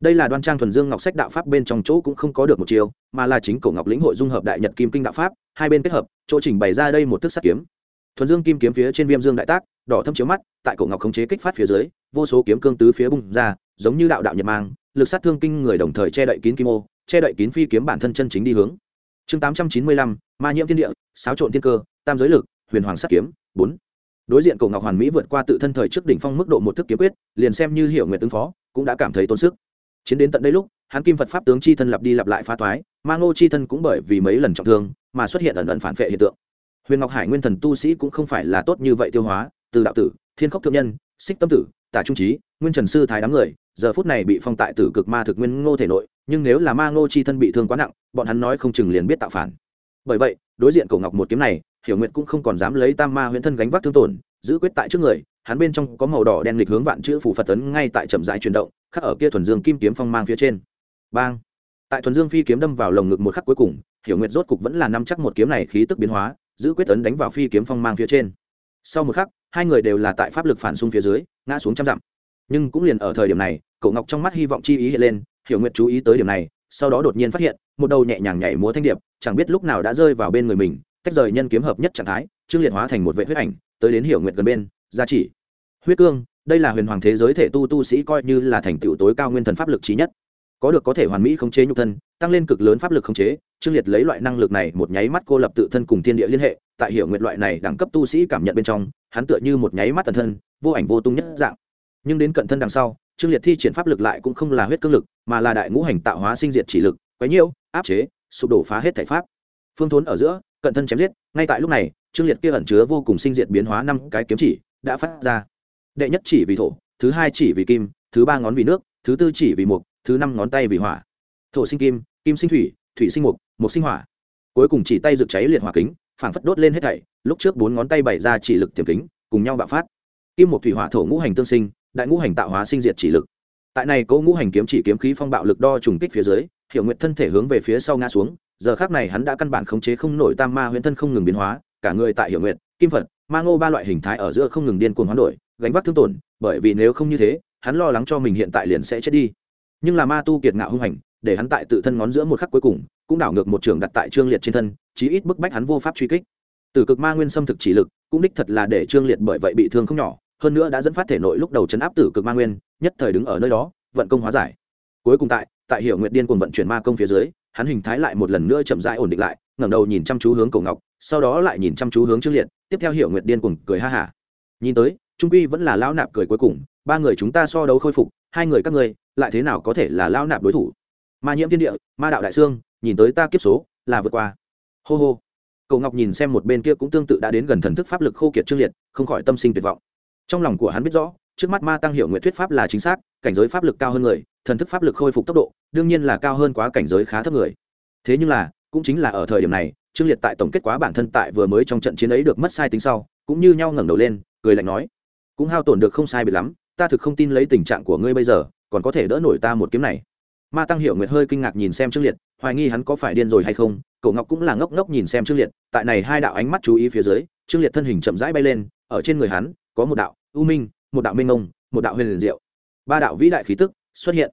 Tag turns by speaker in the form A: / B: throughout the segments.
A: đây là đoan trang thuần dương ngọc sách đạo pháp bên trong chỗ cũng không có được một chiều mà là chính cổ ngọc lĩnh hội dung hợp đại nhật kim kinh đạo pháp, hai bên kết hợp, chỗ trình bày ra đây một thức sắt kiếm. Thuần dương kim kiếm phía trên viêm dương đại tác, đỏ thâm chiếu mắt, tại cổ ngọc khống chế kích phát phía dưới, vô số kiếm cương tứ phía bung ra, giống như đạo đạo nhật mang, lực sát thương kinh người đồng thời che đậy kín kim ô, che đậy kín phi kiếm bản thân chân chính đi hướng. Chương tám trăm chín mươi lăm, ma nhiễm thiên địa, xáo trộn thiên cơ, tam giới lực, huyền hoàng sắt kiếm, bốn. Đối diện cổ ngọc hoàn mỹ vượt qua tự thân thời trước đỉnh phong mức độ một thức kiếm quyết, liền xem như hiểu nguyện ứng phó, cũng đã cảm thấy tốn sức chiến đến tận đây lúc, hắn kim phật pháp tướng chi thân lặp đi lặp lại phá thoái, ma ngô chi thân cũng bởi vì mấy lần trọng thương mà xuất hiện ẩn ẩn phản vệ hiện tượng. Huyền ngọc hải nguyên thần tu sĩ cũng không phải là tốt như vậy tiêu hóa, từ đạo tử, thiên khốc thượng nhân, xích tâm tử, tả trung trí, nguyên trần sư thái đám người, giờ phút này bị phong tại tử cực ma thực nguyên ngô thể nội, nhưng nếu là ma ngô chi thân bị thương quá nặng, bọn hắn nói không chừng liền biết tạo phản. Bởi vậy, đối diện cổ ngọc một kiếm này, hiểu nguyện cũng không còn dám lấy tam ma huyễn thân gánh vác thương tổn, giữ quyết tại trước người, hắn bên trong có màu đỏ đen lịch hướng vạn chữ phủ phật tấn ngay tại chậm rãi chuyển động khắc ở kia thuần dương kim kiếm phong mang phía trên. Bang! Tại thuần dương phi kiếm đâm vào lồng ngực một khắc cuối cùng, hiểu nguyệt rốt cục vẫn là nắm chắc một kiếm này khí tức biến hóa, giữ quyết tấn đánh vào phi kiếm phong mang phía trên. Sau một khắc, hai người đều là tại pháp lực phản xung phía dưới, ngã xuống trăm dặm. Nhưng cũng liền ở thời điểm này cậu ngọc trong mắt hy vọng chi ý hiện lên, hiểu nguyệt chú ý tới điểm này, sau đó đột nhiên phát hiện, một đầu nhẹ nhàng nhảy múa thanh điệp, chẳng biết lúc nào đã rơi vào bên người mình, tách rời nhân kiếm hợp nhất trạng thái trương liệt hóa thành một vệ huyết ảnh, tới đến hiểu nguyệt gần bên, gia chỉ. Huyết cương đây là huyền hoàng thế giới thể tu tu sĩ coi như là thành tựu tối cao nguyên thần pháp lực trí nhất. Có được có thể hoàn mỹ khống chế nhục thân, tăng lên cực lớn pháp lực khống chế, trương liệt lấy loại năng lực này một nháy mắt cô lập tự thân cùng thiên địa liên hệ, tại hiểu nguyện loại này đẳng cấp tu sĩ cảm nhận bên trong, hắn tựa như một nháy mắt thần thân, vô ảnh vô tung nhất dạng. Nhưng đến cận thân đằng sau, trương liệt thi triển pháp lực lại cũng không là huyết cương lực, mà là đại ngũ hành tạo hóa sinh diệt chỉ lực, quấy nhiễu, áp chế, sụp đổ phá hết thể pháp. Phương thốn ở giữa, cận thân chém giết, ngay tại lúc này, trương liệt kia ẩn chứa vô cùng sinh diệt biến hóa năm cái kiếm chỉ đã phát ra đệ nhất chỉ vì thổ, thứ hai chỉ vì kim, thứ ba ngón vì nước, thứ tư chỉ vì mục thứ năm ngón tay vì hỏa. Thổ sinh kim kim sinh thủy thủy sinh mục mục sinh hỏa. Cuối cùng chỉ tay rực cháy liệt hỏa kính, phảng phất đốt lên hết thảy, lúc trước bốn ngón tay bày ra chỉ lực tiềm kính, cùng nhau bạo phát. Kim một thủy hỏa thổ ngũ hành tương sinh, đại ngũ hành tạo hóa sinh diệt chỉ lực. Tại này cố ngũ hành kiếm chỉ kiếm khí phong bạo lực đo trùng kích phía dưới, hiểu nguyện thân thể hướng về phía sau ngã xuống, giờ khác này hắn đã căn bản khống chế không nổi tam ma huyễn thân không ngừng biến hóa, cả người tại hiểu nguyện kim phật, ma ngô ba loại hình thái ở giữa không ngừng điên cuồng hoán đổi gánh vác thương tổn, bởi vì nếu không như thế, hắn lo lắng cho mình hiện tại liền sẽ chết đi. Nhưng là ma tu kiệt ngạo hung hành, để hắn tại tự thân ngón giữa một khắc cuối cùng, cũng đảo ngược một trường đặt tại trương liệt trên thân, chí ít bức bách hắn vô pháp truy kích. Từ cực ma nguyên xâm thực chỉ lực, cũng đích thật là để trương liệt bởi vậy bị thương không nhỏ, hơn nữa đã dẫn phát thể nội lúc đầu chấn áp tử cực ma nguyên, nhất thời đứng ở nơi đó, vận công hóa giải. Cuối cùng tại tại hiểu nguyện điên cuồng vận chuyển ma công phía dưới, hắn hình thái lại một lần nữa chậm rãi ổn định lại, ngẩng đầu nhìn chăm chú hướng cổ ngọc, sau đó lại nhìn chăm chú hướng trương liệt, tiếp theo hiểu nguyện điên cuồng cười ha hả. Nhìn tới trung quy vẫn là lão nạp cười cuối cùng, ba người chúng ta so đấu khôi phục, hai người các ngươi, lại thế nào có thể là lão nạp đối thủ? Ma nhiễm thiên địa, ma đạo đại sương nhìn tới ta kiếp số, là vượt qua. Hô hô. Cầu ngọc nhìn xem một bên kia cũng tương tự đã đến gần thần thức pháp lực khô kiệt trương liệt, không khỏi tâm sinh tuyệt vọng. Trong lòng của hắn biết rõ, trước mắt ma tăng hiệu nguyện thuyết pháp là chính xác, cảnh giới pháp lực cao hơn người, thần thức pháp lực khôi phục tốc độ, đương nhiên là cao hơn quá cảnh giới khá thấp người. Thế nhưng là, cũng chính là ở thời điểm này, trương liệt tại tổng kết quá bản thân tại vừa mới trong trận chiến ấy được mất sai tính sau, cũng như nhau ngẩng đầu lên, cười lạnh nói cũng hao tổn được không sai biệt lắm, ta thực không tin lấy tình trạng của ngươi bây giờ, còn có thể đỡ nổi ta một kiếm này. Ma tăng hiểu nguyệt hơi kinh ngạc nhìn xem trương liệt, hoài nghi hắn có phải điên rồi hay không cậu ngọc cũng là ngốc ngốc nhìn xem trương liệt, tại này hai đạo ánh mắt chú ý phía dưới, trương liệt thân hình chậm rãi bay lên, ở trên người hắn, có một đạo u minh, một đạo minh ông một đạo huyền liền diệu. Ba đạo vĩ đại khí tức xuất hiện.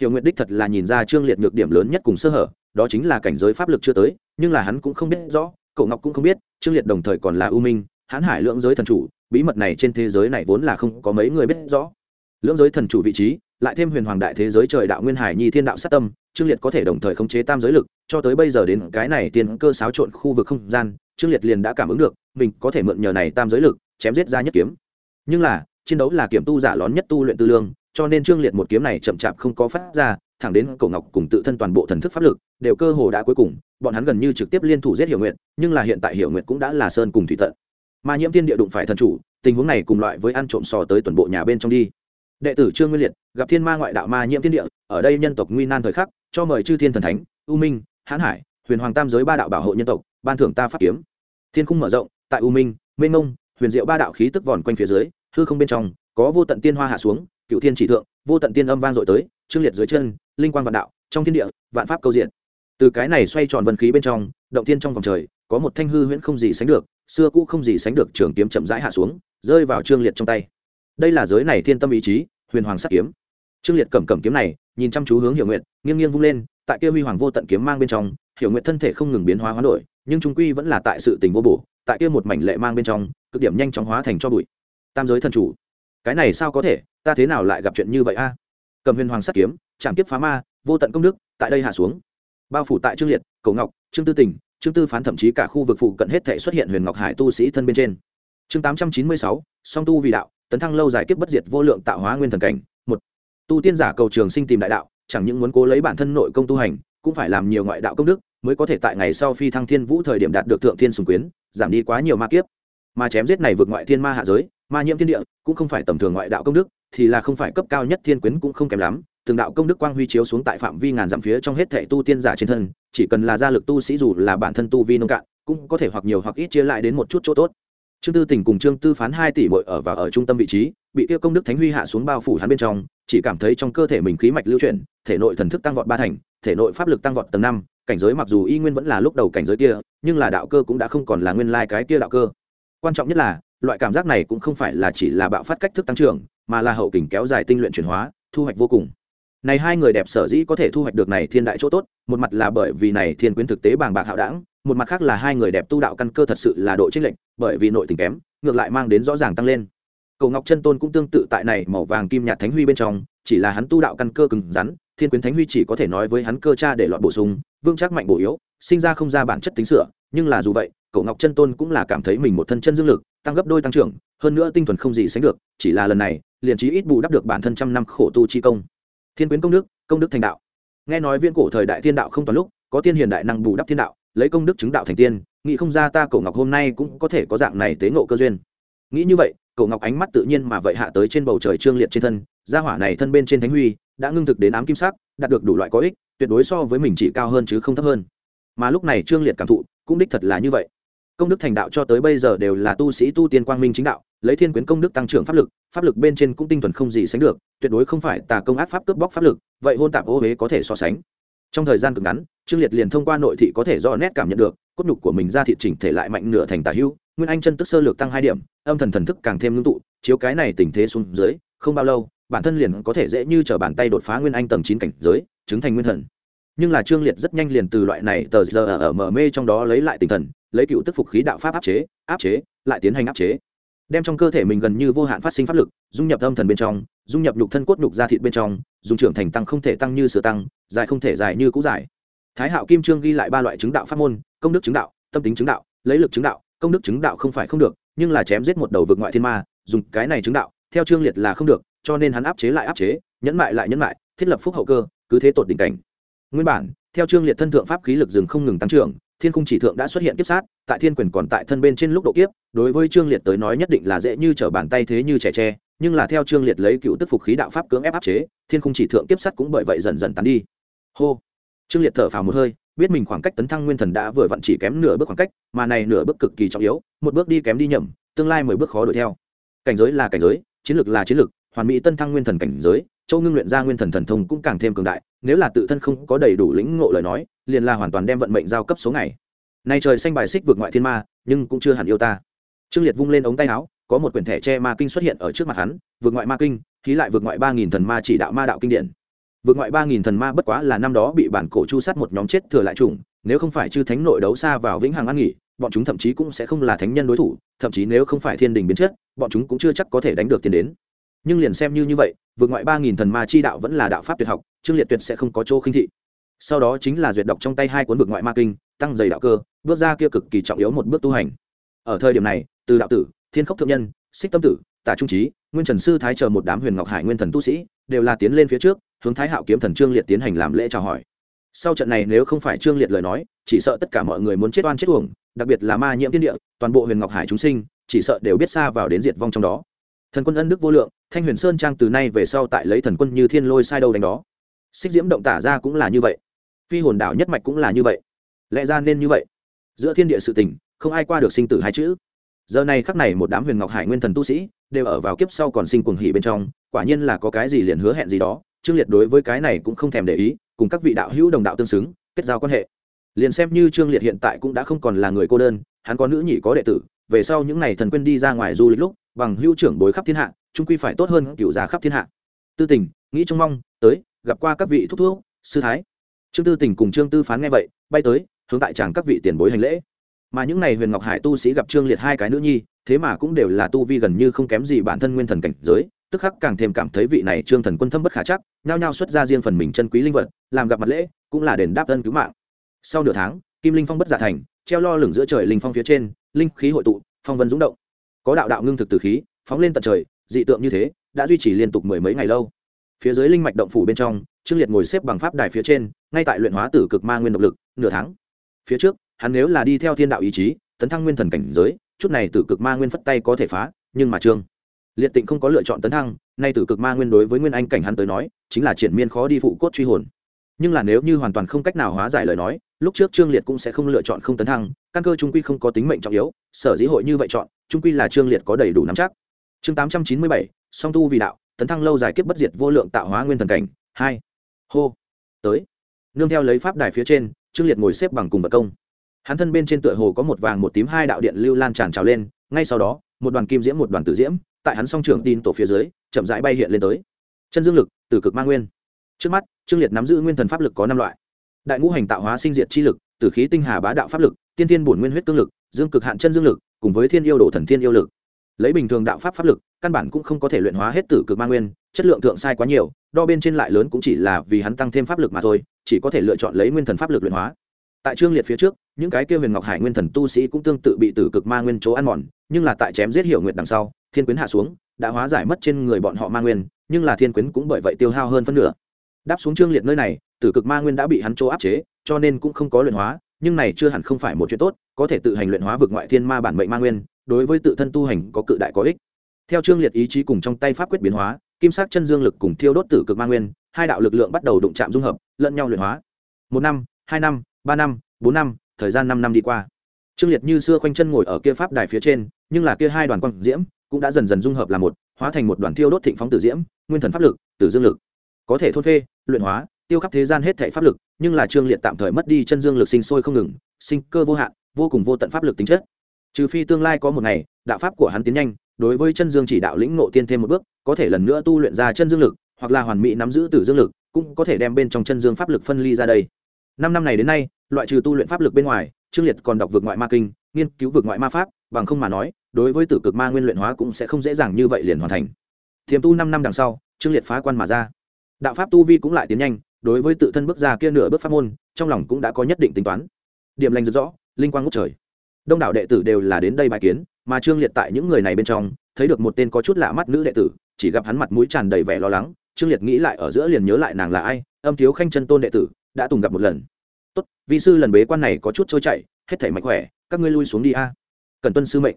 A: Hiểu nguyệt đích thật là nhìn ra trương liệt nhược điểm lớn nhất cùng sơ hở, đó chính là cảnh giới pháp lực chưa tới, nhưng là hắn cũng không biết rõ cậu ngọc cũng không biết, trương liệt đồng thời còn là u minh hãn hải lượng giới thần chủ bí mật này trên thế giới này vốn là không có mấy người biết rõ. Lưỡng giới thần chủ vị trí, lại thêm huyền hoàng đại thế giới trời đạo nguyên hải nhi thiên đạo sát tâm, trương liệt có thể đồng thời khống chế tam giới lực, cho tới bây giờ đến cái này tiên cơ xáo trộn khu vực không gian, trương liệt liền đã cảm ứng được, mình có thể mượn nhờ này tam giới lực, chém giết ra nhất kiếm. Nhưng là, chiến đấu là kiểm tu giả lón nhất tu luyện tư lương, cho nên trương liệt một kiếm này chậm chạp không có phát ra, thẳng đến cổ ngọc cùng tự thân toàn bộ thần thức pháp lực, đều cơ hồ đã cuối cùng, bọn hắn gần như trực tiếp liên thủ giết hiểu nguyện nhưng là hiện tại hiểu nguyện cũng đã là sơn cùng thủy tận ma nhiễm tiên địa đụng phải thần chủ, tình huống này cùng loại với ăn trộm sò tới toàn bộ nhà bên trong đi. Đệ tử trương nguyên liệt, gặp thiên ma ngoại đạo ma nhiễm thiên địa, ở đây nhân tộc nguy nan thời khắc, cho mời chư thiên thần thánh, u minh, hãn hải, huyền hoàng tam giới ba đạo bảo hộ nhân tộc, ban thưởng ta pháp kiếm. Thiên khung mở rộng, tại u minh, mênh ngông huyền diệu ba đạo khí tức vòn quanh phía dưới, hư không bên trong, có vô tận tiên hoa hạ xuống, cựu thiên chỉ thượng, vô tận tiên âm vang dội tới, trương liệt dưới chân, linh quang vạn đạo, trong thiên địa, vạn pháp câu diện. Từ cái này xoay tròn vân khí bên trong, động tiên trong vòng trời có một thanh hư huyễn không gì sánh được, xưa cũ không gì sánh được trường kiếm chậm rãi hạ xuống, rơi vào trương liệt trong tay. Đây là giới này thiên tâm ý chí, huyền hoàng sắc kiếm. Trương liệt cầm cầm kiếm này, nhìn chăm chú hướng hiểu nguyện nghiêng nghiêng vung lên, tại kia huy hoàng vô tận kiếm mang bên trong, hiểu nguyện thân thể không ngừng biến hóa hoán đổi, nhưng trung quy vẫn là tại sự tình vô bổ, tại kia một mảnh lệ mang bên trong, cực điểm nhanh chóng hóa thành cho bụi. Tam giới thần chủ, cái này sao có thể, ta thế nào lại gặp chuyện như vậy a? Cầm huyền hoàng sắt kiếm, chạm kiếp phá ma, vô tận công đức, tại đây hạ xuống. Bao phủ tại trương liệt cầu ngọc, trương tư tình trương tư phán thậm chí cả khu vực phụ cận hết thể xuất hiện huyền ngọc hải tu sĩ thân bên trên. Chương tám trăm chín mươi sáu, song tu vì đạo, tấn thăng lâu dài kiếp bất diệt vô lượng tạo hóa nguyên thần cảnh, một. Tu tiên giả cầu trường sinh tìm đại đạo, chẳng những muốn cố lấy bản thân nội công tu hành, cũng phải làm nhiều ngoại đạo công đức, mới có thể tại ngày sau phi thăng thiên vũ thời điểm đạt được thượng thiên sùng quyến, giảm đi quá nhiều ma kiếp. Mà chém giết này vượt ngoại thiên ma hạ giới, ma nhiễm thiên địa, cũng không phải tầm thường ngoại đạo công đức, thì là không phải cấp cao nhất thiên quyến cũng không kém lắm từng đạo công đức quang huy chiếu xuống tại phạm vi ngàn dặm phía trong hết thệ tu tiên giả trên thân, chỉ cần là gia lực tu sĩ dù là bản thân tu vi nông cạn, cũng có thể hoặc nhiều hoặc ít chia lại đến một chút chỗ tốt. Trương tư tỉnh cùng trương tư phán hai tỷ bội ở và ở trung tâm vị trí, bị kia công đức thánh huy hạ xuống bao phủ hắn bên trong, chỉ cảm thấy trong cơ thể mình khí mạch lưu chuyển, thể nội thần thức tăng vọt ba thành, thể nội pháp lực tăng vọt tầng năm, cảnh giới mặc dù y nguyên vẫn là lúc đầu cảnh giới kia, nhưng là đạo cơ cũng đã không còn là nguyên lai cái kia đạo cơ. Quan trọng nhất là, loại cảm giác này cũng không phải là chỉ là bạo phát cách thức tăng trưởng, mà là hậu kình kéo dài tinh luyện chuyển hóa, thu hoạch vô cùng này hai người đẹp sở dĩ có thể thu hoạch được này thiên đại chỗ tốt, một mặt là bởi vì này thiên quyến thực tế bàng bạc hạo đảng, một mặt khác là hai người đẹp tu đạo căn cơ thật sự là độ trích lệnh bởi vì nội tình kém, ngược lại mang đến rõ ràng tăng lên. Cầu ngọc chân tôn cũng tương tự tại này màu vàng kim nhạt thánh huy bên trong, chỉ là hắn tu đạo căn cơ cứng rắn, thiên quyến thánh huy chỉ có thể nói với hắn cơ cha để loại bổ sung, vương chắc mạnh bổ yếu, sinh ra không ra bản chất tính sửa, nhưng là dù vậy cậu ngọc chân tôn cũng là cảm thấy mình một thân chân dương lực, tăng gấp đôi tăng trưởng, hơn nữa tinh thuần không gì sánh được, chỉ là lần này, liền trí ít bù đắp được bản thân trăm năm khổ tu chi công thiên quyến công đức công đức thành đạo. Nghe nói viên cổ thời đại thiên đạo không toàn lúc, có tiên hiền đại năng bù đắp thiên đạo, lấy công đức chứng đạo thành tiên, nghĩ không ra ta cổ ngọc hôm nay cũng có thể có dạng này tế ngộ cơ duyên. Nghĩ như vậy, cổ ngọc ánh mắt tự nhiên mà vậy hạ tới trên bầu trời trương liệt trên thân, gia hỏa này thân bên trên thánh huy, đã ngưng thực đến ám kim sắc, đạt được đủ loại có ích, tuyệt đối so với mình chỉ cao hơn chứ không thấp hơn. Mà lúc này trương liệt cảm thụ, cũng đích thật là như vậy công đức thành đạo cho tới bây giờ đều là tu sĩ tu tiên quang minh chính đạo, lấy thiên quyến công đức tăng trưởng pháp lực pháp lực bên trên cũng tinh thuần không gì sánh được, tuyệt đối không phải tà công ác pháp cướp bóc pháp lực, vậy hôn tạp ô huế có thể so sánh. Trong thời gian cực ngắn, trương liệt liền thông qua nội thị có thể do nét cảm nhận được, cốt nhục của mình ra thị chỉnh thể lại mạnh nửa thành tà hưu nguyên anh chân tức sơ lược tăng hai điểm, âm thần thần thức càng thêm ngưng tụ, chiếu cái này tình thế xuống dưới, không bao lâu, bản thân liền có thể dễ như t bàn tay đột phá nguyên anh tầng chín cảnh giới, chứng thành nguyên thần. Nhưng là trương liệt rất nhanh liền từ loại này tờ giờ ở mở mê trong đó lấy lại tinh thần lấy cựu tức phục khí đạo pháp áp chế áp chế, lại tiến hành áp chế. Đem trong cơ thể mình gần như vô hạn phát sinh pháp lực, dung nhập âm thần bên trong, dung nhập nhục thân cốt nhục ra thịt bên trong, dùng trưởng thành tăng không thể tăng như sửa tăng, dài không thể dài như cũ dài. Thái hạo kim trương ghi lại ba loại chứng đạo pháp môn, công đức chứng đạo, tâm tính chứng đạo, lấy lực chứng đạo, công đức chứng đạo không phải không được, nhưng là chém giết một đầu vực ngoại thiên ma, dùng cái này chứng đạo, theo trương liệt là không được, cho nên hắn áp chế lại áp chế, nhẫn mại lại nhẫn mại, thiết lập phúc hậu cơ, cứ thế tột đỉnh cảnh. Nguyên bản, theo trương liệt thân thượng pháp khí lực dừng không ngừng tăng trưởng thiên cung chỉ thượng đã xuất hiện kiếp sát, tại thiên quyền còn tại thân bên trên lúc độ kiếp, đối với trương liệt tới nói nhất định là dễ như trở bàn tay thế như trẻ tre, nhưng là theo trương liệt lấy cựu tức phục khí đạo pháp cưỡng ép áp chế, thiên cung chỉ thượng kiếp sát cũng bởi vậy dần dần tán đi. Hô! Trương liệt thở phào một hơi, biết mình khoảng cách tấn thăng nguyên thần đã vừa vặn chỉ kém nửa bước khoảng cách, mà này nửa bước cực kỳ trọng yếu, một bước đi kém đi nhầm, tương lai mười bước khó đuổi theo. Cảnh giới là cảnh giới, chiến lược là chiến lược hoàn mỹ tân thăng nguyên thần cảnh giới châu ngưng luyện ra nguyên thần thần thông cũng càng thêm cường đại, nếu là tự thân không có đầy đủ lĩnh ngộ lời nói, liền là hoàn toàn đem vận mệnh giao cấp số ngày. Nay trời xanh bài xích vượt ngoại thiên ma, nhưng cũng chưa hẳn yêu ta. Trương liệt vung lên ống tay áo, có một quyển thẻ che ma kinh xuất hiện ở trước mặt hắn, vượt ngoại ma kinh, ký lại vượt ngoại ba nghìn thần ma chỉ đạo ma đạo kinh điển. Vượt ngoại ba nghìn thần ma bất quá là năm đó bị bản cổ chu sát một nhóm chết thừa lại trùng nếu không phải chư thánh nội đấu xa vào vĩnh hằng an nghỉ, bọn chúng thậm chí cũng sẽ không là thánh nhân đối thủ, thậm chí nếu không phải thiên đình biến chất bọn chúng cũng chưa chắc có thể đánh được tiền đến nhưng liền xem như như vậy, vượt ngoại ba nghìn thần ma chi đạo vẫn là đạo pháp tuyệt học, trương liệt tuyệt sẽ không có chỗ khinh thị. Sau đó chính là duyệt đọc trong tay hai cuốn vượt ngoại ma kinh, tăng dày đạo cơ, bước ra kia cực kỳ trọng yếu một bước tu hành. Ở thời điểm này, từ đạo tử, thiên khốc thượng nhân, xích tâm tử tả trung trí, nguyên trần sư thái chờ một đám huyền ngọc hải nguyên thần tu sĩ, đều là tiến lên phía trước, hướng thái hạo kiếm thần trương liệt tiến hành làm lễ chào hỏi. Sau trận này nếu không phải trương liệt lời nói, chỉ sợ tất cả mọi người muốn chết oan chết uổng, đặc biệt là ma nhiễm thiên địa, toàn bộ huyền ngọc hải chúng sinh, chỉ sợ đều biết xa vào đến diệt vong trong đó thần quân ân đức vô lượng, thanh huyền sơn trang từ nay về sau tại lấy thần quân như thiên lôi sai đâu đánh đó. Xích diễm động tả ra cũng là như vậy. Phi hồn đảo nhất mạch cũng là như vậy. Lẽ ra nên như vậy. Giữa thiên địa sự tình, không ai qua được sinh tử hai chữ. Giờ này khắc này một đám huyền ngọc hải nguyên thần tu sĩ đều ở vào kiếp sau còn sinh cuồng hỉ bên trong, quả nhiên là có cái gì liền hứa hẹn gì đó, trương liệt đối với cái này cũng không thèm để ý, cùng các vị đạo hữu đồng đạo tương xứng, kết giao quan hệ. Liền xem như trương liệt hiện tại cũng đã không còn là người cô đơn, hắn có nữ nhị có đệ tử, về sau những n à y thần quên đi ra ngoài du lịch lúc bằng hữu trưởng bối khắp thiên hạ, trung quy phải tốt hơn cựu già khắp thiên hạ. Tư tình, nghĩ trông mong, tới, gặp qua các vị thúc thuốc sư thái. Trương tư tình cùng trương tư phán nghe vậy, bay tới, hướng tại chàng các vị tiền bối hành lễ. Mà những n à y huyền ngọc hải tu sĩ gặp trương liệt hai cái nữ nhi, thế mà cũng đều là tu vi gần như không kém gì bản thân nguyên thần cảnh giới, tức khắc càng thêm cảm thấy vị này trương thần quân thâm bất khả chắc, nhao nhao xuất ra riêng phần mình chân quý linh vật, làm gặp mặt lễ, cũng là đền đáp ân cứu mạng. Sau nửa tháng, kim linh phong bất giả thành, treo lo lửng giữa trời linh phong phía trên, linh khí hội tụ, phong vân dũng động có đạo đạo ngưng thực từ khí, phóng lên tận trời, dị tượng như thế, đã duy trì liên tục mười mấy ngày lâu. Phía dưới linh mạch động phủ bên trong, trương liệt ngồi xếp bằng pháp đài phía trên, ngay tại luyện hóa tử cực ma nguyên độc lực, nửa tháng. Phía trước, hắn nếu là đi theo thiên đạo ý chí, tấn thăng nguyên thần cảnh giới, chút này tử cực ma nguyên phất tay có thể phá, nhưng mà trương liệt tịnh không có lựa chọn tấn thăng, nay tử cực ma nguyên đối với nguyên anh cảnh hắn tới nói, chính là triển miên khó đi phụ cốt truy hồn nhưng là nếu như hoàn toàn không cách nào hóa giải lời nói, lúc trước trương liệt cũng sẽ không lựa chọn không tấn thăng, căn cơ trung quy không có tính mệnh trọng yếu, sở dĩ hội như vậy chọn, trung quy là trương liệt có đầy đủ nắm chắc. Chương tám trăm chín mươi bảy, song tu vì đạo, tấn thăng lâu dài kiếp bất diệt vô lượng tạo hóa nguyên thần cảnh, hai. Hô. Tới. Nương theo lấy pháp đài phía trên, trương liệt ngồi xếp bằng cùng vật công. Hắn thân bên trên tựa hồ có một vàng một tím hai đạo điện lưu lan tràn trào lên, ngay sau đó, một đoàn kim diễm một đoàn tử diễm, tại hắn song trường tin tổ phía dưới, chậm rãi bay hiện lên tới. Chân dương lực, từ cực ma nguyên. Trước mắt trương liệt nắm giữ nguyên thần pháp lực có năm loại. Đại ngũ hành tạo hóa sinh diệt chi lực, tử khí tinh hà bá đạo pháp lực, tiên thiên bổn nguyên huyết cương lực, dương cực hạn chân dương lực, cùng với thiên yêu đồ thần thiên yêu lực. Lấy bình thường đạo pháp pháp lực, căn bản cũng không có thể luyện hóa hết tử cực ma nguyên, chất lượng thượng sai quá nhiều, đo bên trên lại lớn cũng chỉ là vì hắn tăng thêm pháp lực mà thôi, chỉ có thể lựa chọn lấy nguyên thần pháp lực luyện hóa. Tại trương liệt phía trước, những cái kia huyền ngọc hải nguyên thần tu sĩ cũng tương tự bị tử cực ma nguyên chỗ ăn mòn, nhưng là tại chém giết hiểu nguyện đằng sau, thiên quyến hạ xuống, đã hóa giải mất trên người bọn họ ma nguyên, nhưng là thiên quyến cũng bởi vậy tiêu hao hơn phân nửa đáp xuống trương liệt nơi này, tử cực ma nguyên đã bị hắn chỗ áp chế, cho nên cũng không có luyện hóa, nhưng này chưa hẳn không phải một chuyện tốt, có thể tự hành luyện hóa vực ngoại thiên ma bản mệnh ma nguyên, đối với tự thân tu hành có cự đại có ích. Theo trương liệt ý chí cùng trong tay pháp quyết biến hóa, kim sắc chân dương lực cùng thiêu đốt tử cực ma nguyên, hai đạo lực lượng bắt đầu đụng chạm dung hợp, lẫn nhau luyện hóa. Một năm, hai năm, ba năm, bốn năm, thời gian năm năm đi qua. Trương liệt như xưa khoanh chân ngồi ở kia pháp đài phía trên, nhưng là kia hai đoàn quang diễm cũng đã dần dần dung hợp là một, hóa thành một đoàn thiêu đốt thịnh phóng tử diễm, nguyên thần pháp lực, tử dương lực có thể thôn phê, luyện hóa, tiêu khắp thế gian hết thể pháp lực, nhưng là trương liệt tạm thời mất đi chân dương lực sinh sôi không ngừng, sinh cơ vô hạn, vô cùng vô tận pháp lực tính chất. Trừ phi tương lai có một ngày, đạo pháp của hắn tiến nhanh, đối với chân dương chỉ đạo lĩnh ngộ tiên thêm một bước, có thể lần nữa tu luyện ra chân dương lực, hoặc là hoàn mỹ nắm giữ tử dương lực, cũng có thể đem bên trong chân dương pháp lực phân ly ra đây. Năm năm này đến nay, loại trừ tu luyện pháp lực bên ngoài, trương liệt còn đọc vượt ngoại ma kinh, nghiên cứu vượt ngoại ma pháp, bằng không mà nói, đối với tử cực ma nguyên luyện hóa cũng sẽ không dễ dàng như vậy liền hoàn thành. Thiềm tu năm năm đằng sau, trương liệt phá quan mà ra đạo pháp tu vi cũng lại tiến nhanh, đối với tự thân bước ra kia nửa bước pháp môn, trong lòng cũng đã có nhất định tính toán. Điểm lành rất rõ linh quang ngút trời. Đông đảo đệ tử đều là đến đây bài kiến, mà trương liệt tại những người này bên trong, thấy được một tên có chút lạ mắt nữ đệ tử, chỉ gặp hắn mặt mũi tràn đầy vẻ lo lắng. Trương liệt nghĩ lại ở giữa liền nhớ lại nàng là ai, âm thiếu khanh chân tôn đệ tử, đã từng gặp một lần. Tốt, vị sư lần bế quan này có chút trôi chảy, hết thảy mạnh khỏe, các ngươi lui xuống đi a. Cần tuân sư mệnh.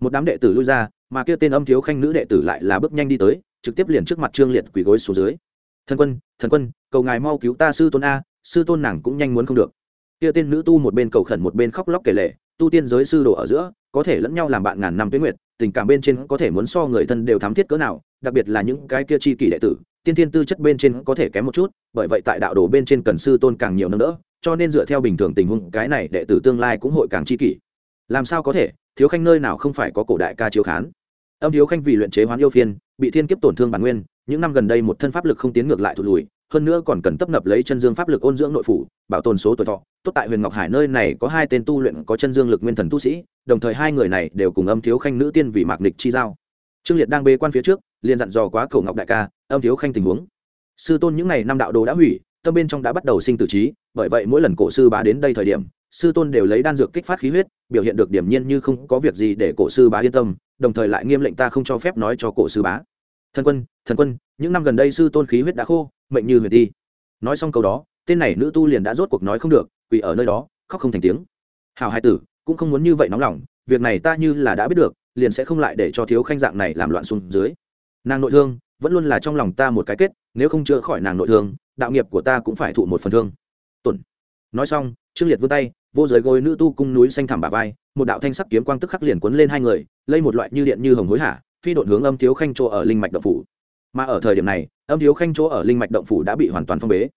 A: Một đám đệ tử lui ra, mà kia tên âm thiếu khanh nữ đệ tử lại là bước nhanh đi tới, trực tiếp liền trước mặt trương liệt quỳ gối xuống dưới thần quân thần quân, cầu ngài mau cứu ta sư tôn a, sư tôn nàng cũng nhanh muốn không được. Kia tên nữ tu một bên cầu khẩn một bên khóc lóc kể lệ tu tiên giới sư đồ ở giữa, có thể lẫn nhau làm bạn ngàn năm tuyến nguyệt, tình cảm bên trên có thể muốn so người thân đều thám thiết cỡ nào, đặc biệt là những cái kia chi kỷ đệ tử, tiên thiên tư chất bên trên có thể kém một chút, bởi vậy tại đạo đồ bên trên cần sư tôn càng nhiều nâng đỡ, cho nên dựa theo bình thường tình huống, cái này đệ tử tương lai cũng hội càng chi kỷ. Làm sao có thể, thiếu khanh nơi nào không phải có cổ đại ca chiếu khán? Âm thiếu khanh vì luyện chế hoán yêu phiên, bị thiên kiếp tổn thương bản nguyên những năm gần đây một thân pháp lực không tiến ngược lại thụt lùi, hơn nữa còn cần tấp nập lấy chân dương pháp lực ôn dưỡng nội phủ, bảo tồn số tuổi thọ. Tốt tại huyền ngọc hải nơi này có hai tên tu luyện có chân dương lực nguyên thần tu sĩ, đồng thời hai người này đều cùng âm thiếu khanh nữ tiên vì mạc nịch chi giao. Trương liệt đang bê quan phía trước, liền dặn dò quá cầu ngọc đại ca, âm thiếu khanh tình huống. Sư tôn những ngày năm đạo đồ đã hủy, tâm bên trong đã bắt đầu sinh tử trí, bởi vậy mỗi lần cổ sư bá đến đây thời điểm, sư tôn đều lấy đan dược kích phát khí huyết, biểu hiện được điểm nhiên như không có việc gì để cổ sư bá yên tâm, đồng thời lại nghiêm lệnh ta không cho phép nói cho cổ sư bá thần quân thần quân, những năm gần đây sư tôn khí huyết đã khô, mệnh như huyền thi. Nói xong câu đó, tên này nữ tu liền đã rốt cuộc nói không được, quỳ ở nơi đó, khóc không thành tiếng. Hào hai tử, cũng không muốn như vậy nóng lòng, việc này ta như là đã biết được, liền sẽ không lại để cho thiếu khanh dạng này làm loạn xuống dưới. Nàng nội thương, vẫn luôn là trong lòng ta một cái kết, nếu không chữa khỏi nàng nội thương, đạo nghiệp của ta cũng phải thụ một phần thương. Tuần. Nói xong, trương liệt vươn tay, vô giới gối nữ tu cung núi xanh thảm bà vai, một đạo thanh sắc kiếm quang tức khắc liền cuốn lên hai người, lây một loại như điện như hồng hối hả phi đột hướng âm thiếu khanh chỗ ở linh mạch động phủ. Mà ở thời điểm này, âm thiếu khanh chỗ ở linh mạch động phủ đã bị hoàn toàn phong bế.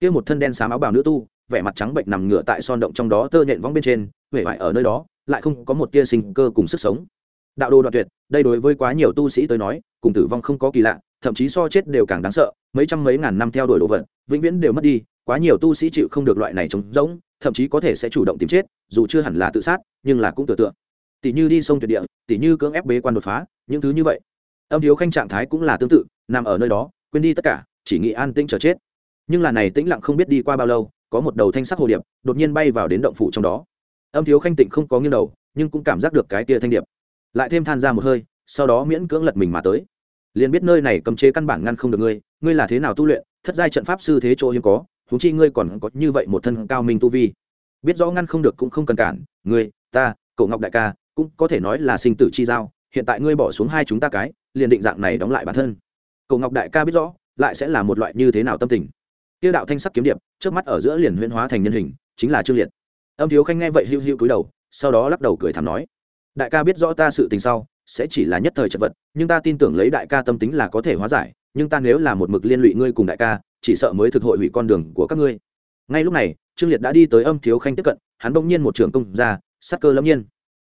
A: Kia một thân đen xám áo bào nữ tu, vẻ mặt trắng bệnh nằm ngửa tại son động trong đó tơ nhện vong bên trên huệ vải ở nơi đó, lại không có một tia sinh cơ cùng sức sống. Đạo đồ đoạn tuyệt, đây đối với quá nhiều tu sĩ tới nói, cùng tử vong không có kỳ lạ, thậm chí so chết đều càng đáng sợ, mấy trăm mấy ngàn năm theo đuổi đồ vật, vĩnh viễn đều mất đi, quá nhiều tu sĩ chịu không được loại này trống rỗng, thậm chí có thể sẽ chủ động tìm chết, dù chưa hẳn là tự sát, nhưng là cũng tự tượng tỷ như đi sông tuyệt địa, tỷ như cưỡng ép bế quan đột phá, những thứ như vậy. Âm thiếu khanh trạng thái cũng là tương tự, nằm ở nơi đó, quên đi tất cả, chỉ nghĩ an tĩnh chờ chết. Nhưng là này tĩnh lặng không biết đi qua bao lâu, có một đầu thanh sắc hồ điệp đột nhiên bay vào đến động phủ trong đó. Âm thiếu khanh tịnh không có nghiêng đầu, nhưng cũng cảm giác được cái kia thanh điệp. Lại thêm than ra một hơi, sau đó miễn cưỡng lật mình mà tới. Liền biết nơi này cầm chế căn bản ngăn không được ngươi ngươi là thế nào tu luyện, thất giai trận pháp sư thế chỗ hiếm có thú chi ngươi còn có như vậy một thân cao minh tu vi. Biết rõ ngăn không được cũng không cần cản, ngươi, ta, cậu ngọc đại ca cũng có thể nói là sinh tử chi giao, hiện tại ngươi bỏ xuống hai chúng ta cái, liền định dạng này đóng lại bản thân. Cầu ngọc đại ca biết rõ, lại sẽ là một loại như thế nào tâm tình. Tiêu đạo thanh sắc kiếm điệp, trước mắt ở giữa liền huyễn hóa thành nhân hình, chính là trương liệt. Âm thiếu khanh nghe vậy hưu hưu cúi đầu, sau đó lắc đầu cười thảm nói, đại ca biết rõ ta sự tình sau, sẽ chỉ là nhất thời chật vật, nhưng ta tin tưởng lấy đại ca tâm tính là có thể hóa giải, nhưng ta nếu là một mực liên lụy ngươi cùng đại ca, chỉ sợ mới thực hội hủy con đường của các ngươi. Ngay lúc này, trương liệt đã đi tới âm thiếu khanh tiếp cận, hắn bỗng nhiên một trường công ra sắc cơ lâm nhiên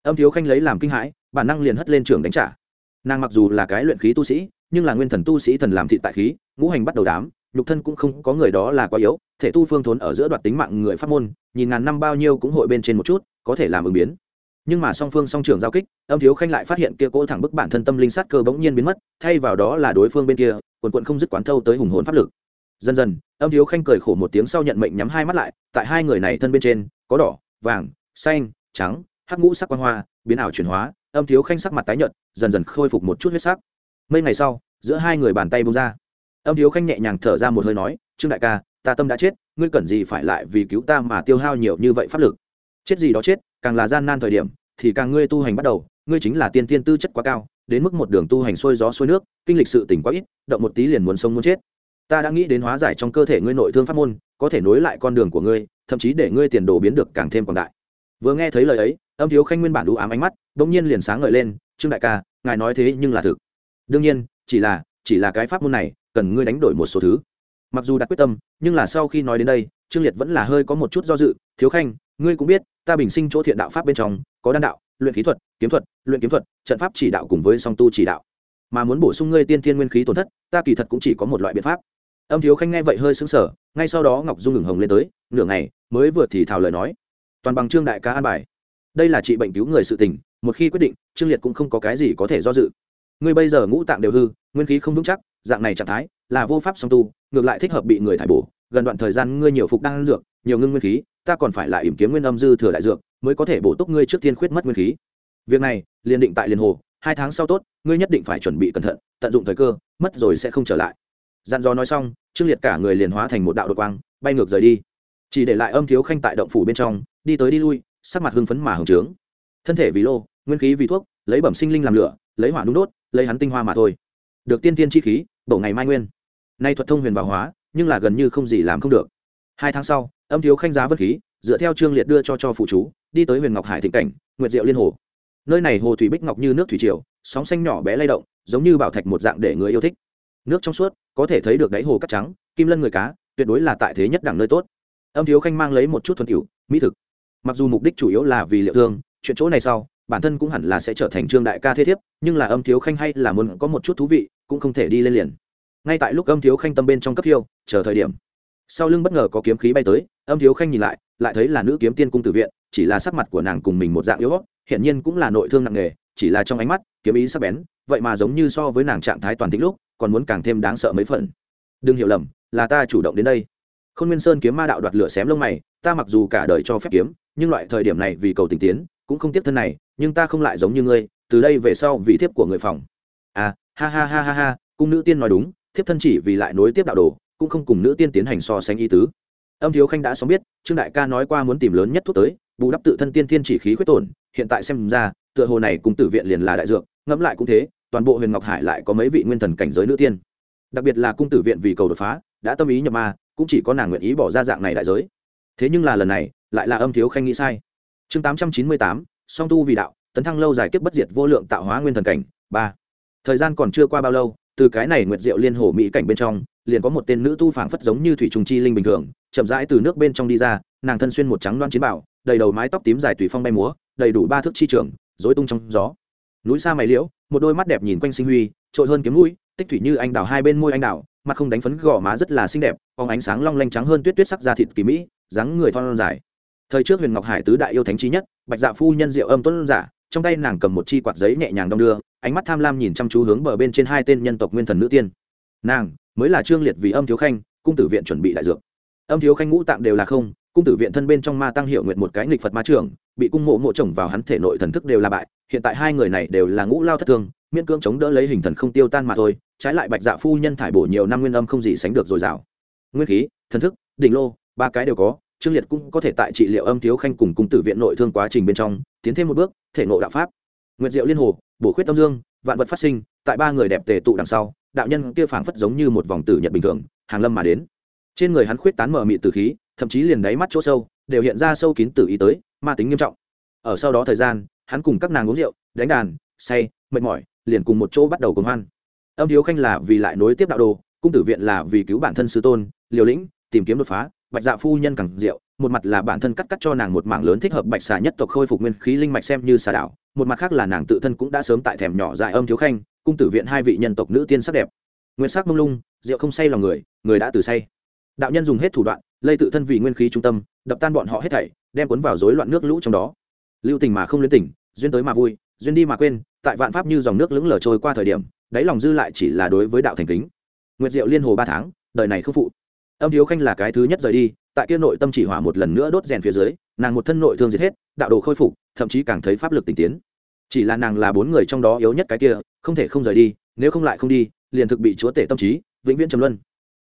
A: âm thiếu khanh lấy làm kinh hãi, bản năng liền hất lên trường đánh trả. Nàng mặc dù là cái luyện khí tu sĩ, nhưng là nguyên thần tu sĩ thần làm thị tại khí, ngũ hành bắt đầu đám, nhục thân cũng không có người đó là quá yếu, thể tu phương thốn ở giữa đoạt tính mạng người pháp môn, nhìn ngàn năm bao nhiêu cũng hội bên trên một chút, có thể làm ứng biến. Nhưng mà song phương song trường giao kích, âm thiếu khanh lại phát hiện kia cỗ thẳng bức bản thân tâm linh sát cơ bỗng nhiên biến mất, thay vào đó là đối phương bên kia, quần quận không dứt quán thâu tới hùng hồn pháp lực. Dần dần, âm thiếu khanh cười khổ một tiếng sau nhận mệnh nhắm hai mắt lại, tại hai người này thân bên trên, có đỏ, vàng, xanh, trắng hắc ngũ sắc quan hoa, biến ảo chuyển hóa, âm thiếu khanh sắc mặt tái nhợt, dần dần khôi phục một chút huyết sắc. Mấy ngày sau, giữa hai người bàn tay bông ra. Âm thiếu khanh nhẹ nhàng thở ra một hơi nói, trương đại ca, ta tâm đã chết, ngươi cần gì phải lại vì cứu ta mà tiêu hao nhiều như vậy pháp lực? Chết gì đó chết, càng là gian nan thời điểm, thì càng ngươi tu hành bắt đầu, ngươi chính là tiên tiên tư chất quá cao, đến mức một đường tu hành xuôi gió xuôi nước, kinh lịch sự tỉnh quá ít, động một tí liền muốn sống muốn chết. Ta đã nghĩ đến hóa giải trong cơ thể ngươi nội thương pháp môn, có thể nối lại con đường của ngươi, thậm chí để ngươi tiền đồ biến được càng thêm quảng đại. Vừa nghe thấy lời ấy âm thiếu khanh nguyên bản đủ ám ánh mắt đ ỗ n g nhiên liền sáng ngời lên, trương đại ca, ngài nói thế nhưng là thực. Đương nhiên, chỉ là chỉ là cái pháp môn này, cần ngươi đánh đổi một số thứ. Mặc dù đặt quyết tâm, nhưng là sau khi nói đến đây, trương liệt vẫn là hơi có một chút do dự, thiếu khanh, ngươi cũng biết, ta bình sinh chỗ thiện đạo pháp bên trong, có đan đạo, luyện khí thuật, kiếm thuật, luyện kiếm thuật, trận pháp chỉ đạo cùng với song tu chỉ đạo. Mà muốn bổ sung ngươi tiên thiên nguyên khí tổn thất, ta kỳ thật cũng chỉ có một loại biện pháp. Âm thiếu khanh nghe vậy hơi xứng sở ngay sau đó ngọc dung ngừng hồng lên tới, nửa ngày, mới vừa thì thảo lời nói. Toàn bằng trương đại ca an bài đây là trị bệnh cứu người sự tình, một khi quyết định, trương liệt cũng không có cái gì có thể do dự. Ngươi bây giờ ngũ tạng đều hư, nguyên khí không vững chắc, dạng này trạng thái là vô pháp song tu, ngược lại thích hợp bị người thải bổ, gần đoạn thời gian ngươi nhiều phục đang dược, nhiều ngưng nguyên khí, ta còn phải lại ìm kiếm nguyên âm dư thừa đại dược, mới có thể bổ túc ngươi trước tiên khuyết mất nguyên khí. Việc này, liền định tại liền hồ, hai tháng sau tốt, ngươi nhất định phải chuẩn bị cẩn thận, tận dụng thời cơ, mất rồi sẽ không trở lại. Dặn dò nói xong, trương liệt cả người liền hóa thành một đạo đột quang, bay ngược rời đi. Chỉ để lại âm thiếu khanh tại động phủ bên trong, đi tới đi lui sắc mặt hưng phấn mà hồng trướng. Thân thể vì lô, nguyên khí vì thuốc, lấy bẩm sinh linh làm lửa, lấy hỏa nung đốt, lấy hắn tinh hoa mà thôi. Được tiên tiên chi khí, bổ ngày mai nguyên. Nay thuật thông huyền vào hóa, nhưng là gần như không gì làm không được. Hai tháng sau, âm thiếu khanh giá vật khí, dựa theo trương liệt đưa cho cho phụ chú, đi tới huyền ngọc hải thịnh cảnh, nguyệt diệu liên hồ. Nơi này hồ thủy bích ngọc như nước thủy triều, sóng xanh nhỏ bé lay động, giống như bảo thạch một dạng để người yêu thích. Nước trong suốt, có thể thấy được đáy hồ cắt trắng, kim lân người cá, tuyệt đối là tại thế nhất đẳng nơi tốt. Âm thiếu khanh mang lấy một chút thuần tiểu, mỹ thực mặc dù mục đích chủ yếu là vì liệu thương, chuyện chỗ này sau, bản thân cũng hẳn là sẽ trở thành trương đại ca thế thiếp, nhưng là âm thiếu khanh hay là muốn có một chút thú vị, cũng không thể đi lên liền. Ngay tại lúc âm thiếu khanh tâm bên trong cấp thiêu, chờ thời điểm. Sau lưng bất ngờ có kiếm khí bay tới, âm thiếu khanh nhìn lại lại thấy là nữ kiếm tiên cung tử viện, chỉ là sắc mặt của nàng cùng mình một dạng yếu hiện nhiên cũng là nội thương nặng nề, chỉ là trong ánh mắt, kiếm ý sắc bén, vậy mà giống như so với nàng trạng thái toàn tính lúc, còn muốn càng thêm đáng sợ mấy phần. Đừng hiểu lầm, là ta chủ động đến đây. Khôn nguyên sơn kiếm ma đạo đoạt lửa xém lông mày, ta mặc dù cả đời cho phép kiếm nhưng loại thời điểm này vì cầu tình tiến, cũng không tiếp thân này, nhưng ta không lại giống như ngươi, từ đây về sau vì thiếp của người phòng. À ha ha ha ha ha, cung nữ tiên nói đúng, thiếp thân chỉ vì lại nối tiếp đạo đồ, cũng không cùng nữ tiên tiến hành so sánh y tứ. Âm thiếu khanh đã sớm biết, trương đại ca nói qua muốn tìm lớn nhất thuốc tới, bù đắp tự thân tiên thiên chỉ khí khuyết tổn, hiện tại xem ra, tựa hồ này cùng tử viện liền là đại dược, ngẫm lại cũng thế, toàn bộ huyền ngọc hải lại có mấy vị nguyên thần cảnh giới nữ tiên. Đặc biệt là cung tử viện vì cầu đột phá, đã tâm ý nhập ma, cũng chỉ có nàng nguyện ý bỏ ra dạng này đại giới. Thế nhưng là lần này lại là âm thiếu khanh nghĩ sai. Chương tám trăm chín mươi tám, song tu vì đạo, tấn thăng lâu dài kiếp bất diệt vô lượng tạo hóa nguyên thần cảnh, ba. Thời gian còn chưa qua bao lâu, từ cái này nguyệt diệu liên hồ mỹ cảnh bên trong, liền có một tên nữ tu phảng phất giống như thủy trùng chi linh bình thường, chậm rãi từ nước bên trong đi ra, nàng thân xuyên một trắng loan chiến bảo, đầy đầu mái tóc tím dài tùy phong bay múa, đầy đủ ba thước chi trường dối tung trong gió. Núi xa mày liễu, một đôi mắt đẹp nhìn quanh sinh huy, trội hơn kiếm mũi, tích thủy như anh đào hai bên môi anh đào, mặt không đánh phấn gò má rất là xinh đẹp, phóng ánh sáng long lanh trắng hơn tuyết tuyết sắc da thịt kỳ mỹ, dáng người thon dài thời trước huyền ngọc hải tứ đại yêu thánh trí nhất, bạch dạ phu nhân diệu âm tuấn giả, trong tay nàng cầm một chi quạt giấy nhẹ nhàng đong đưa, ánh mắt tham lam nhìn chăm chú hướng bờ bên trên hai tên nhân tộc nguyên thần nữ tiên. Nàng, mới là trương liệt vì âm thiếu khanh, cung tử viện chuẩn bị đại dược. Âm thiếu khanh ngũ tạng đều là không, cung tử viện thân bên trong ma tăng hiệu nguyện một cái nghịch phật ma trưởng, bị cung mộ mộ chồng vào hắn thể nội thần thức đều là bại, hiện tại hai người này đều là ngũ lao thất thương, miễn cưỡng chống đỡ lấy hình thần không tiêu tan mà thôi, trái lại bạch dạ phu nhân thải bổ nhiều năm nguyên âm không gì sánh được dồi dào. Nguyên khí, thần thức, đỉnh lô, ba cái đều có trương liệt cũng có thể tại trị liệu âm thiếu khanh cùng cung tử viện nội thương quá trình bên trong, tiến thêm một bước, thể ngộ đạo pháp. Nguyệt diệu liên hồ, bổ khuyết tâm dương, vạn vật phát sinh, tại ba người đẹp tề tụ đằng sau, đạo nhân kia phảng phất giống như một vòng tử nhật bình thường, hàng lâm mà đến. Trên người hắn khuyết tán mở mị tử khí, thậm chí liền đáy mắt chỗ sâu, đều hiện ra sâu kín tử ý tới, ma tính nghiêm trọng. Ở sau đó thời gian, hắn cùng các nàng uống rượu, đánh đàn, say, mệt mỏi, liền cùng một chỗ bắt đầu cùng hoan. Âm thiếu khanh là vì lại nối tiếp đạo đồ, cung tử viện là vì cứu bản thân sư tôn, liều lĩnh, tìm kiếm đột phá bạch dạ phu nhân càng rượu, một mặt là bản thân cắt cắt cho nàng một mảng lớn thích hợp bạch xà nhất tộc khôi phục nguyên khí linh mạch xem như xà đảo, một mặt khác là nàng tự thân cũng đã sớm tại thèm nhỏ dại âm thiếu khanh, cung tử viện hai vị nhân tộc nữ tiên sắc đẹp. Nguyên sắc mông lung, rượu không say lòng người người đã từ say. Đạo nhân dùng hết thủ đoạn, lây tự thân vì nguyên khí trung tâm, đập tan bọn họ hết thảy, đem cuốn vào rối loạn nước lũ trong đó. Lưu tình mà không liên tình duyên tới mà vui, duyên đi mà quên, tại vạn pháp như dòng nước lững lờ trôi qua thời điểm, đáy lòng dư lại chỉ là đối với đạo thành kính. Nguyệt diệu liên hồ ba tháng, đời này không phụ âm thiếu khanh là cái thứ nhất rời đi, tại kia nội tâm chỉ hỏa một lần nữa đốt rèn phía dưới, nàng một thân nội thương diệt hết, đạo đồ khôi phục, thậm chí càng thấy pháp lực tình tiến. Chỉ là nàng là bốn người trong đó yếu nhất cái kia, không thể không rời đi, nếu không lại không đi, liền thực bị chúa tể tâm trí, vĩnh viễn trầm luân.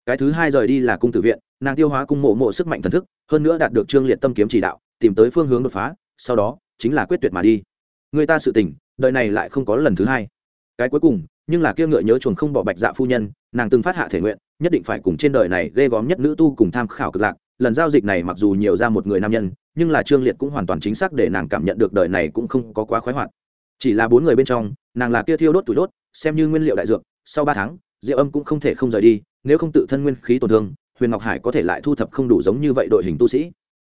A: Cái thứ hai rời đi là cung tử viện, nàng tiêu hóa cung mộ mộ sức mạnh thần thức, hơn nữa đạt được trương liệt tâm kiếm chỉ đạo, tìm tới phương hướng đột phá, sau đó, chính là quyết tuyệt mà đi. Người ta sự tình, đời này lại không có lần thứ hai. Cái cuối cùng, nhưng là kia ngựa nhớ chuồng không bỏ bạch dạ phu nhân, nàng từng phát hạ thể nguyện nhất định phải cùng trên đời này ghê góm nhất nữ tu cùng tham khảo cực lạc. Lần giao dịch này mặc dù nhiều ra một người nam nhân, nhưng là trương liệt cũng hoàn toàn chính xác để nàng cảm nhận được đời này cũng không có quá khoái hoạt. Chỉ là bốn người bên trong, nàng là kia thiêu đốt tủi đốt, xem như nguyên liệu đại dược, sau ba tháng diệu âm cũng không thể không rời đi, nếu không tự thân nguyên khí tổn thương, huyền ngọc hải có thể lại thu thập không đủ giống như vậy đội hình tu sĩ.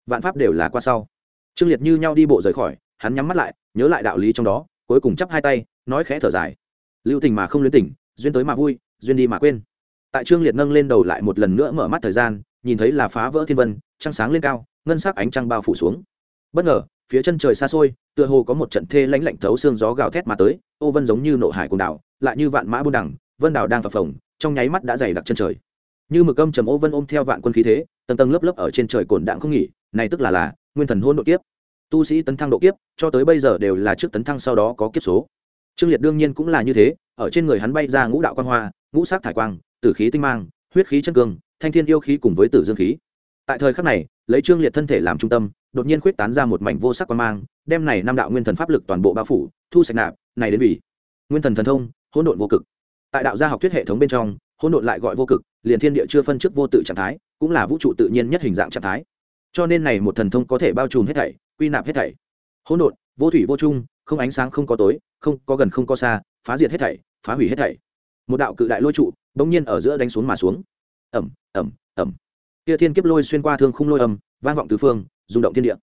A: Vạn pháp đều là qua sau. Trương liệt như nhau đi bộ rời khỏi, hắn nhắm mắt lại, nhớ lại đạo lý trong đó, cuối cùng chắp hai tay, nói khẽ thở dài. Lưu tình mà không luyến tình duyên tới mà vui, duyên đi mà quên tại trương liệt nâng lên đầu lại một lần nữa mở mắt thời gian, nhìn thấy là phá vỡ thiên vân, trăng sáng lên cao, ngân sắc ánh trăng bao phủ xuống. Bất ngờ, phía chân trời xa xôi, tựa hồ có một trận thê lãnh lạnh thấu xương gió gào thét mà tới, ô vân giống như nộ hải cùng đảo, lại như vạn mã buôn đẳng vân đảo đang phập phồng, trong nháy mắt đã dày đặc chân trời. Như mực âm trầm ô vân ôm theo vạn quân khí thế, tầng tầng lớp lớp ở trên trời cồn đạn không nghỉ, này tức là là, nguyên thần hôn độ kiếp. Tu sĩ tấn thăng độ kiếp, cho tới bây giờ đều là trước tấn thăng sau đó có kiếp số. Trương liệt đương nhiên cũng là như thế, ở trên người hắn bay ra ngũ đạo quan hoa, ngũ sắc thải quang tử khí tinh mang, huyết khí chân cương, thanh thiên yêu khí cùng với tử dương khí. Tại thời khắc này, lấy trương liệt thân thể làm trung tâm, đột nhiên khuyết tán ra một mảnh vô sắc quan mang, đem này năm đạo nguyên thần pháp lực toàn bộ bao phủ, thu sạch nạp, này đến vì nguyên thần thần thông, hỗn độn vô cực. Tại đạo gia học thuyết hệ thống bên trong, hỗn độn lại gọi vô cực, liền thiên địa chưa phân trước vô tự trạng thái, cũng là vũ trụ tự nhiên nhất hình dạng trạng thái. Cho nên này một thần thông có thể bao trùm hết thảy, quy nạp hết thảy. Hỗn độn, vô thủy vô chung, không ánh sáng không có tối, không có gần không có xa, phá diệt hết thảy, phá hủy hết thảy một đạo cự đại lôi trụ bỗng nhiên ở giữa đánh xuống mà xuống. Ẩm ẩm ẩm. Kia thiên kiếp lôi xuyên qua thương khung lôi âm, vang vọng tứ phương, rung động thiên địa.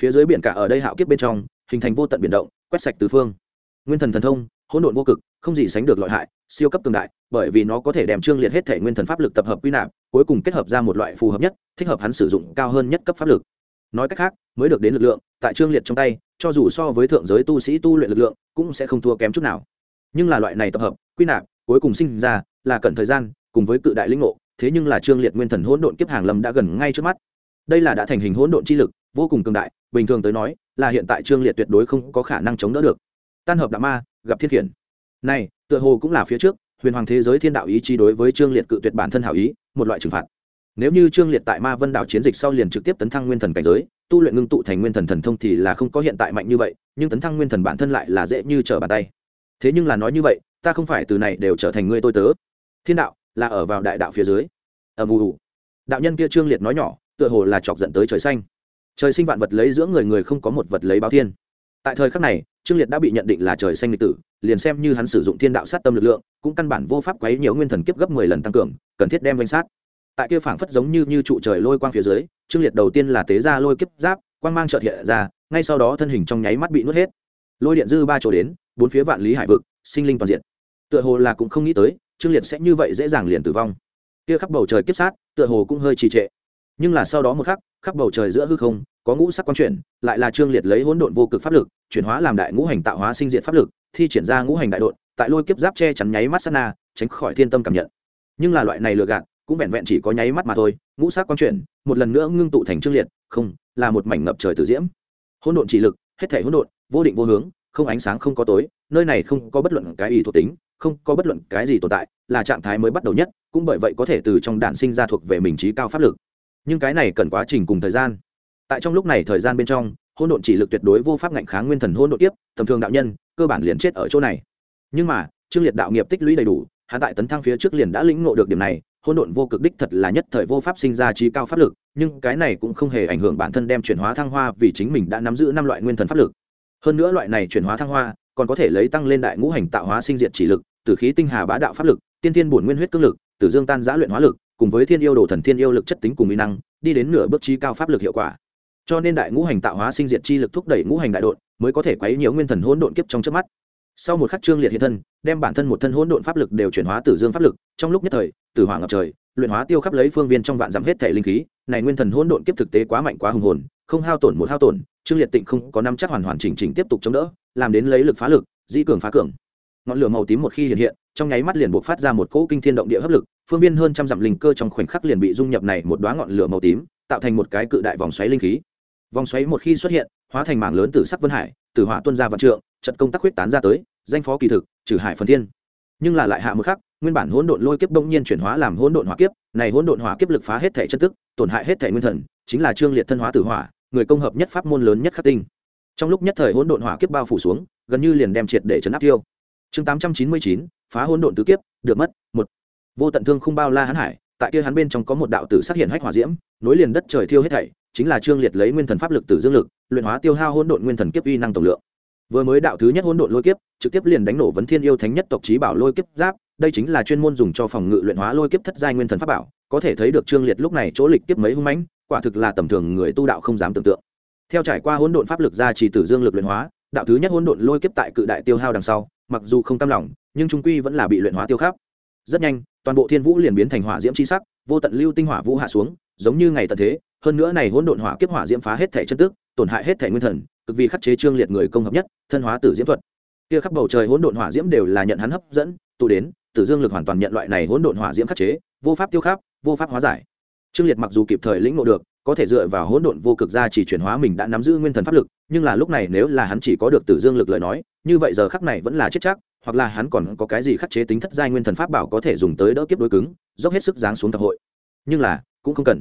A: Phía dưới biển cả ở đây hạo kiếp bên trong, hình thành vô tận biển động, quét sạch tứ phương. Nguyên thần thần thông, hỗn độn vô cực, không gì sánh được loại hại, siêu cấp cường đại, bởi vì nó có thể đem trương liệt hết thể nguyên thần pháp lực tập hợp quy nạp, cuối cùng kết hợp ra một loại phù hợp nhất, thích hợp hắn sử dụng cao hơn nhất cấp pháp lực. Nói cách khác, mới được đến lực lượng, tại trương liệt trong tay, cho dù so với thượng giới tu sĩ tu luyện lực lượng, cũng sẽ không thua kém chút nào. Nhưng là loại này tập hợp, quy nạp cuối cùng sinh ra là cần thời gian, cùng với cự đại linh ngộ, thế nhưng là trương liệt nguyên thần hỗn độn kiếp hàng lâm đã gần ngay trước mắt. Đây là đã thành hình hỗn độn chi lực, vô cùng cường đại, bình thường tới nói, là hiện tại trương liệt tuyệt đối không có khả năng chống đỡ được. Tan hợp đạo ma, gặp thiên khiển. Này, tựa hồ cũng là phía trước, huyền hoàng thế giới thiên đạo ý chí đối với trương liệt cự tuyệt bản thân hảo ý, một loại trừng phạt. Nếu như trương liệt tại ma vân đảo chiến dịch sau liền trực tiếp tấn thăng nguyên thần cảnh giới, tu luyện ngưng tụ thành nguyên thần thần thông thì là không có hiện tại mạnh như vậy, nhưng tấn thăng nguyên thần bản thân lại là dễ như trở bàn tay thế nhưng là nói như vậy, ta không phải từ này đều trở thành ngươi tôi tớ. Thiên đạo là ở vào đại đạo phía dưới. Ầm ù ù. Đạo nhân kia trương liệt nói nhỏ, tựa hồ là chọc dẫn tới trời xanh. Trời sinh vạn vật lấy giữa người người không có một vật lấy báo thiên. Tại thời khắc này, trương liệt đã bị nhận định là trời xanh lịch tử, liền xem như hắn sử dụng thiên đạo sát tâm lực lượng, cũng căn bản vô pháp quấy nhiều nguyên thần kiếp gấp mười lần tăng cường, cần thiết đem danh sát. Tại kia phảng phất giống như như trụ trời lôi quang phía dưới, trương liệt đầu tiên là tế ra lôi kiếp giáp, quang mang trợt hiện ra, ngay sau đó thân hình trong nháy mắt bị nuốt hết. Lôi điện dư ba chỗ đến bốn phía vạn lý hải vực, sinh linh toàn diện. Tựa hồ là cũng không nghĩ tới, trương liệt sẽ như vậy dễ dàng liền tử vong. Kia khắp bầu trời kiếp sát, tựa hồ cũng hơi trì trệ. Nhưng là sau đó một khắc, khắp bầu trời giữa hư không, có ngũ sắc quang chuyển, lại là trương liệt lấy hỗn độn vô cực pháp lực, chuyển hóa làm đại ngũ hành tạo hóa sinh diện pháp lực, thi triển ra ngũ hành đại đột tại lôi kiếp giáp che chắn nháy mắt sana tránh khỏi thiên tâm cảm nhận. Nhưng là loại này lừa gạt, cũng vẹn vẹn chỉ có nháy mắt mà thôi, ngũ sắc quang chuyển, một lần nữa ngưng tụ thành trương liệt, không, là một mảnh ngập trời tử diễm. Hỗn độn chỉ lực, hết thể hỗn độn, vô định vô hướng không ánh sáng không có tối, nơi này không có bất luận cái ý thuộc tính, không có bất luận cái gì tồn tại, là trạng thái mới bắt đầu nhất, cũng bởi vậy có thể từ trong đản sinh ra thuộc về mình trí cao pháp lực. Nhưng cái này cần quá trình cùng thời gian. Tại trong lúc này thời gian bên trong hôn độn chỉ lực tuyệt đối vô pháp ngạnh kháng nguyên thần hôn độn tiếp, tầm thường đạo nhân, cơ bản liền chết ở chỗ này. Nhưng mà, trương liệt đạo nghiệp tích lũy đầy đủ hạ tại tấn thăng phía trước liền đã lĩnh ngộ được điểm này hôn độn vô cực đích thật là nhất thời vô pháp sinh ra trí cao pháp lực, nhưng cái này cũng không hề ảnh hưởng bản thân đem chuyển hóa thăng hoa vì chính mình đã nắm giữ năm loại nguyên thần pháp lực hơn nữa loại này chuyển hóa thăng hoa, còn có thể lấy tăng lên đại ngũ hành tạo hóa sinh diện chỉ lực, từ khí tinh hà bá đạo pháp lực, tiên thiên bổn nguyên huyết cương lực, từ dương tan giã luyện hóa lực, cùng với thiên yêu đồ thần thiên yêu lực chất tính cùng mỹ năng, đi đến nửa bước trí cao pháp lực hiệu quả. Cho nên đại ngũ hành tạo hóa sinh diệt chi lực thúc đẩy ngũ hành đại đột mới có thể quấy nhiều nguyên thần hỗn độn kiếp trong trước mắt. Sau một khắc trương liệt hiện thân, đem bản thân một thân hỗn độn pháp lực đều chuyển hóa từ dương pháp lực, trong lúc nhất thời, từ hỏa ngập trời, luyện hóa tiêu khắp lấy phương viên trong vạn dặm hết thể linh khí, này nguyên thần hỗn độn kiếp thực tế quá mạnh quá hùng hồn không hao tổn một hao tổn, trương liệt tịnh không có năm chắc hoàn hoàn chỉnh chỉnh tiếp tục chống đỡ, làm đến lấy lực phá lực, dĩ cường phá cường. Ngọn lửa màu tím một khi hiện hiện, trong nháy mắt liền buộc phát ra một cỗ kinh thiên động địa hấp lực, phương viên hơn trăm dặm linh cơ trong khoảnh khắc liền bị dung nhập này một đoá ngọn lửa màu tím, tạo thành một cái cự đại vòng xoáy linh khí. Vòng xoáy một khi xuất hiện, hóa thành mảng lớn từ sắc vân hải từ hỏa tuân ra vạn trượng, trận công tác huyết tán ra tới, danh phó kỳ thực, trừ hải phần thiên nhưng là lại hạ một khắc, nguyên bản hỗn độn lôi kiếp đông nhiên chuyển hóa làm hỗn độn hỏa kiếp, này hỗn độn hỏa kiếp lực phá hết thể chân tức, tổn hại hết thể nguyên thần, chính là trương liệt thân hóa tử hỏa, người công hợp nhất pháp môn lớn nhất khắc tinh. Trong lúc nhất thời hỗn độn hỏa kiếp bao phủ xuống, gần như liền đem triệt để chấn áp tiêu. Chương tám trăm chín mươi chín, phá hỗn độn tứ kiếp, được mất, một. Vô tận thương không bao la hãn hải, tại kia hắn bên trong có một đạo tử sắc hiện hách hỏa diễm, nối liền đất trời thiêu hết thảy, chính là trương liệt lấy nguyên thần pháp lực tử dương lực, luyện hóa tiêu hao hỗn độn nguyên thần kiếp uy năng tổng lượng vừa mới đạo thứ nhất hỗn độn lôi kiếp, trực tiếp liền đánh nổ vấn thiên yêu thánh nhất tộc trí bảo lôi kiếp giáp, đây chính là chuyên môn dùng cho phòng ngự luyện hóa lôi kiếp thất giai nguyên thần pháp bảo, có thể thấy được trương liệt lúc này chỗ lịch kiếp mấy hung mãnh, quả thực là tầm thường người tu đạo không dám tưởng tượng. Theo trải qua hỗn độn pháp lực ra trì tử dương lực luyện hóa, đạo thứ nhất hỗn độn lôi kiếp tại cự đại tiêu hao đằng sau, mặc dù không tam lòng, nhưng trung quy vẫn là bị luyện hóa tiêu khắp. Rất nhanh, toàn bộ thiên vũ liền biến thành hỏa diễm chi sắc, vô tận lưu tinh hỏa vũ hạ xuống, giống như ngày tận thế, hơn nữa này hỗn độn hỏa kiếp hỏa diễm phá hết thể chân tức, tổn hại hết thể nguyên thần cực vì khắc chế trương liệt người công hợp nhất, thân hóa tử diễm thuật. Kia khắp bầu trời hỗn độn hỏa diễm đều là nhận hắn hấp dẫn, tụ đến, tử dương lực hoàn toàn nhận loại này hỗn độn hỏa diễm khắc chế, vô pháp tiêu khắc vô pháp hóa giải. Trương liệt mặc dù kịp thời lĩnh ngộ được, có thể dựa vào hỗn độn vô cực ra chỉ chuyển hóa mình đã nắm giữ nguyên thần pháp lực, nhưng là lúc này nếu là hắn chỉ có được tử dương lực lời nói, như vậy giờ khắc này vẫn là chết chắc, hoặc là hắn còn có cái gì khắc chế tính thất giai nguyên thần pháp bảo có thể dùng tới đỡ kiếp đối cứng, dốc hết sức giáng xuống tập hội. Nhưng là, cũng không cần.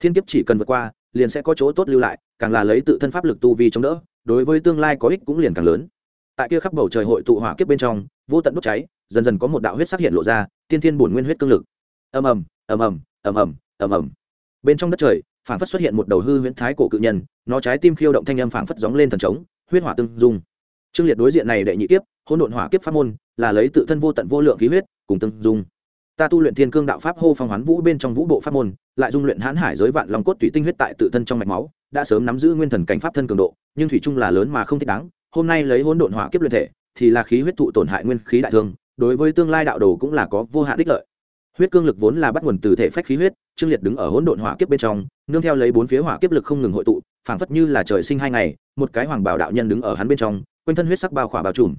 A: Thiên kiếp chỉ cần vượt qua, liền sẽ có chỗ tốt lưu lại càng là lấy tự thân pháp lực tu vi chống đỡ, đối với tương lai có ích cũng liền càng lớn. Tại kia khắp bầu trời hội tụ hỏa kiếp bên trong, vô tận đốt cháy, dần dần có một đạo huyết sắc hiện lộ ra, tiên thiên bổn nguyên huyết cương lực. Ầm ầm ầm ầm ầm ầm ầm ầm. Bên trong đất trời, phảng phất xuất hiện một đầu hư huyễn thái cổ cự nhân, nó trái tim khiêu động thanh âm phảng phất gióng lên thần trống, huyết hỏa tương dung. Trương liệt đối diện này đệ nhị kiếp, hỗn độn hỏa kiếp pháp môn, là lấy tự thân vô tận vô lượng khí huyết cùng tương dung. Ta tu luyện thiên cương đạo pháp hô phong hoán vũ bên trong vũ bộ pháp môn, lại dung luyện hãn hải giới vạn long cốt tùy tinh huyết tại tự thân trong mạch máu đã sớm nắm giữ nguyên thần cảnh pháp thân cường độ nhưng thủy chung là lớn mà không thích đáng. Hôm nay lấy hỗn độn hỏa kiếp luyện thể thì là khí huyết thụ tổn hại nguyên khí đại thương đối với tương lai đạo đồ cũng là có vô hạn đích lợi. Huyết cương lực vốn là bắt nguồn từ thể phách khí huyết trương liệt đứng ở hỗn độn hỏa kiếp bên trong nương theo lấy bốn phía hỏa kiếp lực không ngừng hội tụ phảng phất như là trời sinh hai ngày một cái hoàng bảo đạo nhân đứng ở hắn bên trong quanh thân huyết sắc bao khỏa bao trùm.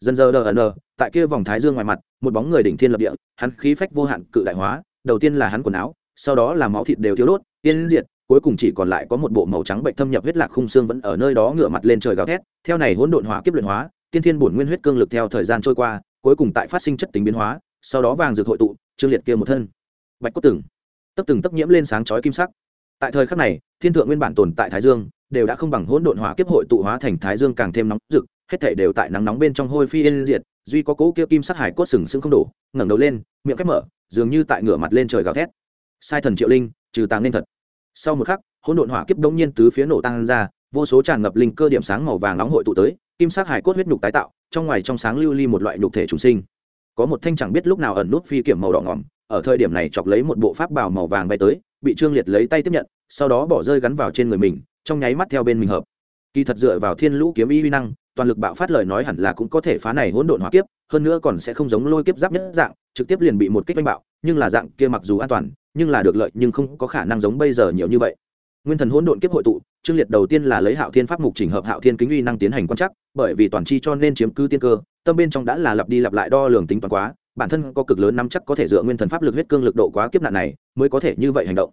A: Dần giờ đờ dần, tại kia vòng thái dương ngoài mặt một bóng người đỉnh thiên lập địa hắn khí phách vô hạn cự đại hóa đầu tiên là hắn quần áo sau đó là máu thịt đều thiếu đốt tiên diệt cuối cùng chỉ còn lại có một bộ màu trắng bệnh thâm nhập huyết lạc khung xương vẫn ở nơi đó ngửa mặt lên trời gào thét, theo này hỗn độn hỏa kiếp luyện hóa, tiên thiên bổn nguyên huyết cương lực theo thời gian trôi qua, cuối cùng tại phát sinh chất tính biến hóa, sau đó vàng dược hội tụ, trương liệt kia một thân. Bạch cốt từng tấp từng tấp nhiễm lên sáng chói kim sắc. Tại thời khắc này, thiên thượng nguyên bản tồn tại thái dương, đều đã không bằng hỗn độn hỏa kiếp hội tụ hóa thành thái dương càng thêm nóng rực, hết thảy đều tại nắng nóng bên trong hôi phi yên diệt, duy có cố kia kim sắc hải cốt sừng sững không đổ, ngẩng đầu lên, miệng khép mở, dường như tại ngửa mặt lên trời gào thét. Sai thần triệu linh, trừ tàng nên thật sau một khắc, hỗn độn hỏa kiếp đông nhiên tứ phía nổ tăng ra, vô số tràn ngập linh cơ điểm sáng màu vàng nóng hội tụ tới, kim sắc hải cốt huyết nhục tái tạo, trong ngoài trong sáng lưu ly một loại nhục thể trùng sinh. Có một thanh chẳng biết lúc nào ẩn nút phi kiểm màu đỏ ngỏm, ở thời điểm này chọc lấy một bộ pháp bào màu vàng bay tới, bị trương liệt lấy tay tiếp nhận, sau đó bỏ rơi gắn vào trên người mình, trong nháy mắt theo bên mình hợp. Kỳ thật dựa vào thiên lũ kiếm y huy năng, toàn lực bạo phát lời nói hẳn là cũng có thể phá này hỗn độn hỏa kiếp, hơn nữa còn sẽ không giống lôi kiếp giáp nhất dạng, trực tiếp liền bị một kích vanh bạo, nhưng là dạng kia mặc dù an toàn nhưng là được lợi nhưng không có khả năng giống bây giờ nhiều như vậy. Nguyên thần hỗn độn kiếp hội tụ trương liệt đầu tiên là lấy hạo thiên pháp mục chỉnh hợp hạo thiên kính uy năng tiến hành quan chắc bởi vì toàn chi cho nên chiếm cứ tiên cơ, tâm bên trong đã là lặp đi lặp lại đo lường tính toán quá, bản thân có cực lớn nắm chắc có thể dựa nguyên thần pháp lực huyết cương lực độ quá kiếp nạn này mới có thể như vậy hành động.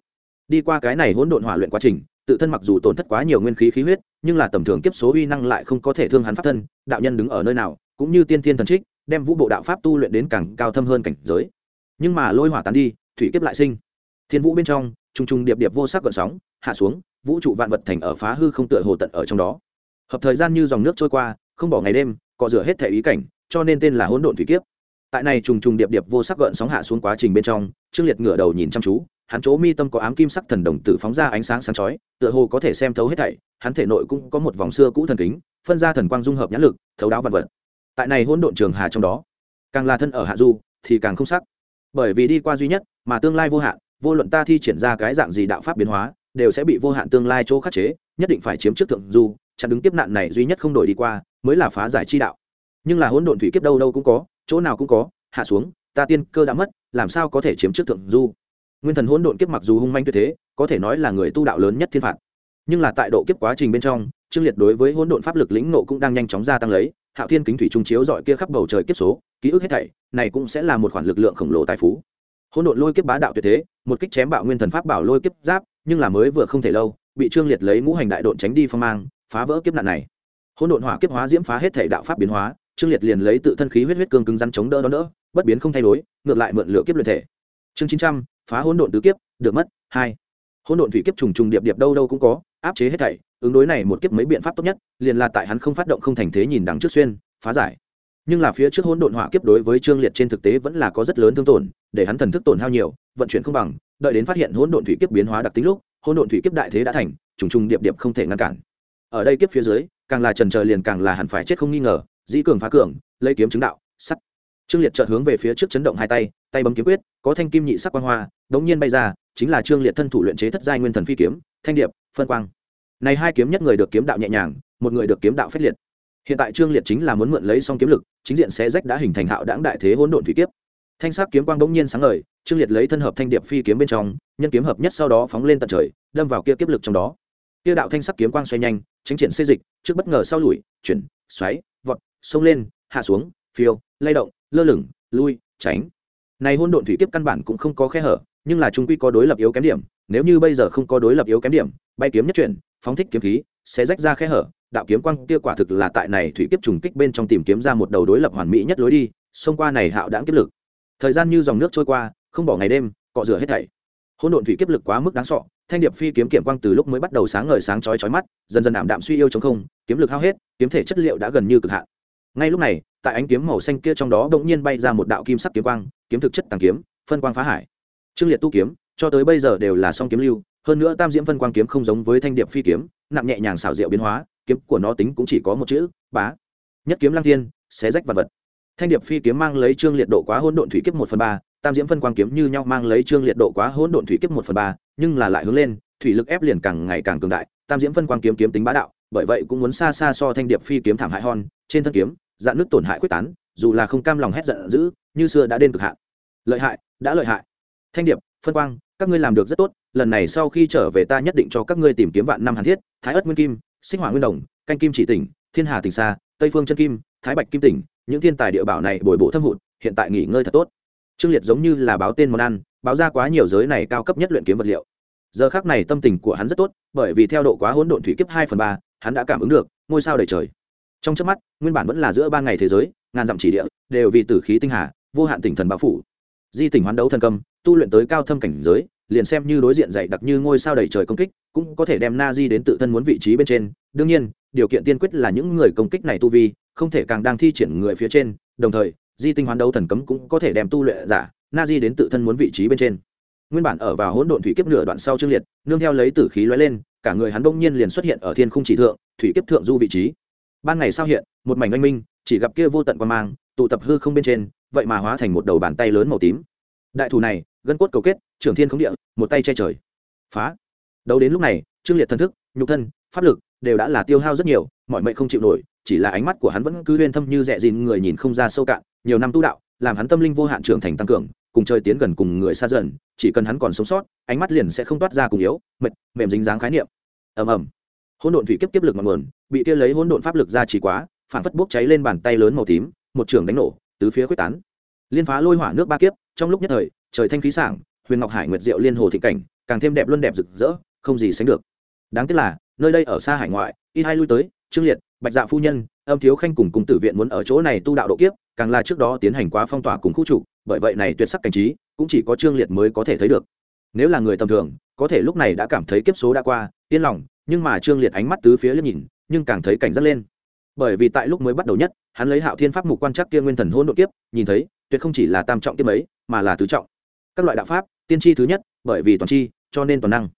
A: Đi qua cái này hỗn độn hỏa luyện quá trình, tự thân mặc dù tổn thất quá nhiều nguyên khí khí huyết, nhưng là tầm thường kiếp số uy năng lại không có thể thương hắn pháp thân, đạo nhân đứng ở nơi nào, cũng như tiên thiên thần trích, đem vũ bộ đạo pháp tu luyện đến càng cao thâm hơn cảnh giới. Nhưng mà lôi hỏa tán đi, thủy kiếp lại sinh thiên vũ bên trong, trùng trùng điệp điệp vô sắc gợn sóng, hạ xuống, vũ trụ vạn vật thành ở phá hư không tựa hồ tận ở trong đó. Hợp thời gian như dòng nước trôi qua, không bỏ ngày đêm cọ rửa hết thể ý cảnh, cho nên tên là hỗn độn thủy kiếp. Tại này trùng trùng điệp điệp vô sắc gợn sóng hạ xuống quá trình bên trong, trương liệt ngửa đầu nhìn chăm chú, hắn chỗ mi tâm có ám kim sắc thần đồng tử phóng ra ánh sáng sáng chói, tựa hồ có thể xem thấu hết thảy, hắn thể nội cũng có một vòng xưa cũ thần kính, phân ra thần quang dung hợp nhãn lực, thấu đáo vật vật. Tại này hỗn độn trường hà trong đó, càng là thân ở hạ du, thì càng không sắc. Bởi vì đi qua duy nhất, mà tương lai vô hạn vô luận ta thi triển ra cái dạng gì đạo pháp biến hóa, đều sẽ bị vô hạn tương lai chỗ khắc chế, nhất định phải chiếm trước thượng du, chặn đứng tiếp nạn này duy nhất không đổi đi qua, mới là phá giải chi đạo. Nhưng là hỗn độn thủy kiếp đâu đâu cũng có, chỗ nào cũng có, hạ xuống, ta tiên cơ đã mất, làm sao có thể chiếm trước thượng du? Nguyên thần hỗn độn kiếp mặc dù hung manh tuyệt thế, có thể nói là người tu đạo lớn nhất thiên phạt. Nhưng là tại độ kiếp quá trình bên trong, trương liệt đối với hỗn độn pháp lực lĩnh nộ cũng đang nhanh chóng gia tăng lấy, hạo thiên kính thủy trung chiếu dọi kia khắp bầu trời kiếp số, ký ức hết thảy, này cũng sẽ là một khoản lực lượng khổng lồ tài phú hỗn độn lôi kiếp bá đạo tuyệt thế, một kích chém bạo nguyên thần pháp bảo lôi kiếp giáp, nhưng là mới vừa không thể lâu, bị trương liệt lấy ngũ hành đại độn tránh đi phong mang, phá vỡ kiếp nạn này. Hỗn độn hỏa kiếp hóa diễm phá hết thể đạo pháp biến hóa, trương liệt liền lấy tự thân khí huyết huyết cương cứng rắn chống đỡ đón đỡ, bất biến không thay đổi, ngược lại mượn lửa kiếp luyện thể. Chương chín trăm, phá hỗn độn tứ kiếp, được mất, hai. Hỗn độn thủy kiếp trùng trùng điệp điệp đâu đâu cũng có, áp chế hết thảy, ứng đối này một kiếp mấy biện pháp tốt nhất, liền là tại hắn không phát động không thành thế nhìn đằng trước xuyên, phá giải nhưng là phía trước hỗn độn hỏa kiếp đối với trương liệt trên thực tế vẫn là có rất lớn thương tổn, để hắn thần thức tổn hao nhiều, vận chuyển không bằng, đợi đến phát hiện hỗn độn thủy kiếp biến hóa đặc tính lúc, hỗn độn thủy kiếp đại thế đã thành, trùng trùng điệp điệp không thể ngăn cản. Ở đây kiếp phía dưới, càng là trần trời liền càng là hẳn phải chết không nghi ngờ, dĩ cường phá cường, lấy kiếm chứng đạo, sắt. Trương liệt chợt hướng về phía trước chấn động hai tay tay bấm kiếm quyết, có thanh kim nhị sắc quang hoa, đống nhiên bay ra, chính là trương liệt thân thủ luyện chế thất giai nguyên thần phi kiếm, thanh điệp, phân quang. Này hai kiếm nhất người được kiếm đạo nhẹ nhàng, một người được kiếm đạo phết liệt hiện tại trương liệt chính là muốn mượn lấy xong kiếm lực, chính diện sẽ rách đã hình thành hạo đãng đại thế hỗn độn thủy kiếp. Thanh sắc kiếm quang bỗng nhiên sáng ngời, trương liệt lấy thân hợp thanh điệp phi kiếm bên trong, nhân kiếm hợp nhất sau đó phóng lên tận trời, đâm vào kia kiếp lực trong đó. Kia đạo thanh sắc kiếm quang xoay nhanh, tránh triển xê dịch, trước bất ngờ sau lùi, chuyển, xoáy, vọt, xông lên, hạ xuống, phiêu, lay động, lơ lửng, lui, tránh. Này hôn độn thủy kiếp căn bản cũng không có khe hở, nhưng là trung quy có đối lập yếu kém điểm, nếu như bây giờ không có đối lập yếu kém điểm, bay kiếm nhất chuyển, phóng thích kiếm khí sẽ rách ra khe hở, đạo kiếm quang kia quả thực là tại này thủy kiếp trùng kích bên trong tìm kiếm ra một đầu đối lập hoàn mỹ nhất lối đi, xông qua này hạo đãng kiếp lực. Thời gian như dòng nước trôi qua, không bỏ ngày đêm, cọ rửa hết thảy. Hỗn độn thủy kiếp lực quá mức đáng sọ thanh điệp phi kiếm kiểm quang từ lúc mới bắt đầu sáng ngời sáng chói chói mắt, dần dần ảm đạm suy yêu chống không, kiếm lực hao hết, kiếm thể chất liệu đã gần như cực hạn. Ngay lúc này, tại ánh kiếm màu xanh kia trong đó bỗng nhiên bay ra một đạo kim sắc kiếm quang, kiếm thực chất tàng kiếm, phân quang phá hải. Trương liệt tu kiếm, cho tới bây giờ đều là song kiếm lưu hơn nữa tam diễm phân quang kiếm không giống với thanh điệp phi kiếm, nặng nhẹ nhàng xảo diệu biến hóa, kiếm của nó tính cũng chỉ có một chữ, bá. Nhất kiếm lang thiên, xé rách vật vật. Thanh điệp phi kiếm mang lấy trương liệt độ quá hỗn độn thủy kiếp một phần ba, tam diễm phân quang kiếm như nhau mang lấy trương liệt độ quá hỗn độn thủy kiếp một phần ba, nhưng là lại hướng lên, thủy lực ép liền càng ngày càng cường đại, tam diễm phân quang kiếm kiếm tính bá đạo, bởi vậy cũng muốn xa xa so thanh điệp phi kiếm thảm hại hon trên thân kiếm dạn nước tổn hại quyết tán, dù là không cam lòng hét giận dữ, như xưa đã đến cực hạn. Lợi hại, đã lợi hại. Thanh điệp phân quang, các ngươi làm được rất tốt, lần này sau khi trở về ta nhất định cho các ngươi tìm kiếm vạn năm hàn thiết, thái ất nguyên kim, sinh hỏa nguyên đồng, canh kim chỉ tỉnh, thiên hà tỉnh xa tây phương chân kim, thái bạch kim tỉnh, những thiên tài địa bảo này bồi bổ thâm hụt, hiện tại nghỉ ngơi thật tốt. Trương liệt giống như là báo tên món ăn, báo ra quá nhiều giới này cao cấp nhất luyện kiếm vật liệu. Giờ khác này tâm tình của hắn rất tốt, bởi vì theo độ quá hỗn độn thủy kiếp hai phần ba, hắn đã cảm ứng được, ngôi sao đầy trời. Trong trước mắt, nguyên bản vẫn là giữa ba ngày thế giới, ngàn dặm chỉ địa, đều vì tử khí tinh hà, vô hạn tỉnh thần báo phủ. Di tỉnh hoán đấu thần cầm tu luyện tới cao thâm cảnh giới, liền xem như đối diện dày đặc như ngôi sao đầy trời công kích, cũng có thể đem na di đến tự thân muốn vị trí bên trên. Đương nhiên, điều kiện tiên quyết là những người công kích này tu vi, không thể càng đang thi triển người phía trên, đồng thời, di tinh hoán đấu thần cấm cũng có thể đem tu luyện giả na di đến tự thân muốn vị trí bên trên. Nguyên bản ở vào hỗn độn thủy kiếp nửa đoạn sau trương liệt, nương theo lấy tử khí lóe lên, cả người hắn bỗng nhiên liền xuất hiện ở thiên khung chỉ thượng, thủy kiếp thượng du vị trí. Ban ngày sao hiện, một mảnh oanh minh, chỉ gặp kia vô tận quan mang, tụ tập hư không bên trên, vậy mà hóa thành một đầu bàn tay lớn màu tím. Đại thủ này gân cốt cầu kết, trưởng thiên không địa, một tay che trời. Phá. Đấu đến lúc này, trương liệt thân thức, nhục thân, pháp lực đều đã là tiêu hao rất nhiều, mọi mệnh không chịu nổi, chỉ là ánh mắt của hắn vẫn cứ uyên thâm như dẹ dìn người nhìn không ra sâu cạn, nhiều năm tu đạo, làm hắn tâm linh vô hạn trưởng thành tăng cường, cùng chơi tiến gần cùng người xa dần, chỉ cần hắn còn sống sót, ánh mắt liền sẽ không toát ra cùng yếu, mệt, mềm dính dáng khái niệm. Ầm ầm. Hỗn độn thủy kiếp kiếp lực ngọn nguồn, bị kia lấy hỗn độn pháp lực ra chỉ quá, phản phất bốc cháy lên bàn tay lớn màu tím, một trường đánh nổ, tứ phía quyết tán. Liên phá lôi hỏa nước ba kiếp, trong lúc nhất thời trời thanh khí sảng, huyền ngọc hải nguyệt diệu liên hồ thị cảnh, càng thêm đẹp luân đẹp rực rỡ, không gì sánh được. Đáng tiếc là, nơi đây ở xa hải ngoại ít hai lui tới, trương liệt, bạch dạ phu nhân, âm thiếu khanh cùng cùng tử viện muốn ở chỗ này tu đạo độ kiếp, càng là trước đó tiến hành quá phong tỏa cùng khu trục bởi vậy này tuyệt sắc cảnh trí, cũng chỉ có trương liệt mới có thể thấy được. Nếu là người tầm thường, có thể lúc này đã cảm thấy kiếp số đã qua, yên lòng, nhưng mà trương liệt ánh mắt tứ phía liếc nhìn, nhưng càng thấy cảnh giác lên. Bởi vì tại lúc mới bắt đầu nhất, hắn lấy hạo thiên pháp mục quan Trắc kia nguyên thần hôn độ kiếp, nhìn thấy, tuyệt không chỉ là tam trọng kiếp ấy, mà là tứ trọng các loại đạo pháp, tiên tri thứ nhất, bởi vì toàn chi cho nên toàn năng.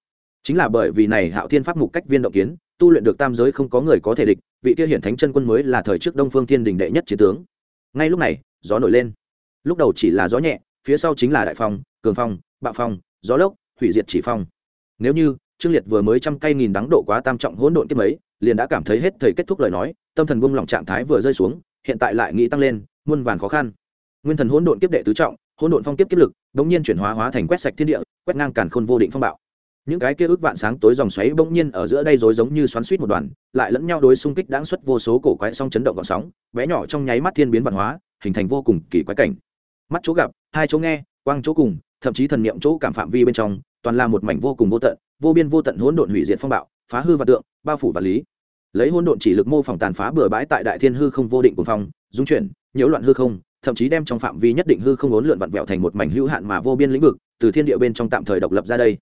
A: Chính là bởi vì này hạo thiên pháp mục cách viên động kiến, tu luyện được tam giới không có người có thể địch, vị kia hiển thánh chân quân mới là thời trước đông phương thiên đình đệ nhất chiến tướng. Ngay lúc này, gió nổi lên. Lúc đầu chỉ là gió nhẹ, phía sau chính là đại phong, cường phong, bạo phong, gió lốc, hủy diệt chỉ phong. Nếu như, trương liệt vừa mới trăm cây nghìn đắng độ quá tam trọng hỗn độn kiếp ấy, liền đã cảm thấy hết thời kết thúc lời nói, tâm thần buông lỏng trạng thái vừa rơi xuống, hiện tại lại nghĩ tăng lên, muôn vàn khó khăn. Nguyên thần hỗn độn kiếp đệ tứ trọng hỗn độn phong kiếp kiếp lực bỗng nhiên chuyển hóa hóa thành quét sạch thiên địa, quét ngang càn khôn vô định phong bạo. Những cái kia ước vạn sáng tối dòng xoáy bỗng nhiên ở giữa đây rối giống như xoắn suýt một đoàn, lại lẫn nhau đối xung kích đáng xuất vô số cổ quái song chấn động gọn sóng, bé nhỏ trong nháy mắt thiên biến văn hóa, hình thành vô cùng kỳ quái cảnh. Mắt chỗ gặp, hai chỗ nghe, quang chỗ cùng, thậm chí thần niệm chỗ cảm phạm vi bên trong, toàn là một mảnh vô cùng vô tận, vô biên vô tận hỗn độn hủy diệt phong bạo, phá hư và tượng, bao phủ và lý. Lấy hỗn độn chỉ lực mô phỏng tàn phá bừa bãi tại đại thiên hư không vô định của phong, dung chuyển, nhiễu loạn hư không thậm chí đem trong phạm vi nhất định hư không ốn lượn vặn vẹo thành một mảnh hữu hạn mà vô biên lĩnh vực, từ thiên địa bên trong tạm thời độc lập ra đây.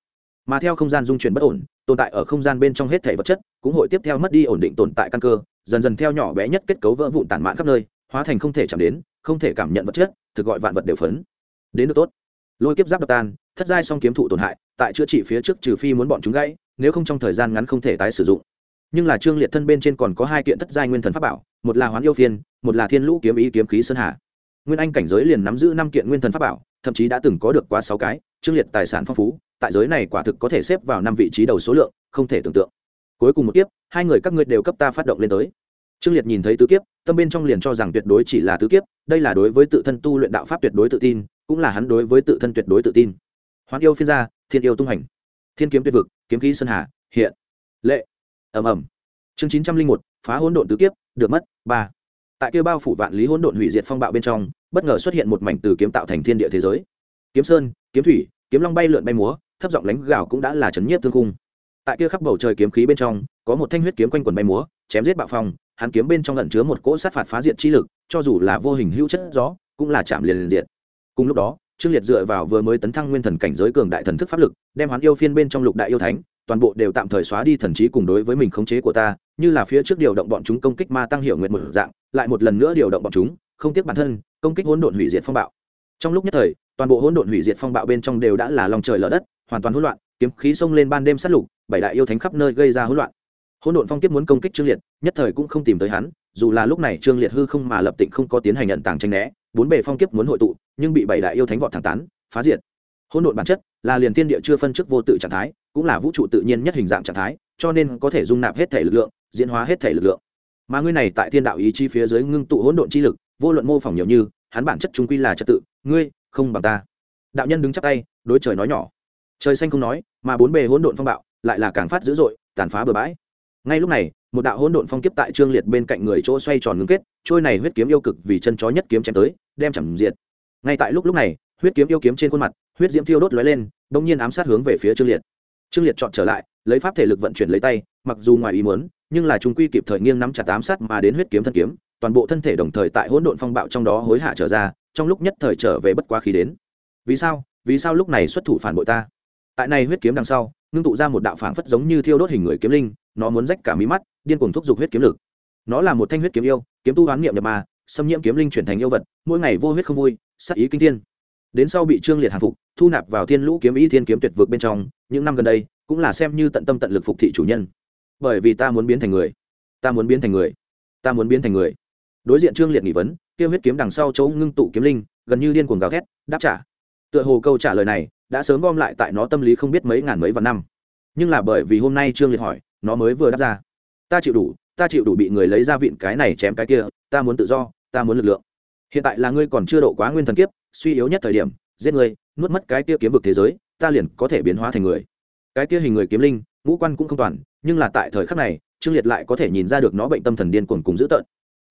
A: Mà theo không gian dung chuyển bất ổn, tồn tại ở không gian bên trong hết thể vật chất, cũng hội tiếp theo mất đi ổn định tồn tại căn cơ, dần dần theo nhỏ bé nhất kết cấu vỡ vụn tản mạn khắp nơi, hóa thành không thể chạm đến, không thể cảm nhận vật chất, thực gọi vạn vật đều phấn. Đến được tốt. Lôi kiếp giáp đập tan, thất giai song kiếm thụ tổn hại, tại chữa trị phía trước trừ phi muốn bọn chúng gãy, nếu không trong thời gian ngắn không thể tái sử dụng. Nhưng là trương liệt thân bên trên còn có hai kiện thất giai nguyên thần pháp bảo, một là hoán yêu phiên, một là thiên lũ kiếm ý kiếm khí sơn hà nguyên anh cảnh giới liền nắm giữ năm kiện nguyên thần pháp bảo, thậm chí đã từng có được quá sáu cái trương liệt tài sản phong phú, tại giới này quả thực có thể xếp vào năm vị trí đầu số lượng, không thể tưởng tượng. Cuối cùng một kiếp, hai người các ngươi đều cấp ta phát động lên tới. Trương liệt nhìn thấy tứ kiếp, tâm bên trong liền cho rằng tuyệt đối chỉ là tứ kiếp, đây là đối với tự thân tu luyện đạo pháp tuyệt đối tự tin, cũng là hắn đối với tự thân tuyệt đối tự tin. Hoán yêu phiên gia, thiên yêu tung hành. Thiên kiếm tuyệt vực, kiếm khí sơn hà, hiện. Lệ. Ầm ầm. Chương chín trăm linh một, phá hỗn độn tứ kiếp, được mất, ba. Tại kia bao phủ vạn lý hỗn độn hủy diệt phong bạo bên trong bất ngờ xuất hiện một mảnh từ kiếm tạo thành thiên địa thế giới. Kiếm sơn, kiếm thủy, kiếm long bay lượn bay múa, thấp giọng lánh gào cũng đã là chấn nhiếp thương cung tại kia khắp bầu trời kiếm khí bên trong, có một thanh huyết kiếm quanh quần bay múa, chém giết bạo phong, hắn kiếm bên trong lẩn chứa một cỗ sát phạt phá diện chi lực, cho dù là vô hình hữu chất gió, cũng là chạm liền liền diệt. Cùng lúc đó, trương liệt dựa vào vừa mới tấn thăng nguyên thần cảnh giới cường đại thần thức pháp lực, đem hắn yêu phiên bên trong lục đại yêu thánh, toàn bộ đều tạm thời xóa đi thần trí cùng đối với mình khống chế của ta, như là phía trước điều động bọn chúng công kích ma tăng hiệu nguyện một dạng, lại một lần nữa điều động bọn chúng không tiếc bản thân, công kích hỗn độn hủy diệt phong bạo. Trong lúc nhất thời, toàn bộ hỗn độn hủy diệt phong bạo bên trong đều đã là lòng trời lở đất, hoàn toàn hỗn loạn, kiếm khí xông lên ban đêm sát lục, bảy đại yêu thánh khắp nơi gây ra hỗn loạn. Hỗn độn phong kiếp muốn công kích trương liệt, nhất thời cũng không tìm tới hắn, dù là lúc này trương liệt hư không mà lập tịnh không có tiến hành nhận tàng tranh né, bốn bề phong kiếp muốn hội tụ, nhưng bị bảy đại yêu thánh vọt thẳng tán, phá diệt. Hỗn độn bản chất là liền thiên địa chưa phân chức vô tự trạng thái, cũng là vũ trụ tự nhiên nhất hình dạng trạng thái, cho nên có thể dung nạp hết thể lực lượng, diễn hóa hết thể lực lượng. Mà ngươi này tại thiên đạo ý chí phía dưới ngưng tụ hỗn độn chi lực vô luận mô phỏng nhiều như, hắn bản chất trung quy là trật tự, ngươi không bằng ta. Đạo nhân đứng chắp tay, đối trời nói nhỏ. Trời xanh không nói, mà bốn bề hỗn độn phong bạo lại là càng phát dữ dội, tàn phá bừa bãi. Ngay lúc này, một đạo hỗn độn phong kiếp tại trương liệt bên cạnh người chỗ xoay tròn ngưng kết, trôi này huyết kiếm yêu cực vì chân chó nhất kiếm chém tới, đem chẳng diệt ngay tại lúc lúc này, huyết kiếm yêu kiếm trên khuôn mặt, huyết diễm thiêu đốt lóe lên đông nhiên ám sát hướng về phía trương liệt. Trương liệt chọn trở lại, lấy pháp thể lực vận chuyển lấy tay, mặc dù ngoài ý muốn, nhưng là trung quy kịp thời nghiêng nắm chặt ám sát mà đến huyết kiếm thân kiếm toàn bộ thân thể đồng thời tại hỗn độn phong bạo trong đó hối hạ trở ra, trong lúc nhất thời trở về bất quá khí đến. Vì sao? Vì sao lúc này xuất thủ phản bội ta? Tại này huyết kiếm đằng sau, ngưng tụ ra một đạo phảng phất giống như thiêu đốt hình người kiếm linh, nó muốn rách cả mí mắt, điên cuồng thúc giục huyết kiếm lực. Nó là một thanh huyết kiếm yêu, kiếm tu hoán niệm nhập ma, xâm nhiễm kiếm linh chuyển thành yêu vật, mỗi ngày vô huyết không vui sắc ý kinh thiên. Đến sau bị trương liệt hàng phục, thu nạp vào thiên lũ kiếm ý thiên kiếm tuyệt vực bên trong, những năm gần đây, cũng là xem như tận tâm tận lực phục thị chủ nhân. Bởi vì ta muốn biến thành người. Ta muốn biến thành người. Ta muốn biến thành người đối diện trương liệt nghỉ vấn kêu huyết kiếm đằng sau chỗ ngưng tụ kiếm linh, gần như điên cuồng gào thét, đáp trả. Tựa hồ câu trả lời này đã sớm gom lại tại nó tâm lý không biết mấy ngàn mấy vạn năm. Nhưng là bởi vì hôm nay trương liệt hỏi, nó mới vừa đáp ra, ta chịu đủ, ta chịu đủ bị người lấy ra vịn cái này chém cái kia, ta muốn tự do, ta muốn lực lượng. Hiện tại là ngươi còn chưa độ quá nguyên thần kiếp, suy yếu nhất thời điểm, giết ngươi, nuốt mất cái kia kiếm vực thế giới, ta liền có thể biến hóa thành người. Cái kia hình người kiếm linh, ngũ quan cũng không toàn, nhưng là tại thời khắc này, trương liệt lại có thể nhìn ra được nó bệnh tâm thần điên cuồng cùng dữ tợn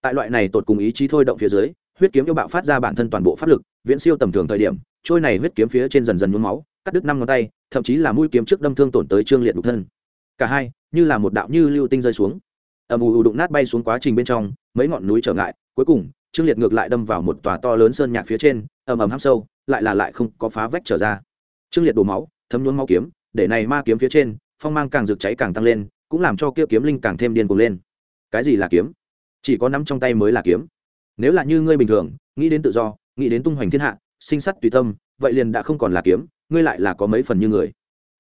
A: tại loại này tột cùng ý chí thôi động phía dưới, huyết kiếm yêu bạo phát ra bản thân toàn bộ pháp lực, viễn siêu tầm thường thời điểm, trôi này huyết kiếm phía trên dần dần nhuốm máu, cắt đứt năm ngón tay, thậm chí là mũi kiếm trước đâm thương tổn tới trương liệt đục thân. Cả hai, như là một đạo như lưu tinh rơi xuống. Ầm ù đụng nát bay xuống quá trình bên trong, mấy ngọn núi trở ngại, cuối cùng, trương liệt ngược lại đâm vào một tòa to lớn sơn nhạc phía trên, ầm ầm hăm sâu, lại là lại không có phá vách trở ra. Trương liệt đổ máu, thấm nhuốm máu kiếm, để này ma kiếm phía trên, phong mang càng rực cháy càng tăng lên, cũng làm cho kia kiếm linh càng thêm điên cuồng lên. Cái gì là kiếm? Chỉ có nắm trong tay mới là kiếm. Nếu là như ngươi bình thường, nghĩ đến tự do, nghĩ đến tung hoành thiên hạ, sinh sắt tùy tâm, vậy liền đã không còn là kiếm, ngươi lại là có mấy phần như người.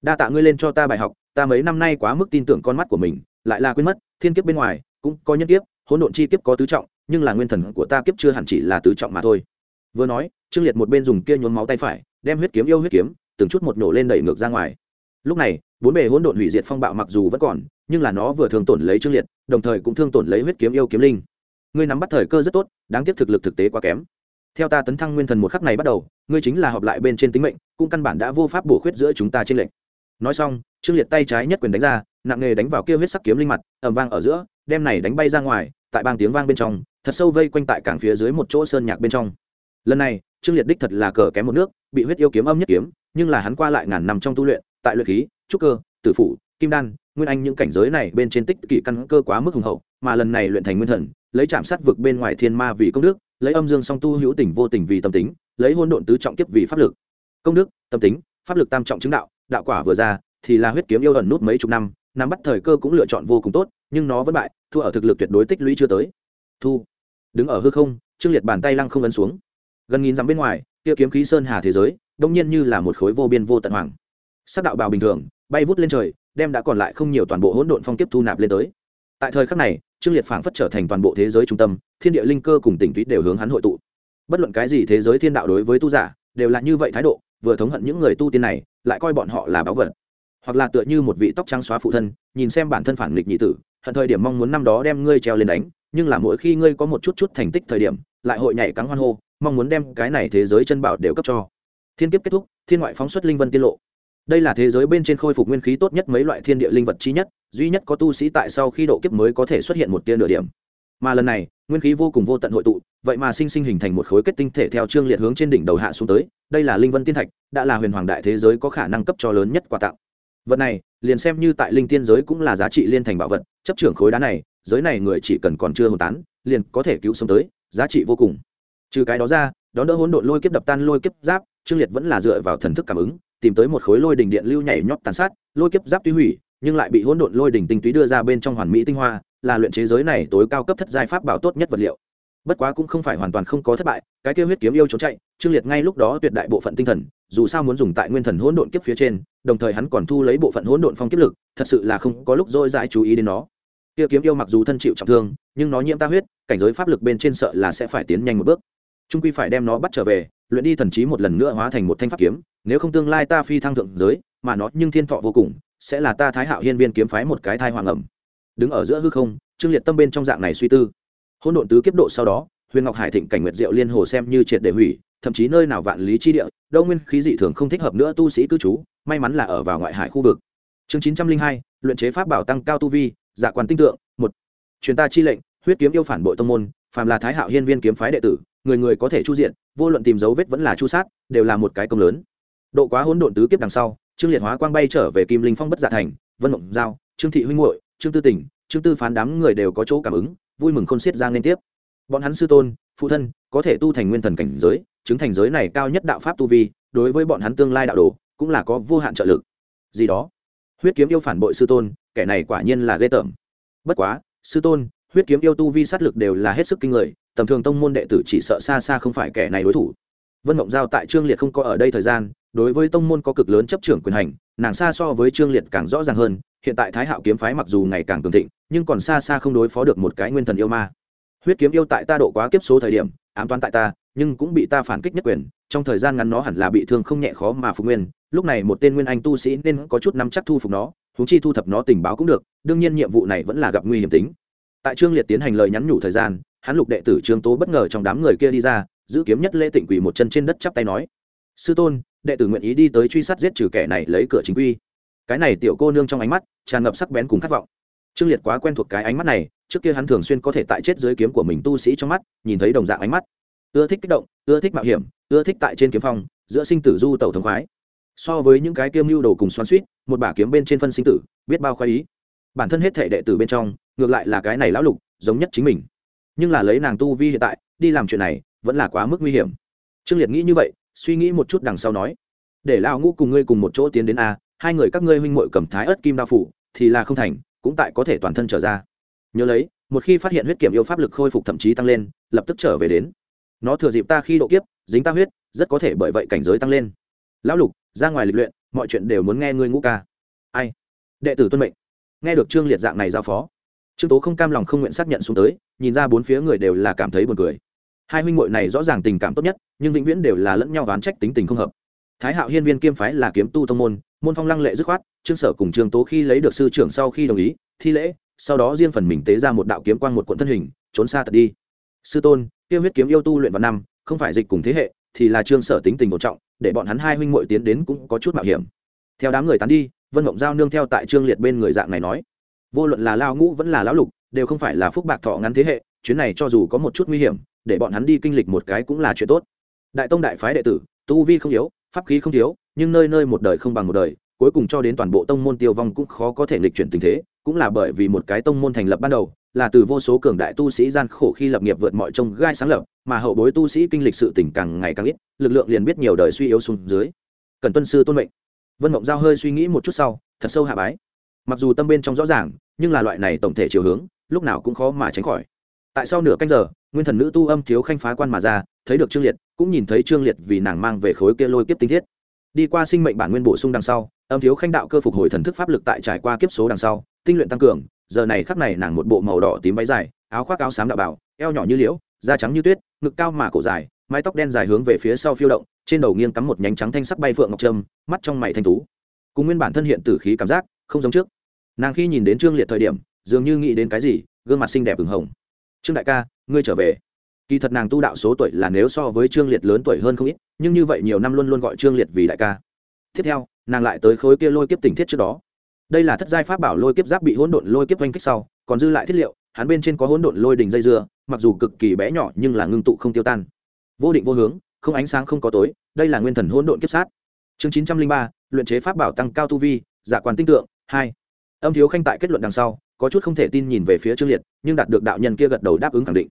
A: Đa tạ ngươi lên cho ta bài học, ta mấy năm nay quá mức tin tưởng con mắt của mình, lại là quên mất, thiên kiếp bên ngoài, cũng có nhân kiếp, hỗn độn chi kiếp có tứ trọng, nhưng là nguyên thần của ta kiếp chưa hẳn chỉ là tứ trọng mà thôi. Vừa nói, trương liệt một bên dùng kia nhốn máu tay phải, đem huyết kiếm yêu huyết kiếm, từng chút một nổ lên đẩy ngược ra ngoài lúc này, bốn bề hỗn độn hủy diệt phong bạo mặc dù vẫn còn, nhưng là nó vừa thương tổn lấy trương liệt, đồng thời cũng thương tổn lấy huyết kiếm yêu kiếm linh. Ngươi nắm bắt thời cơ rất tốt, đáng tiếc thực lực thực tế quá kém. Theo ta tấn thăng nguyên thần một khắc này bắt đầu, ngươi chính là họp lại bên trên tính mệnh, cũng căn bản đã vô pháp bổ khuyết giữa chúng ta trên lệnh. Nói xong, trương liệt tay trái nhất quyền đánh ra, nặng nghề đánh vào kia huyết sắc kiếm linh mặt ẩm vang ở giữa, đem này đánh bay ra ngoài, tại bang tiếng vang bên trong, thật sâu vây quanh tại cảng phía dưới một chỗ sơn nhạc bên trong. Lần này, trương liệt đích thật là cờ kém một nước, bị huyết yêu kiếm âm nhất kiếm, nhưng là hắn qua lại ngàn năm trong tu luyện tại luyện khí, trúc cơ, tử phủ, kim đan, nguyên anh những cảnh giới này bên trên tích kỷ căn cơ quá mức hùng hậu, mà lần này luyện thành nguyên thần, lấy chạm sát vực bên ngoài thiên ma vì công đức, lấy âm dương song tu hữu tình vô tình vì tâm tính, lấy hôn độn tứ trọng kiếp vì pháp lực. Công đức, tâm tính, pháp lực tam trọng chứng đạo đạo quả vừa ra, thì là huyết kiếm yêu ẩn nút mấy chục năm, nắm bắt thời cơ cũng lựa chọn vô cùng tốt, nhưng nó vẫn bại, thua ở thực lực tuyệt đối tích lũy chưa tới. Thu. Đứng ở hư không, trương liệt bàn tay lăng không ấn xuống. Gần nghìn dặm bên ngoài, kia kiếm khí sơn hà thế giới, đông nhiên như là một khối vô biên vô tận hoàng sắc đạo bào bình thường, bay vút lên trời, đem đã còn lại không nhiều toàn bộ hỗn độn phong tiếp thu nạp lên tới. Tại thời khắc này, trương liệt phảng phất trở thành toàn bộ thế giới trung tâm, thiên địa linh cơ cùng tỉnh túy đều hướng hắn hội tụ. Bất luận cái gì thế giới thiên đạo đối với tu giả, đều là như vậy thái độ, vừa thống hận những người tu tiên này, lại coi bọn họ là báu vật. Hoặc là tựa như một vị tóc trắng xóa phụ thân, nhìn xem bản thân phản nghịch nhị tử, hận thời điểm mong muốn năm đó đem ngươi treo lên đánh, nhưng là mỗi khi ngươi có một chút chút thành tích thời điểm, lại hội nhảy cắn hoan hô, mong muốn đem cái này thế giới chân bảo đều cấp cho. Thiên kiếp kết thúc, thiên ngoại phóng xuất linh vân tiết lộ đây là thế giới bên trên khôi phục nguyên khí tốt nhất mấy loại thiên địa linh vật chi nhất, duy nhất có tu sĩ tại sau khi độ kiếp mới có thể xuất hiện một tia nửa điểm. Mà lần này, nguyên khí vô cùng vô tận hội tụ, vậy mà sinh sinh hình thành một khối kết tinh thể theo trương liệt hướng trên đỉnh đầu hạ xuống tới, đây là linh vân tiên thạch, đã là huyền hoàng đại thế giới có khả năng cấp cho lớn nhất quà tặng. Vật này, liền xem như tại linh tiên giới cũng là giá trị liên thành bảo vật, chấp trưởng khối đá này, giới này người chỉ cần còn chưa hồn tán, liền có thể cứu sống tới, giá trị vô cùng. Trừ cái đó ra, đón đỡ hỗn độn lôi kiếp đập tan lôi kiếp giáp, trương liệt vẫn là dựa vào thần thức cảm ứng tìm tới một khối lôi đỉnh điện lưu nhảy nhót tàn sát, lôi kiếp giáp tuy hủy, nhưng lại bị hỗn độn lôi đỉnh tinh túy đưa ra bên trong hoàn mỹ tinh hoa, là luyện chế giới này tối cao cấp thất giai pháp bảo tốt nhất vật liệu. Bất quá cũng không phải hoàn toàn không có thất bại, cái kia huyết kiếm yêu trốn chạy, trương liệt ngay lúc đó tuyệt đại bộ phận tinh thần, dù sao muốn dùng tại nguyên thần hỗn độn kiếp phía trên, đồng thời hắn còn thu lấy bộ phận hỗn độn phong kiếp lực, thật sự là không có lúc dỗi dãi chú ý đến nó. Kia kiếm yêu mặc dù thân chịu trọng thương, nhưng nó nhiễm ta huyết, cảnh giới pháp lực bên trên sợ là sẽ phải tiến nhanh một bước. Trung quy phải đem nó bắt trở về, luyện đi thần trí một lần nữa hóa thành một thanh pháp kiếm nếu không tương lai ta phi thăng thượng giới, mà nó nhưng thiên thọ vô cùng, sẽ là ta thái hạo hiên viên kiếm phái một cái thai hoàng ẩm. Đứng ở giữa hư không, trương liệt tâm bên trong dạng này suy tư. Hỗn độn tứ kiếp độ sau đó, huyền ngọc hải thịnh cảnh nguyệt diệu liên hồ xem như triệt để hủy, thậm chí nơi nào vạn lý chi địa, đâu nguyên khí dị thường không thích hợp nữa tu sĩ cư trú, may mắn là ở vào ngoại hải khu vực. Chương chín trăm linh hai, luyện chế pháp bảo tăng cao tu vi dạ quan tinh tượng, một. Truyền ta chi lệnh, huyết kiếm yêu phản bội tông môn, phàm là thái hạo hiên viên kiếm phái đệ tử, người người có thể chu diện, vô luận tìm dấu vết vẫn là chu sát, đều là một cái công lớn độ quá hỗn độn tứ kiếp đằng sau, trương liệt hóa quang bay trở về kim linh phong bất giả thành, vân mộng giao, trương thị huynh hội trương tư tỉnh, trương tư phán đám người đều có chỗ cảm ứng, vui mừng khôn xiết giang liên tiếp. Bọn hắn sư tôn, phụ thân, có thể tu thành nguyên thần cảnh giới, chứng thành giới này cao nhất đạo pháp tu vi, đối với bọn hắn tương lai đạo đồ, cũng là có vô hạn trợ lực. Gì đó? Huyết kiếm yêu phản bội sư tôn, kẻ này quả nhiên là ghê tởm. Bất quá, sư tôn, huyết kiếm yêu tu vi sát lực đều là hết sức kinh người, tầm thường tông môn đệ tử chỉ sợ xa xa không phải kẻ này đối thủ. Vân mộng giao tại trương liệt không có ở đây thời gian đối với tông môn có cực lớn chấp trưởng quyền hành, nàng xa so với trương liệt càng rõ ràng hơn, hiện tại thái hạo kiếm phái mặc dù ngày càng cường thịnh, nhưng còn xa xa không đối phó được một cái nguyên thần yêu ma. Huyết kiếm yêu tại ta độ quá kiếp số thời điểm, ám toán tại ta, nhưng cũng bị ta phản kích nhất quyền, trong thời gian ngắn nó hẳn là bị thương không nhẹ khó mà phục nguyên, lúc này một tên nguyên anh tu sĩ nên có chút nắm chắc thu phục nó húng chi thu thập nó tình báo cũng được, đương nhiên nhiệm vụ này vẫn là gặp nguy hiểm tính. Tại trương liệt tiến hành lời nhắn nhủ thời gian, hắn lục đệ tử trương tố bất ngờ trong đám người kia đi ra, giữ kiếm nhất lễ tịnh quỷ một chân trên đất chắp tay nói, sư tôn đệ tử nguyện ý đi tới truy sát giết trừ kẻ này lấy cửa chính quy. Cái này tiểu cô nương trong ánh mắt, tràn ngập sắc bén cùng khát vọng. Trương liệt quá quen thuộc cái ánh mắt này, trước kia hắn thường xuyên có thể tại chết dưới kiếm của mình tu sĩ trong mắt, nhìn thấy đồng dạng ánh mắt. Ưa thích kích động, ưa thích mạo hiểm, ưa thích tại trên kiếm phong, giữa sinh tử du tẩu thống khoái. So với những cái kiêm mưu đồ cùng xoắn suýt, một bả kiếm bên trên phân sinh tử, biết bao khoái ý. Bản thân hết thể đệ tử bên trong, ngược lại là cái này lão lục, giống nhất chính mình. Nhưng là lấy nàng tu vi hiện tại, đi làm chuyện này, vẫn là quá mức nguy hiểm. Trương liệt nghĩ như vậy suy nghĩ một chút đằng sau nói, để lão ngũ cùng ngươi cùng một chỗ tiến đến a, hai người các ngươi huynh muội cầm thái ớt kim đao phủ, thì là không thành, cũng tại có thể toàn thân trở ra. Nhớ lấy, một khi phát hiện huyết kiểm yêu pháp lực khôi phục thậm chí tăng lên, lập tức trở về đến. Nó thừa dịp ta khi độ kiếp, dính ta huyết, rất có thể bởi vậy cảnh giới tăng lên. Lão lục, ra ngoài lịch luyện, mọi chuyện đều muốn nghe ngươi ngũ ca. Ai? Đệ tử tuân mệnh. Nghe được trương liệt dạng này giao phó, trương tố không cam lòng không nguyện xác nhận xuống tới, nhìn ra bốn phía người đều là cảm thấy buồn cười hai huynh muội này rõ ràng tình cảm tốt nhất, nhưng vĩnh viễn đều là lẫn nhau oán trách tính tình không hợp. Thái hạo hiên viên kiêm phái là kiếm tu tông môn môn phong lăng lệ dứt khoát, trương sở cùng trương tố khi lấy được sư trưởng sau khi đồng ý, thi lễ, sau đó riêng phần mình tế ra một đạo kiếm quang một quận thân hình, trốn xa tật đi. Sư tôn, tiêu huyết kiếm yêu tu luyện vào năm, không phải dịch cùng thế hệ, thì là trương sở tính tình một trọng, để bọn hắn hai huynh muội tiến đến cũng có chút mạo hiểm. Theo đám người tán đi, vân mộng giao nương theo tại trương liệt bên người dạng này nói, vô luận là lao ngũ vẫn là lão lục, đều không phải là phúc bạc thọ ngắn thế hệ, chuyến này cho dù có một chút nguy hiểm để bọn hắn đi kinh lịch một cái cũng là chuyện tốt. Đại tông đại phái đệ tử, tu vi không yếu, pháp khí không thiếu, nhưng nơi nơi một đời không bằng một đời, cuối cùng cho đến toàn bộ tông môn tiêu vong cũng khó có thể nghịch chuyển tình thế, cũng là bởi vì một cái tông môn thành lập ban đầu, là từ vô số cường đại tu sĩ gian khổ khi lập nghiệp vượt mọi trông gai sáng lập, mà hậu bối tu sĩ kinh lịch sự tỉnh càng ngày càng ít, lực lượng liền biết nhiều đời suy yếu xuống dưới. Cần tuân sư tôn mệnh. Vân mộng giao hơi suy nghĩ một chút sau, thật sâu hạ bái. Mặc dù tâm bên trong rõ ràng, nhưng là loại này tổng thể chiều hướng, lúc nào cũng khó mà tránh khỏi. Tại sau nửa canh giờ nguyên thần nữ tu âm thiếu khanh phá quan mà ra, thấy được trương liệt, cũng nhìn thấy trương liệt vì nàng mang về khối kia lôi kiếp tinh thiết. Đi qua sinh mệnh bản nguyên bổ sung đằng sau, âm thiếu khanh đạo cơ phục hồi thần thức pháp lực tại trải qua kiếp số đằng sau, tinh luyện tăng cường, giờ này khắc này nàng một bộ màu đỏ tím váy dài, áo khoác áo xám đạo bảo, eo nhỏ như liễu, da trắng như tuyết, ngực cao mà cổ dài, mái tóc đen dài hướng về phía sau phiêu động, trên đầu nghiêng cắm một nhánh trắng thanh sắc bay phượng ngọc trâm, mắt trong mày thanh tú. Cùng nguyên bản thân hiện tử khí cảm giác không giống trước. Nàng khi nhìn đến trương liệt thời điểm, dường như nghĩ đến cái gì, gương mặt xinh đẹp ửng hồng trương đại ca, ngươi trở về. Kỳ thật nàng tu đạo số tuổi là nếu so với trương liệt lớn tuổi hơn không ít, nhưng như vậy nhiều năm luôn luôn gọi trương liệt vì đại ca. Tiếp theo, nàng lại tới khối kia lôi kiếp tình thiết trước đó. Đây là thất giai pháp bảo lôi kiếp giáp bị hỗn độn lôi kiếp oanh kích sau, còn dư lại thiết liệu, hắn bên trên có hỗn độn lôi đình dây dưa, mặc dù cực kỳ bé nhỏ nhưng là ngưng tụ không tiêu tan. Vô định vô hướng, không ánh sáng không có tối, đây là nguyên thần hỗn độn kiếp sát. Chương chín trăm linh ba, luyện chế pháp bảo tăng cao tu vi, giả quan tinh tượng, hai. Âm thiếu khanh tại kết luận đằng sau có chút không thể tin nhìn về phía trương liệt, nhưng đạt được đạo nhân kia gật đầu đáp ứng khẳng định.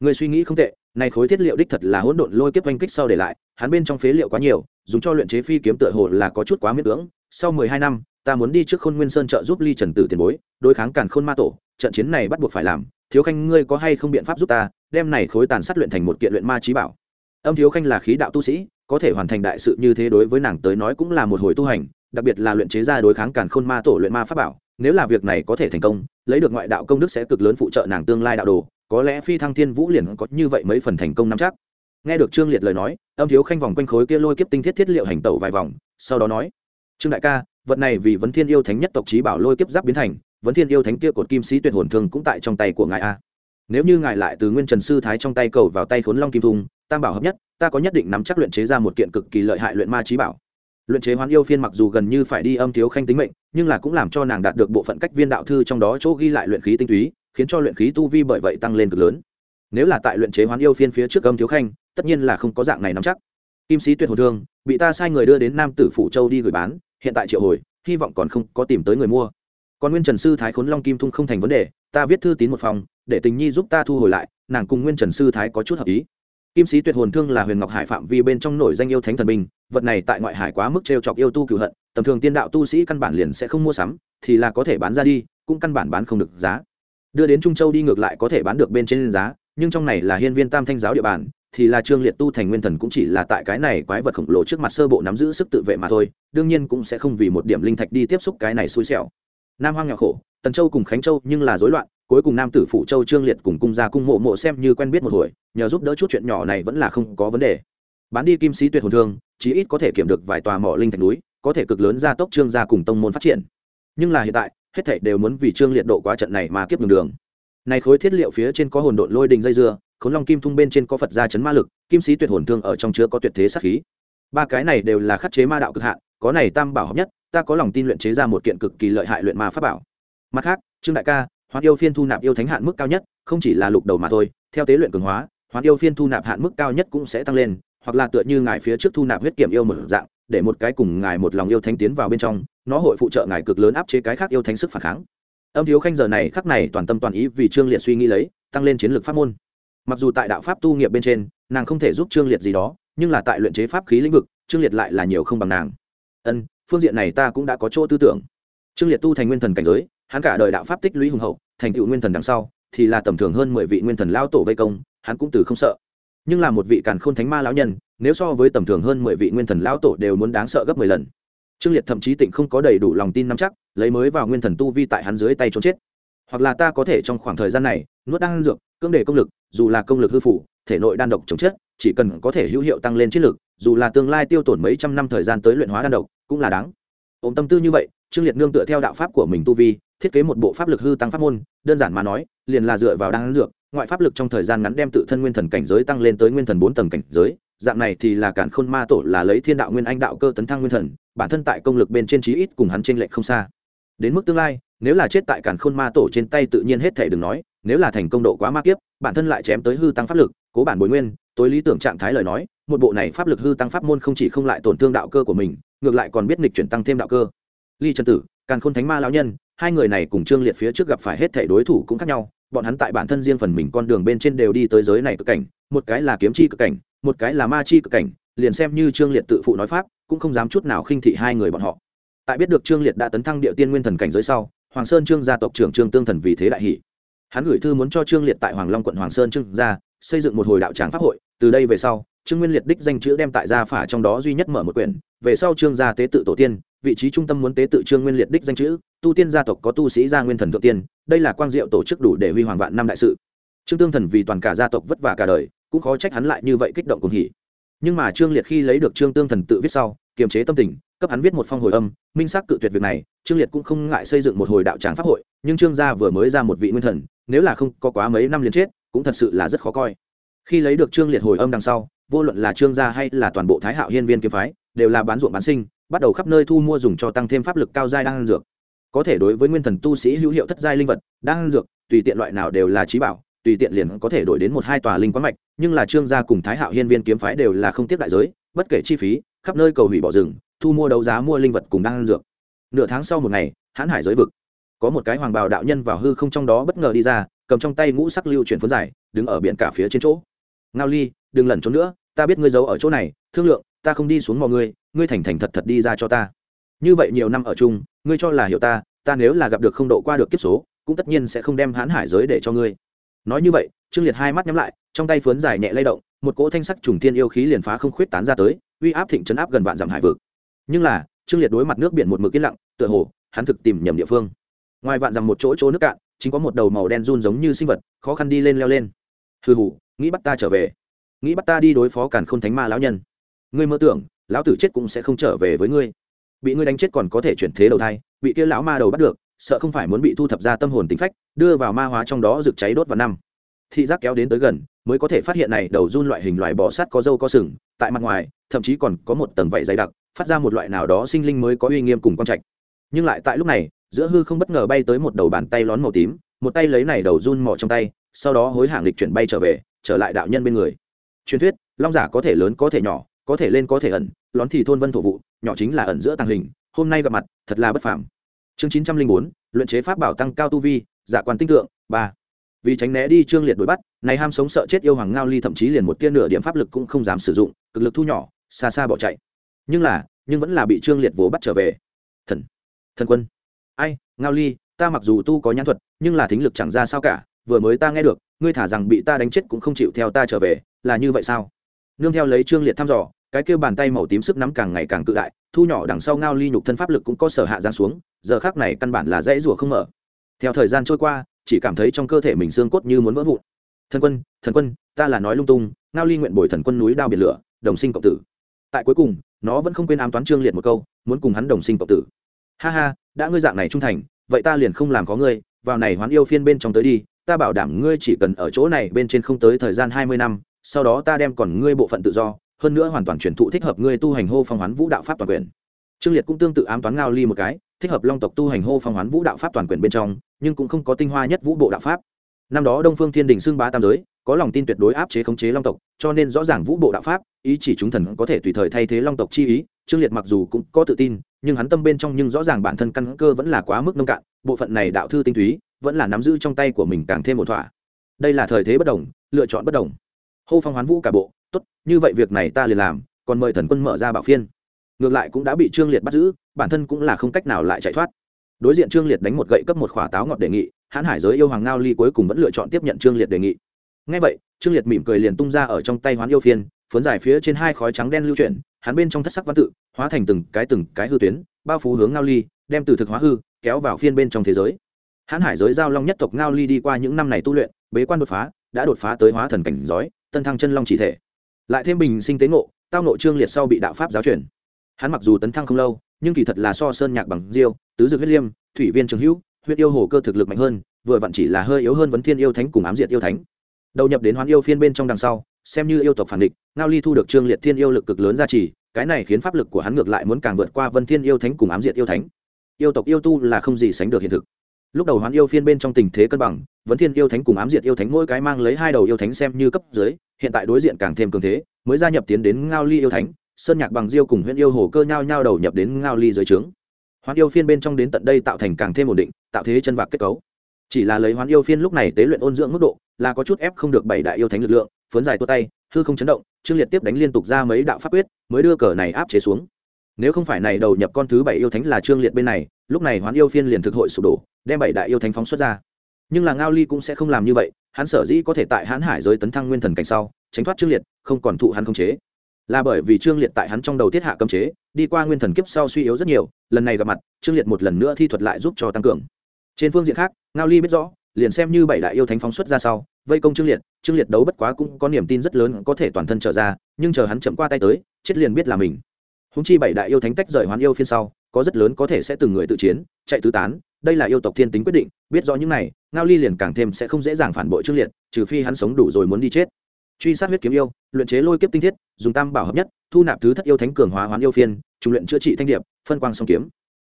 A: Người suy nghĩ không tệ, này khối thiết liệu đích thật là hỗn độn lôi kiếp oanh kích sau để lại, hắn bên trong phế liệu quá nhiều, dùng cho luyện chế phi kiếm tựa hồ là có chút quá miễn cưỡng. Sau mười hai năm, ta muốn đi trước khôn nguyên sơn trợ giúp ly trần tử tiền bối, đối kháng cản khôn ma tổ, trận chiến này bắt buộc phải làm. Thiếu khanh, ngươi có hay không biện pháp giúp ta, đem này khối tàn sát luyện thành một kiện luyện ma trí bảo? Âm thiếu khanh là khí đạo tu sĩ, có thể hoàn thành đại sự như thế đối với nàng tới nói cũng là một hồi tu hành, đặc biệt là luyện chế ra đối kháng cản khôn ma tổ luyện ma pháp bảo nếu là việc này có thể thành công, lấy được ngoại đạo công đức sẽ cực lớn phụ trợ nàng tương lai đạo đồ, có lẽ phi thăng thiên vũ liền có như vậy mấy phần thành công nắm chắc. Nghe được trương liệt lời nói, âm thiếu khanh vòng quanh khối kia lôi kiếp tinh thiết thiết liệu hành tẩu vài vòng, sau đó nói, trương đại ca, vật này vì vấn thiên yêu thánh nhất tộc trí bảo lôi kiếp giáp biến thành, vấn thiên yêu thánh kia cột kim sĩ tuyệt hồn thương cũng tại trong tay của ngài a. Nếu như ngài lại từ nguyên trần sư thái trong tay cầu vào tay khốn long kim thung, tam bảo hợp nhất, ta có nhất định nắm chắc luyện chế ra một kiện cực kỳ lợi hại luyện ma trí bảo. Luyện chế hoán yêu phiên mặc dù gần như phải đi âm thiếu khanh tính mệnh nhưng là cũng làm cho nàng đạt được bộ phận cách viên đạo thư trong đó chỗ ghi lại luyện khí tinh túy, khiến cho luyện khí tu vi bởi vậy tăng lên cực lớn. Nếu là tại luyện chế hoán yêu phiên phía trước âm thiếu khanh, tất nhiên là không có dạng này nắm chắc. Kim sĩ tuyệt hồn thương, bị ta sai người đưa đến nam tử phủ châu đi gửi bán, hiện tại triệu hồi, hy vọng còn không có tìm tới người mua. Còn nguyên trần sư thái khốn long kim thung không thành vấn đề, ta viết thư tín một phòng, để tình nhi giúp ta thu hồi lại, nàng cùng nguyên trần sư thái có chút hợp ý. Kim sĩ tuyệt hồn thương là huyền ngọc hải phạm vi bên trong nổi danh yêu thánh thần binh, vật này tại ngoại hải quá mức t r e o chọc yêu tu cựu hận tầm thường tiên đạo tu sĩ căn bản liền sẽ không mua sắm, thì là có thể bán ra đi, cũng căn bản bán không được giá. Đưa đến trung châu đi ngược lại có thể bán được bên trên giá, nhưng trong này là hiên viên tam thanh giáo địa bàn, thì là trương liệt tu thành nguyên thần cũng chỉ là tại cái này quái vật khổng lồ trước mặt sơ bộ nắm giữ sức tự vệ mà thôi, đương nhiên cũng sẽ không vì một điểm linh thạch đi tiếp xúc cái này xui xẻo. Nam hoang nhỏ khổ, tần châu cùng khánh châu nhưng là rối loạn, cuối cùng nam tử phụ châu trương liệt cùng cung gia cung mộ mộ xem như quen biết một hồi, nhờ giúp đỡ chút chuyện nhỏ này vẫn là không có vấn đề. Bán đi kim sĩ tuyệt hồn thương, chí ít có thể kiểm được vài tòa mỏ linh thạch núi có thể cực lớn gia tốc trương gia cùng tông môn phát triển. Nhưng là hiện tại, hết thảy đều muốn vì trương liệt độ quá trận này mà kiếp đường đường. Này khối thiết liệu phía trên có hồn độn lôi đình dây dưa, khốn long kim thung bên trên có phật gia chấn ma lực, kim sĩ tuyệt hồn thương ở trong chứa có tuyệt thế sát khí. Ba cái này đều là khắc chế ma đạo cực hạn, có này tam bảo hợp nhất, ta có lòng tin luyện chế ra một kiện cực kỳ lợi hại luyện ma pháp bảo. Mặt khác, trương đại ca, hoán yêu phiên thu nạp yêu thánh hạn mức cao nhất, không chỉ là lục đầu mà thôi, theo tế luyện cường hóa, hoán yêu phiên thu nạp hạn mức cao nhất cũng sẽ tăng lên, hoặc là tựa như ngài phía trước thu nạp huyết kiểm yêu một dạng để một cái cùng ngài một lòng yêu thánh tiến vào bên trong, nó hội phụ trợ ngài cực lớn áp chế cái khác yêu thánh sức phản kháng. Âm thiếu khanh giờ này khắc này toàn tâm toàn ý vì trương liệt suy nghĩ lấy, tăng lên chiến lược pháp môn. Mặc dù tại đạo pháp tu nghiệp bên trên, nàng không thể giúp trương liệt gì đó, nhưng là tại luyện chế pháp khí lĩnh vực, trương liệt lại là nhiều không bằng nàng. Ân, phương diện này ta cũng đã có chỗ tư tưởng. Trương liệt tu thành nguyên thần cảnh giới, hắn cả đời đạo pháp tích lũy hùng hậu, thành tựu nguyên thần đằng sau, thì là tầm thường hơn mười vị nguyên thần lao tổ vây công, hắn cũng từ không sợ. Nhưng là một vị càn khôn thánh ma lão nhân nếu so với tầm thường hơn mười vị nguyên thần lão tổ đều muốn đáng sợ gấp mười lần. Trương liệt thậm chí tịnh không có đầy đủ lòng tin nắm chắc, lấy mới vào nguyên thần tu vi tại hắn dưới tay trốn chết. Hoặc là ta có thể trong khoảng thời gian này, nuốt đan dược, cưỡng đề công lực, dù là công lực hư phủ, thể nội đan độc chống chết, chỉ cần có thể hữu hiệu tăng lên chiến lực, dù là tương lai tiêu tổn mấy trăm năm thời gian tới luyện hóa đan độc, cũng là đáng. Ôm tâm tư như vậy, trương liệt nương tựa theo đạo pháp của mình tu vi, thiết kế một bộ pháp lực hư tăng pháp môn, đơn giản mà nói, liền là dựa vào đan dược, ngoại pháp lực trong thời gian ngắn đem tự thân nguyên thần cảnh giới tăng lên tới nguyên thần bốn tầng cảnh giới dạng này thì là cản khôn ma tổ là lấy thiên đạo nguyên anh đạo cơ tấn thăng nguyên thần, bản thân tại công lực bên trên trí ít cùng hắn trên lệch không xa. Đến mức tương lai, nếu là chết tại cản khôn ma tổ trên tay tự nhiên hết thể đừng nói, nếu là thành công độ quá ma kiếp, bản thân lại chém tới hư tăng pháp lực, cố bản bồi nguyên, tối lý tưởng trạng thái lời nói, một bộ này pháp lực hư tăng pháp môn không chỉ không lại tổn thương đạo cơ của mình, ngược lại còn biết nghịch chuyển tăng thêm đạo cơ. Ly trần tử, càn khôn thánh ma lão nhân, hai người này cùng trương liệt phía trước gặp phải hết thể đối thủ cũng khác nhau bọn hắn tại bản thân riêng phần mình con đường bên trên đều đi tới giới này cực cảnh, một cái là kiếm chi cực cảnh, một cái là ma chi cực cảnh, liền xem như trương liệt tự phụ nói pháp, cũng không dám chút nào khinh thị hai người bọn họ. Tại biết được trương liệt đã tấn thăng địa tiên nguyên thần cảnh giới sau, hoàng sơn trương gia tộc trưởng trương tương thần vì thế đại hỷ hắn gửi thư muốn cho trương liệt tại hoàng long quận hoàng sơn trương gia xây dựng một hồi đạo tràng pháp hội, từ đây về sau, trương nguyên liệt đích danh chữ đem tại gia phả trong đó duy nhất mở một quyển, về sau trương gia tế tự tổ tiên vị trí trung tâm muốn tế tự trương nguyên liệt đích danh chữ, tu tiên gia tộc có tu sĩ gia nguyên thần thượng tiên, đây là quang diệu tổ chức đủ để huy hoàng vạn năm đại sự. Trương tương thần vì toàn cả gia tộc vất vả cả đời, cũng khó trách hắn lại như vậy kích động cùng hỉ. Nhưng mà trương liệt khi lấy được trương tương thần tự viết sau, kiềm chế tâm tình, cấp hắn viết một phong hồi âm, minh xác cự tuyệt việc này, trương liệt cũng không ngại xây dựng một hồi đạo tràng pháp hội, nhưng trương gia vừa mới ra một vị nguyên thần, nếu là không có quá mấy năm liền chết, cũng thật sự là rất khó coi. Khi lấy được trương liệt hồi âm đằng sau, vô luận là trương gia hay là toàn bộ thái hạo hiên viên kiếm phái, đều là bán ruộng bán sinh bắt đầu khắp nơi thu mua dùng cho tăng thêm pháp lực cao giai đang dược. Có thể đối với nguyên thần tu sĩ hữu hiệu thất giai linh vật đang dược, tùy tiện loại nào đều là trí bảo, tùy tiện liền có thể đổi đến một hai tòa linh quán mạch, nhưng là trương gia cùng thái hạo hiên viên kiếm phái đều là không tiếp đại giới, bất kể chi phí, khắp nơi cầu hủy bỏ rừng, thu mua đấu giá mua linh vật cùng đang dược. Nửa tháng sau một ngày, hãn hải giới vực. Có một cái hoàng bào đạo nhân vào hư không trong đó bất ngờ đi ra, cầm trong tay ngũ sắc lưu chuyển phấn giải, đứng ở biển cả phía trên chỗ. Ngao ly, đừng lẩn trốn nữa, ta biết ngươi giấu ở chỗ này, thương lượng ta không đi xuống mò ngươi ngươi thành thành thật thật đi ra cho ta. Như vậy nhiều năm ở chung, ngươi cho là hiểu ta ta nếu là gặp được không độ qua được kiếp số, cũng tất nhiên sẽ không đem hãn hải giới để cho ngươi. Nói như vậy, trương liệt hai mắt nhắm lại, trong tay phướn dài nhẹ lay động, một cỗ thanh sắc trùng tiên yêu khí liền phá không khuyết tán ra tới, uy áp thịnh chấn áp gần vạn dặm hải vực. Nhưng là, trương liệt đối mặt nước biển một mực yên lặng, tựa hồ, hắn thực tìm nhầm địa phương. Ngoài vạn dặm một chỗ chỗ nước cạn, chính có một đầu màu đen run giống như sinh vật, khó khăn đi lên leo lên. Hừ hù, nghĩ bắt ta trở về. Nghĩ bắt ta đi đối phó càn khôn thánh ma lão nhân ngươi mơ tưởng, lão tử chết cũng sẽ không trở về với ngươi. Bị ngươi đánh chết còn có thể chuyển thế đầu thai, bị kia lão ma đầu bắt được, sợ không phải muốn bị thu thập ra tâm hồn tính phách, đưa vào ma hóa trong đó rực cháy đốt vào năm. Thị giác kéo đến tới gần, mới có thể phát hiện này đầu run loại hình loài bò sát có dâu có sừng, tại mặt ngoài, thậm chí còn có một tầng vảy dày đặc, phát ra một loại nào đó sinh linh mới có uy nghiêm cùng quan trạch. Nhưng lại tại lúc này, giữa hư không bất ngờ bay tới một đầu bàn tay lón màu tím, một tay lấy này đầu run mỏ trong tay, sau đó hối hạng lịch chuyển bay trở về, trở lại đạo nhân bên người. Truyền thuyết, long giả có thể lớn có thể nhỏ có thể lên có thể ẩn, lón thì thôn vân thổ vụ, nhỏ chính là ẩn giữa tàng hình, hôm nay gặp mặt, thật là bất phàm. Chương chín trăm linh bốn, luyện chế pháp bảo tăng cao tu vi giả quan tinh tượng, ba. Vì tránh né đi trương liệt đuổi bắt, này ham sống sợ chết yêu hoàng ngao ly thậm chí liền một tia nửa điểm pháp lực cũng không dám sử dụng, cực lực thu nhỏ, xa xa bỏ chạy. Nhưng là, nhưng vẫn là bị trương liệt vồ bắt trở về. Thần thần quân. Ai, ngao ly, ta mặc dù tu có nhãn thuật, nhưng là thính lực chẳng ra sao cả, vừa mới ta nghe được, ngươi thả rằng bị ta đánh chết cũng không chịu theo ta trở về, là như vậy sao? Nương theo lấy trương liệt thăm dò cái kêu bàn tay màu tím sức nắm càng ngày càng cự đại, thu nhỏ đằng sau ngao ly nhục thân pháp lực cũng có sở hạ giang xuống, giờ khác này căn bản là dãy rủa không mở. Theo thời gian trôi qua, chỉ cảm thấy trong cơ thể mình xương cốt như muốn vỡ vụn. Thần quân thần quân, ta là nói lung tung, ngao ly nguyện bồi thần quân núi đao biển lửa, đồng sinh cộng tử. Tại cuối cùng, nó vẫn không quên ám toán trương liệt một câu, muốn cùng hắn đồng sinh cộng tử. Ha ha, đã ngươi dạng này trung thành, vậy ta liền không làm có ngươi, vào này hoán yêu phiên bên trong tới đi, ta bảo đảm ngươi chỉ cần ở chỗ này bên trên không tới thời gian hai mươi năm, sau đó ta đem còn ngươi bộ phận tự do hơn nữa hoàn toàn chuyển thụ thích hợp ngươi tu hành hô phong hoán vũ đạo pháp toàn quyền. Trương liệt cũng tương tự ám toán ngao ly một cái, thích hợp long tộc tu hành hô phong hoán vũ đạo pháp toàn quyền bên trong, nhưng cũng không có tinh hoa nhất vũ bộ đạo pháp. Năm đó đông phương thiên đình xưng bá tam giới, có lòng tin tuyệt đối áp chế khống chế long tộc, cho nên rõ ràng vũ bộ đạo pháp, ý chỉ chúng thần có thể tùy thời thay thế long tộc chi ý, trương liệt mặc dù cũng có tự tin, nhưng hắn tâm bên trong nhưng rõ ràng bản thân căn cơ vẫn là quá mức nông cạn, bộ phận này đạo thư tinh túy, vẫn là nắm giữ trong tay của mình càng thêm một thỏa. Đây là thời thế bất đồng, lựa chọn bất đồng. Hô phong hoán vũ cả bộ tốt, như vậy việc này ta liền làm, còn mời thần quân mở ra bảo phiên. Ngược lại cũng đã bị trương liệt bắt giữ, bản thân cũng là không cách nào lại chạy thoát. Đối diện trương liệt đánh một gậy cấp một khỏa táo ngọt đề nghị hãn hải giới yêu hoàng ngao ly cuối cùng vẫn lựa chọn tiếp nhận trương liệt đề nghị. Ngay vậy, trương liệt mỉm cười liền tung ra ở trong tay hoán yêu phiên, phấn dài phía trên hai khói trắng đen lưu chuyển, hắn bên trong thất sắc văn tự, hóa thành từng cái từng cái hư tuyến, bao phủ hướng ngao ly, đem từ thực hóa hư, kéo vào phiên bên trong thế giới. Hãn hải giới giao long nhất tộc ngao ly đi qua những năm này tu luyện, bế quan đột phá, đã đột phá tới hóa thần cảnh giói, tân thăng chân long chỉ thể lại thêm bình sinh tế ngộ, tao nội trương liệt sau bị đạo pháp giáo truyền. Hắn mặc dù tấn thăng không lâu, nhưng kỳ thật là so sơn nhạc bằng diêu, tứ dược huyết liêm, thủy viên trường hữu, huyết yêu hồ cơ thực lực mạnh hơn, vừa vặn chỉ là hơi yếu hơn vấn thiên yêu thánh cùng ám diệt yêu thánh. Đầu nhập đến hoán yêu phiên bên trong đằng sau, xem như yêu tộc phản địch, ngao ly thu được trương liệt thiên yêu lực cực lớn ra trì, cái này khiến pháp lực của hắn ngược lại muốn càng vượt qua vân thiên yêu thánh cùng ám diệt yêu thánh. Yêu tộc yêu tu là không gì sánh được hiện thực lúc đầu hoán yêu phiên bên trong tình thế cân bằng, vấn thiên yêu thánh cùng ám diệt yêu thánh mỗi cái mang lấy hai đầu yêu thánh xem như cấp dưới, hiện tại đối diện càng thêm cường thế, mới gia nhập tiến đến ngao ly yêu thánh, sơn nhạc bằng diêu cùng huyện yêu hồ cơ nhau nhau đầu nhập đến ngao ly dưới trướng. Hoán yêu phiên bên trong đến tận đây tạo thành càng thêm ổn định, tạo thế chân vạc kết cấu. Chỉ là lấy hoán yêu phiên lúc này tế luyện ôn dưỡng mức độ, là có chút ép không được bảy đại yêu thánh lực lượng, phấn dài tua tay, hư không chấn động trương liệt tiếp đánh liên tục ra mấy đạo pháp quyết, mới đưa cờ này áp chế xuống. Nếu không phải này đầu nhập con thứ bảy yêu thánh là trương liệt bên này, lúc này hoán yêu phiên liền thực hội sụp đổ đem bảy đại yêu thánh phóng xuất ra. Nhưng là ngao ly cũng sẽ không làm như vậy, hắn sở dĩ có thể tại hãn hải giới tấn thăng nguyên thần cảnh sau, tránh thoát trương liệt, không còn thụ hắn không chế. Là bởi vì trương liệt tại hắn trong đầu thiết hạ cấm chế, đi qua nguyên thần kiếp sau suy yếu rất nhiều, lần này gặp mặt, trương liệt một lần nữa thi thuật lại giúp cho tăng cường. Trên phương diện khác, ngao ly biết rõ, liền xem như bảy đại yêu thánh phóng xuất ra sau, vây công trương liệt trương liệt đấu bất quá cũng có niềm tin rất lớn có thể toàn thân trở ra, nhưng chờ hắn chậm qua tay tới, chết liền biết là mình. Húng chi bảy đại yêu thánh tách rời hoán yêu phiên sau, có rất lớn có thể sẽ từng người tự chiến, chạy tứ tán đây là yêu tộc thiên tính quyết định, biết rõ những này, ngao ly liền càng thêm sẽ không dễ dàng phản bội trương liệt, trừ phi hắn sống đủ rồi muốn đi chết. Truy sát huyết kiếm yêu, luyện chế lôi kiếp tinh thiết, dùng tam bảo hợp nhất, thu nạp thứ thất yêu thánh cường hóa hoán yêu phiên trung luyện chữa trị thanh điệp, phân quang song kiếm.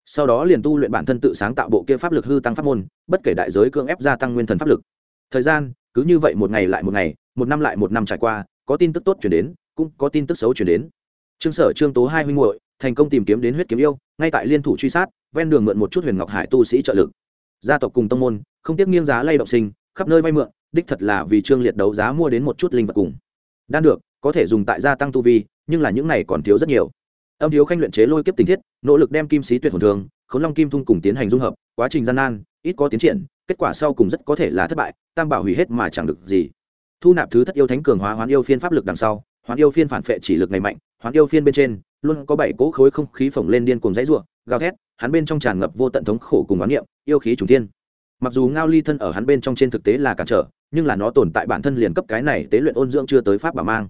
A: Sau đó liền tu luyện bản thân tự sáng tạo bộ kia pháp lực hư tăng pháp môn, bất kể đại giới cưỡng ép gia tăng nguyên thần pháp lực. Thời gian, cứ như vậy một ngày lại một ngày, một năm lại một năm trải qua, có tin tức tốt chuyển đến, cũng có tin tức xấu chuyển đến. Trương sở trương tố hai huynh muội, thành công tìm kiếm đến huyết kiếm yêu, ngay tại liên thủ truy sát ven đường mượn một chút huyền ngọc hải tu sĩ trợ lực. Gia tộc cùng tông môn, không tiếc nghiêng giá lay động sinh, khắp nơi vay mượn, đích thật là vì trương liệt đấu giá mua đến một chút linh vật cùng. Đan được, có thể dùng tại gia tăng tu vi, nhưng là những này còn thiếu rất nhiều. Âm thiếu khanh luyện chế lôi kiếp tình thiết, nỗ lực đem kim sĩ tuyệt hồn thường, khốn long kim thung cùng tiến hành dung hợp, quá trình gian nan, ít có tiến triển, kết quả sau cùng rất có thể là thất bại, tam bảo hủy hết mà chẳng được gì. Thu nạp thứ thất yêu thánh cường hóa hoán yêu phiên pháp lực đằng sau, hoán yêu phiên phản phệ chỉ lực ngày mạnh, hoán yêu phiên bên trên, luôn có bảy cỗ khối không khí phồng lên điên cùng dãy ruộng gào thét hắn bên trong tràn ngập vô tận thống khổ cùng oán niệm, yêu khí trùng thiên. Mặc dù ngao ly thân ở hắn bên trong trên thực tế là cản trở, nhưng là nó tồn tại bản thân liền cấp cái này tế luyện ôn dưỡng chưa tới pháp bảo mang.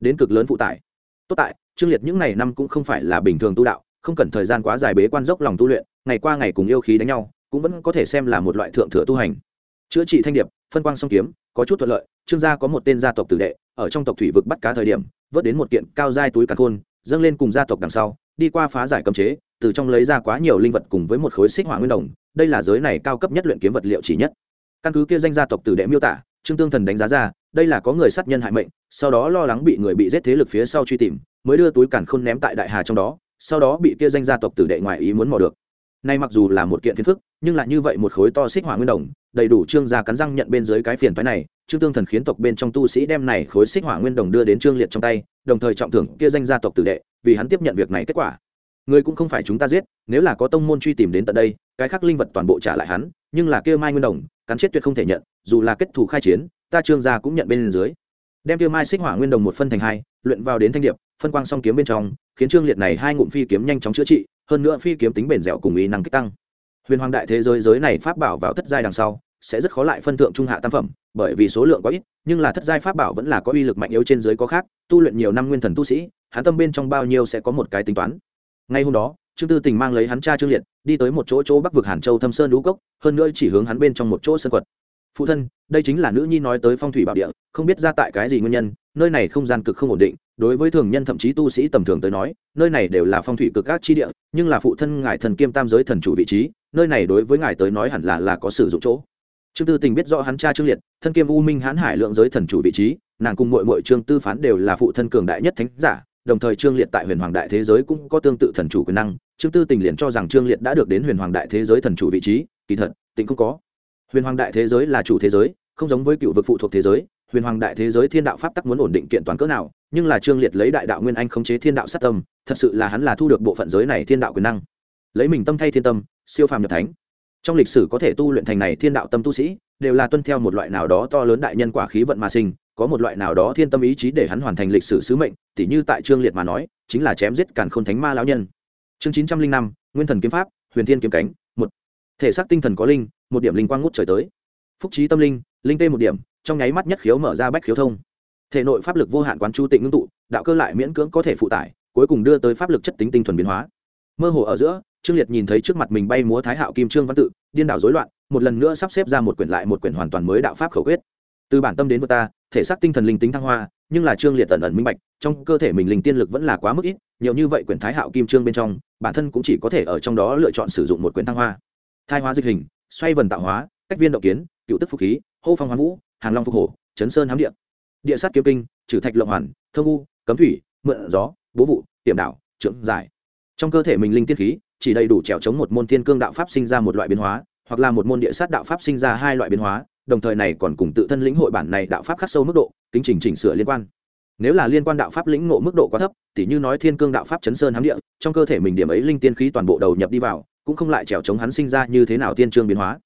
A: Đến cực lớn phụ tải. Tốt tại, trương liệt những ngày năm cũng không phải là bình thường tu đạo, không cần thời gian quá dài bế quan dốc lòng tu luyện, ngày qua ngày cùng yêu khí đánh nhau, cũng vẫn có thể xem là một loại thượng thừa tu hành. Chữa trị thanh điệp, phân quang song kiếm, có chút thuận lợi, trương gia có một tên gia tộc tử đệ, ở trong tộc thủy vực bắt cá thời điểm, vớt đến một kiện cao dai túi cá khôn, dâng lên cùng gia tộc đằng sau, đi qua phá giải cấm chế từ trong lấy ra quá nhiều linh vật cùng với một khối xích hỏa nguyên đồng, đây là giới này cao cấp nhất luyện kiếm vật liệu chỉ nhất. Căn cứ kia danh gia tộc tử đệ miêu tả, trương tương thần đánh giá ra, đây là có người sát nhân hại mệnh, sau đó lo lắng bị người bị giết thế lực phía sau truy tìm, mới đưa túi cản khôn ném tại đại hà trong đó, sau đó bị kia danh gia tộc tử đệ ngoài ý muốn mò được. Nay mặc dù là một kiện phiền phức, nhưng lại như vậy một khối to xích hỏa nguyên đồng, đầy đủ trương gia cắn răng nhận bên dưới cái phiền toái này, trương tương thần khiến tộc bên trong tu sĩ đem này khối xích hỏa nguyên đồng đưa đến trương liệt trong tay, đồng thời trọng thưởng kia danh gia tộc tử đệ, vì hắn tiếp nhận việc này kết quả người cũng không phải chúng ta giết, nếu là có tông môn truy tìm đến tận đây, cái khác linh vật toàn bộ trả lại hắn, nhưng là kia mai nguyên đồng, cắn chết tuyệt không thể nhận, dù là kết thù khai chiến, ta trương gia cũng nhận bên dưới. Đem kia mai xích hỏa nguyên đồng một phân thành hai, luyện vào đến thanh điệp, phân quang song kiếm bên trong, khiến trương liệt này hai ngụm phi kiếm nhanh chóng chữa trị, hơn nữa phi kiếm tính bền dẻo cùng ý năng kích tăng. Huyền hoàng đại thế giới giới này pháp bảo vào thất giai đằng sau, sẽ rất khó lại phân thượng trung hạ tam phẩm, bởi vì số lượng có ít, nhưng là thất giai pháp bảo vẫn là có uy lực mạnh yếu trên giới có khác, tu luyện nhiều năm nguyên thần tu sĩ, hắn tâm bên trong bao nhiêu sẽ có một cái tính toán ngay hôm đó, trương tư tình mang lấy hắn cha trương liệt, đi tới một chỗ chỗ bắc vực hàn châu thâm sơn lũ cốc, hơn nữa chỉ hướng hắn bên trong một chỗ sân quật. Phụ thân, đây chính là nữ nhi nói tới phong thủy bảo địa, không biết ra tại cái gì nguyên nhân, nơi này không gian cực không ổn định, đối với thường nhân thậm chí tu sĩ tầm thường tới nói, nơi này đều là phong thủy cực các chi địa, nhưng là phụ thân ngài thần kiêm tam giới thần chủ vị trí, nơi này đối với ngài tới nói hẳn là là có sử dụng chỗ. Trương tư tình biết rõ hắn cha trương liệt, thân kiêm u minh hãn hải lượng giới thần chủ vị trí, nàng cùng mội mội trương tư phán đều là phụ thân cường đại nhất thánh giả đồng thời trương liệt tại huyền hoàng đại thế giới cũng có tương tự thần chủ quyền năng, trương tư tình liền cho rằng trương liệt đã được đến huyền hoàng đại thế giới thần chủ vị trí, kỳ thật, tịnh không có. Huyền hoàng đại thế giới là chủ thế giới, không giống với cựu vực phụ thuộc thế giới, huyền hoàng đại thế giới thiên đạo pháp tắc muốn ổn định kiện toàn cỡ nào, nhưng là trương liệt lấy đại đạo nguyên anh khống chế thiên đạo sát tâm, thật sự là hắn là thu được bộ phận giới này thiên đạo quyền năng. Lấy mình tâm thay thiên tâm, siêu phàm nhập thánh. Trong lịch sử có thể tu luyện thành này thiên đạo tâm tu sĩ, đều là tuân theo một loại nào đó to lớn đại nhân quả khí vận mà sinh có một loại nào đó thiên tâm ý chí để hắn hoàn thành lịch sử sứ mệnh, tỉ như tại trương liệt mà nói, chính là chém giết càn khôn thánh ma lão nhân. Chương chín trăm linh năm, nguyên thần kiếm pháp, huyền thiên kiếm cánh, một. Thể xác tinh thần có linh, một điểm linh quang ngút trời tới. Phúc trí tâm linh linh tê một điểm, trong nháy mắt nhất khiếu mở ra bách khiếu thông. Thể nội pháp lực vô hạn quán chu tịnh ngưng tụ, đạo cơ lại miễn cưỡng có thể phụ tải, cuối cùng đưa tới pháp lực chất tính tinh thuần biến hóa. Mơ hồ ở giữa, trương liệt nhìn thấy trước mặt mình bay múa thái hạo kim trương văn tự, điên đảo rối loạn, một lần nữa sắp xếp ra một quyển lại một quyển hoàn toàn mới đạo pháp khẩu quyết. Từ bản tâm đến vô ta thể xác tinh thần linh tính thăng hoa, nhưng là trương liệt tần ẩn minh bạch, trong cơ thể mình linh tiên lực vẫn là quá mức ít, nhiều như vậy quyển thái hạo kim trương bên trong, bản thân cũng chỉ có thể ở trong đó lựa chọn sử dụng một quyển thăng hoa. Thai hóa dịch hình, xoay vần tạo hóa, cách viên động kiến, cựu tức phục khí, hô phong hoán vũ, hàng long phục hổ, chấn sơn hám điện địa sát kiếm kinh, trừ thạch lộng hoàn thơ u, cấm thủy, mượn gió, bố vụ, tiềm đảo, trưởng giải. Trong cơ thể mình linh tiên khí, chỉ đầy đủ trèo chống một môn thiên cương đạo pháp sinh ra một loại biến hóa, hoặc là một môn địa sát đạo pháp sinh ra hai loại biến hóa đồng thời này còn cùng tự thân lĩnh hội bản này đạo pháp khắc sâu mức độ, kính trình chỉnh sửa liên quan. Nếu là liên quan đạo pháp lĩnh ngộ mức độ quá thấp thì như nói thiên cương đạo pháp chấn sơn hám địa, trong cơ thể mình điểm ấy linh tiên khí toàn bộ đầu nhập đi vào, cũng không lại trèo chống hắn sinh ra như thế nào tiên trương biến hóa.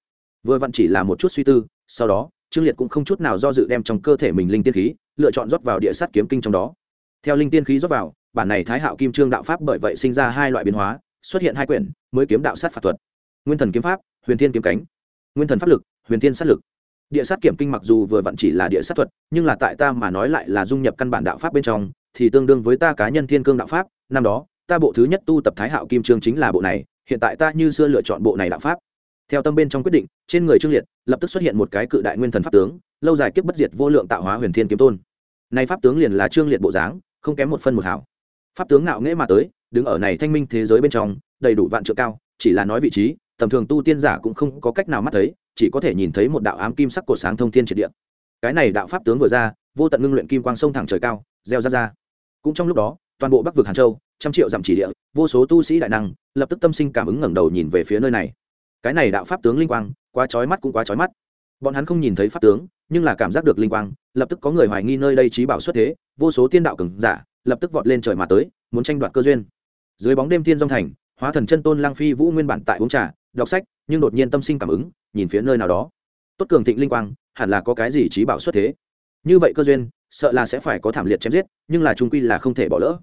A: Vừa vặn chỉ là một chút suy tư, sau đó, trương liệt cũng không chút nào do dự đem trong cơ thể mình linh tiên khí, lựa chọn rót vào địa sát kiếm kinh trong đó. Theo linh tiên khí rót vào, bản này thái hạo kim trương đạo pháp bởi vậy sinh ra hai loại biến hóa, xuất hiện hai quyển, mới kiếm đạo sát phạt thuật. Nguyên thần kiếm pháp, huyền thiên kiếm cánh. Nguyên thần pháp lực, huyền thiên sát lực địa sát kiểm kinh mặc dù vừa vặn chỉ là địa sát thuật, nhưng là tại ta mà nói lại là dung nhập căn bản đạo pháp bên trong, thì tương đương với ta cá nhân thiên cương đạo pháp. Năm đó, ta bộ thứ nhất tu tập thái hạo kim trương chính là bộ này, hiện tại ta như xưa lựa chọn bộ này đạo pháp. Theo tâm bên trong quyết định, trên người trương liệt lập tức xuất hiện một cái cự đại nguyên thần pháp tướng, lâu dài kiếp bất diệt vô lượng tạo hóa huyền thiên kiếm tôn. Nay pháp tướng liền là trương liệt bộ dáng, không kém một phân một hảo pháp tướng ngạo nghễ mà tới, đứng ở này thanh minh thế giới bên trong, đầy đủ vạn trượng cao, chỉ là nói vị trí tầm thường tu tiên giả cũng không có cách nào mắt thấy, chỉ có thể nhìn thấy một đạo ám kim sắc cột sáng thông thiên triệt địa. Cái này đạo pháp tướng vừa ra, vô tận ngưng luyện kim quang sông thẳng trời cao, gieo ra ra. Cũng trong lúc đó, toàn bộ bắc vực hàn châu, trăm triệu dặm chỉ địa, vô số tu sĩ đại năng, lập tức tâm sinh cảm ứng ngẩng đầu nhìn về phía nơi này. Cái này đạo pháp tướng linh quang, quá chói mắt cũng quá chói mắt. Bọn hắn không nhìn thấy pháp tướng, nhưng là cảm giác được linh quang, lập tức có người hoài nghi nơi đây trí bảo xuất thế, vô số tiên đạo cường giả, lập tức vọt lên trời mà tới, muốn tranh đoạt cơ duyên. Dưới bóng đêm thiên dông thành, hóa thần chân tôn lang phi vũ nguyên bản tại uống trà đọc sách, nhưng đột nhiên tâm sinh cảm ứng, nhìn phía nơi nào đó. Tốt cường thịnh linh quang, hẳn là có cái gì trí bảo xuất thế. Như vậy cơ duyên, sợ là sẽ phải có thảm liệt chém giết, nhưng là trung quy là không thể bỏ lỡ.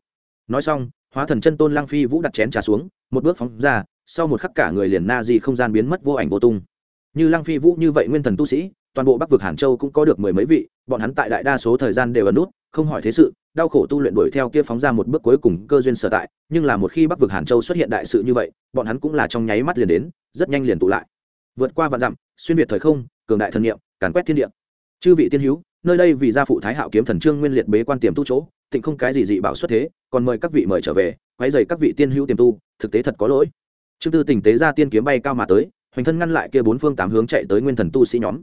A: Nói xong, hóa thần chân tôn lang phi vũ đặt chén trà xuống, một bước phóng ra, sau một khắc cả người liền na di không gian biến mất vô ảnh vô tung. Như lang phi vũ như vậy nguyên thần tu sĩ, toàn bộ bắc vực hàn châu cũng có được mười mấy vị, bọn hắn tại đại đa số thời gian đều ấn nút, không hỏi thế sự đau khổ tu luyện đuổi theo kia phóng ra một bước cuối cùng cơ duyên sở tại, nhưng là một khi bắc vực hàn châu xuất hiện đại sự như vậy, bọn hắn cũng là trong nháy mắt liền đến, rất nhanh liền tụ lại. Vượt qua vạn dặm, xuyên việt thời không, cường đại thần niệm, càn quét thiên địa. Chư vị tiên hữu nơi đây vì gia phụ thái hạo kiếm thần trương nguyên liệt bế quan tiềm tu chỗ, tịnh không cái gì dị bảo xuất thế, còn mời các vị mời trở về, quấy dày các vị tiên hữu tiềm tu, thực tế thật có lỗi. Trương tư tình tế ra tiên kiếm bay cao mà tới, hoành thân ngăn lại kia bốn phương tám hướng chạy tới nguyên thần tu sĩ nhóm.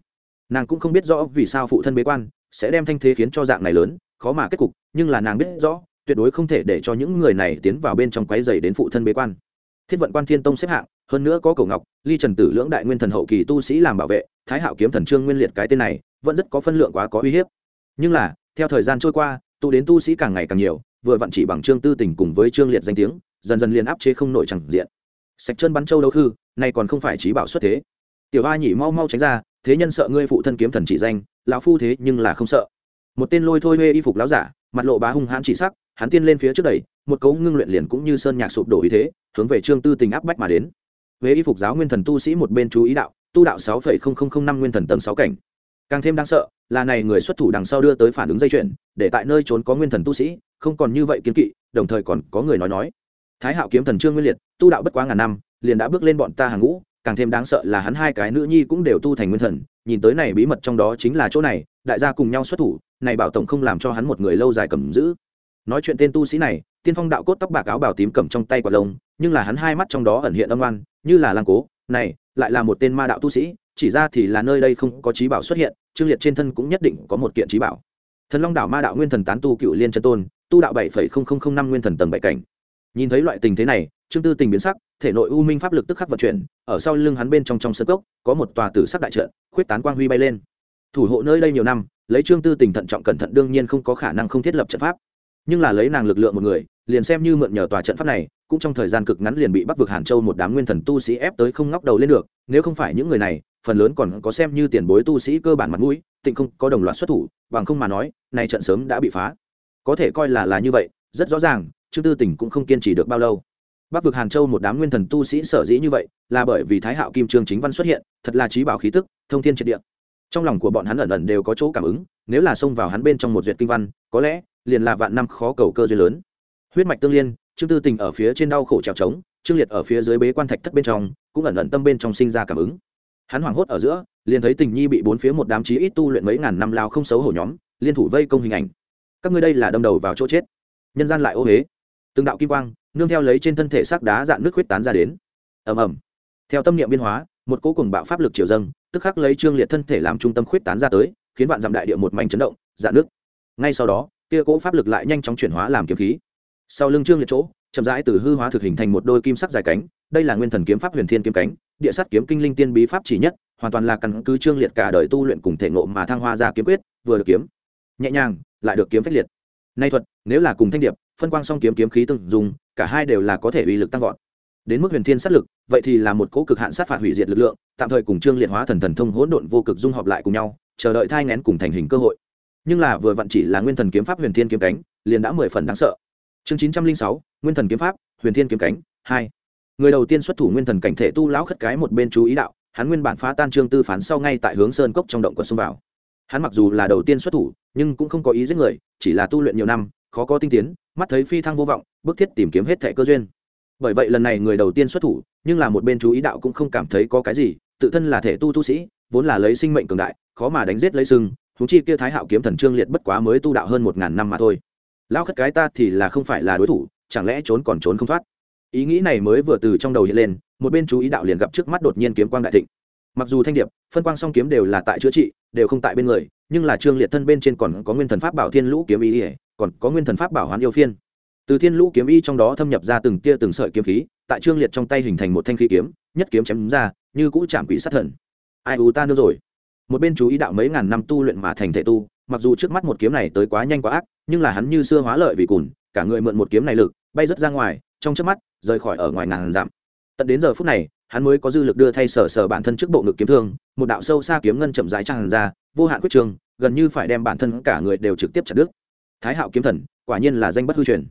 A: Nàng cũng không biết rõ vì sao phụ thân bế quan, sẽ đem thanh thế khiến cho dạng này lớn khó mà kết cục, nhưng là nàng biết rõ, tuyệt đối không thể để cho những người này tiến vào bên trong quái dày đến phụ thân bế quan. Thiết vận quan thiên tông xếp hạng, hơn nữa có cổ ngọc, ly trần tử lưỡng đại nguyên thần hậu kỳ tu sĩ làm bảo vệ, thái hạo kiếm thần trương nguyên liệt cái tên này, vẫn rất có phân lượng quá có uy hiếp. Nhưng là, theo thời gian trôi qua, tụ đến tu sĩ càng ngày càng nhiều, vừa vặn chỉ bằng trương tư tình cùng với trương liệt danh tiếng, dần dần liền áp chế không nổi chẳng diện. Sạch chân bắn châu đâu khư, nay còn không phải trí bảo xuất thế. Tiểu a nhỉ mau mau tránh ra, thế nhân sợ ngươi phụ thân kiếm thần chỉ danh, lão phu thế nhưng là không sợ một tên lôi thôi huê y phục láo giả, mặt lộ bá hung hãn chỉ sắc, hắn tiên lên phía trước đầy một cấu ngưng luyện liền cũng như sơn nhạc sụp đổ ý thế, hướng về trương tư tình áp bách mà đến. Huế y phục giáo nguyên thần tu sĩ một bên chú ý đạo, tu đạo sáu năm nguyên thần tầng sáu cảnh. Càng thêm đáng sợ, là này người xuất thủ đằng sau đưa tới phản ứng dây chuyển để tại nơi trốn có nguyên thần tu sĩ, không còn như vậy kiến kỵ, đồng thời còn có người nói nói. Thái hạo kiếm thần trương nguyên liệt, tu đạo bất quá ngàn năm, liền đã bước lên bọn ta hàng ngũ, càng thêm đáng sợ là hắn hai cái nữ nhi cũng đều tu thành nguyên thần nhìn tới này bí mật trong đó chính là chỗ này, đại gia cùng nhau xuất thủ, này bảo tổng không làm cho hắn một người lâu dài cầm giữ. Nói chuyện tên tu sĩ này, tiên phong đạo cốt tóc bạc áo bào tím cầm trong tay quả lông, nhưng là hắn hai mắt trong đó ẩn hiện âm oan, như là lang cố, này, lại là một tên ma đạo tu sĩ, chỉ ra thì là nơi đây không có trí bảo xuất hiện, trương liệt trên thân cũng nhất định có một kiện trí bảo. Thần long đảo ma đạo nguyên thần tán tu cựu liên chân tôn, tu đạo bảy năm nguyên thần tầng bảy cảnh nhìn thấy loại tình thế này, trương tư tình biến sắc, thể nội u minh pháp lực tức khắc vận chuyển, ở sau lưng hắn bên trong trong sân cốc, có một tòa tử sắc đại trận, khuyết tán quang huy bay lên. Thủ hộ nơi đây nhiều năm, lấy trương tư tình thận trọng cẩn thận đương nhiên không có khả năng không thiết lập trận pháp. Nhưng là lấy nàng lực lượng một người, liền xem như mượn nhờ tòa trận pháp này, cũng trong thời gian cực ngắn liền bị bắc vực hàn châu một đám nguyên thần tu sĩ ép tới không ngóc đầu lên được, nếu không phải những người này, phần lớn còn có xem như tiền bối tu sĩ cơ bản mặt mũi, tịnh không có đồng loạt xuất thủ, bằng không mà nói, này trận sớm đã bị phá. Có thể coi là là như vậy, rất rõ ràng trương tư tỉnh cũng không kiên trì được bao lâu. Bắc vực hàn châu một đám nguyên thần tu sĩ sở dĩ như vậy, là bởi vì thái hạo kim trương chính văn xuất hiện, thật là trí bảo khí tức, thông thiên triệt địa. Trong lòng của bọn hắn ẩn ẩn đều có chỗ cảm ứng, nếu là xông vào hắn bên trong một duyệt kinh văn, có lẽ liền là vạn năm khó cầu cơ duyên lớn. Huyết mạch tương liên, trương tư tình ở phía trên đau khổ trèo trống, trương liệt ở phía dưới bế quan thạch thất bên trong, cũng ẩn ẩn tâm bên trong sinh ra cảm ứng. Hắn hoảng hốt ở giữa, liền thấy tình nhi bị bốn phía một đám chí ít tu luyện mấy ngàn năm lao không xấu hổ nhóm, liên thủ vây công hình ảnh. Các ngươi đây là đâm đầu vào chỗ chết. Nhân gian lại ô huế từng đạo kim quang, nương theo lấy trên thân thể xác đá dạn nước huyết tán ra đến. Ầm ầm. Theo tâm niệm biên hóa, một cỗ cùng bạo pháp lực triều dâng, tức khắc lấy trương liệt thân thể làm trung tâm khuyết tán ra tới, khiến vạn dặm đại địa một mảnh chấn động, dạn nước. Ngay sau đó, kia cỗ pháp lực lại nhanh chóng chuyển hóa làm kiếm khí. Sau lưng trương liệt chỗ, chậm rãi từ hư hóa thực hình thành một đôi kim sắc dài cánh, đây là nguyên thần kiếm pháp huyền thiên kiếm cánh, địa sắt kiếm kinh linh tiên bí pháp chỉ nhất, hoàn toàn là căn cứ trương liệt cả đời tu luyện cùng thể ngộ mà thăng hoa ra kiếm quyết, vừa được kiếm. Nhẹ nhàng, lại được kiếm phách liệt. Nay thuật, nếu là cùng thanh điệp phân quang song kiếm kiếm khí từng dùng cả hai đều là có thể uy lực tăng vọt. Đến mức huyền thiên sát lực, vậy thì là một cỗ cực hạn sát phạt hủy diệt lực lượng, tạm thời cùng trương liệt hóa thần thần thông hỗn độn vô cực dung hợp lại cùng nhau, chờ đợi thai ngén cùng thành hình cơ hội. Nhưng là vừa vặn chỉ là nguyên thần kiếm pháp huyền thiên kiếm cánh, liền đã mười phần đáng sợ. Chương chín trăm linh sáu, nguyên thần kiếm pháp, huyền thiên kiếm cánh, hai. Người đầu tiên xuất thủ nguyên thần cảnh thể tu lão khất cái một bên chú ý đạo, hắn nguyên bản phá tan trương tư phán sau ngay tại hướng sơn cốc trong động quật xông vào. Hắn mặc dù là đầu tiên xuất thủ, nhưng cũng không có ý giết người, chỉ là tu luyện nhiều năm khó có tinh tiến, mắt thấy phi thăng vô vọng, bức thiết tìm kiếm hết thẻ cơ duyên. Bởi vậy lần này người đầu tiên xuất thủ, nhưng là một bên chú ý đạo cũng không cảm thấy có cái gì, tự thân là thể tu tu sĩ, vốn là lấy sinh mệnh cường đại, khó mà đánh giết lấy sưng thú chi kia thái hạo kiếm thần trương liệt bất quá mới tu đạo hơn một ngàn năm mà thôi. Lao khất cái ta thì là không phải là đối thủ, chẳng lẽ trốn còn trốn không thoát? Ý nghĩ này mới vừa từ trong đầu hiện lên, một bên chú ý đạo liền gặp trước mắt đột nhiên kiếm quang đại thịnh. Mặc dù thanh điệp, phân quang song kiếm đều là tại chữa trị, đều không tại bên người, nhưng là trương liệt thân bên trên còn có nguyên thần pháp bảo thiên lũ kiếm ý ỉa còn có nguyên thần pháp bảo hoán yêu phiên. Từ thiên lũ kiếm y trong đó thâm nhập ra từng tia từng sợi kiếm khí, tại trương liệt trong tay hình thành một thanh khí kiếm, nhất kiếm chém ra, như cũ chạm quỷ sát thần. Ai u ta nữa rồi? Một bên chú ý đạo mấy ngàn năm tu luyện mà thành thể tu, mặc dù trước mắt một kiếm này tới quá nhanh quá ác, nhưng là hắn như xưa hóa lợi vì cùn, cả người mượn một kiếm này lực, bay rất ra ngoài, trong trước mắt, rời khỏi ở ngoài ngàn dặm. Tận đến giờ phút này, hắn mới có dư lực đưa thay sở sở bản thân trước bộ ngực kiếm thương, một đạo sâu xa kiếm ngân chậm rãi tràn ra, vô hạn quyết trường, gần như phải đem bản thân cả người đều trực tiếp chặt đứt thái hạo kiếm thần, quả nhiên là danh bất hư truyền.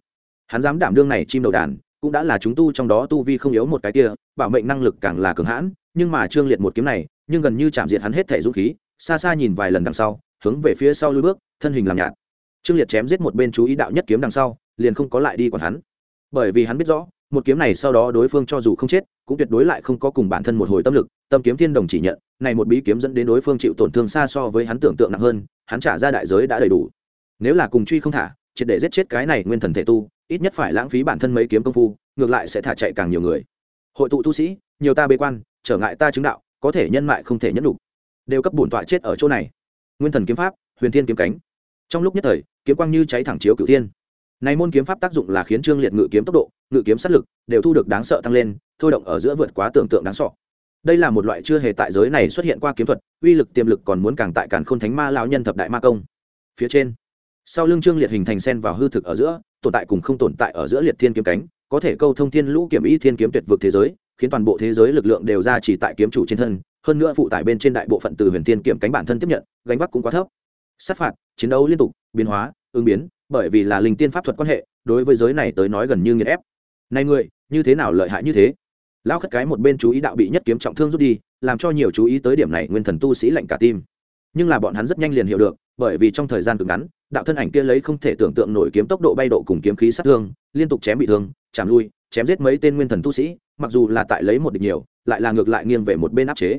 A: Hắn dám đảm đương này chim đầu đàn, cũng đã là chúng tu trong đó tu vi không yếu một cái kia, bảo mệnh năng lực càng là cường hãn, nhưng mà trương liệt một kiếm này, nhưng gần như chạm diệt hắn hết thể dũng khí, xa xa nhìn vài lần đằng sau, hướng về phía sau lui bước, thân hình làm nhạt. Trương liệt chém giết một bên chú ý đạo nhất kiếm đằng sau, liền không có lại đi còn hắn. Bởi vì hắn biết rõ, một kiếm này sau đó đối phương cho dù không chết, cũng tuyệt đối lại không có cùng bản thân một hồi tâm lực, tâm kiếm thiên đồng chỉ nhận, này một bí kiếm dẫn đến đối phương chịu tổn thương xa so với hắn tưởng tượng nặng hơn, hắn trả ra đại giới đã đầy đủ nếu là cùng truy không thả, triệt để giết chết cái này nguyên thần thể tu, ít nhất phải lãng phí bản thân mấy kiếm công phu, ngược lại sẽ thả chạy càng nhiều người. Hội tụ tu sĩ, nhiều ta bế quan, trở ngại ta chứng đạo, có thể nhân mại không thể nhẫn đủ đều cấp bổn tọa chết ở chỗ này. Nguyên thần kiếm pháp, huyền thiên kiếm cánh. Trong lúc nhất thời, kiếm quang như cháy thẳng chiếu cửu tiên này môn kiếm pháp tác dụng là khiến trương liệt ngự kiếm tốc độ, ngự kiếm sát lực đều thu được đáng sợ tăng lên, thôi động ở giữa vượt quá tưởng tượng đáng sợ. Đây là một loại chưa hề tại giới này xuất hiện qua kiếm thuật, uy lực tiềm lực còn muốn càng tại cản khôn thánh ma lão nhân thập đại ma công. Phía trên sau lưng trương liệt hình thành sen vào hư thực ở giữa, tồn tại cùng không tồn tại ở giữa liệt thiên kiếm cánh, có thể câu thông thiên lũ kiểm y thiên kiếm tuyệt vực thế giới, khiến toàn bộ thế giới lực lượng đều ra chỉ tại kiếm chủ trên thân, hơn nữa phụ tải bên trên đại bộ phận từ huyền thiên kiểm cánh bản thân tiếp nhận, gánh vác cũng quá thấp. Sát phạt, chiến đấu liên tục, biến hóa, ứng biến, bởi vì là linh tiên pháp thuật quan hệ, đối với giới này tới nói gần như nghiền ép. Này người, như thế nào lợi hại như thế? Lão khất cái một bên chú ý đạo bị nhất kiếm trọng thương rút đi, làm cho nhiều chú ý tới điểm này nguyên thần tu sĩ lạnh cả tim nhưng là bọn hắn rất nhanh liền hiểu được, bởi vì trong thời gian cực ngắn, đạo thân ảnh kia lấy không thể tưởng tượng nổi kiếm tốc độ bay độ cùng kiếm khí sát thương, liên tục chém bị thương, chạm lui, chém giết mấy tên nguyên thần tu sĩ, mặc dù là tại lấy một địch nhiều, lại là ngược lại nghiêng về một bên áp chế.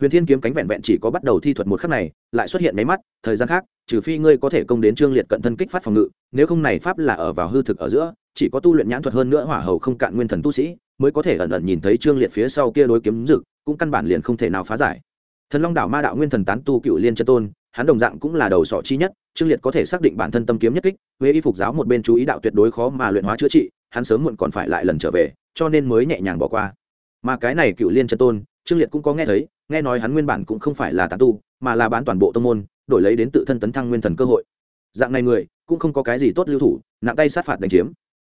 A: Huyền thiên kiếm cánh vẹn vẹn chỉ có bắt đầu thi thuật một khắc này, lại xuất hiện máy mắt, thời gian khác, trừ phi ngươi có thể công đến trương liệt cận thân kích phát phòng ngự, nếu không này pháp là ở vào hư thực ở giữa, chỉ có tu luyện nhãn thuật hơn nữa hỏa hầu không cạn nguyên thần tu sĩ, mới có thể ẩn ẩn nhìn thấy trương liệt phía sau kia đối kiếm rực cũng căn bản liền không thể nào phá giải thần long đảo ma đạo nguyên thần tán tu cựu liên chân tôn, hắn đồng dạng cũng là đầu sọ chi nhất, trương liệt có thể xác định bản thân tâm kiếm nhất kích, huế y phục giáo một bên chú ý đạo tuyệt đối khó mà luyện hóa chữa trị, hắn sớm muộn còn phải lại lần trở về, cho nên mới nhẹ nhàng bỏ qua. Mà cái này cựu liên chân tôn, trương liệt cũng có nghe thấy, nghe nói hắn nguyên bản cũng không phải là tán tu, mà là bán toàn bộ tông môn, đổi lấy đến tự thân tấn thăng nguyên thần cơ hội. Dạng này người, cũng không có cái gì tốt lưu thủ, nặng tay sát phạt đánh chiếm.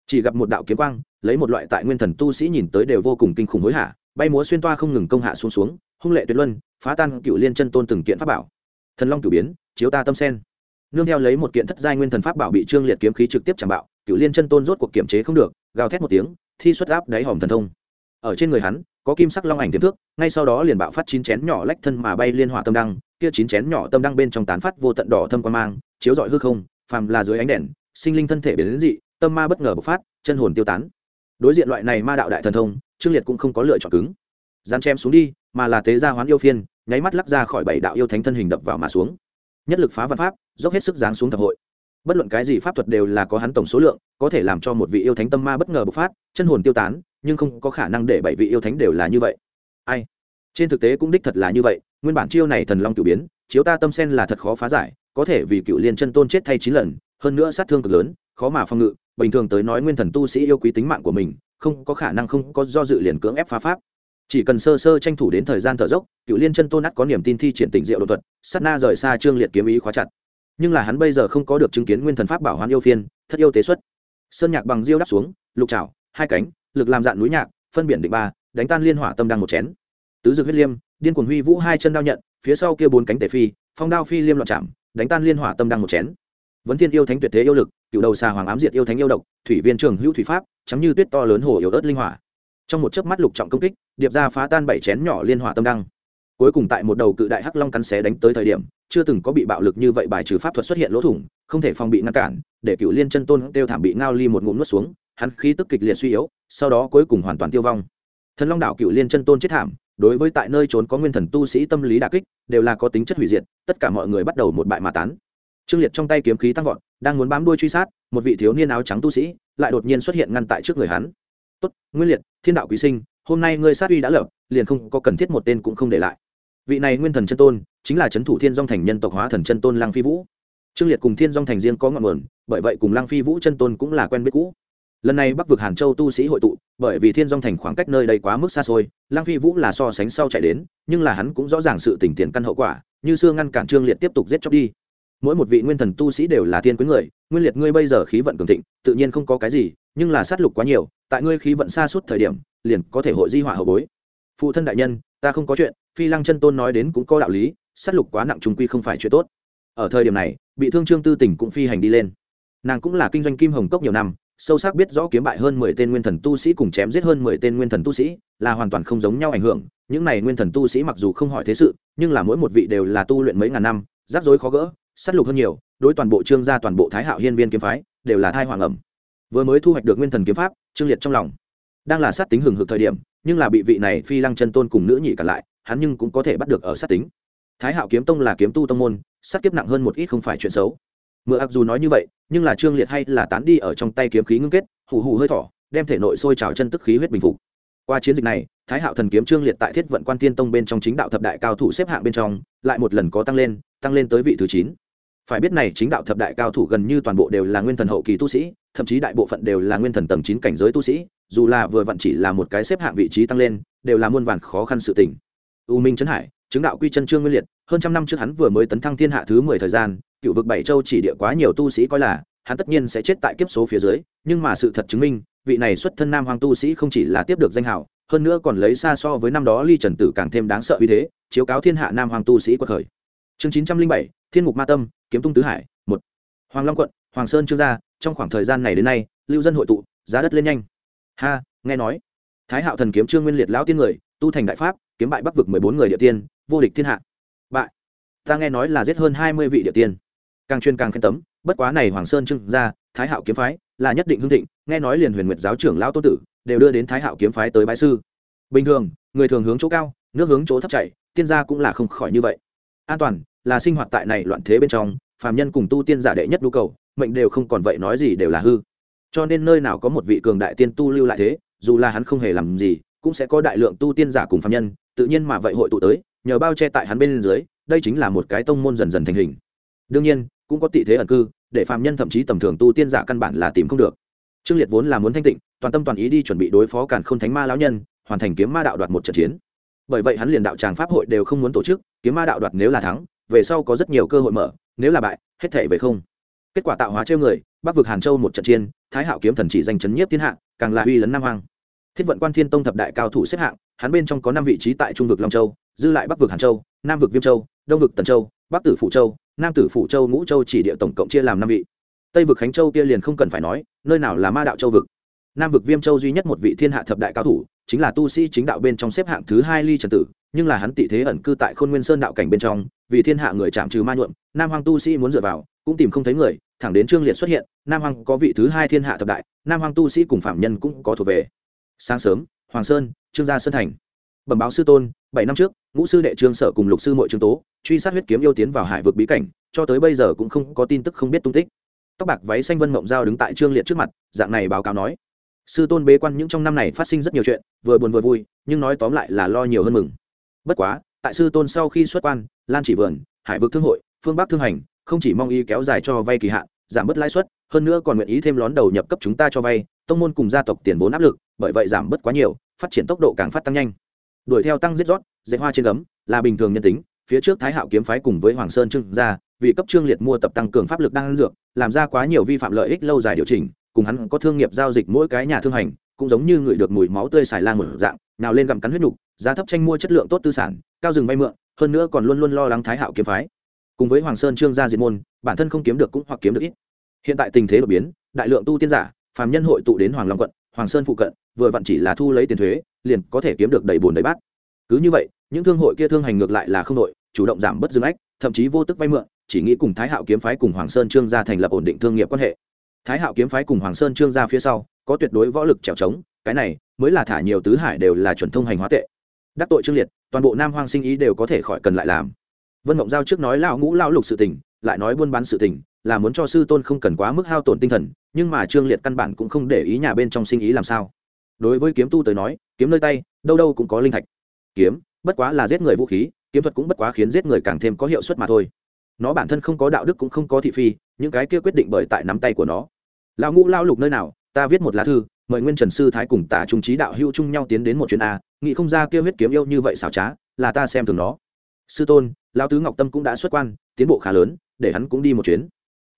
A: Chỉ gặp một đạo kiếm quang, lấy một loại tại nguyên thần tu sĩ nhìn tới đều vô cùng kinh khủng hối hả, bay múa xuyên toa không ngừng công hạ xuống xuống, hung lệ tuyệt luân phá tan cựu liên chân tôn từng kiện pháp bảo. Thần long cửu biến, chiếu ta tâm sen. Nương theo lấy một kiện thất giai nguyên thần pháp bảo bị trương liệt kiếm khí trực tiếp chạm bạo, cựu liên chân tôn rốt cuộc kiểm chế không được, gào thét một tiếng, thi xuất áp đáy hòm thần thông. Ở trên người hắn, có kim sắc long ảnh tiềm thước ngay sau đó liền bạo phát chín chén nhỏ lách thân mà bay liên hỏa tâm đăng, kia chín chén nhỏ tâm đăng bên trong tán phát vô tận đỏ thâm quan mang, chiếu rọi hư không, phàm là dưới ánh đèn, sinh linh thân thể biến đến dị, tâm ma bất ngờ bộc phát, chân hồn tiêu tán. Đối diện loại này ma đạo đại thần thông, trương liệt cũng không có lựa chọn cứng dán chém xuống đi, mà là tế gia hoán yêu phiên, nháy mắt lắc ra khỏi bảy đạo yêu thánh thân hình đập vào mà xuống. Nhất lực phá văn pháp, dốc hết sức giáng xuống thập hội. Bất luận cái gì pháp thuật đều là có hắn tổng số lượng, có thể làm cho một vị yêu thánh tâm ma bất ngờ bộc phát, chân hồn tiêu tán, nhưng không có khả năng để bảy vị yêu thánh đều là như vậy. Ai? Trên thực tế cũng đích thật là như vậy, nguyên bản chiêu này thần long cửu biến, chiếu ta tâm sen là thật khó phá giải, có thể vì cựu liên chân tôn chết thay chín lần, hơn nữa sát thương cực lớn, khó mà phòng ngự, bình thường tới nói nguyên thần tu sĩ yêu quý tính mạng của mình, không có khả năng không có do dự liền cưỡng ép phá pháp chỉ cần sơ sơ tranh thủ đến thời gian thở dốc, cựu liên chân tôn nát có niềm tin thi triển tình diệu đột thuật, sát na rời xa trương liệt kiếm ý khóa chặt. Nhưng là hắn bây giờ không có được chứng kiến nguyên thần pháp bảo hoán yêu phiên, thất yêu tế xuất. Sơn nhạc bằng diêu đắp xuống, lục trào hai cánh, lực làm dạn núi nhạc, phân biển định ba, đánh tan liên hỏa tâm đang một chén. Tứ dược huyết liêm, điên cuồng huy vũ hai chân đao nhận, phía sau kia bốn cánh tề phi, phong đao phi liêm loạn chạm, đánh tan liên hỏa tâm đang một chén. Vấn thiên yêu thánh tuyệt thế yêu lực cựu đầu xà hoàng ám diệt yêu thánh yêu độc, thủy viên trường hữu thủy pháp chấm như tuyết to lớn hồ yếu ớt linh hỏa trong một chớp mắt lục trọng công kích, điệp ra phá tan bảy chén nhỏ liên hỏa tâm đăng. Cuối cùng tại một đầu cự đại hắc long cắn xé đánh tới thời điểm, chưa từng có bị bạo lực như vậy bài trừ pháp thuật xuất hiện lỗ thủng, không thể phòng bị ngăn cản, để cựu liên chân tôn kêu thảm bị ngao ly một ngụm nuốt xuống, hắn khí tức kịch liệt suy yếu, sau đó cuối cùng hoàn toàn tiêu vong. Thần long đạo cựu liên chân tôn chết thảm, đối với tại nơi trốn có nguyên thần tu sĩ tâm lý đà kích, đều là có tính chất hủy diệt, tất cả mọi người bắt đầu một bại mà tán. Trương liệt trong tay kiếm khí tăng vọt, đang muốn bám đuôi truy sát, một vị thiếu niên áo trắng tu sĩ lại đột nhiên xuất hiện ngăn tại trước người hắn tốt, nguyên liệt, thiên đạo quý sinh, hôm nay ngươi sát uy đã lập, liền không có cần thiết một tên cũng không để lại. Vị này nguyên thần chân tôn chính là c h ấ n thủ thiên dong thành nhân tộc hóa thần chân tôn lăng phi vũ. Trương liệt cùng thiên dong thành riêng có ngọn nguồn, bởi vậy cùng lăng phi vũ chân tôn cũng là quen biết cũ. Lần này bắc vực hàn châu tu sĩ hội tụ, bởi vì thiên dong thành khoảng cách nơi đây quá mức xa xôi, lăng phi vũ là so sánh sau chạy đến, nhưng là hắn cũng rõ ràng sự tỉnh tiền căn hậu quả, như xưa ngăn cản trương liệt tiếp tục giết chóc đi. Mỗi một vị nguyên thần tu sĩ đều là thiên quý người, nguyên liệt ngươi bây giờ khí vận cường thịnh, tự nhiên không có cái gì, nhưng là sát lục quá nhiều tại ngươi khí vận xa suốt thời điểm, liền có thể hội di họa hậu bối. Phụ thân đại nhân, ta không có chuyện, phi lăng chân tôn nói đến cũng có đạo lý, sát lục quá nặng trung quy không phải chuyện tốt. Ở thời điểm này, bị thương trương tư tỉnh cũng phi hành đi lên. Nàng cũng là kinh doanh kim hồng cốc nhiều năm, sâu sắc biết rõ kiếm bại hơn mười tên nguyên thần tu sĩ cùng chém giết hơn mười tên nguyên thần tu sĩ, là hoàn toàn không giống nhau ảnh hưởng. Những này nguyên thần tu sĩ mặc dù không hỏi thế sự, nhưng là mỗi một vị đều là tu luyện mấy ngàn năm, rắc rối khó gỡ, sát lục hơn nhiều, đối toàn bộ trương gia, toàn bộ thái hạo hiên viên kiếm phái, đều là thai hoàng ẩm vừa mới thu hoạch được nguyên thần kiếm pháp, trương liệt trong lòng đang là sát tính hừng hực thời điểm, nhưng là bị vị này phi lăng chân tôn cùng nữ nhị cả lại, hắn nhưng cũng có thể bắt được ở sát tính. Thái hạo kiếm tông là kiếm tu tông môn, sát kiếp nặng hơn một ít không phải chuyện xấu. Mượn ặc dù nói như vậy, nhưng là trương liệt hay là tán đi ở trong tay kiếm khí ngưng kết, hù hù hơi thỏ đem thể nội sôi trào chân tức khí huyết bình phục. Qua chiến dịch này, thái hạo thần kiếm trương liệt tại thiết vận quan tiên tông bên trong chính đạo thập đại cao thủ xếp hạng bên trong, lại một lần có tăng lên tăng lên tới vị thứ chín. Phải biết này chính đạo thập đại cao thủ gần như toàn bộ đều là nguyên thần hậu kỳ tu sĩ thậm chí đại bộ phận đều là nguyên thần tầng chín cảnh giới tu sĩ, dù là vừa vặn chỉ là một cái xếp hạng vị trí tăng lên, đều là muôn vàn khó khăn sự tình. U minh trấn hải, chứng đạo quy chân trương nguyên liệt, hơn trăm năm trước hắn vừa mới tấn thăng thiên hạ thứ mười thời gian, cựu vực bảy châu chỉ địa quá nhiều tu sĩ coi là, hắn tất nhiên sẽ chết tại kiếp số phía dưới, nhưng mà sự thật chứng minh, vị này xuất thân nam hoàng tu sĩ không chỉ là tiếp được danh hào, hơn nữa còn lấy xa so với năm đó ly trần tử càng thêm đáng sợ uy thế, chiếu cáo thiên hạ nam hoàng tu sĩ quật khởi. Chương chín trăm linh bảy, thiên ngục ma tâm, kiếm tung tứ hải, một. Hoàng long quận, hoàng sơn trương gia trong khoảng thời gian này đến nay, lưu dân hội tụ, giá đất lên nhanh. Ha, nghe nói, thái hạo thần kiếm trương nguyên liệt lão tiên người, tu thành đại pháp, kiếm bại bắc vực mười bốn người địa tiên, vô địch thiên hạ. Bại. Ta nghe nói là giết hơn hai mươi vị địa tiên. Càng chuyên càng khen tấm, bất quá này hoàng sơn trương gia, thái hạo kiếm phái, là nhất định hương thịnh, nghe nói liền huyền nguyệt giáo trưởng lão tô tử, đều đưa đến thái hạo kiếm phái tới bãi sư. Bình thường, người thường hướng chỗ cao, nước hướng chỗ thấp chạy tiên gia cũng là không khỏi như vậy. An toàn là sinh hoạt tại này loạn thế bên trong, phàm nhân cùng tu tiên giả đệ nhất nhu cầu mệnh đều không còn vậy nói gì đều là hư. Cho nên nơi nào có một vị cường đại tiên tu lưu lại thế, dù là hắn không hề làm gì, cũng sẽ có đại lượng tu tiên giả cùng phàm nhân, tự nhiên mà vậy hội tụ tới, nhờ bao che tại hắn bên dưới, đây chính là một cái tông môn dần dần thành hình. Đương nhiên, cũng có tị thế ẩn cư, để phàm nhân thậm chí tầm thường tu tiên giả căn bản là tìm không được. Trương liệt vốn là muốn thanh tịnh, toàn tâm toàn ý đi chuẩn bị đối phó càn khôn thánh ma lão nhân, hoàn thành kiếm ma đạo đoạt một trận chiến. Bởi vậy hắn liền đạo tràng pháp hội đều không muốn tổ chức, kiếm ma đạo đoạt nếu là thắng, về sau có rất nhiều cơ hội mở, nếu là bại, hết thể về không kết quả tạo hóa trêu người, bắc vực hàn châu một trận chiến, thái hạo kiếm thần chỉ danh chấn nhiếp thiên hạ, càng là uy lấn nam hoàng thiết vận quan thiên tông thập đại cao thủ xếp hạng, hắn bên trong có năm vị trí tại trung vực long châu, dư lại bắc vực hàn châu, nam vực viêm châu, đông vực tần châu, bắc tử phụ châu, nam tử phụ châu ngũ châu chỉ địa tổng cộng chia làm năm vị. Tây vực khánh châu kia liền không cần phải nói, nơi nào là ma đạo châu vực. Nam vực viêm châu duy nhất một vị thiên hạ thập đại cao thủ, chính là tu sĩ chính đạo bên trong xếp hạng thứ hai ly trần tử, nhưng là hắn tị thế ẩn cư tại khôn nguyên sơn đạo cảnh bên trong, vì thiên hạ người chạm trừ ma nhuộm, nam hoàng tu sĩ muốn dựa vào, cũng tìm không thấy người thẳng đến trương liệt xuất hiện, nam hoàng có vị thứ hai thiên hạ thập đại, nam hoàng tu sĩ cùng phạm nhân cũng có thuộc về. Sáng sớm, hoàng sơn, trương gia sơn thành. Bẩm báo sư tôn, bảy năm trước, ngũ sư đệ trương sở cùng lục sư mội trương tố, truy sát huyết kiếm yêu tiến vào hải vực bí cảnh, cho tới bây giờ cũng không có tin tức không biết tung tích. Tóc bạc váy xanh vân mộng giao đứng tại trương liệt trước mặt, dạng này báo cáo nói. Sư tôn bế quan những trong năm này phát sinh rất nhiều chuyện, vừa buồn vừa vui, nhưng nói tóm lại là lo nhiều hơn mừng. Bất quá, tại sư tôn sau khi xuất quan, lan chỉ vườn, hải vực thương hội, phương bắc thương hành không chỉ mong y kéo dài cho vay kỳ hạn, giảm bớt lãi suất, hơn nữa còn nguyện ý thêm lón đầu nhập cấp chúng ta cho vay, tông môn cùng gia tộc tiền vốn áp lực, bởi vậy giảm bớt quá nhiều, phát triển tốc độ càng phát tăng nhanh. Đuổi theo tăng giết rót dạy hoa trên gấm, là bình thường nhân tính, phía trước thái hạo kiếm phái cùng với hoàng sơn trương gia vì cấp trương liệt mua tập tăng cường pháp lực đang dược, làm ra quá nhiều vi phạm lợi ích lâu dài điều chỉnh, cùng hắn có thương nghiệp giao dịch mỗi cái nhà thương hành, cũng giống như người được mùi máu tươi xài lang một dạng, nào lên gặm cắn huyết nhục, giá thấp tranh mua chất lượng tốt tư sản, cao rừng vay mượn, hơn nữa còn luôn luôn lo lắng thái hạo kiếm phái cùng với hoàng sơn trương gia diệt môn, bản thân không kiếm được cũng hoặc kiếm được ít. Hiện tại tình thế đột biến, đại lượng tu tiên giả, phàm nhân hội tụ đến hoàng long quận, hoàng sơn phụ cận, vừa vặn chỉ là thu lấy tiền thuế, liền có thể kiếm được đầy bùn đầy bát. Cứ như vậy, những thương hội kia thương hành ngược lại là không đội, chủ động giảm bớt dương ách, thậm chí vô tức vay mượn, chỉ nghĩ cùng thái hạo kiếm phái cùng hoàng sơn trương gia thành lập ổn định thương nghiệp quan hệ. Thái hạo kiếm phái cùng hoàng sơn trương gia phía sau, có tuyệt đối võ lực trèo trống, cái này mới là thả nhiều tứ hải đều là chuẩn thông hành hóa tệ. Đắc tội trương liệt, toàn bộ nam hoang sinh ý đều có thể khỏi cần lại làm vân mộng giao trước nói lão ngũ lão lục sự tình, lại nói buôn bán sự tình, là muốn cho sư tôn không cần quá mức hao tổn tinh thần, nhưng mà trương liệt căn bản cũng không để ý nhà bên trong sinh ý làm sao. Đối với kiếm tu tới nói, kiếm nơi tay, đâu đâu cũng có linh thạch. Kiếm, bất quá là giết người vũ khí, kiếm thuật cũng bất quá khiến giết người càng thêm có hiệu suất mà thôi. Nó bản thân không có đạo đức cũng không có thị phi, những cái kia quyết định bởi tại nắm tay của nó. Lão ngũ lao lục nơi nào, ta viết một lá thư, mời nguyên trần sư thái cùng tả trung trí đạo hữu chung nhau tiến đến một chuyến a, nghĩ không ra kia huyết kiếm yêu như vậy xảo trá, là ta xem thường nó. Sư tôn lão tứ ngọc tâm cũng đã xuất quan, tiến bộ khá lớn, để hắn cũng đi một chuyến.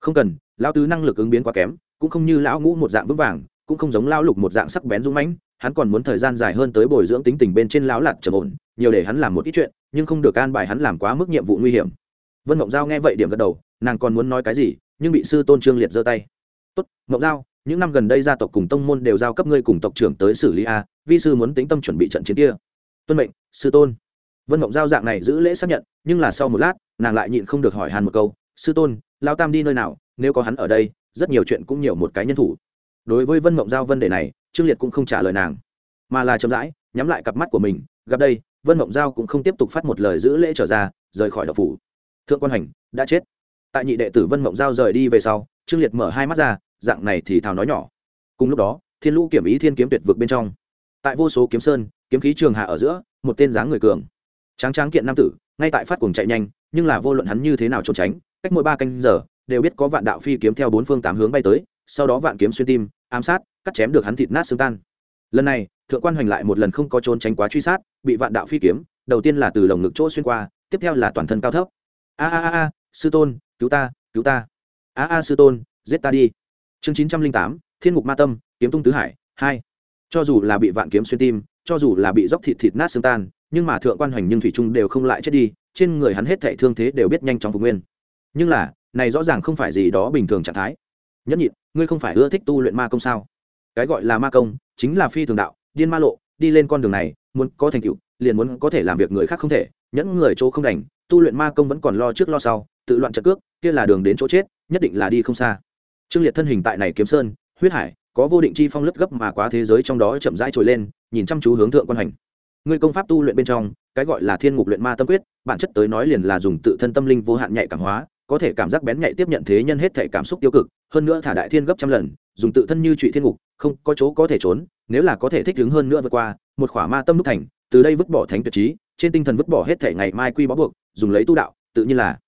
A: Không cần, lão tứ năng lực ứng biến quá kém, cũng không như lão ngũ một dạng vững vàng, cũng không giống lão lục một dạng sắc bén dũng mãnh, hắn còn muốn thời gian dài hơn tới bồi dưỡng tính tình bên trên lão lạt trầm ổn, nhiều để hắn làm một ít chuyện, nhưng không được an bài hắn làm quá mức nhiệm vụ nguy hiểm. Vân mộng giao nghe vậy điểm gật đầu, nàng còn muốn nói cái gì, nhưng bị sư tôn trương liệt giơ tay. Tốt, mộng giao, những năm gần đây gia tộc cùng tông môn đều giao cấp ngươi cùng tộc trưởng tới xử lý a, vi sư muốn tính tâm chuẩn bị trận chiến kia. Tuân mệnh, sư tôn vân mộng giao dạng này giữ lễ xác nhận, nhưng là sau một lát, nàng lại nhịn không được hỏi hàn một câu, sư tôn lao tam đi nơi nào? Nếu có hắn ở đây, rất nhiều chuyện cũng nhiều một cái nhân thủ. Đối với vân mộng giao vấn đề này, trương liệt cũng không trả lời nàng, mà là chậm rãi nhắm lại cặp mắt của mình. Gặp đây, vân mộng giao cũng không tiếp tục phát một lời giữ lễ trở ra, rời khỏi đậu phủ. Thượng quan hành, đã chết. Tại nhị đệ tử vân mộng giao rời đi về sau, trương liệt mở hai mắt ra, dạng này thì thào nói nhỏ. Cùng lúc đó, thiên lũ kiểm ý thiên kiếm tuyệt vực bên trong. Tại vô số kiếm sơn, kiếm khí trường hạ ở giữa, một tên dáng người cường tráng tráng kiện nam tử, ngay tại phát cuồng chạy nhanh, nhưng là vô luận hắn như thế nào trốn tránh, cách mỗi ba canh giờ, đều biết có vạn đạo phi kiếm theo bốn phương tám hướng bay tới, sau đó vạn kiếm xuyên tim, ám sát, cắt chém được hắn thịt nát xương tan. Lần này, thượng quan hoành lại một lần không có trốn tránh quá truy sát, bị vạn đạo phi kiếm, đầu tiên là từ lồng ngực chỗ xuyên qua, tiếp theo là toàn thân cao thấp. A a a a, sư tôn, cứu ta cứu ta. A a, sư tôn, giết ta đi. Chương chín trăm linh tám, thiên ngục ma tâm, kiếm tung tứ hải, hai. Cho dù là bị vạn kiếm xuyên tim cho dù là bị dốc thịt thịt nát xương tan, nhưng mà thượng quan hoành nhưng thủy trung đều không lại chết đi, trên người hắn hết thảy thương thế đều biết nhanh chóng phục nguyên. Nhưng là, này rõ ràng không phải gì đó bình thường trạng thái. Nhất nhịn, ngươi không phải ưa thích tu luyện ma công sao? Cái gọi là ma công, chính là phi thường đạo, điên ma lộ, đi lên con đường này, muốn có thành tựu, liền muốn có thể làm việc người khác không thể, nhẫn người chỗ không đành, tu luyện ma công vẫn còn lo trước lo sau, tự loạn trận cước, kia là đường đến chỗ chết, nhất định là đi không xa. Trương liệt thân hình tại này kiếm sơn, huyết hải có vô định chi phong lướt gấp mà quá thế giới trong đó chậm rãi trồi lên, nhìn chăm chú hướng thượng quan hành. Người công pháp tu luyện bên trong, cái gọi là thiên ngục luyện ma tâm quyết, bản chất tới nói liền là dùng tự thân tâm linh vô hạn nhạy cảm hóa, có thể cảm giác bén nhạy tiếp nhận thế nhân hết thể cảm xúc tiêu cực, hơn nữa thả đại thiên gấp trăm lần, dùng tự thân như trụy thiên ngục, không có chỗ có thể trốn, nếu là có thể thích ứng hơn nữa vượt qua, một khỏa ma tâm đúc thành, từ đây vứt bỏ thánh tuyệt trí, trên tinh thần vứt bỏ hết thể ngày mai quy bó buộc, dùng lấy tu đạo, tự nhiên là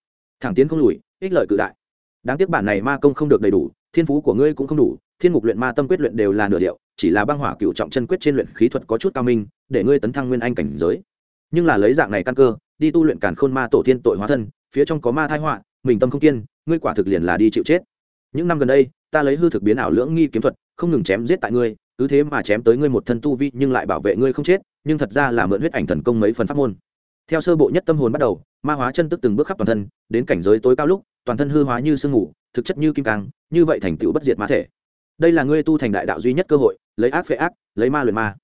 A: thẳng tiến không lùi, ích lợi cự đại. Đáng tiếc bản này ma công không được đầy đủ, thiên phú của ngươi cũng không đủ thiên ngục luyện ma tâm quyết luyện đều là nửa điệu, chỉ là băng hỏa cựu trọng chân quyết trên luyện khí thuật có chút cao minh, để ngươi tấn thăng nguyên anh cảnh giới. Nhưng là lấy dạng này căn cơ, đi tu luyện càn khôn ma tổ thiên tội hóa thân, phía trong có ma thai họa, mình tâm không kiên, ngươi quả thực liền là đi chịu chết. Những năm gần đây, ta lấy hư thực biến ảo lưỡng nghi kiếm thuật, không ngừng chém giết tại ngươi, cứ thế mà chém tới ngươi một thân tu vi nhưng lại bảo vệ ngươi không chết, nhưng thật ra là mượn huyết ảnh thần công mấy phần pháp môn. Theo sơ bộ nhất tâm hồn bắt đầu, ma hóa chân tức từng bước khắp toàn thân, đến cảnh giới tối cao lúc, toàn thân hư hóa như sương ngủ thực chất như kim cang, như vậy thành tựu bất diệt ma thể đây là ngươi tu thành đại đạo duy nhất cơ hội lấy ác phệ ác lấy ma luyện ma.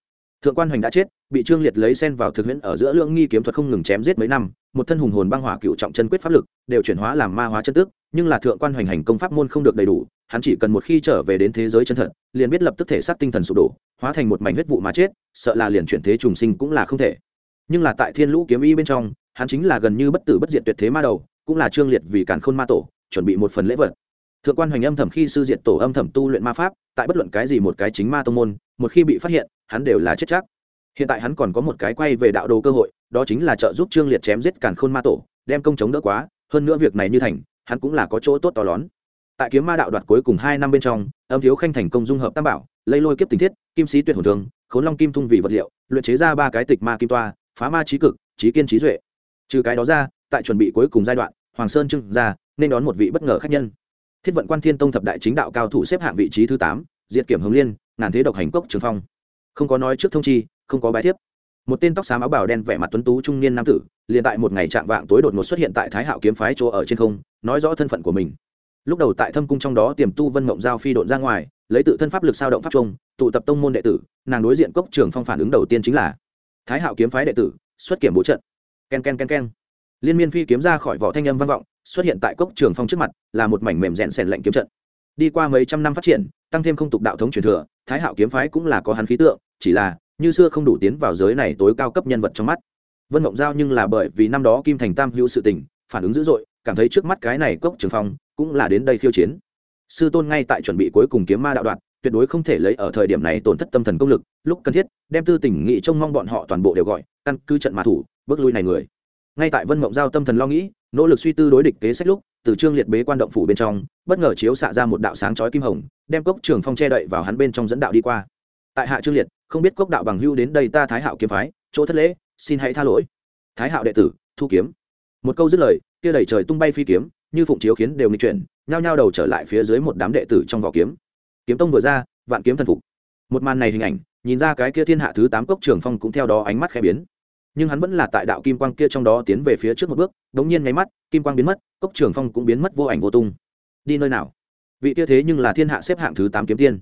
A: Thượng quan hoành đã chết bị trương liệt lấy sen vào thực huyễn ở giữa lưỡng nghi kiếm thuật không ngừng chém giết mấy năm một thân hùng hồn băng hỏa cựu trọng chân quyết pháp lực đều chuyển hóa làm ma hóa chân tước, nhưng là thượng quan hoành hành công pháp môn không được đầy đủ hắn chỉ cần một khi trở về đến thế giới chân thật liền biết lập tức thể xác tinh thần sụp đổ hóa thành một mảnh huyết vụ mà chết sợ là liền chuyển thế trùng sinh cũng là không thể. Nhưng là tại thiên lũ kiếm y bên trong hắn chính là gần như bất tử bất diệt tuyệt thế ma đầu cũng là trương liệt vì càn khôn ma tổ chuẩn bị một phần lễ vật thượng quan hoành âm thầm khi sư diệt tổ âm thầm tu luyện ma pháp, tại bất luận cái gì một cái chính ma tông môn, một khi bị phát hiện, hắn đều là chết chắc. Hiện tại hắn còn có một cái quay về đạo đồ cơ hội, đó chính là trợ giúp trương liệt chém giết càn khôn ma tổ, đem công chống đỡ quá, hơn nữa việc này như thành, hắn cũng là có chỗ tốt to lớn tại kiếm ma đạo đoạt cuối cùng hai năm bên trong, âm thiếu khanh thành công dung hợp tam bảo, lấy lôi kiếp tình thiết, kim sĩ tuyệt hồn thường khốn long kim thung vì vật liệu, luyện chế ra ba cái tịch ma kim toa, phá ma trí cực, trí kiên trí duệ. Trừ cái đó ra, tại chuẩn bị cuối cùng giai đoạn, hoàng sơn trưng ra, nên đón một vị bất ngờ khách nhân thiết vận quan thiên tông thập đại chính đạo cao thủ xếp hạng vị trí thứ tám, diệt kiểm hồng liên, ngàn thế độc hành cốc trường phong. Không có nói trước thông chi, không có bài thiếp. Một tên tóc xám áo bào đen vẻ mặt tuấn tú trung niên nam tử, liền tại một ngày chạm vạng tối đột ngột xuất hiện tại thái hạo kiếm phái chỗ ở trên không, nói rõ thân phận của mình. Lúc đầu tại thâm cung trong đó tiềm tu vân mộng giao phi độn ra ngoài, lấy tự thân pháp lực sao động pháp trung tụ tập tông môn đệ tử, nàng đối diện cốc trường phong phản ứng đầu tiên chính là thái hạo kiếm phái đệ tử, xuất kiểm bố trận. Ken ken ken ken. Liên miên phi kiếm ra khỏi vỏ thanh âm vang vọng xuất hiện tại cốc trường phong trước mặt, là một mảnh mềm rẽn sèn lạnh kiếm trận. Đi qua mấy trăm năm phát triển, tăng thêm không tục đạo thống truyền thừa, thái hạo kiếm phái cũng là có hắn khí tượng, chỉ là, như xưa không đủ tiến vào giới này tối cao cấp nhân vật trong mắt. Vân mộng giao nhưng là bởi vì năm đó kim thành tam hữu sự tình, phản ứng dữ dội, cảm thấy trước mắt cái này cốc trường phong cũng là đến đây khiêu chiến. Sư tôn ngay tại chuẩn bị cuối cùng kiếm ma đạo đoạn, tuyệt đối không thể lấy ở thời điểm này tổn thất tâm thần công lực, lúc cần thiết, đem tư tình nghị trông mong bọn họ toàn bộ đều gọi, căn cứ trận mã thủ, bước lui này người. Ngay tại vân mộng giao tâm thần lo nghĩ nỗ lực suy tư đối địch kế sách lúc, từ trương liệt bế quan động phủ bên trong, bất ngờ chiếu xạ ra một đạo sáng chói kim hồng, đem cốc trường phong che đậy vào hắn bên trong dẫn đạo đi qua. Tại hạ trương liệt, không biết cốc đạo bằng hưu đến đây ta thái hạo kiếm phái, chỗ thất lễ, xin hãy tha lỗi. Thái hạo đệ tử, thu kiếm. Một câu dứt lời, kia đẩy trời tung bay phi kiếm, như phụng chiếu khiến đều nghi chuyển, nhao nhao đầu trở lại phía dưới một đám đệ tử trong vỏ kiếm. Kiếm tông vừa ra, vạn kiếm thần phục. Một màn này hình ảnh, nhìn ra cái kia thiên hạ thứ tám cốc trường phong cũng theo đó ánh mắt khẽ biến nhưng hắn vẫn là tại đạo kim quang kia trong đó tiến về phía trước một bước, đống nhiên nháy mắt, kim quang biến mất, cốc trường phong cũng biến mất vô ảnh vô tung. Đi nơi nào? Vị kia thế nhưng là thiên hạ xếp hạng thứ tám kiếm tiên.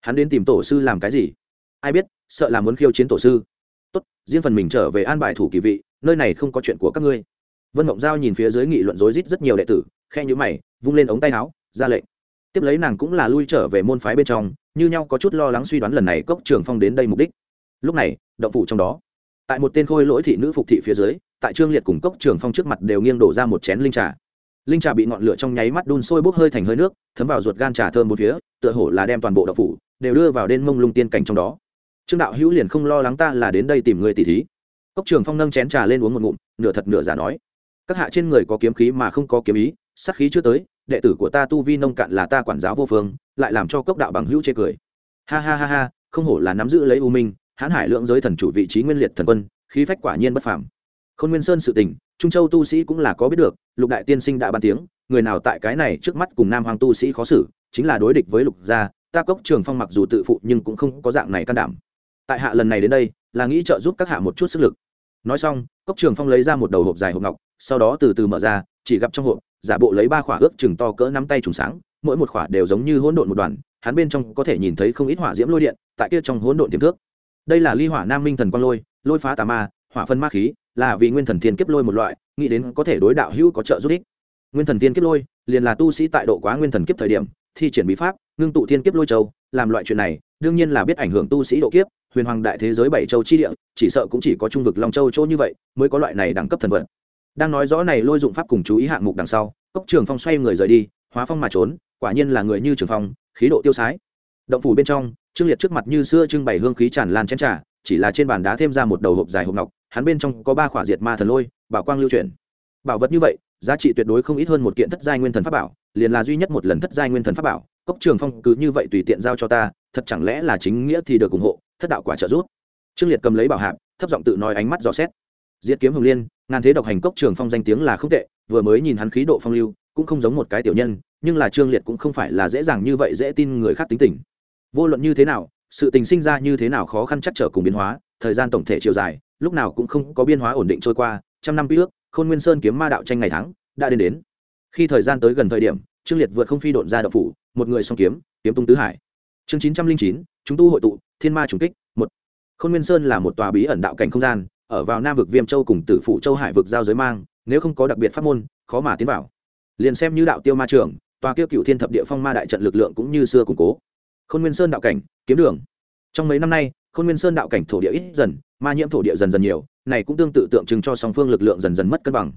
A: Hắn đến tìm tổ sư làm cái gì? Ai biết, sợ là muốn khiêu chiến tổ sư. Tốt, riêng phần mình trở về an bài thủ kỳ vị, nơi này không có chuyện của các ngươi. Vân mộng giao nhìn phía dưới nghị luận rối rít rất nhiều đệ tử, khe nhữ mày, vung lên ống tay áo, ra lệnh. Tiếp lấy nàng cũng là lui trở về môn phái bên trong, như nhau có chút lo lắng suy đoán lần này cốc trường phong đến đây mục đích. Lúc này, động phủ trong đó tại một tên khôi lỗi thị nữ phục thị phía dưới, tại trương liệt cùng cốc trường phong trước mặt đều nghiêng đổ ra một chén linh trà. Linh trà bị ngọn lửa trong nháy mắt đun sôi bốc hơi thành hơi nước, thấm vào ruột gan trà thơm một phía, tựa hổ là đem toàn bộ đậu phủ đều đưa vào đen mông lung tiên cảnh trong đó. Trương đạo hữu liền không lo lắng ta là đến đây tìm người tỷ thí. Cốc trường phong nâng chén trà lên uống một ngụm, nửa thật nửa giả nói. Các hạ trên người có kiếm khí mà không có kiếm ý sắc khí chưa tới, đệ tử của ta tu vi nông cạn là ta quản giáo vô phương, lại làm cho cốc đạo bằng hữu chê cười. Ha ha ha ha, không hổ là nắm giữ lấy u minh hãn hải lượng giới thần chủ vị trí nguyên liệt thần quân, khí phách quả nhiên bất phàm. Khôn nguyên sơn sự tình, trung châu tu sĩ cũng là có biết được, lục đại tiên sinh đã ban tiếng, người nào tại cái này trước mắt cùng nam hoàng tu sĩ khó xử, chính là đối địch với lục gia, ta cốc trường phong mặc dù tự phụ nhưng cũng không có dạng này can đảm. Tại hạ lần này đến đây, là nghĩ trợ giúp các hạ một chút sức lực. Nói xong, cốc trường phong lấy ra một đầu hộp dài hộp ngọc, sau đó từ từ mở ra, chỉ gặp trong hộp, giả bộ lấy ba khỏa ước chừng to cỡ nắm tay trùng sáng, mỗi một khỏa đều giống như hỗn độn một đoàn, hắn bên trong có thể nhìn thấy không ít hỏa diễm lôi điện, tại kia trong hỗn độn tiềm thước đây là ly hỏa nam minh thần quang lôi lôi phá tà ma, hỏa phân ma khí, là vì nguyên thần thiên kiếp lôi một loại, nghĩ đến có thể đối đạo hữu có trợ giúp ích. Nguyên thần thiên kiếp lôi, liền là tu sĩ tại độ quá nguyên thần kiếp thời điểm, thi triển bí pháp, ngưng tụ thiên kiếp lôi châu, làm loại chuyện này, đương nhiên là biết ảnh hưởng tu sĩ độ kiếp, huyền hoàng đại thế giới bảy châu chi địa, chỉ sợ cũng chỉ có trung vực long châu chỗ như vậy, mới có loại này đẳng cấp thần vật. Đang nói rõ này lôi dụng pháp cùng chú ý hạng mục đằng sau, cốc trường phong xoay người rời đi, hóa phong mà trốn, quả nhiên là người như trường phong, khí độ tiêu sái. Động phủ bên trong trương liệt trước mặt như xưa trưng bày hương khí tràn lan chén trà, chỉ là trên bàn đá thêm ra một đầu hộp dài hộp ngọc, hắn bên trong có ba khỏa diệt ma thần lôi, bảo quang lưu chuyển. Bảo vật như vậy, giá trị tuyệt đối không ít hơn một kiện thất giai nguyên thần pháp bảo, liền là duy nhất một lần thất giai nguyên thần pháp bảo, cốc trường phong cứ như vậy tùy tiện giao cho ta, thật chẳng lẽ là chính nghĩa thì được ủng hộ, thất đạo quả trợ giúp. Trương liệt cầm lấy bảo hạp, thấp giọng tự nói ánh mắt dò xét. Diệt kiếm hồng liên, ngàn thế độc hành cốc trường phong danh tiếng là không tệ, vừa mới nhìn hắn khí độ phong lưu, cũng không giống một cái tiểu nhân, nhưng là trương liệt cũng không phải là dễ dàng như vậy dễ tin người khác tính tình vô luận như thế nào, sự tình sinh ra như thế nào khó khăn chắc trở cùng biến hóa, thời gian tổng thể chiều dài, lúc nào cũng không có biên hóa ổn định trôi qua, trăm năm quy ước, khôn nguyên sơn kiếm ma đạo tranh ngày tháng, đã đến đến. Khi thời gian tới gần thời điểm, trương liệt vượt không phi độn ra đậu phủ, một người song kiếm kiếm tung tứ hải. Chương chín trăm linh chín, chúng tu hội tụ, thiên ma trùng kích, một. Khôn nguyên sơn là một tòa bí ẩn đạo cảnh không gian, ở vào nam vực viêm châu cùng tử phụ châu hải vực giao giới mang, nếu không có đặc biệt pháp môn, khó mà tiến vào. Liền xem như đạo tiêu ma trường tòa kêu cựu thiên thập địa phong ma đại trận lực lượng cũng như xưa củng cố khôn nguyên sơn đạo cảnh, kiếm đường. Trong mấy năm nay, khôn nguyên sơn đạo cảnh thổ địa ít dần, ma nhiễm thổ địa dần dần nhiều, này cũng tương tự tượng trưng cho song phương lực lượng dần dần mất cân bằng.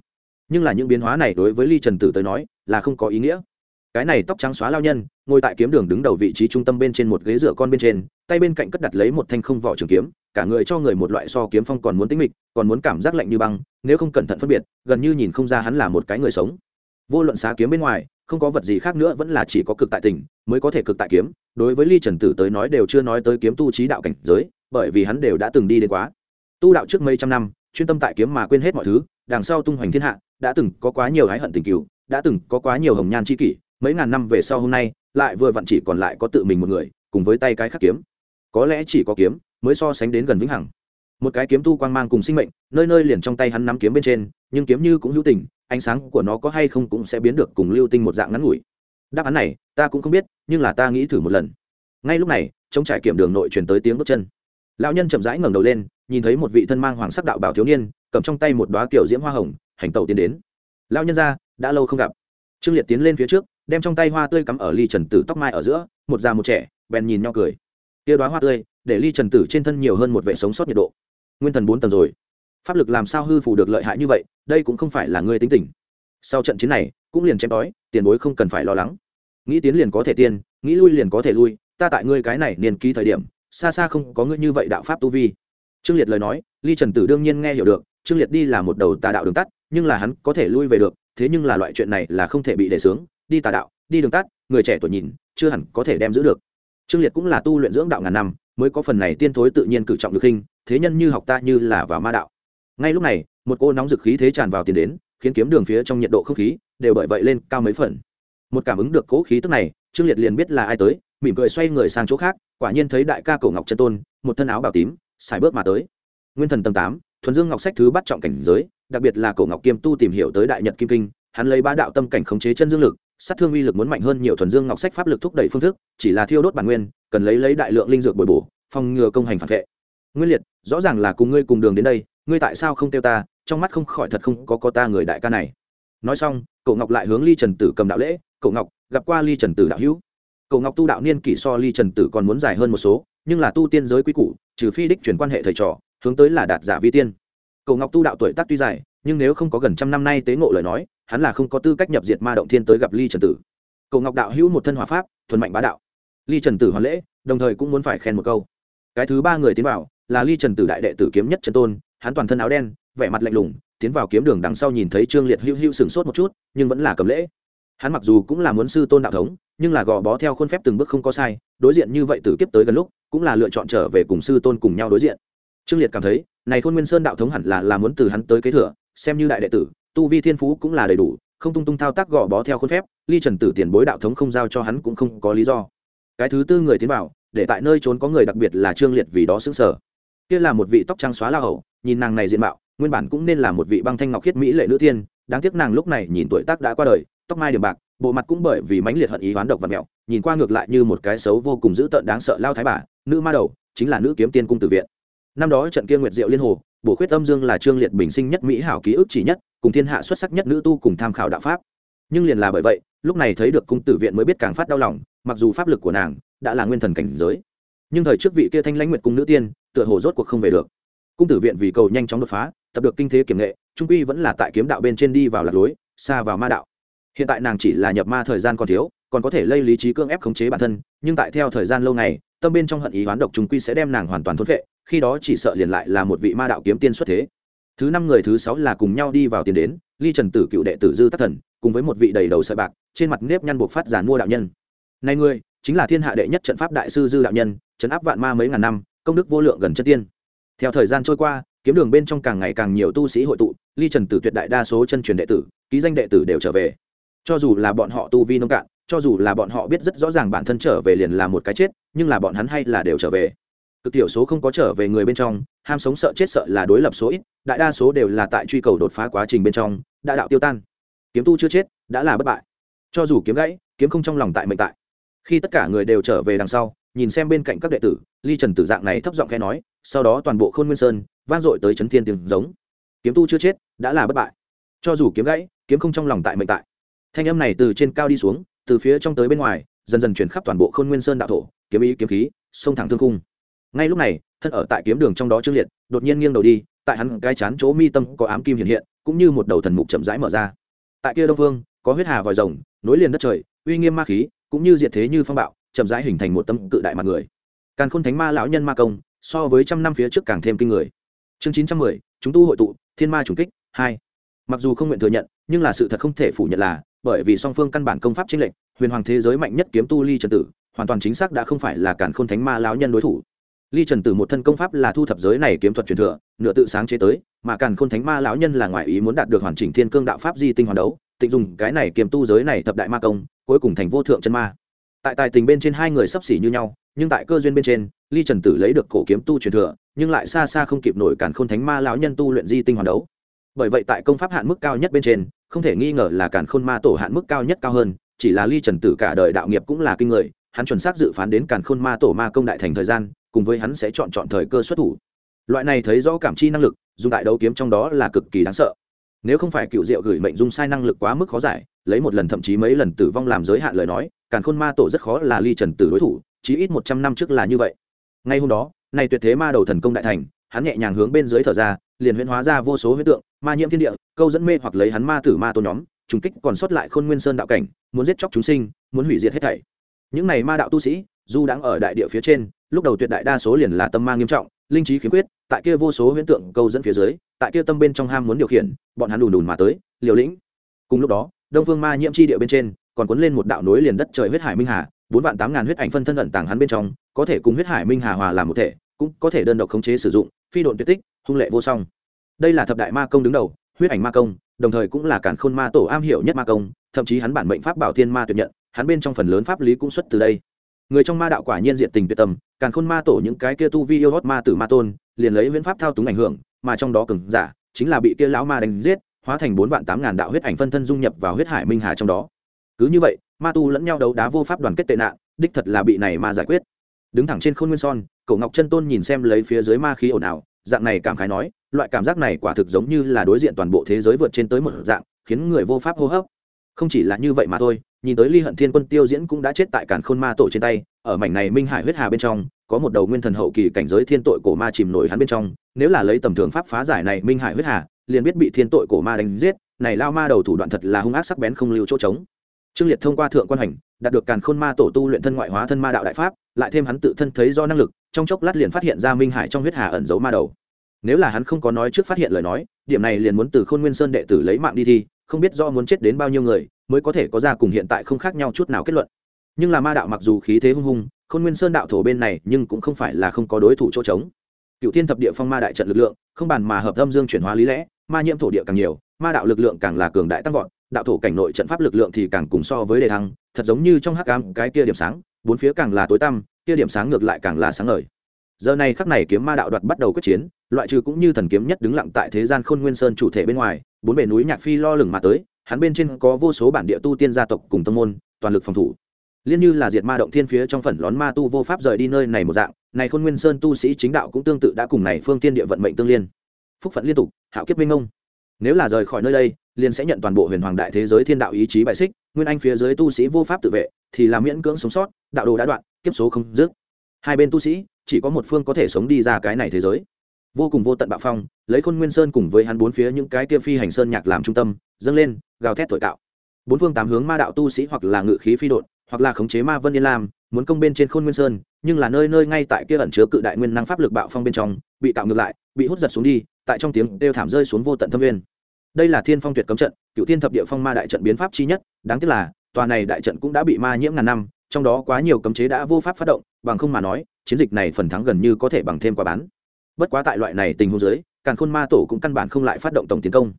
A: Nhưng là những biến hóa này đối với ly trần tử tới nói, là không có ý nghĩa. Cái này tóc trắng xóa lao nhân, ngồi tại kiếm đường đứng đầu vị trí trung tâm bên trên một ghế dựa con bên trên, tay bên cạnh cất đặt lấy một thanh không vỏ trường kiếm, cả người cho người một loại so kiếm phong còn muốn tính mịch, còn muốn cảm giác lạnh như băng, nếu không cẩn thận phân biệt, gần như nhìn không ra hắn là một cái người sống. Vô luận xá kiếm bên ngoài không có vật gì khác nữa vẫn là chỉ có cực tại tình, mới có thể cực tại kiếm. Đối với ly trần tử tới nói đều chưa nói tới kiếm tu trí đạo cảnh giới, bởi vì hắn đều đã từng đi đến quá. Tu đạo trước mấy trăm năm, chuyên tâm tại kiếm mà quên hết mọi thứ, đằng sau tung hoành thiên hạ, đã từng có quá nhiều hái hận tình cựu đã từng có quá nhiều hồng nhan c kỷ, mấy ngàn năm về sau hôm nay, lại vừa vặn chỉ còn lại có tự mình một người, cùng với tay cái khắc kiếm. Có lẽ chỉ có kiếm, mới so sánh đến gần vĩnh hằng một cái kiếm tu quang mang cùng sinh mệnh, nơi nơi liền trong tay hắn nắm kiếm bên trên, nhưng kiếm như cũng hữu tình, ánh sáng của nó có hay không cũng sẽ biến được cùng lưu tinh một dạng ngắn ngủi. Đáp án này, ta cũng không biết, nhưng là ta nghĩ thử một lần. Ngay lúc này trong trải kiểm đường nội truyền tới tiếng bước chân. Lão nhân chậm rãi ngẩng đầu lên, nhìn thấy một vị thân mang hoàng sắc đạo bảo thiếu niên, cầm trong tay một đoá kiểu diễm hoa hồng, hành tẩu tiến đến. Lão nhân ra, đã lâu không gặp. Trương liệt tiến lên phía trước, đem trong tay hoa tươi cắm ở ly trần tử tóc mai ở giữa, một già một trẻ, bèn nhìn nhau cười. Tia đoá hoa tươi, để ly trần tử trên thân nhiều hơn một vệ sống sót nhiệt độ nguyên thần bốn tầng rồi. Pháp lực làm sao hư phủ được lợi hại như vậy, đây cũng không phải là ngươi tính tình. Sau trận chiến này, cũng liền chém đói, tiền bối không cần phải lo lắng. Nghĩ tiến liền có thể tiên, nghĩ lui liền có thể lui, ta tại ngươi cái này niên ký thời điểm, xa xa không có ngươi như vậy đạo pháp tu vi. Trương liệt lời nói, ly trần tử đương nhiên nghe hiểu được, trương liệt đi là một đầu tà đạo đường tắt, nhưng là hắn có thể lui về được, thế nhưng là loại chuyện này là không thể bị đề xướng đi tà đạo, đi đường tắt, người trẻ tuổi nhìn, chưa hẳn có thể đem giữ được. Trương liệt cũng là tu luyện dưỡng đạo ngàn năm, mới có phần này tiên thối tự nhiên cử trọng được khinh thế nhân như học ta như là vào ma đạo. Ngay lúc này, một cô nóng dực khí thế tràn vào tiền đến, khiến kiếm đường phía trong nhiệt độ không khí đều bởi vậy lên cao mấy phần. Một cảm ứng được cố khí tức này, trương liệt liền biết là ai tới, mỉm cười xoay người sang chỗ khác, quả nhiên thấy đại ca cổ ngọc chân tôn, một thân áo bảo tím xài bước mà tới. Nguyên thần tầng tám, thuần dương ngọc sách thứ bắt trọng cảnh giới, đặc biệt là cổ ngọc kiêm tu tìm hiểu tới đại nhật kim kinh, hắn lấy ba đạo tâm cảnh khống chế chân dương lực, sát thương uy lực muốn mạnh hơn nhiều thuần dương ngọc sách pháp lực thúc đẩy phương thức, chỉ là thiêu đốt bản nguyên, cần lấy lấy đại lượng linh dược bồi bổ, phòng ngừa công hành phản vệ. Nguyên liệt rõ ràng là cùng ngươi cùng đường đến đây, ngươi tại sao không kêu ta? Trong mắt không khỏi thật không có có ta người đại ca này. Nói xong cậu ngọc lại hướng ly trần tử cầm đạo lễ. Cậu ngọc, gặp qua ly trần tử đạo hữu. Cậu ngọc tu đạo niên kỷ so ly trần tử còn muốn dài hơn một số, nhưng là tu tiên giới quý cũ trừ phi đích chuyển quan hệ thầy trò, hướng tới là đạt giả vi tiên. Cậu ngọc tu đạo tuổi tác tuy dài, nhưng nếu không có gần trăm năm nay tế ngộ lời nói, hắn là không có tư cách nhập diệt ma động thiên tới gặp ly trần tử. Cậu ngọc đạo hữu một thân hòa pháp, thuần mạnh bá đạo. Ly trần tử hoàn lễ, đồng thời cũng muốn phải khen một câu. Cái thứ ba người tiến vào là ly trần tử đại đệ tử kiếm nhất trần tôn, hắn toàn thân áo đen, vẻ mặt lạnh lùng, tiến vào kiếm đường đằng sau nhìn thấy trương liệt hữu hữu sừng sốt một chút, nhưng vẫn là cầm lễ. Hắn mặc dù cũng là muốn sư tôn đạo thống, nhưng là gò bó theo khuôn phép từng bước không có sai, đối diện như vậy từ kiếp tới gần lúc, cũng là lựa chọn trở về cùng sư tôn cùng nhau đối diện. Trương liệt cảm thấy, này khôn nguyên sơn đạo thống hẳn là là muốn từ hắn tới kế thừa, xem như đại đệ tử, tu vi thiên phú cũng là đầy đủ, không tung tung thao tác gò bó theo khuôn phép, ly trần tử tiền bối đạo thống không giao cho hắn cũng không có lý do. Cái thứ tư người tiến vào, để tại nơi trốn có người đặc biệt là trương liệt vì đó xứng sở kia là một vị tóc trắng xóa la hầu, nhìn nàng này diện mạo, nguyên bản cũng nên là một vị băng thanh ngọc khiết mỹ lệ nữ tiên, đáng tiếc nàng lúc này nhìn tuổi tác đã qua đời, tóc mai điểm bạc, bộ mặt cũng bởi vì mãnh liệt hận ý hoán độc và mẹo, nhìn qua ngược lại như một cái xấu vô cùng dữ tợn đáng sợ lao thái bà, nữ ma đầu, chính là nữ kiếm tiên cung tử viện. Năm đó trận kia nguyệt diệu liên hồ, bổ khuyết âm dương là trương liệt bình sinh nhất mỹ hảo ký ức chỉ nhất, cùng thiên hạ xuất sắc nhất nữ tu cùng tham khảo đạo pháp. Nhưng liền là bởi vậy, lúc này thấy được cung tử viện mới biết càng phát đau lòng, mặc dù pháp lực của nàng đã là nguyên thần cảnh giới. Nhưng thời trước vị kia thanh lãnh nguyệt cung nữ tiên tựa hồ rốt cuộc không về được. Cung tử viện vì cầu nhanh chóng đột phá, tập được kinh thế kiểm nghệ, trung quy vẫn là tại kiếm đạo bên trên đi vào lạc lối, xa vào ma đạo. Hiện tại nàng chỉ là nhập ma thời gian còn thiếu, còn có thể lây lý trí cương ép khống chế bản thân, nhưng tại theo thời gian lâu ngày, tâm bên trong hận ý hoán độc trung quy sẽ đem nàng hoàn toàn thốt vệ khi đó chỉ sợ liền lại là một vị ma đạo kiếm tiên xuất thế. Thứ năm người thứ sáu là cùng nhau đi vào tiền đến, ly trần tử cựu đệ tử dư tắc thần, cùng với một vị đầy đầu sợi bạc, trên mặt nếp nhăn buộc phát giàn mua đạo nhân. Này ngươi chính là thiên hạ đệ nhất trận pháp đại sư dư đạo nhân, trấn áp vạn ma mấy ngàn năm công đức vô lượng gần chân tiên. Theo thời gian trôi qua, kiếm đường bên trong càng ngày càng nhiều tu sĩ hội tụ, ly trần tử tuyệt đại đa số chân truyền đệ tử, ký danh đệ tử đều trở về. Cho dù là bọn họ tu vi nông cạn, cho dù là bọn họ biết rất rõ ràng bản thân trở về liền là một cái chết, nhưng là bọn hắn hay là đều trở về. Cực thiểu số không có trở về người bên trong, ham sống sợ chết sợ là đối lập số ít, đại đa số đều là tại truy cầu đột phá quá trình bên trong, đã đạo tiêu tan. Kiếm tu chưa chết, đã là bất bại. Cho dù kiếm gãy, kiếm không trong lòng tại mệnh tại. Khi tất cả người đều trở về đằng sau nhìn xem bên cạnh các đệ tử, ly trần tử dạng này thấp giọng khẽ nói, sau đó toàn bộ khôn nguyên sơn vang dội tới chấn thiên tiếng giống. Kiếm tu chưa chết, đã là bất bại. Cho dù kiếm gãy, kiếm không trong lòng tại mệnh tại. Thanh âm này từ trên cao đi xuống, từ phía trong tới bên ngoài, dần dần chuyển khắp toàn bộ khôn nguyên sơn đạo thổ, kiếm ý, kiếm khí, sông thẳng thương cung ngay lúc này, thân ở tại kiếm đường trong đó trương liệt, đột nhiên nghiêng đầu đi, tại hắn cái chán chỗ mi tâm có ám kim hiện hiện, cũng như một đầu thần mục chậm rãi mở ra. Tại kia đông phương có huyết hà vòi rồng, nối liền đất trời, uy nghiêm ma khí, cũng như diệt thế như phong bạo chậm rãi hình thành một tâm cự đại mặt người. Càn khôn thánh ma lão nhân ma công, so với trăm năm phía trước càng thêm kinh người. Chương chín trăm mười, chúng tu hội tụ, thiên ma trùng kích, hai. Mặc dù không nguyện thừa nhận, nhưng là sự thật không thể phủ nhận là, bởi vì song phương căn bản công pháp chính lệnh huyền hoàng thế giới mạnh nhất kiếm tu ly trần tử, hoàn toàn chính xác đã không phải là càn khôn thánh ma lão nhân đối thủ. Ly trần tử một thân công pháp là thu thập giới này kiếm thuật truyền thừa, nửa tự sáng chế tới, mà càn khôn thánh ma lão nhân là ngoại ý muốn đạt được hoàn chỉnh thiên cương đạo pháp di tinh hoàn đấu, tịnh dùng cái này kiếm tu giới này thập đại ma công, cuối cùng thành vô thượng chân ma tại tài tình bên trên hai người sắp xỉ như nhau, nhưng tại cơ duyên bên trên, ly trần tử lấy được cổ kiếm tu truyền thừa, nhưng lại xa xa không kịp nổi càn khôn thánh ma lão nhân tu luyện di tinh hoàn đấu. Bởi vậy tại công pháp hạn mức cao nhất bên trên, không thể nghi ngờ là càn khôn ma tổ hạn mức cao nhất cao hơn, chỉ là ly trần tử cả đời đạo nghiệp cũng là kinh người, hắn chuẩn xác dự phán đến càn khôn ma tổ ma công đại thành thời gian, cùng với hắn sẽ chọn chọn thời cơ xuất thủ. Loại này thấy rõ cảm chi năng lực, dùng tại đấu kiếm trong đó là cực kỳ đáng sợ. Nếu không phải cựu diệu gửi mệnh dung sai năng lực quá mức khó giải, lấy một lần thậm chí mấy lần tử vong làm giới hạn lời nói càn khôn ma tổ rất khó là ly trần tử đối thủ, chí ít một trăm năm trước là như vậy. Ngay hôm đó, này tuyệt thế ma đầu thần công đại thành, hắn nhẹ nhàng hướng bên dưới thở ra, liền huyễn hóa ra vô số huyễn tượng, ma nhiễm thiên địa, câu dẫn mê hoặc lấy hắn ma tử ma tôn nhóm, trùng kích còn sót lại khôn nguyên sơn đạo cảnh, muốn giết chóc chúng sinh, muốn hủy diệt hết thảy. Những này ma đạo tu sĩ, dù đang ở đại địa phía trên, lúc đầu tuyệt đại đa số liền là tâm ma nghiêm trọng, linh trí khiếm khuyết, tại kia vô số huyễn tượng câu dẫn phía dưới, tại kia tâm bên trong ham muốn điều khiển, bọn hắn đùn đùn mà tới, liều lĩnh. Cùng lúc đó, đông phương ma nhiễm chi địa bên trên còn cuốn lên một đạo núi liền đất trời huyết hải minh hà, bốn vạn tám ngàn huyết ảnh phân thân ẩn tàng hắn bên trong, có thể cùng huyết hải minh hà hòa làm một thể, cũng có thể đơn độc khống chế sử dụng, phi độn tuyệt tích, hung lệ vô song. Đây là thập đại ma công đứng đầu, huyết ảnh ma công, đồng thời cũng là cản khôn ma tổ am hiểu nhất ma công, thậm chí hắn bản mệnh pháp bảo thiên ma tuyệt nhận, hắn bên trong phần lớn pháp lý cũng xuất từ đây. Người trong ma đạo quả nhiên diện tình tuyệt tâm, càn khôn ma tổ những cái kia tu vi yêu hót ma tử ma tôn, liền lấy huyễn pháp thao túng ảnh hưởng, mà trong đó cường giả chính là bị kia lão ma đánh giết, hóa thành bốn vạn tám ngàn đạo huyết ảnh phân thân dung nhập vào huyết hải minh hà trong đó cứ như vậy, ma tu lẫn nhau đấu đá vô pháp đoàn kết tệ nạn, đích thật là bị này ma giải quyết. Đứng thẳng trên khôn nguyên son cậu ngọc chân tôn nhìn xem lấy phía dưới ma khí ồn ào, dạng này cảm khái nói, loại cảm giác này quả thực giống như là đối diện toàn bộ thế giới vượt trên tới một dạng, khiến người vô pháp hô hấp. Không chỉ là như vậy mà thôi, nhìn tới ly hận thiên quân tiêu diễn cũng đã chết tại cản khôn ma tổ trên tay, ở mảnh này minh hải huyết hà bên trong, có một đầu nguyên thần hậu kỳ cảnh giới thiên tội cổ ma chìm nổi hắn bên trong, nếu là lấy tầm thường pháp phá giải này minh hải huyết hà, liền biết bị thiên tội cổ ma đánh giết, này lao ma đầu thủ đoạn thật là hung ác sắc bén không lưu chỗ trống trương liệt thông qua thượng quan hành, đạt được càn khôn ma tổ tu luyện thân ngoại hóa thân ma đạo đại pháp, lại thêm hắn tự thân thấy do năng lực, trong chốc lát liền phát hiện ra minh hải trong huyết hà ẩn giấu ma đầu. Nếu là hắn không có nói trước phát hiện lời nói, điểm này liền muốn từ khôn nguyên sơn đệ tử lấy mạng đi thi, không biết do muốn chết đến bao nhiêu người, mới có thể có ra cùng hiện tại không khác nhau chút nào kết luận. Nhưng là ma đạo mặc dù khí thế hung hung, khôn nguyên sơn đạo thổ bên này nhưng cũng không phải là không có đối thủ chỗ trống. Cựu thiên thập địa phong ma đại trận lực lượng, không bàn mà hợp âm dương chuyển hóa lý lẽ, ma nhiễm thổ địa càng nhiều, ma đạo lực lượng càng là cường đại tăng vọt đạo thổ cảnh nội trận pháp lực lượng thì càng cùng so với đề thăng, thật giống như trong hắc cam cái kia điểm sáng, bốn phía càng là tối tăm, kia điểm sáng ngược lại càng là sáng ngời. Giờ này khắc này kiếm ma đạo đoạt bắt đầu quyết chiến, loại trừ cũng như thần kiếm nhất đứng lặng tại thế gian khôn nguyên sơn chủ thể bên ngoài, bốn bể núi nhạc phi lo lửng mà tới, hắn bên trên có vô số bản địa tu tiên gia tộc cùng tâm môn, toàn lực phòng thủ. Liên như là diệt ma động thiên phía trong phần lón ma tu vô pháp rời đi nơi này một dạng, này khôn nguyên sơn tu sĩ chính đạo cũng tương tự đã cùng này phương tiên địa vận mệnh tương liên. Phúc phận liên tục, hạo kiếp minh ông nếu là rời khỏi nơi đây, liền sẽ nhận toàn bộ huyền hoàng đại thế giới thiên đạo ý chí bại xích, nguyên anh phía dưới tu sĩ vô pháp tự vệ, thì là miễn cưỡng sống sót, đạo đồ đã đoạn, kiếp số không dứt. Hai bên tu sĩ, chỉ có một phương có thể sống đi ra cái này thế giới. Vô cùng vô tận bạo phong, lấy khôn nguyên sơn cùng với hắn bốn phía những cái kia phi hành sơn nhạc làm trung tâm, dâng lên, gào thét thổi cạo. Bốn phương tám hướng ma đạo tu sĩ hoặc là ngự khí phi đột hoặc là khống chế ma vân yên lam, muốn công bên trên khôn nguyên sơn, nhưng là nơi nơi ngay tại kia ẩn chứa cự đại nguyên năng pháp lực bạo phong bên trong, bị tạo ngược lại, bị hút giật xuống đi, tại trong tiếng đều thảm rơi xuống vô tận thâm nguyên đây là thiên phong tuyệt cấm trận cựu thiên thập địa phong ma đại trận biến pháp chi nhất, đáng tiếc là, tòa này đại trận cũng đã bị ma nhiễm ngàn năm, trong đó quá nhiều cấm chế đã vô pháp phát động, bằng không mà nói, chiến dịch này phần thắng gần như có thể bằng thêm quả bán bất quá tại loại này tình huống dưới, càn khôn ma tổ cũng căn bản không lại phát động tổng tiến công.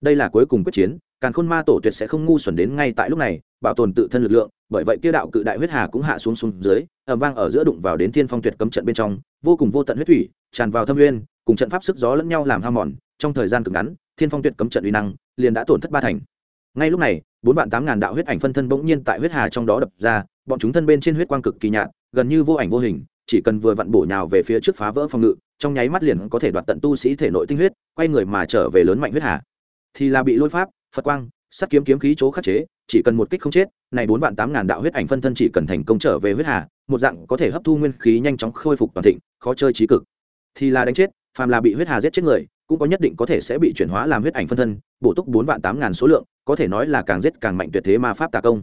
A: Đây là cuối cùng quyết chiến, càn khôn ma tổ tuyệt sẽ không ngu xuẩn đến ngay tại lúc này, bảo tồn tự thân lực lượng, bởi vậy kia đạo cự đại huyết hà cũng hạ xuống xuống dưới ẩm vang ở giữa đụng vào đến thiên phong tuyệt cấm trận bên trong, vô cùng vô tận huyết thủy, tràn vào thâm nguyên, cùng trận pháp sức gió lẫn nhau làm hao mòn, trong thời gian cực ngắn thiên phong tuyệt cấm trận uy năng, liền đã tổn thất ba thành. Ngay lúc này, bốn vạn tám ngàn đạo huyết ảnh phân thân bỗng nhiên tại huyết hà trong đó đập ra, bọn chúng thân bên trên huyết quang cực kỳ nhạt, gần như vô ảnh vô hình, chỉ cần vừa vặn bổ nhào về phía trước phá vỡ phòng ngự, trong nháy mắt liền có thể đoạt tận tu sĩ thể nội tinh huyết, quay người mà trở về lớn mạnh huyết hà. Thì là bị lôi pháp, phật quang, sắt kiếm kiếm khí chỗ khắc chế, chỉ cần một kích không chết, này bốn vạn tám ngàn đạo huyết ảnh phân thân chỉ cần thành công trở về huyết hà, một dạng có thể hấp thu nguyên khí nhanh chóng khôi phục toàn thịnh, khó chơi trí cực. Thì là đánh chết, phàm là bị huyết hà giết chết người cũng có nhất định có thể sẽ bị chuyển hóa làm huyết ảnh phân thân, bổ túc bốn vạn tám ngàn số lượng, có thể nói là càng giết càng mạnh tuyệt thế ma pháp tà công.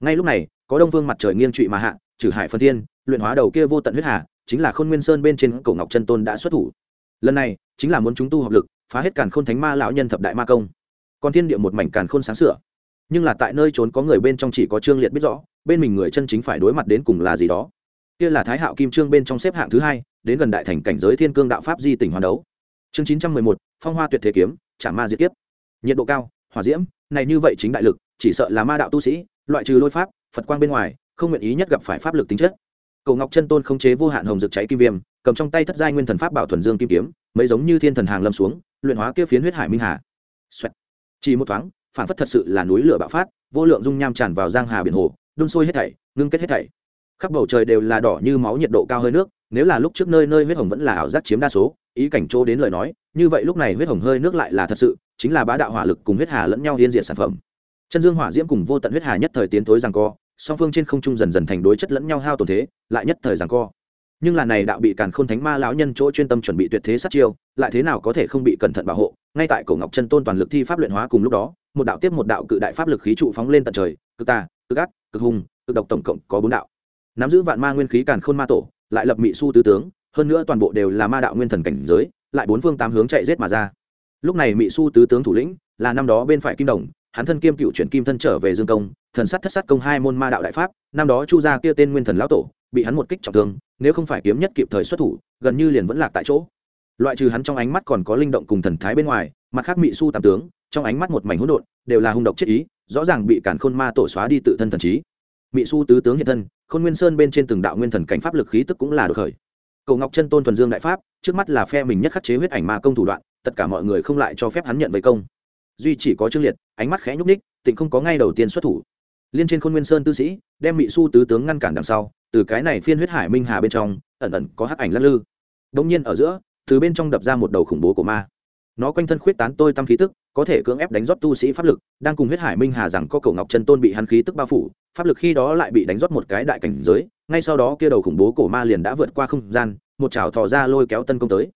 A: Ngay lúc này, có đông vương mặt trời nghiêng trụy mà hạ, trừ hải phân thiên, luyện hóa đầu kia vô tận huyết hà, chính là khôn nguyên sơn bên trên cổ ngọc chân tôn đã xuất thủ. Lần này, chính là muốn chúng tu hợp lực, phá hết càn khôn thánh ma lão nhân thập đại ma công. Còn thiên địa một mảnh càn khôn sáng sửa nhưng là tại nơi trốn có người bên trong chỉ có trương liệt biết rõ, bên mình người chân chính phải đối mặt đến cùng là gì đó. Kia là thái hạo kim trương bên trong xếp hạng thứ hai, đến gần đại thành cảnh giới thiên cương đạo pháp di tỉnh hoàn đấu chương chín trăm mười một, phong hoa tuyệt thế kiếm, trả ma diệt kiếp. Nhiệt độ cao, hỏa diễm, này như vậy chính đại lực, chỉ sợ là ma đạo tu sĩ, loại trừ lôi pháp, phật quang bên ngoài, không nguyện ý nhất gặp phải pháp lực tính chất. Cầu ngọc chân tôn không chế vô hạn hồng dược cháy kim viêm, cầm trong tay thất giai nguyên thần pháp bảo thuần dương kim kiếm, mấy giống như thiên thần hàng lâm xuống, luyện hóa kia phiến huyết hải minh hà. Xoẹt. chỉ một thoáng, phản phất thật sự là núi lửa bạo phát, vô lượng dung nham tràn vào giang hà biển hồ, đun sôi hết thảy, ngưng kết hết thảy. Khắp bầu trời đều là đỏ như máu nhiệt độ cao hơi nước nếu là lúc trước nơi nơi huyết hồng vẫn là ảo giác chiếm đa số, ý cảnh chỗ đến lời nói, như vậy lúc này huyết hồng hơi nước lại là thật sự, chính là bá đạo hỏa lực cùng huyết hà lẫn nhau yên diện sản phẩm. Chân dương hỏa diễm cùng vô tận huyết hà nhất thời tiến thối rằng co, song phương trên không trung dần dần thành đối chất lẫn nhau hao tổn thế, lại nhất thời rằng co. Nhưng là này đạo bị càn khôn thánh ma lão nhân chỗ chuyên tâm chuẩn bị tuyệt thế sát chiêu, lại thế nào có thể không bị cẩn thận bảo hộ, ngay tại cổ ngọc chân tôn toàn lực thi pháp luyện hóa cùng lúc đó, một đạo tiếp một đạo cự đại pháp lực khí trụ phóng lên tận trời, cực tà, cực ác, cực hùng, cực độc tổng cộng có bốn đạo. Nắm giữ vạn ma nguyên khí càn khôn ma tổ lại lập mị su tứ tướng, hơn nữa toàn bộ đều là ma đạo nguyên thần cảnh giới, lại bốn phương tám hướng chạy rết mà ra. Lúc này mị su tứ tướng thủ lĩnh là năm đó bên phải kim đồng, hắn thân kiêm cựu chuyển kim thân trở về dương công, thần sắt thất sát công hai môn ma đạo đại pháp, năm đó chu gia kia tên nguyên thần lão tổ, bị hắn một kích trọng thương, nếu không phải kiếm nhất kịp thời xuất thủ, gần như liền vẫn lạc tại chỗ. Loại trừ hắn trong ánh mắt còn có linh động cùng thần thái bên ngoài, mặt khác mị su tam tướng, trong ánh mắt một mảnh hỗn độn, đều là hung độc chết ý, rõ ràng bị cản khôn ma tổ xóa đi tự thân thần trí mỹ su tứ tướng hiện thân, khôn nguyên sơn bên trên từng đạo nguyên thần cảnh pháp lực khí tức cũng là được khởi. Cầu ngọc chân tôn thuần dương đại pháp, trước mắt là phe mình nhất khắc chế huyết ảnh ma công thủ đoạn, tất cả mọi người không lại cho phép hắn nhận với công. Duy chỉ có trương liệt, ánh mắt khẽ nhúc ních tịnh không có ngay đầu tiên xuất thủ. Liên trên khôn nguyên sơn tư sĩ, đem mỹ su tứ tướng ngăn cản đằng sau, từ cái này phiên huyết hải minh hà bên trong, ẩn ẩn có hắc ảnh lắc lư. Đông nhiên ở giữa, từ bên trong đập ra một đầu khủng bố của ma nó quanh thân khuyết tán tôi tâm khí tức, có thể cưỡng ép đánh rót tu sĩ pháp lực, đang cùng huyết hải minh hà rằng có cầu ngọc chân tôn bị hắn khí tức bao phủ, pháp lực khi đó lại bị đánh rót một cái đại cảnh giới, ngay sau đó kia đầu khủng bố cổ ma liền đã vượt qua không gian, một chảo thò ra lôi kéo tân công tới.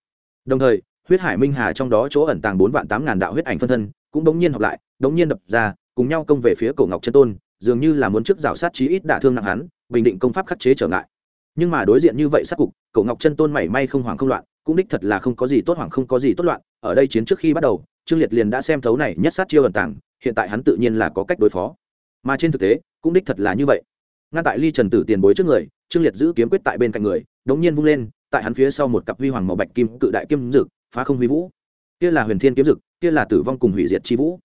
A: Đồng thời, huyết hải minh hà trong đó chỗ ẩn tàng bốn vạn tám ngàn đạo huyết ảnh phân thân, cũng đống nhiên hợp lại, đống nhiên đập ra, cùng nhau công về phía cổ ngọc chân tôn, dường như là muốn trước rào sát chí ít đả thương nặng hắn, bình định công pháp khắc chế trở ngại. Nhưng mà đối diện như vậy sát cục cổ ngọc chân tôn mảy may không hoảng không loạn, cũng đích thật là không có gì tốt hoảng không có gì tốt loạn ở đây chiến trước khi bắt đầu, trương liệt liền đã xem thấu này nhất sát chiêu ẩn tàng, hiện tại hắn tự nhiên là có cách đối phó. Mà trên thực tế, cũng đích thật là như vậy. Ngăn tại ly trần tử tiền bối trước người, trương liệt giữ kiếm quyết tại bên cạnh người, đống nhiên vung lên, tại hắn phía sau một cặp huy hoàng màu bạch kim cự đại kim dực, phá không huy vũ. Kia là huyền thiên kiếm dực, kia là tử vong cùng hủy diệt chi vũ.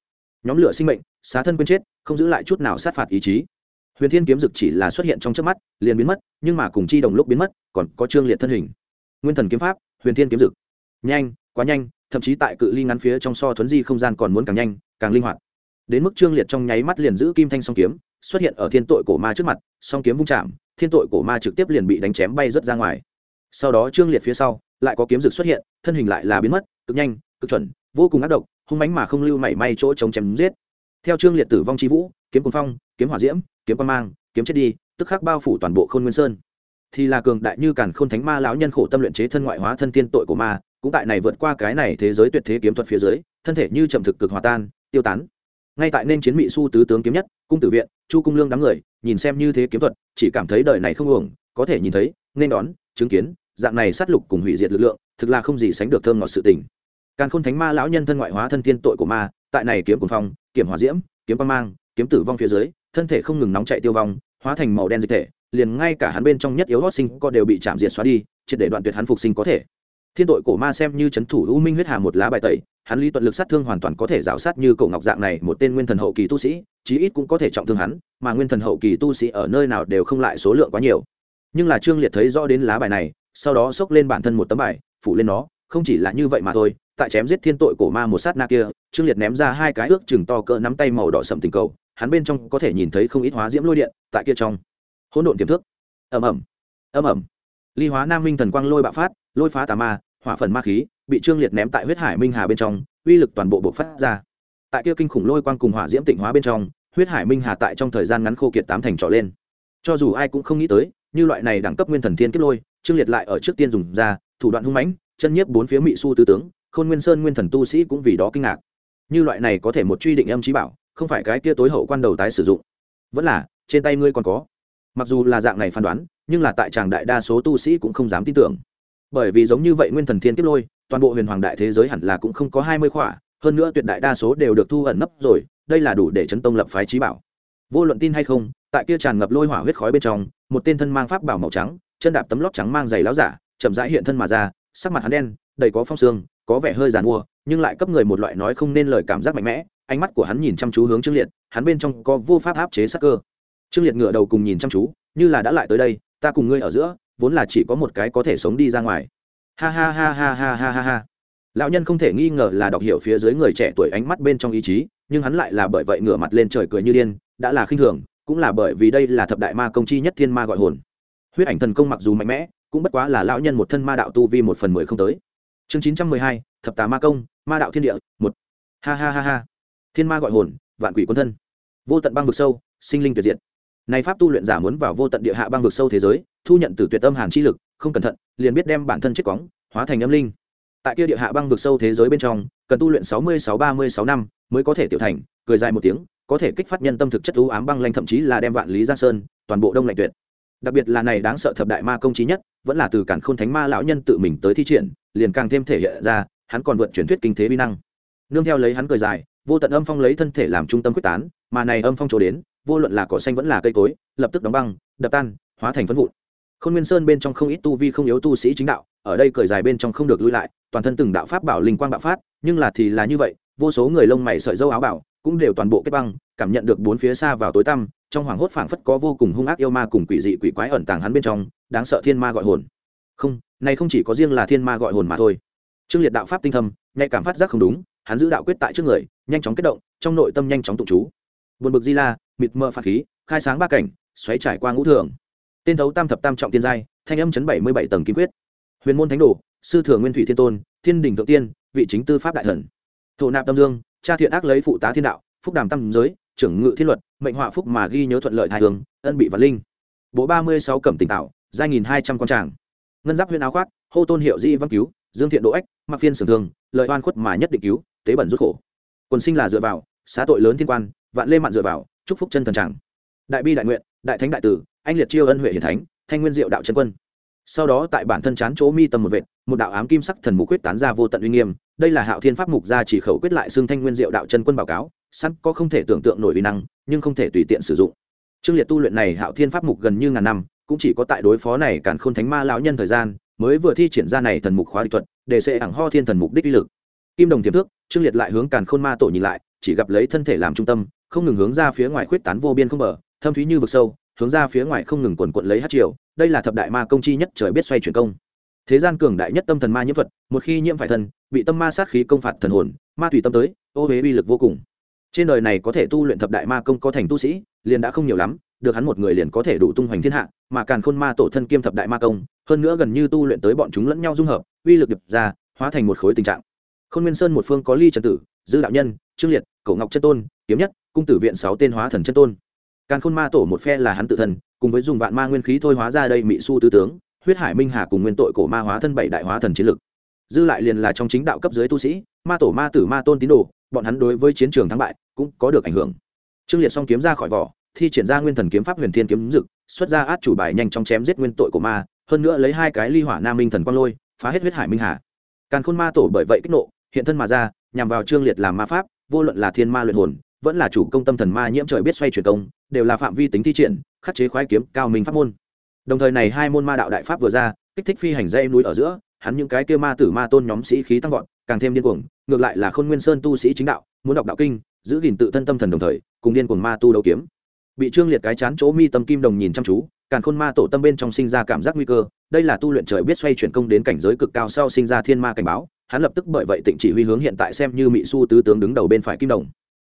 A: Nhóm lửa sinh mệnh, xá thân quên chết, không giữ lại chút nào sát phạt ý chí. Huyền thiên kiếm dực chỉ là xuất hiện trong trước mắt, liền biến mất, nhưng mà cùng chi đồng lúc biến mất, còn có trương liệt thân hình. Nguyên thần kiếm pháp, huyền thiên kiếm dực. Nhanh, quá nhanh thậm chí tại cự ly ngắn phía trong so thuấn di không gian còn muốn càng nhanh, càng linh hoạt. Đến mức trương liệt trong nháy mắt liền giữ kim thanh song kiếm, xuất hiện ở thiên tội cổ ma trước mặt, song kiếm vung chạm, thiên tội cổ ma trực tiếp liền bị đánh chém bay rớt ra ngoài. Sau đó trương liệt phía sau, lại có kiếm rực xuất hiện, thân hình lại là biến mất, cực nhanh, cực chuẩn, vô cùng ác độc, hung mánh mà không lưu mảy may chỗ chống chém giết. Theo trương liệt tử vong chi vũ, kiếm quân phong, kiếm hỏa diễm, kiếm quan mang, kiếm chết đi, tức khắc bao phủ toàn bộ khôn nguyên sơn. Thì là cường đại như càn khôn thánh ma lão nhân khổ tâm luyện chế thân ngoại hóa thân tiên tội của ma cũng tại này vượt qua cái này thế giới tuyệt thế kiếm thuật phía dưới, thân thể như chậm thực cực hòa tan, tiêu tán. Ngay tại nên chiến mỹ su tứ tướng kiếm nhất, cung tử viện, chu cung lương đám người, nhìn xem như thế kiếm thuật, chỉ cảm thấy đời này không uổng, có thể nhìn thấy, nên đón, chứng kiến, dạng này sát lục cùng hủy diệt lực lượng, thực là không gì sánh được thơm ngọt sự tình. Càn khôn thánh ma lão nhân thân ngoại hóa thân tiên tội của ma, tại này kiếm cuồng phong kiểm hỏa diễm, kiếm quang mang, kiếm tử vong phía dưới, thân thể không ngừng nóng chạy tiêu vong, hóa thành màu đen dịch thể, liền ngay cả hắn bên trong nhất yếu hót sinh có đều bị chạm diệt xóa đi, triệt để đoạn tuyệt hắn phục sinh có thể thiên tội cổ ma xem như c h ấ n thủ u minh huyết hà một lá bài tẩy, hắn lý tuận lực sát thương hoàn toàn có thể rào sát như cổ ngọc dạng này một tên nguyên thần hậu kỳ tu sĩ, chí ít cũng có thể trọng thương hắn, mà nguyên thần hậu kỳ tu sĩ ở nơi nào đều không lại số lượng quá nhiều. Nhưng là trương liệt thấy rõ đến lá bài này, sau đó xốc lên bản thân một tấm bài, phủ lên nó, không chỉ là như vậy mà thôi, tại chém giết thiên tội cổ ma một sát na kia, trương liệt ném ra hai cái ước chừng to cỡ nắm tay màu đỏ sậm tình cầu, hắn bên trong có thể nhìn thấy không ít hóa diễm lôi điện, tại kia trong. Hỗn độn tiềm thức. Ầm ầm. Ầm ầm ly hóa nam minh thần quang lôi bạo phát, lôi phá tà ma, hỏa phần ma khí, bị trương liệt ném tại huyết hải minh hà bên trong, uy lực toàn bộ bộc phát ra. Tại kia kinh khủng lôi quang cùng hỏa diễm tịnh hóa bên trong, huyết hải minh hà tại trong thời gian ngắn khô kiệt tám thành trọ lên. Cho dù ai cũng không nghĩ tới, như loại này đẳng cấp nguyên thần thiên kiếp lôi, trương liệt lại ở trước tiên dùng ra, thủ đoạn hung mãnh, chân nhiếp bốn phía mỹ su tứ tướng, khôn nguyên sơn nguyên thần tu sĩ cũng vì đó kinh ngạc. Như loại này có thể một truy định âm trí bảo, không phải cái kia tối hậu quan đầu tái sử dụng. Vẫn là, trên tay ngươi còn có. Mặc dù là dạng này phán đoán nhưng là tại tràng đại đa số tu sĩ cũng không dám tin tưởng. Bởi vì giống như vậy nguyên thần thiên kiếp lôi, toàn bộ huyền hoàng đại thế giới hẳn là cũng không có hai mươi khỏa, hơn nữa tuyệt đại đa số đều được thu ẩn nấp rồi, đây là đủ để chấn tông lập phái trí bảo. Vô luận tin hay không, tại kia tràn ngập lôi hỏa huyết khói bên trong, một tên thân mang pháp bảo màu trắng, chân đạp tấm lót trắng mang giày láo giả, chậm rãi hiện thân mà ra, sắc mặt hắn đen, đầy có phong xương có vẻ hơi giàn mua, nhưng lại cấp người một loại nói không nên lời cảm giác mạnh mẽ, ánh mắt của hắn nhìn chăm chú hướng trương liệt, hắn bên trong có vô pháp áp chế sắc cơ. Trương liệt ngửa đầu cùng nhìn chăm chú, như là đã lại tới đây ta cùng ngươi ở giữa, vốn là chỉ có một cái có thể sống đi ra ngoài. Ha ha ha ha ha ha ha ha. Lão nhân không thể nghi ngờ là đọc hiểu phía dưới người trẻ tuổi ánh mắt bên trong ý chí, nhưng hắn lại là bởi vậy ngửa mặt lên trời cười như điên, đã là khinh thường, cũng là bởi vì đây là thập đại ma công chi nhất thiên ma gọi hồn. Huyết ảnh thần công mặc dù mạnh mẽ, cũng bất quá là lão nhân một thân ma đạo tu vi một phần mười không tới. Chương chín trăm mười hai, thập tà ma công, ma đạo thiên địa, một. Ha ha ha ha. Thiên ma gọi hồn, vạn quỷ quân thân. Vô tận băng vực sâu, sinh linh tuyệt diệt này pháp tu luyện giả muốn vào vô tận địa hạ băng vực sâu thế giới, thu nhận từ tuyệt âm hàn chi lực, không cẩn thận, liền biết đem bản thân chết cóng hóa thành âm linh. Tại kia địa hạ băng vực sâu thế giới bên trong, cần tu luyện sáu mươi sáu ba mươi sáu năm mới có thể tiểu thành, cười dài một tiếng, có thể kích phát nhân tâm thực chất u ám băng lanh, thậm chí là đem vạn lý giang sơn, toàn bộ đông lạnh tuyệt. Đặc biệt là này đáng sợ thập đại ma công trí nhất, vẫn là từ cản khôn thánh ma lão nhân tự mình tới thi triển, liền càng thêm thể hiện ra, hắn còn vượt truyền thuyết kinh thế bi năng. Nương theo lấy hắn cười dài, vô tận âm phong lấy thân thể làm trung tâm quyết tán, mà này âm phong chỗ đến vô luận là cỏ xanh vẫn là cây cối, lập tức đóng băng, đập tan, hóa thành phân vụn. Khôn nguyên sơn bên trong không ít tu vi không yếu tu sĩ chính đạo, ở đây cởi dài bên trong không được lui lại, toàn thân từng đạo pháp bảo linh quang bạo phát, nhưng là thì là như vậy, vô số người lông mày sợi dâu áo bảo cũng đều toàn bộ kết băng, cảm nhận được bốn phía xa vào tối tăm, trong hoàng hốt phảng phất có vô cùng hung ác yêu ma cùng quỷ dị quỷ quái ẩn tàng hắn bên trong, đáng sợ thiên ma gọi hồn. Không, này không chỉ có riêng là thiên ma gọi hồn mà thôi. Trương liệt đạo pháp tinh thâm, nhạy cảm phát giác không đúng, hắn giữ đạo quyết tại trước người, nhanh chóng kết động, trong nội tâm nhanh chóng tụ chú. Buồn bực di la mịt mờ phạt khí, khai sáng ba cảnh, xoáy trải qua ngũ thường. Tên thấu tam thập tam trọng tiên giai, thanh âm chấn bảy mươi bảy tầng kim quyết. Huyền môn thánh đồ, sư thừa nguyên thủy thiên tôn, thiên đình thượng tiên, vị chính tư pháp đại thần. Thổ nạp tâm dương cha thiện ác lấy phụ tá thiên đạo, phúc đàm tâm giới, trưởng ngự thiên luật, mệnh họa phúc mà ghi nhớ thuận lợi thái hướng ân bị văn linh. Bộ ba mươi sáu cẩm tỉnh tạo, giai nghìn hai trăm con tràng. Ngân giáp huyên áo khoác, hô tôn hiệu di văn cứu, dương thiện độ ếch mặc phiên sưởng thương lợi oan khuất mà nhất định cứu, tế bẩn rút khổ. Quần sinh là dựa vào, xá tội lớn thiên quan, vạn lê mạn dựa vào chúc phúc chân thần tràng. Đại bi đại nguyện, đại thánh đại tử, anh liệt chiêu ân huệ hiển thánh, thanh nguyên diệu đạo chân quân. Sau đó tại bản thân chán chỗ mi tâm một vệt, một đạo ám kim sắc thần mục quyết tán ra vô tận uy nghiêm. Đây là hạo thiên pháp mục gia chỉ khẩu quyết lại xương thanh nguyên diệu đạo chân quân báo cáo, sẵn có không thể tưởng tượng nổi uy năng, nhưng không thể tùy tiện sử dụng. Trương liệt tu luyện này hạo thiên pháp mục gần như ngàn năm, cũng chỉ có tại đối phó này càn khôn thánh ma lão nhân thời gian, mới vừa thi triển ra này thần mục khóa địch thuật, để sẽ ảng ho thiên thần mục đích uy lực. Kim đồng tiềm thước trương liệt lại hướng càn khôn ma tổ nhìn lại, chỉ gặp lấy thân thể làm trung tâm không ngừng hướng ra phía ngoài khuyết tán vô biên không bờ, thâm thúy như vực sâu, hướng ra phía ngoài không ngừng quần quận lấy hát triều, đây là thập đại ma công chi nhất trời biết xoay chuyển công. Thế gian cường đại nhất tâm thần ma nhiễm thuật, một khi nhiễm phải thân, bị tâm ma sát khí công phạt thần hồn, ma tùy tâm tới, ô huế uy lực vô cùng. Trên đời này có thể tu luyện thập đại ma công có thành tu sĩ, liền đã không nhiều lắm, được hắn một người liền có thể đủ tung hoành thiên hạ, mà càn khôn ma tổ thân kiêm thập đại ma công, hơn nữa gần như tu luyện tới bọn chúng lẫn nhau dung hợp, uy lực đập ra, hóa thành một khối tình trạng. Khôn nguyên sơn một phương có ly trần tử, dư đạo nhân, trương liệt, cổ ngọc chân tôn, kiếm nhất cung tử viện sáu tên hóa thần chân tôn. Càn khôn ma tổ một phe là hắn tự thân, cùng với dùng vạn ma nguyên khí thôi hóa ra đây mị su tứ tướng, huyết hải minh hà cùng nguyên tội cổ ma hóa thân bảy đại hóa thần chiến lực. Dư lại liền là trong chính đạo cấp dưới tu sĩ, ma tổ, ma tử, ma tôn tín đồ, bọn hắn đối với chiến trường thắng bại cũng có được ảnh hưởng. Trương liệt song kiếm ra khỏi vỏ, thi triển ra nguyên thần kiếm pháp huyền thiên kiếm dực, xuất ra át chủ bài nhanh chóng chém giết nguyên tội của ma, hơn nữa lấy hai cái ly hỏa nam minh thần quang lôi, phá hết huyết hải minh hà. Càn khôn ma tổ bởi vậy kích nộ, hiện thân mà ra, nhằm vào trương liệt làm ma pháp, vô luận là thiên ma luyện hồn vẫn là chủ công tâm thần ma nhiễm trời biết xoay chuyển công, đều là phạm vi tính thi triển, khắc chế khoái kiếm, cao minh pháp môn. Đồng thời này hai môn ma đạo đại pháp vừa ra, kích thích phi hành dây núi ở giữa, hắn những cái kia ma tử ma tôn nhóm sĩ khí tăng vọt, càng thêm điên cuồng, ngược lại là khôn nguyên sơn tu sĩ chính đạo, muốn đọc đạo kinh, giữ gìn tự thân tâm thần đồng thời, cùng điên cuồng ma tu đấu kiếm. Bị trương liệt cái chán chỗ mi tâm kim đồng nhìn chăm chú càng khôn ma tổ tâm bên trong sinh ra cảm giác nguy cơ, đây là tu luyện trời biết xoay chuyển công đến cảnh giới cực cao sau sinh ra thiên ma cảnh báo, hắn lập tức bởi vậy tịnh chỉ huy hướng hiện tại xem như mỹ su tứ tướng đứng đầu bên phải kim đồng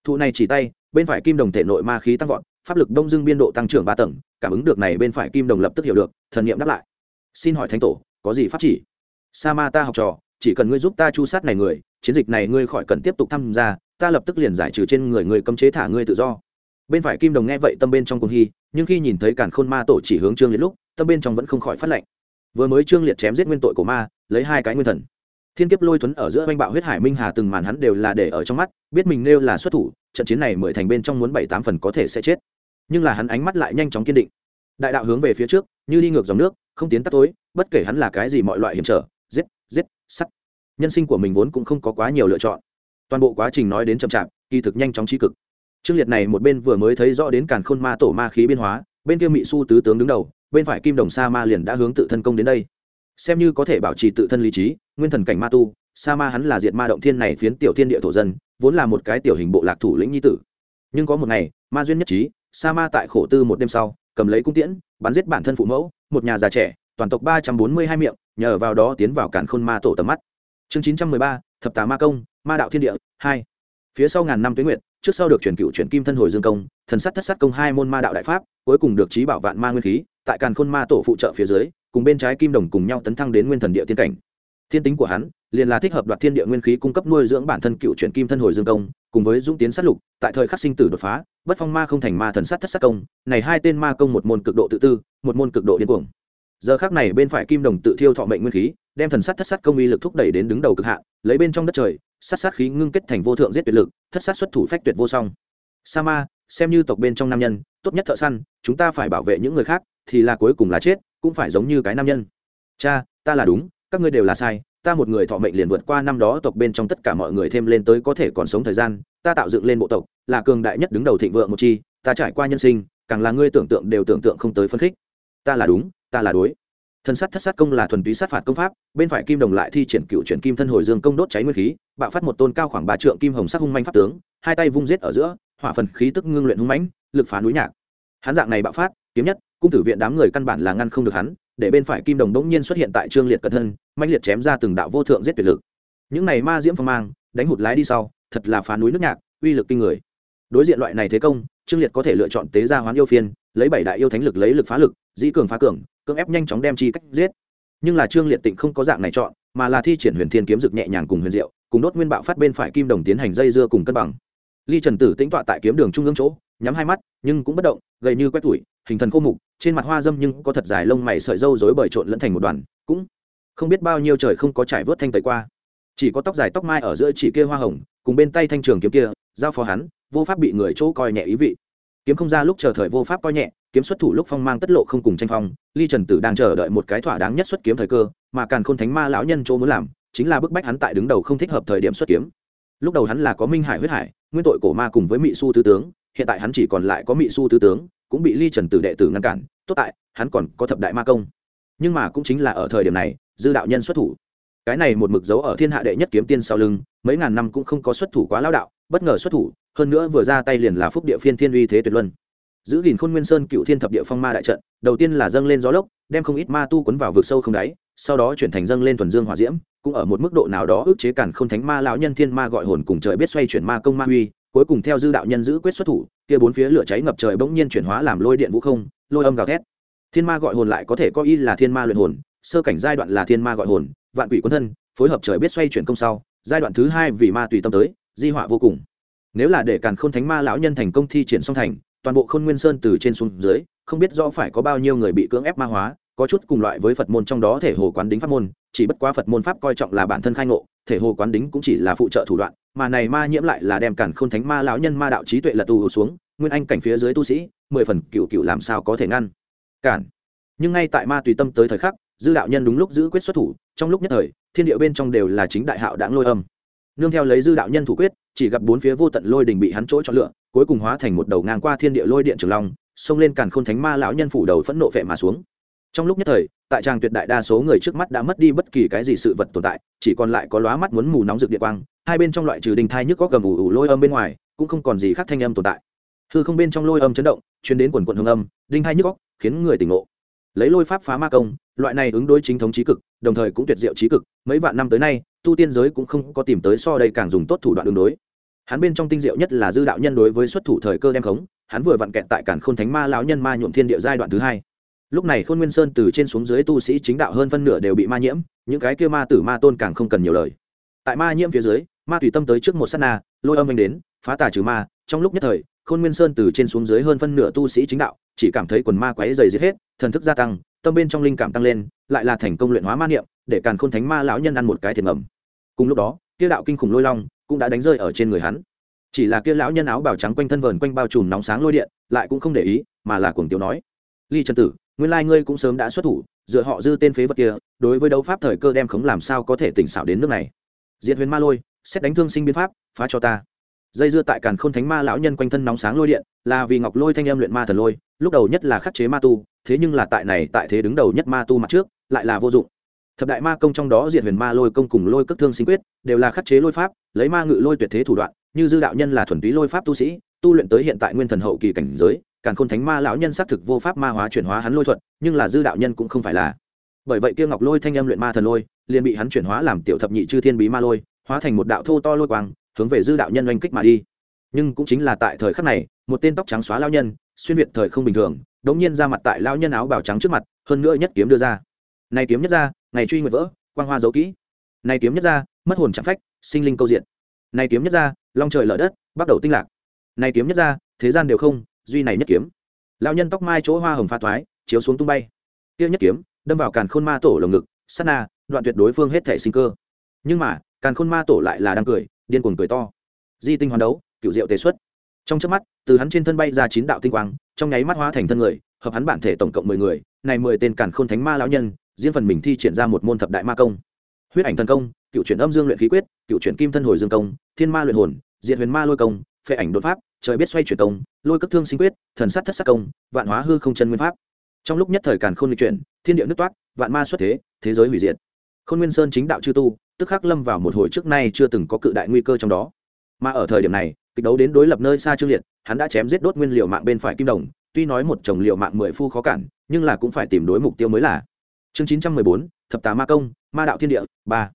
A: thụ này chỉ tay, bên phải kim đồng thể nội ma khí tăng vọt, pháp lực đông dưng biên độ tăng trưởng ba tầng, cảm ứng được này bên phải kim đồng lập tức hiểu được, thần niệm đáp lại. Xin hỏi thánh tổ, có gì pháp chỉ? Sa ma ta học trò, chỉ cần ngươi giúp ta chu sát này người, chiến dịch này ngươi khỏi cần tiếp tục tham gia, ta lập tức liền giải trừ trên người người cấm chế thả ngươi tự do. Bên phải kim đồng nghe vậy tâm bên trong cùng hy, nhưng khi nhìn thấy cản khôn ma tổ chỉ hướng trương liệt lúc, tâm bên trong vẫn không khỏi phát lệnh. Vừa mới trương liệt chém giết nguyên tội của ma, lấy hai cái nguyên thần thiên kiếp lôi Thuấn ở giữa oanh bạo huyết hải minh hà từng màn hắn đều là để ở trong mắt, biết mình nêu là xuất thủ, trận chiến này mười thành bên trong muốn bảy tám phần có thể sẽ chết. Nhưng là hắn ánh mắt lại nhanh chóng kiên định. Đại đạo hướng về phía trước, như đi ngược dòng nước, không tiến tắt tối, bất kể hắn là cái gì mọi loại hiểm trở, giết giết, sắt. Nhân sinh của mình vốn cũng không có quá nhiều lựa chọn. Toàn bộ quá trình nói đến chậm chạp, kỳ thực nhanh chóng trí cực. Trương liệt này một bên vừa mới thấy rõ đến càn khôn ma tổ ma khí biên hóa, bên kia mỹ su tứ tướng đứng đầu, bên phải kim đồng sa ma liền đã hướng tự thân công đến đây xem như có thể bảo trì tự thân lý trí, nguyên thần cảnh ma tu, sa ma hắn là diệt ma động thiên này phiến tiểu thiên địa thổ dân, vốn là một cái tiểu hình bộ lạc thủ lĩnh nhi tử. Nhưng có một ngày, ma duyên nhất trí, sa ma tại khổ tư một đêm sau, cầm lấy cung tiễn, bắn giết bản thân phụ mẫu, một nhà già trẻ, toàn tộc ba trăm bốn mươi hai miệng, nhờ vào đó tiến vào cản khôn ma tổ tầm mắt. Chương chín trăm mười ba, thập tà ma công, ma đạo thiên địa, hai. Phía sau ngàn năm tuyến nguyệt, trước sau được chuyển cựu chuyển kim thân hồi dương công, thần sắt thất sắt công hai môn ma đạo đại pháp, cuối cùng được trí bảo vạn ma nguyên khí, tại càn khôn ma tổ phụ trợ phía dưới cùng bên trái kim đồng cùng nhau tấn thăng đến nguyên thần địa tiên cảnh. Thiên tính của hắn liền là thích hợp đoạt thiên địa nguyên khí cung cấp nuôi dưỡng bản thân cựu truyền kim thân hồi dương công, cùng với dũng tiến sát lục, tại thời khắc sinh tử đột phá, bất phong ma không thành ma thần sát thất sát công, này hai tên ma công một môn cực độ tự tư, một môn cực độ điên cuồng. Giờ khác này bên phải kim đồng tự thiêu thọ mệnh nguyên khí, đem thần sát thất sát công uy lực thúc đẩy đến đứng đầu cực hạn, lấy bên trong đất trời, sát sát khí ngưng kết thành vô thượng giết tuyệt lực, thất sát xuất thủ phách tuyệt vô song. Sa ma, xem như tộc bên trong nam nhân, tốt nhất thợ săn, chúng ta phải bảo vệ những người khác, thì là cuối cùng là chết cũng phải giống như cái nam nhân. Cha, ta là đúng, các ngươi đều là sai, ta một người thọ mệnh liền vượt qua năm đó tộc bên trong tất cả mọi người thêm lên tới có thể còn sống thời gian, ta tạo dựng lên bộ tộc, là cường đại nhất đứng đầu thịnh vượng một chi, ta trải qua nhân sinh, càng là ngươi tưởng tượng đều tưởng tượng không tới phân khích. Ta là đúng, ta là đối. Thân sát thất sát công là thuần túy sát phạt công pháp, bên phải kim đồng lại thi triển cựu chuyển kim thân hồi dương công đốt cháy nguyên khí, bạo phát một tôn cao khoảng ba trượng kim hồng sắc hung manh pháp tướng, hai tay vung giết ở giữa, hỏa phần khí tức ngưng luyện hung mãnh, lực phá núi nhạc. Hán dạng này bạo phát, kiếm nhất cung tử viện đám người căn bản là ngăn không được hắn, để bên phải kim đồng đống nhiên xuất hiện tại trương liệt cận thân mạnh liệt chém ra từng đạo vô thượng giết tuyệt lực. Những này ma diễm phong mang, đánh hụt lái đi sau, thật là phá núi nước nhạc, uy lực kinh người. Đối diện loại này thế công, trương liệt có thể lựa chọn tế gia hoán yêu phiên, lấy bảy đại yêu thánh lực lấy lực phá lực, dĩ cường phá cường, cưỡng ép nhanh chóng đem chi cách giết. Nhưng là trương liệt tịnh không có dạng này chọn, mà là thi triển huyền thiên kiếm dực nhẹ nhàng cùng huyền diệu, cùng đốt nguyên bạo phát bên phải kim đồng tiến hành dây dưa cùng cân bằng ly trần tử tĩnh tọa tại kiếm đường trung ương chỗ, nhắm hai mắt, nhưng cũng bất động, gầy như quét tủi, hình thần khô mục, trên mặt hoa dâm nhưng có thật dài lông mày sợi dâu rối bời trộn lẫn thành một đoàn, cũng không biết bao nhiêu trời không có trải vớt thanh tẩy qua. Chỉ có tóc dài tóc mai ở giữa chỉ kia hoa hồng, cùng bên tay thanh trường kiếm kia, giao phó hắn, vô pháp bị người chỗ coi nhẹ ý vị. Kiếm không ra lúc chờ thời vô pháp coi nhẹ, kiếm xuất thủ lúc phong mang tất lộ không cùng tranh phong, ly trần tử đang chờ đợi một cái thỏa đáng nhất xuất kiếm thời cơ, mà càn khôn thánh ma lão nhân chỗ muốn làm, chính là bức bách hắn tại đứng đầu không thích hợp thời điểm xuất kiếm. Lúc đầu hắn là có minh hải huyết hải nguyên tội cổ ma cùng với mỹ su tứ tướng, hiện tại hắn chỉ còn lại có mỹ su tứ tướng, cũng bị ly trần tử đệ tử ngăn cản, tốt tại, hắn còn có thập đại ma công. Nhưng mà cũng chính là ở thời điểm này, dư đạo nhân xuất thủ. Cái này một mực dấu ở thiên hạ đệ nhất kiếm tiên sau lưng, mấy ngàn năm cũng không có xuất thủ quá lao đạo, bất ngờ xuất thủ, hơn nữa vừa ra tay liền là phúc địa phiên thiên uy thế tuyệt luân. Giữ gìn khôn nguyên sơn cựu thiên thập địa phong ma đại trận, đầu tiên là dâng lên gió lốc, đem không ít ma tu quấn vào vực sâu không đáy, sau đó chuyển thành dâng lên thuần dương hỏa diễm cũng ở một mức độ nào đó ức chế cản không thánh ma lão nhân thiên ma gọi hồn cùng trời biết xoay chuyển ma công ma uy cuối cùng theo dư đạo nhân giữ quyết xuất thủ, kia bốn phía lửa cháy ngập trời bỗng nhiên chuyển hóa làm lôi điện vũ không, lôi âm gào thét. Thiên ma gọi hồn lại có thể có y là thiên ma luyện hồn, sơ cảnh giai đoạn là thiên ma gọi hồn, vạn quỷ quân thân, phối hợp trời biết xoay chuyển công sau, giai đoạn thứ hai vì ma tùy tâm tới, di họa vô cùng. Nếu là để càn khôn thánh ma lão nhân thành công thi triển song thành, toàn bộ khôn nguyên sơn từ trên xuống dưới, không biết rõ phải có bao nhiêu người bị cưỡng ép ma hóa có chút cùng loại với phật môn trong đó thể hồ quán đính pháp môn, chỉ bất quá phật môn pháp coi trọng là bản thân khai ngộ, thể hồ quán đính cũng chỉ là phụ trợ thủ đoạn, mà này ma nhiễm lại là đem cản khôn thánh ma lão nhân ma đạo trí tuệ lật tù xuống, nguyên anh cảnh phía dưới tu sĩ, mười phần cựu cựu làm sao có thể ngăn? Cản. Nhưng ngay tại ma tùy tâm tới thời khắc, dư đạo nhân đúng lúc giữ quyết xuất thủ, trong lúc nhất thời, thiên địa bên trong đều là chính đại hạo đãng lôi âm. Nương theo lấy dư đạo nhân thủ quyết, chỉ gặp bốn phía vô tận lôi đình bị hắn chỗ chọn lựa, cuối cùng hóa thành một đầu ngang qua thiên địa lôi điện trường long, xông lên càn khôn thánh ma lão nhân phủ đầu phẫn nộ vệ mà xuống trong lúc nhất thời, tại trang tuyệt đại đa số người trước mắt đã mất đi bất kỳ cái gì sự vật tồn tại, chỉ còn lại có lóa mắt muốn mù nóng rực địa quang, hai bên trong loại trừ đình thai nhức có gầm ủ ủ lôi âm bên ngoài, cũng không còn gì khác thanh âm tồn tại. Hư không bên trong lôi âm chấn động chuyến đến quần quận hương âm, đinh hai nhức góc, khiến người tỉnh ngộ. Lấy lôi pháp phá ma công, loại này ứng đối chính thống trí cực, đồng thời cũng tuyệt diệu trí cực, mấy vạn năm tới nay, tu tiên giới cũng không có tìm tới so đây càng dùng tốt thủ đoạn ứng đối. Hắn bên trong tinh diệu nhất là dư đạo nhân đối với xuất thủ thời cơ đem khống, hắn vừa vặn kẹt tại cản khôn thánh ma lão nhân ma nhuộm thiên địa giai đoạn thứ hai lúc này khôn nguyên sơn từ trên xuống dưới tu sĩ chính đạo hơn phân nửa đều bị ma nhiễm, những cái kia ma tử ma tôn càng không cần nhiều lời. Tại ma nhiễm phía dưới, ma tùy tâm tới trước một s á t na, lôi âm anh đến, phá tà trừ ma. Trong lúc nhất thời, khôn nguyên sơn từ trên xuống dưới hơn phân nửa tu sĩ chính đạo, chỉ cảm thấy quần ma quáy dày giết hết, thần thức gia tăng, tâm bên trong linh cảm tăng lên, lại là thành công luyện hóa ma niệm, để càn khôn thánh ma lão nhân ăn một cái thiệt ngầm. Cùng lúc đó, kia đạo kinh khủng lôi long cũng đã đánh rơi ở trên người hắn. Chỉ là kia lão nhân áo bào trắng quanh thân vờn quanh bao trùm nóng sáng lôi điện, lại cũng không để ý, mà là cuồng tiêu nói, ly trần tử nguyên lai ngươi cũng sớm đã xuất thủ, dựa họ dư tên phế vật kia, đối với đấu pháp thời cơ đem khống làm sao có thể tỉnh xảo đến nước này. Diệt huyền ma lôi, xét đánh thương sinh biến pháp, phá cho ta. Dây dưa tại càn khôn thánh ma lão nhân quanh thân nóng sáng lôi điện, là vì ngọc lôi thanh em luyện ma thần lôi, lúc đầu nhất là khắc chế ma tu, thế nhưng là tại này, tại thế đứng đầu nhất ma tu mặt trước, lại là vô dụng. Thập đại ma công trong đó diệt huyền ma lôi công cùng lôi cất thương sinh quyết, đều là khắc chế lôi pháp, lấy ma ngự lôi tuyệt thế thủ đoạn, như dư đạo nhân là thuần túy lôi pháp tu sĩ, tu luyện tới hiện tại nguyên thần hậu kỳ cảnh giới càn khôn thánh ma lão nhân xác thực vô pháp ma hóa chuyển hóa hắn lôi thuật, nhưng là dư đạo nhân cũng không phải là. Bởi vậy kia ngọc lôi thanh âm luyện ma thần lôi, liền bị hắn chuyển hóa làm tiểu thập nhị chư thiên bí ma lôi, hóa thành một đạo thô to lôi quang, hướng về dư đạo nhân oanh kích mà đi. Nhưng cũng chính là tại thời khắc này, một tên tóc trắng xóa lao nhân, xuyên việt thời không bình thường, đống nhiên ra mặt tại lao nhân áo bào trắng trước mặt, hơn nữa nhất kiếm đưa ra. Này kiếm nhất ra, ngày truy nguyệt vỡ, quang hoa giấu kỹ. Này kiếm nhất ra, mất hồn chạm phách, sinh linh câu diện. Này kiếm nhất ra, long trời lở đất, bắt đầu tinh lạc. Này kiếm nhất ra, thế gian đều không duy này nhất kiếm. Lao nhân tóc mai chỗ hoa hồng pha thoái, chiếu xuống tung bay. Tiêu nhất kiếm, đâm vào càn khôn ma tổ lồng ngực, sát na, đoạn tuyệt đối phương hết thể sinh cơ. Nhưng mà, càn khôn ma tổ lại là đang cười, điên cuồng cười to. Di tinh hoàn đấu cựu diệu tề xuất. Trong trước mắt, từ hắn trên thân bay ra chín đạo tinh quang, trong nháy mắt hóa thành thân người, hợp hắn bản thể tổng cộng mười người, này mười tên càn khôn thánh ma lão nhân, riêng phần mình thi triển ra một môn thập đại ma công. Huyết ảnh thần công, cựu chuyển âm dương luyện khí quyết, cựu chuyển kim thân hồi dương công, thiên ma luyện hồn, diệt huyền ma lôi công, phệ ảnh đột pháp trời biết xoay chuyển công, lôi cấp thương sinh quyết, thần sát thất sát công, vạn hóa hư không chân nguyên pháp. Trong lúc nhất thời càn khôn lịch chuyển, thiên địa nước toát, vạn ma xuất thế thế giới hủy diệt. Khôn nguyên sơn chính đạo chư tu, tức khắc lâm vào một hồi trước nay chưa từng có cự đại nguy cơ trong đó. Mà ở thời điểm này, kịch đấu đến đối lập nơi xa trương liệt, hắn đã chém giết đốt nguyên liệu mạng bên phải kim đồng, tuy nói một chồng liệu mạng mười phu khó cản, nhưng là cũng phải tìm đối mục tiêu mới là. Chương chín trăm mười bốn, thập tà ma công, ma đạo thiên địa, ba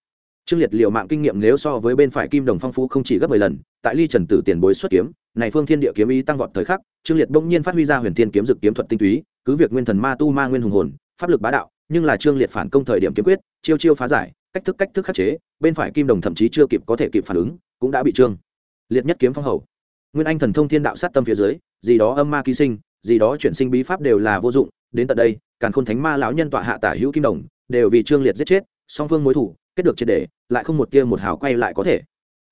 A: trương liệt liệu mạng kinh nghiệm nếu so với bên phải kim đồng phong phú không chỉ gấp mười lần, tại ly trần tử tiền bối xuất kiếm, này phương thiên địa kiếm ý tăng vọt thời khắc, trương liệt bỗng nhiên phát huy ra huyền thiên kiếm dực kiếm thuật tinh túy, cứ việc nguyên thần ma tu ma nguyên hùng hồn, pháp lực bá đạo, nhưng là trương liệt phản công thời điểm kiếm quyết, chiêu chiêu phá giải, cách thức cách thức khắc chế, bên phải kim đồng thậm chí chưa kịp có thể kịp phản ứng, cũng đã bị trương liệt nhất kiếm phong hầu. Nguyên anh thần thông thiên đạo sát tâm phía dưới, gì đó âm ma ký sinh, gì đó chuyển sinh bí pháp đều là vô dụng, đến tận đây, càn khôn thánh ma lão nhân tọa hạ tả hữu kim đồng, đều vì trương liệt giết chết, song phương mối thủ kết được triệt để, lại không một tia một hào quay lại có thể.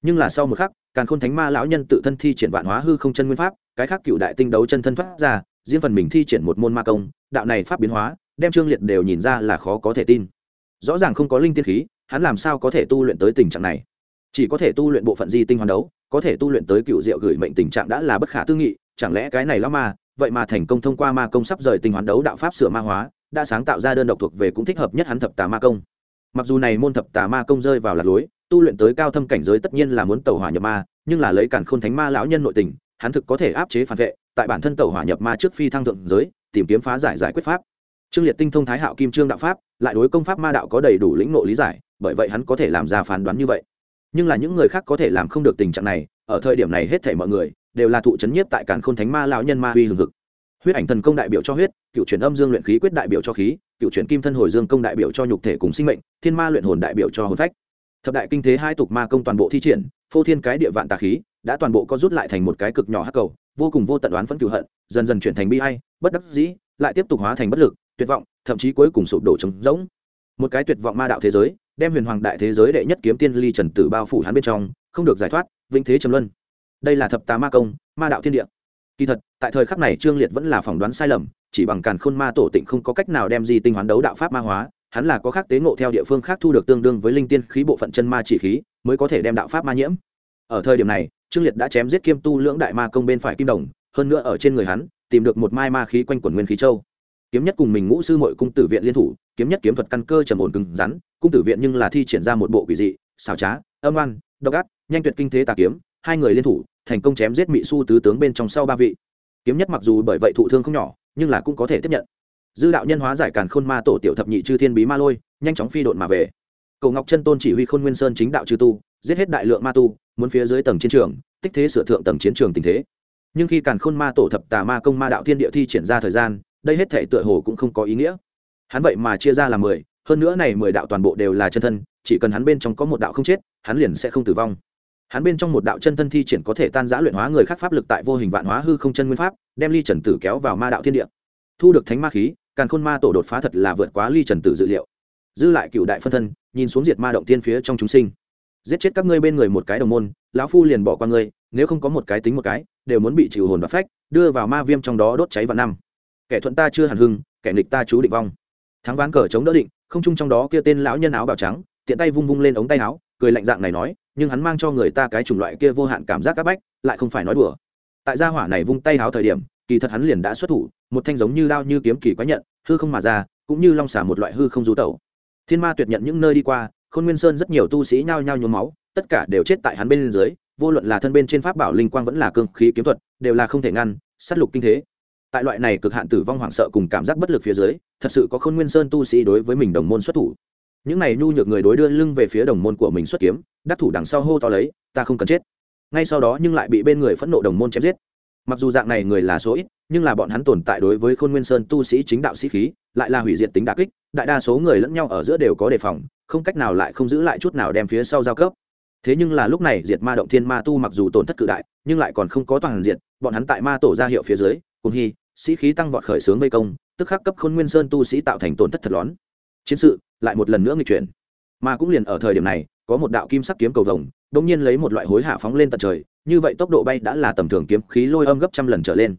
A: Nhưng là sau một khắc, càn khôn thánh ma lão nhân tự thân thi triển vạn hóa hư không chân nguyên pháp, cái khác cựu đại tinh đấu chân thân thoát ra, riêng phần mình thi triển một môn ma công, đạo này pháp biến hóa, đem trương liệt đều nhìn ra là khó có thể tin. Rõ ràng không có linh tiên khí, hắn làm sao có thể tu luyện tới tình trạng này? Chỉ có thể tu luyện bộ phận di tinh hoàn đấu, có thể tu luyện tới cựu diệu gửi mệnh tình trạng đã là bất khả tư nghị, chẳng lẽ cái này lão ma, vậy mà thành công thông qua ma công sắp rời tinh hoàn đấu đạo pháp sửa ma hóa, đã sáng tạo ra đơn độc thuộc về cũng thích hợp nhất hắn thập tà ma công mặc dù này môn thập tà ma công rơi vào lạc lối, tu luyện tới cao thâm cảnh giới tất nhiên là muốn tẩu hỏa nhập ma, nhưng là lấy cản khôn thánh ma lão nhân nội tình, hắn thực có thể áp chế phản vệ, tại bản thân tẩu hỏa nhập ma trước phi thăng thượng giới, tìm kiếm phá giải giải quyết pháp. Trương liệt tinh thông thái hạo kim trương đạo pháp, lại đối công pháp ma đạo có đầy đủ lĩnh nộ lý giải, bởi vậy hắn có thể làm ra phán đoán như vậy. Nhưng là những người khác có thể làm không được tình trạng này, ở thời điểm này hết thể mọi người, đều là thụ chấn nhiếp tại cản khôn thánh ma lão nhân ma huy hừng hực. Huyết ảnh thần công đại biểu cho huyết, cựu chuyển âm dương luyện khí quyết đại biểu cho khí cựu chuyển kim thân hồi dương công đại biểu cho nhục thể cùng sinh mệnh, thiên ma luyện hồn đại biểu cho hồn phách. Thập đại kinh thế hai tục ma công toàn bộ thi triển, phô thiên cái địa vạn tà khí, đã toàn bộ có rút lại thành một cái cực nhỏ hắc cầu, vô cùng vô tận đoán phấn cửu hận, dần dần chuyển thành bi hay bất đắc dĩ, lại tiếp tục hóa thành bất lực, tuyệt vọng, thậm chí cuối cùng sụp đổ trống rỗng. Một cái tuyệt vọng ma đạo thế giới, đem huyền hoàng đại thế giới đệ nhất kiếm tiên ly trần tử bao phủ hắn bên trong, không được giải thoát, vĩnh thế trầm luân. Đây là thập tà ma công, ma đạo thiên địa kỳ thật, tại thời khắc này trương liệt vẫn là phỏng đoán sai lầm, chỉ bằng càn khôn ma tổ tịnh không có cách nào đem gì tinh hoán đấu đạo pháp ma hóa, hắn là có khác tế ngộ theo địa phương khác thu được tương đương với linh tiên khí bộ phận chân ma chỉ khí, mới có thể đem đạo pháp ma nhiễm. Ở thời điểm này, trương liệt đã chém giết kiêm tu lưỡng đại ma công bên phải kim đồng, hơn nữa ở trên người hắn, tìm được một mai ma khí quanh quẩn nguyên khí châu. Kiếm nhất cùng mình ngũ sư mội cung tử viện liên thủ, kiếm nhất kiếm thuật căn cơ trầm ổn cứng rắn, cung tử viện nhưng là thi triển ra một bộ quỷ dị, xảo trá, âm oan, độc ác, nhanh tuyệt kinh thế tà kiếm, hai người liên thủ thành công chém giết mỹ su tứ tướng bên trong sau ba vị. Kiếm nhất mặc dù bởi vậy thụ thương không nhỏ, nhưng là cũng có thể tiếp nhận. Dư đạo nhân hóa giải càn khôn ma tổ tiểu thập nhị chư thiên bí ma lôi, nhanh chóng phi độn mà về. Cầu ngọc chân tôn chỉ huy khôn nguyên sơn chính đạo chư tu, giết hết đại lượng ma tu, muốn phía dưới tầng chiến trường, tích thế sửa thượng tầng chiến trường tình thế. Nhưng khi càn khôn ma tổ thập tà ma công ma đạo thiên địa thi triển ra thời gian, đây hết thể tựa hồ cũng không có ý nghĩa. Hắn vậy mà chia ra làm mười, hơn nữa này mười đạo toàn bộ đều là chân thân, chỉ cần hắn bên trong có một đạo không chết, hắn liền sẽ không tử vong hắn bên trong một đạo chân thân thi triển có thể tan giã luyện hóa người khác pháp lực tại vô hình vạn hóa hư không chân nguyên pháp, đem ly trần tử kéo vào ma đạo thiên địa. Thu được thánh ma khí càng khôn ma tổ đột phá thật là vượt quá ly trần tử dự liệu. Dư lại cựu đại phân thân, nhìn xuống diệt ma động tiên phía trong chúng sinh. Giết chết các ngươi bên người một cái đồng môn, lão phu liền bỏ qua ngươi, nếu không có một cái tính một cái, đều muốn bị chịu hồn và phách, đưa vào ma viêm trong đó đốt cháy vào năm. Kẻ thuận ta chưa hẳn hưng, kẻ nghịch ta chú định vong. Thắng ván cờ chống đỡ định, không chung trong đó kia tên lão nhân áo bào trắng, tiện tay vung vung lên ống tay áo, cười lạnh dạng này nói nhưng hắn mang cho người ta cái chủng loại kia vô hạn cảm giác áp bách, lại không phải nói đùa. Tại gia hỏa này vung tay háo thời điểm, kỳ thật hắn liền đã xuất thủ, một thanh giống như đao như kiếm kỳ quái nhận, hư không mà ra, cũng như long xả một loại hư không rú tẩu. Thiên ma tuyệt nhận những nơi đi qua, khôn nguyên sơn rất nhiều tu sĩ nhao nhao nhuốm máu, tất cả đều chết tại hắn bên dưới, vô luận là thân bên trên pháp bảo linh quang vẫn là cương khí kiếm thuật, đều là không thể ngăn, sát lục kinh thế. Tại loại này cực hạn tử vong hoảng sợ cùng cảm giác bất lực phía dưới, thật sự có khôn nguyên sơn tu sĩ đối với mình đồng môn xuất thủ những này nhu nhược người đối đưa lưng về phía đồng môn của mình xuất kiếm, đắc thủ đằng sau hô to lấy, ta không cần chết. Ngay sau đó nhưng lại bị bên người phẫn nộ đồng môn chém giết. Mặc dù dạng này người là số ít, nhưng là bọn hắn tồn tại đối với khôn nguyên sơn tu sĩ chính đạo sĩ khí, lại là hủy diệt tính đà kích, đại đa số người lẫn nhau ở giữa đều có đề phòng, không cách nào lại không giữ lại chút nào đem phía sau giao cấp. Thế nhưng là lúc này diệt ma động thiên ma tu mặc dù tổn thất cự đại, nhưng lại còn không có toàn diện, bọn hắn tại ma tổ ra hiệu phía dưới, cùng hy sĩ khí tăng vọt khởi xướng vây công, tức khắc cấp khôn nguyên sơn tu sĩ tạo thành tổn thất thật lón chiến sự lại một lần nữa nghịch chuyển. Mà cũng liền ở thời điểm này, có một đạo kim sắc kiếm cầu vồng đống nhiên lấy một loại hối hạ phóng lên tận trời, như vậy tốc độ bay đã là tầm thường kiếm khí lôi âm gấp trăm lần trở lên.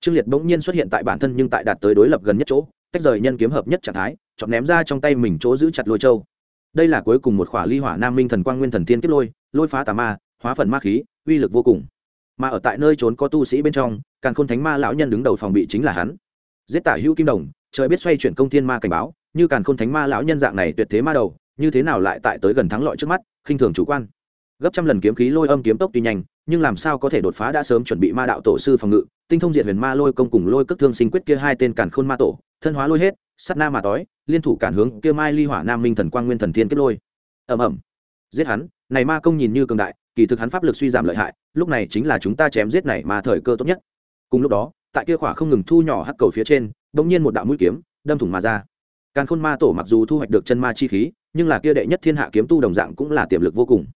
A: Trương liệt bỗng nhiên xuất hiện tại bản thân nhưng tại đạt tới đối lập gần nhất chỗ, tách rời nhân kiếm hợp nhất trạng thái, chọn ném ra trong tay mình chỗ giữ chặt lôi châu. Đây là cuối cùng một khỏa ly hỏa nam minh thần quang nguyên thần tiên kiếp lôi lôi phá tà ma, hóa phần ma khí, uy lực vô cùng. Mà ở tại nơi trốn có tu sĩ bên trong càng khôn thánh ma lão nhân đứng đầu phòng bị chính là hắn. Giết tả hữu kim đồng trời biết xoay chuyển công thiên ma cảnh báo, như càn khôn thánh ma lão nhân dạng này tuyệt thế ma đầu, như thế nào lại tại tới gần thắng lợi trước mắt, khinh thường chủ quan. Gấp trăm lần kiếm khí lôi âm kiếm tốc tuy nhanh, nhưng làm sao có thể đột phá đã sớm chuẩn bị ma đạo tổ sư phòng ngự, tinh thông diệt huyền ma lôi công cùng lôi cất thương sinh quyết kia hai tên càn khôn ma tổ, thân hóa lôi hết sắt na mà tói, liên thủ cản hướng kia mai ly hỏa nam minh thần quang nguyên thần thiên kết lôi. Ầm ầm. Giết hắn, này ma công nhìn như cường đại, kỳ thực hắn pháp lực suy giảm lợi hại, lúc này chính là chúng ta chém giết này mà thời cơ tốt nhất. Cùng lúc đó, tại kia khỏa không ngừng thu nhỏ hắc cầu phía trên bỗng nhiên một đạo mũi kiếm đâm thủng mà ra. Càn khôn ma tổ mặc dù thu hoạch được chân ma chi khí, nhưng là kia đệ nhất thiên hạ kiếm tu đồng dạng cũng là tiềm lực vô cùng.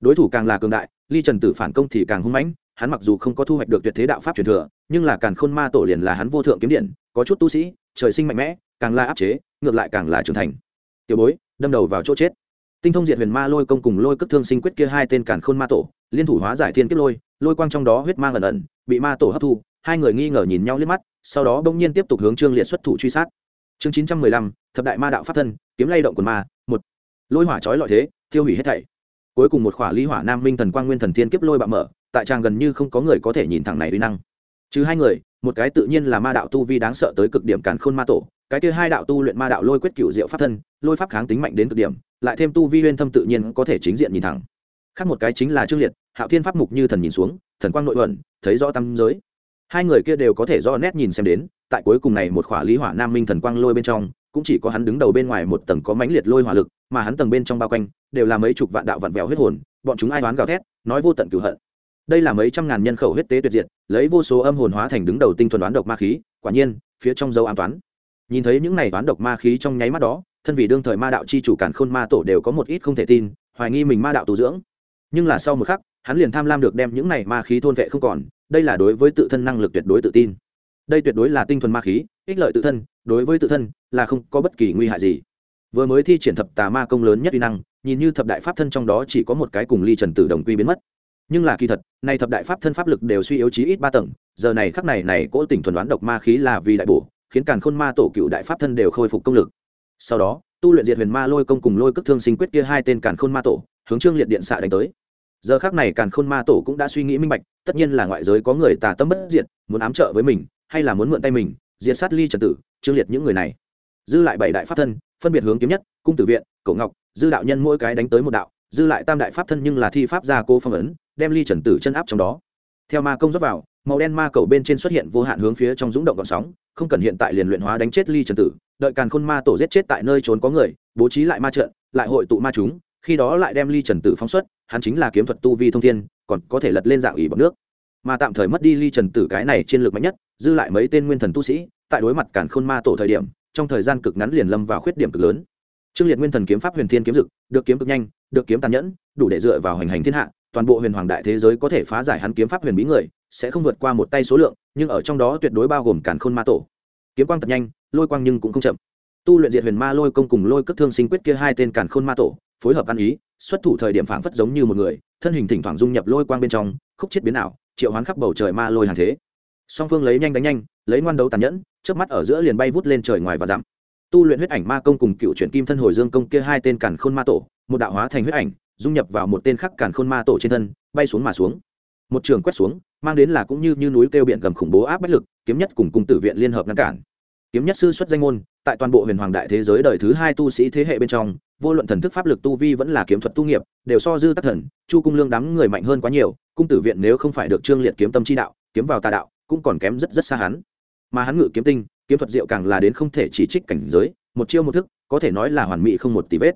A: Đối thủ càng là cường đại, ly trần tử phản công thì càng hung mãnh, hắn mặc dù không có thu hoạch được tuyệt thế đạo pháp truyền thừa, nhưng là càn khôn ma tổ liền là hắn vô thượng kiếm điện, có chút tu sĩ, trời sinh mạnh mẽ, càng là áp chế, ngược lại càng là trưởng thành. Tiểu bối, đâm đầu vào chỗ chết. Tinh thông diệt huyền ma lôi công cùng lôi cất thương sinh quyết kia hai tên càn khôn ma tổ, liên thủ hóa giải thiên kiếp lôi lôi quang trong đó huyết mang ẩn ẩn, bị ma tổ hấp thu hai người nghi ngờ nhìn nhau liếc mắt, sau đó bỗng nhiên tiếp tục hướng trương liệt xuất thủ truy sát. Chương chín trăm mười lăm, thập đại ma đạo pháp thân, kiếm lay động quần ma, một. Lôi hỏa trói lọi thế tiêu hủy hết thảy. Cuối cùng một khỏa ly hỏa nam minh thần quang nguyên thần thiên kiếp lôi bạo mở, tại trang gần như không có người có thể nhìn thẳng này uy năng. Chứ hai người, một cái tự nhiên là ma đạo tu vi đáng sợ tới cực điểm càn khôn ma tổ, cái kia hai đạo tu luyện ma đạo lôi quyết cựu diệu pháp thân, lôi pháp kháng tính mạnh đến cực điểm, lại thêm tu vi huyên thâm tự nhiên có thể chính diện nhìn thẳng. Khác một cái chính là trương liệt, hạo thiên pháp mục như thần nhìn xuống, thần quang nội luận thấy rõ tâm giới hai người kia đều có thể do nét nhìn xem đến, tại cuối cùng này một khỏa lý hỏa nam minh thần quang lôi bên trong, cũng chỉ có hắn đứng đầu bên ngoài một tầng có mãnh liệt lôi hỏa lực, mà hắn tầng bên trong bao quanh, đều là mấy chục vạn đạo vặn vẹo huyết hồn, bọn chúng ai đoán gào thét, nói vô tận cửu hận. Đây là mấy trăm ngàn nhân khẩu huyết tế tuyệt diệt, lấy vô số âm hồn hóa thành đứng đầu tinh thuần đoán độc ma khí, quả nhiên, phía trong dấu an toán. Nhìn thấy những này đoán độc ma khí trong nháy mắt đó, thân vì đương thời ma đạo chi chủ cản khôn ma tổ đều có một ít không thể tin, hoài nghi mình ma đạo tu dưỡng. Nhưng là sau một khắc hắn liền tham lam được đem những này ma khí thôn vệ không còn, đây là đối với tự thân năng lực tuyệt đối tự tin. Đây tuyệt đối là tinh thuần ma khí, ích lợi tự thân, đối với tự thân là không có bất kỳ nguy hại gì. Vừa mới thi triển thập tà ma công lớn nhất uy năng, nhìn như thập đại pháp thân trong đó chỉ có một cái cùng ly trần tử đồng quy biến mất. Nhưng là kỳ thật, nay thập đại pháp thân pháp lực đều suy yếu chí ít ba tầng, giờ này khắc này này cỗ tỉnh thuần đoán độc ma khí là vì đại bổ, khiến càn khôn ma tổ cựu đại pháp thân đều khôi phục công lực. Sau đó, tu luyện diệt huyền ma lôi công cùng lôi cất thương sinh quyết kia hai tên càn khôn ma tổ, hướng trương liệt điện xạ đánh tới giờ khác này càn khôn ma tổ cũng đã suy nghĩ minh bạch, tất nhiên là ngoại giới có người tà tâm bất diệt, muốn ám trợ với mình, hay là muốn mượn tay mình, diệt sát ly trần tử, trương liệt những người này. Dư lại bảy đại pháp thân, phân biệt hướng kiếm nhất, cung tử viện, cổ ngọc, dư đạo nhân mỗi cái đánh tới một đạo, dư lại tam đại pháp thân nhưng là thi pháp gia cô phong ấn, đem ly trần tử chân áp trong đó. Theo ma công dốc vào, màu đen ma cầu bên trên xuất hiện vô hạn hướng phía trong dũng động gọn sóng, không cần hiện tại liền luyện hóa đánh chết ly trần tử, đợi càn khôn ma tổ giết chết tại nơi trốn có người, bố trí lại ma trận, lại hội tụ ma chúng khi đó lại đem ly trần tử phóng xuất, hắn chính là kiếm thuật tu vi thông thiên, còn có thể lật lên dạng ủy bọc nước. Mà tạm thời mất đi ly trần tử cái này trên lực mạnh nhất, dư lại mấy tên nguyên thần tu sĩ, tại đối mặt cản khôn ma tổ thời điểm, trong thời gian cực ngắn liền lâm vào khuyết điểm cực lớn. Trương liệt nguyên thần kiếm pháp huyền thiên kiếm dực, được kiếm cực nhanh, được kiếm tàn nhẫn, đủ để dựa vào hành hành thiên hạ, toàn bộ huyền hoàng đại thế giới có thể phá giải hắn kiếm pháp huyền bí người, sẽ không vượt qua một tay số lượng, nhưng ở trong đó tuyệt đối bao gồm cản khôn ma tổ. Kiếm quang thật nhanh, lôi quang nhưng cũng không chậm. Tu luyện diệt huyền ma lôi công cùng lôi cất thương sinh quyết kia hai tên cản khôn ma tổ phối hợp ăn ý xuất thủ thời điểm phảng phất giống như một người thân hình thỉnh thoảng dung nhập lôi quang bên trong khúc chết biến ảo triệu hoán khắp bầu trời ma lôi hàng thế. Song phương lấy nhanh đánh nhanh lấy ngoan đấu tàn nhẫn trước mắt ở giữa liền bay vút lên trời ngoài và dặm. Tu luyện huyết ảnh ma công cùng cựu chuyển kim thân hồi dương công kia hai tên càn khôn ma tổ một đạo hóa thành huyết ảnh dung nhập vào một tên khắc càn khôn ma tổ trên thân bay xuống mà xuống. Một trường quét xuống mang đến là cũng như, như núi kêu biển gầm khủng bố áp bách lực kiếm nhất cùng cung tử viện liên hợp ngăn cản kiếm nhất sư xuất danh môn, tại toàn bộ huyền hoàng đại thế giới đời thứ hai tu sĩ thế hệ bên trong, vô luận thần thức pháp lực tu vi vẫn là kiếm thuật tu nghiệp, đều so dư tác thần, chu cung lương đám người mạnh hơn quá nhiều, cung tử viện nếu không phải được trương liệt kiếm tâm chi đạo, kiếm vào tà đạo, cũng còn kém rất rất xa hắn. Mà hắn ngự kiếm tinh, kiếm thuật diệu càng là đến không thể chỉ trích cảnh giới, một chiêu một thức, có thể nói là hoàn mỹ không một tí vết.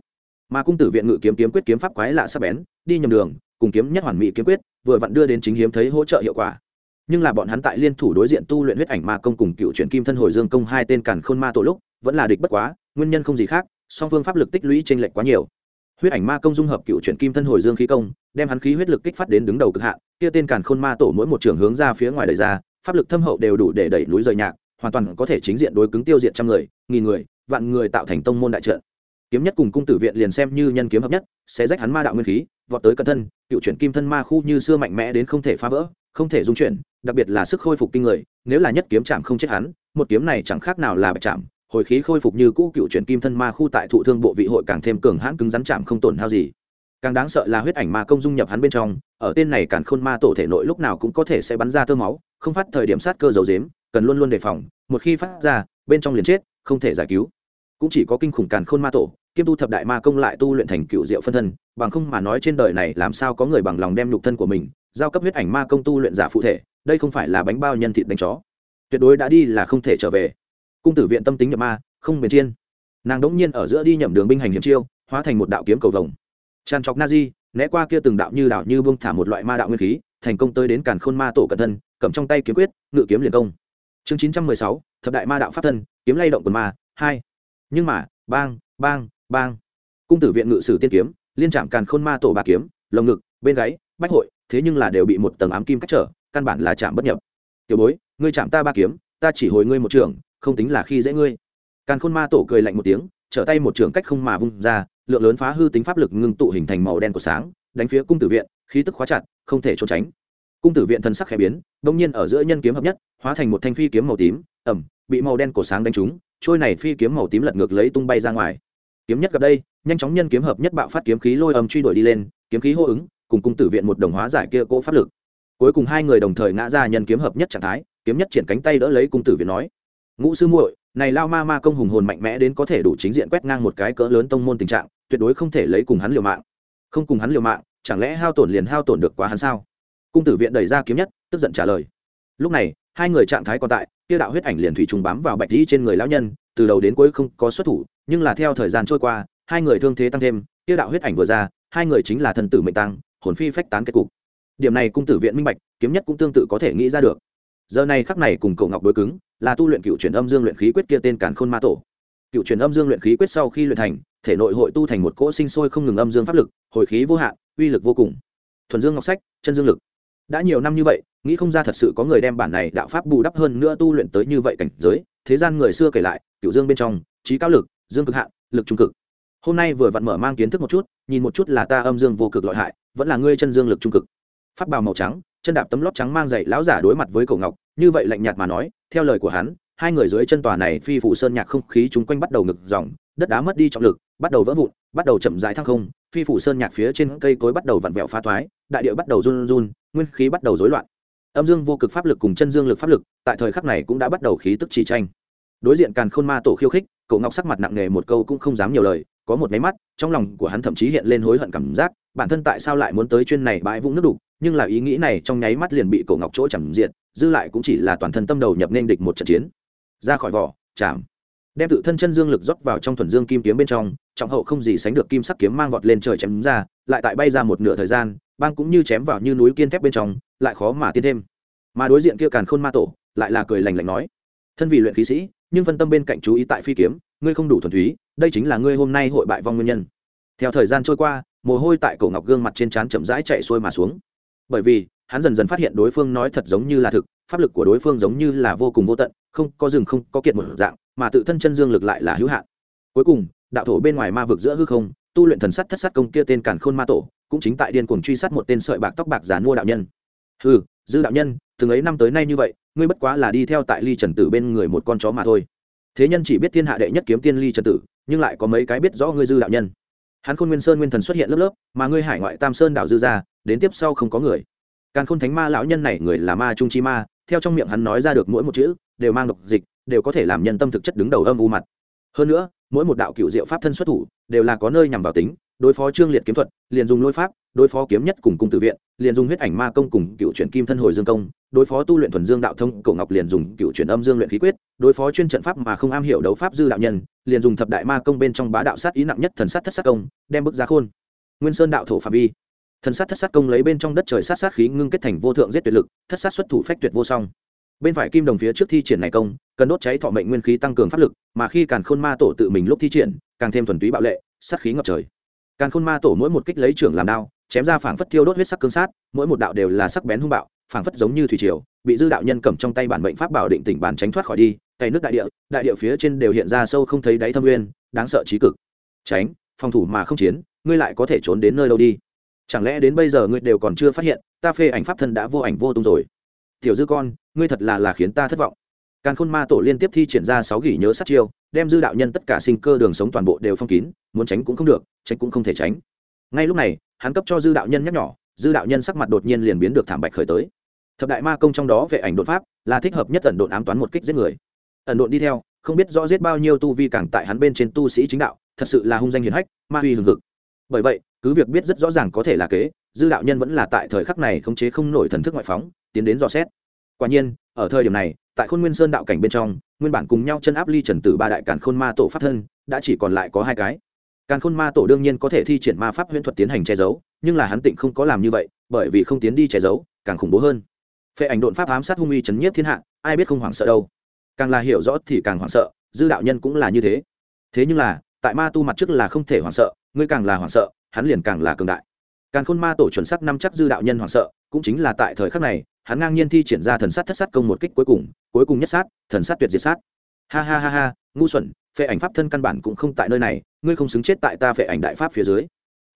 A: Mà cung tử viện ngự kiếm kiếm quyết kiếm pháp quái lạ sắp bén, đi nhầm đường, cùng kiếm nhất hoàn mỹ kiếm quyết, vừa vặn đưa đến chính hiếm thấy hỗ trợ hiệu quả nhưng là bọn hắn tại liên thủ đối diện tu luyện huyết ảnh ma công cùng cựu truyện kim thân hồi dương công hai tên càn khôn ma tổ lúc, vẫn là địch bất quá, nguyên nhân không gì khác, song phương pháp lực tích lũy trên lệch quá nhiều. Huyết ảnh ma công dung hợp cựu truyện kim thân hồi dương khí công, đem hắn khí huyết lực kích phát đến đứng đầu cực hạn, kia tên càn khôn ma tổ mỗi một trường hướng ra phía ngoài đời ra, pháp lực thâm hậu đều đủ để đẩy núi rời nhạc, hoàn toàn có thể chính diện đối cứng tiêu diệt trăm người, nghìn người, vạn người tạo thành tông môn đại trận. Kiếm nhất cùng cung tử viện liền xem như nhân kiếm hợp nhất, sẽ rách hắn ma đạo nguyên khí, vọt tới cận thân, cựu chuyển kim thân ma khu như xưa mạnh mẽ đến không thể phá vỡ không thể dung chuyển, đặc biệt là sức khôi phục kinh người, nếu là nhất kiếm chạm không chết hắn, một kiếm này chẳng khác nào là bạch chạm, hồi khí khôi phục như cũ cựu chuyển kim thân ma khu tại thụ thương bộ vị hội càng thêm cường hãn cứng rắn chạm không tổn hao gì. Càng đáng sợ là huyết ảnh ma công dung nhập hắn bên trong, ở tên này càn khôn ma tổ thể nội lúc nào cũng có thể sẽ bắn ra tơ máu, không phát thời điểm sát cơ dầu dếm cần luôn luôn đề phòng, một khi phát ra, bên trong liền chết, không thể giải cứu. Cũng chỉ có kinh khủng càn khôn ma tổ, kiêm tu thập đại ma công lại tu luyện thành cựu diệu phân thân, bằng không mà nói trên đời này làm sao có người bằng lòng đem nhục thân của mình giao cấp huyết ảnh ma công tu luyện giả phụ thể, đây không phải là bánh bao nhân thịt đánh chó. Tuyệt đối đã đi là không thể trở về. Cung tử viện tâm tính nhập ma, không bền chiên. Nàng đống nhiên ở giữa đi nhậm đường binh hành hiểm chiêu, hóa thành một đạo kiếm cầu vồng. Tràn chọc na di né qua kia từng đạo như đạo như bông thả một loại ma đạo nguyên khí, thành công tới đến càn khôn ma tổ cẩn thân, cầm trong tay kiếm quyết, ngự kiếm liền công. Chương chín trăm mười sáu, thập đại ma đạo pháp thân, kiếm lay động quần ma, hai. Nhưng mà, bang bang bang. Cung tử viện ngự sử tiên kiếm, liên trạm càn khôn ma tổ ba kiếm, lồng ngực, bên gáy, bách hội thế nhưng là đều bị một tầng ám kim cách trở, căn bản là chạm bất nhập. Tiểu bối, ngươi chạm ta ba kiếm, ta chỉ hồi ngươi một trường, không tính là khi dễ ngươi. Càn khôn ma tổ cười lạnh một tiếng, trở tay một trường cách không mà vung ra, lượng lớn phá hư tính pháp lực ngưng tụ hình thành màu đen của sáng, đánh phía cung tử viện, khí tức khóa chặt, không thể trốn tránh. Cung tử viện thân sắc khẽ biến đông nhiên ở giữa nhân kiếm hợp nhất, hóa thành một thanh phi kiếm màu tím ẩm bị màu đen của sáng đánh trúng, trôi này phi kiếm màu tím lật ngược lấy tung bay ra ngoài. Kiếm nhất gặp đây, nhanh chóng nhân kiếm hợp nhất bạo phát kiếm khí lôi âm truy đuổi đi lên, kiếm khí hô ứng cùng cung tử viện một đồng hóa giải kia cỗ pháp lực. Cuối cùng hai người đồng thời ngã ra nhân kiếm hợp nhất trạng thái, kiếm nhất triển cánh tay đỡ lấy cung tử viện nói, ngũ sư muội, này lao ma ma công hùng hồn mạnh mẽ đến có thể đủ chính diện quét ngang một cái cỡ lớn tông môn tình trạng, tuyệt đối không thể lấy cùng hắn liều mạng. Không cùng hắn liều mạng, chẳng lẽ hao tổn liền hao tổn được quá hắn sao? Cung tử viện đẩy ra kiếm nhất, tức giận trả lời, lúc này, hai người trạng thái còn tại tiêu đạo huyết ảnh liền thủy trùng bám vào bạch dĩ trên người lão nhân, từ đầu đến cuối không có xuất thủ, nhưng là theo thời gian trôi qua, hai người thương thế tăng thêm tiêu đạo huyết ảnh vừa ra, hai người chính là thần tử mệnh tăng hồn phi phách tán kết cục. Điểm này cung tử viện minh bạch, kiếm nhất cũng tương tự có thể nghĩ ra được. Giờ này khắc này cùng cậu ngọc đối cứng, là tu luyện cựu truyền âm dương luyện khí quyết kia tên cản khôn ma tổ. Cựu truyền âm dương luyện khí quyết sau khi luyện thành, thể nội hội tu thành một cỗ sinh sôi không ngừng âm dương pháp lực, hồi khí vô hạn, uy lực vô cùng. Thuần dương ngọc sách, chân dương lực. Đã nhiều năm như vậy, nghĩ không ra thật sự có người đem bản này đạo pháp bù đắp hơn nữa tu luyện tới như vậy cảnh giới, thế gian người xưa kể lại, cựu dương bên trong, trí cao lực, dương cực hạn, lực trung cực. Hôm nay vừa vặn mở mang kiến thức một chút nhìn một chút là ta âm dương vô cực lợi hại, vẫn là ngươi chân dương lực trung cực. Pháp bào màu trắng, chân đạp tấm lót trắng mang dậy lão giả đối mặt với cổ ngọc, như vậy lạnh nhạt mà nói, theo lời của hắn, hai người dưới chân tòa này phi phủ sơn nhạc không khí chúng quanh bắt đầu ngực dòng, đất đá mất đi trọng lực, bắt đầu vỡ vụn, bắt đầu chậm rãi thăng không, phi phủ sơn nhạc phía trên cây cối bắt đầu vặn vẹo phá thoái, đại địa bắt đầu run run, nguyên khí bắt đầu rối loạn. Âm dương vô cực pháp lực cùng chân dương lực pháp lực, tại thời khắc này cũng đã bắt đầu khí tức chỉ tranh. Đối diện càn khôn ma tổ khiêu khích cậu ngọc sắc mặt nặng nề một câu cũng không dám nhiều lời có một máy mắt, trong lòng của hắn thậm chí hiện lên hối hận cảm giác, bản thân tại sao lại muốn tới chuyên này bãi vũng nước đục, nhưng là ý nghĩ này trong nháy mắt liền bị Cổ ngọc chỗ chẳng diện dư lại cũng chỉ là toàn thân tâm đầu nhập nên địch một trận chiến. Ra khỏi vỏ, chạm. Đem tự thân chân dương lực dốc vào trong thuần dương kim kiếm bên trong, trọng hậu không gì sánh được kim sắc kiếm mang vọt lên trời chém ra, lại tại bay ra một nửa thời gian, bang cũng như chém vào như núi kiên thép bên trong, lại khó mà tiến thêm. Mà đối diện kia càn khôn ma tổ, lại là cười lành lạnh nói, thân vì luyện khí sĩ, nhưng phân tâm bên cạnh chú ý tại phi kiếm, ngươi không đủ thuần túy đây chính là ngươi hôm nay hội bại vong nguyên nhân. Theo thời gian trôi qua, mồ hôi tại cổ ngọc gương mặt trên trán chậm rãi chạy xuôi mà xuống. Bởi vì, hắn dần dần phát hiện đối phương nói thật giống như là thực, pháp lực của đối phương giống như là vô cùng vô tận, không có rừng không có kiệt một dạng, mà tự thân chân dương lực lại là hữu hạn. Cuối cùng, đạo thổ bên ngoài ma vực giữa hư không, tu luyện thần sắt thất sát công kia tên cản khôn ma tổ, cũng chính tại điên cuồng truy sát một tên sợi bạc tóc bạc giả mua đạo nhân. Hừ, dư đạo nhân, từng ấy năm tới nay như vậy, ngươi bất quá là đi theo tại ly trần tử bên người một con chó mà thôi thế nhân chỉ biết thiên hạ đệ nhất kiếm tiên ly trần tử, nhưng lại có mấy cái biết rõ ngươi dư đạo nhân. Hắn khôn nguyên sơn nguyên thần xuất hiện lớp lớp, mà ngươi hải ngoại tam sơn đạo dư ra, đến tiếp sau không có người. Càng khôn thánh ma lão nhân này người là ma trung chi ma, theo trong miệng hắn nói ra được mỗi một chữ, đều mang độc dịch, đều có thể làm nhân tâm thực chất đứng đầu âm u mặt. Hơn nữa, mỗi một đạo cựu diệu pháp thân xuất thủ, đều là có nơi nhằm vào tính đối phó trương liệt kiếm thuật, liền dùng lôi pháp, đối phó kiếm nhất cùng cung tự viện, liền dùng huyết ảnh ma công cùng cựu chuyển kim thân hồi dương công, đối phó tu luyện thuần dương đạo thông, cổ ngọc liền dùng cựu chuyển âm dương luyện khí quyết, đối phó chuyên trận pháp mà không am hiểu đấu pháp dư đạo nhân, liền dùng thập đại ma công bên trong bá đạo sát ý nặng nhất thần sát thất sát công, đem bức ra khôn. Nguyên sơn đạo thổ phạm vi. Thần sát thất sát công lấy bên trong đất trời sát sát khí ngưng kết thành vô thượng giết tuyệt lực, thất sát xuất thủ phách tuyệt vô song. Bên phải kim đồng phía trước thi triển này công, cần đốt cháy thọ mệnh nguyên khí tăng cường pháp lực, mà khi càn khôn ma tổ tự mình lúc thi triển, càng thêm thuần túy bạo lệ, sát khí ngập trời càn khôn ma tổ mỗi một kích lấy trưởng làm đao, chém ra phảng phất thiêu đốt huyết sắc cương sát, mỗi một đạo đều là sắc bén hung bạo, phảng phất giống như thủy triều, bị dư đạo nhân cầm trong tay bản mệnh pháp bảo định tỉnh bản tránh thoát khỏi đi, tay nước đại địa đại địa phía trên đều hiện ra sâu không thấy đáy thâm nguyên, đáng sợ trí cực. Tránh, phòng thủ mà không chiến, ngươi lại có thể trốn đến nơi đâu đi? Chẳng lẽ đến bây giờ ngươi đều còn chưa phát hiện, ta phê ảnh pháp thân đã vô ảnh vô tung rồi? Tiểu dư con, ngươi thật là là khiến ta thất vọng. Càn khôn ma tổ liên tiếp thi triển ra sáu gỉ nhớ sát chiêu đem dư đạo nhân tất cả sinh cơ đường sống toàn bộ đều phong kín, muốn tránh cũng không được, tránh cũng không thể tránh. Ngay lúc này, hắn cấp cho dư đạo nhân nhắc nhỏ dư đạo nhân sắc mặt đột nhiên liền biến được thảm bạch khởi tới. Thập đại ma công trong đó vệ ảnh đột pháp, là thích hợp nhất ẩn độn ám toán một kích giết người. Ẩn độn đi theo, không biết rõ giết bao nhiêu tu vi càng tại hắn bên trên tu sĩ chính đạo, thật sự là hung danh hiền hách, ma uy hừng hực. Bởi vậy, cứ việc biết rất rõ ràng có thể là kế, dư đạo nhân vẫn là tại thời khắc này khống chế không nổi thần thức ngoại phóng, tiến đến dò xét. Quả nhiên, ở thời điểm này tại khôn nguyên sơn đạo cảnh bên trong, nguyên bản cùng nhau chân áp ly trần tử ba đại càn khôn ma tổ pháp thân, đã chỉ còn lại có hai cái. Càn khôn ma tổ đương nhiên có thể thi triển ma pháp huyễn thuật tiến hành che giấu, nhưng là hắn tịnh không có làm như vậy, bởi vì không tiến đi che giấu, càng khủng bố hơn. Phệ ảnh độn pháp ám sát hung uy chấn nhiếp thiên hạ, ai biết không hoảng sợ đâu. Càng là hiểu rõ thì càng hoảng sợ, dư đạo nhân cũng là như thế. Thế nhưng là, tại ma tu mặt trước là không thể hoảng sợ, ngươi càng là hoảng sợ, hắn liền càng là cường đại. Càng khôn ma tổ chuẩn sắc năm chắc dư đạo nhân hoảng sợ, cũng chính là tại thời khắc này hắn ngang nhiên thi triển ra thần sát thất sát công một kích cuối cùng cuối cùng nhất sát, thần sát tuyệt diệt sát. Ha ha ha ha, ngu xuẩn, phệ ảnh pháp thân căn bản cũng không tại nơi này, ngươi không xứng chết tại ta phệ ảnh đại pháp phía dưới.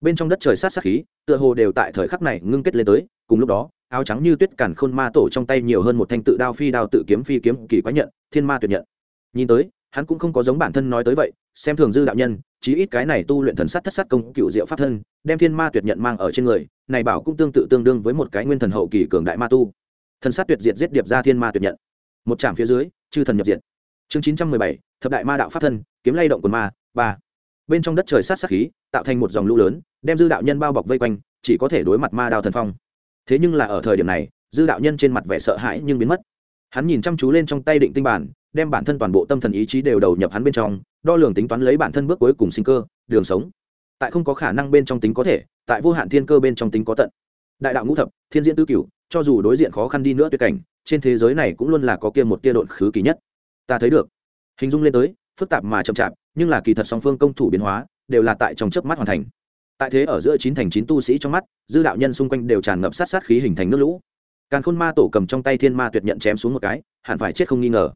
A: Bên trong đất trời sát sát khí, tựa hồ đều tại thời khắc này ngưng kết lên tới, cùng lúc đó, áo trắng như tuyết cản khôn ma tổ trong tay nhiều hơn một thanh tự đao phi đao tự kiếm phi kiếm kỳ quái nhận, thiên ma tuyệt nhận. Nhìn tới, hắn cũng không có giống bản thân nói tới vậy, xem thường dư đạo nhân, chí ít cái này tu luyện thần sát thất sát công cựu diệu pháp thân, đem thiên ma tuyệt nhận mang ở trên người, này bảo cũng tương tự tương đương với một cái nguyên thần hậu kỳ cường đại ma tu thần sát tuyệt diệt giết điệp ra thiên ma tuyệt nhận. Một trạm phía dưới, chư thần nhập diện chương chín trăm mười bảy, thập đại ma đạo pháp thân, kiếm lay động quần ma, ba. Bên trong đất trời sát sát khí, tạo thành một dòng lũ lớn, đem dư đạo nhân bao bọc vây quanh, chỉ có thể đối mặt ma đao thần phong. Thế nhưng là ở thời điểm này, dư đạo nhân trên mặt vẻ sợ hãi nhưng biến mất. Hắn nhìn chăm chú lên trong tay định tinh bản, đem bản thân toàn bộ tâm thần ý chí đều đầu nhập hắn bên trong, đo lường tính toán lấy bản thân bước cuối cùng sinh cơ, đường sống. Tại không có khả năng bên trong tính có thể, tại vô hạn thiên cơ bên trong tính có tận. Đại đạo ngũ thập, thiên diễn tư cửu cho dù đối diện khó khăn đi nữa tuyệt cảnh, trên thế giới này cũng luôn là có kia một tia độn khứ kỳ nhất. Ta thấy được. Hình dung lên tới, phức tạp mà chậm chạp, nhưng là kỳ thật song phương công thủ biến hóa, đều là tại trong chớp mắt hoàn thành. Tại thế ở giữa chín thành chín tu sĩ trong mắt, dư đạo nhân xung quanh đều tràn ngập sát sát khí hình thành nước lũ. Càn khôn ma tổ cầm trong tay thiên ma tuyệt nhận chém xuống một cái, hẳn phải chết không nghi ngờ.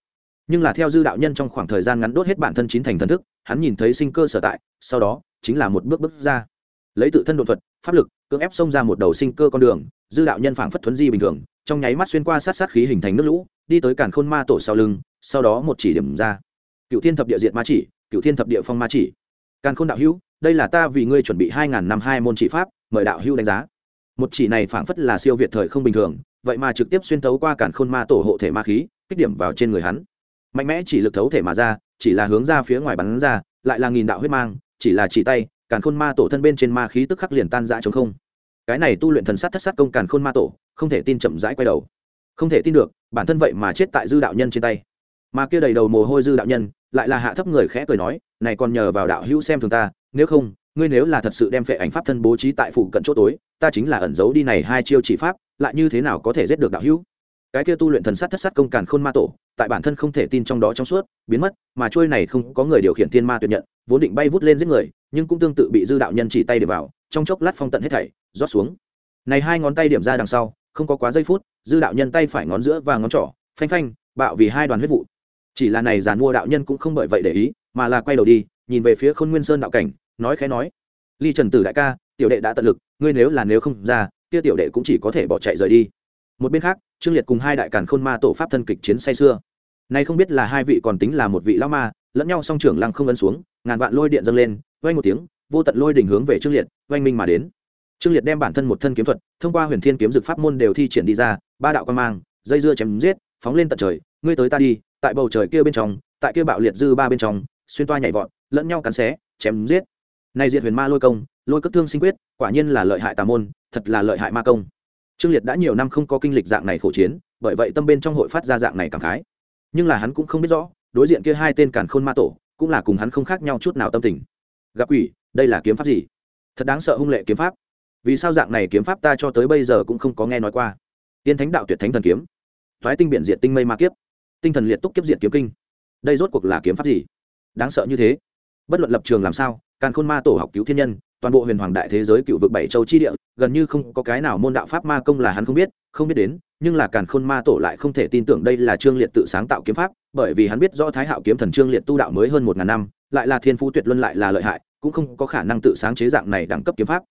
A: Nhưng là theo dư đạo nhân trong khoảng thời gian ngắn đốt hết bản thân chín thành thần thức, hắn nhìn thấy sinh cơ sở tại, sau đó, chính là một bước bước ra. Lấy tự thân đột thuật, pháp lực cưỡng ép xông ra một đầu sinh cơ con đường, dư đạo nhân phảng phất thuấn di bình thường, trong nháy mắt xuyên qua sát sát khí hình thành nước lũ, đi tới cản khôn ma tổ sau lưng, sau đó một chỉ điểm ra. Cựu thiên thập địa diệt ma chỉ, cựu thiên thập địa phong ma chỉ. Càn khôn đạo hữu, đây là ta vì ngươi chuẩn bị hai ngàn năm hai môn chỉ pháp, mời đạo hữu đánh giá. Một chỉ này phảng phất là siêu việt thời không bình thường, vậy mà trực tiếp xuyên thấu qua cản khôn ma tổ hộ thể ma khí, kích điểm vào trên người hắn. Mạnh mẽ chỉ lực thấu thể mà ra, chỉ là hướng ra phía ngoài bắn ra, lại là nghìn đạo huyết mang, chỉ là chỉ tay càn khôn ma tổ thân bên trên ma khí tức khắc liền tan dã chống không. Cái này tu luyện thần sát thất sát công càn khôn ma tổ, không thể tin chậm rãi quay đầu. Không thể tin được, bản thân vậy mà chết tại dư đạo nhân trên tay. Mà kia đầy đầu mồ hôi dư đạo nhân, lại là hạ thấp người khẽ cười nói, này còn nhờ vào đạo hữu xem thường ta, nếu không, ngươi nếu là thật sự đem phệ ảnh pháp thân bố trí tại phụ cận chỗ tối, ta chính là ẩn giấu đi này hai chiêu chỉ pháp, lại như thế nào có thể giết được đạo hữu? Cái kia tu luyện thần sát thất sát công càn khôn ma tổ, tại bản thân không thể tin trong đó trong suốt, biến mất, mà trôi này không có người điều khiển thiên ma tuyệt nhận, vốn định bay vút lên giết người nhưng cũng tương tự bị dư đạo nhân chỉ tay để vào, trong chốc lát phong tận hết thảy, rót xuống. Này hai ngón tay điểm ra đằng sau, không có quá giây phút, dư đạo nhân tay phải ngón giữa và ngón trỏ, phanh phanh, bạo vì hai đoàn huyết vụ. Chỉ là này giàn mua đạo nhân cũng không bởi vậy để ý, mà là quay đầu đi, nhìn về phía khôn nguyên sơn đạo cảnh, nói khẽ nói ly trần tử đại ca, tiểu đệ đã tận lực, ngươi nếu là nếu không ra, kia tiểu đệ cũng chỉ có thể bỏ chạy rời đi. Một bên khác, trương liệt cùng hai đại càn khôn ma tổ pháp thân kịch chiến say xưa nay không biết là hai vị còn tính là một vị lão ma, lẫn nhau song trưởng lăng không ấn xuống, ngàn vạn lôi điện dâng lên, vang một tiếng, vô tận lôi đỉnh hướng về trương liệt, vang minh mà đến. Trương liệt đem bản thân một thân kiếm thuật, thông qua huyền thiên kiếm dực pháp môn đều thi triển đi ra, ba đạo quan mang, dây dưa chém giết, phóng lên tận trời, ngươi tới ta đi, tại bầu trời kia bên trong, tại kia bạo liệt dư ba bên trong, xuyên toa nhảy vọt, lẫn nhau cắn xé, chém giết. Này diệt huyền ma lôi công, lôi cất thương sinh quyết, quả nhiên là lợi hại tà môn, thật là lợi hại ma công. Trương liệt đã nhiều năm không có kinh lịch dạng này khổ chiến, bởi vậy tâm bên trong hội phát ra dạng này cảm khái nhưng là hắn cũng không biết rõ, đối diện kia hai tên càn khôn ma tổ cũng là cùng hắn không khác nhau chút nào tâm tình. Gặp quỷ, đây là kiếm pháp gì? Thật đáng sợ hung lệ kiếm pháp. Vì sao dạng này kiếm pháp ta cho tới bây giờ cũng không có nghe nói qua? Tiên thánh đạo tuyệt thánh thần kiếm. Thoái tinh biện diện tinh mây ma kiếp. Tinh thần liệt túc kiếp diện kiếm kinh. Đây rốt cuộc là kiếm pháp gì? Đáng sợ như thế. Bất luận lập trường làm sao, càn khôn ma tổ học cứu thiên nhân toàn bộ huyền hoàng đại thế giới cựu vực bảy châu chi địa, gần như không có cái nào môn đạo pháp ma công là hắn không biết không biết đến, nhưng là càn khôn ma tổ lại không thể tin tưởng đây là trương liệt tự sáng tạo kiếm pháp, bởi vì hắn biết rõ thái hạo kiếm thần trương liệt tu đạo mới hơn một ngàn năm, lại là thiên phú tuyệt luân lại là lợi hại, cũng không có khả năng tự sáng chế dạng này đẳng cấp kiếm pháp.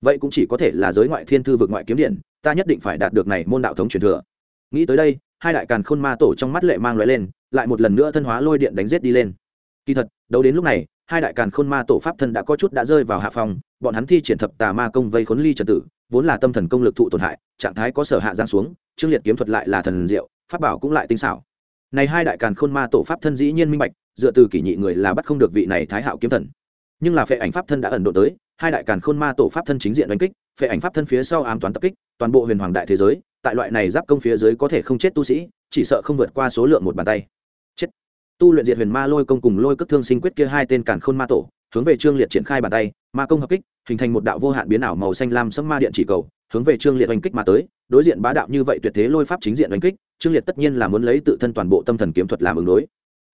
A: Vậy cũng chỉ có thể là giới ngoại thiên thư vực ngoại kiếm điện, ta nhất định phải đạt được này môn đạo thống truyền thừa. Nghĩ tới đây, hai đại càn khôn ma tổ trong mắt lệ mang loại lên, lại một lần nữa thân hóa lôi điện đánh giết đi lên. Kỳ thật đấu đến lúc này hai đại càn khôn ma tổ pháp thân đã có chút đã rơi vào hạ phòng, bọn hắn thi triển thập tà ma công vây khốn ly trần tử, vốn là tâm thần công lực thụ tổn hại, trạng thái có sở hạ giang xuống trương liệt kiếm thuật lại là thần diệu, pháp bảo cũng lại tinh xảo. Này hai đại càn khôn ma tổ pháp thân dĩ nhiên minh bạch, dựa từ kỷ nhị người là bắt không được vị này thái hạo kiếm thần. Nhưng là phệ ảnh pháp thân đã ẩn độ tới, hai đại càn khôn ma tổ pháp thân chính diện đánh kích, phệ ảnh pháp thân phía sau ám toán tập kích, toàn bộ huyền hoàng đại thế giới, tại loại này giáp công phía dưới có thể không chết tu sĩ, chỉ sợ không vượt qua số lượng một bàn tay tu luyện diệt huyền ma lôi công cùng lôi cất thương sinh quyết kia hai tên cản khôn ma tổ, hướng về trương liệt triển khai bàn tay, ma công hợp kích, hình thành một đạo vô hạn biến ảo màu xanh lam sấm ma điện chỉ cầu, hướng về trương liệt oanh kích mà tới. Đối diện bá đạo như vậy tuyệt thế lôi pháp chính diện oanh kích, trương liệt tất nhiên là muốn lấy tự thân toàn bộ tâm thần kiếm thuật làm ứng đối.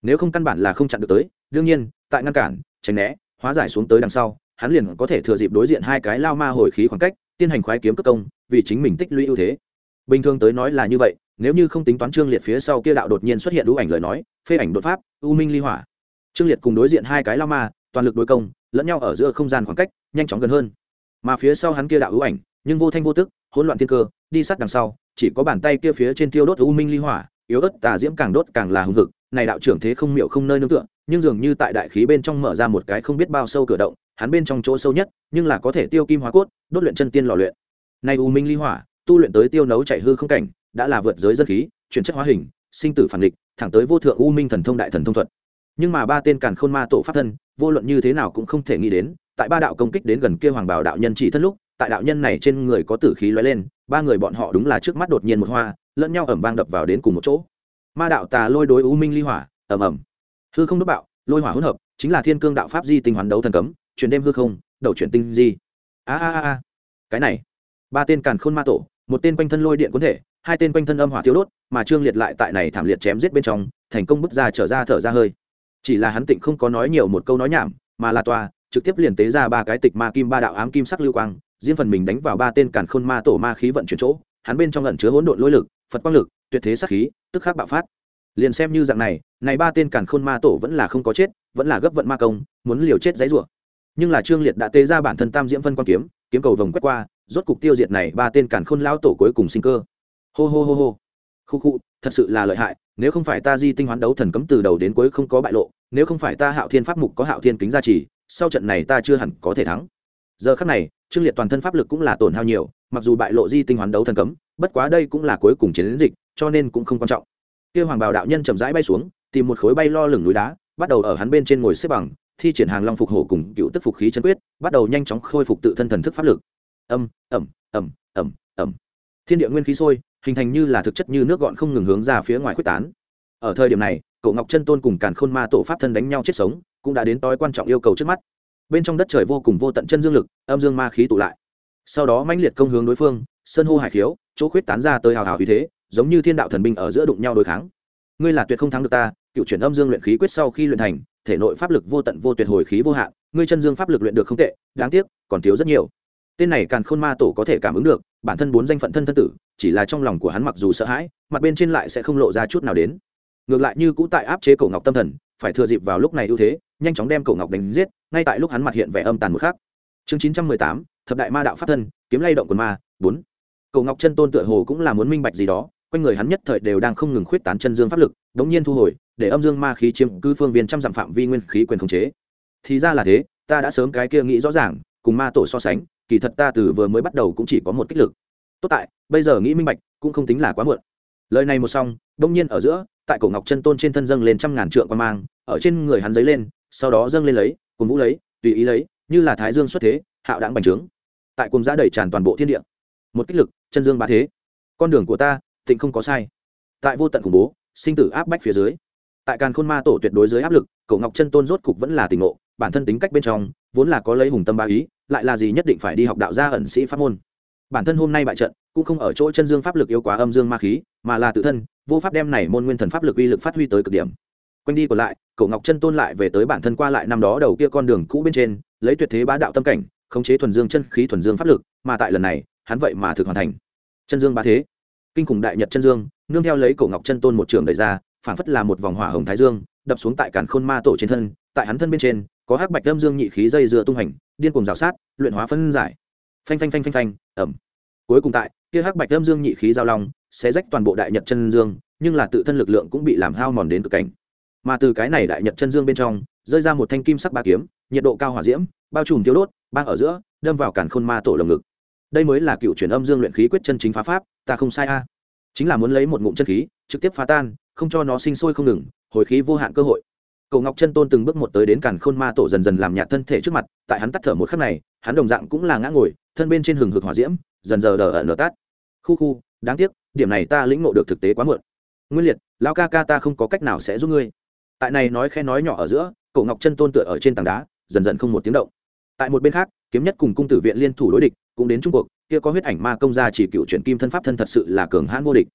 A: Nếu không căn bản là không chặn được tới, đương nhiên, tại ngăn cản, tránh né, hóa giải xuống tới đằng sau, hắn liền có thể thừa dịp đối diện hai cái lao ma hồi khí khoảng cách, tiến hành khoái kiếm cất công, vì chính mình tích lũy ưu thế. Bình thường tới nói là như vậy nếu như không tính toán trương liệt phía sau kia đạo đột nhiên xuất hiện lũ ảnh lời nói, phê ảnh đột pháp, u minh ly hỏa. Trương liệt cùng đối diện hai cái lao ma, toàn lực đối công, lẫn nhau ở giữa không gian khoảng cách, nhanh chóng gần hơn. Mà phía sau hắn kia đạo ưu ảnh, nhưng vô thanh vô tức, hỗn loạn thiên cơ, đi sát đằng sau, chỉ có bàn tay kia phía trên tiêu đốt u minh ly hỏa, yếu ớt tà diễm càng đốt càng là hùng hực, này đạo trưởng thế không miệu không nơi nương tựa, nhưng dường như tại đại khí bên trong mở ra một cái không biết bao sâu cửa động, hắn bên trong chỗ sâu nhất, nhưng là có thể tiêu kim hóa cốt, đốt luyện chân tiên lò luyện. Nay u minh ly hỏa, tu luyện tới tiêu nấu chạy hư không cảnh đã là vượt giới dân khí, chuyển chất hóa hình, sinh tử phản địch thẳng tới vô thượng u minh thần thông đại thần thông thuật. Nhưng mà ba tên càn khôn ma tổ pháp thân, vô luận như thế nào cũng không thể nghĩ đến, tại ba đạo công kích đến gần kia hoàng bảo đạo nhân chỉ thân lúc, tại đạo nhân này trên người có tử khí lóe lên, ba người bọn họ đúng là trước mắt đột nhiên một hoa, lẫn nhau ẩm vang đập vào đến cùng một chỗ. Ma đạo tà lôi đối u minh ly hỏa ẩm ẩm hư không đốt bạo, lôi hỏa hỗn hợp, chính là thiên cương đạo pháp di tinh hoán đấu thần cấm chuyển đêm hư không, đầu chuyển tinh di. A a a. Cái này, ba tên càn khôn ma tổ, một tên quanh thân lôi điện cuốn thể hai tên quanh thân âm hỏa thiếu đốt, mà trương liệt lại tại này thảm liệt chém giết bên trong, thành công bứt ra trở ra thở ra hơi. Chỉ là hắn tịnh không có nói nhiều một câu nói nhảm, mà là toa trực tiếp liền tế ra ba cái tịch ma kim ba đạo ám kim sắc lưu quang, riêng phần mình đánh vào ba tên càn khôn ma tổ ma khí vận chuyển chỗ, hắn bên trong lẩn chứa hỗn độn lôi lực, phật quang lực, tuyệt thế sắc khí, tức khắc bạo phát. Liền xem như dạng này này ba tên càn khôn ma tổ vẫn là không có chết, vẫn là gấp vận ma công, muốn liều chết dãy rủa nhưng là trương liệt đã tế ra bản thân tam diễm phân quan kiếm kiếm cầu vòng quét qua, rốt cục tiêu diệt này ba tên càn khôn lao tổ cuối cùng sinh cơ hô hô hô hô. Khu khu, thật sự là lợi hại, nếu không phải ta di tinh hoán đấu thần cấm từ đầu đến cuối không có bại lộ, nếu không phải ta hạo thiên pháp mục có hạo thiên kính gia trì, sau trận này ta chưa hẳn có thể thắng. Giờ khắc này, trương liệt toàn thân pháp lực cũng là tổn hao nhiều, mặc dù bại lộ di tinh hoán đấu thần cấm, bất quá đây cũng là cuối cùng chiến dịch, cho nên cũng không quan trọng. Kia hoàng bào đạo nhân chậm rãi bay xuống, tìm một khối bay lo lửng núi đá, bắt đầu ở hắn bên trên ngồi xếp bằng, thi triển hàng long phục hổ cùng cựu tức phục khí chân quyết, bắt đầu nhanh chóng khôi phục tự thân thần thức pháp lực. Âm, ẩm ẩm ẩm ẩm. Thiên địa nguyên khí sôi hình thành như là thực chất như nước gọn không ngừng hướng ra phía ngoài quyết tán. Ở thời điểm này, cậu ngọc chân tôn cùng càn khôn ma tổ pháp thân đánh nhau chết sống, cũng đã đến tối quan trọng yêu cầu trước mắt. Bên trong đất trời vô cùng vô tận chân dương lực, âm dương ma khí tụ lại. Sau đó mãnh liệt công hướng đối phương, sơn hô hải khiếu, chỗ khuyết tán ra tới hào hào khí thế, giống như thiên đạo thần binh ở giữa đụng nhau đối kháng. Ngươi là tuyệt không thắng được ta, cựu chuyển âm dương luyện khí quyết sau khi luyện thành, thể nội pháp lực vô tận vô tuyệt hồi khí vô hạn, ngươi chân dương pháp lực luyện được không tệ, đáng tiếc, còn thiếu rất nhiều tên này càn khôn ma tổ có thể cảm ứng được, bản thân bốn danh phận thân thân tử, chỉ là trong lòng của hắn mặc dù sợ hãi, mặt bên trên lại sẽ không lộ ra chút nào đến. Ngược lại như cũ tại áp chế cổ ngọc tâm thần, phải thừa dịp vào lúc này ưu thế, nhanh chóng đem cổ ngọc đánh giết, ngay tại lúc hắn mặt hiện vẻ âm tàn một khác chương chín trăm mười tám, thập đại ma đạo pháp thân, kiếm lay động quần ma, bốn. Cổ ngọc chân tôn tựa hồ cũng là muốn minh bạch gì đó, quanh người hắn nhất thời đều đang không ngừng khuyết tán chân dương pháp lực, đống nhiên thu hồi, để âm dương ma khí chiếm cư phương viên trăm dặm phạm vi nguyên khí quyền khống chế. Thì ra là thế, ta đã sớm cái kia nghĩ rõ ràng, cùng ma tổ so sánh kỳ thật ta từ vừa mới bắt đầu cũng chỉ có một kích lực. Tốt tại, bây giờ nghĩ minh bạch, cũng không tính là quá muộn. Lời này một xong, đông nhiên ở giữa, tại cổ ngọc chân tôn trên thân dâng lên trăm ngàn trượng quan mang, ở trên người hắn giấy lên, sau đó dâng lên lấy, cùng vũ lấy, tùy ý lấy, như là thái dương xuất thế, hạo đãng bành trướng. Tại cùng giã đẩy tràn toàn bộ thiên địa. Một kích lực, chân dương ba thế. Con đường của ta, tịnh không có sai. Tại vô tận khủng bố, sinh tử áp bách phía dưới. Tại càn khôn ma tổ tuyệt đối dưới áp lực, cổ ngọc chân tôn rốt cục vẫn là tình ngộ, bản thân tính cách bên trong, vốn là có lấy hùng tâm ba ý lại là gì nhất định phải đi học đạo gia ẩn sĩ pháp môn. Bản thân hôm nay bại trận, cũng không ở chỗ chân dương pháp lực yếu quá âm dương ma khí, mà là tự thân, vô pháp đem này môn nguyên thần pháp lực uy lực phát huy tới cực điểm. Quanh đi còn lại, cậu ngọc chân tôn lại về tới bản thân qua lại năm đó đầu kia con đường cũ bên trên, lấy tuyệt thế bá đạo tâm cảnh, khống chế thuần dương chân khí thuần dương pháp lực, mà tại lần này, hắn vậy mà thực hoàn thành. Chân dương bá thế. Kinh khủng đại nhật chân dương, nương theo lấy cổ ngọc chân tôn một trường đẩy ra, phản phất là một vòng hỏa hồng thái dương, đập xuống tại cản khôn ma tổ trên thân, tại hắn thân bên trên có hắc bạch âm dương nhị khí dây dựa tung hành, điên cuồng rào sát, luyện hóa phân giải. Phanh phanh phanh phanh phanh ẩm cuối cùng tại, kia hắc bạch âm dương nhị khí giao long sẽ rách toàn bộ đại nhật chân dương, nhưng là tự thân lực lượng cũng bị làm hao mòn đến cực cảnh. Mà từ cái này đại nhật chân dương bên trong, rơi ra một thanh kim sắc ba kiếm, nhiệt độ cao hỏa diễm, bao trùm tiêu đốt, bang ở giữa, đâm vào cản khôn ma tổ lồng ngực. Đây mới là cựu chuyển âm dương luyện khí quyết chân chính phá pháp, ta không sai a. Chính là muốn lấy một ngụm chân khí, trực tiếp phá tan, không cho nó sinh sôi không ngừng, hồi khí vô hạn cơ hội. Cổ ngọc chân tôn từng bước một tới đến càn khôn ma tổ dần dần làm nhạt thân thể trước mặt, tại hắn tắt thở một khắc này, hắn đồng dạng cũng là ngã ngồi, thân bên trên hừng hực hỏa diễm, dần giờ đờ ẩn đờ tắt. khu khu, đáng tiếc, điểm này ta lĩnh ngộ được thực tế quá muộn. Nguyên liệt, lão ca ca ta không có cách nào sẽ giúp ngươi. Tại này nói khẽ nói nhỏ ở giữa, cổ ngọc chân tôn tựa ở trên tảng đá, dần dần không một tiếng động. Tại một bên khác, kiếm nhất cùng cung tử viện liên thủ đối địch, cũng đến trung cuộc, kia có huyết ảnh ma công gia chỉ cựu chuyển kim thân pháp thân thật sự là cường hãn vô địch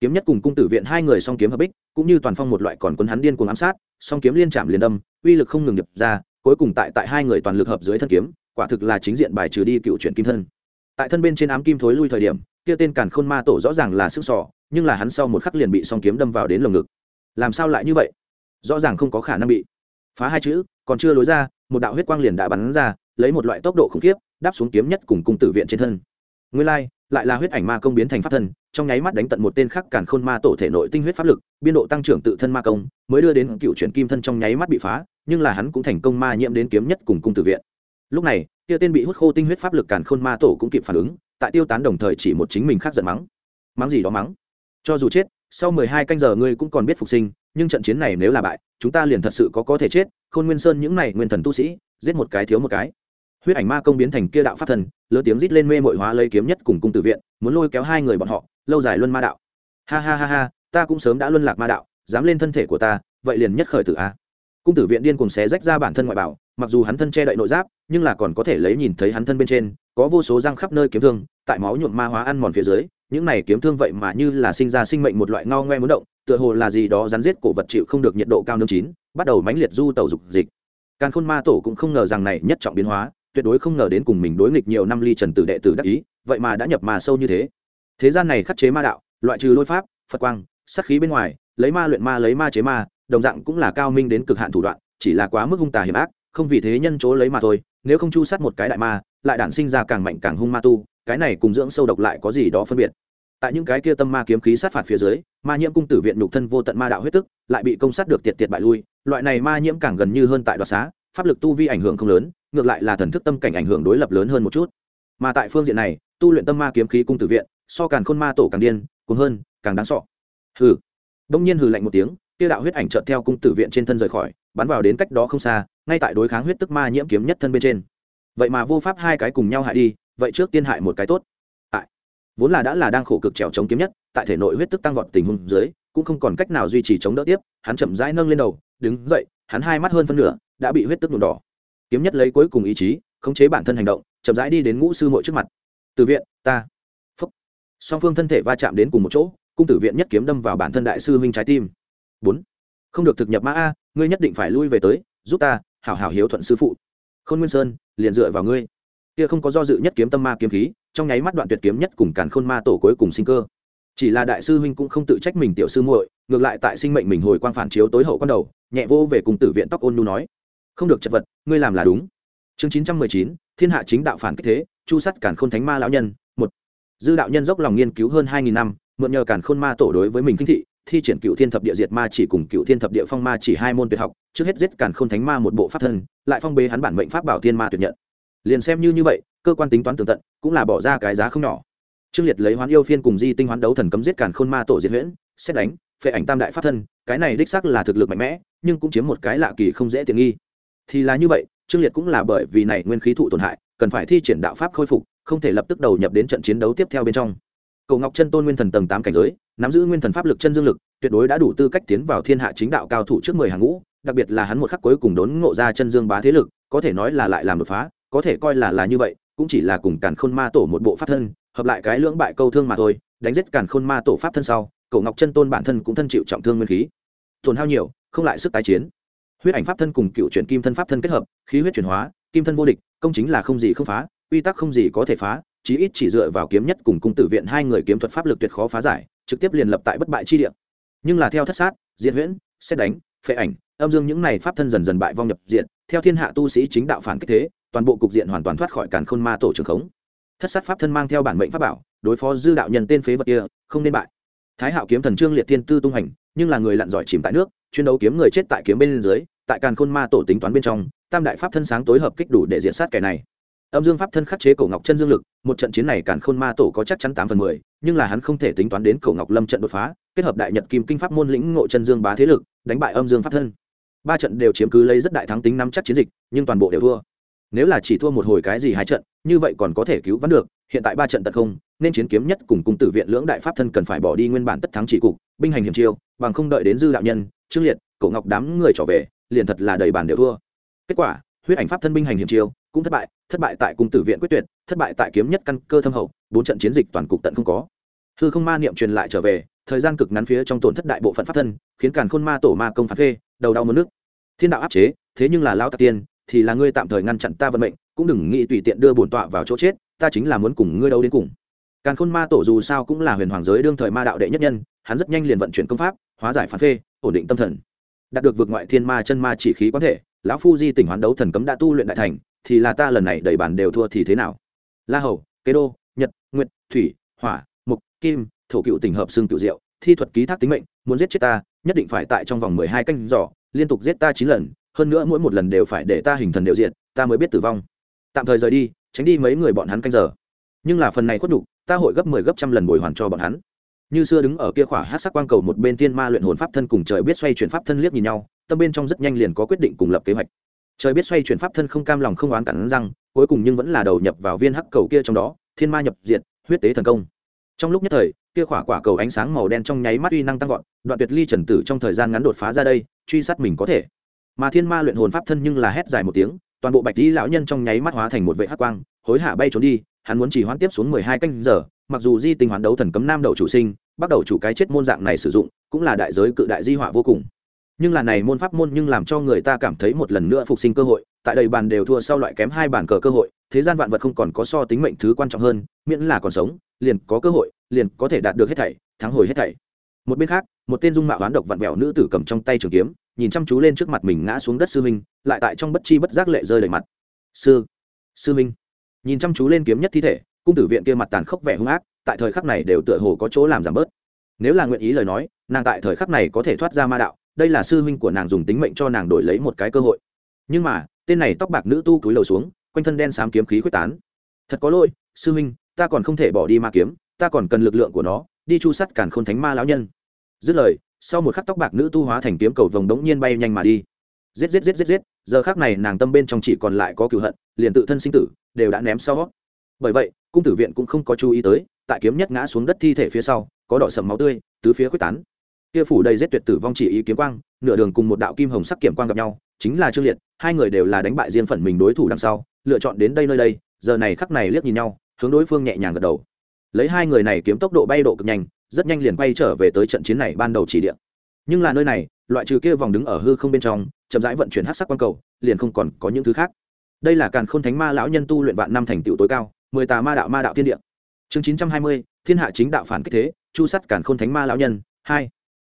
A: kiếm nhất cùng cung tử viện hai người song kiếm hợp bích, cũng như toàn phong một loại còn quân hắn điên cuồng ám sát, song kiếm liên chạm liền đâm, uy lực không ngừng nhập ra, cuối cùng tại tại hai người toàn lực hợp dưới thân kiếm, quả thực là chính diện bài trừ đi cựu chuyển kim thân. Tại thân bên trên ám kim thối lui thời điểm, kia tên càn khôn ma tổ rõ ràng là sức sỏ nhưng là hắn sau một khắc liền bị song kiếm đâm vào đến lồng ngực. Làm sao lại như vậy? Rõ ràng không có khả năng bị phá hai chữ, còn chưa lối ra, một đạo huyết quang liền đã bắn ra, lấy một loại tốc độ khủng khiếp, đáp xuống kiếm nhất cùng cung tử viện trên thân. Nguyên lai lại là huyết ảnh ma công biến thành pháp thân, trong nháy mắt đánh tận một tên khác càn khôn ma tổ thể nội tinh huyết pháp lực, biên độ tăng trưởng tự thân ma công, mới đưa đến cựu chuyển kim thân trong nháy mắt bị phá, nhưng là hắn cũng thành công ma nhiễm đến kiếm nhất cùng cung tử viện. Lúc này, kia tên bị hút khô tinh huyết pháp lực càn khôn ma tổ cũng kịp phản ứng, tại tiêu tán đồng thời chỉ một chính mình khác giận mắng. Mắng gì đó mắng. Cho dù chết, sau mười hai canh giờ ngươi cũng còn biết phục sinh, nhưng trận chiến này nếu là bại, chúng ta liền thật sự có có thể chết. Khôn nguyên sơn những này nguyên thần tu sĩ, giết một cái thiếu một cái huyết ảnh ma công biến thành kia đạo pháp thần, lớn tiếng rít lên mê mội hóa lấy kiếm nhất cùng cung tử viện, muốn lôi kéo hai người bọn họ, lâu dài luân ma đạo. Ha ha ha ha, ta cũng sớm đã luân lạc ma đạo, dám lên thân thể của ta, vậy liền nhất khởi tử a. Cung tử viện điên cùng xé rách ra bản thân ngoại bảo, mặc dù hắn thân che đậy nội giáp, nhưng là còn có thể lấy nhìn thấy hắn thân bên trên, có vô số răng khắp nơi kiếm thương, tại máu nhuộm ma hóa ăn mòn phía dưới, những này kiếm thương vậy mà như là sinh ra sinh mệnh một loại ngao ngoe muốn động, tựa hồ là gì đó rắn giết cổ vật chịu không được nhiệt độ cao nương chín, bắt đầu mãnh liệt du tàu dục dịch. Càn khôn ma tổ cũng không ngờ rằng này nhất trọng biến hóa tuyệt đối không ngờ đến cùng mình đối nghịch nhiều năm ly trần tử đệ tử đắc ý, vậy mà đã nhập mà sâu như thế. Thế gian này khắc chế ma đạo, loại trừ lôi pháp, phật quang sắc khí bên ngoài, lấy ma luyện ma, lấy ma chế ma, đồng dạng cũng là cao minh đến cực hạn thủ đoạn, chỉ là quá mức hung tà hiểm ác, không vì thế nhân chỗ lấy mà thôi, nếu không chu sát một cái đại ma, lại đản sinh ra càng mạnh càng hung ma tu, cái này cùng dưỡng sâu độc lại có gì đó phân biệt. Tại những cái kia tâm ma kiếm khí sát phạt phía dưới, ma nhiễm cung tử viện nhục thân vô tận ma đạo huyết tức, lại bị công sát được tiệt tiệt bại lui, loại này ma nhiễm càng gần như hơn tại đoạt xá, pháp lực tu vi ảnh hưởng không lớn ngược lại là thần thức tâm cảnh ảnh hưởng đối lập lớn hơn một chút. Mà tại phương diện này tu luyện tâm ma kiếm khí cung tử viện so càng khôn ma tổ càng điên cuồng hơn càng đáng sọ hừ. Đông nhiên hừ lạnh một tiếng kia đạo huyết ảnh chợt theo cung tử viện trên thân rời khỏi bắn vào đến cách đó không xa ngay tại đối kháng huyết tức ma nhiễm kiếm nhất thân bên trên. Vậy mà vô pháp hai cái cùng nhau hại đi vậy trước tiên hại một cái tốt. Tại, vốn là đã là đang khổ cực trèo chống kiếm nhất tại thể nội huyết tức tăng vọt tình huống dưới cũng không còn cách nào duy trì chống đỡ tiếp hắn chậm rãi nâng lên đầu đứng dậy hắn hai mắt hơn phân nửa đã bị huyết tức nhuộm đỏ kiếm nhất lấy cuối cùng ý chí, khống chế bản thân hành động, chậm rãi đi đến ngũ sư muội trước mặt. Từ viện, ta. Phúc. Song phương thân thể va chạm đến cùng một chỗ, cung tử viện nhất kiếm đâm vào bản thân đại sư huynh trái tim. Bốn. Không được thực nhập mã a, ngươi nhất định phải lui về tới, giúp ta, hảo hảo hiếu thuận sư phụ. Khôn nguyên sơn, liền dựa vào ngươi. Kia không có do dự nhất kiếm tâm ma kiếm khí, trong nháy mắt đoạn tuyệt kiếm nhất cùng càn khôn ma tổ cuối cùng sinh cơ. Chỉ là đại sư huynh cũng không tự trách mình tiểu sư muội, ngược lại tại sinh mệnh mình hồi quang phản chiếu tối hậu con đầu, nhẹ vô về cùng tử viện tóc ôn nu nói không được chật vật, ngươi làm là đúng. Chương chín trăm mười chín, thiên hạ chính đạo phản kích thế, chu sắt cản khôn thánh ma lão nhân, một. Dư đạo nhân dốc lòng nghiên cứu hơn hai nghìn năm, mượn nhờ cản khôn ma tổ đối với mình kinh thị, thi triển cựu thiên thập địa diệt ma chỉ cùng cựu thiên thập địa phong ma chỉ hai môn tuyệt học, trước hết giết cản khôn thánh ma một bộ pháp thân, lại phong bế hắn bản mệnh pháp bảo thiên ma tuyệt nhận. Liền xem như như vậy, cơ quan tính toán tường tận, cũng là bỏ ra cái giá không nhỏ. Trương liệt lấy hoán yêu phiên cùng di tinh hoán đấu thần cấm giết cản khôn ma tổ diệt huyễn, xét đánh, phệ ảnh tam đại pháp thân, cái này đích xác là thực lực mạnh mẽ, nhưng cũng chiếm một cái lạ kỳ không dễ tiện nghi thì là như vậy, trương liệt cũng là bởi vì này nguyên khí thụ tổn hại, cần phải thi triển đạo pháp khôi phục, không thể lập tức đầu nhập đến trận chiến đấu tiếp theo bên trong. Cầu ngọc chân tôn nguyên thần tầng tám cảnh giới, nắm giữ nguyên thần pháp lực chân dương lực, tuyệt đối đã đủ tư cách tiến vào thiên hạ chính đạo cao thủ trước mười hàng ngũ, đặc biệt là hắn một khắc cuối cùng đốn ngộ ra chân dương bá thế lực, có thể nói là lại làm đột phá, có thể coi là là như vậy, cũng chỉ là cùng càn khôn ma tổ một bộ pháp thân, hợp lại cái lưỡng bại câu thương mà thôi, đánh giết càn khôn ma tổ pháp thân sau cậu ngọc chân tôn bản thân cũng thân chịu trọng thương nguyên khí. Tổn hao nhiều, không lại sức tái chiến huyết ảnh pháp thân cùng cựu chuyển kim thân pháp thân kết hợp, khí huyết chuyển hóa, kim thân vô địch, công chính là không gì không phá, quy tắc không gì có thể phá, chí ít chỉ dựa vào kiếm nhất cùng cung tử viện hai người kiếm thuật pháp lực tuyệt khó phá giải, trực tiếp liền lập tại bất bại chi địa. Nhưng là theo thất sát, diệt huyễn, xét đánh, phệ ảnh, âm dương những này pháp thân dần dần bại vong nhập diện theo thiên hạ tu sĩ chính đạo phản kích thế, toàn bộ cục diện hoàn toàn thoát khỏi càn khôn ma tổ trường khống. Thất sát pháp thân mang theo bản mệnh pháp bảo, đối phó dư đạo nhân tên phế vật kia, không nên bại. Thái hạo kiếm thần trương liệt thiên tư tung hành, nhưng là người lặn giỏi chìm tại nước chuyên đấu kiếm người chết tại kiếm bên dưới, tại càn khôn ma tổ tính toán bên trong, tam đại pháp thân sáng tối hợp kích đủ để diện sát kẻ này. Âm dương pháp thân khắc chế cổ ngọc chân dương lực, một trận chiến này càn khôn ma tổ có chắc chắn tám phần mười, nhưng là hắn không thể tính toán đến cổ ngọc lâm trận đột phá, kết hợp đại nhật kim kinh pháp môn lĩnh ngộ chân dương bá thế lực, đánh bại âm dương pháp thân. Ba trận đều chiếm cứ lấy rất đại thắng tính nắm chắc chiến dịch, nhưng toàn bộ đều thua. Nếu là chỉ thua một hồi cái gì hai trận, như vậy còn có thể cứu vãn được, hiện tại ba trận tận không nên chiến kiếm nhất cùng cung tử viện lưỡng đại pháp thân cần phải bỏ đi nguyên bản tất thắng chỉ cục, binh hành hiểm chiêu, bằng không đợi đến dư đạo nhân, trương liệt, cổ ngọc đám người trở về, liền thật là đầy bàn đều thua. Kết quả, huyết ảnh pháp thân binh hành hiểm chiêu cũng thất bại thất bại tại cung tử viện quyết tuyệt, thất bại tại kiếm nhất căn cơ thâm hậu, bốn trận chiến dịch toàn cục tận không có. Hư không ma niệm truyền lại trở về, thời gian cực ngắn phía trong tổn thất đại bộ phận pháp thân, khiến càn khôn ma tổ ma công phạt phê, đầu đau mất nước. Thiên đạo áp chế, thế nhưng là lao tạc tiên, thì là ngươi tạm thời ngăn chặn ta vận mệnh, cũng đừng nghĩ tùy tiện đưa bổn tọa vào chỗ chết, ta chính là muốn cùng ngươi đâu đến cùng càn khôn ma tổ dù sao cũng là huyền hoàng giới đương thời ma đạo đệ nhất nhân, hắn rất nhanh liền vận chuyển công pháp, hóa giải phản phê, ổn định tâm thần. Đạt được vượt ngoại thiên ma chân ma chỉ khí quan thể, lão phu di tỉnh hoán đấu thần cấm đã tu luyện đại thành, thì là ta lần này đầy bản đều thua thì thế nào? La hầu, kế đô, nhật, nguyệt, thủy, hỏa mục kim, thổ cựu tỉnh hợp xương cựu diệu, thi thuật ký thác tính mệnh, muốn giết chết ta, nhất định phải tại trong vòng mười hai canh giỏ liên tục giết ta chín lần, hơn nữa mỗi một lần đều phải để ta hình thần đều diện ta mới biết tử vong. Tạm thời rời đi, tránh đi mấy người bọn hắn canh giờ nhưng là phần này khuất đủ, ta hội gấp mười 10 gấp trăm lần bồi hoàn cho bọn hắn. Như xưa đứng ở kia khỏa hát sắc quang cầu một bên tiên ma luyện hồn pháp thân cùng trời biết xoay chuyển pháp thân liếc nhìn nhau tâm bên trong rất nhanh liền có quyết định cùng lập kế hoạch. Trời biết xoay chuyển pháp thân không cam lòng không oán cản răng cuối cùng nhưng vẫn là đầu nhập vào viên hắc cầu kia trong đó thiên ma nhập diệt huyết tế thần công. Trong lúc nhất thời kia khỏa quả cầu ánh sáng màu đen trong nháy mắt uy năng tăng vọt đoạn tuyệt ly trần tử trong thời gian ngắn đột phá ra đây truy sát mình có thể. Mà thiên ma luyện hồn pháp thân nhưng là hét dài một tiếng toàn bộ bạch lý lão nhân trong nháy mắt hóa thành một vệ hắc quang hối hạ bay trốn đi hắn muốn chỉ hoãn tiếp xuống mười hai canh giờ, mặc dù di tình hoán đấu thần cấm nam đầu chủ sinh, bắt đầu chủ cái chết môn dạng này sử dụng, cũng là đại giới cự đại di họa vô cùng. Nhưng là này môn pháp môn nhưng làm cho người ta cảm thấy một lần nữa phục sinh cơ hội, tại đây bàn đều thua sau loại kém hai bàn cờ cơ hội, thế gian vạn vật không còn có so tính mệnh thứ quan trọng hơn, miễn là còn sống, liền có cơ hội, liền có thể đạt được hết thảy, thắng hồi hết thảy. Một bên khác, một tên dung mạo oán độc vặn vẹo nữ tử cầm trong tay trường kiếm, nhìn chăm chú lên trước mặt mình ngã xuống đất sư minh lại tại trong bất chi bất giác lệ rơi đầy mặt. Sư sư minh nhìn chăm chú lên kiếm nhất thi thể, cung tử viện kia mặt tàn khốc vẻ hung ác, tại thời khắc này đều tựa hồ có chỗ làm giảm bớt. Nếu là nguyện ý lời nói, nàng tại thời khắc này có thể thoát ra ma đạo, đây là sư huynh của nàng dùng tính mệnh cho nàng đổi lấy một cái cơ hội. Nhưng mà, tên này tóc bạc nữ tu cúi đầu xuống, quanh thân đen xám kiếm khí quyết tán. Thật có lỗi, sư huynh, ta còn không thể bỏ đi ma kiếm, ta còn cần lực lượng của nó, đi chu sắt cản khôn thánh ma lão nhân. Dứt lời, sau một khắc tóc bạc nữ tu hóa thành kiếm cầu vồng đống nhiên bay nhanh mà đi. Giết giết giết giết giết giờ khác này nàng tâm bên trong chỉ còn lại có cựu hận, liền tự thân sinh tử, đều đã ném sau. Bởi vậy, cung tử viện cũng không có chú ý tới, tại kiếm nhất ngã xuống đất thi thể phía sau, có đỏ sầm máu tươi, tứ phía quyết tán. Kia phủ đầy giết tuyệt tử vong chỉ ý kiếm quang, nửa đường cùng một đạo kim hồng sắc kiểm quang gặp nhau, chính là trương liệt, hai người đều là đánh bại riêng phần mình đối thủ đằng sau, lựa chọn đến đây nơi đây, giờ này khắc này liếc nhìn nhau, hướng đối phương nhẹ nhàng gật đầu. Lấy hai người này kiếm tốc độ bay độ cực nhanh, rất nhanh liền bay trở về tới trận chiến này ban đầu chỉ địa. Nhưng là nơi này, loại trừ kia vòng đứng ở hư không bên trong chậm rãi vận chuyển hát sắc quang cầu, liền không còn có những thứ khác. Đây là càn khôn thánh ma lão nhân tu luyện vạn năm thành tựu tối cao, mười tà ma đạo ma đạo thiên địa. Chương chín trăm hai mươi, thiên hạ chính đạo phản kích thế, chu sắt càn khôn thánh ma lão nhân, hai.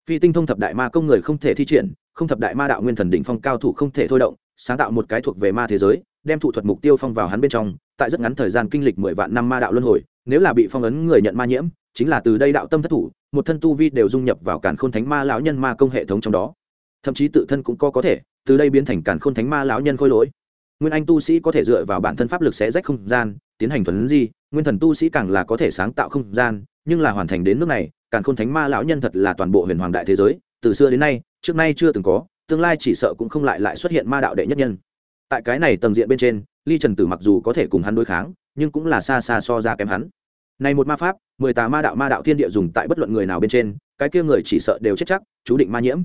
A: Phi tinh thông thập đại ma công người không thể thi triển, không thập đại ma đạo nguyên thần đỉnh phong cao thủ không thể thôi động, sáng tạo một cái thuộc về ma thế giới, đem thủ thuật mục tiêu phong vào hắn bên trong, tại rất ngắn thời gian kinh lịch mười vạn năm ma đạo luân hồi, nếu là bị phong ấn người nhận ma nhiễm, chính là từ đây đạo tâm thất thủ, một thân tu vi đều dung nhập vào càn khôn thánh ma lão nhân ma công hệ thống trong đó thậm chí tự thân cũng có có thể, từ đây biến thành càn khôn thánh ma lão nhân khôi lỗi. Nguyên anh tu sĩ có thể dựa vào bản thân pháp lực sẽ rách không gian, tiến hành thuần di, nguyên thần tu sĩ càng là có thể sáng tạo không gian, nhưng là hoàn thành đến nước này, càn khôn thánh ma lão nhân thật là toàn bộ huyền hoàng đại thế giới, từ xưa đến nay, trước nay chưa từng có, tương lai chỉ sợ cũng không lại lại xuất hiện ma đạo đệ nhất nhân. Tại cái này tầng diện bên trên, ly trần tử mặc dù có thể cùng hắn đối kháng, nhưng cũng là xa xa so ra kém hắn. Này một ma pháp, mười tà ma đạo ma đạo thiên địa dùng tại bất luận người nào bên trên, cái kia người chỉ sợ đều chết chắc, chú định ma nhiễm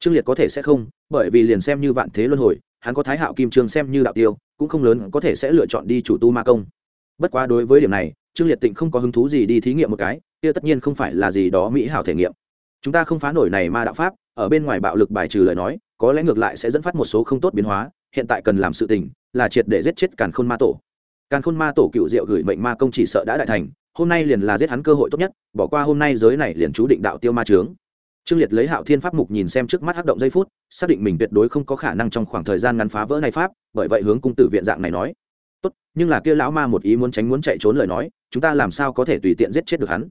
A: trương liệt có thể sẽ không, bởi vì liền xem như vạn thế luân hồi, hắn có thái hạo kim trương xem như đạo tiêu, cũng không lớn có thể sẽ lựa chọn đi chủ tu ma công. Bất quá đối với điểm này, trương liệt tịnh không có hứng thú gì đi thí nghiệm một cái, kia tất nhiên không phải là gì đó mỹ hảo thể nghiệm. Chúng ta không phá nổi này ma đạo pháp, ở bên ngoài bạo lực bài trừ lời nói, có lẽ ngược lại sẽ dẫn phát một số không tốt biến hóa, hiện tại cần làm sự tình, là triệt để giết chết càn khôn ma tổ. Càn khôn ma tổ cựu diệu gửi mệnh ma công chỉ sợ đã đại thành, hôm nay liền là giết hắn cơ hội tốt nhất, bỏ qua hôm nay giới này liền chú định đạo tiêu ma trướng trương liệt lấy hạo thiên pháp mục nhìn xem trước mắt hắc động giây phút, xác định mình tuyệt đối không có khả năng trong khoảng thời gian ngắn phá vỡ này pháp, bởi vậy hướng cung tử viện dạng này nói. Tốt, nhưng là kia lão ma một ý muốn tránh muốn chạy trốn lời nói, chúng ta làm sao có thể tùy tiện giết chết được hắn?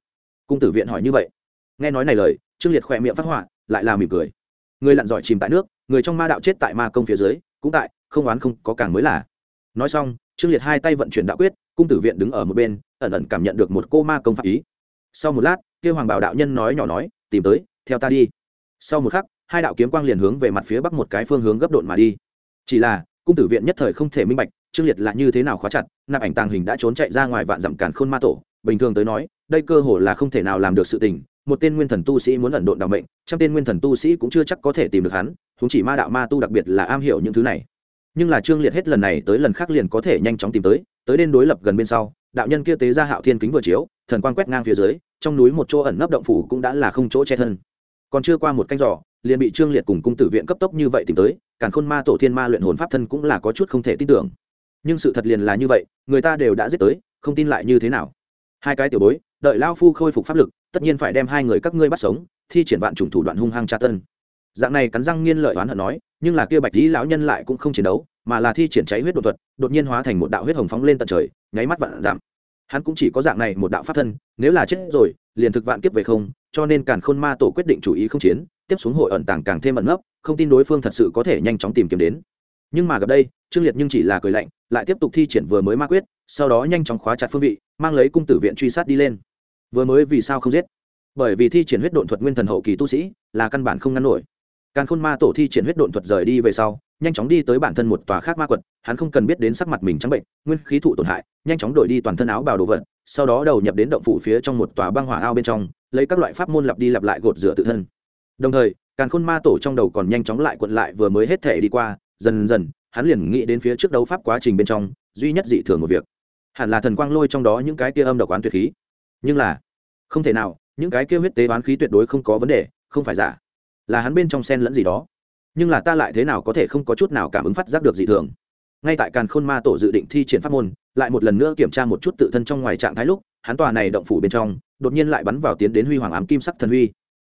A: Cung tử viện hỏi như vậy. Nghe nói này lời, trương liệt khỏe miệng phát họa, lại là mỉm cười. Người lặn giỏi chìm tại nước, người trong ma đạo chết tại ma công phía dưới, cũng tại, không oán không có càng mới là. Nói xong, trương liệt hai tay vận chuyển đạo quyết, cung tử viện đứng ở một bên, ẩn ẩn cảm nhận được một cô ma công pháp ý. Sau một lát, kia hoàng bảo đạo nhân nói nhỏ nói, tìm tới theo ta đi. Sau một khắc, hai đạo kiếm quang liền hướng về mặt phía bắc một cái phương hướng gấp độn mà đi. Chỉ là, cung tử viện nhất thời không thể minh bạch, trương liệt là như thế nào khóa chặt, nạp ảnh tàng hình đã trốn chạy ra ngoài vạn dặm cản khôn ma tổ. Bình thường tới nói, đây cơ hồ là không thể nào làm được sự tình. Một tên nguyên thần tu sĩ muốn ẩn độn đạo mệnh, trăm tên nguyên thần tu sĩ cũng chưa chắc có thể tìm được hắn chúng chỉ ma đạo ma tu đặc biệt là am hiểu những thứ này. Nhưng là trương liệt hết lần này tới lần khác liền có thể nhanh chóng tìm tới tới đến đối lập gần bên sau, đạo nhân kia tế ra hạo thiên kính vừa chiếu, thần quan quét ngang phía dưới, trong núi một chỗ ẩn nấp động phủ cũng đã là không chỗ che thân còn chưa qua một canh giỏ liền bị trương liệt cùng cung tử viện cấp tốc như vậy tìm tới, càn khôn ma tổ thiên ma luyện hồn pháp thân cũng là có chút không thể tin tưởng. Nhưng sự thật liền là như vậy, người ta đều đã giết tới, không tin lại như thế nào. Hai cái tiểu bối, đợi lao phu khôi phục pháp lực, tất nhiên phải đem hai người các ngươi bắt sống, thi triển vạn chủng thủ đoạn hung hăng tra tân dạng này cắn răng nghiên lợi oán hận nói, nhưng là kia bạch lý lão nhân lại cũng không chiến đấu, mà là thi triển cháy huyết đột thuật, đột nhiên hóa thành một đạo huyết hồng phóng lên tận trời, nháy mắt vạn giảm hắn cũng chỉ có dạng này một đạo pháp thân, nếu là chết rồi, liền thực vạn kiếp về không, cho nên càn khôn ma tổ quyết định chủ ý không chiến, tiếp xuống hội ẩn tàng càng thêm ẩn nấp, không tin đối phương thật sự có thể nhanh chóng tìm kiếm đến. Nhưng mà gặp đây, trương liệt nhưng chỉ là cười lạnh, lại tiếp tục thi triển vừa mới ma quyết, sau đó nhanh chóng khóa chặt phương vị, mang lấy cung tử viện truy sát đi lên. Vừa mới vì sao không giết? Bởi vì thi triển huyết độn thuật nguyên thần hậu kỳ tu sĩ, là căn bản không ngăn nổi. Càn khôn ma tổ thi triển huyết độn thuật rời đi về sau nhanh chóng đi tới bản thân một tòa khác ma quật, hắn không cần biết đến sắc mặt mình trắng bệnh, nguyên khí thụ tổn hại, nhanh chóng đổi đi toàn thân áo bào đồ vật, sau đó đầu nhập đến động phủ phía trong một tòa băng hỏa ao bên trong, lấy các loại pháp môn lặp đi lặp lại gột rửa tự thân. Đồng thời càng khôn ma tổ trong đầu còn nhanh chóng lại quận lại vừa mới hết thể đi qua, dần dần, hắn liền nghĩ đến phía trước đấu pháp quá trình bên trong, duy nhất dị thường một việc. Hẳn là thần quang lôi trong đó những cái kia âm độc oán tuyệt khí. Nhưng là, không thể nào, những cái kia huyết tế oán khí tuyệt đối không có vấn đề, không phải giả. Là hắn bên trong sen lẫn gì đó nhưng là ta lại thế nào có thể không có chút nào cảm ứng phát giác được dị thường? Ngay tại càn khôn ma tổ dự định thi triển pháp môn, lại một lần nữa kiểm tra một chút tự thân trong ngoài trạng thái lúc, hắn tòa này động phủ bên trong, đột nhiên lại bắn vào tiến đến huy hoàng ám kim sắc thần huy.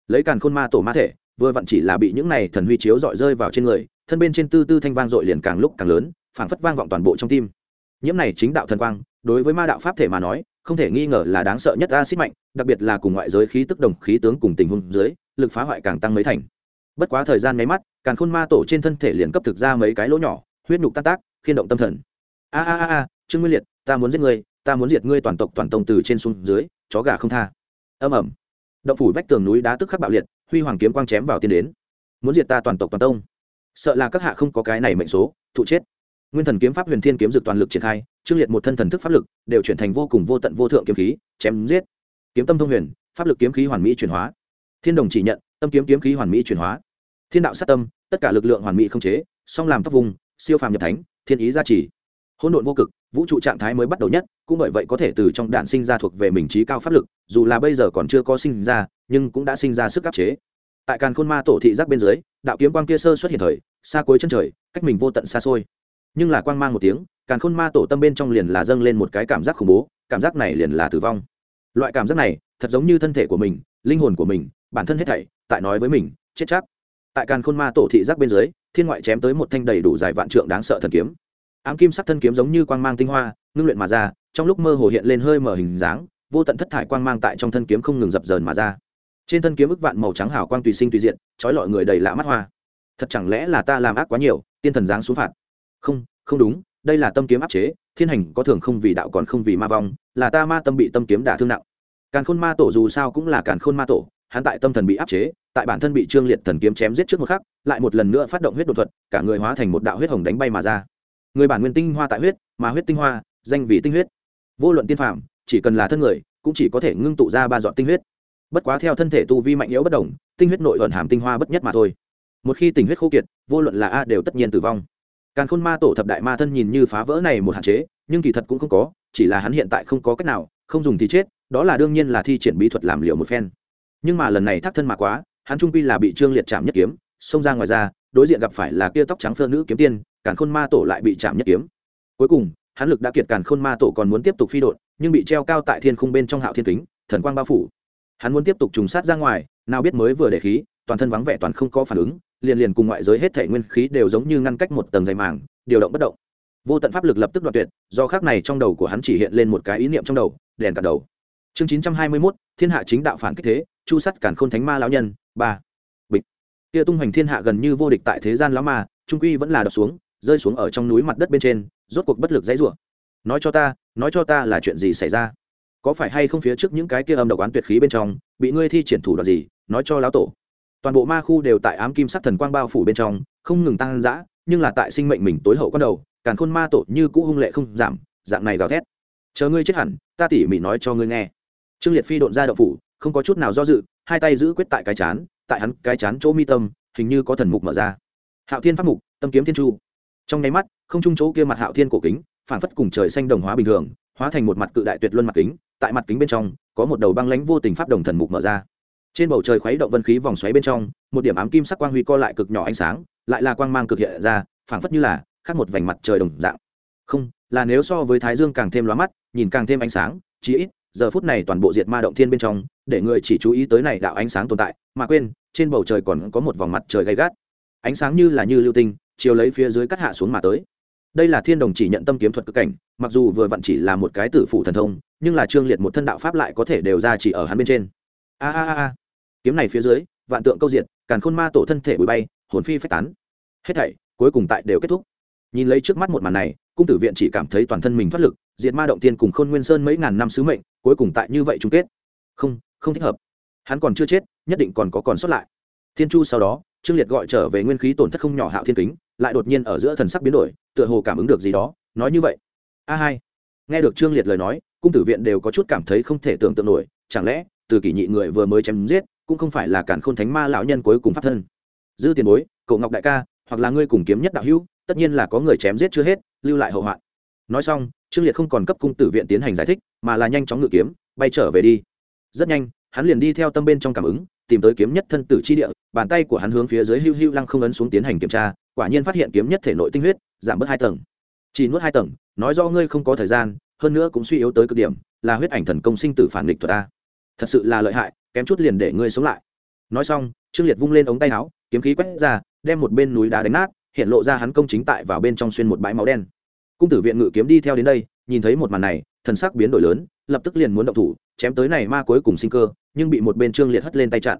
A: Lấy càn khôn ma tổ ma thể, vừa vặn chỉ là bị những này thần huy chiếu dọi rơi vào trên người, thân bên trên tư tư thanh vang dội liền càng lúc càng lớn, phảng phất vang vọng toàn bộ trong tim. Nhiễm này chính đạo thần quang, đối với ma đạo pháp thể mà nói, không thể nghi ngờ là đáng sợ nhất acid mạnh, đặc biệt là cùng ngoại giới khí tức đồng khí tướng cùng tình huống dưới, lực phá hoại càng tăng mấy thành bất quá thời gian mấy mắt càng khôn ma tổ trên thân thể liền cấp thực ra mấy cái lỗ nhỏ, huyết nhục tan tác, khiên động tâm thần. A a a a, trương nguyên liệt, ta muốn giết ngươi, ta muốn diệt ngươi toàn tộc toàn tông từ trên xuống dưới, chó gà không tha. Âm ẩm động phủ vách tường núi đá tức khắc bạo liệt, huy hoàng kiếm quang chém vào tiên đến. Muốn diệt ta toàn tộc toàn tông. Sợ là các hạ không có cái này mệnh số, thụ chết. Nguyên thần kiếm pháp huyền thiên kiếm dược toàn lực triển khai, trương liệt một thân thần thức pháp lực, đều chuyển thành vô cùng vô tận vô thượng kiếm khí, chém giết. Kiếm tâm thông huyền, pháp lực kiếm khí hoàn mỹ chuyển hóa thiên đồng chỉ nhận, tâm kiếm kiếm khí hoàn mỹ chuyển hóa. Thiên đạo sát tâm, tất cả lực lượng hoàn mỹ không chế, song làm tóc vùng, siêu phàm nhập thánh, thiên ý gia trì. Hỗn độn vô cực, vũ trụ trạng thái mới bắt đầu nhất, cũng bởi vậy có thể từ trong đạn sinh ra thuộc về mình trí cao pháp lực, dù là bây giờ còn chưa có sinh ra, nhưng cũng đã sinh ra sức áp chế. Tại càn khôn ma tổ thị giác bên dưới, đạo kiếm quang kia sơ xuất hiện thời, xa cuối chân trời, cách mình vô tận xa xôi. Nhưng là quang mang một tiếng, càn khôn ma tổ tâm bên trong liền là dâng lên một cái cảm giác khủng bố, cảm giác này liền là tử vong. Loại cảm giác này, thật giống như thân thể của mình linh hồn của mình, bản thân hết thảy, tại nói với mình, chết chắc. Tại càn khôn ma tổ thị giác bên dưới, thiên ngoại chém tới một thanh đầy đủ dài vạn trượng đáng sợ thần kiếm. Ám kim sắc thân kiếm giống như quang mang tinh hoa, ngưng luyện mà ra, trong lúc mơ hồ hiện lên hơi mở hình dáng, vô tận thất thải quang mang tại trong thân kiếm không ngừng dập dờn mà ra. Trên thân kiếm ức vạn màu trắng hào quang tùy sinh tùy diện, trói lọi người đầy lạ mắt hoa. Thật chẳng lẽ là ta làm ác quá nhiều, tiên thần giáng xuống phạt? Không không đúng, đây là tâm kiếm áp chế, thiên hành có thường không vì đạo còn không vì ma vong, là ta ma tâm bị tâm kiếm đả thương nặng càn khôn ma tổ dù sao cũng là càn khôn ma tổ, hắn tại tâm thần bị áp chế, tại bản thân bị trương liệt thần kiếm chém giết trước một khắc, lại một lần nữa phát động huyết đột thuật, cả người hóa thành một đạo huyết hồng đánh bay mà ra. Người bản nguyên tinh hoa tại huyết, mà huyết tinh hoa, danh vì tinh huyết. Vô luận tiên phạm chỉ cần là thân người, cũng chỉ có thể ngưng tụ ra ba dọn tinh huyết. Bất quá theo thân thể tu vi mạnh yếu bất đồng, tinh huyết nội ẩn hàm tinh hoa bất nhất mà thôi. Một khi tình huyết khô kiệt, vô luận là a đều tất nhiên tử vong. Càn khôn ma tổ thập đại ma thân nhìn như phá vỡ này một hạn chế, nhưng kỳ thật cũng không có, chỉ là hắn hiện tại không có cách nào, không dùng thì chết đó là đương nhiên là thi triển bí thuật làm liệu một phen. Nhưng mà lần này thác thân mà quá, hắn trung pi là bị trương liệt chạm nhất kiếm, xông ra ngoài ra, đối diện gặp phải là kia tóc trắng phơ nữ kiếm tiên, càn khôn ma tổ lại bị chạm nhất kiếm. Cuối cùng, hắn lực đã kiệt càn khôn ma tổ còn muốn tiếp tục phi đột nhưng bị treo cao tại thiên khung bên trong hạo thiên kính, thần quang bao phủ. Hắn muốn tiếp tục trùng sát ra ngoài, nào biết mới vừa để khí, toàn thân vắng vẻ toàn không có phản ứng, liền liền cùng ngoại giới hết thể nguyên khí đều giống như ngăn cách một tầng dày màng, điều động bất động. Vô tận pháp lực lập tức đoạn tuyệt, do khác này trong đầu của hắn chỉ hiện lên một cái ý niệm trong đầu, đèn cả đầu chương chín trăm hai mươi mốt, thiên hạ chính đạo phản kích thế, chu sắt cản khôn thánh ma lão nhân, ba. Bịch. Kia tung hoành thiên hạ gần như vô địch tại thế gian lão ma, trung quy vẫn là đập xuống, rơi xuống ở trong núi mặt đất bên trên, rốt cuộc bất lực dãy rủa. Nói cho ta, nói cho ta là chuyện gì xảy ra? Có phải hay không phía trước những cái kia âm độc oán tuyệt khí bên trong, bị ngươi thi triển thủ đoạn gì, nói cho lão tổ. Toàn bộ ma khu đều tại ám kim sắc thần quang bao phủ bên trong, không ngừng tăng dã, nhưng là tại sinh mệnh mình tối hậu con đầu, càn khôn ma tổ như cũ hung lệ không giảm, dạng này gào thét. Chờ ngươi chết hẳn, ta tỉ mỉ nói cho ngươi nghe trương liệt phi độn ra đậu phủ, không có chút nào do dự, hai tay giữ quyết tại cái chán, tại hắn cái chán chỗ mi tâm, hình như có thần mục mở ra. Hạo thiên pháp mục, tâm kiếm thiên chu. Trong nháy mắt, không trung chỗ kia mặt hạo thiên cổ kính phản phất cùng trời xanh đồng hóa bình thường, hóa thành một mặt cự đại tuyệt luân mặt kính, tại mặt kính bên trong, có một đầu băng lãnh vô tình pháp đồng thần mục mở ra. Trên bầu trời khuấy động vân khí vòng xoáy bên trong, một điểm ám kim sắc quang huy co lại cực nhỏ ánh sáng, lại là quang mang cực hiện ra, phảng phất như là khác một vành mặt trời đồng dạng. Không, là nếu so với thái dương càng thêm lóa mắt, nhìn càng thêm ánh sáng, chí ít giờ phút này toàn bộ diệt ma động thiên bên trong, để người chỉ chú ý tới này đạo ánh sáng tồn tại, mà quên, trên bầu trời còn có một vòng mặt trời gay gắt. Ánh sáng như là như lưu tinh chiều lấy phía dưới cắt hạ xuống mà tới. Đây là thiên đồng chỉ nhận tâm kiếm thuật cực cảnh, mặc dù vừa vặn chỉ là một cái tử phụ thần thông, nhưng là trương liệt một thân đạo pháp lại có thể đều ra chỉ ở hắn bên trên. A a a kiếm này phía dưới, vạn tượng câu diệt, càn khôn ma tổ thân thể bụi bay, hồn phi phách tán. Hết thảy, cuối cùng tại đều kết thúc. Nhìn lấy trước mắt một màn này, cung tử viện chỉ cảm thấy toàn thân mình thoát lực, diệt ma động tiên cùng khôn nguyên sơn mấy ngàn năm sứ mệnh cuối cùng tại như vậy chung kết. Không không thích hợp. Hắn còn chưa chết, nhất định còn có còn sót lại. Thiên chu sau đó, trương liệt gọi trở về nguyên khí tổn thất không nhỏ hạo thiên kính, lại đột nhiên ở giữa thần sắc biến đổi, tựa hồ cảm ứng được gì đó, nói như vậy. A hai. Nghe được trương liệt lời nói, cung tử viện đều có chút cảm thấy không thể tưởng tượng nổi, chẳng lẽ, từ kỷ nhị người vừa mới chém giết, cũng không phải là cản khôn thánh ma lão nhân cuối cùng pháp thân. Dư tiền bối, cậu ngọc đại ca, hoặc là ngươi cùng kiếm nhất đạo hữu, tất nhiên là có người chém giết chưa hết, lưu lại hậu hoạn nói xong, trương liệt không còn cấp cung tử viện tiến hành giải thích, mà là nhanh chóng ngự kiếm, bay trở về đi. Rất nhanh, hắn liền đi theo tâm bên trong cảm ứng, tìm tới kiếm nhất thân tử chi địa, bàn tay của hắn hướng phía dưới hưu hưu lăng không ấn xuống tiến hành kiểm tra, quả nhiên phát hiện kiếm nhất thể nội tinh huyết, giảm bớt hai tầng. Chỉ nuốt hai tầng, nói do ngươi không có thời gian, hơn nữa cũng suy yếu tới cực điểm, là huyết ảnh thần công sinh tử phản nghịch thuật ta. Thật sự là lợi hại, kém chút liền để ngươi sống lại. Nói xong, trương liệt vung lên ống tay áo, kiếm khí quét ra, đem một bên núi đá đánh nát, hiện lộ ra hắn công chính tại vào bên trong xuyên một bãi máu đen cung tử viện ngự kiếm đi theo đến đây, nhìn thấy một màn này, thần sắc biến đổi lớn, lập tức liền muốn động thủ, chém tới này ma cuối cùng sinh cơ, nhưng bị một bên trương liệt hất lên tay chặn.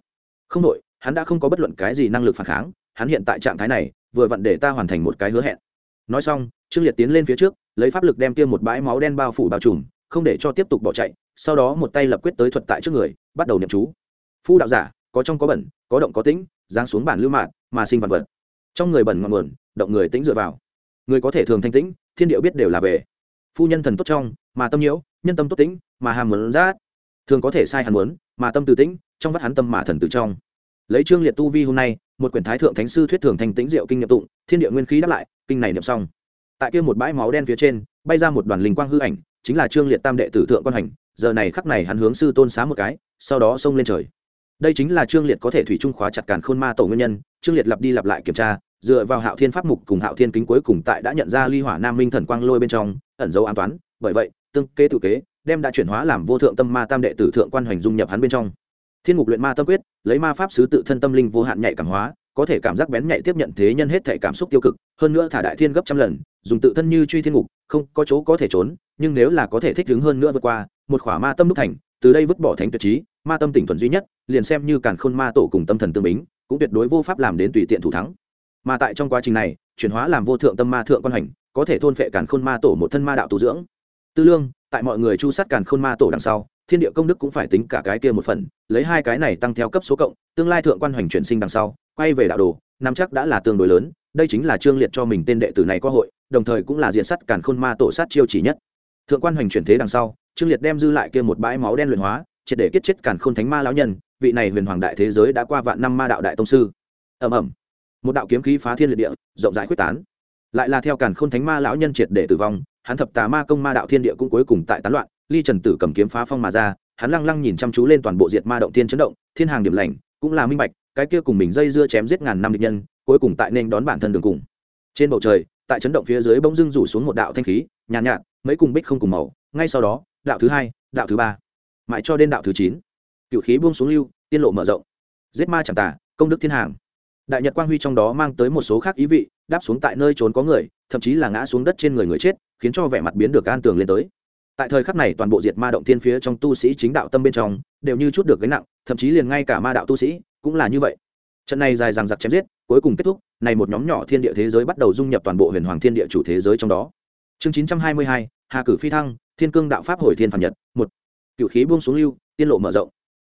A: Không đội hắn đã không có bất luận cái gì năng lực phản kháng, hắn hiện tại trạng thái này, vừa vặn để ta hoàn thành một cái hứa hẹn. Nói xong, trương liệt tiến lên phía trước, lấy pháp lực đem tiêm một bãi máu đen bao phủ bao trùm, không để cho tiếp tục bỏ chạy, sau đó một tay lập quyết tới thuật tại trước người, bắt đầu niệm chú. Phu đạo giả, có trong có bẩn, có động có tĩnh, giáng xuống bản lưu mạn mà sinh vật vật. Trong người bẩn ngọn nguồn, động người tĩnh dựa vào. Người có thể thường thanh tĩnh thiên điệu biết đều là về. Phu nhân thần tốt trong, mà tâm nhiễu, nhân tâm tốt tĩnh, mà hàm muốn rát. Thường có thể sai hàn muốn, mà tâm từ tĩnh, trong vắt hắn tâm mà thần từ trong. Lấy trương liệt tu vi hôm nay, một quyển thái thượng thánh sư thuyết thường thành tĩnh diệu kinh nghiệm tụng, thiên địa nguyên khí đáp lại, kinh này niệm xong. Tại kia một bãi máu đen phía trên, bay ra một đoàn linh quang hư ảnh, chính là trương liệt tam đệ tử thượng quan hành, giờ này khắc này hắn hướng sư tôn xá một cái, sau đó xông lên trời. Đây chính là trương liệt có thể thủy trung khóa chặt càn khôn ma tổ nguyên nhân trương liệt lặp đi lặp lại kiểm tra dựa vào hạo thiên pháp mục cùng hạo thiên kính cuối cùng tại đã nhận ra ly hỏa nam minh thần quang lôi bên trong, ẩn dấu an toán. Bởi vậy, tương kế tự kế, đem đã chuyển hóa làm vô thượng tâm ma tam đệ tử thượng quan hoành dung nhập hắn bên trong. Thiên mục luyện ma tâm quyết, lấy ma pháp sứ tự thân tâm linh vô hạn nhạy cảm hóa, có thể cảm giác bén nhạy tiếp nhận thế nhân hết thể cảm xúc tiêu cực, hơn nữa thả đại thiên gấp trăm lần, dùng tự thân như truy thiên ngục, không có chỗ có thể trốn, nhưng nếu là có thể thích ứng hơn nữa vượt qua, một khỏa ma tâm đúc thành, từ đây vứt bỏ thánh tuyệt trí, ma tâm tỉnh thuần duy nhất, liền xem như càn khôn ma tổ cùng tâm thần tương bính cũng tuyệt đối vô pháp làm đến tùy tiện thủ thắng mà tại trong quá trình này, chuyển hóa làm vô thượng tâm ma thượng quan hành, có thể thôn phệ càn khôn ma tổ một thân ma đạo tu dưỡng. Tư lương, tại mọi người chu sát càn khôn ma tổ đằng sau, thiên địa công đức cũng phải tính cả cái kia một phần, lấy hai cái này tăng theo cấp số cộng, tương lai thượng quan hoành chuyển sinh đằng sau, quay về đạo đồ năm chắc đã là tương đối lớn, đây chính là trương liệt cho mình tên đệ tử này có hội, đồng thời cũng là diện sắt càn khôn ma tổ sát chiêu chỉ nhất. Thượng quan hoành chuyển thế đằng sau, trương liệt đem dư lại kia một bãi máu đen luyện hóa, triệt để kết chết càn khôn thánh ma lão nhân, vị này huyền hoàng đại thế giới đã qua vạn năm ma đạo đại tông sư. Ầm ầm một đạo kiếm khí phá thiên liệt địa rộng rãi quyết tán. Lại là theo càn khôn thánh ma lão nhân triệt để tử vong hắn thập tà ma công ma đạo thiên địa cũng cuối cùng tại tán loạn ly trần tử cầm kiếm phá phong mà ra hắn lăng lăng nhìn chăm chú lên toàn bộ diệt ma động thiên chấn động thiên hàng điểm lành cũng là minh bạch cái kia cùng mình dây dưa chém giết ngàn năm địch nhân cuối cùng tại nên đón bản thân đường cùng. Trên bầu trời tại chấn động phía dưới bỗng dưng rủ xuống một đạo thanh khí nhàn nhạt, nhạt mấy cùng bích không cùng màu ngay sau đó đạo thứ hai đạo thứ ba. Mãi cho đến đạo thứ chín cựu khí buông xuống lưu tiên lộ mở rộng. Giết ma chẳng tả công đức thiên hàng đại nhật quang huy trong đó mang tới một số khác ý vị, đáp xuống tại nơi trốn có người, thậm chí là ngã xuống đất trên người người chết, khiến cho vẻ mặt biến được an tường lên tới. Tại thời khắc này, toàn bộ diệt ma động thiên phía trong tu sĩ chính đạo tâm bên trong, đều như chút được gánh nặng, thậm chí liền ngay cả ma đạo tu sĩ cũng là như vậy. Trận này dài dằng dặc chém giết, cuối cùng kết thúc, này một nhóm nhỏ thiên địa thế giới bắt đầu dung nhập toàn bộ huyền hoàng thiên địa chủ thế giới trong đó. Chương chín trăm hai mươi hai, hà cử phi thăng, thiên cương đạo pháp hồi thiên phản nhật, một. Cựu khí buông xuống lưu, tiên lộ mở rộng.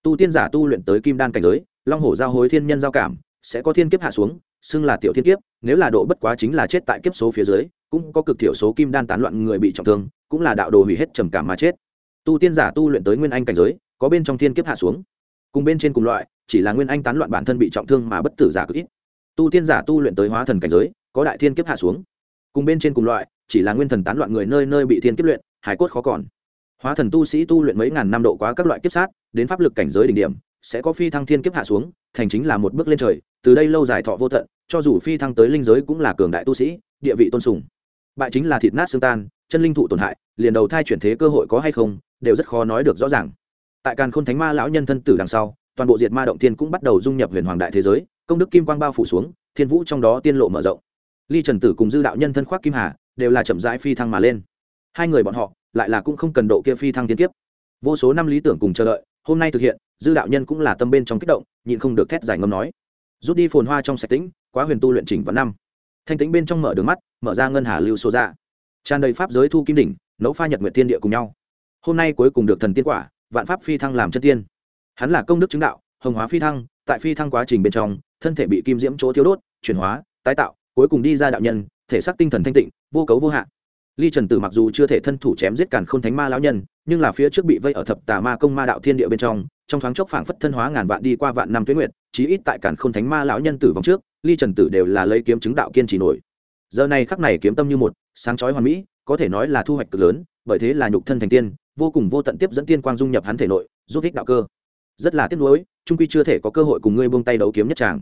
A: Tu tiên giả tu luyện tới kim đan cảnh giới, long hổ giao hối thiên nhân giao cảm sẽ có thiên kiếp hạ xuống, xưng là tiểu thiên kiếp, nếu là độ bất quá chính là chết tại kiếp số phía dưới, cũng có cực thiểu số kim đan tán loạn người bị trọng thương, cũng là đạo đồ hủy hết trầm cảm mà chết. Tu tiên giả tu luyện tới nguyên anh cảnh giới, có bên trong thiên kiếp hạ xuống. Cùng bên trên cùng loại, chỉ là nguyên anh tán loạn bản thân bị trọng thương mà bất tử giả cực ít. Tu tiên giả tu luyện tới hóa thần cảnh giới, có đại thiên kiếp hạ xuống. Cùng bên trên cùng loại, chỉ là nguyên thần tán loạn người nơi nơi bị thiên kiếp luyện hải cốt khó còn. Hóa thần tu sĩ tu luyện mấy ngàn năm độ quá các loại kiếp sát, đến pháp lực cảnh giới đỉnh điểm sẽ có phi thăng thiên kiếp hạ xuống, thành chính là một bước lên trời, từ đây lâu dài thọ vô tận, cho dù phi thăng tới linh giới cũng là cường đại tu sĩ, địa vị tôn sùng. Bại chính là thịt nát xương tan, chân linh thụ tổn hại, liền đầu thai chuyển thế cơ hội có hay không, đều rất khó nói được rõ ràng. Tại càn khôn thánh ma lão nhân thân tử đằng sau, toàn bộ diệt ma động thiên cũng bắt đầu dung nhập huyền hoàng đại thế giới, công đức kim quang bao phủ xuống, thiên vũ trong đó tiên lộ mở rộng. Ly trần tử cùng dư đạo nhân thân khoác kim hà, đều là chậm rãi phi thăng mà lên. Hai người bọn họ, lại là cũng không cần độ kia phi thăng thiên kiếp. Vô số năm lý tưởng cùng chờ đợi, hôm nay thực hiện dư đạo nhân cũng là tâm bên trong kích động, nhịn không được thét giải ngâm nói. Rút đi phồn hoa trong sạch tĩnh, quá huyền tu luyện chỉnh vào năm. Thanh tĩnh bên trong mở đường mắt, mở ra ngân hà lưu số ra. Tràn đầy pháp giới thu kim đỉnh, nấu pha nhật nguyệt thiên địa cùng nhau. Hôm nay cuối cùng được thần tiên quả, vạn pháp phi thăng làm chân tiên. Hắn là công đức chứng đạo, hồng hóa phi thăng, tại phi thăng quá trình bên trong, thân thể bị kim diễm chỗ thiếu đốt, chuyển hóa, tái tạo, cuối cùng đi ra đạo nhân, thể xác tinh thần thanh tịnh, vô cấu vô hạn ly trần tử mặc dù chưa thể thân thủ chém giết càn k h ô n thánh ma lão nhân, nhưng là phía trước bị vây ở thập tà ma công ma đạo thiên địa bên trong trong thoáng chốc phảng phất thân hóa ngàn vạn đi qua vạn năm tuyến nguyện chí ít tại cản k h ô n thánh ma lão nhân tử vong trước, ly trần tử đều là lấy kiếm chứng đạo kiên trì nổi. Giờ này khắc này kiếm tâm như một, sáng chói hoàn mỹ, có thể nói là thu hoạch cực lớn, bởi thế là nhục thân thành tiên, vô cùng vô tận tiếp dẫn tiên quang dung nhập hắn thể nội, giúp thích đạo cơ. Rất là tiếc nuối trung quy chưa thể có cơ hội cùng ngươi buông tay đấu kiếm nhất tràng.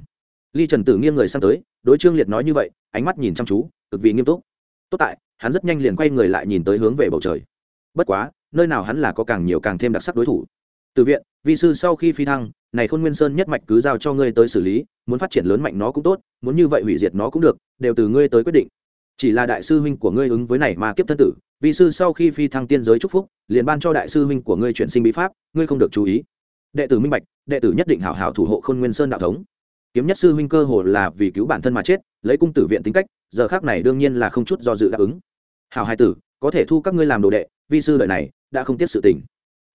A: Ly trần tử nghiêng người sang tới, đối trương liệt nói như vậy, ánh mắt nhìn chăm chú, cực vì nghiêm túc. Tốt tại, hắn rất nhanh liền quay người lại nhìn tới hướng về bầu trời. Bất quá, nơi nào hắn là có càng nhiều càng thêm đặc sắc đối thủ từ viện, vi sư sau khi phi thăng, này khôn nguyên sơn nhất mạch cứ giao cho ngươi tới xử lý, muốn phát triển lớn mạnh nó cũng tốt, muốn như vậy hủy diệt nó cũng được, đều từ ngươi tới quyết định. Chỉ là đại sư huynh của ngươi ứng với này mà kiếp thân tử, vi sư sau khi phi thăng tiên giới chúc phúc, liền ban cho đại sư huynh của ngươi chuyển sinh bí pháp, ngươi không được chú ý. Đệ tử minh bạch, đệ tử nhất định hảo hảo thủ hộ khôn nguyên sơn đạo thống. Kiếm nhất sư huynh cơ hồ là vì cứu bản thân mà chết, lấy cung tử viện tính cách, giờ khác này đương nhiên là không chút do dự đáp ứng. Hảo hai tử, có thể thu các ngươi làm đồ đệ, vi sư đời này đã không tiếc sự tình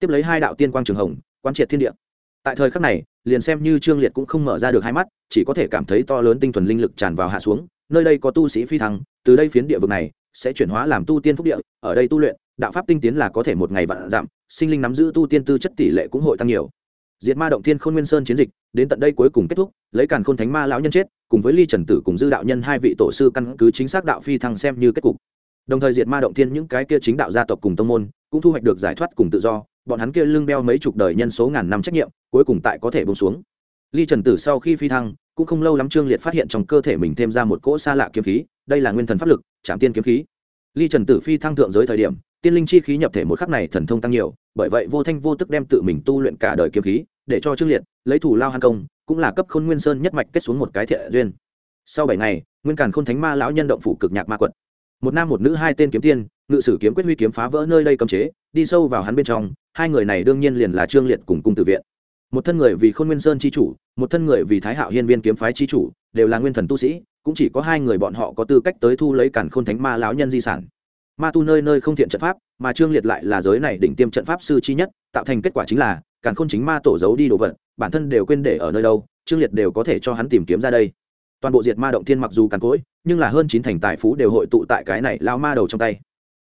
A: tiếp lấy hai đạo tiên quang trường hồng quan triệt thiên địa. Tại thời khắc này, liền xem như trương liệt cũng không mở ra được hai mắt, chỉ có thể cảm thấy to lớn tinh thuần linh lực tràn vào hạ xuống, nơi đây có tu sĩ phi thăng, từ đây phiến địa vực này sẽ chuyển hóa làm tu tiên phúc địa, ở đây tu luyện, đạo pháp tinh tiến là có thể một ngày vạn giảm, sinh linh nắm giữ tu tiên tư chất tỷ lệ cũng hội tăng nhiều. Diệt ma động thiên khôn nguyên sơn chiến dịch, đến tận đây cuối cùng kết thúc, lấy càn khôn thánh ma lão nhân chết, cùng với ly trần tử cùng dư đạo nhân hai vị tổ sư căn cứ chính xác đạo phi thăng xem như kết cục. Đồng thời diệt ma động thiên những cái kia chính đạo gia tộc cùng tông môn, cũng thu hoạch được giải thoát cùng tự do bọn hắn kia lưng đeo mấy chục đời nhân số ngàn năm trách nhiệm, cuối cùng tại có thể bông xuống. Ly trần tử sau khi phi thăng, cũng không lâu lắm trương liệt phát hiện trong cơ thể mình thêm ra một cỗ xa lạ kiếm khí, đây là nguyên thần pháp lực chạm tiên kiếm khí. Ly trần tử phi thăng thượng giới thời điểm, tiên linh chi khí nhập thể một khắc này thần thông tăng nhiều, bởi vậy vô thanh vô tức đem tự mình tu luyện cả đời kiếm khí, để cho trương liệt lấy thủ lao hàn công, cũng là cấp khôn nguyên sơn nhất mạch kết xuống một cái thiện duyên. Sau bảy ngày, nguyên càn khôn thánh ma lão nhân động phủ cực nhạc ma quật. Một nam một nữ hai tên kiếm tiên ngự sử kiếm quyết huy kiếm phá vỡ nơi đây cấm chế, đi sâu vào hắn bên trong, hai người này đương nhiên liền là trương liệt cùng cung tử viện. Một thân người vì khôn nguyên sơn chi chủ, một thân người vì thái hạo hiên viên kiếm phái chi chủ, đều là nguyên thần tu sĩ, cũng chỉ có hai người bọn họ có tư cách tới thu lấy cản khôn thánh ma lão nhân di sản. Ma tu nơi nơi không thiện trận pháp, mà trương liệt lại là giới này đỉnh tiêm trận pháp sư chi nhất, tạo thành kết quả chính là cản khôn chính ma tổ giấu đi đồ vật, bản thân đều quên để ở nơi đâu, trương liệt đều có thể cho hắn tìm kiếm ra đây. Toàn bộ diệt ma động thiên mặc dù càn cỗi, nhưng là hơn chín thành tài phú đều hội tụ tại cái này lao ma đầu trong tay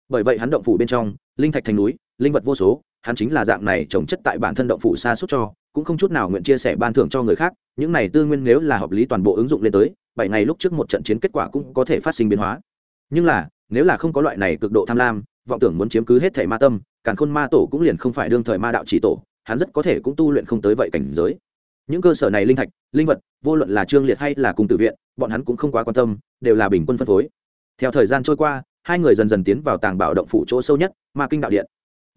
A: bởi vậy hắn động phủ bên trong, linh thạch thành núi, linh vật vô số, hắn chính là dạng này trồng chất tại bản thân động phủ xa suốt cho, cũng không chút nào nguyện chia sẻ ban thưởng cho người khác, những này tư nguyên nếu là hợp lý toàn bộ ứng dụng lên tới, bảy ngày lúc trước một trận chiến kết quả cũng có thể phát sinh biến hóa. Nhưng là, nếu là không có loại này cực độ tham lam, vọng tưởng muốn chiếm cứ hết thể ma tâm, càn khôn ma tổ cũng liền không phải đương thời ma đạo chỉ tổ, hắn rất có thể cũng tu luyện không tới vậy cảnh giới. Những cơ sở này linh thạch, linh vật, vô luận là trương liệt hay là cùng tử viện, bọn hắn cũng không quá quan tâm, đều là bình quân phân phối. Theo thời gian trôi qua hai người dần dần tiến vào tàng bảo động phủ chỗ sâu nhất, ma kinh đạo điện.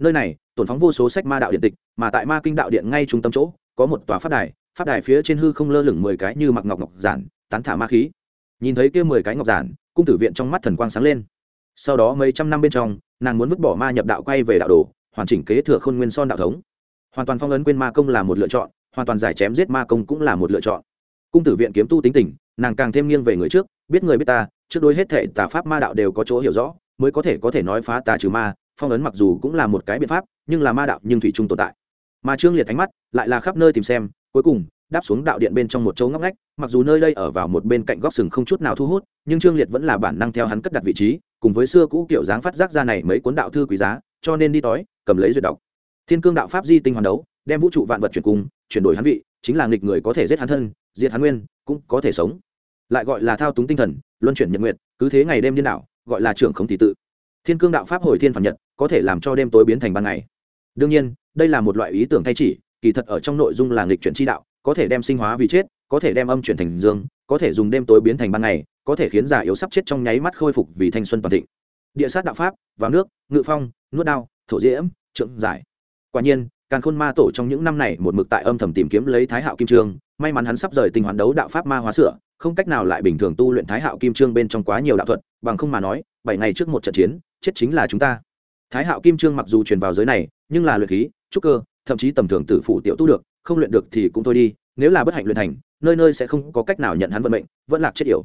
A: Nơi này tổn phóng vô số sách ma đạo điện tịch, mà tại ma kinh đạo điện ngay trung tâm chỗ, có một tòa pháp đài pháp đài phía trên hư không lơ lửng mười cái như mặc ngọc ngọc giản, tán thả ma khí. Nhìn thấy kia mười cái ngọc giản, cung tử viện trong mắt thần quang sáng lên. Sau đó mấy trăm năm bên trong, nàng muốn vứt bỏ ma nhập đạo quay về đạo đồ, hoàn chỉnh kế thừa khôn nguyên son đạo thống. Hoàn toàn phong ấn quên ma công là một lựa chọn, hoàn toàn giải chém giết ma công cũng là một lựa chọn. Cung tử viện kiếm tu tính tình nàng càng thêm nghiêng về người trước, biết người biết ta, trước đối hết thể tà pháp ma đạo đều có chỗ hiểu rõ, mới có thể có thể nói phá tà trừ ma, phong ấn mặc dù cũng là một cái biện pháp, nhưng là ma đạo nhưng thủy chung tồn tại. Mà trương liệt ánh mắt lại là khắp nơi tìm xem, cuối cùng, đáp xuống đạo điện bên trong một chỗ ngóc ngách, mặc dù nơi đây ở vào một bên cạnh góc sừng không chút nào thu hút, nhưng trương liệt vẫn là bản năng theo hắn cất đặt vị trí, cùng với xưa cũ kiểu dáng phát giác ra này mấy cuốn đạo thư quý giá, cho nên đi tối cầm lấy duyệt đọc. Thiên cương đạo pháp di tinh hoàn đấu, đem vũ trụ vạn vật chuyển cùng, chuyển đổi hắn vị, chính là nghịch người có thể giết hắn thân diệt hắn nguyên, cũng có thể sống. Lại gọi là thao túng tinh thần, luân chuyển nhật nguyện cứ thế ngày đêm điên đảo, gọi là trưởng không thị tự. Thiên cương đạo pháp hồi thiên phản nhật, có thể làm cho đêm tối biến thành ban ngày. Đương nhiên, đây là một loại ý tưởng thay chỉ, kỳ thật ở trong nội dung là nghịch chuyển chi đạo, có thể đem sinh hóa vì chết, có thể đem âm chuyển thành dương, có thể dùng đêm tối biến thành ban ngày, có thể khiến giả yếu sắp chết trong nháy mắt khôi phục vì thanh xuân toàn thịnh. Địa sát đạo pháp, vào nước, ngự phong, nuốt đao, thổ diễm, trượng giải. Quả nhiên càn khôn ma tổ trong những năm này một mực tại âm thầm tìm kiếm lấy thái hạo kim trương, may mắn hắn sắp rời tình hoán đấu đạo pháp ma hóa sửa, không cách nào lại bình thường tu luyện thái hạo kim trương bên trong quá nhiều đạo thuật, bằng không mà nói, bảy ngày trước một trận chiến, chết chính là chúng ta. Thái hạo kim trương mặc dù truyền vào giới này, nhưng là luyện khí, trúc cơ, thậm chí tầm thường tử phụ tiểu tu được, không luyện được thì cũng thôi đi, nếu là bất hạnh luyện thành, nơi nơi sẽ không có cách nào nhận hắn vận mệnh, vẫn lạc chết yểu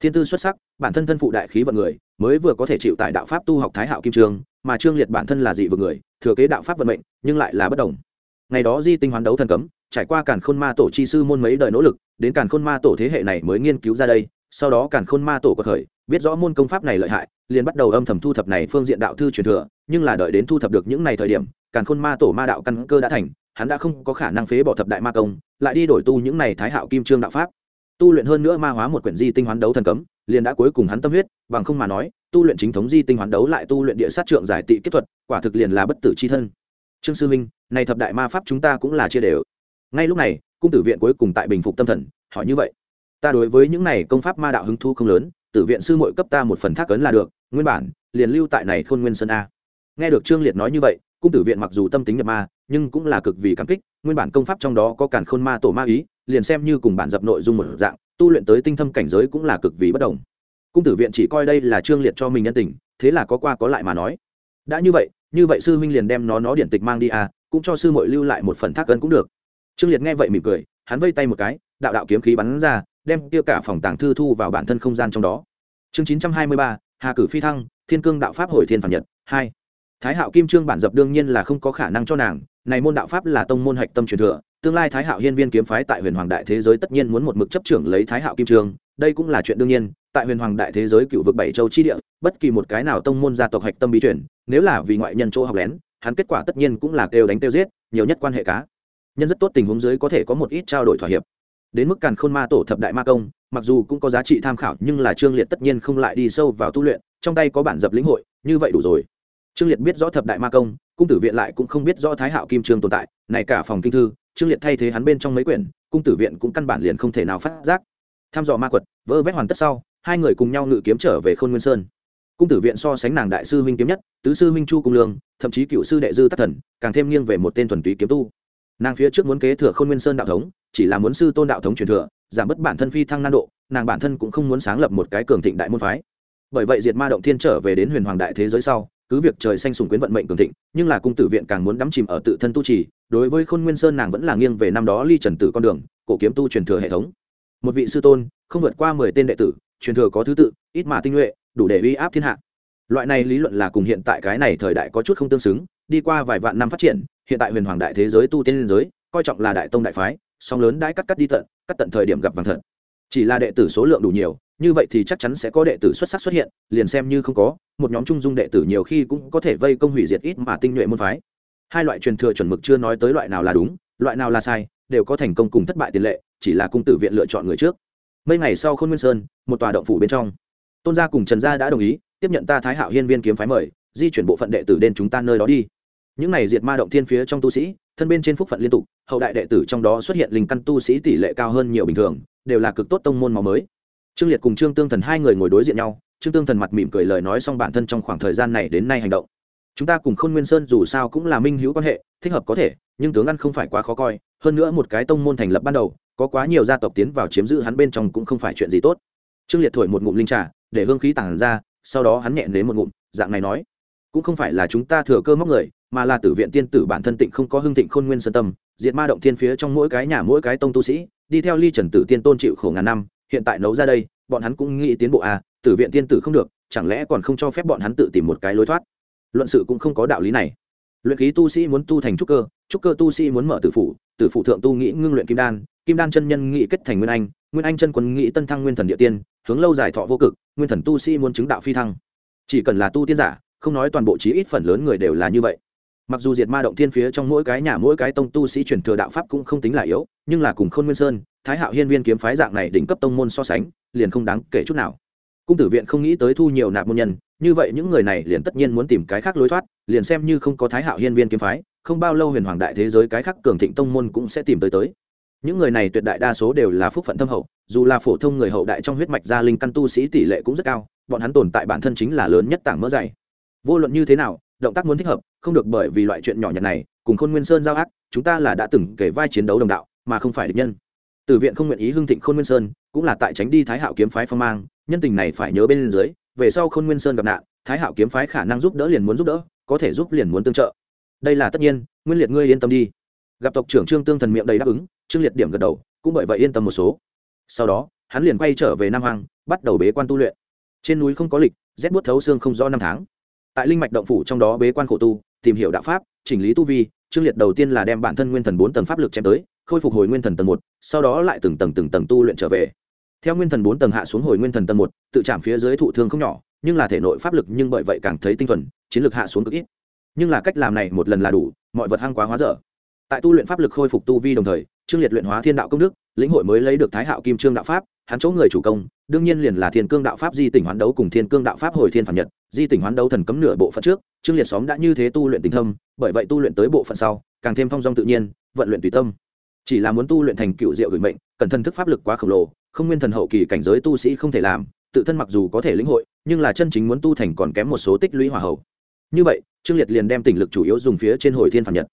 A: thiên tư xuất sắc, bản thân thân phụ đại khí vận người, mới vừa có thể chịu tại đạo pháp tu học thái hạo kim trương mà trương liệt bản thân là dị vực người, thừa kế đạo pháp vận mệnh, nhưng lại là bất đồng. Ngày đó di tinh hoán đấu thần cấm, trải qua càn khôn ma tổ chi sư môn mấy đời nỗ lực, đến càn khôn ma tổ thế hệ này mới nghiên cứu ra đây, sau đó càn khôn ma tổ có khởi, biết rõ môn công pháp này lợi hại, liền bắt đầu âm thầm thu thập này phương diện đạo thư truyền thừa, nhưng là đợi đến thu thập được những này thời điểm, càn khôn ma tổ ma đạo căn cơ đã thành, hắn đã không có khả năng phế bỏ thập đại ma công, lại đi đổi tu những này thái hạo kim trương đạo pháp tu luyện hơn nữa ma hóa một quyển di tinh hoán đấu thần cấm, liền đã cuối cùng hắn tâm huyết, bằng không mà nói, tu luyện chính thống di tinh hoán đấu lại tu luyện địa sát trượng giải tị kết thuật, quả thực liền là bất tử c h i thân. Trương sư minh này thập đại ma pháp chúng ta cũng là chia đều. Ngay lúc này, cung tử viện cuối cùng tại bình phục tâm thần, hỏi như vậy. Ta đối với những này công pháp ma đạo hứng thu không lớn, tử viện sư mội cấp ta một phần thác ấn là được, nguyên bản, liền lưu tại này khôn nguyên sơn a. Nghe được trương liệt nói như vậy, cung tử viện mặc dù tâm tính nhập ma, nhưng cũng là cực vì cảm kích, nguyên bản công pháp trong đó có cản khôn ma tổ ma ý liền xem như cùng bản dập nội dung một dạng, tu luyện tới tinh thâm cảnh giới cũng là cực vì bất đồng. Cung tử viện chỉ coi đây là trương liệt cho mình nhân tình, thế là có qua có lại mà nói. Đã như vậy như vậy sư huynh liền đem nó nó điện tịch mang đi à cũng cho sư mội lưu lại một phần thác cân cũng được. Trương liệt nghe vậy mỉm cười, hắn vây tay một cái, đạo đạo kiếm khí bắn ra, đem tiêu cả phòng tàng thư thu vào bản thân không gian trong đó. Chương chín trăm hai mươi ba, hà cử phi thăng, thiên cương đạo pháp hồi thiên phản nhật, hai. Thái hạo kim trương bản dập đương nhiên là không có khả năng cho nàng này môn đạo pháp là tông môn hạch tâm truyền thừa, tương lai thái hạo hiên viên kiếm phái tại huyền hoàng đại thế giới tất nhiên muốn một mực chấp trưởng lấy thái hạo kim trường, đây cũng là chuyện đương nhiên, tại huyền hoàng đại thế giới cựu vực bảy châu chi địa, bất kỳ một cái nào tông môn gia tộc hạch tâm bí truyền, nếu là vì ngoại nhân chỗ học lén, hắn kết quả tất nhiên cũng là kêu đánh kêu giết, nhiều nhất quan hệ cá. Nhân rất tốt tình huống dưới có thể có một ít trao đổi thỏa hiệp. Đến mức càn khôn ma tổ thập đại ma công, mặc dù cũng có giá trị tham khảo, nhưng là trương liệt tất nhiên không lại đi sâu vào tu luyện, trong tay có bản dập lĩnh hội, như vậy đủ rồi trương liệt biết rõ thập đại ma công, cung tử viện lại cũng không biết rõ thái hạo kim trương tồn tại, này cả phòng kinh thư, trương liệt thay thế hắn bên trong mấy quyển, cung tử viện cũng căn bản liền không thể nào phát giác. Tham dò ma quật vỡ vét hoàn tất sau, hai người cùng nhau ngự kiếm trở về khôn nguyên sơn. Cung tử viện so sánh nàng đại sư huynh kiếm nhất, tứ sư huynh chu cung lương, thậm chí cựu sư đệ dư tác thần, càng thêm nghiêng về một tên thuần túy kiếm tu. Nàng phía trước muốn kế thừa khôn nguyên sơn đạo thống, chỉ là muốn sư tôn đạo thống truyền thừa, giảm bớt bản thân phi thăng nan độ, nàng bản thân cũng không muốn sáng lập một cái cường thịnh đại môn phái. Bởi vậy diệt ma động thiên trở về đến huyền hoàng đại thế giới sau cứ việc trời xanh sùng quyến vận mệnh cường thịnh, nhưng là cung tử viện càng muốn đắm chìm ở tự thân tu trì, đối với khôn nguyên sơn nàng vẫn là nghiêng về năm đó ly trần tử con đường, cổ kiếm tu truyền thừa hệ thống. Một vị sư tôn, không vượt qua mười tên đệ tử, truyền thừa có thứ tự, ít mà tinh nhuệ, đủ để uy áp thiên hạ. Loại này lý luận là cùng hiện tại cái này thời đại có chút không tương xứng, đi qua vài vạn năm phát triển, hiện tại huyền hoàng đại thế giới tu tiên liên giới, coi trọng là đại tông đại phái, song lớn đãi cắt cắt đi tận, cắt tận thời điểm gặp vàng thật chỉ là đệ tử số lượng đủ nhiều, như vậy thì chắc chắn sẽ có đệ tử xuất sắc xuất hiện, liền xem như không có, một nhóm trung dung đệ tử nhiều khi cũng có thể vây công hủy diệt ít mà tinh nhuệ môn phái. Hai loại truyền thừa chuẩn mực chưa nói tới loại nào là đúng, loại nào là sai, đều có thành công cùng thất bại tiền lệ, chỉ là cung tử viện lựa chọn người trước. Mấy ngày sau khôn nguyên sơn, một tòa động phủ bên trong. Tôn gia cùng trần gia đã đồng ý, tiếp nhận ta thái hạo hiên viên kiếm phái mời, di chuyển bộ phận đệ tử đến chúng ta nơi đó đi. Những này diệt ma động thiên phía trong tu sĩ thân bên trên phúc phận liên tục, hậu đại đệ tử trong đó xuất hiện linh căn tu sĩ tỷ lệ cao hơn nhiều bình thường, đều là cực tốt tông môn máu mới. Trương liệt cùng trương tương thần hai người ngồi đối diện nhau, trương tương thần mặt mỉm cười lời nói xong bản thân trong khoảng thời gian này đến nay hành động. Chúng ta cùng khôn nguyên sơn dù sao cũng là minh hữu quan hệ, thích hợp có thể, nhưng tướng ăn không phải quá khó coi, hơn nữa một cái tông môn thành lập ban đầu, có quá nhiều gia tộc tiến vào chiếm giữ hắn bên trong cũng không phải chuyện gì tốt. Trương liệt thổi một ngụm linh trà, để hương khí tản ra, sau đó hắn nhẹ nếm một ngụm, dạng này nói, cũng không phải là chúng ta thừa cơ móc người mà là tử viện tiên tử bản thân tịnh không có hưng tịnh khôn nguyên sơn tâm, diệt ma động thiên phía trong mỗi cái nhà mỗi cái tông tu sĩ, đi theo ly trần tử tiên tôn chịu khổ ngàn năm, hiện tại nấu ra đây, bọn hắn cũng nghĩ tiến bộ à tử viện tiên tử không được, chẳng lẽ còn không cho phép bọn hắn tự tìm một cái lối thoát? Luận sự cũng không có đạo lý này. Luyện khí tu sĩ muốn tu thành trúc cơ trúc cơ tu sĩ muốn mở tử phủ tử phủ thượng tu nghĩ ngưng luyện kim đan kim đan chân nhân nghĩ kết thành nguyên anh nguyên anh chân quân nghĩ tân thăng nguyên thần địa tiên, hướng lâu dài thọ vô cực, nguyên thần tu sĩ muốn chứng đạo phi thăng. Chỉ cần là tu tiên giả, không nói toàn bộ chí ít phần lớn người đều là như vậy mặc dù diệt ma động thiên phía trong mỗi cái nhà, mỗi cái tông tu sĩ truyền thừa đạo pháp cũng không tính là yếu, nhưng là cùng khôn nguyên sơn, thái hạo hiên viên kiếm phái dạng này đỉnh cấp tông môn so sánh, liền không đáng kể chút nào. Cung tử viện không nghĩ tới thu nhiều nạp môn nhân, như vậy những người này liền tất nhiên muốn tìm cái khác lối thoát, liền xem như không có thái hạo hiên viên kiếm phái, không bao lâu huyền hoàng đại thế giới cái khác cường thịnh tông môn cũng sẽ tìm tới tới. Những người này tuyệt đại đa số đều là phúc phận thâm hậu, dù là phổ thông người hậu đại trong huyết mạch gia linh căn tu sĩ tỷ lệ cũng rất cao, bọn hắn tồn tại bản thân chính là lớn nhất tảng mỡ dày. Vô luận như thế nào động tác muốn thích hợp, không được bởi vì loại chuyện nhỏ nhặt này, cùng khôn nguyên sơn giao ác, chúng ta là đã từng kể vai chiến đấu đồng đạo, mà không phải địch nhân. Từ viện không nguyện ý hưng thịnh khôn nguyên sơn, cũng là tại tránh đi thái hạo kiếm phái phong mang, nhân tình này phải nhớ bên dưới, về sau khôn nguyên sơn gặp nạn, thái hạo kiếm phái khả năng giúp đỡ liền muốn giúp đỡ, có thể giúp liền muốn tương trợ. Đây là tất nhiên, nguyên liệt ngươi yên tâm đi. Gặp tộc trưởng trương tương thần miệng đầy đáp ứng, trương liệt điểm gật đầu, cũng bởi vậy yên tâm một số. Sau đó, hắn liền quay trở về nam hoàng bắt đầu bế quan tu luyện. Trên núi không có lịch, rét bút thấu xương không rõ năm tháng tại linh mạch động phủ trong đó bế quan khổ tu, tìm hiểu đạo pháp, chỉnh lý tu vi trương liệt đầu tiên là đem bản thân nguyên thần bốn tầng pháp lực chém tới, khôi phục hồi nguyên thần tầng một, sau đó lại từng tầng từng tầng tu luyện trở về. Theo nguyên thần bốn tầng hạ xuống hồi nguyên thần tầng một, tự chạm phía dưới thụ thương không nhỏ, nhưng là thể nội pháp lực nhưng bởi vậy càng thấy tinh thuần, chiến lực hạ xuống cực ít. Nhưng là cách làm này một lần là đủ, mọi vật hăng quá hóa dở. Tại tu luyện pháp lực khôi phục tu vi đồng thời trương liệt luyện hóa thiên đạo công đức, lĩnh hội mới lấy được thái hạo kim trương đạo pháp hắn chỗ người chủ công, đương nhiên liền là thiên cương đạo pháp di tỉnh hoán đấu cùng thiên cương đạo pháp hồi thiên phản nhật. Di tỉnh hoán đấu thần cấm nửa bộ phận trước, trương liệt xóm đã như thế tu luyện tình thâm, bởi vậy tu luyện tới bộ phận sau, càng thêm phong dong tự nhiên, vận luyện tùy tâm. Chỉ là muốn tu luyện thành cựu diệu gửi mệnh, cần thân thức pháp lực quá khổng lồ, không nguyên thần hậu kỳ cảnh giới tu sĩ không thể làm, tự thân mặc dù có thể lĩnh hội, nhưng là chân chính muốn tu thành còn kém một số tích lũy hỏa hậu. Như vậy, trương liệt liền đem tỉnh lực chủ yếu dùng phía trên hồi thiên phản nhật.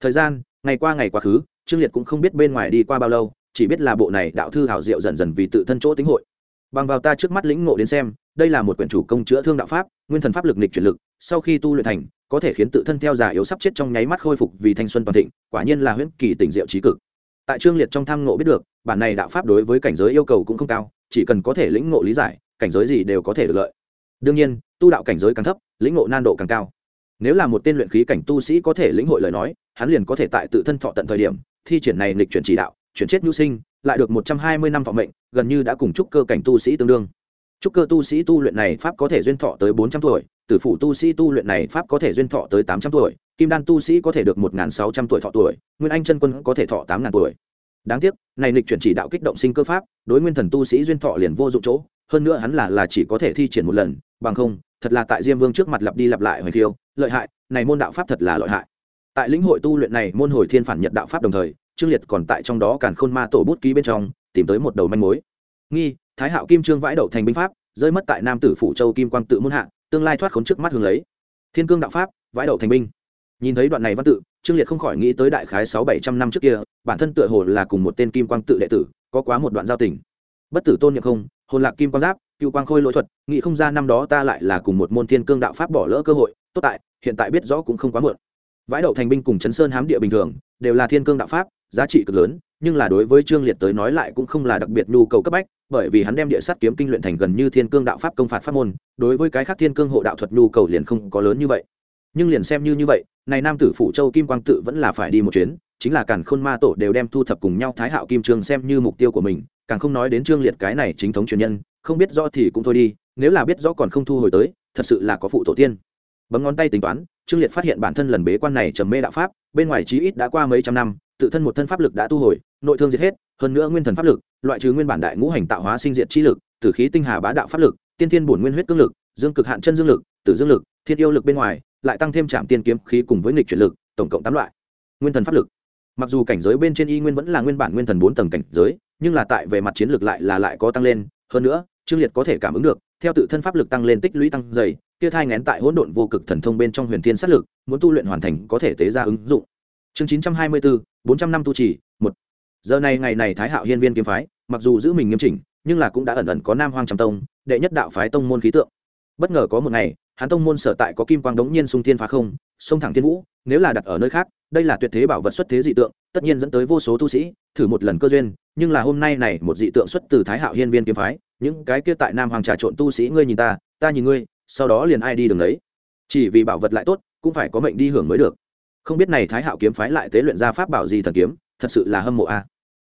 A: Thời gian, ngày qua ngày quá khứ, trương liệt cũng không biết bên ngoài đi qua bao lâu chỉ biết là bộ này đạo thư hảo diệu dần dần vì tự thân chỗ tính hội. Bằng vào ta trước mắt lĩnh ngộ đến xem, đây là một quyển chủ công chữa thương đạo pháp, nguyên thần pháp lực nịch chuyển lực, sau khi tu luyện thành, có thể khiến tự thân theo già yếu sắp chết trong nháy mắt khôi phục vì thanh xuân toàn thịnh, quả nhiên là huyễn kỳ tỉnh diệu trí cực. Tại trương liệt trong tham ngộ biết được, bản này đạo pháp đối với cảnh giới yêu cầu cũng không cao, chỉ cần có thể lĩnh ngộ lý giải, cảnh giới gì đều có thể được lợi. Đương nhiên, tu đạo cảnh giới càng thấp, lĩnh ngộ nan độ càng cao. Nếu là một tên luyện khí cảnh tu sĩ có thể lĩnh hội lời nói, hắn liền có thể tại tự thân thọ tận thời điểm, thi triển này lịch chuyển chỉ đạo chuyển chết nhu sinh, lại được một trăm hai mươi năm thọ mệnh, gần như đã cùng trúc cơ cảnh tu sĩ tương đương. Trúc cơ tu sĩ tu luyện này pháp có thể duyên thọ tới bốn trăm tuổi, tử phủ tu sĩ tu luyện này pháp có thể duyên thọ tới tám trăm tuổi, kim đan tu sĩ có thể được một sáu trăm tuổi thọ tuổi, nguyên anh chân quân có thể thọ tám tuổi. Đáng tiếc, này lịch chuyển chỉ đạo kích động sinh cơ pháp, đối nguyên thần tu sĩ duyên thọ liền vô dụng chỗ, hơn nữa hắn là là chỉ có thể thi triển một lần, bằng không, thật là tại diêm vương trước mặt lặp đi lặp lại hoài khiêu lợi hại, này môn đạo pháp thật là lợi hại. Tại lĩnh hội tu luyện này môn hồi thiên phản nhật đạo pháp đồng thời trương liệt còn tại trong đó càn khôn ma tổ bút ký bên trong, tìm tới một đầu manh mối. Nghi, thái hạo kim trương vãi đậu thành binh pháp, rơi mất tại nam tử phủ châu kim quang tự muôn hạ, tương lai thoát khốn trước mắt hướng lấy. Thiên cương đạo pháp, vãi đậu thành binh. Nhìn thấy đoạn này văn tự, trương liệt không khỏi nghĩ tới đại khái sáu bảy trăm năm trước kia, bản thân tựa hồ là cùng một tên kim quang tự đệ tử, có quá một đoạn giao tình. Bất tử tôn nhậm không, hồn lạc kim quang giáp, cựu quang khôi lỗi thuật, nghĩ không ra năm đó ta lại là cùng một môn thiên cương đạo pháp bỏ lỡ cơ hội, tốt tại, hiện tại biết rõ cũng không quá muộn. Vãi đậu thành binh cùng chấn sơn hám địa bình thường đều là thiên cương đạo pháp, giá trị cực lớn, nhưng là đối với trương liệt tới nói lại cũng không là đặc biệt nhu cầu cấp bách, bởi vì hắn đem địa sát kiếm kinh luyện thành gần như thiên cương đạo pháp công phạt pháp môn, đối với cái khác thiên cương hộ đạo thuật nhu cầu liền không có lớn như vậy. Nhưng liền xem như như vậy, này nam tử phụ châu kim quang tự vẫn là phải đi một chuyến, chính là càn khôn ma tổ đều đem thu thập cùng nhau thái hạo kim trương xem như mục tiêu của mình, càng không nói đến trương liệt cái này chính thống truyền nhân, không biết rõ thì cũng thôi đi, nếu là biết rõ còn không thu hồi tới, thật sự là có phụ tổ tiên. Bấm ngón tay tính toán trương liệt phát hiện bản thân lần bế quan này trầm mê đạo pháp, bên ngoài chí ít đã qua mấy trăm năm, tự thân một thân pháp lực đã tu hồi, nội thương diệt hết, hơn nữa nguyên thần pháp lực, loại trừ nguyên bản đại ngũ hành tạo hóa sinh diệt chi lực, tử khí tinh hà bá đạo pháp lực, tiên thiên bổn nguyên huyết cương lực, dương cực hạn chân dương lực, tử dương lực, thiên yêu lực bên ngoài, lại tăng thêm trạm tiên kiếm khí cùng với nghịch chuyển lực, tổng cộng tám loại. Nguyên thần pháp lực. Mặc dù cảnh giới bên trên y nguyên vẫn là nguyên bản nguyên thần bốn tầng cảnh giới, nhưng là tại về mặt chiến lược lại là lại có tăng lên, hơn nữa, trương liệt có thể cảm ứng được, theo tự thân pháp lực tăng lên tích lũy tăng dày kia thai ngén tại hỗn độn vô cực thần thông bên trong huyền thiên sát lực, muốn tu luyện hoàn thành có thể tế ra ứng dụng. Chương chín trăm hai mươi bốn bốn trăm năm tu trì, một. Giờ này ngày này thái hạo hiên viên kiếm phái, mặc dù giữ mình nghiêm chỉnh, nhưng là cũng đã ẩn ẩn có nam hoang trầm tông, đệ nhất đạo phái tông môn khí tượng. Bất ngờ có một ngày hán tông môn sở tại có kim quang đống nhiên sung thiên phá không sông thẳng thiên vũ, nếu là đặt ở nơi khác, đây là tuyệt thế bảo vật xuất thế dị tượng, tất nhiên dẫn tới vô số tu sĩ, thử một lần cơ duyên, nhưng là hôm nay này một dị tượng xuất từ thái hạo hiên viên kiếm phái, những cái kia tại nam hoàng trà trộn tu sĩ ngươi nhìn ta ta nhìn ngươi sau đó liền ai đi đường đấy chỉ vì bảo vật lại tốt, cũng phải có mệnh đi hưởng mới được. Không biết này thái hạo kiếm phái lại tế luyện ra pháp bảo gì thần kiếm, thật sự là hâm mộ a.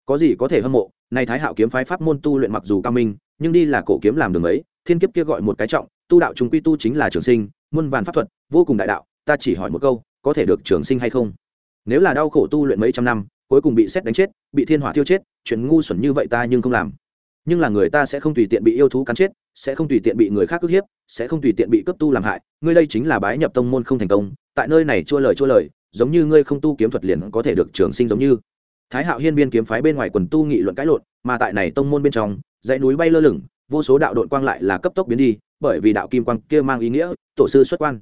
A: Có gì có thể hâm mộ, này thái hạo kiếm phái pháp môn tu luyện mặc dù cao minh, nhưng đi là cổ kiếm làm đường ấy, thiên kiếp kia gọi một cái trọng, tu đạo chúng quy tu chính là trường sinh, muôn vàn pháp thuật, vô cùng đại đạo, ta chỉ hỏi một câu, có thể được trường sinh hay không? Nếu là đau khổ tu luyện mấy trăm năm, cuối cùng bị xét đánh chết, bị thiên hỏa tiêu chết, chuyện ngu xuẩn như vậy ta nhưng không làm. Nhưng là người ta sẽ không tùy tiện bị yêu thú cắn chết sẽ không tùy tiện bị người khác ức hiếp, sẽ không tùy tiện bị cấp tu làm hại, ngươi đây chính là bái nhập tông môn không thành công, tại nơi này chua lời chua lời, giống như ngươi không tu kiếm thuật liền có thể được trường sinh giống như. Thái hạo hiên viên kiếm phái bên ngoài quần tu nghị luận cãi lộn, mà tại này tông môn bên trong, dãy núi bay lơ lửng, vô số đạo đội quang lại là cấp tốc biến đi, bởi vì đạo kim quang kia mang ý nghĩa, tổ sư xuất quan.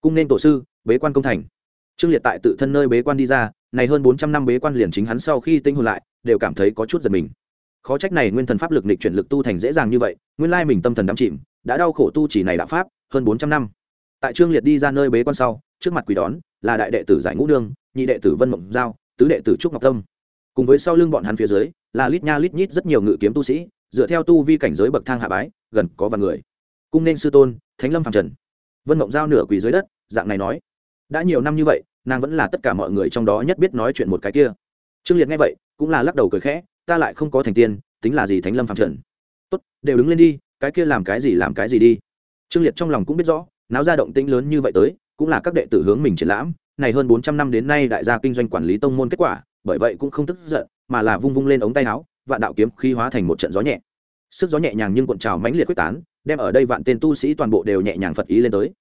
A: Cung nên tổ sư, bế quan công thành. Trương liệt tại tự thân nơi bế quan đi ra, này hơn bốn trăm năm bế quan liền chính hắn sau khi tinh hồn lại, đều cảm thấy có chút giật mình khó trách này nguyên thần pháp lực nịch chuyển lực tu thành dễ dàng như vậy, nguyên lai mình tâm thần đắm chìm, đã đau khổ tu chỉ này đạo pháp, hơn bốn trăm năm. Tại trương liệt đi ra nơi bế quan sau, trước mặt quỷ đón, là đại đệ tử giải ngũ đương nhị đệ tử vân mộng giao, tứ đệ tử trúc ngọc tâm. Cùng với sau lưng bọn hắn phía dưới, là lít nha lít nhít rất nhiều ngự kiếm tu sĩ, dựa theo tu vi cảnh giới bậc thang hạ bái, gần có vài người. Cung nên sư tôn, thánh lâm phạm trần. Vân mộng giao nửa quỳ dưới đất, dạng này nói. Đã nhiều năm như vậy, nàng vẫn là tất cả mọi người trong đó nhất biết nói chuyện một cái kia. Trương liệt nghe vậy, cũng là lắc đầu cười khẽ ta lại không có thành tiên, tính là gì thánh lâm phàm trần. Tốt, đều đứng lên đi, cái kia làm cái gì làm cái gì đi. Trương liệt trong lòng cũng biết rõ, náo ra động tĩnh lớn như vậy tới, cũng là các đệ tử hướng mình triển lãm. Này hơn bốn trăm năm đến nay đại gia kinh doanh quản lý tông môn kết quả, bởi vậy cũng không tức giận, mà là vung vung lên ống tay áo, vạn đạo kiếm khí hóa thành một trận gió nhẹ. Sức gió nhẹ nhàng nhưng cuộn trào mãnh liệt quyết tán, đem ở đây vạn tên tu sĩ toàn bộ đều nhẹ nhàng phật ý lên tới.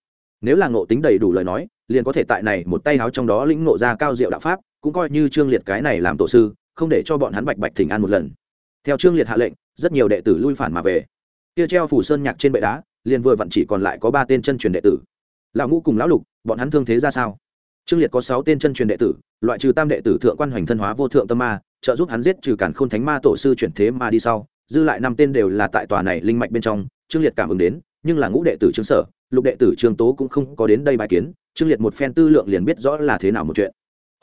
A: Nếu là ngộ tính đầy đủ lời nói, liền có thể tại này một tay áo trong đó lĩnh ngộ ra cao diệu đạo pháp, cũng coi như trương liệt cái này làm tổ sư không để cho bọn hắn bạch bạch thỉnh an một lần. Theo trương liệt hạ lệnh, rất nhiều đệ tử lui phản mà về. Kia treo phủ sơn nhạc trên bệ đá, liền vừa vặn chỉ còn lại có ba tên chân truyền đệ tử. Lão ngũ cùng lão lục, bọn hắn thương thế ra sao? Trương liệt có sáu tên chân truyền đệ tử, loại trừ tam đệ tử thượng quan hoành thân hóa vô thượng tâm ma, trợ giúp hắn giết trừ cản khôn thánh ma tổ sư chuyển thế ma đi sau, dư lại năm tên đều là tại tòa này linh mạch bên trong, trương liệt cảm ứng đến, nhưng là ngũ đệ tử trương sở, lục đệ tử trương tố cũng không có đến đây bài kiến, trương liệt một phen tư lượng liền biết rõ là thế nào một chuyện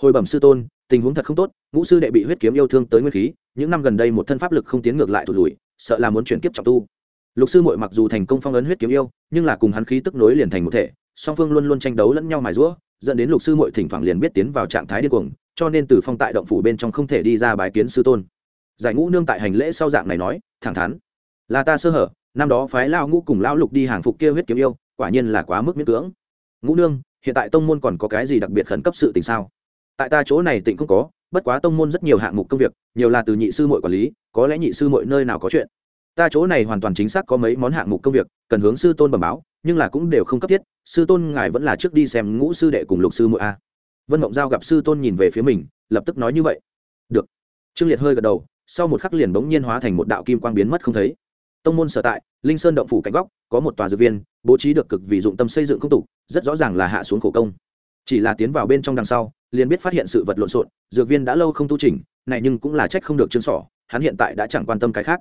A: hồi bẩm sư tôn, tình huống thật không tốt, ngũ sư đệ bị huyết kiếm yêu thương tới nguyên khí, những năm gần đây một thân pháp lực không tiến ngược lại thụt lùi, sợ là muốn chuyển kiếp trọng tu. Lục sư mội mặc dù thành công phong ấn huyết kiếm yêu, nhưng là cùng hắn khí tức nối liền thành một thể, song phương luôn luôn tranh đấu lẫn nhau mài rũa dẫn đến lục sư mội thỉnh thoảng liền biết tiến vào trạng thái điên cuồng, cho nên từ phong tại động phủ bên trong không thể đi ra bái kiến sư tôn. Giải ngũ nương tại hành lễ sau dạng này nói, thẳng thắn, là ta sơ hở, năm đó phái lao ngũ cùng lão lục đi hàng phục kia huyết kiếm yêu, quả nhiên là quá mức miễn cưỡng. Ngũ nương, hiện tại tông môn còn có cái gì đặc biệt khẩn cấp sự tình sao? Tại ta chỗ này tịnh không có, bất quá tông môn rất nhiều hạng mục công việc, nhiều là từ nhị sư mội quản lý, có lẽ nhị sư mội nơi nào có chuyện. Ta chỗ này hoàn toàn chính xác có mấy món hạng mục công việc, cần hướng sư tôn bẩm báo, nhưng là cũng đều không cấp thiết, sư tôn ngài vẫn là trước đi xem ngũ sư đệ cùng lục sư mội a. Vân mộng giao gặp sư tôn nhìn về phía mình, lập tức nói như vậy. Được. Trương liệt hơi gật đầu, sau một khắc liền bỗng nhiên hóa thành một đạo kim quang biến mất không thấy. Tông môn sở tại, linh sơn động phủ cạnh góc, có một tòa dược viên, bố trí được cực vì dụng tâm xây dựng không tục, rất rõ ràng là hạ xuống khổ công chỉ là tiến vào bên trong đằng sau, liền biết phát hiện sự vật lộn xộn, dược viên đã lâu không tu trình này nhưng cũng là trách không được chương sỏ, hắn hiện tại đã chẳng quan tâm cái khác.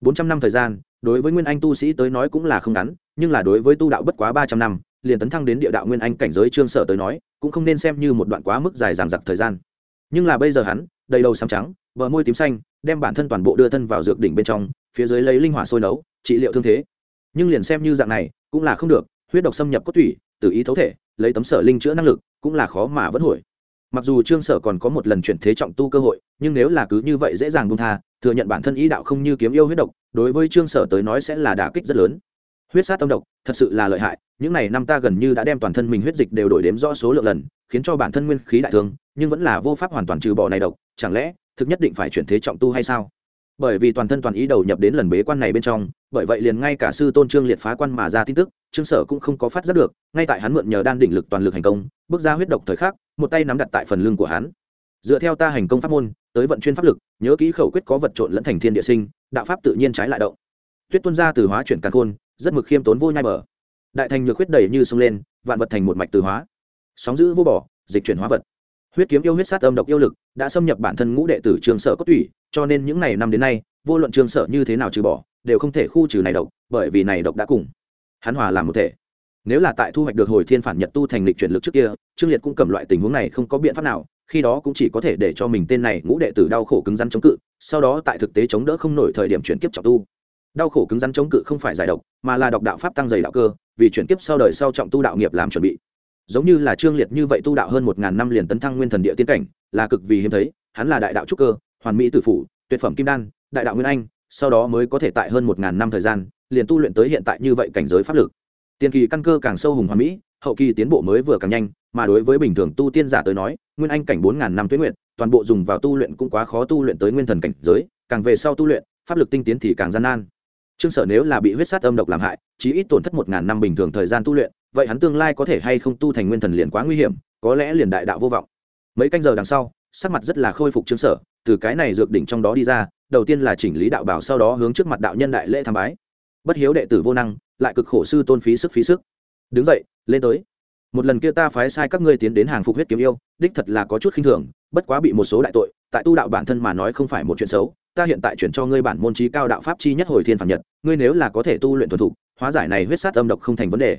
A: Bốn trăm năm thời gian, đối với nguyên anh tu sĩ tới nói cũng là không ngắn, nhưng là đối với tu đạo bất quá ba trăm năm, liền tấn thăng đến địa đạo nguyên anh cảnh giới trương sở tới nói, cũng không nên xem như một đoạn quá mức dài dằng dặc thời gian. Nhưng là bây giờ hắn, đầy đầu xám trắng, bờ môi tím xanh, đem bản thân toàn bộ đưa thân vào dược đỉnh bên trong, phía dưới lấy linh hỏa sôi nấu, trị liệu thương thế. Nhưng liền xem như dạng này, cũng là không được, huyết độc xâm nhập cốt tủy tự ý thấu thể, lấy tấm sở linh chữa năng lực cũng là khó mà vẫn hồi. Mặc dù trương sở còn có một lần chuyển thế trọng tu cơ hội, nhưng nếu là cứ như vậy dễ dàng buông tha, thừa nhận bản thân ý đạo không như kiếm yêu huyết độc, đối với trương sở tới nói sẽ là đả kích rất lớn. Huyết sát tâm độc, thật sự là lợi hại, những này năm ta gần như đã đem toàn thân mình huyết dịch đều đổi đếm rõ số lượng lần, khiến cho bản thân nguyên khí đại thương, nhưng vẫn là vô pháp hoàn toàn trừ bỏ này độc, chẳng lẽ thực nhất định phải chuyển thế trọng tu hay sao? Bởi vì toàn thân toàn ý đầu nhập đến lần bế quan này bên trong, bởi vậy liền ngay cả sư tôn trương liệt phá quan mà ra tin tức, trương sở cũng không có phát giác được, ngay tại hắn mượn nhờ đan đỉnh lực toàn lực hành công, bước ra huyết độc thời khắc, một tay nắm đặt tại phần lưng của hắn. Dựa theo ta hành công pháp môn, tới vận chuyên pháp lực, nhớ kỹ khẩu quyết có vật trộn lẫn thành thiên địa sinh, đạo pháp tự nhiên trái lại động. Tuyết tuân ra từ hóa chuyển càn khôn, rất mực khiêm tốn vô nhai bờ. Đại thành nhược huyết đầy như sông lên, vạn vật thành một mạch từ hóa. Sóng giữ vô bỏ dịch chuyển hóa vật. Huyết kiếm yêu huyết sát âm độc yêu lực, đã xâm nhập bản thân ngũ đệ tử trường sở cốt tủy cho nên những ngày năm đến nay, vô luận trường sở như thế nào trừ bỏ, đều không thể khu trừ này độc, bởi vì này độc đã cùng hắn hòa làm một thể. Nếu là tại thu hoạch được hồi thiên phản nhật tu thành lịch chuyển lực trước kia, trương liệt cũng cầm loại tình huống này không có biện pháp nào, khi đó cũng chỉ có thể để cho mình tên này ngũ đệ tử đau khổ cứng rắn chống cự, sau đó tại thực tế chống đỡ không nổi thời điểm chuyển kiếp trọng tu. Đau khổ cứng rắn chống cự không phải giải độc, mà là độc đạo pháp tăng dày đạo cơ, vì chuyển kiếp sau đời sau trọng tu đạo nghiệp làm chuẩn bị. Giống như là trương liệt như vậy tu đạo hơn một ngàn năm liền tấn thăng nguyên thần địa tiên cảnh, là cực vì hiếm thấy, hắn là đại đạo trúc cơ hoàn mỹ tử phủ, tuyệt phẩm kim đan, đại đạo nguyên anh, sau đó mới có thể tại hơn một ngàn năm thời gian, liền tu luyện tới hiện tại như vậy cảnh giới pháp lực. Tiền kỳ căn cơ càng sâu hùng hoàn mỹ, hậu kỳ tiến bộ mới vừa càng nhanh, mà đối với bình thường tu tiên giả tới nói, nguyên anh cảnh bốn ngàn năm tuyến nguyện, toàn bộ dùng vào tu luyện cũng quá khó tu luyện tới nguyên thần cảnh giới, càng về sau tu luyện, pháp lực tinh tiến thì càng gian nan. Trương sở nếu là bị huyết sát âm độc làm hại, chí ít tổn thất một ngàn năm bình thường thời gian tu luyện, vậy hắn tương lai có thể hay không tu thành nguyên thần liền quá nguy hiểm, có lẽ liền đại đạo vô vọng. Mấy canh giờ đằng sau, sắc mặt rất là khôi phục trương sở từ cái này dược đỉnh trong đó đi ra, đầu tiên là chỉnh lý đạo bảo sau đó hướng trước mặt đạo nhân đại lễ tham bái. Bất hiếu đệ tử vô năng, lại cực khổ sư tôn phí sức phí sức. Đứng dậy, lên tới. Một lần kia ta phái sai các ngươi tiến đến hàng phục huyết kiếm yêu, đích thật là có chút khinh thường, bất quá bị một số đại tội, tại tu đạo bản thân mà nói không phải một chuyện xấu, ta hiện tại chuyển cho ngươi bản môn trí cao đạo pháp chi nhất hồi thiên phản nhật, ngươi nếu là có thể tu luyện thuần thục, hóa giải này huyết sát âm độc không thành vấn đề.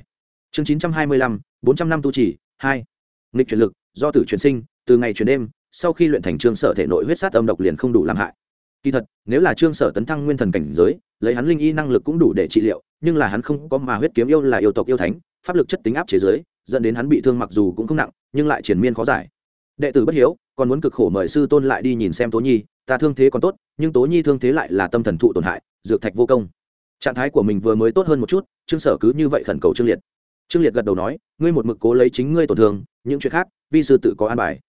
A: Chương chín trăm hai mươi lăm, bốn trăm năm tu chỉ hai. Nghịch chuyển lực, do tử chuyển sinh, từ ngày chuyển đêm sau khi luyện thành trương sở thể nội huyết sát âm độc liền không đủ làm hại. Kỳ thật, nếu là trương sở tấn thăng nguyên thần cảnh giới, lấy hắn linh y năng lực cũng đủ để trị liệu, nhưng là hắn không có mà huyết kiếm yêu là yêu tộc yêu thánh, pháp lực chất tính áp chế giới, dẫn đến hắn bị thương mặc dù cũng không nặng, nhưng lại triển miên khó giải. Đệ tử bất hiếu, còn muốn cực khổ mời sư tôn lại đi nhìn xem tố nhi, ta thương thế còn tốt, nhưng tố nhi thương thế lại là tâm thần thụ tổn hại, dược thạch vô công. Trạng thái của mình vừa mới tốt hơn một chút, trương sở cứ như vậy khẩn cầu trương liệt. Trương liệt gật đầu nói, ngươi một mực cố lấy chính ngươi tổn thương, những chuyện khác, vi sư tự có an bài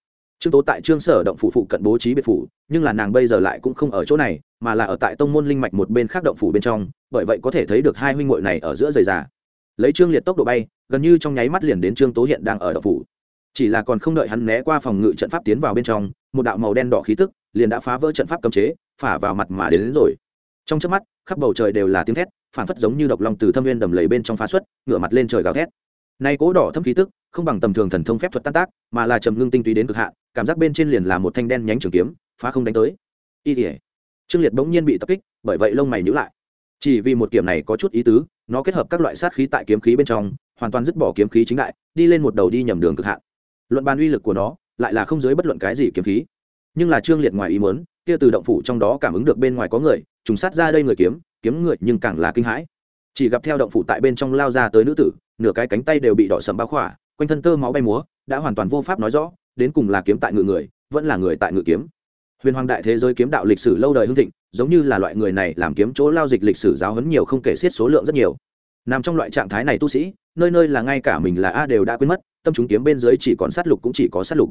A: trương tố tại trương sở động phủ phụ cận bố trí biệt phủ nhưng là nàng bây giờ lại cũng không ở chỗ này mà là ở tại tông môn linh mạch một bên khác động phủ bên trong bởi vậy có thể thấy được hai huynh muội này ở giữa rời già lấy trương liệt tốc độ bay gần như trong nháy mắt liền đến trương tố hiện đang ở động phủ. Chỉ là còn không đợi hắn né qua phòng ngự trận pháp tiến vào bên trong một đạo màu đen đỏ khí tức liền đã phá vỡ trận pháp cấm chế phả vào mặt mà đến, đến rồi. Trong chớp mắt khắp bầu trời đều là tiếng thét phản phất giống như độc long từ thâm viên đầm lầy bên trong phá xuất ngửa mặt lên trời gào thét nay cố đỏ thâm khí tức, không bằng tầm thường thần thông phép thuật tan tác, mà là trầm ngưng tinh túy đến cực hạn, cảm giác bên trên liền là một thanh đen nhánh trường kiếm, phá không đánh tới. Y thể trương liệt bỗng nhiên bị tập kích, bởi vậy lông mày nhữ lại. Chỉ vì một kiểm này có chút ý tứ, nó kết hợp các loại sát khí tại kiếm khí bên trong, hoàn toàn dứt bỏ kiếm khí chính đại, đi lên một đầu đi nhầm đường cực hạn. Luận bàn uy lực của nó, lại là không dưới bất luận cái gì kiếm khí. Nhưng là trương liệt ngoài ý muốn, kia từ động phủ trong đó cảm ứng được bên ngoài có người, trùng sát ra đây người kiếm kiếm người nhưng càng là kinh hãi chỉ gặp theo động phủ tại bên trong lao ra tới nữ tử, nửa cái cánh tay đều bị đỏ sầm bao khỏa, quanh thân tơ máu bay múa, đã hoàn toàn vô pháp nói rõ, đến cùng là kiếm tại ngự người, vẫn là người tại ngự kiếm. Huyền hoàng đại thế giới kiếm đạo lịch sử lâu đời hưng thịnh, giống như là loại người này làm kiếm chỗ lao dịch lịch sử giáo hấn nhiều không kể xiết số lượng rất nhiều. Nằm trong loại trạng thái này tu sĩ, nơi nơi là ngay cả mình là a đều đã quên mất, tâm chúng kiếm bên dưới chỉ còn sát lục cũng chỉ có sát lục.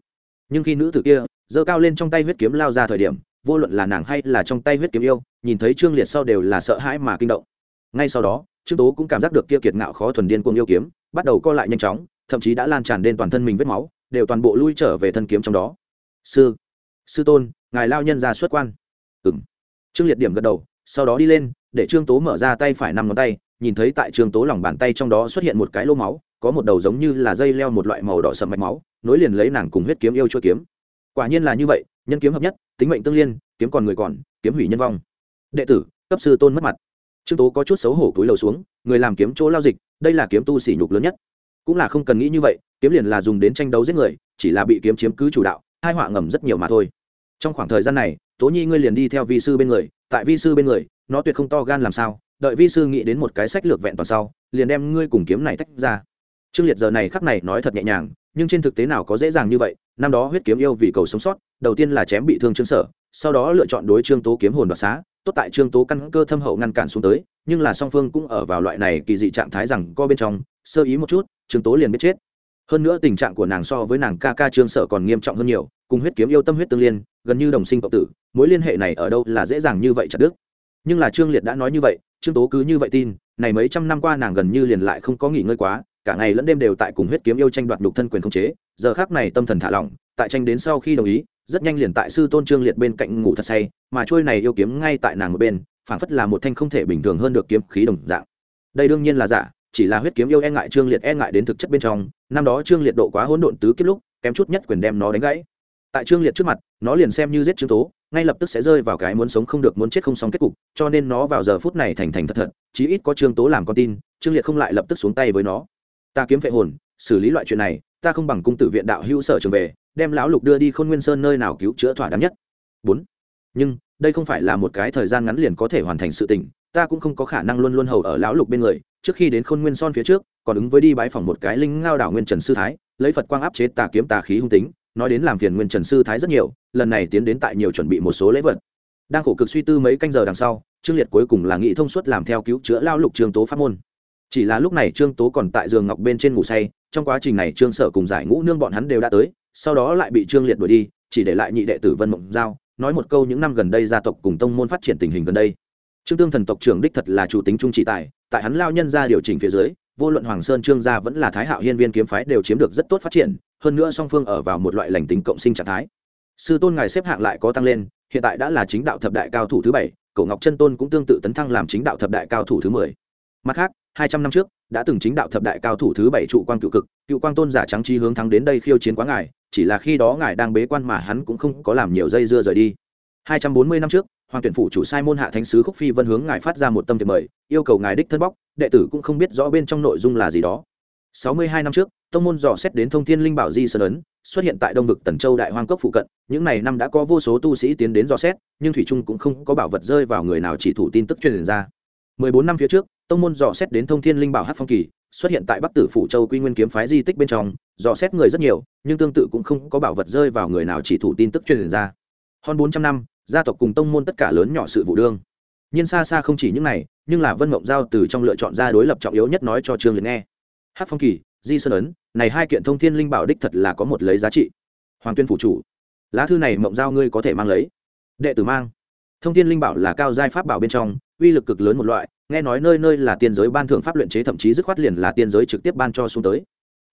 A: Nhưng khi nữ tử kia giơ cao lên trong tay huyết kiếm lao ra thời điểm, vô luận là nàng hay là trong tay huyết kiếm yêu, nhìn thấy trương liệt sau đều là sợ hãi mà kinh động ngay sau đó, trương tố cũng cảm giác được kia kiệt ngạo khó thuần điên cuồng yêu kiếm, bắt đầu co lại nhanh chóng, thậm chí đã lan tràn đến toàn thân mình vết máu, đều toàn bộ lui trở về thân kiếm trong đó. Sư sư tôn, ngài lao nhân ra xuất quan. Ừ m trương liệt điểm gật đầu, sau đó đi lên, để trương tố mở ra tay phải năm ngón tay, nhìn thấy tại trương tố lòng bàn tay trong đó xuất hiện một cái lô máu, có một đầu giống như là dây leo một loại màu đỏ sầm mạch máu, nối liền lấy nàng cùng huyết kiếm yêu chua kiếm. Quả nhiên là như vậy, nhân kiếm hợp nhất, tính mệnh tương liên, kiếm còn người còn, kiếm hủy nhân vong. Đệ tử, cấp sư tôn mất mặt trương tố có chút xấu hổ túi lầu xuống, người làm kiếm chỗ lao dịch, đây là kiếm tu sỉ nhục lớn nhất. Cũng là không cần nghĩ như vậy, kiếm liền là dùng đến tranh đấu giết người, chỉ là bị kiếm chiếm cứ chủ đạo, hai họa ngầm rất nhiều mà thôi. Trong khoảng thời gian này, tố nhi ngươi liền đi theo vi sư bên người, tại vi sư bên người, nó tuyệt không to gan làm sao, đợi vi sư nghĩ đến một cái sách lược vẹn toàn sau, liền đem ngươi cùng kiếm này tách ra. Trương liệt giờ này khắc này nói thật nhẹ nhàng, nhưng trên thực tế nào có dễ dàng như vậy, năm đó huyết kiếm yêu vì cầu sống sót, đầu tiên là chém bị thương trương sở, sau đó lựa chọn đối trương tố kiếm hồn đoạt xá tốt tại trương tố căn cơ thâm hậu ngăn cản xuống tới, nhưng là song phương cũng ở vào loại này kỳ dị trạng thái rằng co bên trong, sơ ý một chút, trương tố liền biết chết. Hơn nữa tình trạng của nàng so với nàng ca ca trương sở còn nghiêm trọng hơn nhiều, cùng huyết kiếm yêu tâm huyết tương liên, gần như đồng sinh cộng tử, mối liên hệ này ở đâu là dễ dàng như vậy chặt đức nhưng là trương liệt đã nói như vậy, trương tố cứ như vậy tin, này mấy trăm năm qua nàng gần như liền lại không có nghỉ ngơi quá, cả ngày lẫn đêm đều tại cùng huyết kiếm yêu tranh đoạt nhục thân quyền khống chế, giờ khác này tâm thần thả lỏng, tại tranh đến sau khi đồng ý rất nhanh liền tại sư tôn trương liệt bên cạnh ngủ thật say, mà trôi này yêu kiếm ngay tại nàng một bên, phảng phất là một thanh không thể bình thường hơn được kiếm khí đồng dạng. Đây đương nhiên là giả, chỉ là huyết kiếm yêu e ngại trương liệt e ngại đến thực chất bên trong, năm đó trương liệt độ quá hỗn độn tứ kiếp lúc, kém chút nhất quyền đem nó đánh gãy. Tại trương liệt trước mặt, nó liền xem như giết trương tố, ngay lập tức sẽ rơi vào cái muốn sống không được muốn chết không xong kết cục, cho nên nó vào giờ phút này thành thành thật thật, chí ít có trương tố làm con tin, trương liệt không lại lập tức xuống tay với nó. Ta kiếm vệ hồn, xử lý loại chuyện này ta không bằng cung tử viện đạo hữu sở trường về, đem lão lục đưa đi khôn nguyên sơn nơi nào cứu chữa thỏa đáng nhất. Bốn, nhưng, đây không phải là một cái thời gian ngắn liền có thể hoàn thành sự tình, ta cũng không có khả năng luôn luôn hầu ở lão lục bên người, trước khi đến khôn nguyên son phía trước, còn ứng với đi bái phòng một cái linh ngao đảo nguyên trần sư thái, lấy phật quang áp chế tà kiếm tà khí hung tính, nói đến làm phiền nguyên trần sư thái rất nhiều, lần này tiến đến tại nhiều chuẩn bị một số lễ vật. Đang khổ cực suy tư mấy canh giờ đằng sau trương liệt cuối cùng là nghị thông suốt làm theo cứu chữa lao lục trường tố pháp môn chỉ là lúc này trương tố còn tại giường ngọc bên trên ngủ say, trong quá trình này trương sở cùng giải ngũ nương bọn hắn đều đã tới, sau đó lại bị trương liệt đuổi đi, chỉ để lại nhị đệ tử vân mộng giao, nói một câu những năm gần đây gia tộc cùng tông môn phát triển tình hình gần đây. Trương tương thần tộc trưởng đích thật là chủ tính trung trị tài, tại hắn lao nhân ra điều chỉnh phía dưới, vô luận hoàng sơn trương gia vẫn là thái hạo hiên viên kiếm phái đều chiếm được rất tốt phát triển, hơn nữa song phương ở vào một loại lành tính cộng sinh trạng thái. Sư tôn ngài xếp hạng lại có tăng lên, hiện tại đã là chính đạo thập đại cao thủ thứ bảy, cổ ngọc chân tôn cũng tương tự tấn thăng làm chính đạo thập đại cao thủ thứ mười. Mặt khác hai trăm năm trước, đã từng chính đạo thập đại cao thủ thứ bảy trụ quang cựu cực cựu quang tôn giả trắng trí hướng thắng đến đây khiêu chiến quá ngài, chỉ là khi đó ngài đang bế quan mà hắn cũng không có làm nhiều dây dưa rời đi. hai trăm bốn mươi năm trước, hoàng tuyển phủ chủ sai môn hạ thánh sứ khúc phi vân hướng ngài phát ra một tâm thiệp mời, yêu cầu ngài đích thân bóc, đệ tử cũng không biết rõ bên trong nội dung là gì đó. sáu mươi hai năm trước, tông môn dò xét đến thông thiên linh bảo di sơn ấn, xuất hiện tại đông vực tần châu đại hoang cốc phụ cận, những n à y năm đã có vô số tu sĩ tiến đến dò xét, nhưng thủy trung cũng không có bảo vật rơi vào người nào chỉ thủ tin tức truyền ra mười bốn năm phía trước, tông môn dò xét đến thông thiên linh bảo hát phong kỳ, xuất hiện tại bắc tử phủ châu quy nguyên kiếm phái di tích bên trong, dò xét người rất nhiều, nhưng tương tự cũng không có bảo vật rơi vào người nào chỉ thủ tin tức truyền ra. Hơn bốn trăm năm, gia tộc cùng tông môn tất cả lớn nhỏ sự vụ đương. Nhiên xa xa không chỉ những này, nhưng là vân mộng giao từ trong lựa chọn ra đối lập trọng yếu nhất nói cho trương liệt nghe. Hát phong kỳ, di sơn ấn, này hai kiện thông thiên linh bảo đích thật là có một lấy giá trị. Hoàng tuyên phủ chủ, lá thư này mộng giao ngươi có thể mang lấy. Đệ tử mang. Thông thiên linh bảo là cao giai pháp bảo bên trong uy lực cực lớn một loại, nghe nói nơi nơi là tiên giới ban thưởng pháp luyện chế thậm chí dứt khoát liền là tiên giới trực tiếp ban cho xuống tới.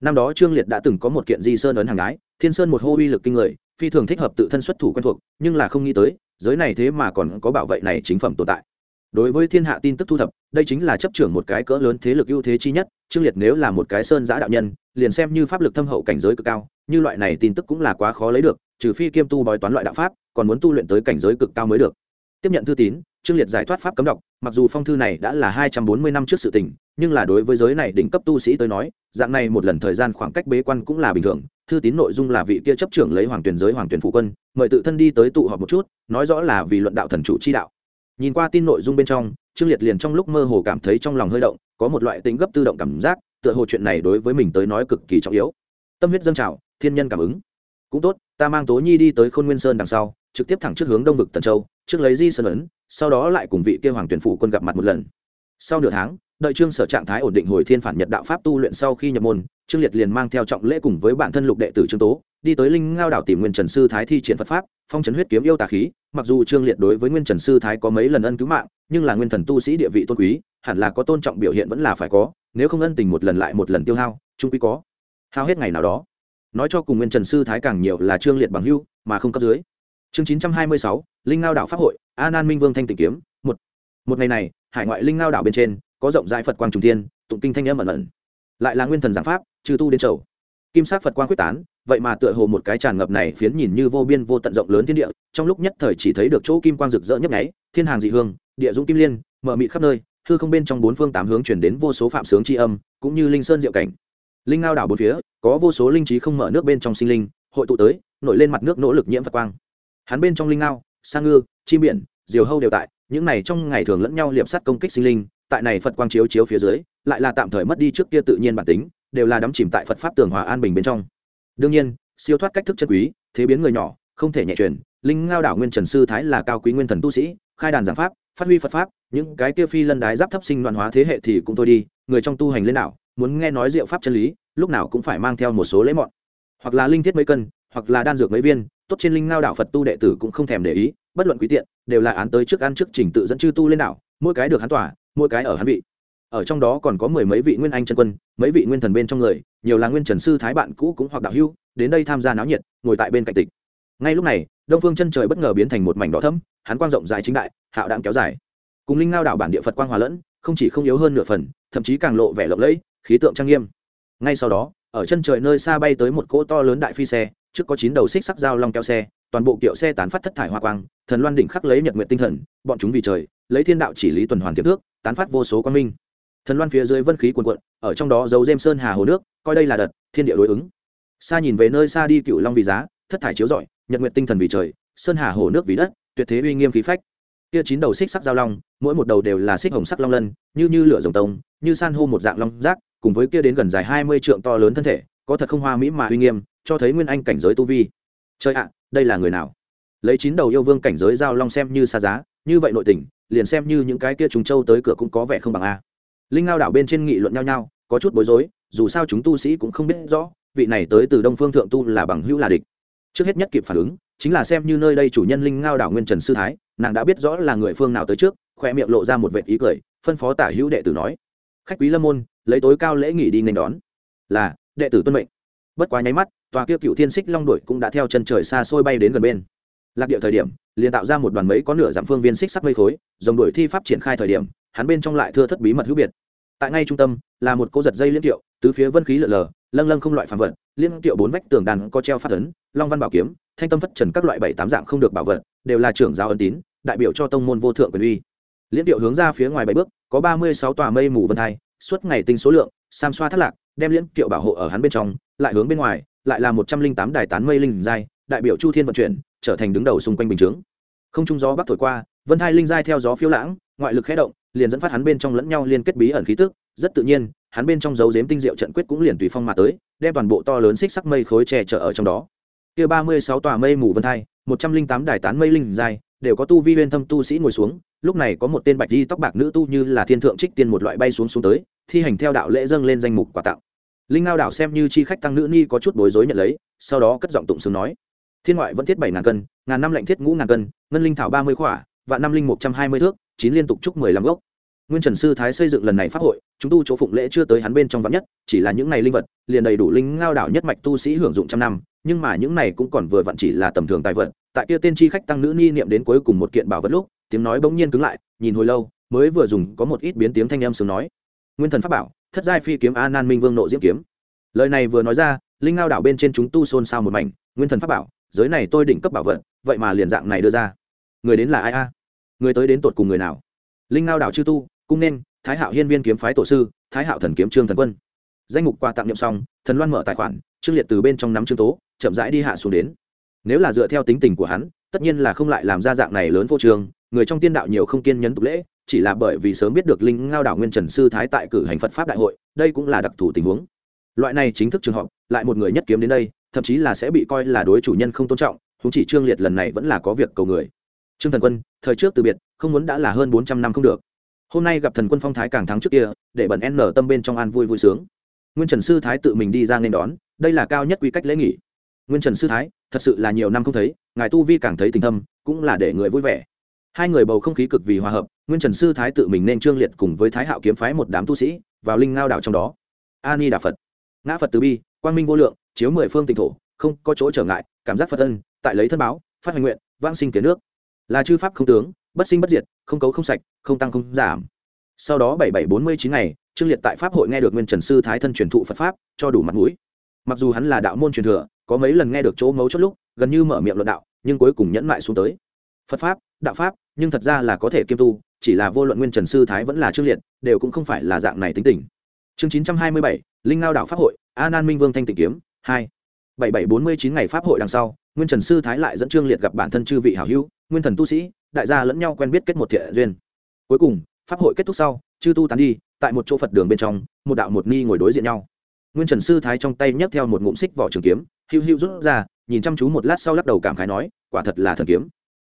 A: Năm đó trương liệt đã từng có một kiện di sơn ấn hàng ái thiên sơn một hô uy lực kinh người, phi thường thích hợp tự thân xuất thủ quen thuộc, nhưng là không nghĩ tới, giới này thế mà còn có bảo vệ này chính phẩm tồn tại. Đối với thiên hạ tin tức thu thập, đây chính là chấp trưởng một cái cỡ lớn thế lực ưu thế chi nhất, trương liệt nếu là một cái sơn giã đạo nhân, liền xem như pháp lực thâm hậu cảnh giới cực cao, như loại này tin tức cũng là quá khó lấy được, trừ phi kiêm tu bói toán loại đạo pháp, còn muốn tu luyện tới cảnh giới cực cao mới được tiếp nhận thư tín, trương liệt giải thoát pháp cấm đọc, mặc dù phong thư này đã là hai trăm bốn mươi năm trước sự tình, nhưng là đối với giới này đỉnh cấp tu sĩ tới nói, dạng này một lần thời gian khoảng cách bế quan cũng là bình thường. Thư tín nội dung là vị kia chấp trưởng lấy hoàng tuyển giới, hoàng tuyển phụ quân, mời tự thân đi tới tụ họp một chút, nói rõ là vì luận đạo thần chủ chi đạo. Nhìn qua tin nội dung bên trong, trương liệt liền trong lúc mơ hồ cảm thấy trong lòng hơi động, có một loại tính gấp tự động cảm giác, tựa hồ chuyện này đối với mình tới nói cực kỳ trọng yếu. Tâm huyết dâng trào, thiên nhân cảm ứng. Cũng tốt, ta mang tố nhi đi tới khôn nguyên sơn đằng sau, trực tiếp thẳng trước hướng đông vực tần châu trước lấy di sơn ấn, sau đó lại cùng vị kia hoàng tuyển phủ quân gặp mặt một lần. Sau nửa tháng, đợi trương sở trạng thái ổn định hồi thiên phản nhật đạo pháp tu luyện sau khi nhập môn, trương liệt liền mang theo trọng lễ cùng với bản thân lục đệ tử trương tố, đi tới linh ngao đảo tìm nguyên trần sư thái thi triển phật pháp, phong trấn huyết kiếm yêu tà khí, mặc dù trương liệt đối với nguyên trần sư thái có mấy lần ân cứu mạng, nhưng là nguyên thần tu sĩ địa vị tôn quý, hẳn là có tôn trọng biểu hiện vẫn là phải có, nếu không ân tình một lần lại một lần tiêu hao trung quý có. Hao hết ngày nào đó. Nói cho cùng nguyên trần sư thái càng nhiều là trương liệt bằng hưu, mà không cấp dưới chương chín trăm hai mươi sáu, linh ngao đảo pháp hội, a nan minh vương thanh tịnh kiếm, một. Một ngày này, hải ngoại linh ngao đảo bên trên, có rộng rãi phật quang trung thiên, tụng kinh thanh âm ẩn ẩn. Lại là nguyên thần giảng pháp, trừ tu đến chầu. Kim sắc phật quang quyết tán, vậy mà tựa hồ một cái tràn ngập này phiến nhìn như vô biên vô tận rộng lớn thiên địa, trong lúc nhất thời chỉ thấy được chỗ kim quang rực rỡ nhấp nháy, thiên hàng dị hương, địa dũng kim liên, mở mịt khắp nơi, hư không bên trong bốn phương tám hướng chuyển đến vô số phạm sướng tri âm, cũng như linh sơn diệu cảnh. Linh ngao đảo bốn phía, có vô số linh trí không mở nước bên trong sinh linh, hội tụ tới, nổi lên mặt nước nỗ lực nhiễm phật quang hắn bên trong linh ngao sang ngư, chim biển, diều hâu đều tại, những này trong ngày thường lẫn nhau liệp sắt công kích sinh linh, tại này phật quang chiếu chiếu phía dưới, lại là tạm thời mất đi trước kia tự nhiên bản tính, đều là đắm chìm tại phật pháp tường hòa an bình bên trong. Đương nhiên, siêu thoát cách thức chân quý, thế biến người nhỏ, không thể nhẹ truyền linh ngao đảo nguyên trần sư thái là cao quý nguyên thần tu sĩ, khai đàn giảng pháp, phát huy phật pháp, những cái kia phi lân đái giáp thấp sinh loạn hóa thế hệ thì cũng thôi đi, người trong tu hành lên đảo, muốn nghe nói diệu pháp chân lý, lúc nào cũng phải mang theo một số lễ mọn. Hoặc là linh thiết mấy cân hoặc là đan dược mấy viên, tốt trên linh ngao đảo phật tu đệ tử cũng không thèm để ý, bất luận quý tiện, đều là án tới trước ăn trước trình tự dẫn chư tu lên đảo mỗi cái được hắn tỏa, mỗi cái ở hắn vị. Ở trong đó còn có mười mấy vị nguyên anh chân quân, mấy vị nguyên thần bên trong người, nhiều là nguyên trần sư thái bạn cũ cũng hoặc đạo hưu đến đây tham gia náo nhiệt, ngồi tại bên cạnh tịch. Ngay lúc này, đông phương chân trời bất ngờ biến thành một mảnh đỏ thấm hắn quang rộng dài chính đại, hạo đạm kéo dài. Cùng linh ngao đảo bản địa phật quang hòa lẫn, không chỉ không yếu hơn nửa phần, thậm chí càng lộ vẻ lộng lẫy, khí tượng trang nghiêm. Ngay sau đó, ở chân trời nơi xa bay tới một cỗ to lớn đại phi xe trước có chín đầu xích sắc dao long keo xe, toàn bộ kiệu xe tán phát thất thải hoa quang, thần loan đỉnh khắc lấy nhật nguyện tinh thần, bọn chúng vì trời, lấy thiên đạo chỉ lý tuần hoàn tiềm thước, tán phát vô số quang minh. Thần loan phía dưới vân khí cuồn cuộn, ở trong đó giấu dêm sơn hà hồ nước, coi đây là đợt, thiên địa đối ứng. Xa nhìn về nơi xa đi cựu long vì giá, thất thải chiếu rọi, nhật nguyện tinh thần vì trời, sơn hà hồ nước vì đất, tuyệt thế uy nghiêm khí phách. Kia chín đầu xích sắc giao long, mỗi một đầu đều là xích hồng sắc long lân, như như lửa rồng tông, như san hô một dạng long rác cùng với kia đến gần dài hai mươi trượng to lớn thân thể có thật không hoa mỹ mà uy nghiêm, cho thấy nguyên anh cảnh giới tu vi. Chơi ạ, đây là người nào? Lấy chín đầu yêu vương cảnh giới giao long xem như xa giá, như vậy nội tình, liền xem như những cái kia trùng châu tới cửa cũng có vẻ không bằng a. Linh ngao đảo bên trên nghị luận nhau nhau, có chút bối rối, dù sao chúng tu sĩ cũng không biết rõ, vị này tới từ đông phương thượng tu là bằng hữu là địch. Trước hết nhất kịp phản ứng, chính là xem như nơi đây chủ nhân linh ngao đảo nguyên trần sư thái, nàng đã biết rõ là người phương nào tới trước, khoe miệng lộ ra một vệ ý cười, phân phó tả hữu đệ tử nói. Khách quý lâm môn, lấy tối cao lễ nghỉ đi nên đón. Là đệ tử tuân mệnh. Bất quá nháy mắt, tòa kia cựu thiên xích long đội cũng đã theo chân trời xa xôi bay đến gần bên. Lạc địa thời điểm, liền tạo ra một đoàn mấy có nửa dặm phương viên xích sắc mây khối, dòng đuổi thi pháp triển khai thời điểm, hắn bên trong lại thưa thất bí mật hữu biệt. Tại ngay trung tâm, là một cô giật dây liên kiệu, tứ phía vân khí lợn lờ, lâng lâng không loại phản vật liên kiệu bốn vách tường đàn có treo phát ấn, long văn bảo kiếm, thanh tâm phất trần các loại bảy tám dạng không được bảo vật, đều là trưởng giáo ấn tín, đại biểu cho tông môn vô thượng quyền uy. Liên kiệu hướng ra phía ngoài bảy bước, có ba mươi sáu tòa mây mù vân thai suốt ngày tinh số lượng, sam xoa thất lạc đem liên kiệu bảo hộ ở hắn bên trong, lại hướng bên ngoài, lại là một trăm linh tám đài tán mây linh giai, đại biểu chu thiên vận chuyển, trở thành đứng đầu xung quanh bình chướng. Không trung gió bắc thổi qua, vân thai linh giai theo gió phiêu lãng, ngoại lực khé động, liền dẫn phát hắn bên trong lẫn nhau liên kết bí ẩn khí tức. Rất tự nhiên, hắn bên trong dấu dếm tinh diệu trận quyết cũng liền tùy phong mà tới, đem toàn bộ to lớn xích sắc mây khối che chở ở trong đó. Kia ba mươi sáu tòa mây mù vân thai, một trăm linh tám đài tán mây linh giai, đều có tu vi huyên thâm tu sĩ ngồi xuống, lúc này có một tên bạch di tóc bạc nữ tu như là thiên thượng trích tiên một loại bay xuống xuống tới, thi hành theo đạo lễ dâng lên danh mục quà tặng linh ngao đảo xem như chi khách tăng nữ ni có chút bối rối nhận lấy, sau đó cất giọng tụng sướng nói, thiên ngoại vẫn thiết bảy ngàn cân, ngàn năm lạnh thiết ngũ ngàn cân, ngân linh thảo ba mươi khỏa và năm linh một trăm hai mươi thước, chín liên tục chúc mười lăm gốc. Nguyên trần sư thái xây dựng lần này pháp hội, chúng tu chỗ phụng lễ chưa tới hắn bên trong vắn nhất, chỉ là những này linh vật, liền đầy đủ linh ngao đảo nhất mạch tu sĩ hưởng dụng trăm năm, nhưng mà những này cũng còn vừa vặn chỉ là tầm thường tài vật. Tại kia tên chi khách tăng nữ ni niệm đến cuối cùng một kiện bảo vật lúc, tiếng nói bỗng nhiên cứng lại, nhìn hồi lâu, mới vừa dùng có một ít biến tiếng thanh âm sướng nói, nguyên thần pháp bảo thất giai phi kiếm a nan minh vương nộ diễm kiếm. Lời này vừa nói ra, linh ngao đảo bên trên chúng tu xôn xao một mảnh, nguyên thần pháp bảo, giới này tôi định cấp bảo vật, vậy mà liền dạng này đưa ra. Người đến là ai a? Người tới đến tột cùng người nào? Linh ngao đảo chư tu, cung nên, thái hạo hiên viên kiếm phái tổ sư, thái hạo thần kiếm trương thần quân. Danh mục quà tặng nhậm xong, thần loan mở tài khoản trương liệt từ bên trong nắm trương tố, chậm rãi đi hạ xuống đến. Nếu là dựa theo tính tình của hắn, tất nhiên là không lại làm ra dạng này lớn vô trường, người trong tiên đạo nhiều không kiên nhẫn tục lễ chỉ là bởi vì sớm biết được linh ngao đảo nguyên trần sư thái tại cử hành phật pháp đại hội, đây cũng là đặc thù tình huống. Loại này chính thức trường học, lại một người nhất kiếm đến đây, thậm chí là sẽ bị coi là đối chủ nhân không tôn trọng chúng chỉ trương liệt lần này vẫn là có việc cầu người. Trương thần quân, thời trước từ biệt, không muốn đã là hơn bốn trăm năm không được. Hôm nay gặp thần quân phong thái càng thắng trước kia, để bẩn n tâm bên trong an vui vui sướng. Nguyên trần sư thái tự mình đi ra nên đón, đây là cao nhất quy cách lễ nghỉ. Nguyên trần sư thái, thật sự là nhiều năm không thấy, ngài tu vi càng thấy tình thâm, cũng là để người vui vẻ hai người bầu không khí cực vì hòa hợp, nguyên trần sư thái tự mình nên trương liệt cùng với thái hạo kiếm phái một đám tu sĩ vào linh ngao đảo trong đó. A ni đà phật. Ngã phật từ bi, quang minh vô lượng, chiếu mười phương tịnh thổ, không có chỗ trở ngại, cảm giác phật thân tại lấy thân báo, phát hoành nguyện vang sinh kiến nước. Là chư pháp không tướng, bất sinh bất diệt, không cấu không sạch, không tăng không giảm. Sau đó bảy bảy bốn mươi chín ngày, trương liệt tại pháp hội nghe được nguyên trần sư thái thân truyền thụ phật pháp, cho đủ mặt mũi. Mặc dù hắn là đạo môn truyền thừa, có mấy lần nghe được chỗ mấu chốt lúc, gần như mở miệng luận đạo, nhưng cuối cùng nhẫn lại xuống tới. Phật pháp, đạo pháp nhưng thật ra là có thể kiêm tu, chỉ là vô luận nguyên trần sư thái vẫn là trương liệt, đều cũng không phải là dạng này tính tình. Chương chín trăm hai mươi bảy, linh ngao đạo pháp hội, a nan minh vương thanh tịnh kiếm, hai. Bảy bảy bốn mươi chín ngày pháp hội đằng sau, nguyên trần sư thái lại dẫn trương liệt gặp bản thân chư vị hảo hữu, nguyên thần tu sĩ, đại gia lẫn nhau quen biết kết một thiện duyên. Cuối cùng, pháp hội kết thúc sau, chư tu tán đi, tại một chỗ phật đường bên trong, một đạo một ni ngồi đối diện nhau. Nguyên trần sư thái trong tay nhấc theo một ngụm xích vỏ trường kiếm hữu hữu rút ra, nhìn chăm chú một lát sau lắc đầu cảm khái nói, quả thật là thần kiếm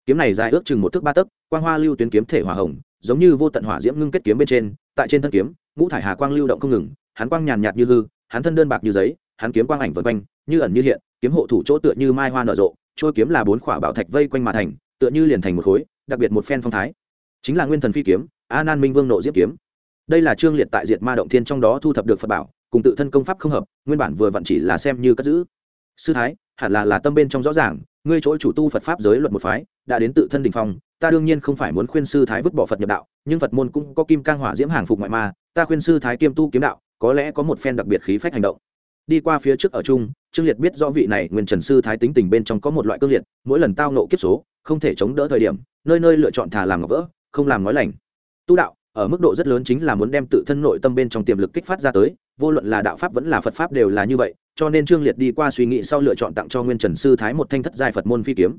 A: kiếm này dài ước chừng một thước ba tấc, quang hoa lưu tuyến kiếm thể hỏa hồng, giống như vô tận hỏa diễm ngưng kết kiếm bên trên, tại trên thân kiếm, ngũ thải hà quang lưu động không ngừng, hắn quang nhàn nhạt như hư, hắn thân đơn bạc như giấy, hắn kiếm quang ảnh vân quanh, như ẩn như hiện, kiếm hộ thủ chỗ tựa như mai hoa nở rộ, trôi kiếm là bốn khỏa bảo thạch vây quanh mà thành, tựa như liền thành một khối, đặc biệt một phen phong thái. Chính là nguyên thần phi kiếm, a nan minh vương nộ diễm kiếm. Đây là trương liệt tại diệt ma động thiên trong đó thu thập được phật bảo, cùng tự thân công pháp không hợp, nguyên bản vừa vặn chỉ là xem như cất giữ. Sư thái, hẳn là là tâm bên trong rõ ràng ngươi chỗ chủ tu phật pháp giới luật một phái, đã đến tự thân đình phong, ta đương nhiên không phải muốn khuyên sư thái vứt bỏ phật nhập đạo, nhưng phật môn cũng có kim cang hỏa diễm hàng phục ngoại ma, ta khuyên sư thái kiêm tu kiếm đạo, có lẽ có một phen đặc biệt khí phách hành động. Đi qua phía trước ở chung, trương liệt biết rõ vị này nguyên trần sư thái tính tình bên trong có một loại cương liệt, mỗi lần tao nộ kiếp số, không thể chống đỡ thời điểm, nơi nơi lựa chọn thà làm ngọc vỡ, không làm nói lành. Tu đạo, ở mức độ rất lớn chính là muốn đem tự thân nội tâm bên trong tiềm lực kích phát ra tới, vô luận là đạo pháp vẫn là phật pháp đều là như vậy cho nên trương liệt đi qua suy nghĩ sau lựa chọn tặng cho nguyên trần sư thái một thanh thất giai phật môn phi kiếm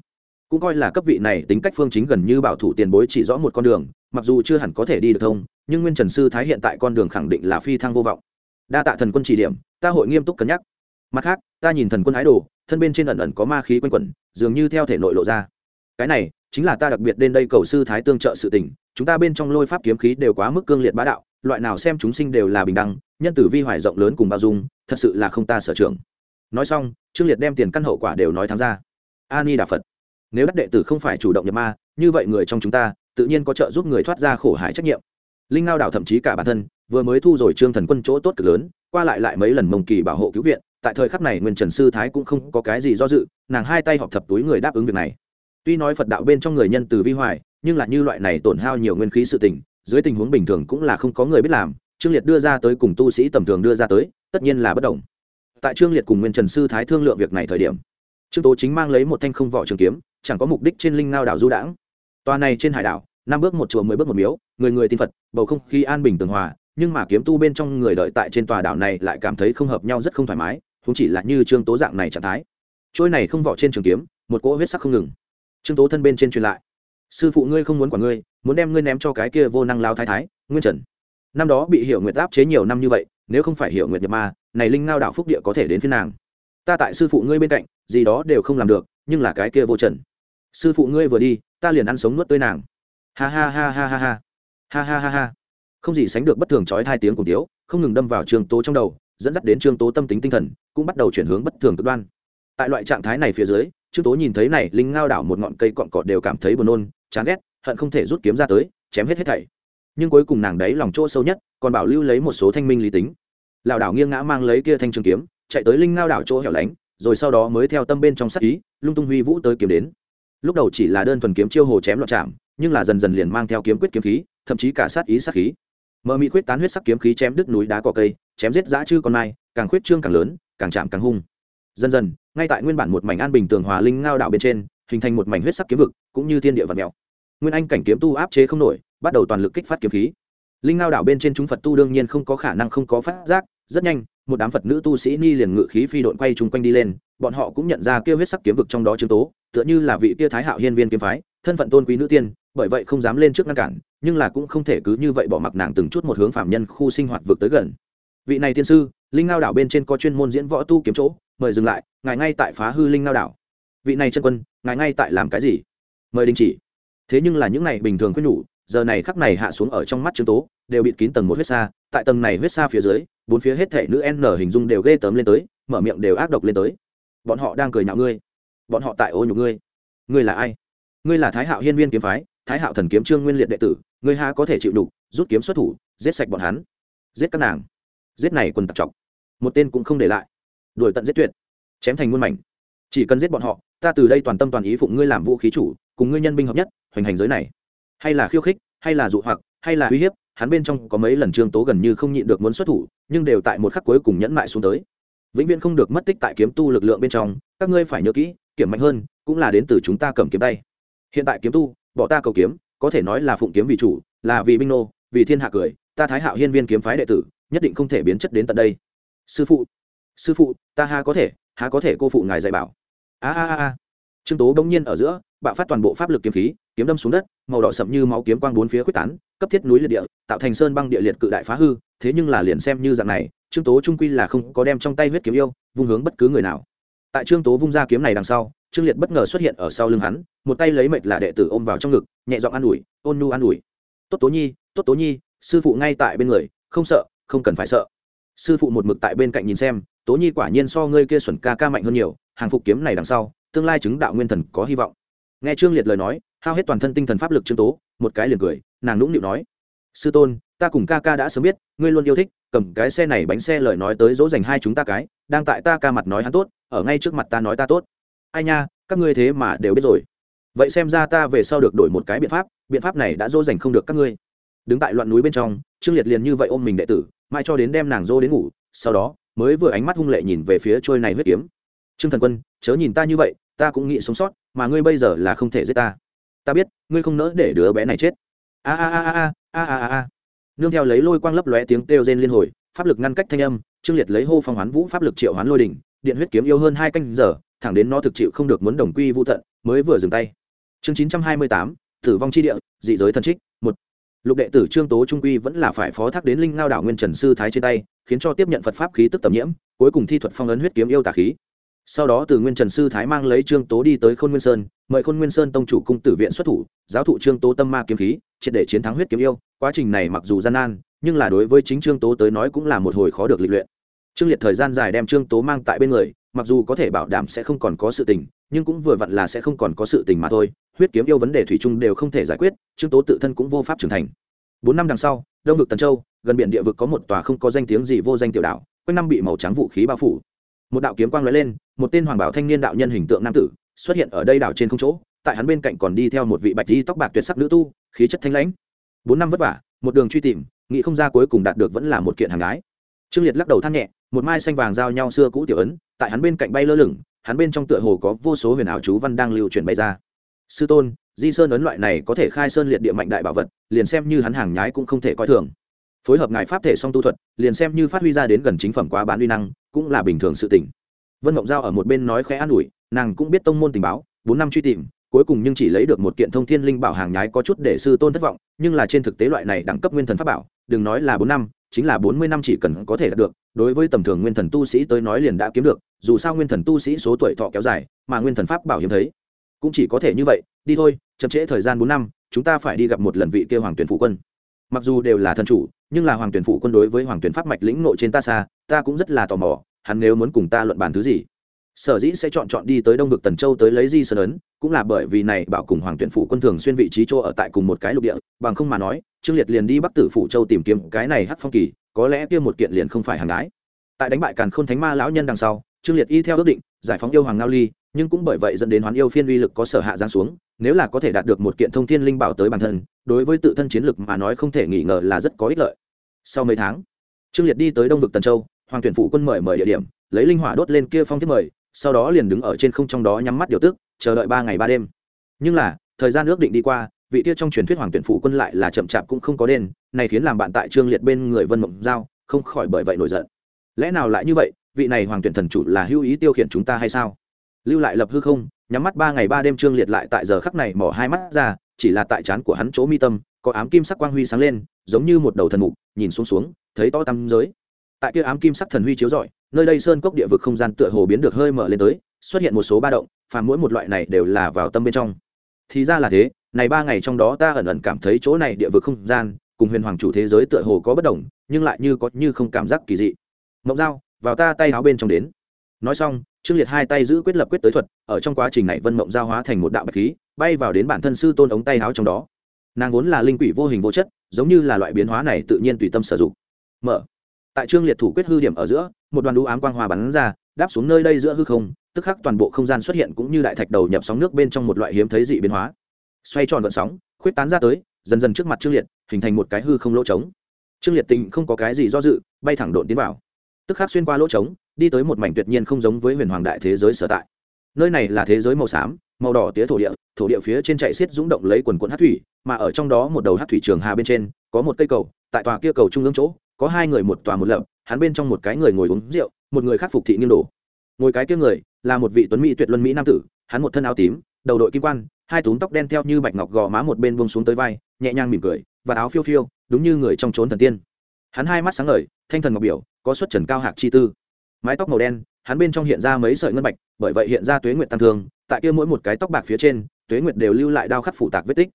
A: cũng coi là cấp vị này tính cách phương chính gần như bảo thủ tiền bối chỉ rõ một con đường mặc dù chưa hẳn có thể đi được thông nhưng nguyên trần sư thái hiện tại con đường khẳng định là phi thăng vô vọng đa tạ thần quân chỉ điểm ta hội nghiêm túc cân nhắc mặt khác ta nhìn thần quân ái đồ thân bên trên ẩn ẩn có ma khí quanh quẩn dường như theo thể nội lộ ra cái này chính là ta đặc biệt đến đây cầu sư thái tương trợ sự tình chúng ta bên trong lôi pháp kiếm khí đều quá mức cương liệt bá đạo loại nào xem chúng sinh đều là bình đẳng nhân tử vi hoài rộng lớn cùng bao dung, thật sự là không ta sở trường. Nói xong, trương liệt đem tiền căn hậu quả đều nói thắng ra. A ni đà phật, nếu đắc đệ tử không phải chủ động nhập ma, như vậy người trong chúng ta, tự nhiên có trợ giúp người thoát ra khổ hải trách nhiệm. Linh ngao đảo thậm chí cả bản thân, vừa mới thu rồi trương thần quân chỗ tốt cực lớn, qua lại lại mấy lần mông kỳ bảo hộ cứu viện, tại thời khắc này nguyên trần sư thái cũng không có cái gì do dự, nàng hai tay họp thập túi người đáp ứng việc này. Tuy nói phật đạo bên trong người nhân từ vi hoài, nhưng là như loại này tổn hao nhiều nguyên khí sự tình, dưới tình huống bình thường cũng là không có người biết làm trương liệt đưa ra tới cùng tu sĩ tầm thường đưa ra tới, tất nhiên là bất đồng. Tại trương liệt cùng nguyên trần sư thái thương lượng việc này thời điểm, trương tố chính mang lấy một thanh không vỏ trường kiếm, chẳng có mục đích trên linh ngao đảo du đãng. Tòa này trên hải đảo, năm bước một chùa, mười bước một miếu, người người tin phật, bầu không khí an bình tường hòa, nhưng mà kiếm tu bên trong người đợi tại trên tòa đảo này lại cảm thấy không hợp nhau rất không thoải mái cũng chỉ là như trương tố dạng này trạng thái. Trôi này không vỏ trên trường kiếm, một cỗ huyết sắc không ngừng. Trương tố thân bên trên truyền lại, sư phụ ngươi không muốn quản ngươi, muốn đem ngươi ném cho cái kia vô năng lao thái thái, nguyên trần năm đó bị hiểu nguyệt áp chế nhiều năm như vậy, nếu không phải hiểu nguyệt nhập ma, này linh ngao đạo phúc địa có thể đến phía nàng. Ta tại sư phụ ngươi bên cạnh, gì đó đều không làm được, nhưng là cái kia vô trần. Sư phụ ngươi vừa đi, ta liền ăn sống nuốt tươi nàng. Ha ha ha ha ha ha. Ha ha ha ha. Không gì sánh được bất thường trói hai tiếng cùng tiếu, không ngừng đâm vào trường tố trong đầu, dẫn dắt đến trương tố tâm tính tinh thần, cũng bắt đầu chuyển hướng bất thường cực đoan. Tại loại trạng thái này phía dưới trương tố nhìn thấy này linh ngao đảo một ngọn cây cọn cọt đều cảm thấy buồn nôn, chán ghét, hận không thể rút kiếm ra tới, chém hết hết thảy nhưng cuối cùng nàng đấy lòng chỗ sâu nhất, còn bảo lưu lấy một số thanh minh lý tính. Lảo đảo nghiêng ngã mang lấy kia thanh trường kiếm, chạy tới linh ngao đảo chỗ hẻo lánh, rồi sau đó mới theo tâm bên trong sắc ý, lung tung huy vũ tới kiếm đến. Lúc đầu chỉ là đơn thuần kiếm chiêu hồ chém loạn chạm, nhưng là dần dần liền mang theo kiếm quyết kiếm khí, thậm chí cả sát ý sát khí. Mờ mị quyết tán huyết sắc kiếm khí chém đứt núi đá cỏ cây, chém giết dã chư con mai, càng khuyết trương càng lớn, càng chạm càng hung. Dần dần, ngay tại nguyên bản một mảnh an bình tường hòa linh ngao đảo bên trên, hình thành một mảnh huyết sắc kiếm vực, cũng như thiên địa vật mèo. Nguyên anh cảnh kiếm tu áp chế không nổi bắt đầu toàn lực kích phát kiếm khí. Linh ngao đảo bên trên chúng phật tu đương nhiên không có khả năng không có phát giác, rất nhanh, một đám phật nữ tu sĩ ni liền ngự khí phi đội quay chung quanh đi lên, bọn họ cũng nhận ra kêu huyết sắc kiếm vực trong đó chứng tố, tựa như là vị kia thái hạo hiên viên kiếm phái, thân phận tôn quý nữ tiên, bởi vậy không dám lên trước ngăn cản, nhưng là cũng không thể cứ như vậy bỏ mặc nàng từng chút một hướng phạm nhân khu sinh hoạt vực tới gần. Vị này tiên sư, linh ngao đảo bên trên có chuyên môn diễn võ tu kiếm chỗ, mời dừng lại, ngài ngay tại phá hư linh ngao đảo. Vị này chân quân, ngài ngay tại làm cái gì? Mời đình chỉ. Thế nhưng là những này bình thường khuyên nhủ giờ này khắc này hạ xuống ở trong mắt trương tố, đều bịt kín tầng một huyết xa, tại tầng này huyết xa phía dưới, bốn phía hết thể nữ n hình dung đều ghê tớm lên tới, mở miệng đều ác độc lên tới. Bọn họ đang cười nhạo ngươi. Bọn họ tại ô nhục ngươi. Ngươi là ai? Ngươi là thái hạo hiên viên kiếm phái, thái hạo thần kiếm trương nguyên liệt đệ tử, ngươi ha có thể chịu đục rút kiếm xuất thủ, giết sạch bọn hắn. Giết các nàng. Giết này quần tặc trọc. Một tên cũng không để lại. Đuổi tận giết tuyệt. Chém thành muôn mảnh. Chỉ cần giết bọn họ, ta từ đây toàn tâm toàn ý phụng ngươi làm vũ khí chủ, cùng ngươi nhân binh hợp nhất, hoành hành giới này hay là khiêu khích, hay là dụ hoặc, hay là uy hiếp, hắn bên trong có mấy lần trương tố gần như không nhịn được muốn xuất thủ, nhưng đều tại một khắc cuối cùng nhẫn mại xuống tới. Vĩnh viễn không được mất tích tại kiếm tu lực lượng bên trong, các ngươi phải nhớ kỹ kiểm mạnh hơn, cũng là đến từ chúng ta cầm kiếm tay. Hiện tại kiếm tu, bỏ ta cầu kiếm, có thể nói là phụng kiếm vì chủ, là vì binh nô, vì thiên hạ cười, ta thái hạo hiên viên kiếm phái đệ tử, nhất định không thể biến chất đến tận đây. Sư phụ sư phụ, ta ha có thể, há có thể cô phụ ngài dạy bảo. A a a a. Trương tố bỗng nhiên ở giữa bạo phát toàn bộ pháp lực kiếm khí, kiếm đâm xuống đất, màu đỏ sậm như máu kiếm quang bốn phía quyết tán, cấp thiết núi liệt địa, tạo thành sơn băng địa liệt cự đại phá hư, thế nhưng là liền xem như dạng này, trương tố trung quy là không có đem trong tay huyết kiếm yêu, vung hướng bất cứ người nào. Tại trương tố vung ra kiếm này đằng sau, trương liệt bất ngờ xuất hiện ở sau lưng hắn, một tay lấy mệt là đệ tử ôm vào trong ngực, nhẹ giọng an ủi, ôn nu an ủi. Tốt tố nhi, tốt tố nhi, sư phụ ngay tại bên người, không sợ, không cần phải sợ. Sư phụ một mực tại bên cạnh nhìn xem, tố nhi quả nhiên so ngươi kia xuẩn ca ca mạnh hơn nhiều, hàng phục kiếm này đằng sau, tương lai chứng đạo nguyên thần có hy vọng nghe trương liệt lời nói, hao hết toàn thân tinh thần pháp lực trương tố, một cái liền cười, nàng nũng nịu nói, sư tôn, ta cùng ca ca đã sớm biết, ngươi luôn yêu thích, cầm cái xe này bánh xe lời nói tới dỗ dành hai chúng ta cái, đang tại ta ca mặt nói hắn tốt, ở ngay trước mặt ta nói ta tốt. Ai nha, các ngươi thế mà đều biết rồi. Vậy xem ra ta về sau được đổi một cái biện pháp biện pháp này đã dỗ dành không được các ngươi. Đứng tại loạn núi bên trong, trương liệt liền như vậy ôm mình đệ tử mai cho đến đem nàng dỗ đến ngủ, sau đó, mới vừa ánh mắt hung lệ nhìn về phía trôi này huyết kiếm. Trương thần quân, chớ nhìn ta như vậy, ta cũng nghĩ sống sót mà ngươi bây giờ là không thể giết ta. Ta biết, ngươi không nỡ để đứa bé này chết. A a a a a a a a nương theo lấy lôi quang lấp lóe tiếng kêu rên liên hồi, pháp lực ngăn cách thanh âm, trương liệt lấy hô phong hoán vũ pháp lực triệu hoán lôi đỉnh, điện huyết kiếm yêu hơn hai canh giờ, thẳng đến nó thực chịu không được muốn đồng quy vu tận, mới vừa dừng tay. Chương chín trăm hai mươi tám, tử vong chi địa, dị giới thần trích, một. Lục đệ tử trương tố trung quy vẫn là phải phó thác đến linh ngao đảo nguyên trần sư thái trên tay, khiến cho tiếp nhận phật pháp khí tức tầm nhiễm, cuối cùng thi thuật phong ấn huyết kiếm yêu tà khí sau đó từ nguyên trần sư thái mang lấy trương tố đi tới khôn nguyên sơn, mời khôn nguyên sơn tông chủ cung tử viện xuất thủ, giáo thụ trương tố tâm ma kiếm khí, triệt để chiến thắng huyết kiếm yêu. Quá trình này mặc dù gian nan, nhưng là đối với chính trương tố tới nói cũng là một hồi khó được lịch luyện. Trương liệt thời gian dài đem trương tố mang tại bên người, mặc dù có thể bảo đảm sẽ không còn có sự tình, nhưng cũng vừa vặn là sẽ không còn có sự tình mà thôi. Huyết kiếm yêu vấn đề thủy chung đều không thể giải quyết, trương tố tự thân cũng vô pháp trưởng thành. Bốn năm đằng sau, đông vực tần châu, gần biển địa vực có một tòa không có danh tiếng gì vô danh tiểu đảo, quanh năm bị màu trắng vũ khí bao phủ một đạo kiếm quang lóe lên, một tên hoàng bảo thanh niên đạo nhân hình tượng nam tử xuất hiện ở đây đảo trên không chỗ, tại hắn bên cạnh còn đi theo một vị bạch di tóc bạc tuyệt sắc nữ tu, khí chất thanh lãnh. Bốn năm vất vả, một đường truy tìm, nghĩ không ra cuối cùng đạt được vẫn là một kiện hàng gái trương liệt lắc đầu than nhẹ, một mai xanh vàng giao nhau xưa cũ tiểu ấn, tại hắn bên cạnh bay lơ lửng, hắn bên trong tựa hồ có vô số huyền ảo chú văn đang lưu chuyển bay ra. Sư tôn, di sơn ấn loại này có thể khai sơn liệt địa mạnh đại bảo vật, liền xem như hắn hàng nhái cũng không thể coi thường. Phối hợp ngài pháp thể song tu thuật, liền xem như phát huy ra đến gần chính phẩm quá bán uy năng cũng là bình thường sự tình. Vân mộng giao ở một bên nói khẽ an ủi, nàng cũng biết tông môn tình báo, bốn năm truy tìm, cuối cùng nhưng chỉ lấy được một kiện thông thiên linh bảo hàng nhái có chút để sư tôn thất vọng, nhưng là trên thực tế loại này đẳng cấp nguyên thần pháp bảo, đừng nói là bốn năm, chính là bốn mươi năm chỉ cần có thể đạt được, đối với tầm thường nguyên thần tu sĩ tới nói liền đã kiếm được, dù sao nguyên thần tu sĩ số tuổi thọ kéo dài, mà nguyên thần pháp bảo hiếm thấy. Cũng chỉ có thể như vậy, đi thôi, chậm trễ thời gian bốn năm, chúng ta phải đi gặp một lần vị kêu hoàng tuyển phụ quân mặc dù đều là thân chủ, nhưng là hoàng tuyển phụ quân đối với hoàng tuyển pháp mạch lĩnh nội trên ta xa, ta cũng rất là tò mò, hắn nếu muốn cùng ta luận bàn thứ gì. Sở dĩ sẽ chọn chọn đi tới đông vực tần châu tới lấy di sơn ấn, cũng là bởi vì này bảo cùng hoàng tuyển phụ quân thường xuyên vị trí chỗ ở tại cùng một cái lục địa, bằng không mà nói, trương liệt liền đi bắc tử phủ châu tìm kiếm cái này hắc phong kỳ, có lẽ kia một kiện liền không phải hàng gái. Tại đánh bại càn khôn thánh ma lão nhân đằng sau, trương liệt y theo ước định giải phóng yêu hoàng ngao ly, nhưng cũng bởi vậy dẫn đến hoán yêu phiên uy lực có sở hạ giáng xuống, nếu là có thể đạt được một kiện thông thiên linh bảo tới bản thân, đối với tự thân chiến lực mà nói không thể nghi ngờ là rất có ích lợi. Sau mấy tháng, trương liệt đi tới đông vực tần châu, hoàng tuyển phụ quân mời mời địa điểm, lấy linh hỏa đốt lên kia phong thiết mời, sau đó liền đứng ở trên không trong đó nhắm mắt điều tức, chờ đợi ba ngày ba đêm. Nhưng là, thời gian ước định đi qua, vị kia trong truyền thuyết hoàng tuyển phụ quân lại là chậm chạp cũng không có đền, này khiến làm bạn tại trương liệt bên người vân mộng giao không khỏi bởi vậy nổi giận. Lẽ nào lại như vậy? Vị này hoàng tuyển thần chủ là hữu ý tiêu khiển chúng ta hay sao? Lưu lại lập hư không, nhắm mắt ba ngày ba đêm trương liệt lại tại giờ khắc này mỏ hai mắt ra, chỉ là tại trán của hắn chỗ mi tâm, có ám kim sắc quang huy sáng lên, giống như một đầu thần mục, nhìn xuống xuống, thấy to tăm giới. Tại kia ám kim sắc thần huy chiếu rọi, nơi đây sơn cốc địa vực không gian tựa hồ biến được hơi mở lên tới, xuất hiện một số ba động và mỗi một loại này đều là vào tâm bên trong. Thì ra là thế, này ba ngày trong đó ta ẩn ẩn cảm thấy chỗ này địa vực không gian, cùng huyền hoàng chủ thế giới tựa hồ có bất đồng, nhưng lại như có như không cảm giác kỳ dị. Mộng dao vào ta tay áo bên trong đến. Nói xong, trương liệt hai tay giữ quyết lập quyết tới thuật, ở trong quá trình này vân mộng giao hóa thành một đạo bạch khí, bay vào đến bản thân sư tôn ống tay áo trong đó. Nàng vốn là linh quỷ vô hình vô chất, giống như là loại biến hóa này tự nhiên tùy tâm sử dụng. Mở. Tại trương liệt thủ quyết hư điểm ở giữa, một đoàn đũ ám quang hòa bắn ra, đáp xuống nơi đây giữa hư không, tức khắc toàn bộ không gian xuất hiện cũng như đại thạch đầu nhập sóng nước bên trong một loại hiếm thấy dị biến hóa. Xoay tròn vận sóng, khuyết tán ra tới, dần dần trước mặt trương liệt, hình thành một cái hư không lỗ trống. Trương liệt tình không có cái gì do dự, bay thẳng độn tiến vào tức khắc xuyên qua lỗ trống, đi tới một mảnh tuyệt nhiên không giống với huyền hoàng đại thế giới sở tại. Nơi này là thế giới màu xám, màu đỏ tía thổ địa thổ địa phía trên chạy xiết rúng động lấy quần quận hát thủy, mà ở trong đó một đầu hát thủy trường hà bên trên, có một cây cầu, tại tòa kia cầu trung ương chỗ, có hai người một tòa một lập, hắn bên trong một cái người ngồi uống rượu, một người khắc phục thị nghiêng đồ. Ngồi cái kia người, là một vị tuấn mỹ tuyệt luân mỹ nam tử, hắn một thân áo tím, đầu đội kim quan, hai túm tóc đen theo như bạch ngọc gò má một bên buông xuống tới vai, nhẹ nhàng mỉm cười, và áo phiêu phiêu, đúng như người trong trốn thần tiên. Hắn hai mắt sáng ngời, thanh thần ngọc biểu có xuất trần cao hạc chi tư. Mái tóc màu đen, hắn bên trong hiện ra mấy sợi ngân bạch, bởi vậy hiện ra tuế nguyệt tăng thương, tại kia mỗi một cái tóc bạc phía trên, tuế nguyệt đều lưu lại đao khắc phủ tạc vết tích.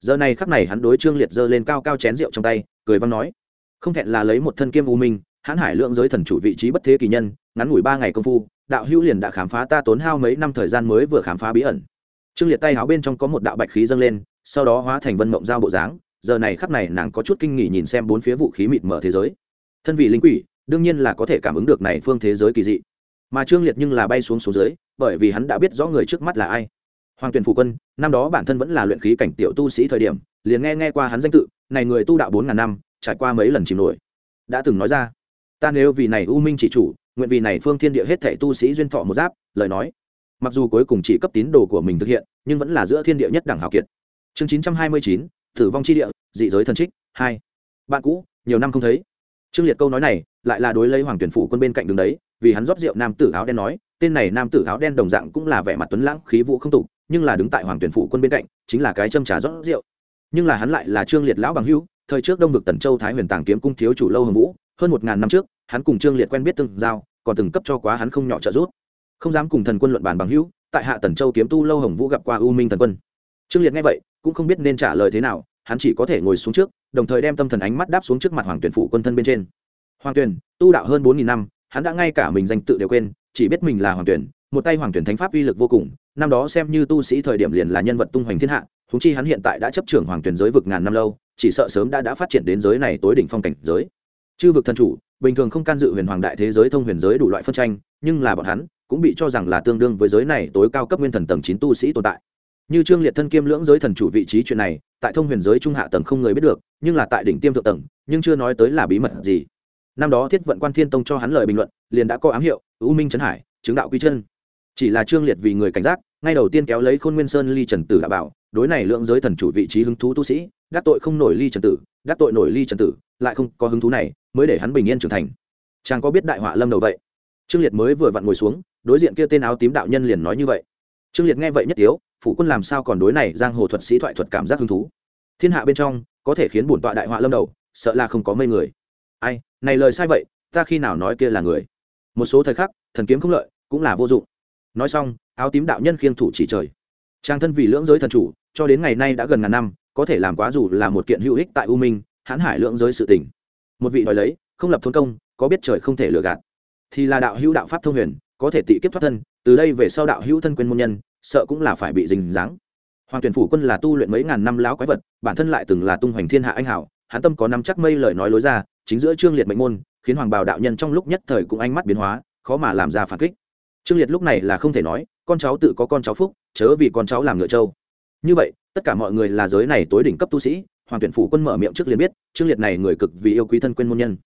A: Giờ này khắc này hắn đối trương liệt giơ lên cao cao chén rượu trong tay, cười văn nói, không thẹn là lấy một thân kiêm u minh, hãn hải lượng giới thần chủ vị trí bất thế kỳ nhân, ngắn ngủi ba ngày công phu, đạo hữu liền đã khám phá ta tốn hao mấy năm thời gian mới vừa khám phá bí ẩn. Trương liệt tay háo bên trong có một đạo bạch khí dâng lên, sau đó hóa thành vân mộng giao bộ dáng, giờ này khắc này nàng có chút kinh nghỉ nhìn xem bốn phía vũ khí mịt mở thế giới. Thân vị linh quỷ đương nhiên là có thể cảm ứng được này phương thế giới kỳ dị. Mà trương liệt nhưng là bay xuống xuống dưới, bởi vì hắn đã biết rõ người trước mắt là ai. Hoàng tuyền phủ quân, năm đó bản thân vẫn là luyện khí cảnh tiểu tu sĩ thời điểm, liền nghe nghe qua hắn danh tự, này người tu đạo bốn ngàn năm, trải qua mấy lần chìm nổi. Đã từng nói ra, ta nếu vì này u minh chỉ chủ, nguyện vì này phương thiên địa hết thảy tu sĩ duyên thọ một giáp, lời nói. Mặc dù cuối cùng chỉ cấp tín đồ của mình thực hiện, nhưng vẫn là giữa thiên địa nhất đẳng hào kiệt. Chương chín trăm hai mươi chín, tử vong chi địa, dị giới thần trích, hai. Bạn cũ, nhiều năm không thấy trương liệt câu nói này lại là đối lấy hoàng tuyển phủ quân bên cạnh đường đấy, vì hắn rót rượu nam tử áo đen nói, tên này nam tử áo đen đồng dạng cũng là vẻ mặt tuấn lãng, khí vũ không tục, nhưng là đứng tại hoàng tuyển phủ quân bên cạnh, chính là cái châm trà rót rượu. Nhưng là hắn lại là trương liệt lão bằng hữu, thời trước đông vực tần châu thái huyền tàng kiếm cung thiếu chủ lâu hồng vũ, hơn một ngàn năm trước, hắn cùng trương liệt quen biết từng giao, còn từng cấp cho quá hắn không nhỏ trợ giúp. Không dám cùng thần quân luận bàn bằng hữu, tại hạ tần châu kiếm tu lâu hồng vũ gặp qua u minh thần quân. Trương liệt nghe vậy, cũng không biết nên trả lời thế nào, hắn chỉ có thể ngồi xuống trước đồng thời đem tâm thần ánh mắt đáp xuống trước mặt hoàng tuyển phụ quân thân bên trên. Hoàng tuyển tu đạo hơn bốn nghìn năm, hắn đã ngay cả mình danh tự đều quên, chỉ biết mình là hoàng tuyển một tay hoàng tuyển thánh pháp uy lực vô cùng, năm đó xem như tu sĩ thời điểm liền là nhân vật tung hoành thiên hạ thúng chi hắn hiện tại đã chấp trưởng hoàng tuyển giới vực ngàn năm lâu, chỉ sợ sớm đã đã phát triển đến giới này tối đỉnh phong cảnh giới. Chư vực thần chủ, bình thường không can dự huyền hoàng đại thế giới thông huyền giới đủ loại phân tranh, nhưng là bọn hắn cũng bị cho rằng là tương đương với giới này tối cao cấp nguyên thần tầng chín tu sĩ tồn tại như trương liệt thân kiêm lưỡng giới thần chủ vị trí chuyện này, tại thông huyền giới trung hạ tầng không người biết được, nhưng là tại đỉnh tiêm thượng tầng, nhưng chưa nói tới là bí mật gì. Năm đó thiết vận quan thiên tông cho hắn lời bình luận, liền đã có ám hiệu, u minh trấn hải, chứng đạo quy chân. Chỉ là trương liệt vì người cảnh giác, ngay đầu tiên kéo lấy khôn nguyên sơn ly trần tử đã bảo, đối này lượng giới thần chủ vị trí hứng thú tu sĩ, đắc tội không nổi ly trần tử, đắc tội nổi ly trần tử, lại không có hứng thú này, mới để hắn bình yên trưởng thành. Chàng có biết đại họa lâm đầu vậy? Trương liệt mới vừa vặn ngồi xuống, đối diện kia tên áo tím đạo nhân liền nói như vậy. Trương liệt nghe vậy nhất tiếu phụ quân làm sao còn đối này giang hồ thuật sĩ thoại thuật cảm giác hứng thú. Thiên hạ bên trong, có thể khiến bổn tọa đại họa lâm đầu, sợ là không có mây người. Ai, này lời sai vậy, ta khi nào nói kia là người? Một số thời khắc, thần kiếm không lợi, cũng là vô dụng. Nói xong, áo tím đạo nhân khiêng thủ chỉ trời. Trang thân vì lưỡng giới thần chủ, cho đến ngày nay đã gần ngàn năm, có thể làm quá dù là một kiện hữu ích tại u minh, hãn hải lưỡng giới sự tỉnh một vị đòi lấy, không lập thôn công, có biết trời không thể lừa gạt. Thì là đạo hữu đạo pháp thông huyền, có thể tị kiếp thoát thân, từ đây về sau đạo hữu thân quên môn nhân sợ cũng là phải bị dình dáng. Hoàng tuyển phủ quân là tu luyện mấy ngàn năm láo quái vật, bản thân lại từng là tung hoành thiên hạ anh hảo hắn tâm có năm chắc mây lời nói lối ra, chính giữa trương liệt mệnh môn, khiến hoàng bào đạo nhân trong lúc nhất thời cũng ánh mắt biến hóa, khó mà làm ra phản kích. Trương liệt lúc này là không thể nói, con cháu tự có con cháu phúc, chớ vì con cháu làm ngựa trâu. Như vậy, tất cả mọi người là giới này tối đỉnh cấp tu sĩ, hoàng tuyển phủ quân mở miệng trước liền biết, trương liệt này người cực vì yêu quý thân quên môn nhân.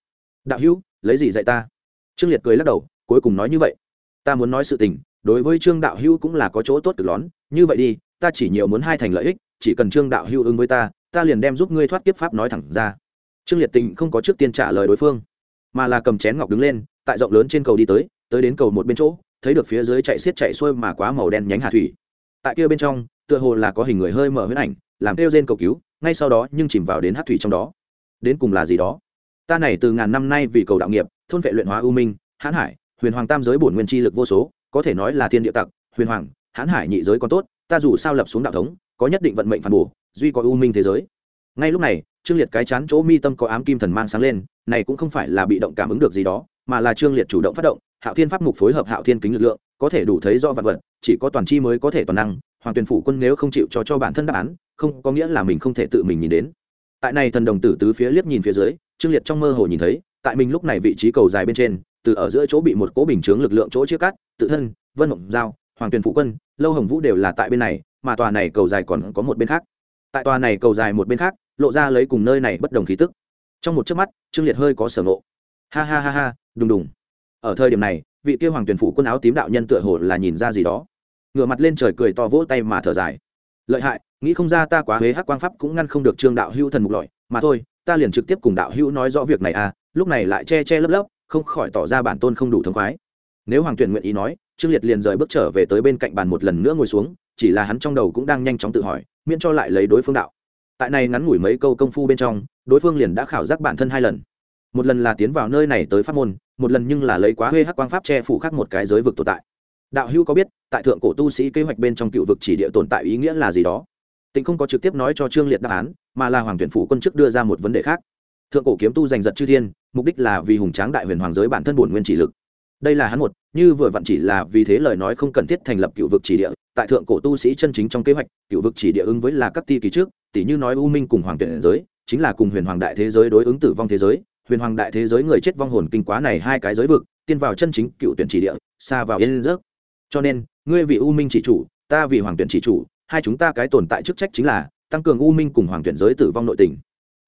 A: Đạo hữu, lấy gì dạy ta? Trương liệt cười lắc đầu, cuối cùng nói như vậy. Ta muốn nói sự tình đối với trương đạo hữu cũng là có chỗ tốt cực lón như vậy đi, ta chỉ nhiều muốn hai thành lợi ích, chỉ cần trương đạo hữu ứng với ta ta liền đem giúp ngươi thoát kiếp pháp nói thẳng ra. Trương liệt tình không có trước tiên trả lời đối phương, mà là cầm chén ngọc đứng lên, tại rộng lớn trên cầu đi tới tới đến cầu một bên chỗ, thấy được phía dưới chạy xiết chạy xuôi mà quá màu đen nhánh hà thủy. Tại kia bên trong, tựa hồ là có hình người hơi mở huyết ảnh, làm kêu trên cầu cứu, ngay sau đó nhưng chìm vào đến hát thủy trong đó. Đến cùng là gì đó? Ta này từ ngàn năm nay vì cầu đạo nghiệp, thôn vệ luyện hóa ưu minh, hãn hải, huyền hoàng tam giới bổn nguyên chi lực vô số có thể nói là thiên địa tặc, huyền hoàng, hãn hải nhị giới còn tốt, ta dù sao lập xuống đạo thống, có nhất định vận mệnh phản bổ, duy có ưu minh thế giới. Ngay lúc này, trương liệt cái chán chỗ mi tâm có ám kim thần mang sáng lên, này cũng không phải là bị động cảm ứng được gì đó, mà là trương liệt chủ động phát động, hạo thiên pháp mục phối hợp hạo thiên kính lực lượng, có thể đủ thấy do vật vật, chỉ có toàn chi mới có thể toàn năng, hoàng tuyền phủ quân nếu không chịu cho cho bản thân đáp án, không có nghĩa là mình không thể tự mình nhìn đến. Tại này thần đồng tử tứ phía liếc nhìn phía dưới, trương liệt trong mơ hồ nhìn thấy, tại mình lúc này vị trí cầu dài bên trên từ ở giữa chỗ bị một cố bình chướng lực lượng chỗ chia cắt, tự thân, vân mộng giao, hoàng tuyền phụ quân, lâu hồng vũ đều là tại bên này, mà tòa này cầu dài còn có một bên khác. Tại tòa này cầu dài một bên khác, lộ ra lấy cùng nơi này bất đồng khí tức. Trong một chớp mắt, trương liệt hơi có sở ngộ. Ha ha ha ha, đùng đùng. Ở thời điểm này, vị kia hoàng tuyển phụ quân áo tím đạo nhân tựa hồ là nhìn ra gì đó. Ngửa mặt lên trời cười to vỗ tay mà thở dài. Lợi hại, nghĩ không ra ta quá huế hắc quang pháp cũng ngăn không được trương đạo hữu thần mục lọi. Mà thôi, ta liền trực tiếp cùng đạo hữu nói rõ việc này à lúc này lại che che lấp lấp không khỏi tỏ ra bản tôn không đủ thông khoái. Nếu hoàng tuyển nguyện ý nói, trương liệt liền rời bước trở về tới bên cạnh bàn một lần nữa ngồi xuống, chỉ là hắn trong đầu cũng đang nhanh chóng tự hỏi, miễn cho lại lấy đối phương đạo. Tại này ngắn ngủi mấy câu công phu bên trong, đối phương liền đã khảo giác bản thân hai lần. Một lần là tiến vào nơi này tới pháp môn, một lần nhưng là lấy quá huê hắc quang pháp che phủ khắc một cái giới vực tồn tại. Đạo hữu có biết, tại thượng cổ tu sĩ kế hoạch bên trong cựu vực chỉ địa tồn tại ý nghĩa là gì đó? Tịnh không có trực tiếp nói cho trương liệt đáp án, mà là hoàng tuyển phủ quân chức đưa ra một vấn đề khác thượng cổ kiếm tu giành giật chư thiên, mục đích là vì hùng tráng đại huyền hoàng giới bản thân bổn nguyên chỉ lực. Đây là hắn một, như vừa vặn chỉ là vì thế lời nói không cần thiết thành lập cựu vực chỉ địa. Tại thượng cổ tu sĩ chân chính trong kế hoạch, cựu vực chỉ địa ứng với là các ti kỳ trước tỷ như nói u minh cùng hoàng tuyển giới, chính là cùng huyền hoàng đại thế giới đối ứng tử vong thế giới. Huyền hoàng đại thế giới người chết vong hồn kinh quá này hai cái giới vực, tiên vào chân chính cựu tuyển chỉ địa, xa vào yên giấc. cho nên, ngươi vì u minh chỉ chủ, ta vì hoàng tuyển chỉ chủ, hai chúng ta cái tồn tại chức trách chính là, tăng cường u minh cùng hoàng tuyển giới tử vong nội tình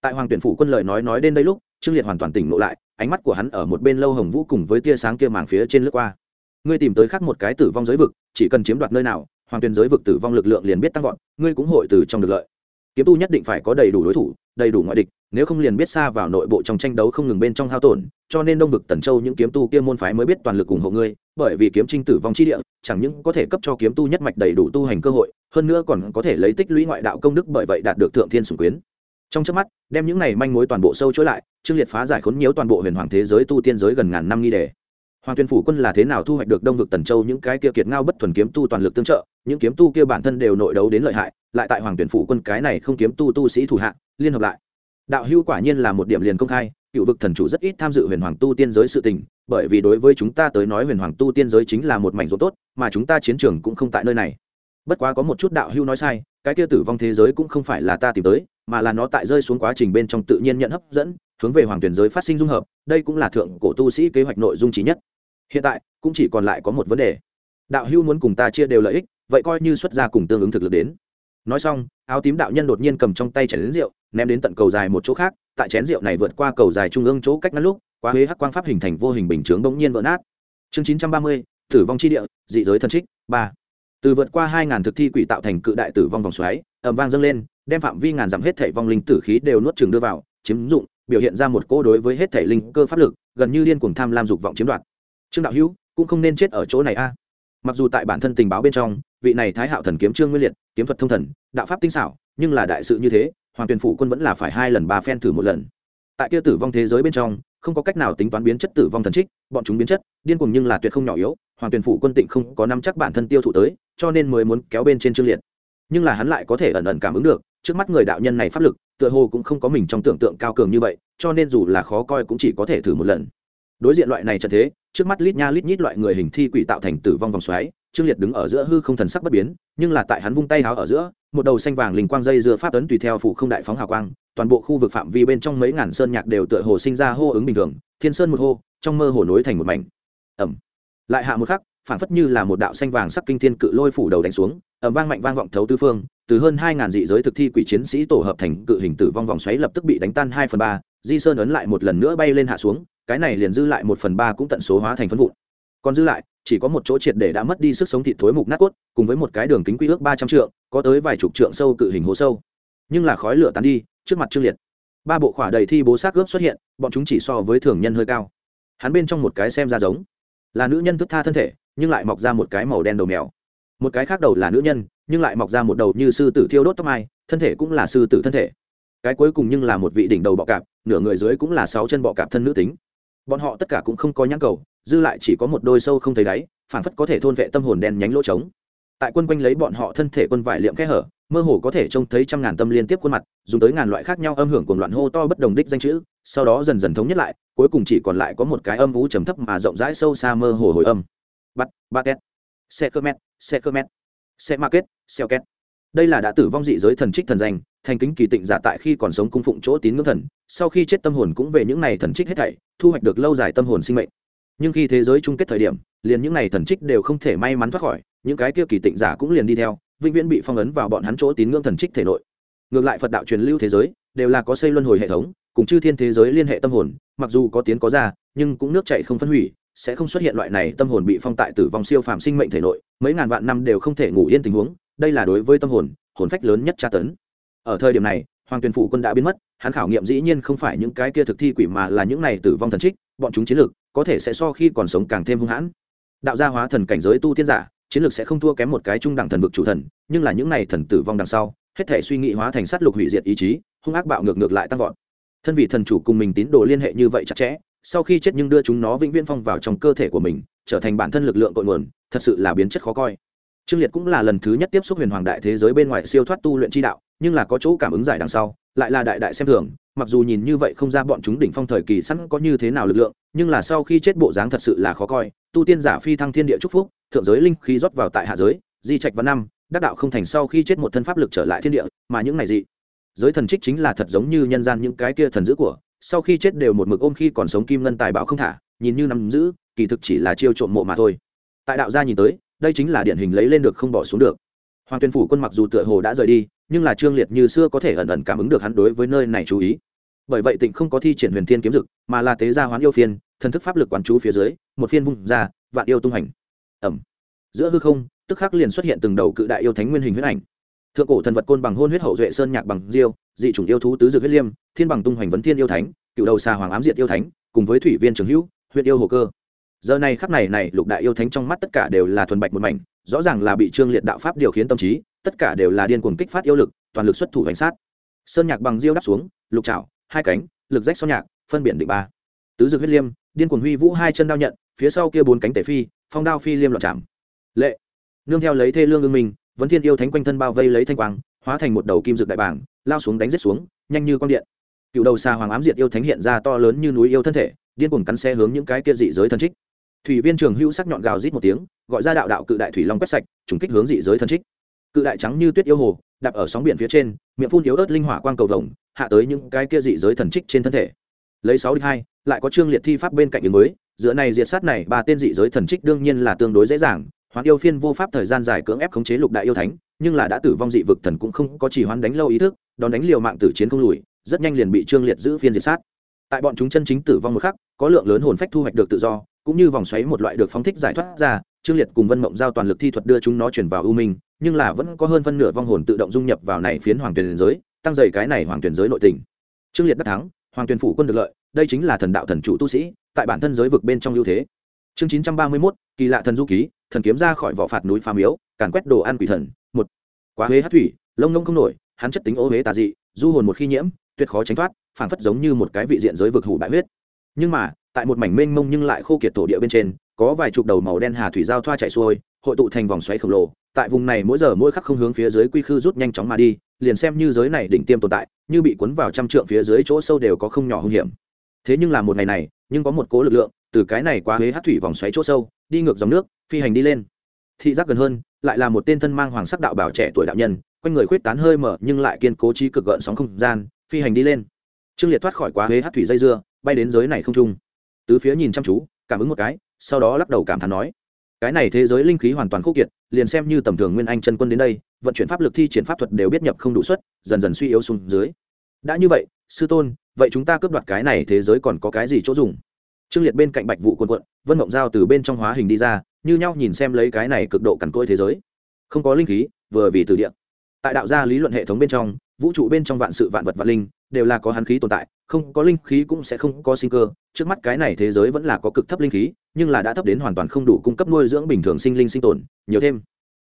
A: tại hoàng tuyển phủ quân lợi nói nói đến đây lúc, trương liệt hoàn toàn tỉnh ngộ lại, ánh mắt của hắn ở một bên lâu hồng vũ cùng với tia sáng kia màng phía trên lướt qua. Ngươi tìm tới khác một cái tử vong giới vực, chỉ cần chiếm đoạt nơi nào, hoàng tuyển giới vực tử vong lực lượng liền biết tăng vọt, ngươi cũng hội từ trong được lợi. Kiếm tu nhất định phải có đầy đủ đối thủ, đầy đủ ngoại địch, nếu không liền biết xa vào nội bộ trong tranh đấu không ngừng bên trong hao tổn, cho nên đông vực tần châu những kiếm tu kia môn phái mới biết toàn lực ủng hộ ngươi, bởi vì kiếm trinh tử vong chi địa, chẳng những có thể cấp cho kiếm tu nhất mạch đầy đủ tu hành cơ hội, hơn nữa còn có thể lấy tích lũy ngoại đạo công đức bởi vậy đạt được thượng thiên sủng quyến trong chớp mắt, đem những này manh mối toàn bộ sâu chối lại, trương liệt phá giải khốn nhiễu toàn bộ huyền hoàng thế giới tu tiên giới gần ngàn năm nghi đề. Hoàng tuyên phủ quân là thế nào thu hoạch được đông vực tần châu những cái kia kiệt ngao bất thuần kiếm tu toàn lực tương trợ, những kiếm tu kia bản thân đều nội đấu đến lợi hại, lại tại hoàng tuyển phủ quân cái này không kiếm tu tu sĩ thủ hạ liên hợp lại. Đạo hưu quả nhiên là một điểm liền công khai, cựu vực thần chủ rất ít tham dự huyền hoàng tu tiên giới sự tình, bởi vì đối với chúng ta tới nói huyền hoàng tu tiên giới chính là một mảnh rỗ tốt, mà chúng ta chiến trường cũng không tại nơi này. Bất quá có một chút đạo hưu nói sai, cái kia tử vong thế giới cũng không phải là ta tìm tới mà là nó tại rơi xuống quá trình bên trong tự nhiên nhận hấp dẫn, hướng về hoàng tuyển giới phát sinh dung hợp, đây cũng là thượng cổ tu sĩ kế hoạch nội dung trí nhất. Hiện tại, cũng chỉ còn lại có một vấn đề. Đạo hưu muốn cùng ta chia đều lợi ích, vậy coi như xuất ra cùng tương ứng thực lực đến. Nói xong, áo tím đạo nhân đột nhiên cầm trong tay chén đến rượu, ném đến tận cầu dài một chỗ khác, tại chén rượu này vượt qua cầu dài trung ương chỗ cách ngắn lúc qua huế hắc quang pháp hình thành vô hình bình chướng bỗng nhiên vỡ nát. Chương chín trăm ba mươi, tử vong chi địa, dị giới thần trích, ba. Từ vượt qua hai ngàn thực thi quỷ tạo thành cự đại tử vong vòng xoáy ẩm vang dâng lên đem phạm vi ngàn dặm hết thể vong linh tử khí đều nuốt chừng đưa vào, chiếm dụng, biểu hiện ra một cô đối với hết thể linh cơ pháp lực, gần như điên cuồng tham lam dục vọng chiếm đoạt. Trương đạo hữu, cũng không nên chết ở chỗ này a. Mặc dù tại bản thân tình báo bên trong, vị này thái hạo thần kiếm trương nguyên liệt, kiếm thuật thông thần, đạo pháp tinh xảo, nhưng là đại sự như thế, hoàng tuyền phủ quân vẫn là phải hai lần ba phen thử một lần. Tại kia tử vong thế giới bên trong, không có cách nào tính toán biến chất tử vong thần trích, bọn chúng biến chất, điên cuồng nhưng là tuyệt không nhỏ yếu, hoàng tuyền phủ quân tịnh không có năm chắc bản thân tiêu thụ tới, cho nên mới muốn kéo bên trên trương liệt. Nhưng là hắn lại có thể ẩn ẩn cảm ứng được trước mắt người đạo nhân này pháp lực, tựa hồ cũng không có mình trong tưởng tượng cao cường như vậy, cho nên dù là khó coi cũng chỉ có thể thử một lần. Đối diện loại này trận thế, trước mắt lít nha lít nhít loại người hình thi quỷ tạo thành tử vong vòng xoáy, trương liệt đứng ở giữa hư không thần sắc bất biến, nhưng là tại hắn vung tay háo ở giữa, một đầu xanh vàng linh quang dây dưa pháp tấn tùy theo phủ không đại phóng hào quang, toàn bộ khu vực phạm vi bên trong mấy ngàn sơn nhạc đều tựa hồ sinh ra hô ứng bình thường, thiên sơn một hô, trong mơ hồ nối thành một mảnh. Ẩm lại hạ một khắc phản phất như là một đạo xanh vàng sắc kinh thiên cự lôi phủ đầu đánh xuống ẩm vang mạnh vang vọng thấu tư phương, từ hơn hai ngàn dị giới thực thi quỷ chiến sĩ tổ hợp thành cự hình tử vong vòng xoáy lập tức bị đánh tan hai phần ba, di sơn ấn lại một lần nữa bay lên hạ xuống, cái này liền dư lại một phần ba cũng tận số hóa thành phân vụn. Còn dư lại, chỉ có một chỗ triệt để đã mất đi sức sống thịt thối mục nát cốt, cùng với một cái đường kính quy ước ba trăm trượng, có tới vài chục trượng sâu cự hình hố sâu. Nhưng là khói lửa tán đi, trước mặt trương liệt. Ba bộ khỏa đầy thi bố xác ướp xuất hiện, bọn chúng chỉ so với thường nhân hơi cao. Hắn bên trong một cái xem ra giống là nữ nhân thức tha thân thể nhưng lại mọc ra một cái màu đen đầu mèo. Một cái khác đầu là nữ nhân, nhưng lại mọc ra một đầu như sư tử thiêu đốt tóc mai, thân thể cũng là sư tử thân thể. Cái cuối cùng nhưng là một vị đỉnh đầu bọ cạp, nửa người dưới cũng là sáu chân bọ cạp thân nữ tính. Bọn họ tất cả cũng không có nhãn cầu, dư lại chỉ có một đôi sâu không thấy đáy phản phất có thể thôn vệ tâm hồn đen nhánh lỗ trống. Tại quân quanh lấy bọn họ thân thể quân vải liệm kẽ hở, mơ hồ có thể trông thấy trăm ngàn tâm liên tiếp khuôn mặt, dùng tới ngàn loại khác nhau âm hưởng cùng loạn hô to bất đồng đích danh chữ, sau đó dần dần thống nhất lại, cuối cùng chỉ còn lại có một cái âm vũ trầm thấp mà rộng rãi sâu xa mơ hồ hồi âm bắt ba két. Xe cơ mét, xe cơ mét. Xe market xeo két. Đây là đã tử vong dị giới thần trích thần danh, thành kính kỳ tịnh giả tại khi còn sống cung phụng chỗ tín ngưỡng thần, sau khi chết tâm hồn cũng về những này thần trích hết thảy, thu hoạch được lâu dài tâm hồn sinh mệnh. Nhưng khi thế giới chung kết thời điểm, liền những này thần trích đều không thể may mắn thoát khỏi, những cái kia kỳ tịnh giả cũng liền đi theo, vĩnh viễn bị phong ấn vào bọn hắn chỗ tín ngưỡng thần trích thể nội. Ngược lại phật đạo truyền lưu thế giới, đều là có xây luân hồi hệ thống, cùng chư thiên thế giới liên hệ tâm hồn, mặc dù có tiến có ra, nhưng cũng nước chạy không phân hủy sẽ không xuất hiện loại này tâm hồn bị phong tại tử vong siêu phàm sinh mệnh thể nội, mấy ngàn vạn năm đều không thể ngủ yên tình huống, đây là đối với tâm hồn hồn phách lớn nhất tra tấn. Ở thời điểm này, hoàng tuyền phụ quân đã biến mất, hắn khảo nghiệm dĩ nhiên không phải những cái kia thực thi quỷ mà là những này tử vong thần trích, bọn chúng chiến lược, có thể sẽ so khi còn sống càng thêm hung hãn. Đạo gia hóa thần cảnh giới tu tiên giả, chiến lược sẽ không thua kém một cái trung đẳng thần vực chủ thần, nhưng là những này thần tử vong đằng sau, hết thể suy nghĩ hóa thành sát lục hủy diệt ý chí, hung ác bạo ngược ngược lại tăng vọt. Thân vị thần chủ cùng mình tín đồ liên hệ như vậy chặt chẽ sau khi chết nhưng đưa chúng nó vĩnh viễn phong vào trong cơ thể của mình, trở thành bản thân lực lượng cội nguồn, thật sự là biến chất khó coi. Trương liệt cũng là lần thứ nhất tiếp xúc huyền hoàng đại thế giới bên ngoài siêu thoát tu luyện chi đạo, nhưng là có chỗ cảm ứng giải đằng sau, lại là đại đại xem thường, mặc dù nhìn như vậy không ra bọn chúng đỉnh phong thời kỳ sẵn có như thế nào lực lượng, nhưng là sau khi chết bộ dáng thật sự là khó coi, tu tiên giả phi thăng thiên địa chúc phúc, thượng giới linh khí rót vào tại hạ giới, di trạch văn năm, đắc đạo không thành sau khi chết một thân pháp lực trở lại thiên địa, mà những này gì giới thần trích chính là thật giống như nhân gian những cái kia thần dữ của sau khi chết đều một mực ôm khi còn sống kim ngân tài bảo không thả, nhìn như nắm giữ, kỳ thực chỉ là chiêu trộm mộ mà thôi. Tại đạo gia nhìn tới, đây chính là điển hình lấy lên được không bỏ xuống được. Hoàng tuyên phủ quân mặc dù tựa hồ đã rời đi, nhưng là trương liệt như xưa có thể ẩn ẩn cảm ứng được hắn đối với nơi này chú ý. Bởi vậy tịnh không có thi triển huyền thiên kiếm dực, mà là tế gia hoán yêu phiên, thần thức pháp lực quán chú phía dưới, một phiên vung ra, vạn yêu tung hành ẩm. Giữa hư không, tức khắc liền xuất hiện từng đầu cự đại yêu thánh nguyên hình huyết ảnh thượng cổ thần vật côn bằng hôn huyết hậu duệ sơn nhạc bằng diêu, dị chủng yêu thú tứ dược huyết liêm, thiên bằng tung hoành vấn thiên yêu thánh, cựu đầu xà hoàng ám diệt yêu thánh, cùng với thủy viên trường hữu huyện yêu hồ cơ. Giờ này khắp này này, lục đại yêu thánh trong mắt tất cả đều là thuần bạch một mảnh, rõ ràng là bị trương liệt đạo pháp điều khiến tâm trí, tất cả đều là điên cuồng kích phát yêu lực, toàn lực xuất thủ hành sát. Sơn nhạc bằng diêu đắp xuống, lục trảo, hai cánh, lực rách so nhạc, phân biển định ba. Tứ dược huyết liêm, điên cuồng huy vũ hai chân đao nhận, phía sau kia bốn cánh tể phi, phong đao phi liêm loạn chạm. Lệ. Nương theo lấy thê lương ương minh vấn thiên yêu thánh quanh thân bao vây lấy thanh quang, hóa thành một đầu kim dược đại bảng lao xuống đánh rết xuống, nhanh như con điện. Cựu đầu xa hoàng ám diệt yêu thánh hiện ra to lớn như núi yêu thân thể, điên cuồng cắn xe hướng những cái kia dị giới thần trích. Thủy viên trường hữu sắc nhọn gào rít một tiếng, gọi ra đạo đạo cự đại thủy long quét sạch, trùng kích hướng dị giới thần trích. Cự đại trắng như tuyết yêu hồ, đạp ở sóng biển phía trên, miệng phun yếu ớt linh hỏa quang cầu vồng, hạ tới những cái kia dị giới thần trích trên thân thể. Lấy sáu đích hai, lại có trương liệt thi pháp bên cạnh ứng mới, giữa này diệt sát này, ba tên dị giới thần trích đương nhiên là tương đối dễ dàng hoán yêu phiên vô pháp thời gian dài cưỡng ép khống chế lục đại yêu thánh, nhưng là đã tử vong dị vực thần cũng không có chỉ hoán đánh lâu ý thức, đón đánh liều mạng tử chiến không lùi, rất nhanh liền bị trương liệt giữ phiên diệt sát. Tại bọn chúng chân chính tử vong một khắc, có lượng lớn hồn phách thu hoạch được tự do, cũng như vòng xoáy một loại được phóng thích giải thoát ra, trương liệt cùng vân mộng giao toàn lực thi thuật đưa chúng nó chuyển vào ưu minh, nhưng là vẫn có hơn phân nửa vong hồn tự động dung nhập vào này phiến hoàng tuyển giới, tăng dày cái này hoàng tuyển giới nội tình. Trương liệt đắc thắng, hoàng tuyển phủ quân được lợi, đây chính là thần đạo thần chủ tu sĩ, tại bản thân giới vực bên trong ưu thế chương chín trăm ba mươi mốt, kỳ lạ thần du ký, thần kiếm ra khỏi vỏ phạt núi phá miếu, càn quét đồ ăn quỷ thần. Một, quá huế hát thủy, lông ngông không nổi, hắn chất tính ô huế tà dị, du hồn một khi nhiễm, tuyệt khó tránh thoát, phảng phất giống như một cái vị diện giới vực hủ bại huyết. Nhưng mà, tại một mảnh mênh mông nhưng lại khô kiệt thổ địa bên trên, có vài chục đầu màu đen hà thủy giao thoa chạy xuôi, hội tụ thành vòng xoáy khổng lồ. Tại vùng này mỗi giờ mỗi khắc không hướng phía dưới quy khư rút nhanh chóng mà đi, liền xem như giới này đỉnh tiêm tồn tại, như bị cuốn vào trăm trượng phía dưới chỗ sâu đều có không nhỏ hung hiểm. Thế nhưng là một ngày này, nhưng có một cố lực lượng từ cái này qua huế hát thủy vòng xoáy chỗ sâu, đi ngược dòng nước, phi hành đi lên. Thị giác gần hơn, lại là một tên thân mang hoàng sắc đạo bảo trẻ tuổi đạo nhân, quanh người khuyết tán hơi mở nhưng lại kiên cố trí cực gợn sóng không gian, phi hành đi lên. Trương liệt thoát khỏi quá huế hát thủy dây dưa, bay đến giới này không trung. Tứ phía nhìn chăm chú, cảm ứng một cái, sau đó lắc đầu cảm thán nói, cái này thế giới linh khí hoàn toàn khô kiệt, liền xem như tầm thường nguyên anh chân quân đến đây, vận chuyển pháp lực thi triển pháp thuật đều biết nhập không đủ suất, dần dần suy yếu xuống dưới. Đã như vậy, sư tôn, vậy chúng ta cướp đoạt cái này thế giới còn có cái gì chỗ dùng? Trương liệt bên cạnh bạch vụ quần quận vân mộng giao từ bên trong hóa hình đi ra, như nhau nhìn xem lấy cái này cực độ cằn cỗi thế giới. Không có linh khí, vừa vì từ địa. Tại đạo gia lý luận hệ thống bên trong, vũ trụ bên trong vạn sự vạn vật vạn linh, đều là có hắn khí tồn tại, không có linh khí cũng sẽ không có sinh cơ. Trước mắt cái này thế giới vẫn là có cực thấp linh khí, nhưng là đã thấp đến hoàn toàn không đủ cung cấp nuôi dưỡng bình thường sinh linh sinh tồn, nhiều thêm.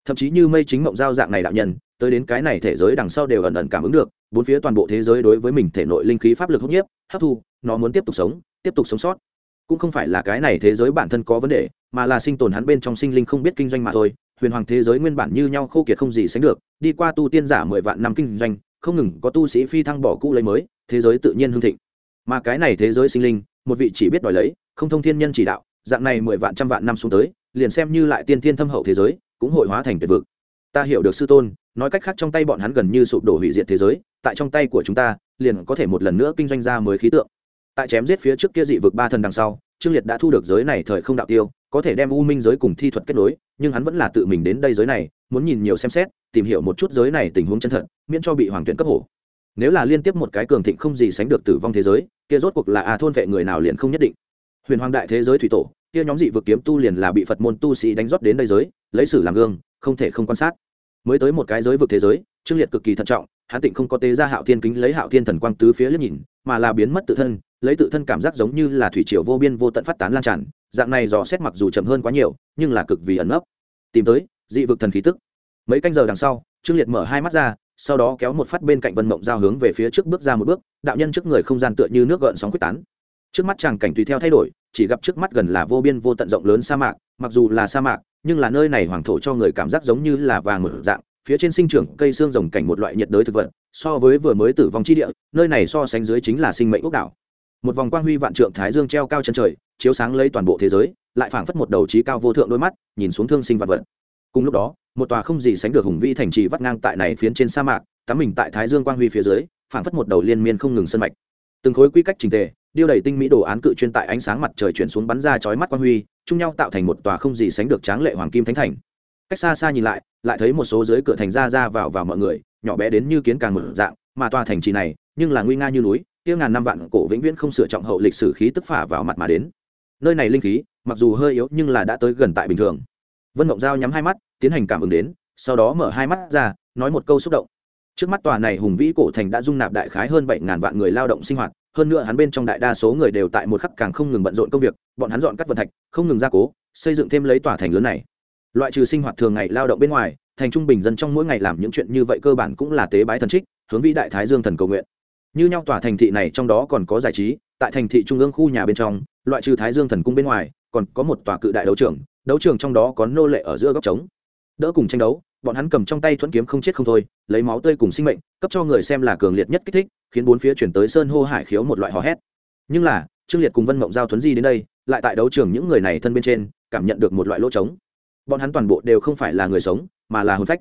A: Thậm chí như mây chính mộng giao dạng này đạo nhân, tới đến cái này thế giới đằng sau đều ẩn ẩn cảm ứng được, bốn phía toàn bộ thế giới đối với mình thể nội linh khí pháp lực hút nhiếp, hấp thu, nó muốn tiếp tục sống, tiếp tục sống sót cũng không phải là cái này thế giới bản thân có vấn đề, mà là sinh tồn hắn bên trong sinh linh không biết kinh doanh mà thôi. Huyền hoàng thế giới nguyên bản như nhau khô kiệt không gì sánh được, đi qua tu tiên giả mười vạn năm kinh doanh, không ngừng có tu sĩ phi thăng bỏ cũ lấy mới, thế giới tự nhiên hưng thịnh. Mà cái này thế giới sinh linh, một vị chỉ biết đòi lấy, không thông thiên nhân chỉ đạo, dạng này mười vạn trăm vạn năm xuống tới, liền xem như lại tiên thiên thâm hậu thế giới, cũng hội hóa thành tuyệt vực. Ta hiểu được sư tôn, nói cách khác trong tay bọn hắn gần như sụp đổ hủy diệt thế giới, tại trong tay của chúng ta, liền có thể một lần nữa kinh doanh ra mới khí tượng tại chém giết phía trước kia dị vực ba thần đằng sau, trương liệt đã thu được giới này thời không đạo tiêu, có thể đem u minh giới cùng thi thuật kết nối, nhưng hắn vẫn là tự mình đến đây giới này, muốn nhìn nhiều xem xét, tìm hiểu một chút giới này tình huống chân thật, miễn cho bị hoàng tuyển cấp hổ. Nếu là liên tiếp một cái cường thịnh không gì sánh được tử vong thế giới, kia rốt cuộc là a thôn vệ người nào liền không nhất định. Huyền hoàng đại thế giới thủy tổ, kia nhóm dị vực kiếm tu liền là bị phật môn tu sĩ đánh rót đến đây giới, lấy sử làm gương, không thể không quan sát. Mới tới một cái giới vực thế giới, trương liệt cực kỳ thận trọng, hắn tịnh không có tế ra hạo thiên kính lấy hạo thiên thần quang tứ phía liếc nhìn mà là biến mất tự thân, lấy tự thân cảm giác giống như là thủy triều vô biên vô tận phát tán lan tràn, dạng này dò xét mặc dù chậm hơn quá nhiều, nhưng là cực vì ẩn nấp. Tìm tới, dị vực thần khí tức. Mấy canh giờ đằng sau, trương liệt mở hai mắt ra, sau đó kéo một phát bên cạnh vân mộng giao hướng về phía trước bước ra một bước, đạo nhân trước người không gian tựa như nước gợn sóng quyết tán. Trước mắt chàng cảnh tùy theo thay đổi, chỉ gặp trước mắt gần là vô biên vô tận rộng lớn sa mạc, mặc dù là sa mạc, nhưng là nơi này hoàng thổ cho người cảm giác giống như là vàng mở dạng, phía trên sinh trưởng cây xương rồng cảnh một loại nhiệt đới thực vật so với vừa mới tử vong chi địa, nơi này so sánh dưới chính là sinh mệnh ốc đảo. Một vòng quang huy vạn trượng thái dương treo cao chân trời, chiếu sáng lấy toàn bộ thế giới, lại phảng phất một đầu trí cao vô thượng đôi mắt, nhìn xuống thương sinh vật vật. Cùng lúc đó, một tòa không gì sánh được hùng vĩ thành trì vắt ngang tại này phiến trên sa mạc, tắm mình tại thái dương quang huy phía dưới, phảng phất một đầu liên miên không ngừng sân mạch. Từng khối quy cách trình tề, điêu đầy tinh mỹ đồ án cự chuyên tại ánh sáng mặt trời chuyển xuống bắn ra chói mắt quang huy, chung nhau tạo thành một tòa không gì sánh được tráng lệ hoàng kim thánh thành. Cách xa xa nhìn lại lại thấy một số dưới cửa thành ra ra vào vào mọi người nhỏ bé đến như kiến càng mở dạng, mà tòa thành trì này, nhưng là nguy nga như núi tiêu ngàn năm vạn cổ vĩnh viễn không sửa trọng hậu lịch sử khí tức phả vào mặt mà đến. Nơi này linh khí, mặc dù hơi yếu nhưng là đã tới gần tại bình thường. Vân mộng giao nhắm hai mắt, tiến hành cảm ứng đến, sau đó mở hai mắt ra, nói một câu xúc động. Trước mắt tòa này hùng vĩ cổ thành đã dung nạp đại khái hơn bảy ngàn vạn người lao động sinh hoạt, hơn nữa hắn bên trong đại đa số người đều tại một khắc càng không ngừng bận rộn công việc, bọn hắn dọn cắt vận thạch, không ngừng gia cố, xây dựng thêm lấy tòa thành lớn này. Loại trừ sinh hoạt thường ngày lao động bên ngoài thành trung bình dân trong mỗi ngày làm những chuyện như vậy cơ bản cũng là tế bái thần trích, hướng vĩ đại thái dương thần cầu nguyện. Như nhau tòa thành thị này trong đó còn có giải trí, tại thành thị trung ương khu nhà bên trong, loại trừ thái dương thần cung bên ngoài, còn có một tòa cự đại đấu trường đấu trường trong đó có nô lệ ở giữa góc trống. Đỡ cùng tranh đấu, bọn hắn cầm trong tay thuẫn kiếm không chết không thôi, lấy máu tươi cùng sinh mệnh, cấp cho người xem là cường liệt nhất kích thích, khiến bốn phía chuyển tới sơn hô hải khiếu một loại hò hét. Nhưng là, trương liệt cùng vân mộng giao thuấn di đến đây, lại tại đấu trường những người này thân bên trên, cảm nhận được một loại lỗ trống bọn hắn toàn bộ đều không phải là người sống, mà là hồn phách.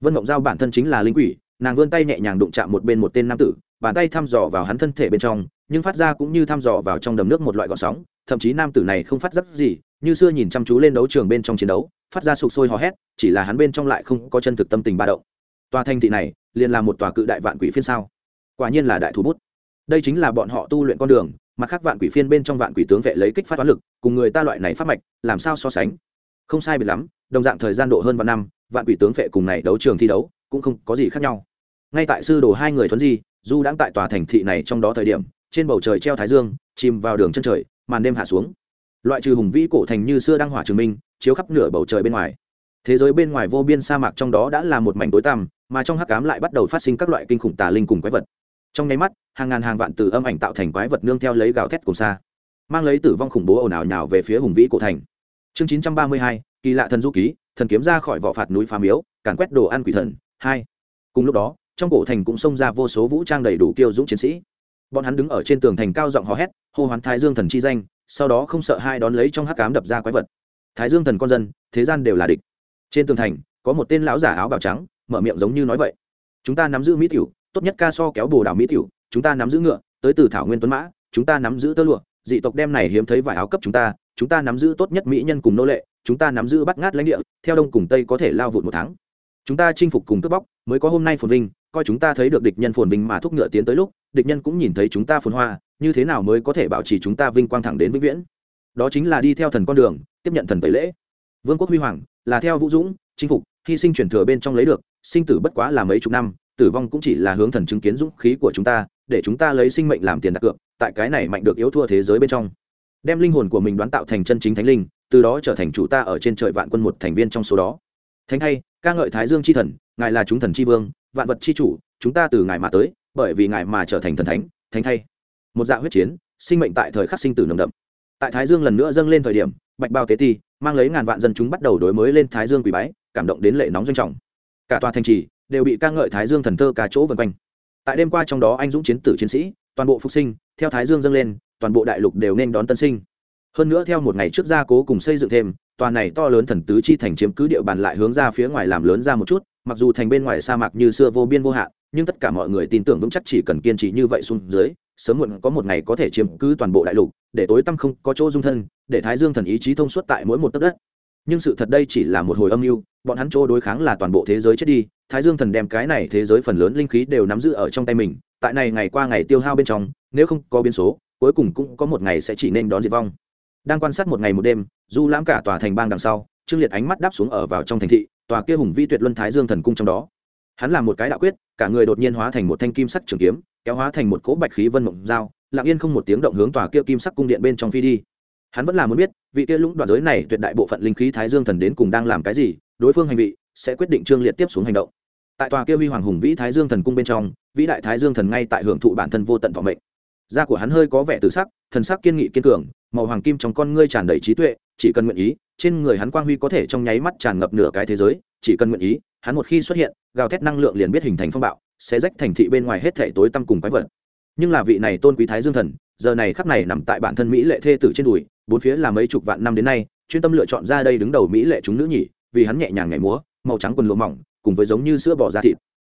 A: Vân mộng giao bản thân chính là linh quỷ, nàng vươn tay nhẹ nhàng đụng chạm một bên một tên nam tử, bàn tay thăm dò vào hắn thân thể bên trong, nhưng phát ra cũng như thăm dò vào trong đầm nước một loại gọn sóng, thậm chí nam tử này không phát giác gì, như xưa nhìn chăm chú lên đấu trường bên trong chiến đấu, phát ra sụp sôi hò hét, chỉ là hắn bên trong lại không có chân thực tâm tình ba động. Tòa thanh thị này, liền là một tòa cự đại vạn quỷ phiên sao. Quả nhiên là đại thú bút. Đây chính là bọn họ tu luyện con đường, mặt khác vạn quỷ phiên bên trong vạn quỷ tướng vệ lấy kích phát toán lực, cùng người ta loại này phát mạch, làm sao so sánh? Không sai biệt lắm, đồng dạng thời gian độ hơn vạn năm, vạn quỷ tướng phệ cùng này đấu trường thi đấu cũng không có gì khác nhau. Ngay tại sư đồ hai người thuấn di, du đang tại tòa thành thị này trong đó thời điểm, trên bầu trời treo thái dương, chìm vào đường chân trời, màn đêm hạ xuống. Loại trừ hùng vĩ cổ thành như xưa đang hỏa trường minh, chiếu khắp nửa bầu trời bên ngoài. Thế giới bên ngoài vô biên sa mạc trong đó đã là một mảnh tối tăm, mà trong hắc cám lại bắt đầu phát sinh các loại kinh khủng tà linh cùng quái vật. Trong nháy mắt, hàng ngàn hàng vạn từ âm ảnh tạo thành quái vật nương theo lấy gào thét cùng xa, mang lấy tử vong khủng bố ồn ào nhào về phía hùng vĩ cổ thành chương chín trăm ba mươi hai, kỳ lạ thần du ký, thần kiếm ra khỏi vỏ phạt núi phá miếu, càn quét đồ ăn quỷ thần, hai. Cùng lúc đó, trong cổ thành cũng xông ra vô số vũ trang đầy đủ kiêu dũng chiến sĩ. Bọn hắn đứng ở trên tường thành cao giọng hò hét, hô hoán thái dương thần chi danh, sau đó không sợ hai đón lấy trong hắc cám đập ra quái vật. Thái dương thần con dân, thế gian đều là địch. Trên tường thành, có một tên lão giả áo bào trắng, mở miệng giống như nói vậy. Chúng ta nắm giữ mỹ tiểu, tốt nhất ca so kéo bồ đảo mỹ tiểu, chúng ta nắm giữ ngựa, tới từ thảo nguyên tuấn mã, chúng ta nắm giữ tơ lụa, dị tộc đem này hiếm thấy vải áo cấp chúng ta chúng ta nắm giữ tốt nhất mỹ nhân cùng nô lệ, chúng ta nắm giữ bắt ngát lãnh địa, theo đông cùng tây có thể lao vụt một tháng. Chúng ta chinh phục cùng cướp bóc, mới có hôm nay phồn vinh, coi chúng ta thấy được địch nhân phồn vinh mà thúc ngựa tiến tới lúc, địch nhân cũng nhìn thấy chúng ta phồn hoa, như thế nào mới có thể bảo trì chúng ta vinh quang thẳng đến vĩnh viễn? Đó chính là đi theo thần con đường, tiếp nhận thần tẩy lễ. Vương quốc huy hoàng, là theo vũ dũng, chinh phục, hy sinh chuyển thừa bên trong lấy được, sinh tử bất quá là mấy chục năm, tử vong cũng chỉ là hướng thần chứng kiến dũng khí của chúng ta, để chúng ta lấy sinh mệnh làm tiền đặt cược, tại cái này mạnh được yếu thua thế giới bên trong đem linh hồn của mình đoán tạo thành chân chính thánh linh, từ đó trở thành chủ ta ở trên trời vạn quân một thành viên trong số đó. Thánh hay, ca ngợi thái dương c h i thần, ngài là chúng thần c h i vương, vạn vật c h i chủ, chúng ta từ ngài mà tới, bởi vì ngài mà trở thành thần thánh thánh thay một dạ huyết chiến, sinh mệnh tại thời khắc sinh tử nồng đậm. Tại thái dương lần nữa dâng lên thời điểm, bạch bao tế ti mang lấy ngàn vạn dân chúng bắt đầu đổi mới lên thái dương quỷ bái, cảm động đến lệ nóng doanh trọng. Cả tòa thành trì đều bị ca ngợi thái dương thần thơ cả chỗ vân quanh. Tại đêm qua trong đó anh dũng chiến tử chiến sĩ, toàn bộ phục sinh, theo thái dương dâng lên toàn bộ đại lục đều nên đón tân sinh. Hơn nữa theo một ngày trước gia cố cùng xây dựng thêm toàn này to lớn thần tứ chi thành chiếm cứ địa bàn lại hướng ra phía ngoài làm lớn ra một chút, mặc dù thành bên ngoài sa mạc như xưa vô biên vô hạn, nhưng tất cả mọi người tin tưởng vững chắc chỉ cần kiên trì như vậy xuống dưới, sớm muộn có một ngày có thể chiếm cứ toàn bộ đại lục, để tối tăm không có chỗ dung thân, để thái dương thần ý chí thông suốt tại mỗi một tấc đất. Nhưng sự thật đây chỉ là một hồi âm mưu, bọn hắn chỗ đối kháng là toàn bộ thế giới chết đi, thái dương thần đem cái này thế giới phần lớn linh khí đều nắm giữ ở trong tay mình, tại này ngày qua ngày tiêu hao bên trong, nếu không có biến số cuối cùng cũng có một ngày sẽ chỉ nên đón diệt vong. Đang quan sát một ngày một đêm, du lãm cả tòa thành bang đằng sau, trương liệt ánh mắt đáp xuống ở vào trong thành thị, tòa kia hùng vi tuyệt luân thái dương thần cung trong đó. Hắn làm một cái đạo quyết, cả người đột nhiên hóa thành một thanh kim sắc trường kiếm, kéo hóa thành một cỗ bạch khí vân mộng dao, lặng yên không một tiếng động hướng tòa kia kim sắc cung điện bên trong phi đi. Hắn vẫn là muốn biết, vị kia lũng đoạn giới này tuyệt đại bộ phận linh khí thái dương thần đến cùng đang làm cái gì, đối phương hành vị sẽ quyết định trương liệt tiếp xuống hành động. Tại tòa kia huy hoàng hùng vĩ thái dương thần cung bên trong, vĩ đại thái dương thần ngay tại hưởng thụ bản thân vô tận vọng mệnh da của hắn hơi có vẻ tự sắc, thần sắc kiên nghị kiên cường, màu hoàng kim trong con ngươi tràn đầy trí tuệ, chỉ cần nguyện ý, trên người hắn quang huy có thể trong nháy mắt tràn ngập nửa cái thế giới, chỉ cần nguyện ý, hắn một khi xuất hiện, gào thét năng lượng liền biết hình thành phong bạo, sẽ rách thành thị bên ngoài hết thể tối tăm cùng quái vật. Nhưng là vị này tôn quý thái dương thần, giờ này khắc này nằm tại bản thân mỹ lệ thê tử trên đùi, bốn phía là mấy chục vạn năm đến nay, chuyên tâm lựa chọn ra đây đứng đầu mỹ lệ chúng nữ nhỉ, vì hắn nhẹ nhàng nhảy múa, màu trắng quần lụa mỏng, cùng với giống như sữa bò da thịt.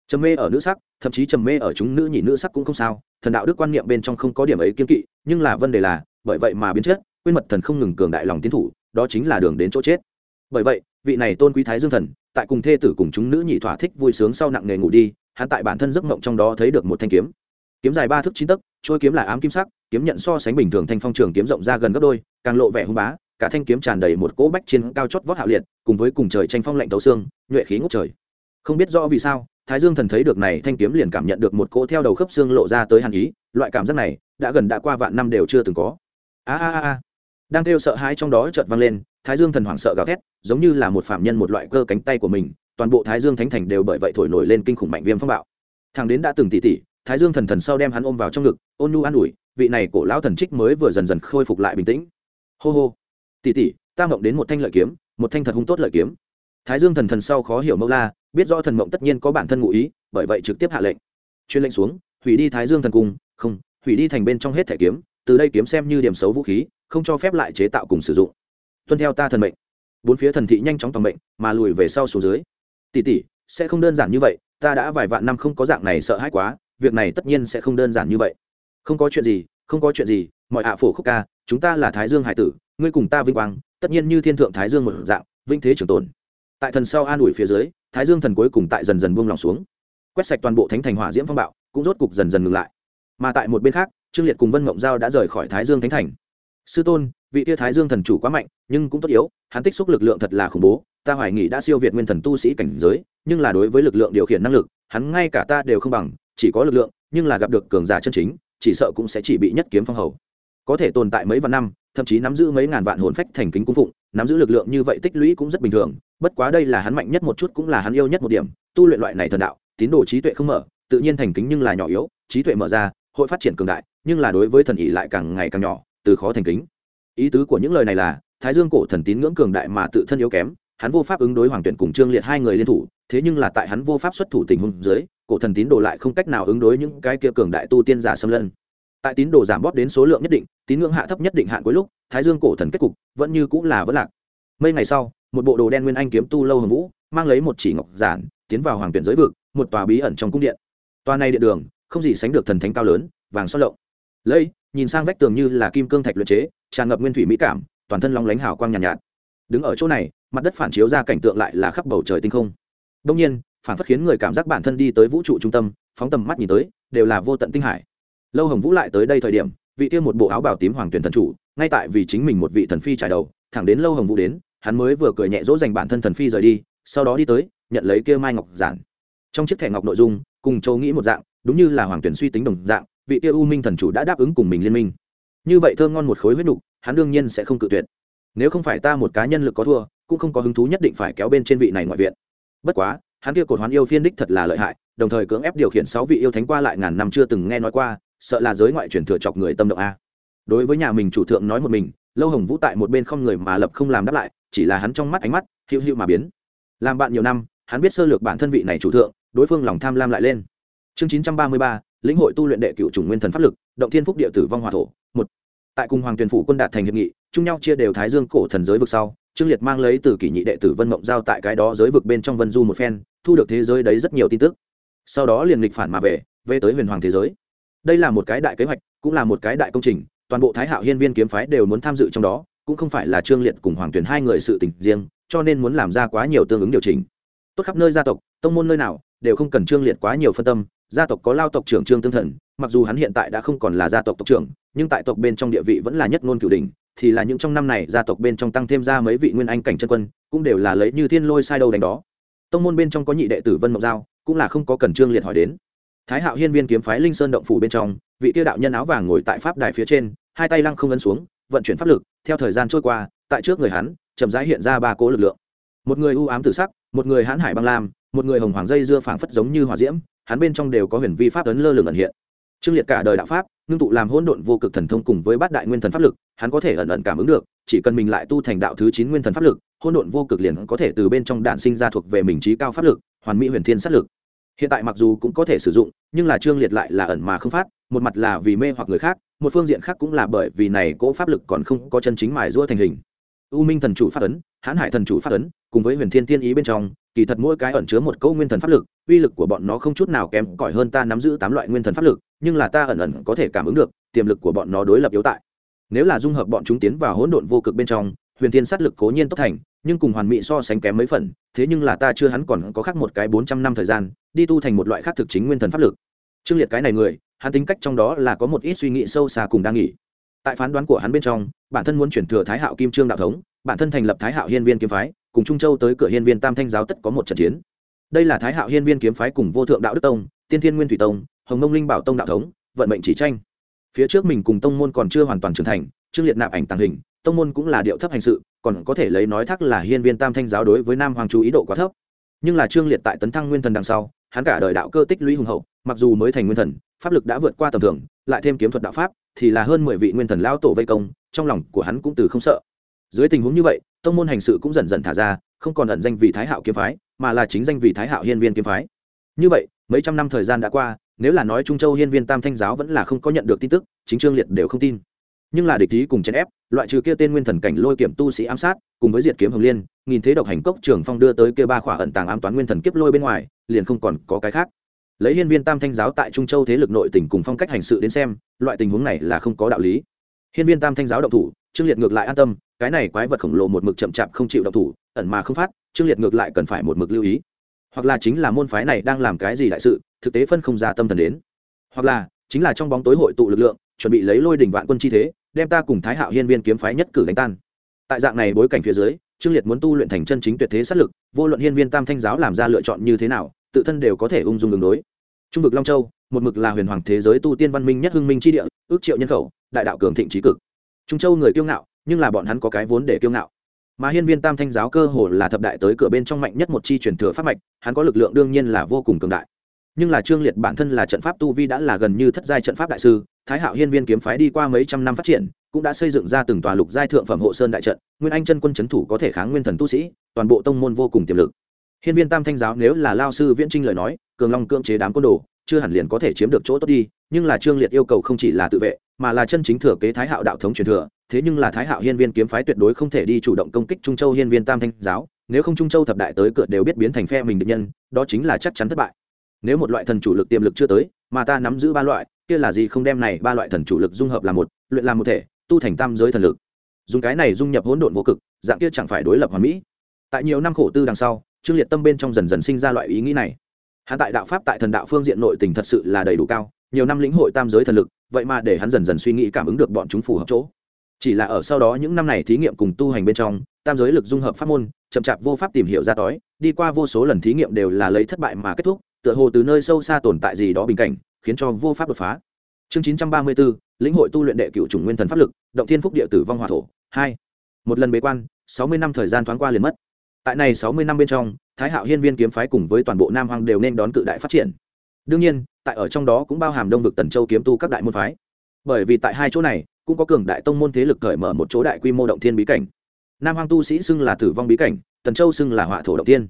A: Trầm mê ở nữ sắc, thậm chí trầm mê ở chúng nữ nhỉ, nữ sắc cũng không sao thần đạo đức quan niệm bên trong không có điểm ấy kiên kỵ, nhưng là vấn đề là, bởi vậy mà biến chết, quên mật thần không ngừng cường đại lòng tiến thủ, đó chính là đường đến chỗ chết. Bởi vậy, vị này tôn quý thái dương thần, tại cùng thê tử cùng chúng nữ nhị thỏa thích vui sướng sau nặng nghề ngủ đi, hắn tại bản thân giấc mộng trong đó thấy được một thanh kiếm. Kiếm dài ba thước chín tấc trôi kiếm là ám kim sắc, kiếm nhận so sánh bình thường thanh phong trường kiếm rộng ra gần gấp đôi, càng lộ vẻ hung bá, cả thanh kiếm tràn đầy một cỗ bách trên cao chót vót hạo liệt, cùng với cùng trời tranh phong lạnh tấu xương, nhuệ khí ngút trời không biết rõ vì sao, thái dương thần thấy được này thanh kiếm liền cảm nhận được một cỗ theo đầu khớp xương lộ ra tới hàn ý, loại cảm giác này đã gần đã qua vạn năm đều chưa từng có. A a a đang kêu sợ hãi trong đó chợt vang lên, thái dương thần hoảng sợ gào thét, giống như là một phạm nhân một loại cơ cánh tay của mình, toàn bộ thái dương thánh thành đều bởi vậy thổi nổi lên kinh khủng mạnh viêm phong bạo. Thằng đến đã từng tỉ tỉ, thái dương thần thần sau đem hắn ôm vào trong ngực, ôn nhu an ủi, vị này cổ lão thần trích mới vừa dần dần khôi phục lại bình tĩnh. Hô hô. Tỉ tỉ, ta mộng đến một thanh lợi kiếm, một thanh thật hung tốt lợi kiếm thái dương thần thần sau khó hiểu mâu la, biết rõ thần mộng tất nhiên có bản thân ngụ ý, bởi vậy trực tiếp hạ lệnh. Chuyên lệnh xuống, hủy đi thái dương thần cung, không, hủy đi thành bên trong hết thẻ kiếm, từ đây kiếm xem như điểm xấu vũ khí, không cho phép lại chế tạo cùng sử dụng. Tuân theo ta thần mệnh. Bốn phía thần thị nhanh chóng tòng mệnh, mà lùi về sau xuống dưới. Tỷ tỷ, sẽ không đơn giản như vậy, ta đã vài vạn năm không có dạng này sợ hãi quá, việc này tất nhiên sẽ không đơn giản như vậy. Không có chuyện gì, không có chuyện gì, mọi hạ phổ khúc ca, chúng ta là thái dương hải tử, ngươi cùng ta vinh quang, tất nhiên như thiên thượng thái dương một dạng, vinh thế trường tồn tại thần sau an ủi phía dưới, thái dương thần cuối cùng tại dần dần buông lỏng xuống. Quét sạch toàn bộ thánh thành hỏa diễm phong bạo, cũng rốt cục dần dần ngừng lại. Mà tại một bên khác, trương liệt cùng vân mộng giao đã rời khỏi thái dương thánh thành. Sư tôn, vị tia thái dương thần chủ quá mạnh, nhưng cũng tốt yếu, hắn tích xúc lực lượng thật là khủng bố, ta hoài nghĩ đã siêu việt nguyên thần tu sĩ cảnh giới, nhưng là đối với lực lượng điều khiển năng lực, hắn ngay cả ta đều không bằng, chỉ có lực lượng, nhưng là gặp được cường giả chân chính, chỉ sợ cũng sẽ chỉ bị nhất kiếm phong hầu. Có thể tồn tại mấy vạn năm, thậm chí nắm giữ mấy ngàn vạn hồn phách thành kính cung phụng, nắm giữ lực lượng như vậy tích lũy cũng rất bình thường bất quá đây là hắn mạnh nhất một chút cũng là hắn yêu nhất một điểm, tu luyện loại này thần đạo, tín đồ trí tuệ không mở, tự nhiên thành kính nhưng là nhỏ yếu, trí tuệ mở ra, hội phát triển cường đại, nhưng là đối với thần ý lại càng ngày càng nhỏ, từ khó thành kính. Ý tứ của những lời này là, thái dương cổ thần tín ngưỡng cường đại mà tự thân yếu kém, hắn vô pháp ứng đối hoàng tuyển cùng trương liệt hai người liên thủ, thế nhưng là tại hắn vô pháp xuất thủ tình huống dưới, cổ thần tín đồ lại không cách nào ứng đối những cái kia cường đại tu tiên giả xâm lân tại tín đồ giảm bóp đến số lượng nhất định, tín ngưỡng hạ thấp nhất định hạn cuối lúc, thái dương cổ thần kết cục vẫn như cũng là vẫn lạc. Mấy ngày sau một bộ đồ đen nguyên anh kiếm tu lâu hồng vũ mang lấy một chỉ ngọc giản tiến vào hoàng tuyển giới vực một tòa bí ẩn trong cung điện. Tòa này điện đường không gì sánh được thần thánh cao lớn vàng xót lộng. Lây nhìn sang vách tường như là kim cương thạch luyện chế tràn ngập nguyên thủy mỹ cảm toàn thân long lánh hào quang nhàn nhạt, nhạt. Đứng ở chỗ này mặt đất phản chiếu ra cảnh tượng lại là khắp bầu trời tinh không. Đông nhiên phản phất khiến người cảm giác bản thân đi tới vũ trụ trung tâm phóng tầm mắt nhìn tới đều là vô tận tinh hải. Lâu hồng vũ lại tới đây thời điểm vị kia một bộ áo bào tím hoàng tuyển thần chủ ngay tại vì chính mình một vị thần phi trải đầu thẳng đến lâu hồng vũ đến hắn mới vừa cười nhẹ dỗ dành bản thân thần phi rời đi, sau đó đi tới, nhận lấy kia mai ngọc giản. Trong chiếc thẻ ngọc nội dung, cùng châu nghĩ một dạng, đúng như là hoàng tuyển suy tính đồng dạng, vị kia u minh thần chủ đã đáp ứng cùng mình liên minh. Như vậy thơ ngon một khối huyết nục, hắn đương nhiên sẽ không cự tuyệt. Nếu không phải ta một cá nhân lực có thua, cũng không có hứng thú nhất định phải kéo bên trên vị này ngoại viện. Bất quá, hắn kia cột hoán yêu phiên đích thật là lợi hại, đồng thời cưỡng ép điều khiển sáu vị yêu thánh qua lại ngàn năm chưa từng nghe nói qua, sợ là giới ngoại truyền thừa chọc người tâm động a. Đối với nhà mình chủ thượng nói một mình, lâu hồng vũ tại một bên không người mà lập không làm đáp lại chỉ là hắn trong mắt ánh mắt hữu hữu mà biến. Làm bạn nhiều năm, hắn biết sơ lược bản thân vị này chủ thượng, đối phương lòng tham lam lại lên. Chương chín trăm ba mươi ba, lĩnh hội tu luyện đệ cựu chủng nguyên thần pháp lực, động thiên phúc địa tử vong hòa thổ, một. Tại cùng hoàng tuyền phủ quân đạt thành hiệp nghị, chung nhau chia đều thái dương cổ thần giới vực sau, trương liệt mang lấy từ kỷ nhị đệ tử vân mộng giao tại cái đó giới vực bên trong vân du một phen, thu được thế giới đấy rất nhiều tin tức. Sau đó liền lịch phản mà về về tới huyền hoàng thế giới. Đây là một cái đại kế hoạch, cũng là một cái đại công trình, toàn bộ thái hạo hiên viên kiếm phái đều muốn tham dự trong đó cũng không phải là trương liệt cùng hoàng tuyền hai người sự tình riêng, cho nên muốn làm ra quá nhiều tương ứng điều chỉnh. Tốt khắp nơi gia tộc, tông môn nơi nào, đều không cần trương liệt quá nhiều phân tâm, gia tộc có lao tộc trưởng trương tương thần, mặc dù hắn hiện tại đã không còn là gia tộc tộc trưởng, nhưng tại tộc bên trong địa vị vẫn là nhất ngôn cửu đình thì là những trong năm này gia tộc bên trong tăng thêm ra mấy vị nguyên anh cảnh chân quân, cũng đều là lấy như thiên lôi sai đâu đánh đó. Tông môn bên trong có nhị đệ tử vân mộng giao, cũng là không có cần trương liệt hỏi đến. Thái hạo hiên viên kiếm phái linh sơn động phủ bên trong, vị tiêu đạo nhân áo vàng ngồi tại pháp đài phía trên, hai tay lăng không ấn xuống vận chuyển pháp lực, theo thời gian trôi qua, tại trước người hắn, chậm rãi hiện ra ba cố lực lượng. Một người u ám tử sắc, một người hãn hải băng lam, một người hồng hoàng dây dưa phảng phất giống như hỏa diễm, hắn bên trong đều có huyền vi pháp ấn lơ lửng ẩn hiện. Trương liệt cả đời đạo pháp, ngưng tụ làm hỗn độn vô cực thần thông cùng với bát đại nguyên thần pháp lực, hắn có thể ẩn ẩn cảm ứng được, chỉ cần mình lại tu thành đạo thứ chín nguyên thần pháp lực, hỗn độn vô cực liền có thể từ bên trong đạn sinh ra thuộc về mình trí cao pháp lực, hoàn mỹ huyền thiên sát lực. Hiện tại mặc dù cũng có thể sử dụng, nhưng là trương liệt lại là ẩn mà không phát, một mặt là vì mê hoặc người khác một phương diện khác cũng là bởi vì này cỗ pháp lực còn không có chân chính mài rũa thành hình. U minh thần chủ pháp ấn, hãn hải thần chủ pháp ấn, cùng với huyền thiên tiên ý bên trong, kỳ thật mỗi cái ẩn chứa một câu nguyên thần pháp lực, uy lực của bọn nó không chút nào kém cỏi hơn ta nắm giữ tám loại nguyên thần pháp lực, nhưng là ta ẩn ẩn có thể cảm ứng được, tiềm lực của bọn nó đối lập yếu tại. Nếu là dung hợp bọn chúng tiến vào hỗn độn vô cực bên trong, huyền thiên sát lực cố nhiên tốc thành, nhưng cùng hoàn mỹ so sánh kém mấy phần, thế nhưng là ta chưa hắn còn có khác một cái bốn trăm năm thời gian, đi tu thành một loại khác thực chính nguyên thần pháp lực. Trương liệt cái này người hắn tính cách trong đó là có một ít suy nghĩ sâu xa cùng đang nghĩ tại phán đoán của hắn bên trong, bản thân muốn chuyển thừa thái hạo kim trương đạo thống, bản thân thành lập thái hạo hiên viên kiếm phái, cùng trung châu tới cửa hiên viên tam thanh giáo tất có một trận chiến. Đây là thái hạo hiên viên kiếm phái cùng vô thượng đạo đức tông, tiên thiên nguyên thủy tông, hồng Mông linh bảo tông đạo thống, vận mệnh chỉ tranh. Phía trước mình cùng tông môn còn chưa hoàn toàn trưởng thành, trương liệt nạp ảnh tàng hình, tông môn cũng là điệu thấp hành sự, còn có thể lấy nói thác là hiên viên tam thanh giáo đối với nam hoàng chú ý độ quá thấp nhưng là trương liệt tại tấn thăng nguyên thần đằng sau, hắn cả đời đạo cơ tích lũy hùng hậu, mặc dù mới thành nguyên thần, pháp lực đã vượt qua tầm thường, lại thêm kiếm thuật đạo pháp, thì là hơn mười vị nguyên thần lao tổ vây công, trong lòng của hắn cũng từ không sợ. Dưới tình huống như vậy, tông môn hành sự cũng dần dần thả ra, không còn ẩn danh vì thái hạo kiếm phái, mà là chính danh vì thái hạo hiên viên kiếm phái. Như vậy, mấy trăm năm thời gian đã qua, nếu là nói trung châu hiên viên tam thanh giáo vẫn là không có nhận được tin tức, chính trương liệt đều không tin. Nhưng là địch ý cùng chèn ép loại trừ kia tên nguyên thần cảnh lôi kiểm tu sĩ ám sát, cùng với diệt kiếm hồng liên, nghìn thế độc hành cốc trường phong đưa tới kia ba khỏa ẩn tàng ám toán nguyên thần kiếp lôi bên ngoài, liền không còn có cái khác. Lấy hiên viên tam thanh giáo tại trung châu thế lực nội tỉnh cùng phong cách hành sự đến xem, loại tình huống này là không có đạo lý. Hiên viên tam thanh giáo động thủ, trương liệt ngược lại an tâm, cái này quái vật khổng lồ một mực chậm chạp không chịu động thủ, ẩn mà không phát, trương liệt ngược lại cần phải một mực lưu ý. Hoặc là chính là môn phái này đang làm cái gì đại sự, thực tế phân không ra tâm thần đến. Hoặc là chính là trong bóng tối hội tụ lực lượng, chuẩn bị lấy lôi đỉnh vạn quân chi thế đem ta cùng thái hạo hiên viên kiếm phái nhất cử đánh tan. Tại dạng này bối cảnh phía dưới, trương liệt muốn tu luyện thành chân chính tuyệt thế sát lực, vô luận hiên viên tam thanh giáo làm ra lựa chọn như thế nào, tự thân đều có thể ung dung đường đối. Trung vực long châu, một mực là huyền hoàng thế giới tu tiên văn minh nhất hưng minh chi địa, ước triệu nhân khẩu, đại đạo cường thịnh trí cực. Trung châu người kiêu ngạo, nhưng là bọn hắn có cái vốn để kiêu ngạo. Mà hiên viên tam thanh giáo cơ hồ là thập đại tới cửa bên trong mạnh nhất một chi truyền thừa pháp mạch, hắn có lực lượng đương nhiên là vô cùng cường đại nhưng là trương liệt bản thân là trận pháp tu vi đã là gần như thất giai trận pháp đại sư, thái hạo hiên viên kiếm phái đi qua mấy trăm năm phát triển, cũng đã xây dựng ra từng tòa lục giai thượng phẩm hộ sơn đại trận, nguyên anh chân quân c h ấ n thủ có thể kháng nguyên thần tu sĩ, toàn bộ tông môn vô cùng tiềm lực. Hiên viên tam thanh giáo nếu là lao sư viễn trinh lời nói, cường long cưỡng chế đám côn đồ, chưa hẳn liền có thể chiếm được chỗ tốt đi, nhưng là trương liệt yêu cầu không chỉ là tự vệ, mà là chân chính thừa kế thái hạo đạo thống truyền thừa, thế nhưng là thái hạo hiên viên kiếm phái tuyệt đối không thể đi chủ động công kích trung châu hiên viên tam thanh giáo, nếu không trung châu thập đại tới cửa đều biết biến thành phe mình định nhân, đó chính là chắc chắn thất bại nếu một loại thần chủ lực tiềm lực chưa tới, mà ta nắm giữ ba loại, kia là gì không đem này ba loại thần chủ lực dung hợp làm một, luyện làm một thể, tu thành tam giới thần lực. Dùng cái này dung nhập hỗn độn vô cực, dạng kia chẳng phải đối lập hoàn mỹ. Tại nhiều năm khổ tư đằng sau, trương liệt tâm bên trong dần dần sinh ra loại ý nghĩ này. Hắn tại đạo pháp, tại thần đạo phương diện nội tình thật sự là đầy đủ cao, nhiều năm lĩnh hội tam giới thần lực, vậy mà để hắn dần dần suy nghĩ cảm ứng được bọn chúng phù hợp chỗ. Chỉ là ở sau đó những năm này thí nghiệm cùng tu hành bên trong, tam giới lực dung hợp pháp môn, chậm chạp vô pháp tìm hiểu ra tối đi qua vô số lần thí nghiệm đều là lấy thất bại mà kết thúc tựa hồ từ nơi sâu xa tồn tại gì đó bình cảnh khiến cho vô pháp đột phá. Chương chín trăm ba mươi 934, lĩnh hội tu luyện đệ cựu chủng nguyên thần pháp lực động thiên phúc địa tử vong hòa thổ hai. Một lần bế quan sáu mươi năm thời gian thoáng qua liền mất. Tại này sáu mươi năm bên trong thái hạo hiên viên kiếm phái cùng với toàn bộ nam hoàng đều nên đón cự đại phát triển. Đương nhiên tại ở trong đó cũng bao hàm đông vực tần châu kiếm tu các đại môn phái. Bởi vì tại hai chỗ này cũng có cường đại tông môn thế lực cởi mở một chỗ đại quy mô động thiên bí cảnh. Nam hoàng tu sĩ xưng là tử vong bí cảnh tần châu xưng là họa thổ động tiên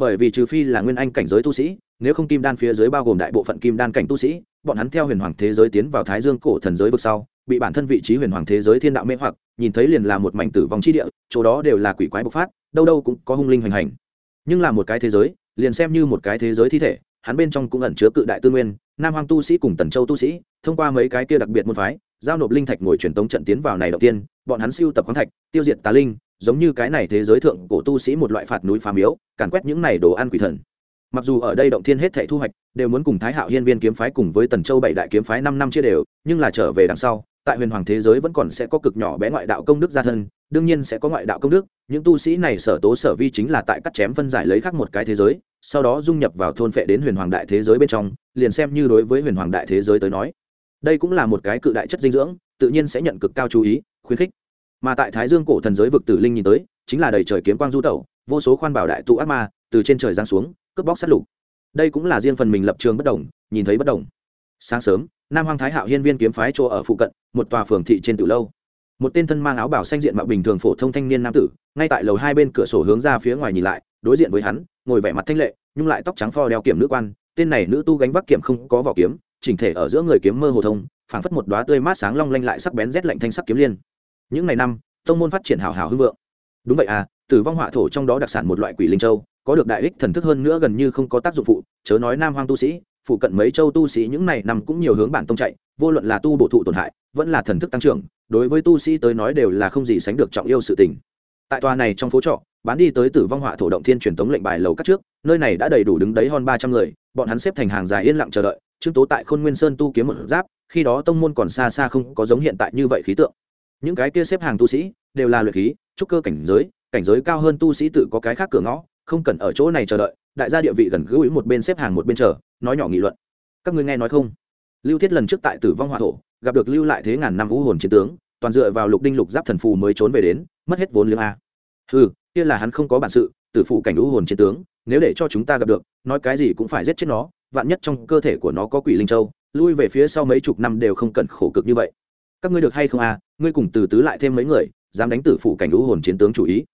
A: bởi vì trừ phi là nguyên anh cảnh giới tu sĩ, nếu không kim đan phía dưới bao gồm đại bộ phận kim đan cảnh tu sĩ, bọn hắn theo huyền hoàng thế giới tiến vào thái dương cổ thần giới vực sau, bị bản thân vị trí huyền hoàng thế giới thiên đạo mê hoặc, nhìn thấy liền là một mảnh tử vong chi địa, chỗ đó đều là quỷ quái bộc phát, đâu đâu cũng có hung linh hoành hành. Nhưng là một cái thế giới, liền xem như một cái thế giới thi thể, hắn bên trong cũng ẩn chứa cự đại tư nguyên, nam hoàng tu sĩ cùng tần châu tu sĩ, thông qua mấy cái kia đặc biệt môn phái, giao nộp linh thạch ngồi truyền tống trận tiến vào này đầu tiên, bọn hắn siêu tập khoáng thạch, tiêu diệt tà linh giống như cái này thế giới thượng cổ tu sĩ một loại phạt núi phá miếu, càn quét những này đồ ăn quỷ thần. Mặc dù ở đây động thiên hết thảy thu hoạch, đều muốn cùng thái hạo hiên viên kiếm phái cùng với tần châu bảy đại kiếm phái năm năm chia đều, nhưng là trở về đằng sau, tại huyền hoàng thế giới vẫn còn sẽ có cực nhỏ bé ngoại đạo công đức gia thân, đương nhiên sẽ có ngoại đạo công đức, những tu sĩ này sở tố sở vi chính là tại cắt chém phân giải lấy khác một cái thế giới, sau đó dung nhập vào thôn phệ đến huyền hoàng đại thế giới bên trong, liền xem như đối với huyền hoàng đại thế giới tới nói. Đây cũng là một cái cự đại chất dinh dưỡng, tự nhiên sẽ nhận cực cao chú ý, khuyến khích mà tại thái dương cổ thần giới vực tử linh nhìn tới, chính là đầy trời kiếm quang du tẩu, vô số khoan bảo đại tụ ác ma từ trên trời giáng xuống, cướp bóc sát lục. Đây cũng là riêng phần mình lập trường bất đồng, nhìn thấy bất đồng. Sáng sớm, nam hoàng thái hạo hiên viên kiếm phái chỗ ở phụ cận, một tòa phường thị trên tử lâu. Một tên thân mang áo bảo xanh diện mạo bình thường phổ thông thanh niên nam tử, ngay tại lầu hai bên cửa sổ hướng ra phía ngoài nhìn lại, đối diện với hắn, ngồi vẻ mặt thanh lệ nhưng lại tóc trắng pho đeo kiểm nữ quan, tên này nữ tu gánh vác kiểm không có vỏ kiếm, chỉnh thể ở giữa người kiếm mơ hồ thông, phảng phất một đóa tươi mát sáng long lanh lại sắc bén rét lạnh thanh sắc kiếm liên những ngày năm, tông môn phát triển hào hào hưng vượng. Đúng vậy à tử vong họa thổ trong đó đặc sản một loại quỷ linh châu, có được đại ích thần thức hơn nữa gần như không có tác dụng phụ, chớ nói nam hoang tu sĩ, phụ cận mấy châu tu sĩ những này nằm cũng nhiều hướng bản tông chạy, vô luận là tu bổ thụ tổn hại, vẫn là thần thức tăng trưởng, đối với tu sĩ tới nói đều là không gì sánh được trọng yêu sự tình. Tại tòa này trong phố trọ, bán đi tới tử vong họa thổ động thiên truyền tống lệnh bài lầu các trước, nơi này đã đầy đủ đứng đấy hơn ba trăm người, bọn hắn xếp thành hàng dài yên lặng chờ đợi, trương tố tại khôn nguyên sơn tu kiếm một giáp, khi đó tông môn còn xa xa không có giống hiện tại như vậy khí tượng những cái kia xếp hàng tu sĩ đều là luyện khí, trúc cơ cảnh giới cảnh giới cao hơn tu sĩ tự có cái khác cửa ngõ, không cần ở chỗ này chờ đợi, đại gia địa vị gần gũi một bên xếp hàng một bên chờ, nói nhỏ nghị luận. Các ngươi nghe nói không? Lưu thiết lần trước tại tử vong hỏa thổ, gặp được lưu lại thế ngàn năm vũ hồn chiến tướng, toàn dựa vào lục đinh lục giáp thần phù mới trốn về đến, mất hết vốn liếng a. Ừ kia là hắn không có bản sự, tử phụ cảnh vũ hồn chiến tướng, nếu để cho chúng ta gặp được, nói cái gì cũng phải giết chết nó, vạn nhất trong cơ thể của nó có quỷ linh châu, lui về phía sau mấy chục năm đều không cần khổ cực như vậy các ngươi được hay không a ngươi cùng từ tứ lại thêm mấy người, dám đánh tử phụ cảnh vũ hồn chiến tướng chủ ý.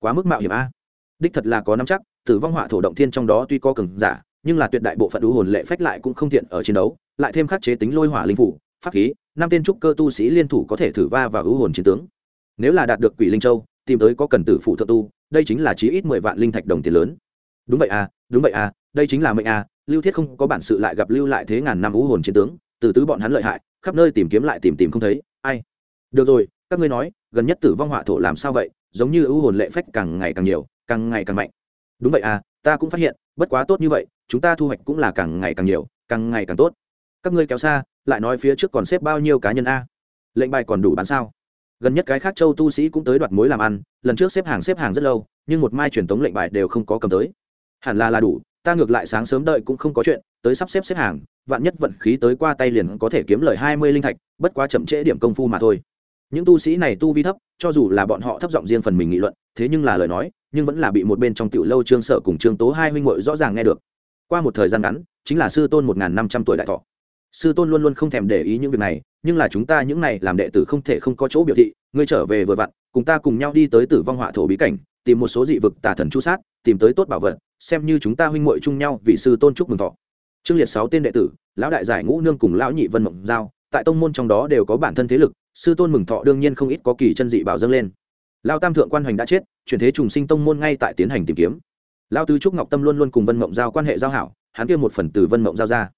A: Quá mức mạo hiểm a. Đích thật là có nắm chắc, tử vong họa thổ động thiên trong đó tuy có cường giả, nhưng là tuyệt đại bộ phận ưu hồn lệ phách lại cũng không thiện ở chiến đấu, lại thêm khắc chế tính lôi hỏa linh phủ, pháp khí, năm tên trúc cơ tu sĩ liên thủ có thể thử va vào ưu hồn chiến tướng. Nếu là đạt được quỷ linh châu, tìm tới có cần tử phụ thượng tu, đây chính là chí ít mười vạn linh thạch đồng tiền lớn. Đúng vậy à đúng vậy à đây chính là mệnh à lưu thiết không có bản sự lại gặp lưu lại thế ngàn năm ưu hồn chiến tướng, từ tứ bọn hắn lợi hại khắp nơi tìm kiếm lại tìm tìm không thấy, ai? Được rồi, các ngươi nói, gần nhất tử vong họa thổ làm sao vậy? Giống như ưu hồn lệ phách càng ngày càng nhiều, càng ngày càng mạnh. Đúng vậy à ta cũng phát hiện, bất quá tốt như vậy, chúng ta thu hoạch cũng là càng ngày càng nhiều, càng ngày càng tốt. Các ngươi kéo xa, lại nói phía trước còn xếp bao nhiêu cá nhân a? Lệnh bài còn đủ bán sao? Gần nhất cái khác châu tu sĩ cũng tới đoạt mối làm ăn, lần trước xếp hàng xếp hàng rất lâu, nhưng một mai truyền thống lệnh bài đều không có cầm tới. Hẳn là là đủ ta ngược lại sáng sớm đợi cũng không có chuyện, tới sắp xếp xếp hàng, vạn nhất vận khí tới qua tay liền có thể kiếm lời hai mươi linh thạch, bất quá chậm trễ điểm công phu mà thôi. Những tu sĩ này tu vi thấp, cho dù là bọn họ thấp giọng riêng phần mình nghị luận, thế nhưng là lời nói, nhưng vẫn là bị một bên trong tiểu lâu trương sở cùng trương tố hai huynh muội rõ ràng nghe được. Qua một thời gian ngắn, chính là sư tôn một năm trăm tuổi đại thọ sư tôn luôn luôn không thèm để ý những việc này, nhưng là chúng ta những này làm đệ tử không thể không có chỗ biểu thị, ngươi trở về vừa vặn, cùng ta cùng nhau đi tới tử vong họa thổ bí cảnh, tìm một số dị vực tà thần chu sát, tìm tới tốt bảo vật, xem như chúng ta huynh muội chung nhau vì sư tôn chúc mừng thọ. Trương liệt sáu tên đệ tử, lão đại giải ngũ nương cùng lão nhị vân mộng giao, tại tông môn trong đó đều có bản thân thế lực, sư tôn mừng thọ đương nhiên không ít có kỳ chân dị bảo dâng lên. Lao tam thượng quan hoành đã chết, chuyển thế trùng sinh tông môn ngay tại tiến hành tìm kiếm. Lao tứ trúc ngọc tâm luôn luôn cùng vân mộng giao quan hệ giao hảo, hắn kia một phần từ vân mộng giao ra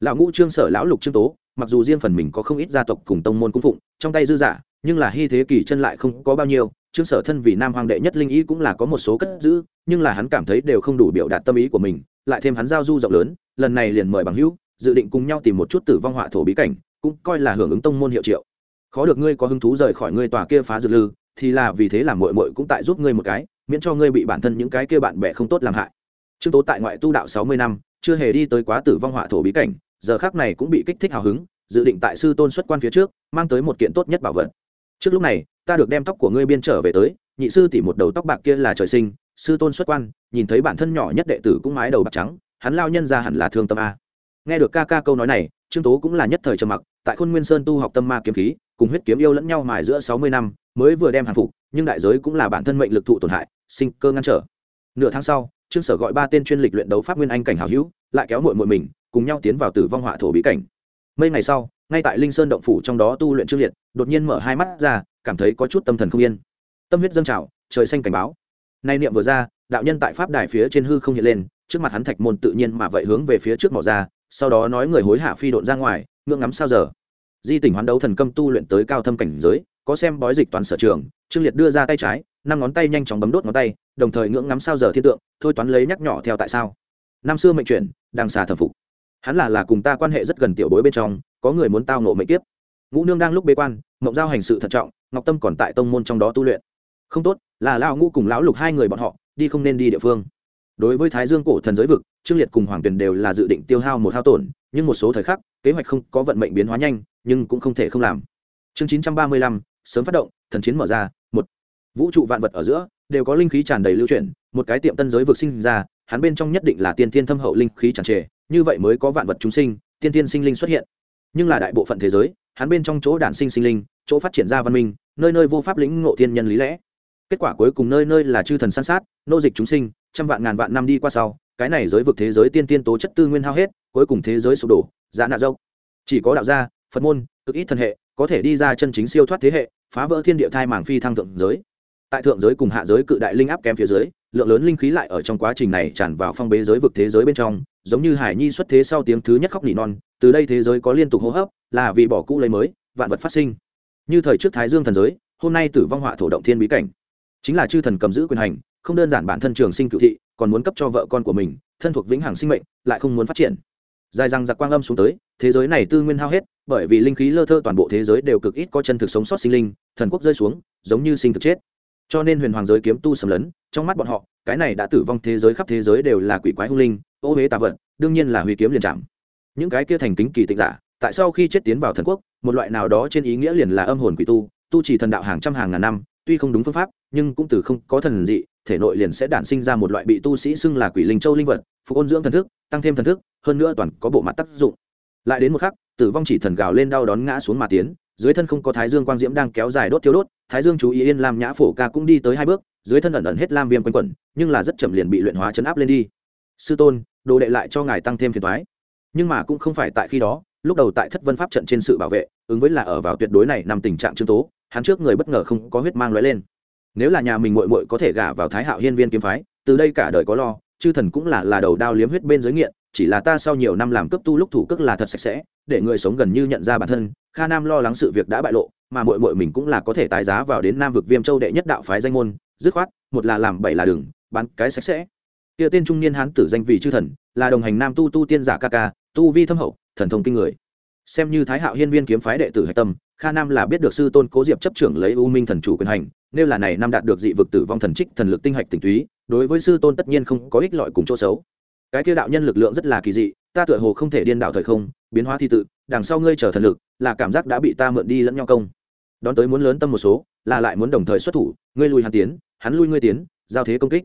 A: lão ngũ trương sở lão lục trương tố, mặc dù riêng phần mình có không ít gia tộc cùng tông môn cung phụng, trong tay dư giả, nhưng là hy thế kỳ chân lại không có bao nhiêu, trương sở thân vì nam hoàng đệ nhất linh ý cũng là có một số cất giữ, nhưng là hắn cảm thấy đều không đủ biểu đạt tâm ý của mình, lại thêm hắn giao du rộng lớn, lần này liền mời bằng hữu, dự định cùng nhau tìm một chút tử vong họa thổ bí cảnh, cũng coi là hưởng ứng tông môn hiệu triệu. Khó được ngươi có hứng thú rời khỏi ngươi tòa kia phá dược lư, thì là vì thế làm muội muội cũng tại giúp ngươi một cái, miễn cho ngươi bị bản thân những cái kia bạn bè không tốt làm hại. Trương tố tại ngoại tu đạo sáu mươi năm, chưa hề đi tới quá tử vong họa thổ bí cảnh giờ khác này cũng bị kích thích hào hứng, dự định tại sư tôn xuất quan phía trước, mang tới một kiện tốt nhất bảo vật. Trước lúc này, ta được đem tóc của ngươi biên trở về tới, nhị sư tỉ một đầu tóc bạc kia là trời sinh, sư tôn xuất quan, nhìn thấy bản thân nhỏ nhất đệ tử cũng mái đầu bạc trắng, hắn lao nhân ra hẳn là thương tâm a. Nghe được ca ca câu nói này, trương tố cũng là nhất thời trầm mặc, tại khôn nguyên sơn tu học tâm ma kiếm khí, cùng huyết kiếm yêu lẫn nhau mài giữa sáu mươi năm, mới vừa đem hàng phục, nhưng đại giới cũng là bản thân mệnh lực thụ tổn hại, sinh cơ ngăn trở. Nửa tháng sau, trương sở gọi ba tên chuyên lịch luyện đấu pháp nguyên anh cảnh hảo hữu, lại kéo mội mội mình cùng nhau tiến vào tử vong họa thổ bí cảnh. Mấy ngày sau, ngay tại linh sơn động phủ trong đó tu luyện trương liệt, đột nhiên mở hai mắt ra, cảm thấy có chút tâm thần không yên. Tâm huyết dâng trào, trời xanh cảnh báo. Nay niệm vừa ra, đạo nhân tại pháp đài phía trên hư không hiện lên, trước mặt hắn thạch môn tự nhiên mà vậy hướng về phía trước mỏ ra, sau đó nói người hối hạ phi độn ra ngoài, ngưỡng ngắm sao giờ. Di tỉnh hoán đấu thần công tu luyện tới cao thâm cảnh giới, có xem bói dịch toàn sở trường trương liệt đưa ra tay trái, năm ngón tay nhanh chóng bấm đốt ngón tay, đồng thời ngưỡng ngắm sao giờ thiên tượng, thôi toán lấy nhắc nhỏ theo tại sao. Năm xưa mệnh chuyển đang xà thẩm phục hắn là là cùng ta quan hệ rất gần tiểu bối bên trong, có người muốn tao nộ mệnh tiếp ngũ nương đang lúc bế quan, mộng giao hành sự thận trọng, ngọc tâm còn tại tông môn trong đó tu luyện. Không tốt, là lao ngũ cùng lão lục hai người bọn họ, đi không nên đi địa phương. Đối với thái dương cổ thần giới vực, trương liệt cùng hoàng tuyền đều là dự định tiêu hao một hao tổn, nhưng một số thời khắc, kế hoạch không có vận mệnh biến hóa nhanh, nhưng cũng không thể không làm. Chương chín trăm ba mươi lăm, sớm phát động, thần chiến mở ra, một. Vũ trụ vạn vật ở giữa, đều có linh khí tràn đầy lưu chuyển, một cái tiệm tân giới vực sinh ra hắn bên trong nhất định là tiên thiên thâm hậu linh khí tràn trề, như vậy mới có vạn vật chúng sinh, tiên thiên sinh linh xuất hiện. Nhưng là đại bộ phận thế giới, hắn bên trong chỗ đản sinh sinh linh, chỗ phát triển ra văn minh, nơi nơi vô pháp lĩnh ngộ thiên nhân lý lẽ. Kết quả cuối cùng nơi nơi là chư thần san sát, nô dịch chúng sinh, trăm vạn ngàn vạn năm đi qua sau, cái này giới vực thế giới tiên tiên tố chất tư nguyên hao hết, cuối cùng thế giới sụp đổ giá nạ dâu chỉ có đạo gia, phật môn, cực ít thần hệ, có thể đi ra chân chính siêu thoát thế hệ, phá vỡ thiên địa thai mảng phi thăng thượng giới. Tại thượng giới cùng hạ giới cự đại linh áp kém phía dưới lượng lớn linh khí lại ở trong quá trình này tràn vào phong bế giới vực thế giới bên trong, giống như hải nhi xuất thế sau tiếng thứ nhất khóc nỉ non, từ đây thế giới có liên tục hô hấp, là vì bỏ cũ lấy mới, vạn vật phát sinh. Như thời trước thái dương thần giới, hôm nay tử vong họa thổ động thiên bí cảnh. Chính là chư thần cầm giữ quyền hành, không đơn giản bản thân trường sinh cựu thị, còn muốn cấp cho vợ con của mình, thân thuộc vĩnh hằng sinh mệnh, lại không muốn phát triển. Dài răng giặc quang âm xuống tới, thế giới này tư nguyên hao hết, bởi vì linh khí lơ thơ toàn bộ thế giới đều cực ít có chân thực sống sót sinh linh, thần quốc rơi xuống, giống như sinh thực chết cho nên huyền hoàng giới kiếm tu sầm lấn, trong mắt bọn họ, cái này đã tử vong thế giới khắp thế giới đều là quỷ quái hung linh, ô huế tà vật, đương nhiên là huy kiếm liền chạm. Những cái kia thành kính kỳ tịch giả, tại sau khi chết tiến vào thần quốc, một loại nào đó trên ý nghĩa liền là âm hồn quỷ tu tu chỉ thần đạo hàng trăm hàng ngàn năm, tuy không đúng phương pháp, nhưng cũng từ không có thần dị, thể nội liền sẽ đản sinh ra một loại bị tu sĩ xưng là quỷ linh châu linh vật, phục ôn dưỡng thần thức, tăng thêm thần thức, hơn nữa toàn có bộ mặt tác dụng. Lại đến một khắc, tử vong chỉ thần gào lên đau đón ngã xuống mà tiến, dưới thân không có thái dương quang diễm đang kéo dài đốt thiếu đốt thái dương chú ý yên lam nhã phổ ca cũng đi tới hai bước, dưới thân ẩn ẩn hết lam viêm quanh quẩn, nhưng là rất chậm liền bị luyện hóa chấn áp lên đi. Sư tôn, đồ đệ lại cho ngài tăng thêm phiền thoái nhưng mà cũng không phải tại khi đó, lúc đầu tại thất vân pháp trận trên sự bảo vệ, ứng với là ở vào tuyệt đối này nằm tình trạng trương tố, hắn trước người bất ngờ không có huyết mang lóe lên. Nếu là nhà mình muội muội có thể gả vào thái hạo hiên viên kiếm phái, từ đây cả đời có lo, chư thần cũng là là đầu đao liếm huyết bên giới nghiện, chỉ là ta sau nhiều năm làm cấp tu lúc thủ cước là thật sạch sẽ, để người sống gần như nhận ra bản thân, kha nam lo lắng sự việc đã bại lộ mà muội muội mình cũng là có thể tái giá vào đến nam vực viêm châu đệ nhất đạo phái danh môn, dứt khoát, một là làm bảy là đường, bán cái sạch sẽ. Kia tên trung niên hán tử danh vì chư thần, là đồng hành nam tu tu tiên giả ca ca, tu vi thâm hậu, thần thông kinh người. Xem như thái hạo hiên viên kiếm phái đệ tử hạch tâm, kha nam là biết được sư tôn cố diệp chấp trưởng lấy u minh thần chủ quyền hành, nếu là này năm đạt được dị vực tử vong thần trích, thần lực tinh hạch tỉnh túy, đối với sư tôn tất nhiên không có ích lợi cùng chỗ xấu. Cái kia đạo nhân lực lượng rất là kỳ dị, ta tựa hồ không thể điên đảo thời không, biến hóa thi tự, đằng sau ngươi chờ thần lực, là cảm giác đã bị ta mượn đi lẫn nhau công đón tới muốn lớn tâm một số, là lại muốn đồng thời xuất thủ, ngươi lùi hắn tiến, hắn lui ngươi tiến, giao thế công kích.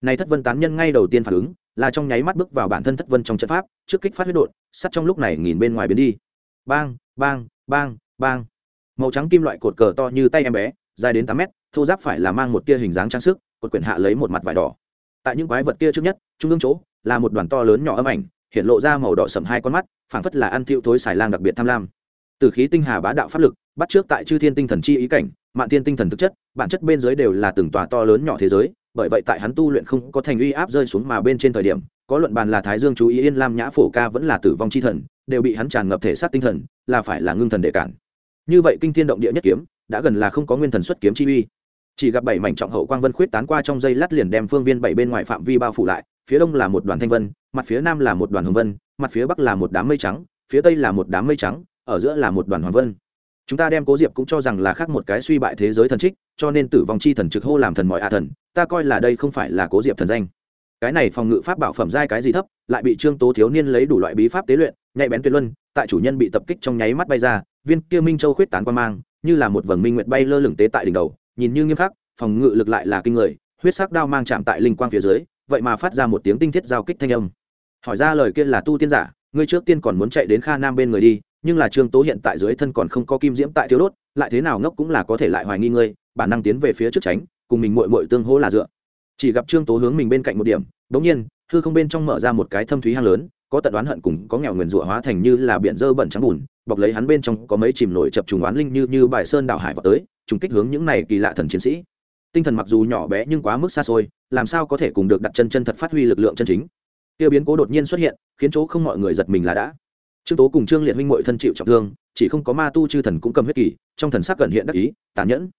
A: Này thất vân tán nhân ngay đầu tiên phản ứng, là trong nháy mắt bước vào bản thân thất vân trong trận pháp, trước kích phát huyết đột sắt trong lúc này nhìn bên ngoài biến đi. Bang bang bang bang. Màu trắng kim loại cột cờ to như tay em bé, dài đến tám mét, thô giáp phải là mang một tia hình dáng trang sức, cột quyển hạ lấy một mặt vải đỏ. Tại những quái vật kia trước nhất, trung ương chỗ, là một đoàn to lớn nhỏ âm ảnh, hiện lộ ra màu đỏ sầm hai con mắt, phảng phất là ăn thiệu thối xài lang đặc biệt tham lam. Từ khí tinh hà bá đạo pháp lực bắt trước tại chư thiên tinh thần chi ý cảnh mạng thiên tinh thần thực chất, bản chất bên dưới đều là từng tòa to lớn nhỏ thế giới, bởi vậy tại hắn tu luyện không có thành uy áp rơi xuống mà bên trên thời điểm, có luận bàn là thái dương chú ý yên lam nhã phổ ca vẫn là tử vong chi thần, đều bị hắn tràn ngập thể xác tinh thần, là phải là ngưng thần để cản. Như vậy kinh thiên động địa nhất kiếm, đã gần là không có nguyên thần xuất kiếm chi uy. Chỉ gặp bảy mảnh trọng hậu quang vân khuyết tán qua trong dây lát liền đem phương viên bảy bên ngoài phạm vi bao phủ lại, phía đông là một đoàn thanh vân, mặt phía nam là một đoàn hồng vân, mặt phía bắc là một đám mây trắng, phía tây là một đám mây trắng, ở giữa là một đoàn hoàng vân chúng ta đem cố diệp cũng cho rằng là khác một cái suy bại thế giới thần trích, cho nên tử vong chi thần trực hô làm thần mọi a thần, ta coi là đây không phải là cố diệp thần danh. Cái này phòng ngự pháp bảo phẩm giai cái gì thấp, lại bị trương tố thiếu niên lấy đủ loại bí pháp tế luyện, nhạy bén tuyệt luân, tại chủ nhân bị tập kích trong nháy mắt bay ra, viên kia minh châu khuyết tán quan mang, như là một vầng minh nguyệt bay lơ lửng tế tại đỉnh đầu, nhìn như nghiêm khắc, phòng ngự lực lại là kinh người, huyết sắc đao mang chạm tại linh quang phía dưới, vậy mà phát ra một tiếng tinh thiết giao kích thanh âm. Hỏi ra lời kia là tu tiên giả, ngươi trước tiên còn muốn chạy đến kha nam bên người đi nhưng là trương tố hiện tại dưới thân còn không có kim diễm tại thiếu đốt, lại thế nào ngốc cũng là có thể lại hoài nghi ngươi, bản năng tiến về phía trước tránh, cùng mình mội mội tương hỗ là dựa. Chỉ gặp trương tố hướng mình bên cạnh một điểm, bỗng nhiên, hư không bên trong mở ra một cái thâm thúy hang lớn, có tận đoán hận cùng có nghèo nguyền rủa hóa thành như là biển dơ bẩn trắng bùn, bọc lấy hắn bên trong có mấy chìm nổi chập trùng oán linh như như bài sơn đảo hải vào tới, trùng kích hướng những này kỳ lạ thần chiến sĩ. Tinh thần mặc dù nhỏ bé nhưng quá mức xa xôi, làm sao có thể cùng được đặt chân chân thật phát huy lực lượng chân chính. Tiêu biến cố đột nhiên xuất hiện, khiến chỗ không mọi người giật mình là đã trương tố cùng trương liệt huynh mội thân chịu trọng thương, chỉ không có ma tu chư thần cũng cầm huyết kỳ, trong thần sắc cận hiện đắc ý, tàn nhẫn.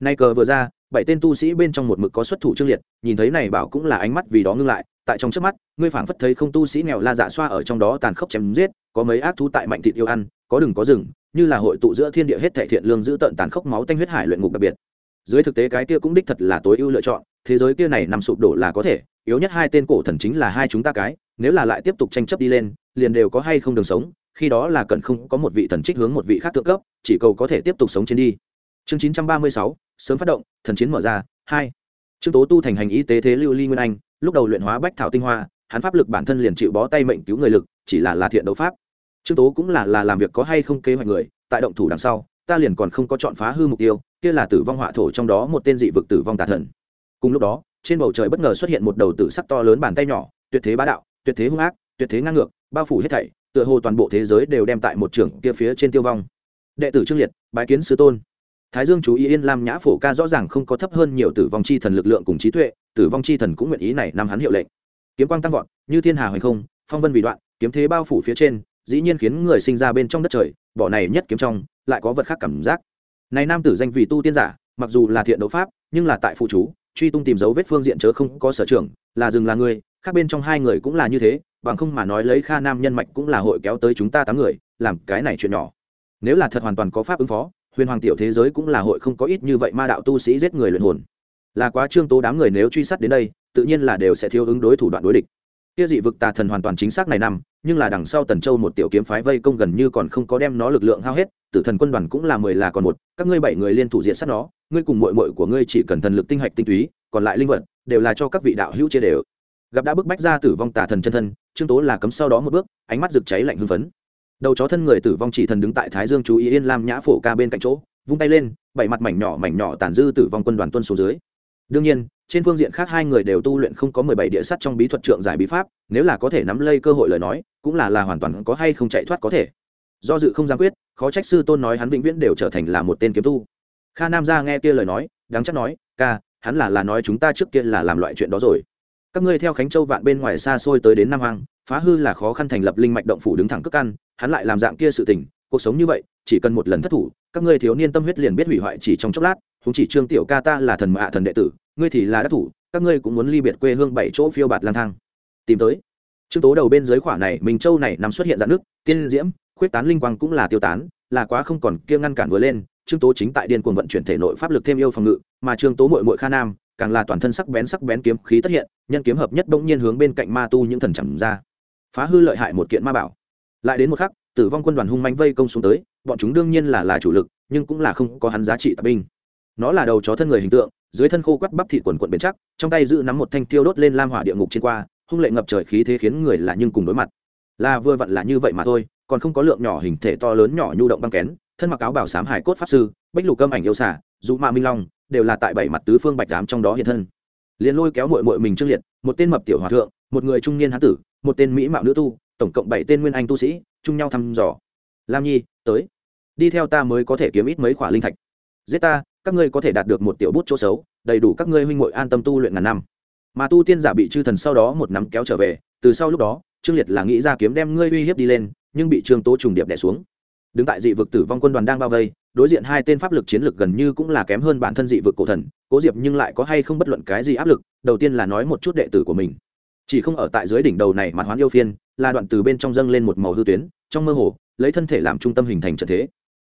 A: Nay cờ vừa ra, bảy tên tu sĩ bên trong một mực có xuất thủ trương liệt, nhìn thấy này bảo cũng là ánh mắt vì đó ngưng lại, tại trong trước mắt, ngươi phảng phất thấy không tu sĩ nghèo la dạ xoa ở trong đó tàn khốc chém giết, có mấy ác thú tại mạnh thịt yêu ăn, có đừng có rừng, như là hội tụ giữa thiên địa hết thệ thiện lương giữ tận tàn khốc máu tanh huyết hải luyện ngục đặc biệt. Dưới thực tế cái kia cũng đích thật là tối ưu lựa chọn, thế giới kia này nằm sụp đổ là có thể, yếu nhất hai tên cổ thần chính là hai chúng ta cái, nếu là lại tiếp tục tranh chấp đi lên liền đều có hay không đường sống, khi đó là cần không có một vị thần trích hướng một vị khác thượng cấp, chỉ cầu có thể tiếp tục sống trên đi. Chương chín trăm ba mươi sáu, sớm phát động, thần chiến mở ra, hai. Trương tố tu thành hành y tế thế lưu ly nguyên anh, lúc đầu luyện hóa bách thảo tinh hoa, hắn pháp lực bản thân liền chịu bó tay mệnh cứu người lực, chỉ là là thiện đấu pháp. Trương tố cũng là là làm việc có hay không kế hoạch người, tại động thủ đằng sau, ta liền còn không có chọn phá hư mục tiêu, kia là tử vong họa thổ trong đó một tên dị vực tử vong tà thần. Cùng lúc đó, trên bầu trời bất ngờ xuất hiện một đầu tử sắc to lớn bàn tay nhỏ, tuyệt thế bá đạo, tuyệt thế hung ác, tuyệt thế ngang ngược bao phủ hết thảy, tựa hồ toàn bộ thế giới đều đem tại một trưởng kia phía trên tiêu vong. Đệ tử trương liệt, bái kiến sứ tôn. Thái dương chú ý yên lam nhã phổ ca rõ ràng không có thấp hơn nhiều tử vong chi thần lực lượng cùng trí tuệ, tử vong chi thần cũng nguyện ý này nằm hắn hiệu lệnh. Kiếm quang tăng vọt, như thiên hà hoành không, phong vân vì đoạn, kiếm thế bao phủ phía trên, dĩ nhiên khiến người sinh ra bên trong đất trời, bỏ này nhất kiếm trong, lại có vật khác cảm giác. Này nam tử danh vì tu tiên giả, mặc dù là thiện đấu pháp, nhưng là tại phụ chú, truy tung tìm dấu vết phương diện chớ không có sở trường, là dừng là người khác bên trong hai người cũng là như thế, bằng không mà nói lấy kha nam nhân mạch cũng là hội kéo tới chúng ta tám người, làm cái này chuyện nhỏ. Nếu là thật hoàn toàn có pháp ứng phó, huyền hoàng tiểu thế giới cũng là hội không có ít như vậy ma đạo tu sĩ giết người luyện hồn. Là quá trương tố đám người nếu truy sát đến đây, tự nhiên là đều sẽ thiếu ứng đối thủ đoạn đối địch. Kia dị vực tà thần hoàn toàn chính xác này năm nhưng là đằng sau tần châu một tiểu kiếm phái vây công gần như còn không có đem nó lực lượng hao hết, tử thần quân đoàn cũng là mười là còn một, các ngươi bảy người liên thủ diện sát nó, ngươi cùng mội mội của ngươi chỉ cần thần lực tinh hạch tinh túy, còn lại linh vật, đều là cho các vị đạo hữu chia đều gặp đã bức bách ra tử vong tà thần chân thân, trương tố là cấm sau đó một bước, ánh mắt rực cháy lạnh hưng phấn. Đầu chó thân người tử vong chỉ thần đứng tại thái dương chú ý yên lam nhã phổ ca bên cạnh chỗ, vung tay lên, bảy mặt mảnh nhỏ mảnh nhỏ tàn dư tử vong quân đoàn tuân xuống dưới. Đương nhiên, trên phương diện khác hai người đều tu luyện không có mười bảy địa sắt trong bí thuật trượng giải bí pháp, nếu là có thể nắm lây cơ hội lời nói, cũng là là hoàn toàn có hay không chạy thoát có thể. Do dự không giang quyết, khó trách sư tôn nói hắn vĩnh viễn đều trở thành là một tên kiếm tu. Kha nam ra nghe kia lời nói, đáng chắc nói, ca, hắn là là nói chúng ta trước kia là làm loại chuyện đó rồi các ngươi theo khánh châu vạn bên ngoài xa xôi tới đến nam hoàng phá hư là khó khăn thành lập linh mạch động phủ đứng thẳng cước căn, hắn lại làm dạng kia sự tình, cuộc sống như vậy, chỉ cần một lần thất thủ, các ngươi thiếu niên tâm huyết liền biết hủy hoại chỉ trong chốc lát chúng chỉ trương tiểu ca ta là thần mạ thần đệ tử, ngươi thì là đắc thủ, các ngươi cũng muốn ly biệt quê hương bảy chỗ phiêu bạt lang thang. Tìm tới. Trương tố đầu bên dưới khỏa này mình châu này nằm xuất hiện dạng nước, tiên diễm, khuyết tán linh quang cũng là tiêu tán, là quá không còn kia ngăn cản vừa lên, trương tố chính tại điên cuồng vận chuyển thể nội pháp lực thêm yêu phòng ngự, mà trương tố mội mội kha nam càng là toàn thân sắc bén sắc bén kiếm khí tất hiện, nhân kiếm hợp nhất bỗng nhiên hướng bên cạnh ma tu những thần chẳng ra. Phá hư lợi hại một kiện ma bảo. Lại đến một khắc, tử vong quân đoàn hung manh vây công xuống tới, bọn chúng đương nhiên là là chủ lực, nhưng cũng là không có hắn giá trị tạp binh. Nó là đầu chó thân người hình tượng, dưới thân khô quắt bắp thịt quần quận bền chắc, trong tay giữ nắm một thanh tiêu đốt lên lam hỏa địa ngục trên qua, hung lệ ngập trời khí thế khiến người là nhưng cùng đối mặt. Là vừa vặn là như vậy mà thôi, còn không có lượng nhỏ hình thể to lớn nhỏ nhu động băng kén, thân mặc áo bảo sám hải cốt pháp sư, bách lục cơm ảnh yêu xả dù ma minh long đều là tại bảy mặt tứ phương bạch đám trong đó hiện thân. Liền lôi kéo mội mội mình trương liệt, một tên mập tiểu hòa thượng, một người trung niên hán tử, một tên mỹ mạo nữ tu, tổng cộng bảy tên nguyên anh tu sĩ, chung nhau thăm dò. Lam nhi, tới. Đi theo ta mới có thể kiếm ít mấy khỏa linh thạch. Giết ta, các ngươi có thể đạt được một tiểu bút chỗ xấu, đầy đủ các ngươi huynh muội an tâm tu luyện ngàn năm. Mà tu tiên giả bị chư thần sau đó một nắm kéo trở về, từ sau lúc đó trương liệt là nghĩ ra kiếm đem ngươi uy hiếp đi lên, nhưng bị trương tố trùng điệp đẻ xuống. Đứng tại dị vực tử vong quân đoàn đang bao vây đối diện hai tên pháp lực chiến lực gần như cũng là kém hơn bản thân dị vực cổ thần, cố diệp nhưng lại có hay không bất luận cái gì áp lực, đầu tiên là nói một chút đệ tử của mình. Chỉ không ở tại dưới đỉnh đầu này mặt hoán yêu phiên, là đoạn từ bên trong dâng lên một màu hư tuyến, trong mơ hồ, lấy thân thể làm trung tâm hình thành trận thế.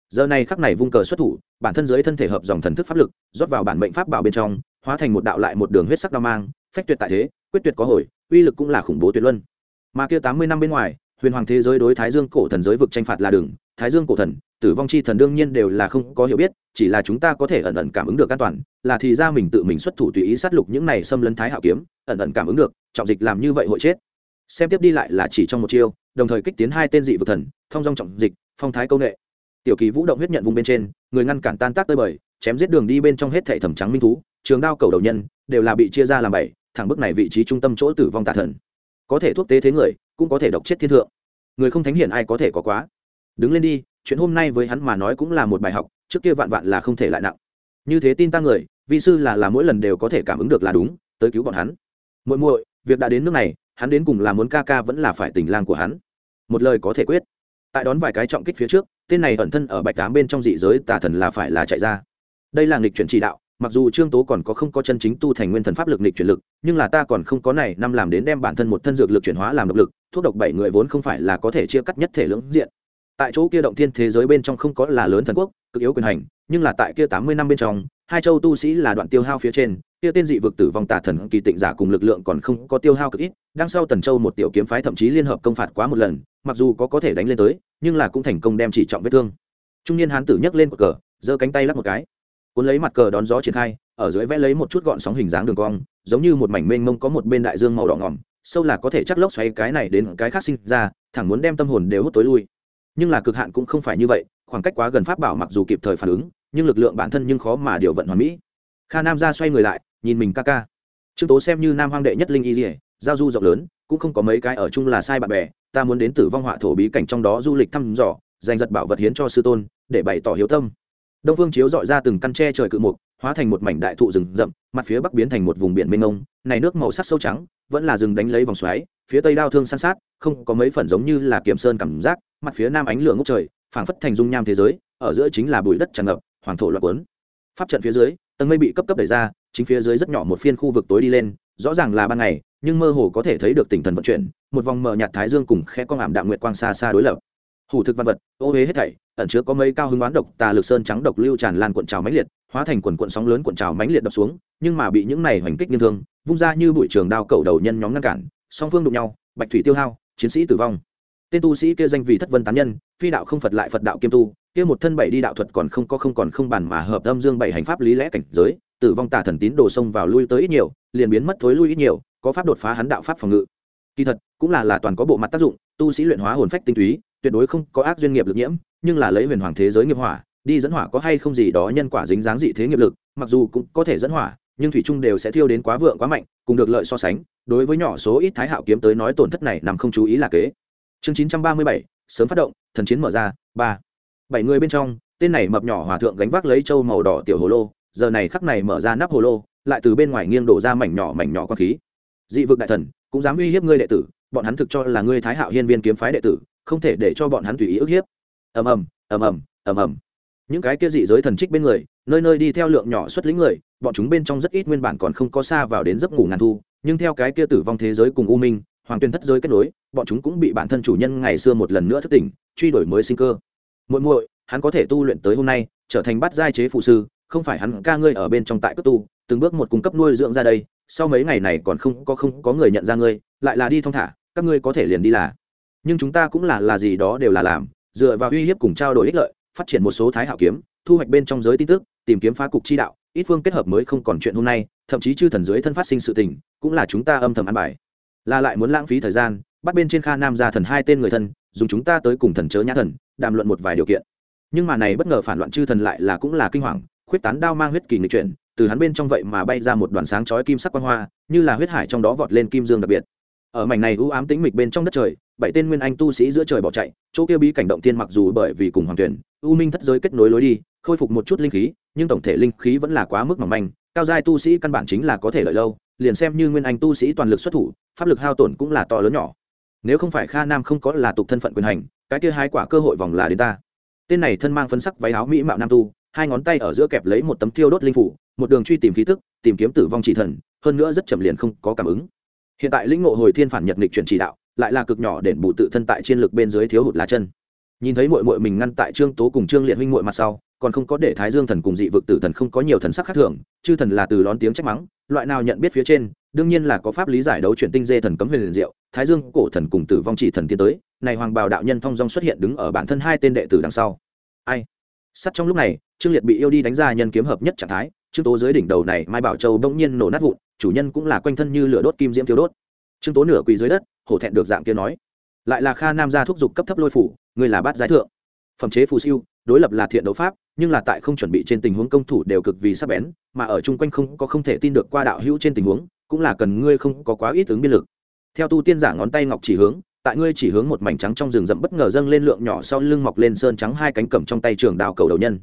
A: Giờ này khắc này vung cờ xuất thủ, bản thân dưới thân thể hợp dòng thần thức pháp lực, rót vào bản mệnh pháp bảo bên trong, hóa thành một đạo lại một đường huyết sắc đao mang, phách tuyệt tại thế, quyết tuyệt có hồi, uy lực cũng là khủng bố tuyệt luân. Mà kia tám mươi năm bên ngoài huyền hoàng thế giới đối thái dương cổ thần giới vực tranh phạt là đường thái dương cổ thần, tử vong chi thần đương nhiên đều là không có hiểu biết, chỉ là chúng ta có thể ẩn ẩn cảm ứng được an toàn, là thì ra mình tự mình xuất thủ tùy ý sát lục những này xâm lấn thái hạo kiếm, ẩn ẩn cảm ứng được, trọng dịch làm như vậy hội chết. Xem tiếp đi lại là chỉ trong một chiêu, đồng thời kích tiến hai tên dị vực thần, thông dong trọng dịch, phong thái công nghệ. Tiểu kỳ vũ động huyết nhận vùng bên trên, người ngăn cản tan tác tơi bời, chém giết đường đi bên trong hết thảy thẩm trắng minh thú, trường đao cầu đầu nhân, đều là bị chia ra làm bảy, thẳng bức này vị trí trung tâm chỗ tử vong tà thần có thể thuốc tế thế người, cũng có thể độc chết thiên thượng. Người không thánh hiển ai có thể có quá. Đứng lên đi, chuyện hôm nay với hắn mà nói cũng là một bài học, trước kia vạn vạn là không thể lại nặng. Như thế tin ta người, vị sư là là mỗi lần đều có thể cảm ứng được là đúng, tới cứu bọn hắn. Muội muội, việc đã đến nước này, hắn đến cùng là muốn ca ca vẫn là phải tình lang của hắn. Một lời có thể quyết. Tại đón vài cái trọng kích phía trước, tên này ẩn thân ở bạch cám bên trong dị giới tà thần là phải là chạy ra. Đây là nghịch chuyển chỉ đạo mặc dù trương tố còn có không có chân chính tu thành nguyên thần pháp lực nịch chuyển lực, nhưng là ta còn không có này năm làm đến đem bản thân một thân dược lực chuyển hóa làm độc lực, thuốc độc bảy người vốn không phải là có thể chia cắt nhất thể lưỡng diện. Tại chỗ kia động thiên thế giới bên trong không có là lớn thần quốc, cực yếu quyền hành, nhưng là tại kia tám mươi năm bên trong, hai châu tu sĩ là đoạn tiêu hao phía trên, kia tên dị vực tử vong tà thần kỳ tịnh giả cùng lực lượng còn không có tiêu hao cực ít đang sau tần châu một tiểu kiếm phái thậm chí liên hợp công phạt quá một lần, mặc dù có có thể đánh lên tới, nhưng là cũng thành công đem chỉ trọng vết thương. Trung niên hán tử nhấc lên cột cờ, giơ cánh tay lắc một cái cuốn lấy mặt cờ đón gió triển khai, ở dưới vẽ lấy một chút gọn sóng hình dáng đường cong, giống như một mảnh mênh mông có một bên đại dương màu đỏ ngỏm, sâu là có thể chắc lốc xoáy cái này đến cái khác sinh ra, thẳng muốn đem tâm hồn đều hút tối lui. Nhưng là cực hạn cũng không phải như vậy, khoảng cách quá gần pháp bảo mặc dù kịp thời phản ứng, nhưng lực lượng bản thân nhưng khó mà điều vận hoàn mỹ. Kha nam ra xoay người lại, nhìn mình ca ca. Trương tố xem như nam hoang đệ nhất linh y dỉa giao du rộng lớn, cũng không có mấy cái ở chung là sai bạn bè, ta muốn đến tử vong họa thổ bí cảnh trong đó du lịch thăm dò, giành giật bảo vật hiến cho sư tôn, để bày tỏ hiếu tâm đông phương chiếu dọi ra từng căn tre trời cự mục, hóa thành một mảnh đại thụ rừng rậm, mặt phía bắc biến thành một vùng biển mênh mông, này nước màu sắc sâu trắng, vẫn là rừng đánh lấy vòng xoáy, phía tây đao thương san sát, không có mấy phần giống như là kiểm sơn cảm giác, mặt phía nam ánh lửa ngốc trời, phảng phất thành dung nham thế giới, ở giữa chính là bụi đất tràn ngập, hoàng thổ loạn cuốn pháp trận phía dưới, tầng mây bị cấp cấp đẩy ra, chính phía dưới rất nhỏ một phiên khu vực tối đi lên, rõ ràng là ban ngày, nhưng mơ hồ có thể thấy được tinh thần vận chuyển, một vòng mờ nhạt thái dương cùng khe con ảm đạm nguyệt quang xa xa đối lập hủ thực văn vật, ô huế hết thảy, ẩn chứa có mấy cao hứng oán độc, tà lực sơn trắng độc lưu tràn lan cuộn trào mãnh liệt, hóa thành quần cuộn sóng lớn cuộn trào mãnh liệt đập xuống, nhưng mà bị những này hoành kích nghiêm thương, vung ra như bụi trường đao cầu đầu nhân nhóm ngăn cản, song phương đụng nhau, bạch thủy tiêu hao, chiến sĩ tử vong. Tên tu sĩ kia danh vì thất vân tán nhân, phi đạo không phật lại phật đạo kiêm tu, kia một thân bảy đi đạo thuật còn không có không còn không bàn mà hợp âm dương bảy hành pháp lý lẽ cảnh giới, tử vong tà thần tín đồ sông vào lui tới ít nhiều, liền biến mất thối lui ít nhiều, có pháp đột phá hắn đạo pháp phòng ngự. Kỳ thật, cũng là là toàn có bộ mặt tác dụng, tu sĩ luyện hóa hồn phách tinh túy tuyệt đối không có ác duyên nghiệp lực nhiễm, nhưng là lấy huyền hoàng thế giới nghiệp hỏa, đi dẫn hỏa có hay không gì đó nhân quả dính dáng dị thế nghiệp lực, mặc dù cũng có thể dẫn hỏa, nhưng thủy trung đều sẽ thiêu đến quá vượng quá mạnh, cùng được lợi so sánh, đối với nhỏ số ít thái hạo kiếm tới nói tổn thất này nằm không chú ý là kế. Chương chín trăm ba mươi bảy, sớm phát động, thần chiến mở ra, ba. Bảy người bên trong, tên này mập nhỏ hòa thượng gánh vác lấy châu màu đỏ tiểu hồ lô, giờ này khắc này mở ra nắp hồ lô, lại từ bên ngoài nghiêng đổ ra mảnh nhỏ mảnh nhỏ quang khí. Dị vực đại thần, cũng dám uy hiếp ngươi đệ tử, bọn hắn thực cho là ngươi thái hạo hiên viên kiếm phái đệ tử không thể để cho bọn hắn tùy ý ức hiếp. Ầm ầm ầm ầm ầm ầm. Những cái kia dị giới thần trích bên người, nơi nơi đi theo lượng nhỏ xuất lĩnh người, bọn chúng bên trong rất ít nguyên bản còn không có xa vào đến giấc ngủ ngàn thu, nhưng theo cái kia tử vong thế giới cùng u minh, hoàng tuyên thất giới kết nối, bọn chúng cũng bị bản thân chủ nhân ngày xưa một lần nữa thức tỉnh, truy đổi mới sinh cơ. Muội muội, hắn có thể tu luyện tới hôm nay, trở thành bát giai chế phụ sư, không phải hắn ca ngươi ở bên trong tại cấp tu, từng bước một cung cấp nuôi dưỡng ra đây, sau mấy ngày này còn không có không có người nhận ra ngươi, lại là đi thong thả, các ngươi có thể liền đi là nhưng chúng ta cũng là là gì đó đều là làm, dựa vào uy hiếp cùng trao đổi ích lợi, phát triển một số thái hảo kiếm, thu hoạch bên trong giới tin tức, tìm kiếm phá cục chi đạo, ít phương kết hợp mới không còn chuyện hôm nay, thậm chí chư thần dưới thân phát sinh sự tình, cũng là chúng ta âm thầm ăn bài. Là lại muốn lãng phí thời gian, bắt bên trên kha nam ra thần hai tên người thân, dùng chúng ta tới cùng thần chớ nhã thần, đàm luận một vài điều kiện. Nhưng mà này bất ngờ phản loạn chư thần lại là cũng là kinh hoàng, khuyết tán đao mang huyết kỳ nghịch chuyển, từ hắn bên trong vậy mà bay ra một đoàn sáng chói kim sắc quang hoa, như là huyết hải trong đó vọt lên kim dương đặc biệt. Ở mảnh này u ám tĩnh mịch bên trong đất trời bảy tên nguyên anh tu sĩ giữa trời bỏ chạy, chỗ kia bí cảnh động thiên mặc dù bởi vì cùng hoàng tuyển, u minh thất giới kết nối lối đi, khôi phục một chút linh khí, nhưng tổng thể linh khí vẫn là quá mức mỏng manh, cao giai tu sĩ căn bản chính là có thể lợi lâu, liền xem như nguyên anh tu sĩ toàn lực xuất thủ, pháp lực hao tổn cũng là to lớn nhỏ. Nếu không phải kha nam không có là tục thân phận quyền hành, cái kia hai quả cơ hội vòng là đến ta. Tên này thân mang phấn sắc váy áo mỹ mạo nam tu, hai ngón tay ở giữa kẹp lấy một tấm tiêu đốt linh phủ, một đường truy tìm khí tức, tìm kiếm tử vong chỉ thần, hơn nữa rất chậm liền không có cảm ứng. Hiện tại lĩnh ngộ hồi thiên phản nhật nghịch chuyển chỉ đạo lại là cực nhỏ để bù tự thân tại chiến lực bên dưới thiếu hụt lá chân. Nhìn thấy muội muội mình ngăn tại trương tố cùng trương liệt huynh muội mặt sau, còn không có để thái dương thần cùng dị vực tử thần không có nhiều thần sắc khác thường, chư thần là từ lón tiếng trách mắng, loại nào nhận biết phía trên, đương nhiên là có pháp lý giải đấu chuyển tinh dê thần cấm huyền liền diệu, thái dương cổ thần cùng tử vong chỉ thần tiến tới, này hoàng bào đạo nhân thông dong xuất hiện đứng ở bản thân hai tên đệ tử đằng sau. Ai? Sắt trong lúc này, trương liệt bị yêu đi đánh ra nhân kiếm hợp nhất trạng thái, trương tố dưới đỉnh đầu này mai bảo châu bỗng nhiên nổ nát vụn, chủ nhân cũng là quanh thân như lửa đốt kim diễm thiếu đốt trương tố nửa quỳ dưới đất, hổ thẹn được dạng kia nói. Lại là kha nam gia thúc giục cấp thấp lôi phủ người là bát giải thượng. Phẩm chế phù siêu, đối lập là thiện đấu pháp, nhưng là tại không chuẩn bị trên tình huống công thủ đều cực vì sắc bén, mà ở chung quanh không có không thể tin được qua đạo hữu trên tình huống, cũng là cần ngươi không có quá ít ứng biên lực. Theo tu tiên giả ngón tay ngọc chỉ hướng, tại ngươi chỉ hướng một mảnh trắng trong rừng rậm bất ngờ dâng lên lượng nhỏ sau lưng mọc lên sơn trắng hai cánh cầm trong tay trường đào cầu đầu nhân.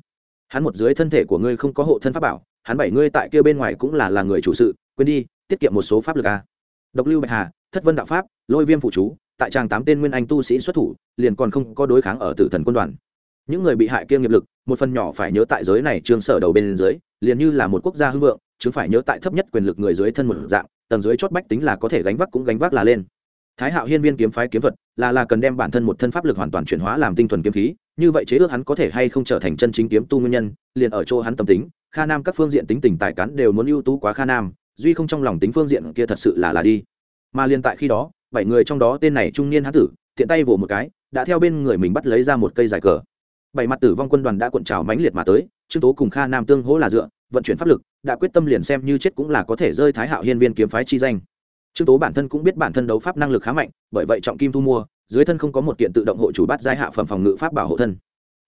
A: Hắn một dưới thân thể của ngươi không có hộ thân pháp bảo, hắn bảy ngươi tại kia bên ngoài cũng là là người chủ sự, quên đi, tiết kiệm một số pháp lực a độc lưu bạch hà, thất vân đạo pháp, lôi viêm phụ chú, tại tràng tám tên nguyên anh tu sĩ xuất thủ, liền còn không có đối kháng ở tử thần quân đoàn. Những người bị hại kia nghiệp lực, một phần nhỏ phải nhớ tại giới này trường sở đầu bên dưới, liền như là một quốc gia hưng vượng chứ phải nhớ tại thấp nhất quyền lực người dưới thân một dạng, tầng dưới chót bách tính là có thể gánh vác cũng gánh vác là lên. Thái hạo hiên viên kiếm phái kiếm thuật, là là cần đem bản thân một thân pháp lực hoàn toàn chuyển hóa làm tinh thuần kiếm khí, như vậy chế ước hắn có thể hay không trở thành chân chính kiếm tu nguyên nhân, liền ở chỗ hắn tâm tính, kha nam các phương diện tính tình tài cán đều muốn ưu tú quá kha nam duy không trong lòng tính phương diện kia thật sự là là đi. Mà liền tại khi đó, bảy người trong đó tên này trung niên hán tử thiện tay vỗ một cái, đã theo bên người mình bắt lấy ra một cây dài cờ. Bảy mặt tử vong quân đoàn đã cuộn trào mãnh liệt mà tới, trương tố cùng kha nam tương hỗ là dựa, vận chuyển pháp lực, đã quyết tâm liền xem như chết cũng là có thể rơi thái hạo hiên viên kiếm phái chi danh. Trương tố bản thân cũng biết bản thân đấu pháp năng lực khá mạnh, bởi vậy trọng kim thu mua, dưới thân không có một kiện tự động hộ chủ bắt giai hạ phẩm phòng ngự pháp bảo hộ thân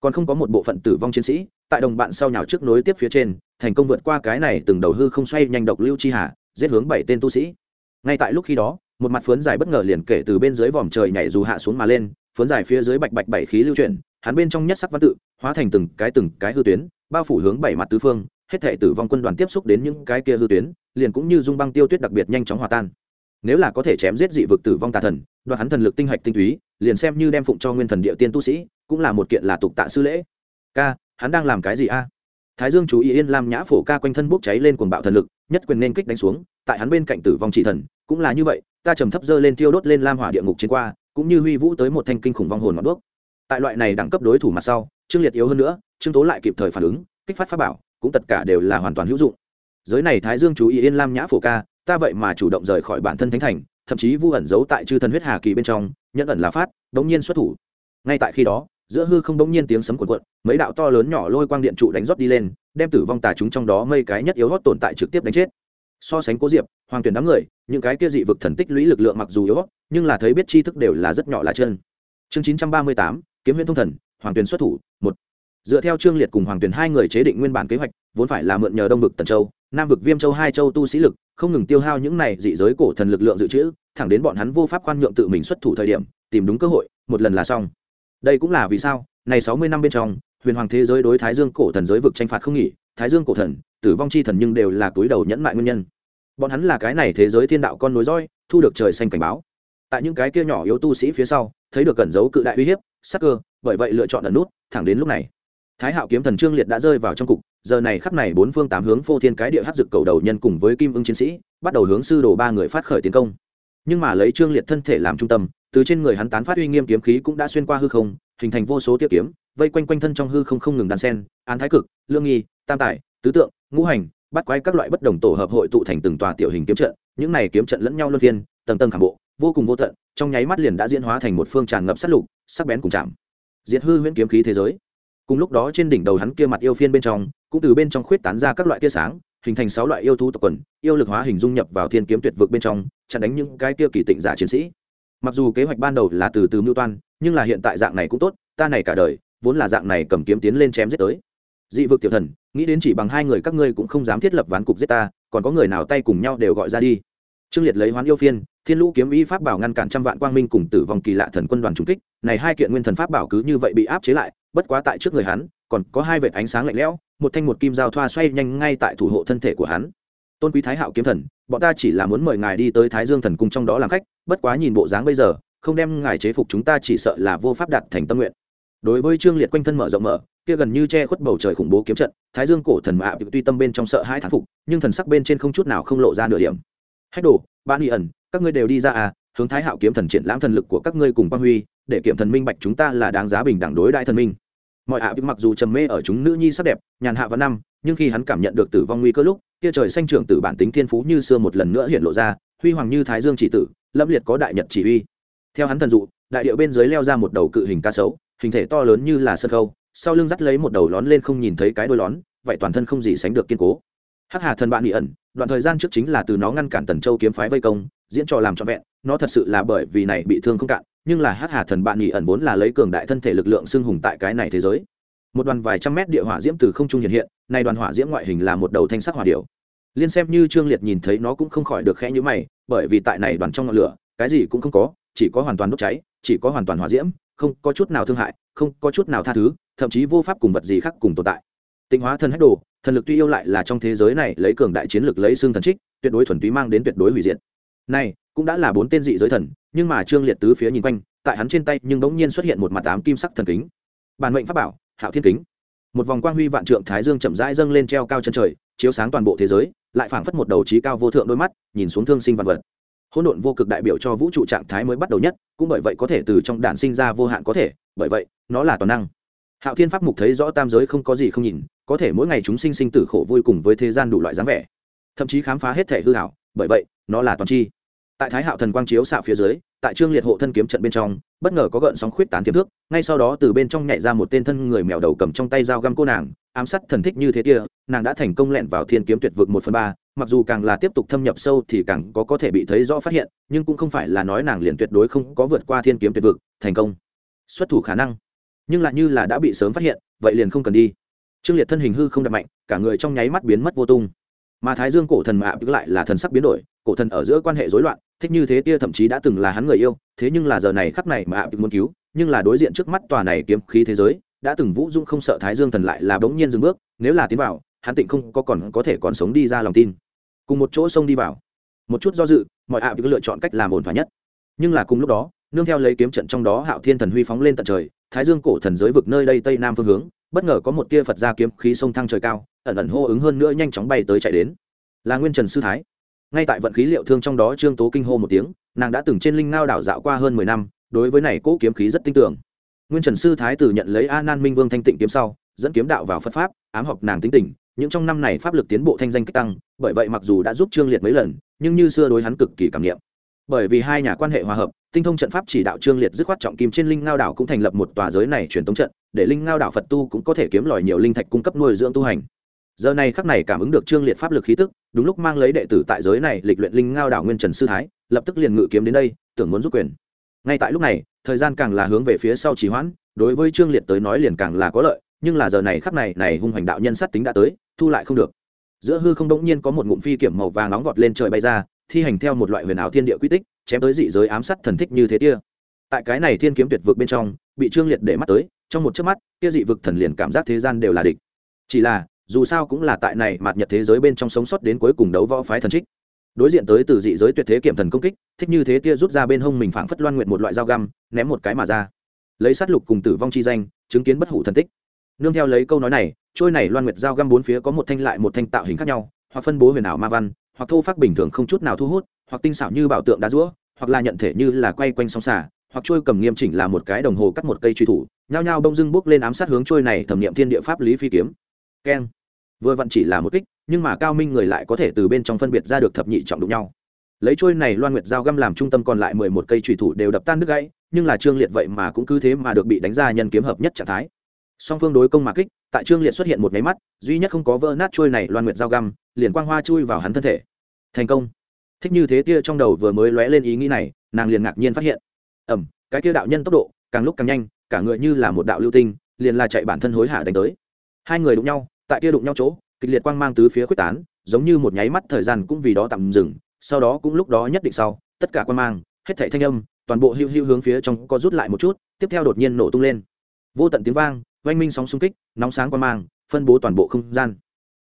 A: còn không có một bộ phận tử vong chiến sĩ, tại đồng bạn sau nhào trước nối tiếp phía trên, thành công vượt qua cái này từng đầu hư không xoay nhanh độc lưu chi hà, giết hướng bảy tên tu sĩ. Ngay tại lúc khi đó, một mặt phướn dài bất ngờ liền kể từ bên dưới vòm trời nhảy dù hạ xuống mà lên phướn dài phía dưới bạch bạch bảy khí lưu chuyển, hắn bên trong nhất sắc văn tự, hóa thành từng cái từng cái hư tuyến, bao phủ hướng bảy mặt tứ phương, hết thể tử vong quân đoàn tiếp xúc đến những cái kia hư tuyến, liền cũng như dung băng tiêu tuyết đặc biệt nhanh chóng hòa tan. Nếu là có thể chém giết dị vực tử vong tà thần, đoạt hắn thần lực tinh hạch tinh túy, liền xem như đem phụng cho nguyên thần địa tiên tu sĩ cũng là một kiện là tục tạ sư lễ. Ca, hắn đang làm cái gì a? Thái dương chú ý yên lam nhã phổ ca quanh thân bốc cháy lên cuồng bạo thần lực, nhất quyền nên kích đánh xuống, tại hắn bên cạnh tử vong chỉ thần, cũng là như vậy, ta trầm thấp dơ lên tiêu đốt lên lam hỏa địa ngục trên qua, cũng như huy vũ tới một thanh kinh khủng vong hồn ngọn đuốc. Tại loại này đẳng cấp đối thủ mặt sau, trương liệt yếu hơn nữa, trương tố lại kịp thời phản ứng, kích phát pháp bảo, cũng tất cả đều là hoàn toàn hữu dụng. Giới này thái dương chú ý yên lam nhã phổ ca, ta vậy mà chủ động rời khỏi bản thân thánh thành, thậm chí vu ẩn giấu tại chư thần huyết hà kỳ bên trong, nhận ẩn là phát, đống nhiên xuất thủ. Ngay tại khi đó giữa hư không đống nhiên tiếng sấm cuộn cuộn, mấy đạo to lớn nhỏ lôi quang điện trụ đánh rót đi lên, đem tử vong tà chúng trong đó mây cái nhất yếu hót tồn tại trực tiếp đánh chết. So sánh cố diệp, hoàng tuyển đám người, những cái kia dị vực thần tích lũy lực lượng mặc dù yếu hót nhưng là thấy biết tri thức đều là rất nhỏ là chân. Chương chín trăm ba mươi tám, kiếm huyễn thông thần, hoàng tuyển xuất thủ, một. Dựa theo trương liệt cùng hoàng tuyển hai người chế định nguyên bản kế hoạch, vốn phải là mượn nhờ đông vực tần châu, nam vực viêm châu hai châu tu sĩ lực, không ngừng tiêu hao những này dị giới cổ thần lực lượng dự trữ, thẳng đến bọn hắn vô pháp khoan nhượng tự mình xuất thủ thời điểm, tìm đúng cơ hội, một lần là xong đây cũng là vì sao, này sáu mươi năm bên trong, huyền hoàng thế giới đối thái dương cổ thần giới vực tranh phạt không nghỉ, thái dương cổ thần, tử vong chi thần nhưng đều là túi đầu nhẫn mại nguyên nhân. Bọn hắn là cái này thế giới thiên đạo con nối roi thu được trời xanh cảnh báo. Tại những cái kia nhỏ yếu tu sĩ phía sau, thấy được cẩn giấu cự đại uy hiếp, sắc cơ, bởi vậy lựa chọn ẩn nút, thẳng đến lúc này. Thái hạo kiếm thần trương liệt đã rơi vào trong cục, giờ này khắp này bốn phương tám hướng phô thiên cái địa hát dực cầu đầu nhân cùng với kim ưng chiến sĩ, bắt đầu hướng sư đồ ba người phát khởi tiến công nhưng mà lấy trương liệt thân thể làm trung tâm, từ trên người hắn tán phát uy nghiêm kiếm khí cũng đã xuyên qua hư không, hình thành vô số tiết kiếm, vây quanh quanh thân trong hư không không ngừng đan sen, án thái cực, lương nghi, tam tài, tứ tượng, ngũ hành bắt quái các loại bất đồng tổ hợp hội tụ thành từng tòa tiểu hình kiếm trận, những này kiếm trận lẫn nhau luân phiên, tầng tầng khảm bộ, vô cùng vô tận, trong nháy mắt liền đã diễn hóa thành một phương tràn ngập sát lục, sắc bén cùng chạm. Diệt hư huyễn kiếm khí thế giới. Cùng lúc đó trên đỉnh đầu hắn kia mặt yêu phiên bên trong, cũng từ bên trong khuyết tán ra các loại tia sáng, hình thành sáu loại yêu thú tộc quần, yêu lực hóa hình dung nhập vào thiên kiếm tuyệt vực bên trong chặn đánh những cái kia kỳ tịnh giả chiến sĩ. Mặc dù kế hoạch ban đầu là từ từ mưu toan, nhưng là hiện tại dạng này cũng tốt, ta này cả đời, vốn là dạng này cầm kiếm tiến lên chém giết tới. Dị vực tiểu thần, nghĩ đến chỉ bằng hai người các ngươi cũng không dám thiết lập ván cục giết ta, còn có người nào tay cùng nhau đều gọi ra đi. Trương liệt lấy hoán yêu phiên, thiên lũ kiếm y pháp bảo ngăn cản trăm vạn quang minh cùng tử vong kỳ lạ thần quân đoàn trung kích, này hai kiện nguyên thần pháp bảo cứ như vậy bị áp chế lại, bất quá tại trước người hắn, còn có hai vệt ánh sáng lạnh lẽo, một thanh một kim dao thoa xoay nhanh ngay tại thủ hộ thân thể của hắn tôn quý thái hạo kiếm thần, bọn ta chỉ là muốn mời ngài đi tới thái dương thần cung trong đó làm khách, bất quá nhìn bộ dáng bây giờ, không đem ngài chế phục chúng ta chỉ sợ là vô pháp đạt thành tâm nguyện. Đối với trương liệt quanh thân mở rộng mở, kia gần như che khuất bầu trời khủng bố kiếm trận, thái dương cổ thần mạ tuy tâm bên trong sợ hai thán phục, nhưng thần sắc bên trên không chút nào không lộ ra nửa điểm. Hách đồ ban y ẩn, các ngươi đều đi ra à hướng thái hạo kiếm thần triển lãm thần lực của các ngươi cùng quang huy, để kiểm thần minh bạch chúng ta là đáng giá bình đẳng đối đại thần minh. Mọi ạ à mặc dù trầm mê ở chúng nữ nhi sắc đẹp, nhàn hạ và năm nhưng khi hắn cảm nhận được tử vong nguy cơ lúc, kia trời xanh trưởng tử bản tính thiên phú như xưa một lần nữa hiện lộ ra, huy hoàng như thái dương chỉ tử, lâm liệt có đại nhật chỉ huy. theo hắn thần dụ, đại điệu bên dưới leo ra một đầu cự hình ca sấu, hình thể to lớn như là sân khâu, sau lưng dắt lấy một đầu lón lên không nhìn thấy cái đôi lón, vậy toàn thân không gì sánh được kiên cố hắc hà thần bạn bị ẩn, đoạn thời gian trước chính là từ nó ngăn cản tần châu kiếm phái vây công, diễn trò làm cho vẹn, nó thật sự là bởi vì này bị thương không cạn, nhưng là hắc hà thần bạn nghỉ ẩn vốn là lấy cường đại thân thể lực lượng xưng hùng tại cái này thế giới một đoàn vài trăm mét địa hỏa diễm từ không trung hiện hiện, nay đoàn hỏa diễm ngoại hình là một đầu thanh sắc hỏa điệu liên xem như trương liệt nhìn thấy nó cũng không khỏi được khẽ nhữ mày, bởi vì tại này đoàn trong ngọn lửa, cái gì cũng không có, chỉ có hoàn toàn đốt cháy, chỉ có hoàn toàn hỏa diễm, không có chút nào thương hại, không có chút nào tha thứ, thậm chí vô pháp cùng vật gì khác cùng tồn tại. Tịnh hóa thần hách đồ, thần lực tuy yêu lại là trong thế giới này lấy cường đại chiến lực lấy xương thần trích, tuyệt đối thuần túy mang đến tuyệt đối hủy diệt. Này, cũng đã là bốn tên dị giới thần, nhưng mà trương liệt tứ phía nhìn quanh, tại hắn trên tay nhưng bỗng nhiên xuất hiện một mặt tám kim sắc thần kính. Bản mệnh pháp bảo hạo thiên kính. Một vòng quang huy vạn trượng thái dương chậm rãi dâng lên treo cao chân trời, chiếu sáng toàn bộ thế giới, lại phảng phất một đầu trí cao vô thượng đôi mắt, nhìn xuống thương sinh vạn vật. Hỗn độn vô cực đại biểu cho vũ trụ trạng thái mới bắt đầu nhất, cũng bởi vậy có thể từ trong đạn sinh ra vô hạn có thể, bởi vậy, nó là toàn năng. Hạo thiên pháp mục thấy rõ tam giới không có gì không nhìn, có thể mỗi ngày chúng sinh sinh tử khổ vui cùng với thế gian đủ loại dáng vẻ. Thậm chí khám phá hết thể hư hảo bởi vậy, nó là toàn chi tại thái hạo thần quang chiếu xạ phía dưới, tại trương liệt hộ thân kiếm trận bên trong, bất ngờ có gợn sóng khuyết tán tiềm thước ngay sau đó từ bên trong nhảy ra một tên thân người mèo đầu cầm trong tay dao găm cô nàng, ám sát thần thích như thế kia, nàng đã thành công lẹn vào thiên kiếm tuyệt vực một phần ba, mặc dù càng là tiếp tục thâm nhập sâu thì càng có có thể bị thấy rõ phát hiện, nhưng cũng không phải là nói nàng liền tuyệt đối không có vượt qua thiên kiếm tuyệt vực, thành công. Xuất thủ khả năng. Nhưng lại như là đã bị sớm phát hiện, vậy liền không cần đi. Trương liệt thân hình hư không đập mạnh, cả người trong nháy mắt biến mất vô tung mà thái dương cổ thần mạ lại là thần sắc biến đổi, cổ thần ở giữa quan hệ rối loạn, thích như thế tia thậm chí đã từng là hắn người yêu, thế nhưng là giờ này khắp này mà ạ muốn cứu, nhưng là đối diện trước mắt tòa này kiếm khí thế giới, đã từng vũ dung không sợ thái dương thần lại là bỗng nhiên dừng bước, nếu là tiến vào, hắn tịnh không có còn có thể còn sống đi ra lòng tin. Cùng một chỗ sông đi vào. Một chút do dự, mọi ạ à lựa chọn cách làm ổn thỏa nhất. Nhưng là cùng lúc đó, nương theo lấy kiếm trận trong đó hạo thiên thần huy phóng lên tận trời, thái dương cổ thần giới vực nơi đây tây nam phương hướng bất ngờ có một tia phật ra kiếm khí sông thăng trời cao, ẩn ẩn hô ứng hơn nữa nhanh chóng bay tới chạy đến. Là nguyên trần sư thái. Ngay tại vận khí liệu thương trong đó trương tố kinh hô một tiếng, nàng đã từng trên linh ngao đảo dạo qua hơn mười năm, đối với này cỗ kiếm khí rất tin tưởng. Nguyên trần sư thái từ nhận lấy a nan minh vương thanh tịnh kiếm sau, dẫn kiếm đạo vào phật pháp, ám học nàng tính tình, những trong năm này pháp lực tiến bộ thanh danh kích tăng, bởi vậy mặc dù đã giúp trương liệt mấy lần, nhưng như xưa đối hắn cực kỳ cảm nghiệm bởi vì hai nhà quan hệ hòa hợp, tinh thông trận pháp chỉ đạo trương liệt dứt khoát trọng kim trên linh ngao đảo cũng thành lập một tòa giới này truyền tống trận, để linh ngao đảo phật tu cũng có thể kiếm lòi nhiều linh thạch cung cấp nuôi dưỡng tu hành. Giờ này khắc này cảm ứng được trương liệt pháp lực khí tức, đúng lúc mang lấy đệ tử tại giới này lịch luyện linh ngao đảo nguyên trần sư thái, lập tức liền ngự kiếm đến đây, tưởng muốn giúp quyền. Ngay tại lúc này, thời gian càng là hướng về phía sau trì hoãn, đối với trương liệt tới nói liền càng là có lợi, nhưng là giờ này khắc này này hung hoành đạo nhân sát tính đã tới, thu lại không được. Giữa hư không đống nhiên có một ngụm phi kiểm màu vàng nóng vọt lên trời bay ra thi hành theo một loại huyền ảo thiên địa quy tích, chém tới dị giới ám sát thần thích như thế tia tại cái này thiên kiếm tuyệt vực bên trong, bị trương liệt để mắt tới, trong một chớp mắt, kia dị vực thần liền cảm giác thế gian đều là địch. Chỉ là, dù sao cũng là tại này mạt nhật thế giới bên trong sống sót đến cuối cùng đấu võ phái thần trích. Đối diện tới từ dị giới tuyệt thế kiểm thần công kích, thích như thế tia rút ra bên hông mình phảng phất loan nguyện một loại dao găm, ném một cái mà ra. Lấy sát lục cùng tử vong chi danh, chứng kiến bất hủ thần tích. Nương theo lấy câu nói này, trôi này loan nguyệt dao găm bốn phía có một thanh lại một thanh tạo hình khác nhau, hoặc phân bố huyền ảo ma văn hoặc thô phát bình thường không chút nào thu hút, hoặc tinh xảo như bảo tượng đá rũa, hoặc là nhận thể như là quay quanh song xả hoặc trôi cầm nghiêm chỉnh là một cái đồng hồ cắt một cây truy thủ, nhao nhao bông dưng bước lên ám sát hướng trôi này thẩm nghiệm thiên địa pháp lý phi kiếm. Keng. Vừa vặn chỉ là một kích, nhưng mà cao minh người lại có thể từ bên trong phân biệt ra được thập nhị trọng đụng nhau. Lấy trôi này loan nguyệt dao găm làm trung tâm còn lại mười một cây trùy thủ đều đập tan đứt gãy, nhưng là trương liệt vậy mà cũng cứ thế mà được bị đánh ra nhân kiếm hợp nhất trạng thái song phương đối công mà kích, tại trương liệt xuất hiện một máy mắt, duy nhất không có vỡ nát trôi này loan nguyệt dao găm, liền quang hoa chui vào hắn thân thể. Thành công. Thích như thế tia trong đầu vừa mới lóe lên ý nghĩ này, nàng liền ngạc nhiên phát hiện. Ẩm, cái tia đạo nhân tốc độ, càng lúc càng nhanh, cả người như là một đạo lưu tinh, liền là chạy bản thân hối hả đánh tới. Hai người đụng nhau, tại tia đụng nhau chỗ, kịch liệt quang mang tứ phía quyết tán, giống như một nháy mắt thời gian cũng vì đó tạm dừng, sau đó cũng lúc đó nhất định sau, tất cả quang mang, hết thảy thanh âm, toàn bộ hưu hưu hướng phía trong có rút lại một chút, tiếp theo đột nhiên nổ tung lên. Vô tận tiếng vang oanh minh sóng xung kích, nóng sáng quan mang, phân bố toàn bộ không gian.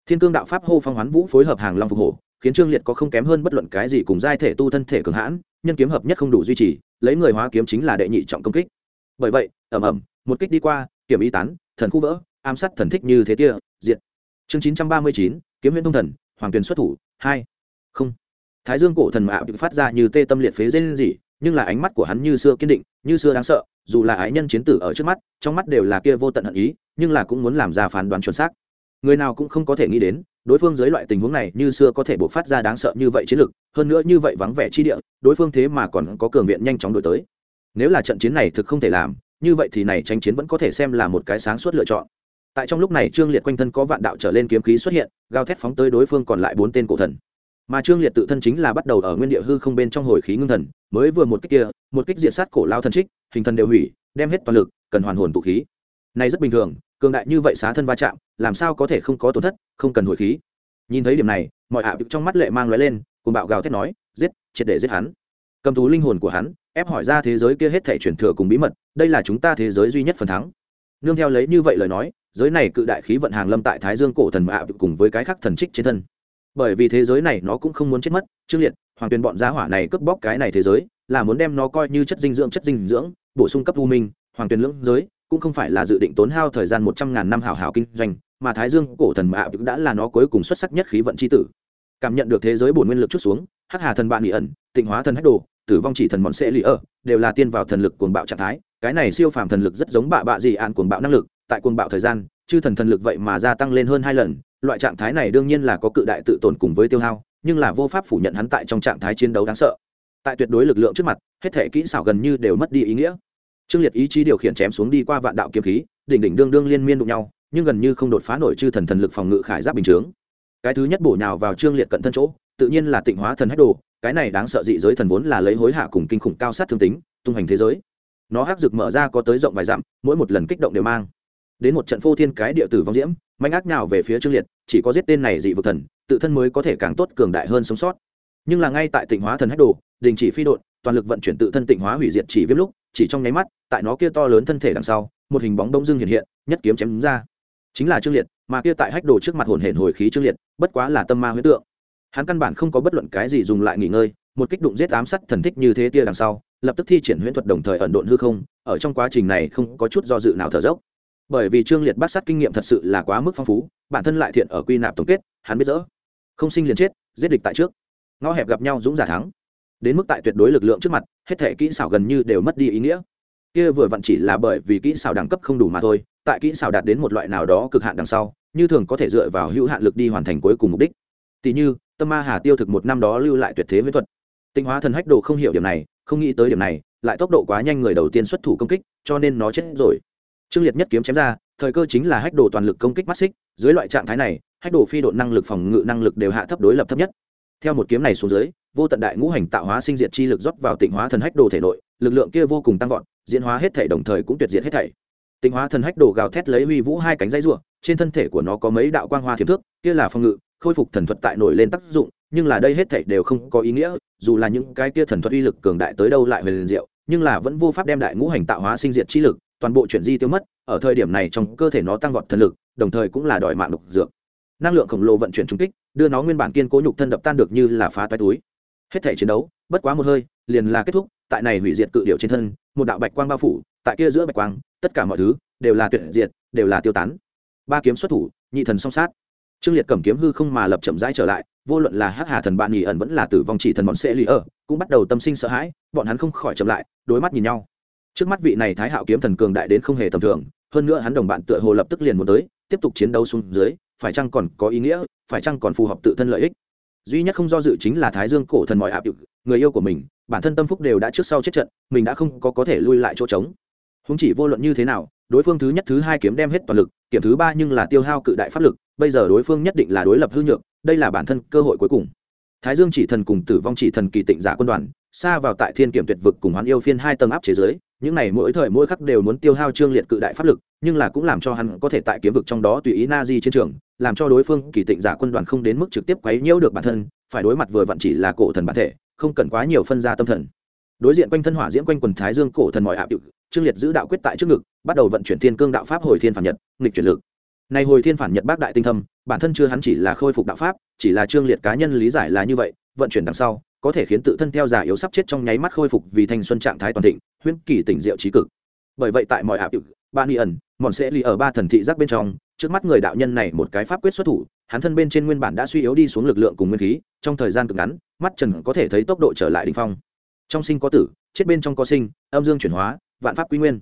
A: Thiên cương đạo pháp hô phong hoán vũ phối hợp hàng long phục hổ, khiến trương liệt có không kém hơn bất luận cái gì cùng giai thể tu thân thể cường hãn, nhân kiếm hợp nhất không đủ duy trì, lấy người hóa kiếm chính là đệ nhị trọng công kích. Bởi vậy ẩm ẩm một kích đi qua kiểm ý tán, thần khu vỡ, ám sát thần thích như thế tia diệt. Chương chín trăm ba mươi chín, kiếm huyễn thông thần, hoàng tuyền xuất thủ, hai. Không. Thái dương cổ thần mạo bị phát ra như tê tâm liệt phế dên gì nhưng là ánh mắt của hắn như xưa kiên định, như xưa đáng sợ dù là ái nhân chiến tử ở trước mắt trong mắt đều là kia vô tận hận ý nhưng là cũng muốn làm ra phán đoán chuẩn xác. Người nào cũng không có thể nghĩ đến đối phương dưới loại tình huống này như xưa có thể buộc phát ra đáng sợ như vậy chiến lược, hơn nữa như vậy vắng vẻ chi địa đối phương thế mà còn có cường viện nhanh chóng đổi tới. Nếu là trận chiến này thực không thể làm như vậy thì này tranh chiến vẫn có thể xem là một cái sáng suốt lựa chọn. Tại trong lúc này trương liệt quanh thân có vạn đạo trở lên kiếm khí xuất hiện gào thét phóng tới đối phương còn lại bốn tên cổ thần mà trương liệt tự thân chính là bắt đầu ở nguyên địa hư không bên trong hồi khí ngưng thần, mới vừa một kích kia, một kích diệt sát cổ lao thần trích, hình thần đều hủy, đem hết toàn lực, cần hoàn hồn tụ khí. Này rất bình thường, cường đại như vậy xá thân va chạm, làm sao có thể không có tổn thất, không cần hồi khí. Nhìn thấy điểm này, mọi ạ trong mắt lệ mang lóe lên, cùng bạo gào thét nói, giết, triệt để giết hắn. Cầm thú linh hồn của hắn, ép hỏi ra thế giới kia hết thể truyền thừa cùng bí mật, đây là chúng ta thế giới duy nhất phần thắng. Nương theo lấy như vậy lời nói, giới này cự đại khí vận hàng lâm tại thái dương cổ thần ạ cùng với cái khác thần trích trên thân bởi vì thế giới này nó cũng không muốn chết mất, trương liệt, hoàng tuyền bọn giá hỏa này cướp bóc cái này thế giới, là muốn đem nó coi như chất dinh dưỡng, chất dinh dưỡng, bổ sung cấp u minh, hoàng tuyền lưỡng giới, cũng không phải là dự định tốn hao thời gian một trăm ngàn năm hào hào kinh doanh, mà thái dương cổ thần mạ đã là nó cuối cùng xuất sắc nhất khí vận c h i tử. Cảm nhận được thế giới bổn nguyên lực chút xuống, hắc hà thần bạn nghị ẩn, tịnh hóa thần hách đồ, tử vong chỉ thần mọn sẽ lì ở đều là tiên vào thần lực cuồng bạo trạng thái, cái này siêu phàm thần lực rất giống bạ bạ dị an cuồng bạo năng lực, tại cuồng bạo thời gian, chư thần thần lực vậy mà gia tăng lên hơn hai lần loại trạng thái này đương nhiên là có cự đại tự tồn cùng với tiêu hao, nhưng là vô pháp phủ nhận hắn tại trong trạng thái chiến đấu đáng sợ. Tại tuyệt đối lực lượng trước mặt, hết thể kỹ xảo gần như đều mất đi ý nghĩa. Trương liệt ý chí điều khiển chém xuống đi qua vạn đạo kiếm khí, đỉnh đỉnh đương đương liên miên đụng nhau, nhưng gần như không đột phá nổi chư thần thần lực phòng ngự khải giáp bình chướng. Cái thứ nhất bổ nhào vào trương liệt cận thân chỗ, tự nhiên là tịnh hóa thần hách đồ, cái này đáng sợ dị giới thần vốn là lấy hối hạ cùng kinh khủng cao sát thương tính, tung hành thế giới. Nó hắc rực mở ra có tới rộng vài dặm, mỗi một lần kích động đều mang đến một trận phô thiên cái địa tử vong diễm mạnh ác nào về phía trương liệt, chỉ có giết tên này dị vực thần, tự thân mới có thể càng tốt cường đại hơn sống sót. Nhưng là ngay tại tịnh hóa thần hách đồ, đình chỉ phi đột toàn lực vận chuyển tự thân tịnh hóa hủy diệt chỉ viêm lúc, chỉ trong nháy mắt, tại nó kia to lớn thân thể đằng sau, một hình bóng đông dưng hiện hiện, nhất kiếm chém đúng ra. Chính là trương liệt, mà kia tại hách đồ trước mặt hồn hển hồi khí trương liệt, bất quá là tâm ma huyết tượng. Hắn căn bản không có bất luận cái gì dùng lại nghỉ ngơi, một kích đụng giết ám sát thần thích như thế tia đằng sau, lập tức thi triển huyễn thuật đồng thời ẩn độn hư không, ở trong quá trình này không có chút do dự nào thở dốc bởi vì trương liệt bát sát kinh nghiệm thật sự là quá mức phong phú, bản thân lại thiện ở quy nạp tổng kết, hắn biết dỡ không sinh liền chết, giết địch tại trước. Ngõ hẹp gặp nhau dũng giả thắng. Đến mức tại tuyệt đối lực lượng trước mặt, hết thể kỹ xảo gần như đều mất đi ý nghĩa. Kia vừa vặn chỉ là bởi vì kỹ xảo đẳng cấp không đủ mà thôi, tại kỹ xảo đạt đến một loại nào đó cực hạn đằng sau, như thường có thể dựa vào hữu hạn lực đi hoàn thành cuối cùng mục đích. Tỷ như, tâm ma hà tiêu thực một năm đó lưu lại tuyệt thế viễn thuật. Tinh hóa thần hách đồ không hiểu điểm này, không nghĩ tới điểm này, lại tốc độ quá nhanh người đầu tiên xuất thủ công kích, cho nên nó chết rồi trương liệt nhất kiếm chém ra, thời cơ chính là hách đồ toàn lực công kích mắt xích, dưới loại trạng thái này, hách đồ phi độ năng lực phòng ngự năng lực đều hạ thấp đối lập thấp nhất theo một kiếm này xuống dưới, vô tận đại ngũ hành tạo hóa sinh diệt chi lực rót vào tịnh hóa thần hách đồ thể nội, lực lượng kia vô cùng tăng vọt, diễn hóa hết thể đồng thời cũng tuyệt diệt hết thể. tịnh hóa thần hách đồ gào thét lấy huy vũ hai cánh dây rùa trên thân thể của nó có mấy đạo quang hoa thiểm thước, kia là phòng ngự, khôi phục thần thuật tại nổi lên tác dụng, nhưng là đây hết thể đều không có ý nghĩa, dù là những cái kia thần thuật uy lực cường đại tới đâu lại về liền diệu, nhưng là vẫn vô pháp đem đại ngũ hành tạo hóa sinh diệt chi lực toàn bộ chuyển di tiêu mất, ở thời điểm này trong cơ thể nó tăng vọt thần lực, đồng thời cũng là đòi mạng độc dược. Năng lượng khổng lồ vận chuyển trung kích, đưa nó nguyên bản kiên cố nhục thân đập tan được như là phá toái túi. Hết thể chiến đấu, bất quá một hơi, liền là kết thúc, tại này hủy diệt cự điệu trên thân, một đạo bạch quang bao phủ, tại kia giữa bạch quang, tất cả mọi thứ đều là tuyệt diệt, đều là tiêu tán. Ba kiếm xuất thủ, nhị thần song sát. Trương liệt cầm kiếm hư không mà lập chậm rãi trở lại, vô luận là hắc hà thần bạn nghỉ ẩn vẫn là tử vong chỉ thần bọn sẽ lì ở, cũng bắt đầu tâm sinh sợ hãi, bọn hắn không khỏi chậm lại, đối mắt nhìn nhau trước mắt vị này thái hạo kiếm thần cường đại đến không hề tầm thường, hơn nữa hắn đồng bạn tựa hồ lập tức liền muốn tới, tiếp tục chiến đấu xuống dưới, phải chăng còn có ý nghĩa, phải chăng còn phù hợp tự thân lợi ích? Duy nhất không do dự chính là thái dương cổ thần mọi hạ hiệu người yêu của mình, bản thân tâm phúc đều đã trước sau chết trận, mình đã không có có thể lui lại chỗ trống. Không chỉ vô luận như thế nào, đối phương thứ nhất, thứ hai kiếm đem hết toàn lực kiểm thứ ba nhưng là tiêu hao cự đại pháp lực, bây giờ đối phương nhất định là đối lập hư nhược, đây là bản thân cơ hội cuối cùng. Thái dương chỉ thần cùng tử vong chỉ thần kỳ tịnh giả quân đoàn, xa vào tại thiên kiểm tuyệt vực cùng hoán yêu phiên hai tầng áp chế giới những này mỗi thời mỗi khắc đều muốn tiêu hao trương liệt cự đại pháp lực, nhưng là cũng làm cho hắn có thể tại kiếm vực trong đó tùy ý na di chiến trường, làm cho đối phương kỳ tịnh giả quân đoàn không đến mức trực tiếp quấy nhiễu được bản thân, phải đối mặt vừa vặn chỉ là cổ thần bản thể, không cần quá nhiều phân ra tâm thần. Đối diện quanh thân hỏa diễm quanh quần thái dương cổ thần mọi hạ hiệu trương liệt giữ đạo quyết tại trước ngực, bắt đầu vận chuyển thiên cương đạo pháp hồi thiên phản nhật, nghịch chuyển lực. Này hồi thiên phản nhật bác đại tinh thâm, bản thân chưa hắn chỉ là khôi phục đạo pháp, chỉ là trương liệt cá nhân lý giải là như vậy, vận chuyển đằng sau có thể khiến tự thân theo giả yếu sắp chết trong nháy mắt khôi phục vì thanh xuân trạng thái toàn thịnh, huyễn kỳ tỉnh diệu trí cực. Bởi vậy tại mọi ảo ba ni ẩn, mòn sẽ lì ở ba thần thị giác bên trong, trước mắt người đạo nhân này một cái pháp quyết xuất thủ, hắn thân bên trên nguyên bản đã suy yếu đi xuống lực lượng cùng nguyên khí, trong thời gian cực ngắn, mắt trần có thể thấy tốc độ trở lại đ ỉ n h phong. Trong sinh có tử, chết bên trong có sinh, âm dương chuyển hóa, vạn pháp quy nguyên.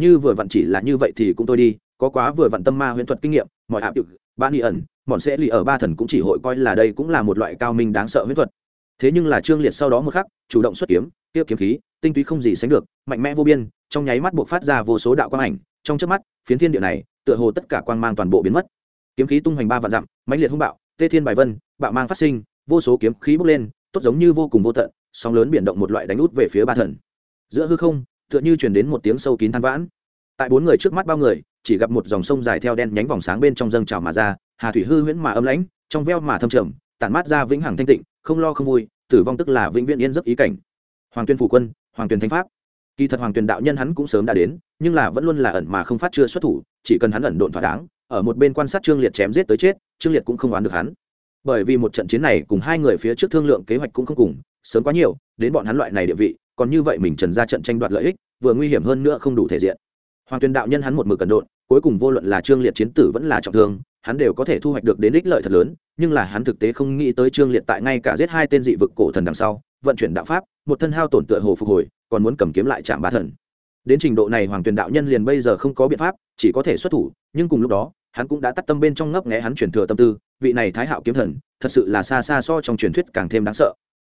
A: Như vừa vặn chỉ là như vậy thì cũng tôi đi, có quá vừa vặn tâm ma huyễn thuật kinh nghiệm, mọi ảo ba ni ẩn, mòn sẽ lì ở ba thần cũng chỉ hội coi là đây cũng là một loại cao minh đáng sợ huyễn thuật thế nhưng là trương liệt sau đó một khắc, chủ động xuất kiếm, tiêu kiếm khí, tinh túy không gì sánh được, mạnh mẽ vô biên, trong nháy mắt buộc phát ra vô số đạo quang ảnh, trong trước mắt, phiến thiên địa này, tựa hồ tất cả quang mang toàn bộ biến mất. Kiếm khí tung hoành ba vạn dặm, mãnh liệt hung bạo, tê thiên bài vân, bạo mang phát sinh, vô số kiếm khí bốc lên, tốt giống như vô cùng vô tận, sóng lớn biển động một loại đánh út về phía ba thần. Giữa hư không, tựa như truyền đến một tiếng sâu kín than vãn. Tại bốn người trước mắt bao người, chỉ gặp một dòng sông dài theo đen nhánh vòng sáng bên trong dâng trào mà ra, hà thủy hư huyễn mà âm lãnh, trong veo mà thâm trầm, tản mát ra vĩnh hằng thanh tịnh không lo không vui, tử vong tức là vĩnh viễn yên giấc ý cảnh. Hoàng tuyên phủ quân, hoàng tuyên thánh pháp. Kỳ thật hoàng tuyên đạo nhân hắn cũng sớm đã đến, nhưng là vẫn luôn là ẩn mà không phát chưa xuất thủ, chỉ cần hắn ẩn độn thỏa đáng, ở một bên quan sát trương liệt chém giết tới chết, trương liệt cũng không đoán được hắn. Bởi vì một trận chiến này cùng hai người phía trước thương lượng kế hoạch cũng không cùng, sớm quá nhiều, đến bọn hắn loại này địa vị, còn như vậy mình trần ra trận tranh đoạt lợi ích, vừa nguy hiểm hơn nữa không đủ thể diện. Hoàng tuyên đạo nhân hắn một mực cẩn độn, cuối cùng vô luận là trương liệt chiến tử vẫn là trọng thương hắn đều có thể thu hoạch được đến ích lợi thật lớn, nhưng là hắn thực tế không nghĩ tới trương liệt tại ngay cả giết hai tên dị vực cổ thần đằng sau, vận chuyển đạo pháp, một thân hao tổn tựa hồ phục hồi, còn muốn cầm kiếm lại chạm bá thần. Đến trình độ này hoàng tuyền đạo nhân liền bây giờ không có biện pháp, chỉ có thể xuất thủ, nhưng cùng lúc đó, hắn cũng đã tắt tâm bên trong ngấp nghé hắn truyền thừa tâm tư, vị này thái hạo kiếm thần, thật sự là xa xa so trong truyền thuyết càng thêm đáng sợ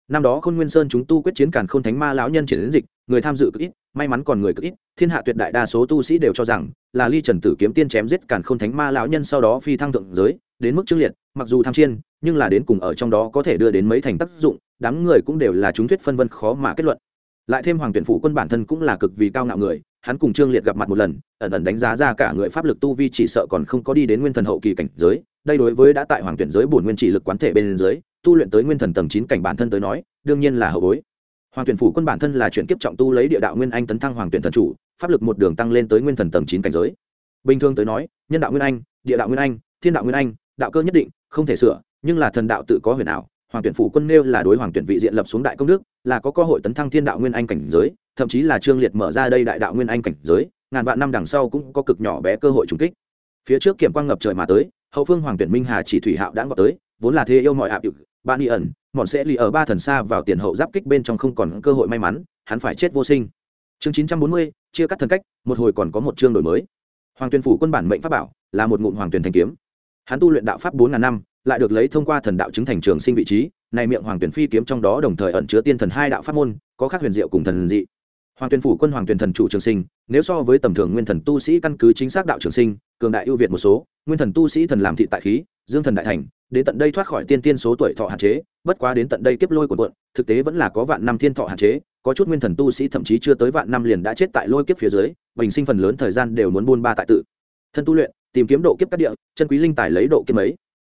A: năm đó khôn nguyên sơn chúng tu quyết chiến càn khôn thánh ma lão nhân triển đến dịch, người tham dự cực ít, may mắn còn người cực ít, thiên hạ tuyệt đại đa số tu sĩ đều cho rằng là ly trần tử kiếm tiên chém giết càn khôn thánh ma lão nhân sau đó phi thăng thượng giới, đến mức trương liệt, mặc dù tham chiên, nhưng là đến cùng ở trong đó có thể đưa đến mấy thành tác dụng, đám người cũng đều là chúng thuyết phân vân khó mà kết luận. Lại thêm hoàng tuyển phủ quân bản thân cũng là cực vì cao ngạo người, hắn cùng trương liệt gặp mặt một lần, ẩn ẩn đánh giá ra cả người pháp lực tu vi chỉ sợ còn không có đi đến nguyên thần hậu kỳ cảnh giới, đây đối với đã tại hoàng tuyển giới bổn nguyên chỉ lực quán thể bên dưới tu luyện tới nguyên thần tầng chín cảnh bản thân tới nói, đương nhiên là hậu bối. Hoàng tuyển phủ quân bản thân là chuyện kiếp trọng tu lấy địa đạo nguyên anh tấn thăng hoàng tuyển thần chủ, pháp lực một đường tăng lên tới nguyên thần tầng chín cảnh giới. Bình thường tới nói, nhân đạo nguyên anh, địa đạo nguyên anh, thiên đạo nguyên anh, đạo cơ nhất định, không thể sửa, nhưng là thần đạo tự có huyền ảo, hoàng tuyển phủ quân nêu là đối hoàng tuyển vị diện lập xuống đại công đức, là có cơ hội tấn thăng thiên đạo nguyên anh cảnh giới, thậm chí là trương liệt mở ra đây đại đạo nguyên anh cảnh giới, ngàn vạn năm đằng sau cũng có cực nhỏ bé cơ hội trùng kích. Phía trước kiểm quang ngập trời mà tới, hậu phương hoàng tuyển minh hà chỉ thủy hạo đã vọt tới, vốn là thế yêu mọi ạp bạn y ẩn, mọn sẽ lì ở ba thần xa vào tiền hậu giáp kích bên trong không còn cơ hội may mắn, hắn phải chết vô sinh. Chương chín trăm bốn mươi, chia cắt thần cách, một hồi còn có một chương đổi mới. Hoàng Tuyên phủ quân bản mệnh pháp bảo là một ngụm hoàng tuyển thanh kiếm. Hắn tu luyện đạo pháp bốn ngàn năm, lại được lấy thông qua thần đạo chứng thành trường sinh vị trí, này miệng hoàng tuyển phi kiếm trong đó đồng thời ẩn chứa tiên thần hai đạo pháp môn, có khác huyền diệu cùng thần dị. Hoàng tuyển phủ quân hoàng tuyển thần chủ trường sinh, nếu so với tầm thường nguyên thần tu sĩ căn cứ chính xác đạo trường sinh, cường đại ưu việt một số, nguyên thần tu sĩ thần làm thị tại khí, dương thần đại thành đến tận đây thoát khỏi tiên tiên số tuổi thọ hạn chế, bất quá đến tận đây kiếp lôi của quận thực tế vẫn là có vạn năm thiên thọ hạn chế, có chút nguyên thần tu sĩ thậm chí chưa tới vạn năm liền đã chết tại lôi kiếp phía dưới, bình sinh phần lớn thời gian đều muốn buôn ba tại tự. Thân tu luyện, tìm kiếm độ kiếp các địa, chân quý linh tài lấy độ kiếp ấy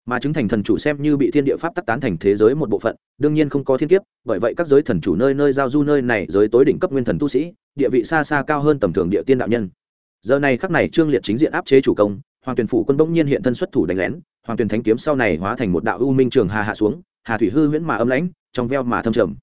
A: mà chứng thành thần chủ xem như bị thiên địa pháp tắc tán thành thế giới một bộ phận, đương nhiên không có thiên kiếp, bởi vậy các giới thần chủ nơi nơi giao du nơi này giới tối đỉnh cấp nguyên thần tu sĩ, địa vị xa xa cao hơn tầm thường địa tiên đạo nhân. Giờ này khắc này trương liệt chính diện áp chế chủ công hoàng tuyền phủ quân bỗng nhiên hiện thân xuất thủ đánh lén, hoàng tuyền thánh kiếm sau này hóa thành một đạo u minh trường hà hạ xuống, hà thủy hư huyễn mà âm lãnh, trong veo mà thâm trầm.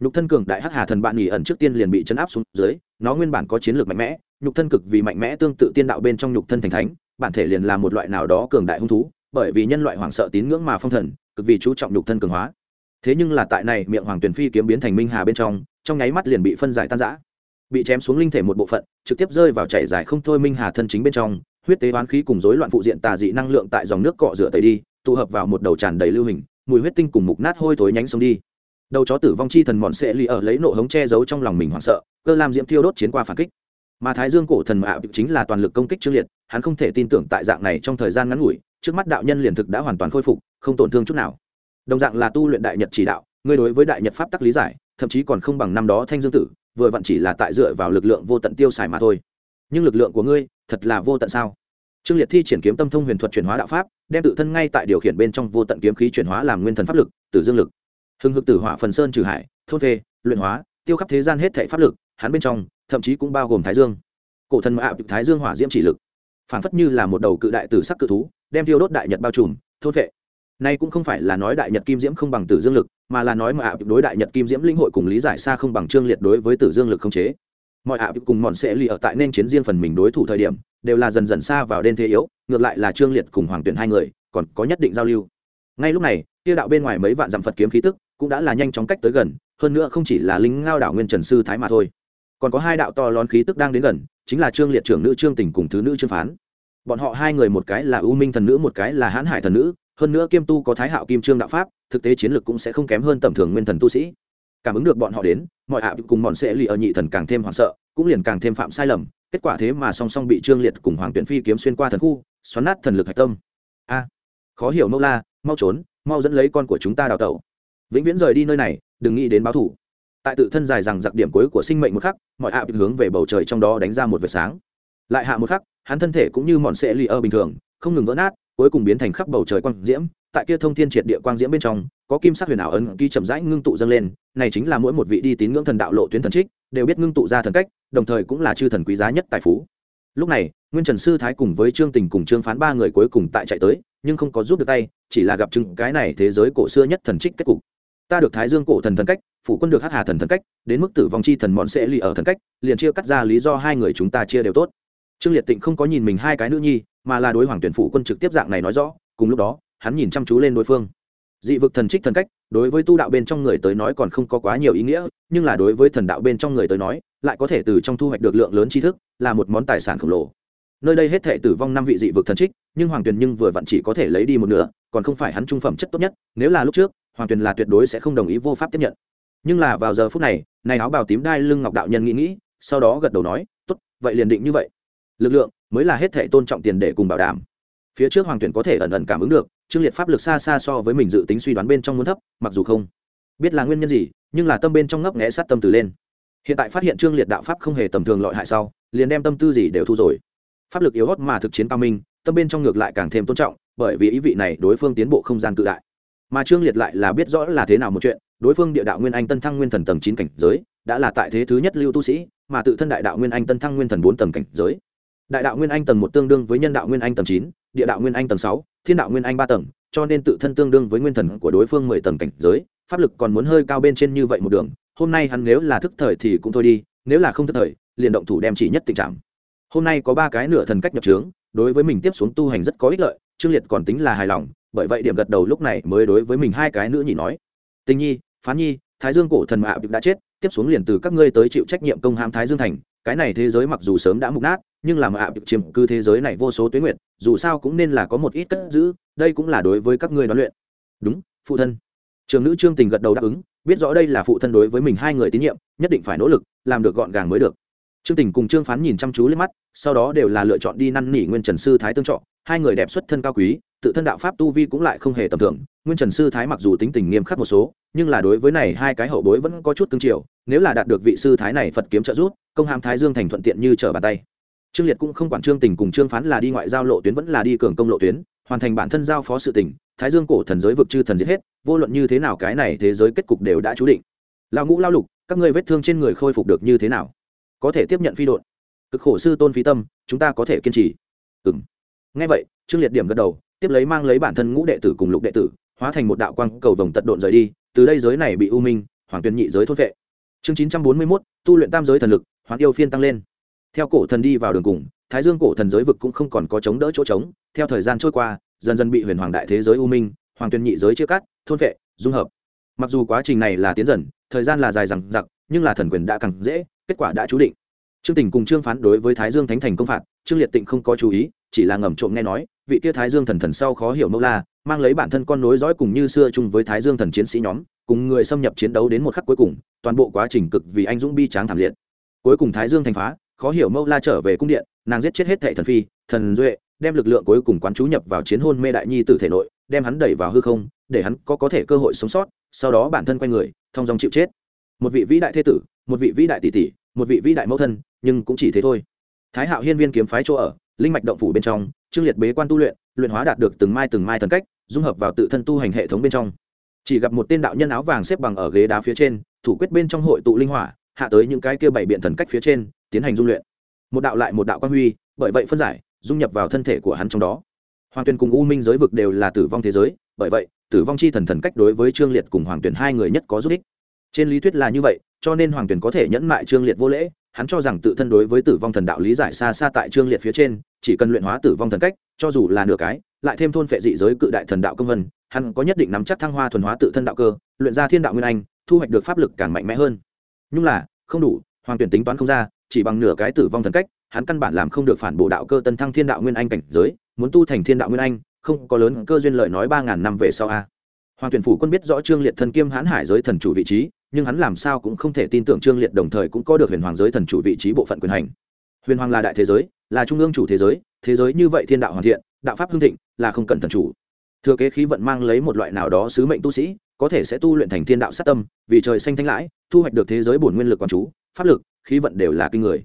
A: Nhục thân cường đại hắc hà thần bạn nghỉ ẩn trước tiên liền bị chấn áp xuống dưới, nó nguyên bản có chiến lược mạnh mẽ, nhục thân cực vì mạnh mẽ tương tự tiên đạo bên trong nhục thân thành thánh, bản thể liền là một loại nào đó cường đại hung thú, bởi vì nhân loại hoảng sợ tín ngưỡng mà phong thần, cực vì chú trọng nhục thân cường hóa. Thế nhưng là tại này miệng hoàng tuyền phi kiếm biến thành minh hà bên trong trong nháy mắt liền bị phân giải tan rã, bị chém xuống linh thể một bộ phận, trực tiếp rơi vào chảy dài không thôi minh hà thân chính bên trong huyết tế oán khí cùng rối loạn phụ diện tà dị năng lượng tại dòng nước cọ rửa tẩy đi, tụ hợp vào một đầu tràn đầy lưu hình, mùi huyết tinh cùng mục nát hôi thối nhánh sông đi. Đầu chó tử vong chi thần mòn sẽ lì ở lấy nộ hống che giấu trong lòng mình hoảng sợ, cơ làm diễm thiêu đốt chiến qua phản kích. Mà thái dương cổ thần mạ chính là toàn lực công kích trương liệt, hắn không thể tin tưởng tại dạng này trong thời gian ngắn ngủi, trước mắt đạo nhân liền thực đã hoàn toàn khôi phục, không tổn thương chút nào. Đồng dạng là tu luyện đại nhật chỉ đạo, ngươi đối với đại nhật pháp tắc lý giải, thậm chí còn không bằng năm đó thanh dương tử, vừa vặn chỉ là tại dựa vào lực lượng vô tận tiêu xài mà thôi. Nhưng lực lượng của ngươi thật là vô tận sao? Trương liệt thi triển kiếm tâm thông huyền thuật chuyển hóa đạo pháp, đem tự thân ngay tại điều khiển bên trong vô tận kiếm khí chuyển hóa làm nguyên thần pháp lực, tử dương lực. Hưng hực tử hỏa phần sơn trừ hải, thôn phê luyện hóa, tiêu khắp thế gian hết thể pháp lực, hắn bên trong, thậm chí cũng bao gồm thái dương. Cổ thần mạ thái dương hỏa diễm chỉ lực. Phảng phất như là một đầu cự đại tử sắc cự thú, đem tiêu đốt đại nhật bao trùm, thôn vệ nay cũng không phải là nói đại nhật kim diễm không bằng tử dương lực, mà là nói mọi ạ đối đại nhật kim diễm linh hội cùng lý giải xa không bằng trương liệt đối với tử dương lực không chế mọi ạ cùng mòn sẽ lì ở tại nên chiến riêng phần mình đối thủ thời điểm, đều là dần dần xa vào đen thế yếu, ngược lại là trương liệt cùng hoàng tuyển hai người, còn có nhất định giao lưu. Ngay lúc này tiêu đạo bên ngoài mấy vạn dặm phật kiếm khí tức, cũng đã là nhanh chóng cách tới gần, hơn nữa không chỉ là linh ngao đảo nguyên trần sư thái mà thôi. Còn có hai đạo to lón khí tức đang đến gần, chính là trương liệt trưởng nữ trương tình cùng thứ nữ trương phán. Bọn họ hai người một cái là ưu minh thần nữ, một cái là hãn hải thần nữ, hơn nữa kiêm tu có thái hạo kim trương đạo pháp, thực tế chiến lược cũng sẽ không kém hơn tầm thường nguyên thần tu sĩ. Cảm ứng được bọn họ đến mọi hạ cùng bọn sẽ lì ở nhị thần càng thêm hoảng sợ, cũng liền càng thêm phạm sai lầm, kết quả thế mà song song bị trương liệt cùng hoàng tuyển phi kiếm xuyên qua thần khu, xoắn nát thần lực hạch tâm. A, khó hiểu mâu la, mau trốn, mau dẫn lấy con của chúng ta đào tẩu. Vĩnh viễn rời đi nơi này, đừng nghĩ đến báo thủ tại tự thân dài rằng giặc điểm cuối của sinh mệnh một khắc, mọi hạ hướng về bầu trời trong đó đánh ra một vệt sáng. Lại hạ một khắc, hắn thân thể cũng như mòn sẽ lì ở bình thường, không ngừng vỡ nát, cuối cùng biến thành khắp bầu trời quang diễm tại kia thông thiên triệt địa quang diễm bên trong, có kim sắc huyền ảo ấn ký chậm rãi ngưng tụ dâng lên, này chính là mỗi một vị đi tín ngưỡng thần đạo lộ tuyến thần trích, đều biết ngưng tụ ra thần cách, đồng thời cũng là chư thần quý giá nhất tài phú. Lúc này, nguyên trần sư thái cùng với trương tình cùng trương phán ba người cuối cùng tại chạy tới, nhưng không có giúp được tay, chỉ là gặp chứng cái này thế giới cổ xưa nhất thần trích kết cục. Ta được thái dương cổ thần thần cách phụ quân được hắc hà thần thần cách, đến mức tử vong chi thần mọn sẽ lì ở thần cách, liền chia cắt ra lý do hai người chúng ta chia đều tốt. Trương liệt tịnh không có nhìn mình hai cái nữ nhi, mà là đối hoàng tuyển phụ quân trực tiếp dạng này nói rõ, cùng lúc đó hắn nhìn chăm chú lên đối phương. Dị vực thần trích thần cách, đối với tu đạo bên trong người tới nói còn không có quá nhiều ý nghĩa, nhưng là đối với thần đạo bên trong người tới nói, lại có thể từ trong thu hoạch được lượng lớn tri thức, là một món tài sản khổng lồ. Nơi đây hết thể tử vong năm vị dị vực thần trích, nhưng hoàng tuyền nhưng vừa vặn chỉ có thể lấy đi một nửa, còn không phải hắn trung phẩm chất tốt nhất, nếu là lúc trước, hoàng tuyền là tuyệt đối sẽ không đồng ý vô pháp tiếp nhận. Nhưng là vào giờ phút này này áo bào tím đai lưng ngọc đạo nhân nghĩ nghĩ, sau đó gật đầu nói, tốt, vậy liền định như vậy. Lực lượng mới là hết thể tôn trọng tiền để cùng bảo đảm. Phía trước hoàng tuyển có thể ẩn ẩn cảm ứng được trương liệt pháp lực xa xa so với mình dự tính suy đoán bên trong muốn thấp, mặc dù không biết là nguyên nhân gì, nhưng là tâm bên trong ngấp nghẽ sát tâm từ lên. Hiện tại phát hiện trương liệt đạo pháp không hề tầm thường lọi hại sau, liền đem tâm tư gì đều thu rồi. Pháp lực yếu hót mà thực chiến cao minh, tâm bên trong ngược lại càng thêm tôn trọng, bởi vì ý vị này đối phương tiến bộ không gian cự đại. Mà trương liệt lại là biết rõ là thế nào một chuyện, đối phương địa đạo nguyên anh tân thăng nguyên thần tầng chín cảnh giới, đã là tại thế thứ nhất lưu tu sĩ, mà tự thân đại đạo nguyên anh tân thăng nguyên thần bốn tầng cảnh giới đại đạo nguyên anh tầng một tương đương với nhân đạo nguyên anh tầng chín, địa đạo nguyên anh tầng sáu, thiên đạo nguyên anh ba tầng, cho nên tự thân tương đương với nguyên thần của đối phương mười tầng cảnh giới. Pháp lực còn muốn hơi cao bên trên như vậy một đường, hôm nay hắn nếu là thức thời thì cũng thôi đi, nếu là không thức thời, liền động thủ đem chỉ nhất tình trạng. Hôm nay có ba cái nửa thần cách nhập trướng, đối với mình tiếp xuống tu hành rất có ích lợi, trương liệt còn tính là hài lòng, bởi vậy điểm gật đầu lúc này mới đối với mình hai cái nữ nhị nói. Tình nhi, phán nhi, thái dương cổ thần mạ đã chết, tiếp xuống liền từ các ngươi tới chịu trách nhiệm công hãm thái dương thành, cái này thế giới mặc dù sớm đã mục nát nhưng làm ạ bị chiếm cư thế giới này vô số tuyến nguyện dù sao cũng nên là có một ít cất giữ, đây cũng là đối với các ngươi đoán luyện. Đúng, phụ thân. Trường nữ trương tình gật đầu đáp ứng, biết rõ đây là phụ thân đối với mình hai người tín nhiệm, nhất định phải nỗ lực, làm được gọn gàng mới được. Trương tình cùng trương phán nhìn chăm chú lên mắt, sau đó đều là lựa chọn đi năn nỉ nguyên trần sư thái tương trọ. Hai người đẹp xuất thân cao quý, tự thân đạo pháp tu vi cũng lại không hề tầm thường. Nguyên trần sư thái mặc dù tính tình nghiêm khắc một số, nhưng là đối với này hai cái hậu bối vẫn có chút tương triều nếu là đạt được vị sư thái này phật kiếm trợ giúp, công hàm thái dương thành thuận tiện như trở bàn tay trương liệt cũng không quản trương tình cùng trương phán là đi ngoại giao lộ tuyến vẫn là đi cường công lộ tuyến, hoàn thành bản thân giao phó sự tình, thái dương cổ thần giới vực chư thần giết hết, vô luận như thế nào cái này thế giới kết cục đều đã chú định. Lao ngũ lao lục, các ngươi vết thương trên người khôi phục được như thế nào? Có thể tiếp nhận phi độn. Cực khổ sư tôn phi tâm, chúng ta có thể kiên trì. Ừ m ngay vậy, trương liệt điểm gật đầu, tiếp lấy mang lấy bản thân ngũ đệ tử cùng lục đệ tử, hóa thành một đạo quang cầu vồng tật độn rời đi, từ đây giới này bị u minh, hoàng tuyên nhị giới thốt vệ. Chương chín trăm bốn mươi mốt, tu luyện tam giới thần lực, hoán yêu phiên tăng lên theo cổ thần đi vào đường cùng, thái dương cổ thần giới vực cũng không còn có chống đỡ chỗ trống. Theo thời gian trôi qua, dần dần bị huyền hoàng đại thế giới u minh, hoàng tuyên nhị giới chia cắt, thôn vệ, dung hợp. Mặc dù quá trình này là tiến dần, thời gian là dài rằng giặc nhưng là thần quyền đã càng dễ, kết quả đã chú định. Trương tình cùng trương phán đối với thái dương thánh thành công phạt, trương liệt tịnh không có chú ý, chỉ là ngầm trộm nghe nói, vị kia thái dương thần thần sau khó hiểu mẫu la, mang lấy bản thân con nối dõi cùng như xưa chung với thái dương thần chiến sĩ nhóm, cùng người xâm nhập chiến đấu đến một khắc cuối cùng, toàn bộ quá trình cực vì anh dũng bi tráng thảm liệt. Cuối cùng thái dương thành phá khó hiểu mẫu la trở về cung điện, nàng giết chết hết thệ thần phi, thần duệ, đem lực lượng cuối cùng quán chú nhập vào chiến hôn mê đại nhi tử thể nội, đem hắn đẩy vào hư không, để hắn có có thể cơ hội sống sót, sau đó bản thân quay người, thông dòng chịu chết. Một vị vĩ đại thế tử, một vị vĩ đại tỷ tỷ, một vị vĩ đại mẫu thân, nhưng cũng chỉ thế thôi. Thái hạo hiên viên kiếm phái chỗ ở, linh mạch động phủ bên trong trương liệt bế quan tu luyện luyện hóa đạt được từng mai từng mai thần cách, dung hợp vào tự thân tu hành hệ thống bên trong. Chỉ gặp một tên đạo nhân áo vàng xếp bằng ở ghế đá phía trên, thủ quyết bên trong hội tụ linh hỏa hạ tới những cái kia bảy biện thần cách phía trên, tiến hành dung luyện. Một đạo lại một đạo quan huy, bởi vậy phân giải, dung nhập vào thân thể của hắn trong đó. Hoàng tuyền cùng u minh giới vực đều là tử vong thế giới, bởi vậy, tử vong chi thần thần cách đối với trương liệt cùng hoàng tuyền hai người nhất có giúp ích. Trên lý thuyết là như vậy, cho nên hoàng tuyền có thể nhẫn mại trương liệt vô lễ, hắn cho rằng tự thân đối với tử vong thần đạo lý giải xa xa tại trương liệt phía trên, chỉ cần luyện hóa tử vong thần cách, cho dù là nửa cái, lại thêm thôn phệ dị giới cự đại thần đạo công vân, hắn có nhất định nắm chắc thăng hoa thuần hóa tự thân đạo cơ, luyện ra thiên đạo nguyên anh, thu hoạch được pháp lực càng mạnh mẽ hơn nhưng là, không đủ, hoàng tuyển tính toán không ra, chỉ bằng nửa cái tử vong thần cách, hắn căn bản làm không được phản bộ đạo cơ tân thăng thiên đạo nguyên anh cảnh giới, muốn tu thành thiên đạo nguyên anh, không có lớn cơ duyên lợi nói ba ngàn năm về sau a. Hoàng tuyển phủ quân biết rõ trương liệt thần kiêm hãn hải giới thần chủ vị trí, nhưng hắn làm sao cũng không thể tin tưởng trương liệt đồng thời cũng có được huyền hoàng giới thần chủ vị trí bộ phận quyền hành. Huyền hoàng là đại thế giới, là trung ương chủ thế giới thế giới như vậy thiên đạo hoàn thiện, đạo pháp hưng thịnh, là không cần thần chủ. Thừa kế khí vận mang lấy một loại nào đó sứ mệnh tu sĩ, có thể sẽ tu luyện thành thiên đạo sát tâm, vì trời xanh thanh lãi thu hoạch được thế giới bổn nguyên lực quán chú, pháp lực, khí vận đều là kinh người.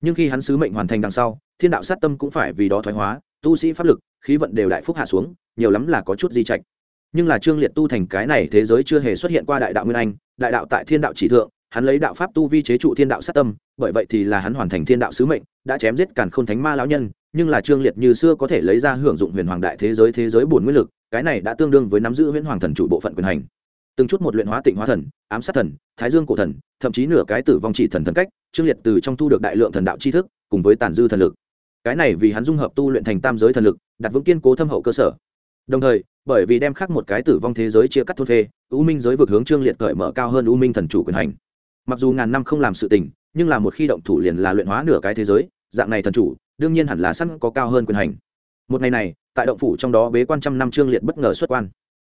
A: Nhưng khi hắn sứ mệnh hoàn thành đằng sau, thiên đạo sát tâm cũng phải vì đó thoái hóa, tu sĩ pháp lực, khí vận đều đại phúc hạ xuống, nhiều lắm là có chút di trạch. Nhưng là trương liệt tu thành cái này thế giới chưa hề xuất hiện qua đại đạo nguyên anh, đại đạo tại thiên đạo chỉ thượng, hắn lấy đạo pháp tu vi chế trụ thiên đạo sát tâm, bởi vậy thì là hắn hoàn thành thiên đạo sứ mệnh, đã chém giết càn khôn thánh ma lão nhân, nhưng là trương liệt như xưa có thể lấy ra hưởng dụng huyền hoàng đại thế giới thế giới bổn nguyên lực, cái này đã tương đương với nắm giữ huyền hoàng thần chủ bộ phận quyền hành từng chút một luyện hóa tịnh hóa thần, ám sát thần, thái dương cổ thần, thậm chí nửa cái tử vong chỉ thần thần cách trương liệt từ trong thu được đại lượng thần đạo tri thức, cùng với tàn dư thần lực. Cái này vì hắn dung hợp tu luyện thành tam giới thần lực, đặt vững kiên cố thâm hậu cơ sở. Đồng thời, bởi vì đem khác một cái tử vong thế giới chia cắt thôn phê, u minh giới vực hướng trương liệt cởi mở cao hơn u minh thần chủ quyền hành. Mặc dù ngàn năm không làm sự tình, nhưng là một khi động thủ liền là luyện hóa nửa cái thế giới, dạng này thần chủ, đương nhiên hẳn là sẵn có cao hơn quyền hành. Một ngày này, tại động phủ trong đó bế quan trăm năm trương liệt bất ngờ xuất quan.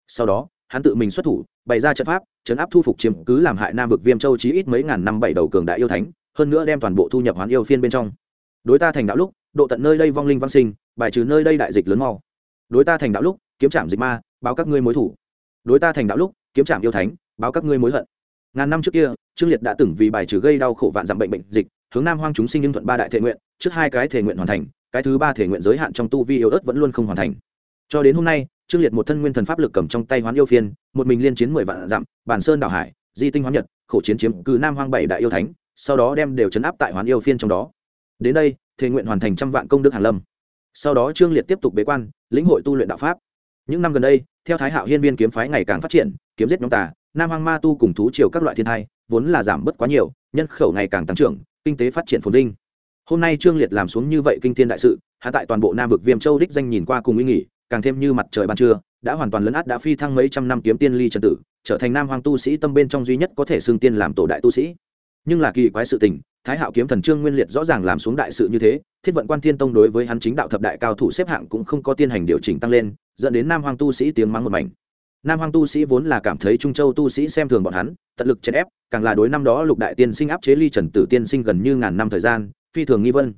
A: Sau đó hắn tự mình xuất thủ, bày ra trận pháp chấn áp thu phục chiếm cứ làm hại nam vực viêm châu chí ít mấy ngàn năm bảy đầu cường đại yêu thánh, hơn nữa đem toàn bộ thu nhập hoán yêu phiên bên trong. Đối ta thành đạo lúc, độ tận nơi đây vong linh văn sinh, bài trừ nơi đây đại dịch lớn mau. Đối ta thành đạo lúc, kiếm trạm dịch ma, báo các ngươi mối thủ. Đối ta thành đạo lúc, kiếm trạm yêu thánh, báo các ngươi mối hận. Ngàn năm trước kia, trương liệt đã từng vì bài trừ gây đau khổ vạn dặm bệnh bệnh dịch, hướng nam hoang chúng sinh nhưng thuận ba đại thể nguyện, trước hai cái thể nguyện hoàn thành, cái thứ ba thể nguyện giới hạn trong tu vi yếu ớt vẫn luôn không hoàn thành. Cho đến hôm nay trương liệt một thân nguyên thần pháp lực cầm trong tay hoán yêu phiên, một mình liên chiến mười vạn dặm, bản sơn đảo hải, di tinh hoán nhật, khổ chiến chiếm cứ nam hoang bảy đại yêu thánh, sau đó đem đều chấn áp tại hoán yêu phiên trong đó. Đến đây Thề nguyện hoàn thành trăm vạn công đức hàn lâm. Sau đó trương liệt tiếp tục bế quan, lĩnh hội tu luyện đạo pháp. Những năm gần đây, theo thái hạo hiên viên kiếm phái ngày càng phát triển, kiếm giết nhóm tà, nam hoang ma tu cùng thú triều các loại thiên thai, vốn là giảm bớt quá nhiều, nhân khẩu ngày càng tăng trưởng, kinh tế phát triển phồn vinh. Hôm nay trương liệt làm xuống như vậy kinh thiên đại sự hạ tại toàn bộ nam vực viêm châu đích danh nhìn qua cùng ý nghỉ càng thêm như mặt trời ban trưa, đã hoàn toàn lấn át đã phi thăng mấy trăm năm kiếm tiên ly trần tử, trở thành nam hoàng tu sĩ tâm bên trong duy nhất có thể xưng tiên làm tổ đại tu sĩ. Nhưng là kỳ quái sự tình, thái hạo kiếm thần trương nguyên liệt rõ ràng làm xuống đại sự như thế, thiết vận quan thiên tông đối với hắn chính đạo thập đại cao thủ xếp hạng cũng không có tiên hành điều chỉnh tăng lên, dẫn đến nam hoàng tu sĩ tiếng mắng một mảnh. Nam hoàng tu sĩ vốn là cảm thấy trung châu tu sĩ xem thường bọn hắn, tận lực chèn ép, càng là đối năm đó lục đại tiên sinh áp chế ly trần tử tiên sinh gần như ngàn năm thời gian, phi thường nghi vân.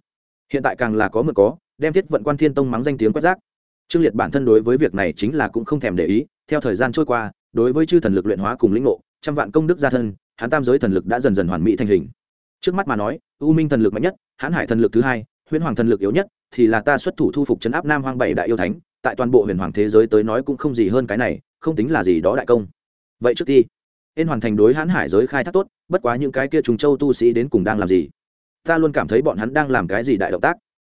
A: Hiện tại càng là có mượn có, đem thiết vận quan thiên tông mắng danh tiếng quét rác trương liệt bản thân đối với việc này chính là cũng không thèm để ý, theo thời gian trôi qua, đối với chư thần lực luyện hóa cùng lĩnh ngộ, trăm vạn công đức gia thân, hắn tam giới thần lực đã dần dần hoàn mỹ thành hình. Trước mắt mà nói, u minh thần lực mạnh nhất hán hải thần lực thứ hai huyền hoàng thần lực yếu nhất, thì là ta xuất thủ thu phục chấn áp nam hoang bảy đại yêu thánh, tại toàn bộ huyền hoàng thế giới tới nói cũng không gì hơn cái này, không tính là gì đó đại công. Vậy trước tiên nên hoàn thành đối hãn hải giới khai thác tốt, bất quá những cái kia trùng châu tu sĩ đến cùng đang làm gì? Ta luôn cảm thấy bọn hắn đang làm cái gì đại động tác.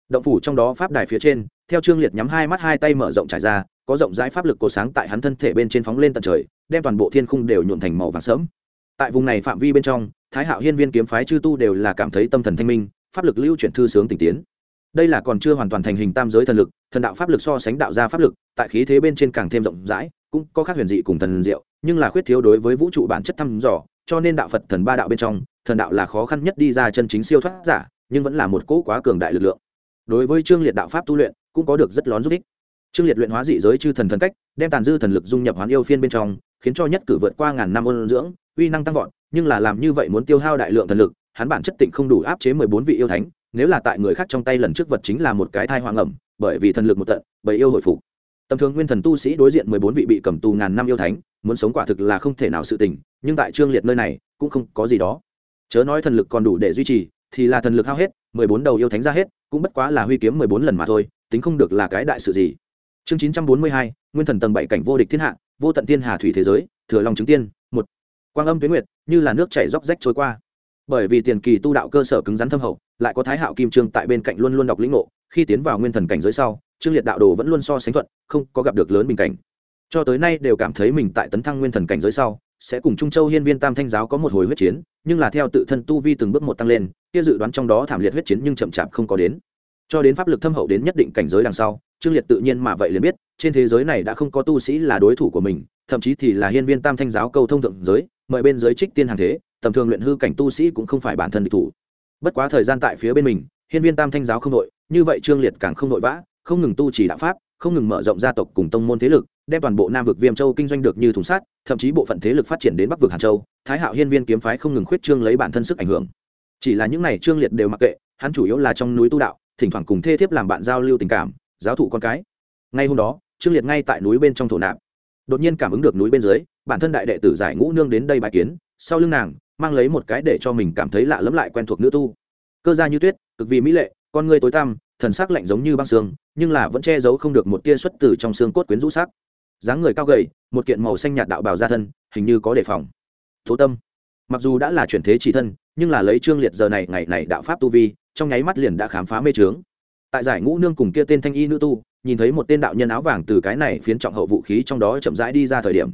A: Động phủ trong đó pháp đài phía trên theo trương liệt nhắm hai mắt hai tay mở rộng trải ra, có rộng rãi pháp lực cổ sáng tại hắn thân thể bên trên phóng lên tận trời, đem toàn bộ thiên khung đều nhuộn thành màu vàng sớm tại vùng này phạm vi bên trong, thái hạo hiên viên kiếm phái chư tu đều là cảm thấy tâm thần thanh minh, pháp lực lưu chuyển thư sướng tình tiến. Đây là còn chưa hoàn toàn thành hình tam giới thần lực, thần đạo pháp lực so sánh đạo gia pháp lực, tại khí thế bên trên càng thêm rộng rãi, cũng có khác huyền dị cùng thần diệu, nhưng là khuyết thiếu đối với vũ trụ bản chất thăm dò, cho nên đạo phật thần ba đạo bên trong, thần đạo là khó khăn nhất đi ra chân chính siêu thoát giả, nhưng vẫn là một cỗ quá cường đại lực lượng. Đối với trương liệt đạo pháp tu luyện cũng có được rất lón giúp ích. Trương liệt luyện hóa dị giới chư thần thần cách, đem tàn dư thần lực dung nhập hoán yêu phiên bên trong, khiến cho nhất cử vượt qua ngàn năm ôn dưỡng, uy năng tăng vọt, nhưng là làm như vậy muốn tiêu hao đại lượng thần lực, hắn bản chất tịnh không đủ áp chế mười bốn vị yêu thánh, nếu là tại người khác trong tay lần trước vật chính là một cái thai hoang ẩm, bởi vì thần lực một tận bởi yêu hồi phục. Tầm thường nguyên thần tu sĩ đối diện mười bốn vị bị cầm tù ngàn năm yêu thánh, muốn sống quả thực là không thể nào sự tình, nhưng tại trương liệt nơi này, cũng không có gì đó. Chớ nói thần lực còn đủ để duy trì, thì là thần lực hao hết mười bốn đầu yêu thánh ra hết, cũng bất quá là huy kiếm mười bốn lần mà thôi, tính không được là cái đại sự gì. Chương chín trăm bốn mươi hai, nguyên thần tầng bảy cảnh vô địch thiên hạ, vô tận thiên hà thủy thế giới, thừa lòng chứng tiên, một. Quang âm tuyến nguyệt, như là nước chảy róc rách trôi qua. Bởi vì tiền kỳ tu đạo cơ sở cứng rắn thâm hậu, lại có thái hạo kim trương tại bên cạnh luôn luôn đọc lĩnh ngộ, khi tiến vào nguyên thần cảnh giới sau, trương liệt đạo đồ vẫn luôn so sánh thuận, không có gặp được lớn bình cảnh. Cho tới nay đều cảm thấy mình tại tấn thăng nguyên thần cảnh giới sau sẽ cùng trung châu hiên viên tam thanh giáo có một hồi huyết chiến, nhưng là theo tự thân tu vi từng bước một tăng lên, kia dự đoán trong đó thảm liệt huyết chiến nhưng chậm chạp không có đến. Cho đến pháp lực thâm hậu đến nhất định cảnh giới đằng sau, trương liệt tự nhiên mà vậy liền biết, trên thế giới này đã không có tu sĩ là đối thủ của mình, thậm chí thì là hiên viên tam thanh giáo câu thông thượng giới, mời bên giới trích tiên hàng thế, tầm thường luyện hư cảnh tu sĩ cũng không phải bản thân địch thủ. Bất quá thời gian tại phía bên mình, hiên viên tam thanh giáo không đội, như vậy trương liệt càng không đội vã, không ngừng tu chỉ đạo pháp, không ngừng mở rộng gia tộc cùng tông môn thế lực đem toàn bộ nam vực viêm châu kinh doanh được như thùng sát thậm chí bộ phận thế lực phát triển đến bắc vực hàn châu, thái hạo hiên viên kiếm phái không ngừng khuyết trương lấy bản thân sức ảnh hưởng. Chỉ là những này trương liệt đều mặc kệ, hắn chủ yếu là trong núi tu đạo, thỉnh thoảng cùng thê thiếp làm bạn giao lưu tình cảm, giáo thụ con cái. Ngay hôm đó, trương liệt ngay tại núi bên trong thổ nạp. Đột nhiên cảm ứng được núi bên dưới, bản thân đại đệ tử giải ngũ nương đến đây bài kiến, sau lưng nàng, mang lấy một cái để cho mình cảm thấy lạ lẫm lại quen thuộc nữ tu. Cơ gia như tuyết, cực vì mỹ lệ, con người tối tăm, thần sắc lạnh giống như băng xương, nhưng là vẫn che giấu không được một tia xuất từ trong xương cốt quyến rũ sắc dáng người cao gầy, một kiện màu xanh nhạt đạo bào ra thân, hình như có đề phòng. Thố tâm, mặc dù đã là chuyển thế chỉ thân, nhưng là lấy trương liệt giờ này ngày này đạo pháp tu vi, trong nháy mắt liền đã khám phá mê trướng. Tại giải ngũ nương cùng kia tên thanh y nữ tu, nhìn thấy một tên đạo nhân áo vàng từ cái này phiến trọng hậu vũ khí trong đó chậm rãi đi ra thời điểm.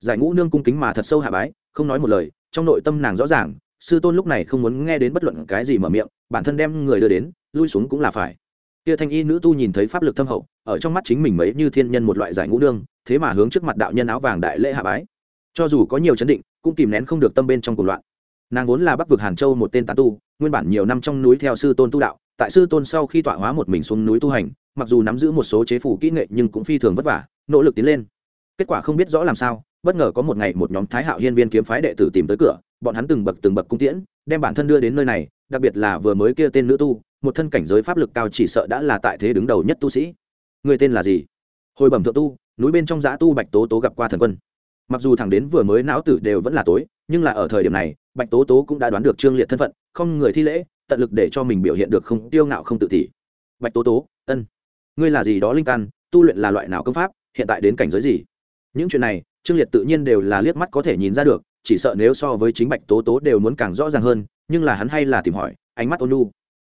A: Giải ngũ nương cung kính mà thật sâu hạ bái, không nói một lời, trong nội tâm nàng rõ ràng, sư tôn lúc này không muốn nghe đến bất luận cái gì mở miệng, bản thân đem người đưa đến, lui xuống cũng là phải kia thanh y nữ tu nhìn thấy pháp lực thâm hậu, ở trong mắt chính mình mấy như thiên nhân một loại giải ngũ nương thế mà hướng trước mặt đạo nhân áo vàng đại lễ hạ bái. Cho dù có nhiều chấn định, cũng kìm nén không được tâm bên trong cuộc loạn. Nàng vốn là bắc vực hàn châu một tên tán tu, nguyên bản nhiều năm trong núi theo sư tôn tu đạo, tại sư tôn sau khi tọa hóa một mình xuống núi tu hành, mặc dù nắm giữ một số chế phủ kỹ nghệ nhưng cũng phi thường vất vả, nỗ lực tiến lên. Kết quả không biết rõ làm sao, bất ngờ có một ngày một nhóm thái hạo hiên viên kiếm phái đệ tử tìm tới cửa, bọn hắn từng bậc từng bậc cung tiễn, đem bản thân đưa đến nơi này, đặc biệt là vừa mới kia tên nữ tu một thân cảnh giới pháp lực cao chỉ sợ đã là tại thế đứng đầu nhất tu sĩ. Người tên là gì? Hồi bẩm thượng tu, núi bên trong giã tu bạch tố tố gặp qua thần quân. Mặc dù thẳng đến vừa mới não tử đều vẫn là tối, nhưng là ở thời điểm này, bạch tố tố cũng đã đoán được trương liệt thân phận, không người thi lễ, tận lực để cho mình biểu hiện được không tiêu ngạo không tự tỷ bạch tố tố, ân. Ngươi là gì đó linh căn, tu luyện là loại nào công pháp, hiện tại đến cảnh giới gì? Những chuyện này, trương liệt tự nhiên đều là liếc mắt có thể nhìn ra được, chỉ sợ nếu so với chính bạch tố tố đều muốn càng rõ ràng hơn, nhưng là hắn hay là tìm hỏi, ánh mắt ôn lu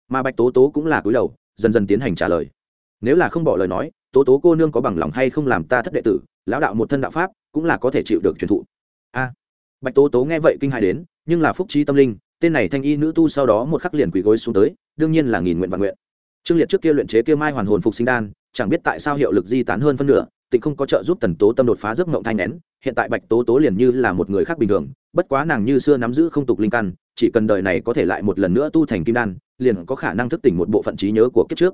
A: mà bạch tố tố cũng là cúi đầu, dần dần tiến hành trả lời. Nếu là không bỏ lời nói, tố tố cô nương có bằng lòng hay không làm ta thất đệ tử, lão đạo một thân đạo pháp, cũng là có thể chịu được truyền thụ. A. Bạch tố tố nghe vậy kinh hài đến, nhưng là phúc trí tâm linh, tên này thanh y nữ tu sau đó một khắc liền quỳ gối xuống tới, đương nhiên là nghìn nguyện vạn nguyện. Trương liệt trước kia luyện chế kia mai hoàn hồn phục sinh đan, chẳng biết tại sao hiệu lực di tán hơn phân nửa, tịnh không có trợ giúp tần tố tâm đột phá giấc mộng thanh nén, hiện tại bạch tố tố liền như là một người khác bình thường, bất quá nàng như xưa nắm giữ không tục linh căn chỉ cần đời này có thể lại một lần nữa tu thành kim đan, liền có khả năng thức tỉnh một bộ phận trí nhớ của kiếp trước.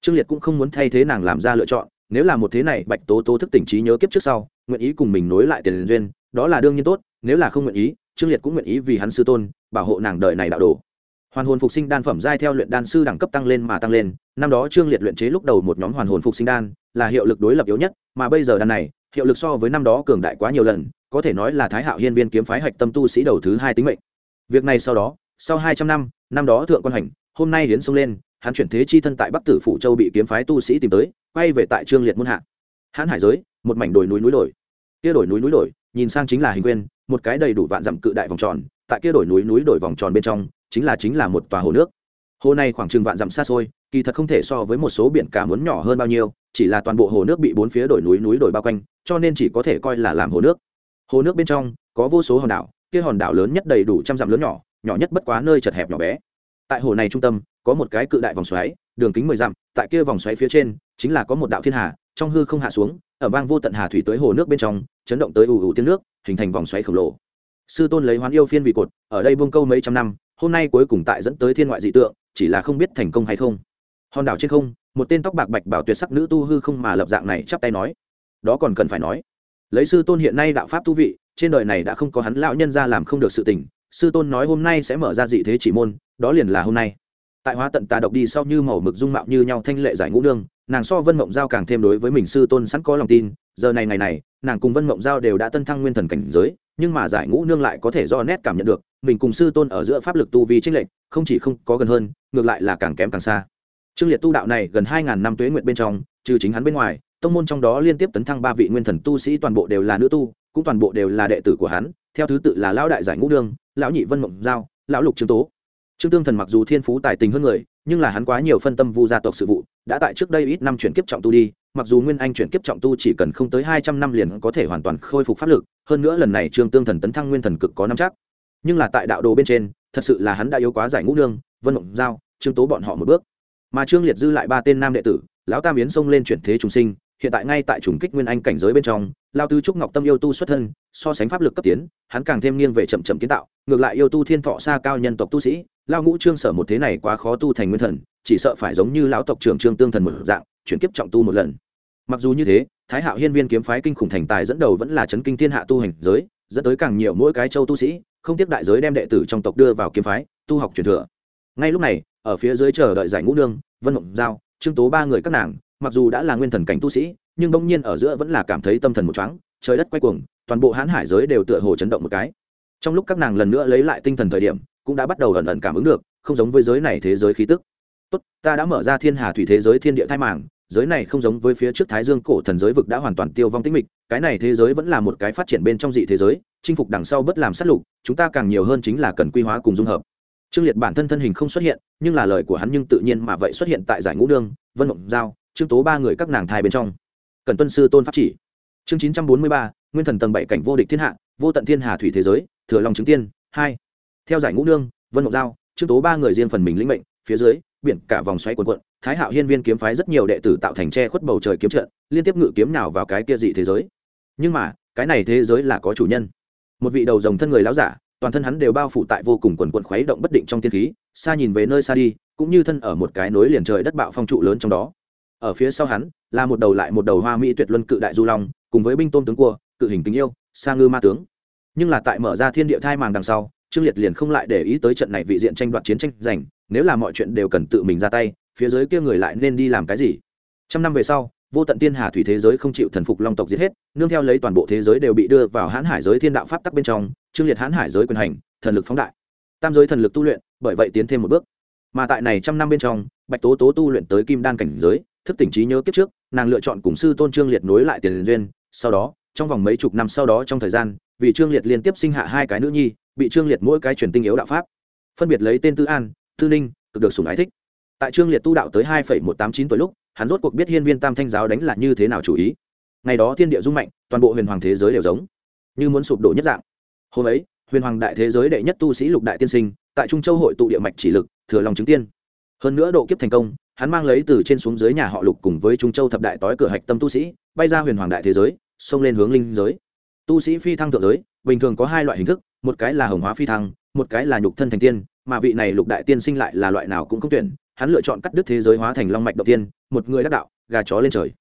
A: Trương liệt cũng không muốn thay thế nàng làm ra lựa chọn, nếu là một thế này bạch tố tố thức tỉnh trí nhớ kiếp trước sau, nguyện ý cùng mình nối lại tiền duyên, đó là đương nhiên tốt, nếu là không nguyện ý, trương liệt cũng nguyện ý vì hắn sư tôn bảo hộ nàng đời này đạo đồ. Hoàn hồn phục sinh đan phẩm giai theo luyện đan sư đẳng cấp tăng lên mà tăng lên, năm đó trương liệt luyện chế lúc đầu một nhóm hoàn hồn phục sinh đan, là hiệu lực đối lập yếu nhất, mà bây giờ đan này, hiệu lực so với năm đó cường đại quá nhiều lần, có thể nói là thái hạo hiên viên kiếm phái hạch tâm tu sĩ đầu thứ hai tính mệnh việc này sau đó, sau hai trăm năm năm đó thượng quan hành, hôm nay đến sông lên, hắn chuyển thế chi thân tại bắc tử phủ châu bị kiếm phái tu sĩ tìm tới, quay về tại trương liệt muôn hạ. Hãn hải giới, một mảnh đồi núi núi đồi kia đồi núi núi đồi nhìn sang chính là hình quyên một cái đầy đủ vạn dặm cự đại vòng tròn, tại kia đồi núi núi đồi vòng tròn bên trong, chính là chính là một tòa hồ nước. Hồ này khoảng chừng vạn dặm xa xôi, kỳ thật không thể so với một số biển cả muốn nhỏ hơn bao nhiêu, chỉ là toàn bộ hồ nước bị bốn phía đồi núi núi đồi bao quanh, cho nên chỉ có thể coi là làm hồ nước. Hồ nước bên trong, có vô số hòn đảo kia hòn đảo lớn nhất đầy đủ trăm dặm lớn nhỏ nhỏ nhất bất quá nơi chật hẹp nhỏ bé. Tại hồ này trung tâm, có một cái cự đại vòng xoáy, đường kính mười dặm, tại kia vòng xoáy phía trên, chính là có một đạo thiên hà, trong hư không hạ xuống, ở vang vô tận hà thủy tới hồ nước bên trong, chấn động tới ù ù tiếng nước, hình thành vòng xoáy khổng lồ. Sư tôn lấy hoán yêu phiên vị cột, ở đây buông câu mấy trăm năm, hôm nay cuối cùng tại dẫn tới thiên ngoại dị tượng, chỉ là không biết thành công hay không. Hòn đảo trên không, một tên tóc bạc bạch bảo tuyệt sắc nữ tu hư không mà lập dạng này chắp tay nói. Đó còn cần phải nói. Lấy sư tôn hiện nay đạo pháp tu vị trên đời này đã không có hắn lão nhân ra làm không được sự tình, sư tôn nói hôm nay sẽ mở ra dị thế chỉ môn, đó liền là hôm nay. Tại hóa tận tà độc đi sau như màu mực dung mạo như nhau thanh lệ giải ngũ nương, nàng so vân mộng giao càng thêm đối với mình sư tôn sẵn có lòng tin, giờ này ngày này, nàng cùng vân mộng giao đều đã tân thăng nguyên thần cảnh giới, nhưng mà giải ngũ nương lại có thể do nét cảm nhận được, mình cùng sư tôn ở giữa pháp lực tu vi trích lệnh không chỉ không có gần hơn, ngược lại là càng kém càng xa. Trương liệt tu đạo này gần hai ngàn năm tuế nguyện bên trong, trừ chính hắn bên ngoài, tông môn trong đó liên tiếp tấn thăng ba vị nguyên thần tu sĩ toàn bộ đều là nữ tu cũng toàn bộ đều là đệ tử của hắn, theo thứ tự là lão đại giải ngũ đương, lão nhị vân mộng giao, lão lục trương tố. Trương tương thần mặc dù thiên phú tài tình hơn người, nhưng là hắn quá nhiều phân tâm vu gia tộc sự vụ, đã tại trước đây ít năm chuyển kiếp trọng tu đi, mặc dù nguyên anh chuyển kiếp trọng tu chỉ cần không tới hai trăm năm liền có thể hoàn toàn khôi phục pháp lực, hơn nữa lần này trương tương thần tấn thăng nguyên thần cực có năm chắc. Nhưng là tại đạo đồ bên trên, thật sự là hắn đã yếu quá giải ngũ nương vân mộng giao, trương tố bọn họ một bước. Mà trương liệt dư lại ba tên nam đệ tử, lão tam yến xông lên chuyển thế trùng sinh hiện tại ngay tại trùng kích nguyên anh cảnh giới bên trong, lao tư trúc ngọc tâm yêu tu xuất thân, so sánh pháp lực cấp tiến, hắn càng thêm nghiêng về chậm chậm kiến tạo, ngược lại yêu tu thiên thọ xa cao nhân tộc tu sĩ, lao ngũ trương sở một thế này quá khó tu thành nguyên thần, chỉ sợ phải giống như lão tộc trưởng trương tương thần một dạng, chuyển kiếp trọng tu một lần. Mặc dù như thế, thái hạo hiên viên kiếm phái kinh khủng thành tài dẫn đầu vẫn là chấn kinh thiên hạ tu hành giới, dẫn tới càng nhiều mỗi cái châu tu sĩ, không tiếp đại giới đem đệ tử trong tộc đưa vào kiếm phái, tu học truyền thừa. Ngay lúc này, ở phía dưới chờ đợi giải ngũ nương, vân mộng giao, trương tố ba người các nàng mặc dù đã là nguyên thần cảnh tu sĩ, nhưng bỗng nhiên ở giữa vẫn là cảm thấy tâm thần một chóng trời đất quay cuồng, toàn bộ hãn hải giới đều tựa hồ chấn động một cái. Trong lúc các nàng lần nữa lấy lại tinh thần thời điểm, cũng đã bắt đầu ẩn ẩn cảm ứng được, không giống với giới này thế giới khí tức. Tốt, ta đã mở ra thiên hà thủy thế giới thiên địa thai màng, giới này không giống với phía trước thái dương cổ thần giới vực đã hoàn toàn tiêu vong tĩnh mịch, cái này thế giới vẫn là một cái phát triển bên trong dị thế giới, chinh phục đằng sau bất làm sát lục, chúng ta càng nhiều hơn chính là cần quy hóa cùng dung hợp. Trương liệt bản thân thân hình không xuất hiện, nhưng là lời của hắn nhưng tự nhiên mà vậy xuất hiện tại giải ngũ đương vân mộng giao trương tố ba người các nàng thai bên trong. Cần tuân sư tôn pháp chỉ. Chương chín trăm bốn mươi ba, nguyên thần tầng bảy cảnh vô địch thiên hạ, vô tận thiên hà thủy thế giới, thừa lòng chứng tiên, hai. Theo giải ngũ nương, vân ngọc giao, trương tố ba người riêng phần mình lĩnh mệnh, phía dưới, biển cả vòng xoáy quần quận thái hạo hiên viên kiếm phái rất nhiều đệ tử tạo thành che khuất bầu trời kiếm trận, liên tiếp ngự kiếm nào vào cái kia dị thế giới. Nhưng mà, cái này thế giới là có chủ nhân. Một vị đầu rồng thân người láo giả, toàn thân hắn đều bao phủ tại vô cùng quần quần khuấy động bất định trong thiên khí, xa nhìn về nơi xa đi, cũng như thân ở một cái nối liền trời đất bạo phong trụ lớn trong đó ở phía sau hắn là một đầu lại một đầu hoa mỹ tuyệt luân cự đại du long, cùng với binh tôn tướng cua, cự hình tình yêu, sa ngư ma tướng. Nhưng là tại mở ra thiên địa thai màng đằng sau, trương liệt liền không lại để ý tới trận này vị diện tranh đoạt chiến tranh giành, nếu là mọi chuyện đều cần tự mình ra tay, phía dưới kia người lại nên đi làm cái gì? Trăm năm về sau, vô tận tiên hà thủy thế giới không chịu thần phục long tộc giết hết, nương theo lấy toàn bộ thế giới đều bị đưa vào hãn hải giới thiên đạo pháp tắc bên trong, trương liệt hãn hải giới quyền hành, thần lực phóng đại. Tam giới thần lực tu luyện, bởi vậy tiến thêm một bước. Mà tại này trăm năm bên trong, bạch tố tố tu luyện tới kim đan cảnh giới thức tỉnh trí nhớ kiếp trước, nàng lựa chọn cùng sư tôn trương liệt nối lại tiền duyên. Sau đó, trong vòng mấy chục năm sau đó trong thời gian, vì trương liệt liên tiếp sinh hạ hai cái nữ nhi, bị trương liệt mỗi cái truyền tinh yếu đạo pháp, phân biệt lấy tên tư an, tư ninh, cực được sùng ái thích. Tại trương liệt tu đạo tới hai một tám chín tuổi lúc, hắn rốt cuộc biết hiên viên tam thanh giáo đánh là như thế nào chủ ý. Ngày đó thiên địa dung mạnh, toàn bộ huyền hoàng thế giới đều giống như muốn sụp đổ nhất dạng. Hôm ấy, huyền hoàng đại thế giới đệ nhất tu sĩ lục đại tiên sinh, tại trung châu hội tụ địa mạch chỉ lực, thừa lòng chứng tiên. Hơn nữa độ kiếp thành công hắn mang lấy từ trên xuống dưới nhà họ lục cùng với trung châu thập đại tối cửa hạch tâm tu sĩ, bay ra huyền hoàng đại thế giới, xông lên hướng linh giới. Tu sĩ phi thăng thượng giới, bình thường có hai loại hình thức, một cái là hồng hóa phi thăng, một cái là nhục thân thành tiên, mà vị này lục đại tiên sinh lại là loại nào cũng không tuyển, hắn lựa chọn cắt đứt thế giới hóa thành long mạch đầu tiên, một người đắc đạo, gà chó lên trời.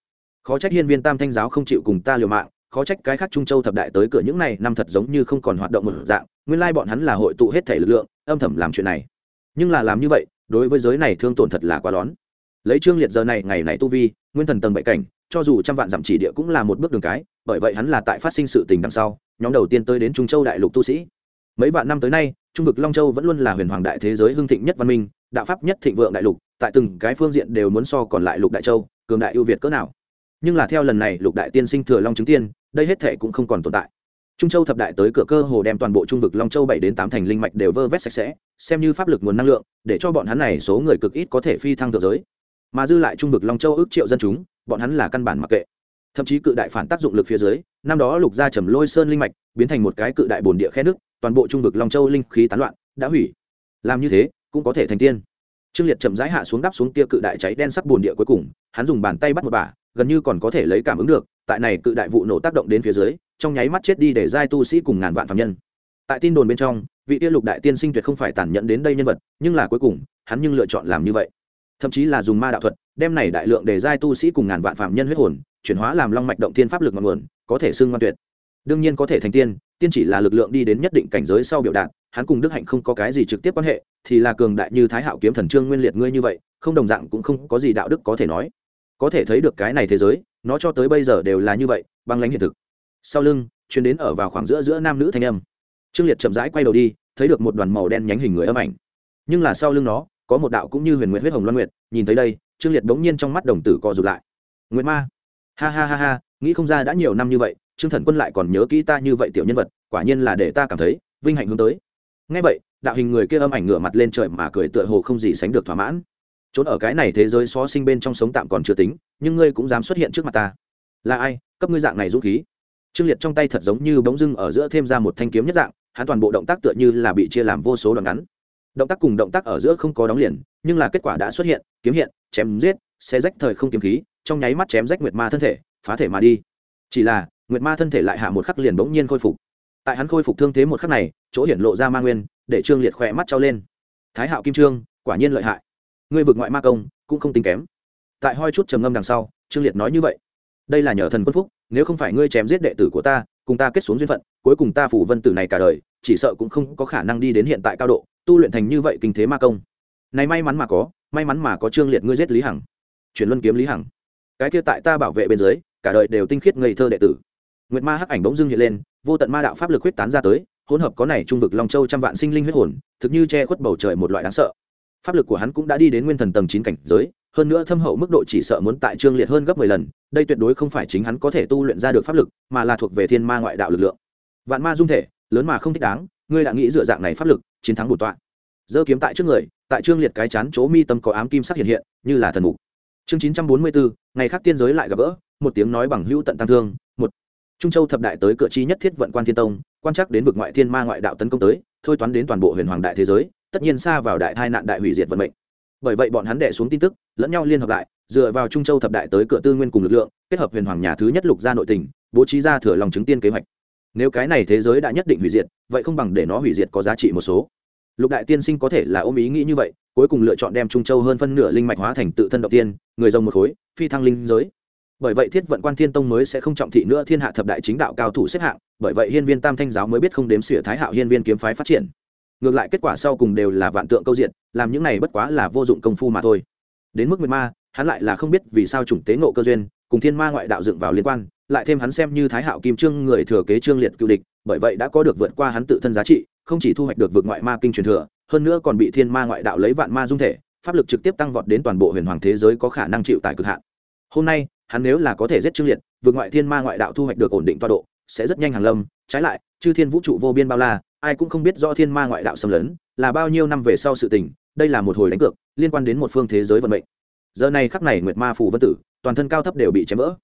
A: Khó trách hiên viên tam thanh giáo không chịu cùng ta liều mạng, khó trách cái khác trung châu thập đại tới cửa những này năm thật giống như không còn hoạt động một dạng, nguyên lai bọn hắn là hội tụ hết thể lực lượng, âm thầm làm chuyện này. Nhưng là làm như vậy, đối với giới này thương tổn thật là quá đón lấy trương liệt giờ này, ngày này tu vi, nguyên thần tầng bệ cảnh, cho dù trăm vạn dặm chỉ địa cũng là một bước đường cái, bởi vậy hắn là tại phát sinh sự tình đằng sau, nhóm đầu tiên tới đến trung châu đại lục tu sĩ. Mấy vạn năm tới nay, trung vực long châu vẫn luôn là huyền hoàng đại thế giới hưng thịnh nhất văn minh, đạo pháp nhất thịnh vượng đại lục, tại từng cái phương diện đều muốn so còn lại lục đại châu, cường đại ưu việt cỡ nào. Nhưng là theo lần này lục đại tiên sinh thừa long chứng tiên, đây hết thể cũng không còn tồn tại. Trung châu thập đại tới cửa cơ hồ đem toàn bộ trung vực long châu bảy đến tám thành linh mạch đều vơ vét sạch sẽ, xem như pháp lực nguồn năng lượng, để cho bọn hắn này số người cực ít có thể phi thăng thượng giới mà dư lại trung vực long châu ước triệu dân chúng, bọn hắn là căn bản mặc kệ. Thậm chí cự đại phản tác dụng lực phía dưới, năm đó lục gia trầm lôi sơn linh mạch, biến thành một cái cự đại bồn địa khe nước, toàn bộ trung vực long châu linh khí tán loạn, đã hủy. Làm như thế, cũng có thể thành tiên. Trương liệt chậm rãi hạ xuống đắp xuống kia cự đại cháy đen sắc bồn địa cuối cùng, hắn dùng bàn tay bắt một bả, gần như còn có thể lấy cảm ứng được, tại này cự đại vụ nổ tác động đến phía dưới, trong nháy mắt chết đi để giai tu sĩ cùng ngàn vạn phạm nhân. Tại tin đồn bên trong, vị tia lục đại tiên sinh tuyệt không phải tàn nhẫn đến đây nhân vật, nhưng là cuối cùng, hắn nhưng lựa chọn làm như vậy thậm chí là dùng ma đạo thuật, đem này đại lượng để giai tu sĩ cùng ngàn vạn phạm nhân huyết hồn, chuyển hóa làm long mạch động thiên pháp lực ngọn nguồn, có thể xưng ngoan tuyệt. Đương nhiên có thể thành tiên tiên chỉ là lực lượng đi đến nhất định cảnh giới sau biểu đạt, hắn cùng đức hạnh không có cái gì trực tiếp quan hệ, thì là cường đại như thái hạo kiếm thần trương nguyên liệt ngươi như vậy, không đồng dạng cũng không có gì đạo đức có thể nói. Có thể thấy được cái này thế giới, nó cho tới bây giờ đều là như vậy, băng lãnh hiện thực. Sau lưng chuyến đến ở vào khoảng giữa giữa nam nữ thanh âm. Trương liệt chậm rãi quay đầu đi, thấy được một đoàn màu đen nhánh hình người âm ảnh. Nhưng là sau lưng nó có một đạo cũng như huyền nguyệt huyết hồng loan nguyệt, nhìn thấy đây, trương liệt bỗng nhiên trong mắt đồng tử co rụt lại. Nguyệt ma! Ha ha ha ha, nghĩ không ra đã nhiều năm như vậy, trương thần quân lại còn nhớ kỹ ta như vậy tiểu nhân vật, quả nhiên là để ta cảm thấy vinh hạnh hướng tới. Ngay vậy, đạo hình người kia âm ảnh ngửa mặt lên trời mà cười tựa hồ không gì sánh được thỏa mãn. Trốn ở cái này thế giới xó sinh bên trong sống tạm còn chưa tính, nhưng ngươi cũng dám xuất hiện trước mặt ta. Là ai? Cấp ngươi dạng này dũng khí. Trương liệt trong tay thật giống như bỗng dưng ở giữa thêm ra một thanh kiếm nhất dạng, hắn toàn bộ động tác tựa như là bị chia làm vô số đoạn ngắn động tác cùng động tác ở giữa không có đóng liền, nhưng là kết quả đã xuất hiện, kiếm hiện, chém giết xe rách thời không kiếm khí, trong nháy mắt chém rách nguyệt ma thân thể, phá thể mà đi. Chỉ là, nguyệt ma thân thể lại hạ một khắc liền bỗng nhiên khôi phục. Tại hắn khôi phục thương thế một khắc này, chỗ hiển lộ ra ma nguyên, để trương liệt khỏe mắt trao lên. Thái hạo kim trương, quả nhiên lợi hại. Ngươi vực ngoại ma công, cũng không tính kém. Tại hoi chút trầm ngâm đằng sau, trương liệt nói như vậy. Đây là nhờ thần quân phúc, nếu không phải ngươi chém giết đệ tử của ta, cùng ta kết xuống duyên phận, cuối cùng ta phủ vân tử này cả đời, chỉ sợ cũng không có khả năng đi đến hiện tại cao độ tu luyện thành như vậy kinh thế ma công. Này may mắn mà có, may mắn mà có trương liệt ngươi giết lý hằng. Chuyển luân kiếm lý hằng. Cái kia tại ta bảo vệ bên dưới, cả đời đều tinh khiết ngây thơ đệ tử. Nguyệt ma hắc ảnh bỗng dưng hiện lên, vô tận ma đạo pháp lực huyết tán ra tới, hỗn hợp có này trung vực long châu trăm vạn sinh linh huyết hồn, thực như che khuất bầu trời một loại đáng sợ. Pháp lực của hắn cũng đã đi đến nguyên thần tầng chín cảnh giới, hơn nữa thâm hậu mức độ chỉ sợ muốn tại trương liệt hơn gấp mười lần, đây tuyệt đối không phải chính hắn có thể tu luyện ra được pháp lực, mà là thuộc về thiên ma ngoại đạo lực lượng. Vạn ma dung thể, lớn mà không thích đáng ngươi đã nghĩ dựa dạng này pháp lực, chiến thắng bổn tọa. Giơ kiếm tại trước người, tại trương liệt cái chán chỗ mi tâm có ám kim sắc hiện hiện, như là thần mục. Chương chín trăm bốn mươi bốn ngày khác tiên giới lại gặp gỡ, một tiếng nói bằng hữu tận tăng thương, một. Trung châu thập đại tới cửa chi nhất thiết vận quan thiên tông, quan chắc đến vực ngoại thiên ma ngoại đạo tấn công tới, thôi toán đến toàn bộ huyền hoàng đại thế giới, tất nhiên xa vào đại tai nạn đại hủy diệt vận mệnh. Bởi vậy bọn hắn đệ xuống tin tức, lẫn nhau liên hợp lại, dựa vào trung châu thập đại tới cửa tư nguyên cùng lực lượng, kết hợp huyền hoàng nhà thứ nhất lục gia nội tình, bố trí ra thừa lòng chứng tiên kế hoạch nếu cái này thế giới đã nhất định hủy diệt, vậy không bằng để nó hủy diệt có giá trị một số. Lục đại tiên sinh có thể là ôm ý nghĩ như vậy, cuối cùng lựa chọn đem trung châu hơn phân nửa linh mạch hóa thành tự thân động tiên, người rồng một khối, phi thăng linh giới. Bởi vậy thiết vận quan thiên tông mới sẽ không trọng thị nữa thiên hạ thập đại chính đạo cao thủ xếp hạng, bởi vậy hiên viên tam thanh giáo mới biết không đếm xỉa thái hạo hiên viên kiếm phái phát triển. Ngược lại kết quả sau cùng đều là vạn tượng câu diện, làm những này bất quá là vô dụng công phu mà thôi. Đến mức nguyệt ma, hắn lại là không biết vì sao chủng tế ngộ cơ duyên, cùng thiên ma ngoại đạo dựng vào liên quan lại thêm hắn xem như thái hạo kim trương người thừa kế trương liệt cựu địch, bởi vậy đã có được vượt qua hắn tự thân giá trị, không chỉ thu hoạch được vượt ngoại ma kinh truyền thừa, hơn nữa còn bị thiên ma ngoại đạo lấy vạn ma dung thể, pháp lực trực tiếp tăng vọt đến toàn bộ huyền hoàng thế giới có khả năng chịu tại cực hạn. Hôm nay, hắn nếu là có thể giết trương liệt, vượt ngoại thiên ma ngoại đạo thu hoạch được ổn định toa độ, sẽ rất nhanh hàng lâm, trái lại, chư thiên vũ trụ vô biên bao la, ai cũng không biết do thiên ma ngoại đạo xâm lấn là bao nhiêu năm về sau sự tình, đây là một hồi đánh cược, liên quan đến một phương thế giới vận mệnh. Giờ này khắc này nguyệt ma phủ vân tử, toàn thân cao thấp đều bị chém vỡ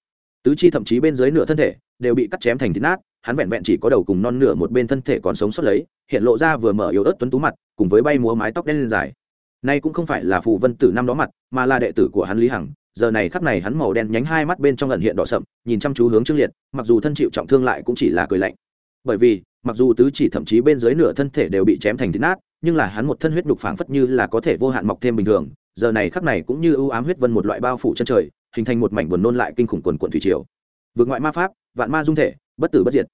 A: tứ chi thậm chí bên dưới nửa thân thể đều bị cắt chém thành thịt nát, hắn vẹn vẹn chỉ có đầu cùng non nửa một bên thân thể còn sống sót lấy, hiện lộ ra vừa mở yếu ớt tuấn tú mặt, cùng với bay múa mái tóc đen lên dài. Nay cũng không phải là phù vân tử năm đó mặt, mà là đệ tử của hắn lý hằng, giờ này khắc này hắn màu đen nhánh hai mắt bên trong lần hiện đỏ sậm, nhìn chăm chú hướng trương liệt, mặc dù thân chịu trọng thương lại cũng chỉ là cười lạnh. Bởi vì, mặc dù tứ chỉ thậm chí bên dưới nửa thân thể đều bị chém thành thịt nát, nhưng là hắn một thân huyết nhục phảng phất như là có thể vô hạn mọc thêm bình thường, giờ này khắc này cũng như ưu ám huyết vân một loại bao phủ chân trời hình thành một mảnh buồn nôn lại kinh khủng quần quần thủy triều. Vượt ngoại ma pháp, vạn ma dung thể, bất tử bất diệt.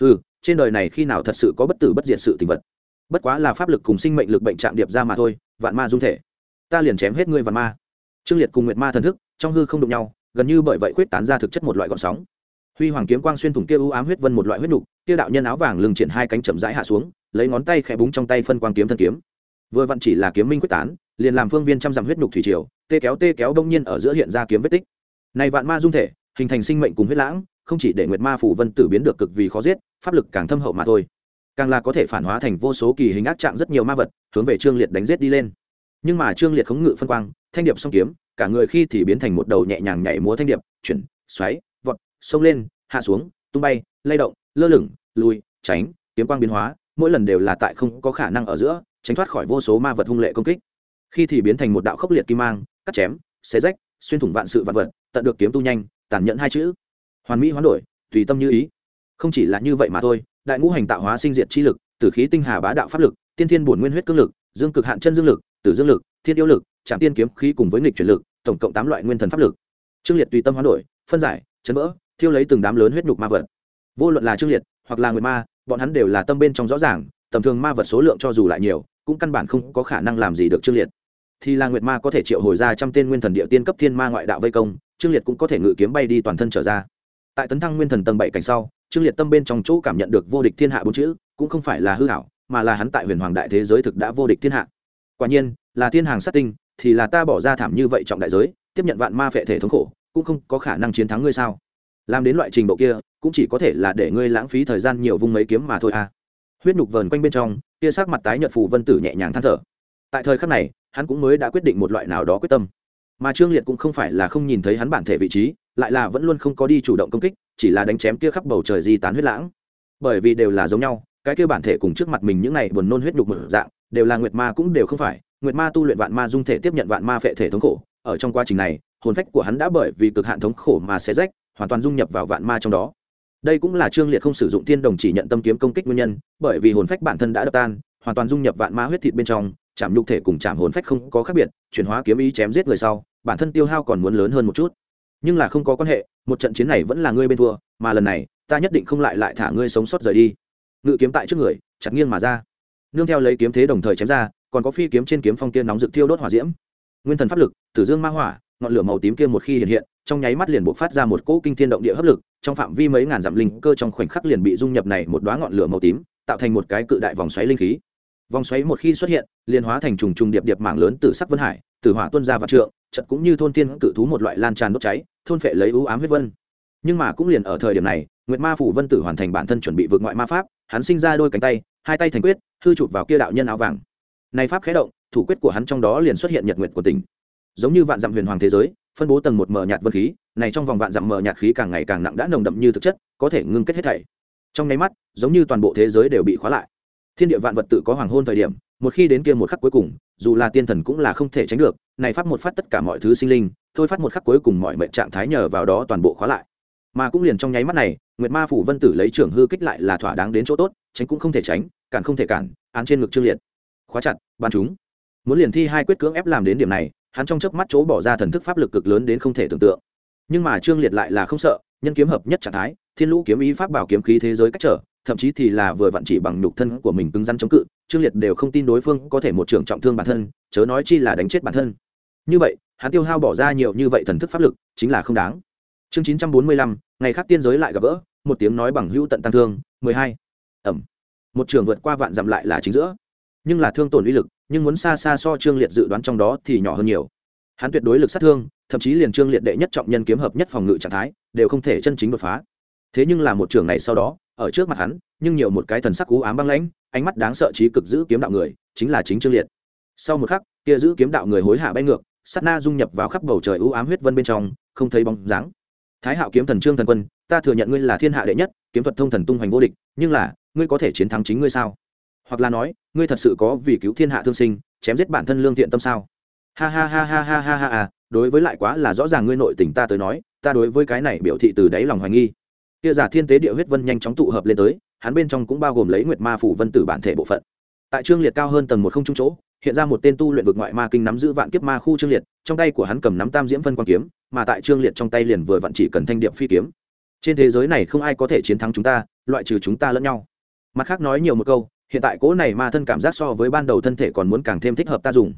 A: Ừ trên đời này khi nào thật sự có bất tử bất diệt sự tình vật? Bất quá là pháp lực cùng sinh mệnh lực bệnh trạng điệp ra mà thôi, vạn ma dung thể. Ta liền chém hết ngươi vạn ma. Trương liệt cùng nguyệt ma thần thức, trong hư không đụng nhau, gần như bởi vậy quyết tán ra thực chất một loại gọn sóng. Huy hoàng kiếm quang xuyên thủng kia u ám huyết vân một loại huyết nục, kia đạo nhân áo vàng lưng triển hai cánh chậm rãi hạ xuống, lấy ngón tay khẽ búng trong tay phân quang kiếm thân kiếm. Vừa vặn chỉ là kiếm minh quyết tán, liền làm phương viên trăm dặm huyết nục thủy triều tê kéo tê kéo đông nhiên ở giữa hiện ra kiếm vết tích. Này vạn ma dung thể, hình thành sinh mệnh cùng huyết lãng, không chỉ để nguyệt ma phủ vân tử biến được cực vì khó giết, pháp lực càng thâm hậu mà thôi. Càng là có thể phản hóa thành vô số kỳ hình ác trạng rất nhiều ma vật, hướng về trương liệt đánh giết đi lên. Nhưng mà trương liệt khống ngự phân quang, thanh điệp song kiếm, cả người khi thì biến thành một đầu nhẹ nhàng nhảy múa thanh điệp, chuyển, xoáy, vọt, xông lên, hạ xuống, tung bay, lay động, lơ lửng, lùi, tránh, kiếm quang biến hóa, mỗi lần đều là tại không có khả năng ở giữa, tránh thoát khỏi vô số ma vật hung lệ công kích khi thì biến thành một đạo khốc liệt kim mang, cắt chém, xé rách, xuyên thủng vạn sự vạn vật, tận được kiếm tu nhanh, tàn nhẫn hai chữ. Hoàn mỹ hoán đổi, tùy tâm như ý. Không chỉ là như vậy mà thôi, đại ngũ hành tạo hóa sinh diệt chi lực, tử khí tinh hà bá đạo pháp lực, tiên thiên bổn nguyên huyết cương lực, dương cực hạn chân dương lực, tử dương lực, thiên yêu lực trạm tiên kiếm khí cùng với nghịch chuyển lực, tổng cộng tám loại nguyên thần pháp lực. Trương liệt tùy tâm hoán đổi, phân giải, chấn vỡ, thiêu lấy từng đám lớn huyết nhục ma vật. Vô luận là trương liệt hoặc là người ma, bọn hắn đều là tâm bên trong rõ ràng, tầm thường ma vật số lượng cho dù lại nhiều, cũng căn bản không có khả năng làm gì được trương liệt thì là nguyệt ma có thể triệu hồi ra trăm tên nguyên thần địa tiên cấp thiên ma ngoại đạo vây công, trương liệt cũng có thể ngự kiếm bay đi toàn thân trở ra. Tại tấn thăng nguyên thần tầng bảy cảnh sau, trương liệt tâm bên trong chỗ cảm nhận được vô địch thiên hạ bốn chữ, cũng không phải là hư hảo mà là hắn tại huyền hoàng đại thế giới thực đã vô địch thiên hạ. Quả nhiên, là thiên hàng sát tinh, thì là ta bỏ ra thảm như vậy trọng đại giới, tiếp nhận vạn ma phệ thể thống khổ, cũng không có khả năng chiến thắng ngươi sao? Làm đến loại trình độ kia, cũng chỉ có thể là để ngươi lãng phí thời gian nhiều vung mấy kiếm mà thôi à. Huyết nhục vờn quanh bên trong, kia sắc mặt tái nhợt phù vân tử nhẹ nhàng than thở. Tại thời khắc này hắn cũng mới đã quyết định một loại nào đó quyết tâm. Mà trương liệt cũng không phải là không nhìn thấy hắn bản thể vị trí, lại là vẫn luôn không có đi chủ động công kích, chỉ là đánh chém kia khắp bầu trời di tán huyết lãng. Bởi vì đều là giống nhau, cái kia bản thể cùng trước mặt mình những này buồn nôn huyết nhục mở dạng, đều là nguyệt ma cũng đều không phải. Nguyệt ma tu luyện vạn ma dung thể tiếp nhận vạn ma phệ thể thống khổ. Ở trong quá trình này, hồn phách của hắn đã bởi vì cực hạn thống khổ mà sẽ rách, hoàn toàn dung nhập vào vạn ma trong đó. Đây cũng là trương liệt không sử dụng thiên đồng chỉ nhận tâm kiếm công kích nguyên nhân, bởi vì hồn phách bản thân đã đập tan, hoàn toàn dung nhập vạn ma huyết thịt bên trong chạm nhục thể cùng chạm hồn phách không có khác biệt, chuyển hóa kiếm ý chém giết người sau, bản thân tiêu hao còn muốn lớn hơn một chút. Nhưng là không có quan hệ, một trận chiến này vẫn là ngươi bên thua, mà lần này, ta nhất định không lại lại thả ngươi sống sót rời đi. Ngự kiếm tại trước người, chặt nghiêng mà ra. Nương theo lấy kiếm thế đồng thời chém ra, còn có phi kiếm trên kiếm phong kia nóng rực thiêu đốt hỏa diễm. Nguyên thần pháp lực, tử dương ma hỏa, ngọn lửa màu tím kia một khi hiện hiện, trong nháy mắt liền bộc phát ra một cỗ kinh thiên động địa hấp lực, trong phạm vi mấy ngàn dặm linh cơ trong khoảnh khắc liền bị dung nhập này một đóa ngọn lửa màu tím, tạo thành một cái cự đại vòng xoáy linh khí vòng xoáy một khi xuất hiện, liền hóa thành trùng trùng điệp điệp mảng lớn từ sắc vân hải, từ hỏa tuân ra và trượng, chật cũng như thôn tiên cự thú một loại lan tràn đốt cháy, thôn phệ lấy ưu ám huyết vân. Nhưng mà cũng liền ở thời điểm này, nguyệt ma phủ vân tử hoàn thành bản thân chuẩn bị vượt ngoại ma pháp, hắn sinh ra đôi cánh tay, hai tay thành quyết, hư chụp vào kia đạo nhân áo vàng. Này pháp khé động, thủ quyết của hắn trong đó liền xuất hiện nhật nguyệt của tỉnh. Giống như vạn dặm huyền hoàng thế giới, phân bố tầng một mờ nhạt vân khí, này trong vòng vạn dặm mờ nhạt khí càng ngày càng nặng đã nồng đậm như thực chất, có thể ngưng kết hết thảy. Trong nháy mắt, giống như toàn bộ thế giới đều bị khóa lại thiên địa vạn vật tự có hoàng hôn thời điểm, một khi đến kia một khắc cuối cùng, dù là tiên thần cũng là không thể tránh được, này phát một phát tất cả mọi thứ sinh linh, thôi phát một khắc cuối cùng mọi mệnh trạng thái nhờ vào đó toàn bộ khóa lại. Mà cũng liền trong nháy mắt này, nguyệt ma phủ vân tử lấy trưởng hư kích lại là thỏa đáng đến chỗ tốt, tránh cũng không thể tránh, cản không thể cản, án trên ngực trương liệt. Khóa chặt ban chúng. Muốn liền thi hai quyết cưỡng ép làm đến điểm này, hắn trong chớp mắt chỗ bỏ ra thần thức pháp lực cực lớn đến không thể tưởng tượng. Nhưng mà trương liệt lại là không sợ, nhân kiếm hợp nhất trạng thái, thiên lũ kiếm ý pháp bảo kiếm khí thế giới cách trở thậm chí thì là vừa vặn chỉ bằng nhục thân của mình cứng rắn chống cự, trương liệt đều không tin đối phương có thể một trường trọng thương bản thân, chớ nói chi là đánh chết bản thân. Như vậy, hắn tiêu hao bỏ ra nhiều như vậy thần thức pháp lực, chính là không đáng. Chương chín trăm bốn mươi lăm, ngày khác tiên giới lại gặp gỡ, một tiếng nói bằng hữu tận tăng thương, mười hai. Ẩm. Một trường vượt qua vạn dặm lại là chính giữa. Nhưng là thương tổn uy lực, nhưng muốn xa xa so trương liệt dự đoán trong đó thì nhỏ hơn nhiều. Hắn tuyệt đối lực sát thương, thậm chí liền trương liệt đệ nhất trọng nhân kiếm hợp nhất phòng ngự trạng thái, đều không thể chân chính đột phá thế nhưng là một trường này sau đó, ở trước mặt hắn, nhưng nhiều một cái thần sắc cú ám băng lãnh, ánh mắt đáng sợ trí cực giữ kiếm đạo người, chính là chính trương liệt. Sau một khắc, kia giữ kiếm đạo người hối hạ bay ngược, sát na dung nhập vào khắp bầu trời ưu ám huyết vân bên trong, không thấy bóng dáng. Thái hạo kiếm thần trương thần quân, ta thừa nhận ngươi là thiên hạ đệ nhất, kiếm thuật thông thần tung hoành vô địch, nhưng là, ngươi có thể chiến thắng chính ngươi sao? Hoặc là nói, ngươi thật sự có vì cứu thiên hạ thương sinh, chém giết bản thân lương thiện tâm sao? Ha ha ha ha ha ha ha à đối với lại quá là rõ ràng ngươi nội tình ta tới nói, ta đối với cái này biểu thị từ đáy lòng hoài nghi kia giả thiên tế địa huyết vân nhanh chóng tụ hợp lên tới, hắn bên trong cũng bao gồm lấy nguyệt ma phủ vân tử bản thể bộ phận. Tại trương liệt cao hơn tầng một không trung chỗ, hiện ra một tên tu luyện vực ngoại ma kinh nắm giữ vạn kiếp ma khu trương liệt, trong tay của hắn cầm nắm tam diễm phân quan kiếm, mà tại trương liệt trong tay liền vừa vặn chỉ cần thanh điệp phi kiếm. Trên thế giới này không ai có thể chiến thắng chúng ta, loại trừ chúng ta lẫn nhau. Mặt khác nói nhiều một câu, hiện tại cỗ này ma thân cảm giác so với ban đầu thân thể còn muốn càng thêm thích hợp ta dùng.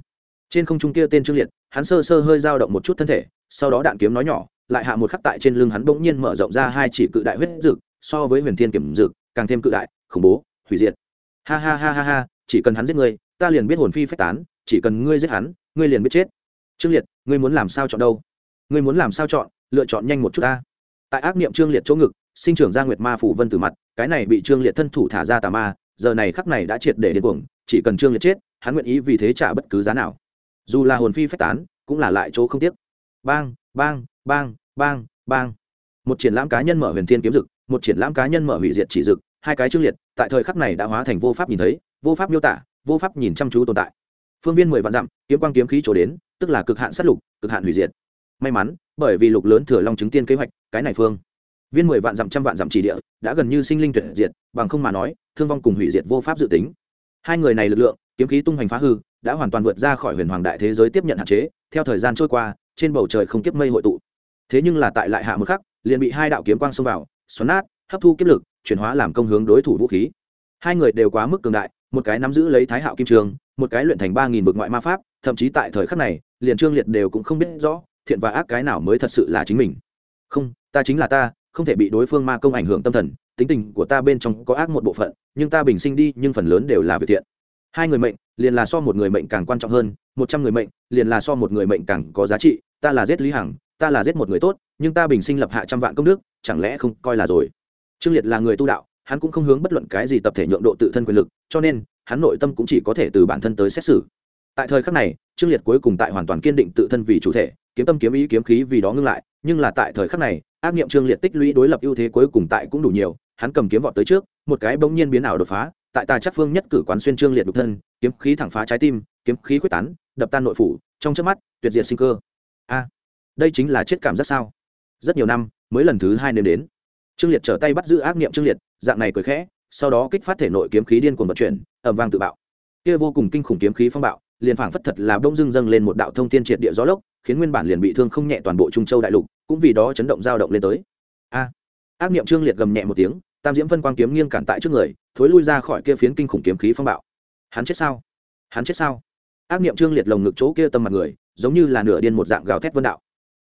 A: Trên không trung kia tên trương liệt, hắn sơ sơ hơi dao động một chút thân thể, sau đó đạn kiếm nói nhỏ lại hạ một khắc tại trên lưng hắn bỗng nhiên mở rộng ra hai chỉ cự đại huyết dực, so với huyền thiên kiểm dực, càng thêm cự đại, khủng bố, hủy diệt. Ha ha ha ha ha, chỉ cần hắn giết ngươi, ta liền biết hồn phi phách tán, chỉ cần ngươi giết hắn, ngươi liền biết chết. Trương liệt, ngươi muốn làm sao chọn đâu? Ngươi muốn làm sao chọn? Lựa chọn nhanh một chút ta. Tại ác niệm trương liệt chỗ ngực, sinh trưởng gia nguyệt ma phủ vân từ mặt, cái này bị trương liệt thân thủ thả ra tà ma, giờ này khắc này đã triệt để đến cuồng, chỉ cần trương liệt chết, hắn nguyện ý vì thế trả bất cứ giá nào. Dù là hồn phi phách tán, cũng là lại chỗ không tiếc. Bang bang bang bang bang. Một triển lãm cá nhân mở huyền thiên kiếm dực, một triển lãm cá nhân mở hủy diệt chỉ dực, hai cái chương liệt, tại thời khắc này đã hóa thành vô pháp nhìn thấy, vô pháp miêu tả, vô pháp nhìn chăm chú tồn tại. Phương viên mười vạn dặm, kiếm quang kiếm khí trổ đến, tức là cực hạn sát lục, cực hạn hủy diệt. May mắn, bởi vì lục lớn thừa long chứng tiên kế hoạch, cái này phương. Viên mười vạn dặm, trăm vạn dặm chỉ địa, đã gần như sinh linh tuyệt diệt, bằng không mà nói, thương vong cùng hủy diệt vô pháp dự tính. Hai người này lực lượng, kiếm khí tung hoành phá hư, đã hoàn toàn vượt ra khỏi huyền hoàng đại thế giới tiếp nhận hạn chế, theo thời gian trôi qua, trên bầu trời không kiếp mây hội tụ thế nhưng là tại lại hạ một khắc, liền bị hai đạo kiếm quang xông vào, xoắn nát, hấp thu kiếp lực, chuyển hóa làm công hướng đối thủ vũ khí. Hai người đều quá mức cường đại, một cái nắm giữ lấy thái hạo kim trường, một cái luyện thành ba nghìn vực ngoại ma pháp, thậm chí tại thời khắc này, liền trương liệt đều cũng không biết rõ, thiện và ác cái nào mới thật sự là chính mình. Không, ta chính là ta, không thể bị đối phương ma công ảnh hưởng tâm thần, tính tình của ta bên trong có ác một bộ phận, nhưng ta bình sinh đi, nhưng phần lớn đều là việc thiện. Hai người mệnh, liền là so một người mệnh càng quan trọng hơn, một trăm người mệnh, liền là so một người mệnh càng có giá trị, ta là giết lý hằng ta là giết một người tốt, nhưng ta bình sinh lập hạ trăm vạn công đức, chẳng lẽ không coi là rồi? Trương liệt là người tu đạo, hắn cũng không hướng bất luận cái gì tập thể nhượng độ tự thân quyền lực, cho nên, hắn nội tâm cũng chỉ có thể từ bản thân tới xét xử. Tại thời khắc này, trương liệt cuối cùng tại hoàn toàn kiên định tự thân vì chủ thể, kiếm tâm kiếm ý kiếm khí vì đó ngưng lại, nhưng là tại thời khắc này, ác nghiệm trương liệt tích lũy đối lập ưu thế cuối cùng tại cũng đủ nhiều, hắn cầm kiếm vọt tới trước, một cái bỗng nhiên biến ảo đột phá, tại tà chắc phương nhất cử quán xuyên trương liệt đục thân, kiếm khí thẳng phá trái tim, kiếm khí quyết tán, đập tan nội phủ, trong chớp mắt, tuyệt diệt sinh cơ. A! Đây chính là chết cảm giác sao? Rất nhiều năm, mới lần thứ hai nếm đến. Trương liệt trở tay bắt giữ ác niệm trương liệt, dạng này cười khẽ, sau đó kích phát thể nội kiếm khí điên cuồng vận chuyển ẩm vang tự bạo. Kia vô cùng kinh khủng kiếm khí phong bạo, liền phảng phất thật là đông dưng dâng lên một đạo thông thiên triệt địa gió lốc, khiến nguyên bản liền bị thương không nhẹ toàn bộ trung châu đại lục, cũng vì đó chấn động dao động lên tới. A! Ác niệm trương liệt gầm nhẹ một tiếng, tam diễm phân quang kiếm nghiêng cản tại trước người, thối lui ra khỏi kia phiến kinh khủng kiếm khí phong bạo. Hắn chết sao? Hắn chết sao? Ác niệm trương liệt lồng ngực chỗ kia tâm mặt người, giống như là nửa điên một dạng gào thét vân đạo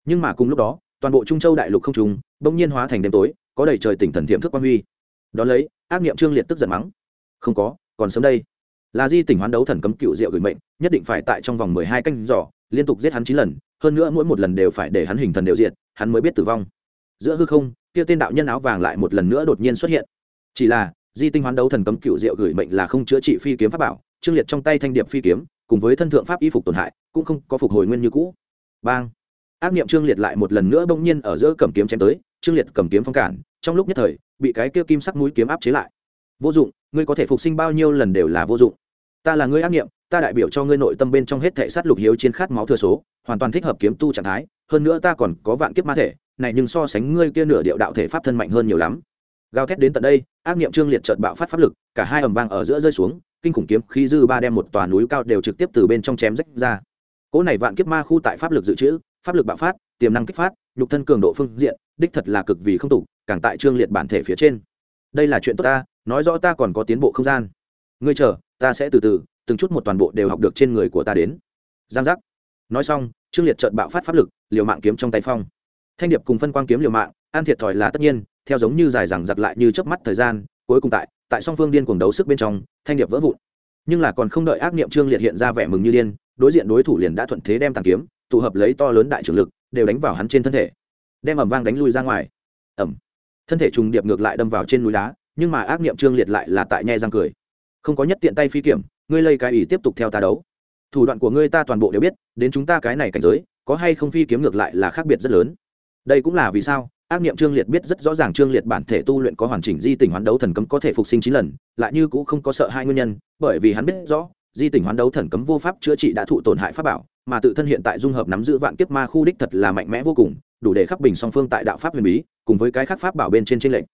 A: nhưng mà cùng lúc đó, toàn bộ trung châu đại lục không trùng, bỗng nhiên hóa thành đêm tối, có đầy trời tỉnh thần thiệm thức quang huy. Đón lấy, ác niệm trương liệt tức giận mắng. Không có, còn sớm đây. Là di tỉnh hoán đấu thần cấm cựu diệu gửi mệnh, nhất định phải tại trong vòng mười hai canh giỏ liên tục giết hắn chín lần, hơn nữa mỗi một lần đều phải để hắn hình thần đều diệt, hắn mới biết tử vong. Giữa hư không, kia tên đạo nhân áo vàng lại một lần nữa đột nhiên xuất hiện. Chỉ là, di tinh hoán đấu thần cấm cựu diệu gửi mệnh là không chữa trị phi kiếm pháp bảo, trương liệt trong tay thanh điệp phi kiếm, cùng với thân thượng pháp y phục tổn hại, cũng không có phục hồi nguyên như cũ. Bang! Ác niệm trương liệt lại một lần nữa bỗng nhiên ở giữa cầm kiếm chém tới, trương liệt cầm kiếm phong cản, trong lúc nhất thời, bị cái kia kim sắc mũi kiếm áp chế lại. Vô dụng, ngươi có thể phục sinh bao nhiêu lần đều là vô dụng. Ta là ngươi ác niệm, ta đại biểu cho ngươi nội tâm bên trong hết thể sát lục hiếu chiến khát máu thừa số, hoàn toàn thích hợp kiếm tu trạng thái, hơn nữa ta còn có vạn kiếp ma thể, này nhưng so sánh ngươi kia nửa điệu đạo thể pháp thân mạnh hơn nhiều lắm. Gào thét đến tận đây, ác niệm trương liệt chợt bạo phát pháp lực, cả hai ầm vang ở giữa rơi xuống, kinh khủng kiếm khi dư ba đem một tòa núi cao đều trực tiếp từ bên trong chém rách ra. Cỗ này vạn kiếp ma khu tại pháp lực dự trữ pháp lực bạo phát, tiềm năng kích phát, nhục thân cường độ phương diện, đích thật là cực vì không tục càng tại trương liệt bản thể phía trên. Đây là chuyện tốt ta, nói rõ ta còn có tiến bộ không gian. Ngươi chờ, ta sẽ từ từ, từng chút một toàn bộ đều học được trên người của ta đến. Giang giác. Nói xong, trương liệt trợn bạo phát pháp lực, liều mạng kiếm trong tay phong. Thanh điệp cùng phân quang kiếm liều mạng, an thiệt thòi là tất nhiên, theo giống như dài rằng giặc lại như chớp mắt thời gian, cuối cùng tại tại song phương điên cuồng đấu sức bên trong, thanh điệp vỡ vụn. Nhưng là còn không đợi ác niệm trương liệt hiện ra vẻ mừng như điên, đối diện đối thủ liền đã thuận thế đem tàn kiếm tụ hợp lấy to lớn đại trưởng lực, đều đánh vào hắn trên thân thể. Đem ẩm vang đánh lui ra ngoài. Ẩm thân thể trùng điệp ngược lại đâm vào trên núi đá, nhưng mà ác niệm trương liệt lại là tại nhe răng cười. Không có nhất tiện tay phi kiểm, ngươi lây cái ý tiếp tục theo ta đấu. Thủ đoạn của ngươi ta toàn bộ đều biết, đến chúng ta cái này cảnh giới, có hay không phi kiếm ngược lại là khác biệt rất lớn. Đây cũng là vì sao, ác niệm trương liệt biết rất rõ ràng trương liệt bản thể tu luyện có hoàn chỉnh di tình hoán đấu thần cấm có thể phục sinh chín lần, lại như cũng không có sợ hai nguyên nhân, bởi vì hắn biết rõ di tỉnh hoán đấu thần cấm vô pháp chữa trị đã thụ tổn hại pháp bảo, mà tự thân hiện tại dung hợp nắm giữ vạn kiếp ma khu đích thật là mạnh mẽ vô cùng, đủ để khắc bình song phương tại đạo pháp huyền bí, cùng với cái khác pháp bảo bên trên trên lệnh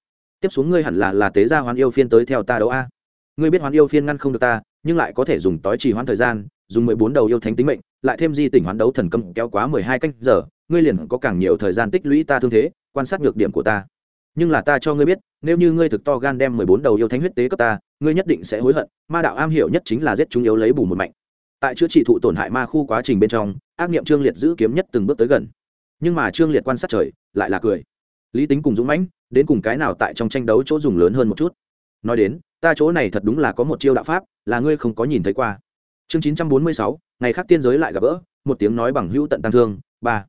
A: tiếp xuống ngươi hẳn là là tế gia hoán yêu phiên tới theo ta đấu a. Ngươi biết hoán yêu phiên ngăn không được ta, nhưng lại có thể dùng tối trì hoán thời gian, dùng mười bốn đầu yêu thánh tính mệnh, lại thêm di tỉnh hoán đấu thần cấm kéo quá mười hai canh giờ, ngươi liền có càng nhiều thời gian tích lũy ta thương thế, quan sát nhược điểm của ta. Nhưng là ta cho ngươi biết, nếu như ngươi thực to gan đem mười bốn đầu yêu thánh huyết tế cấp ta ngươi nhất định sẽ hối hận, ma đạo am hiểu nhất chính là giết chúng yếu lấy bù một mạnh tại chữa trị thụ tổn hại ma khu quá trình bên trong, ác nghiệm trương liệt giữ kiếm nhất từng bước tới gần. Nhưng mà trương liệt quan sát trời, lại là cười. Lý tính cùng dũng mãnh, đến cùng cái nào tại trong tranh đấu chỗ dùng lớn hơn một chút? Nói đến, ta chỗ này thật đúng là có một chiêu đạo pháp, là ngươi không có nhìn thấy qua. Chương chín trăm bốn mươi sáu, ngày khác tiên giới lại gặp gỡ, một tiếng nói bằng hữu tận tăng thương, ba.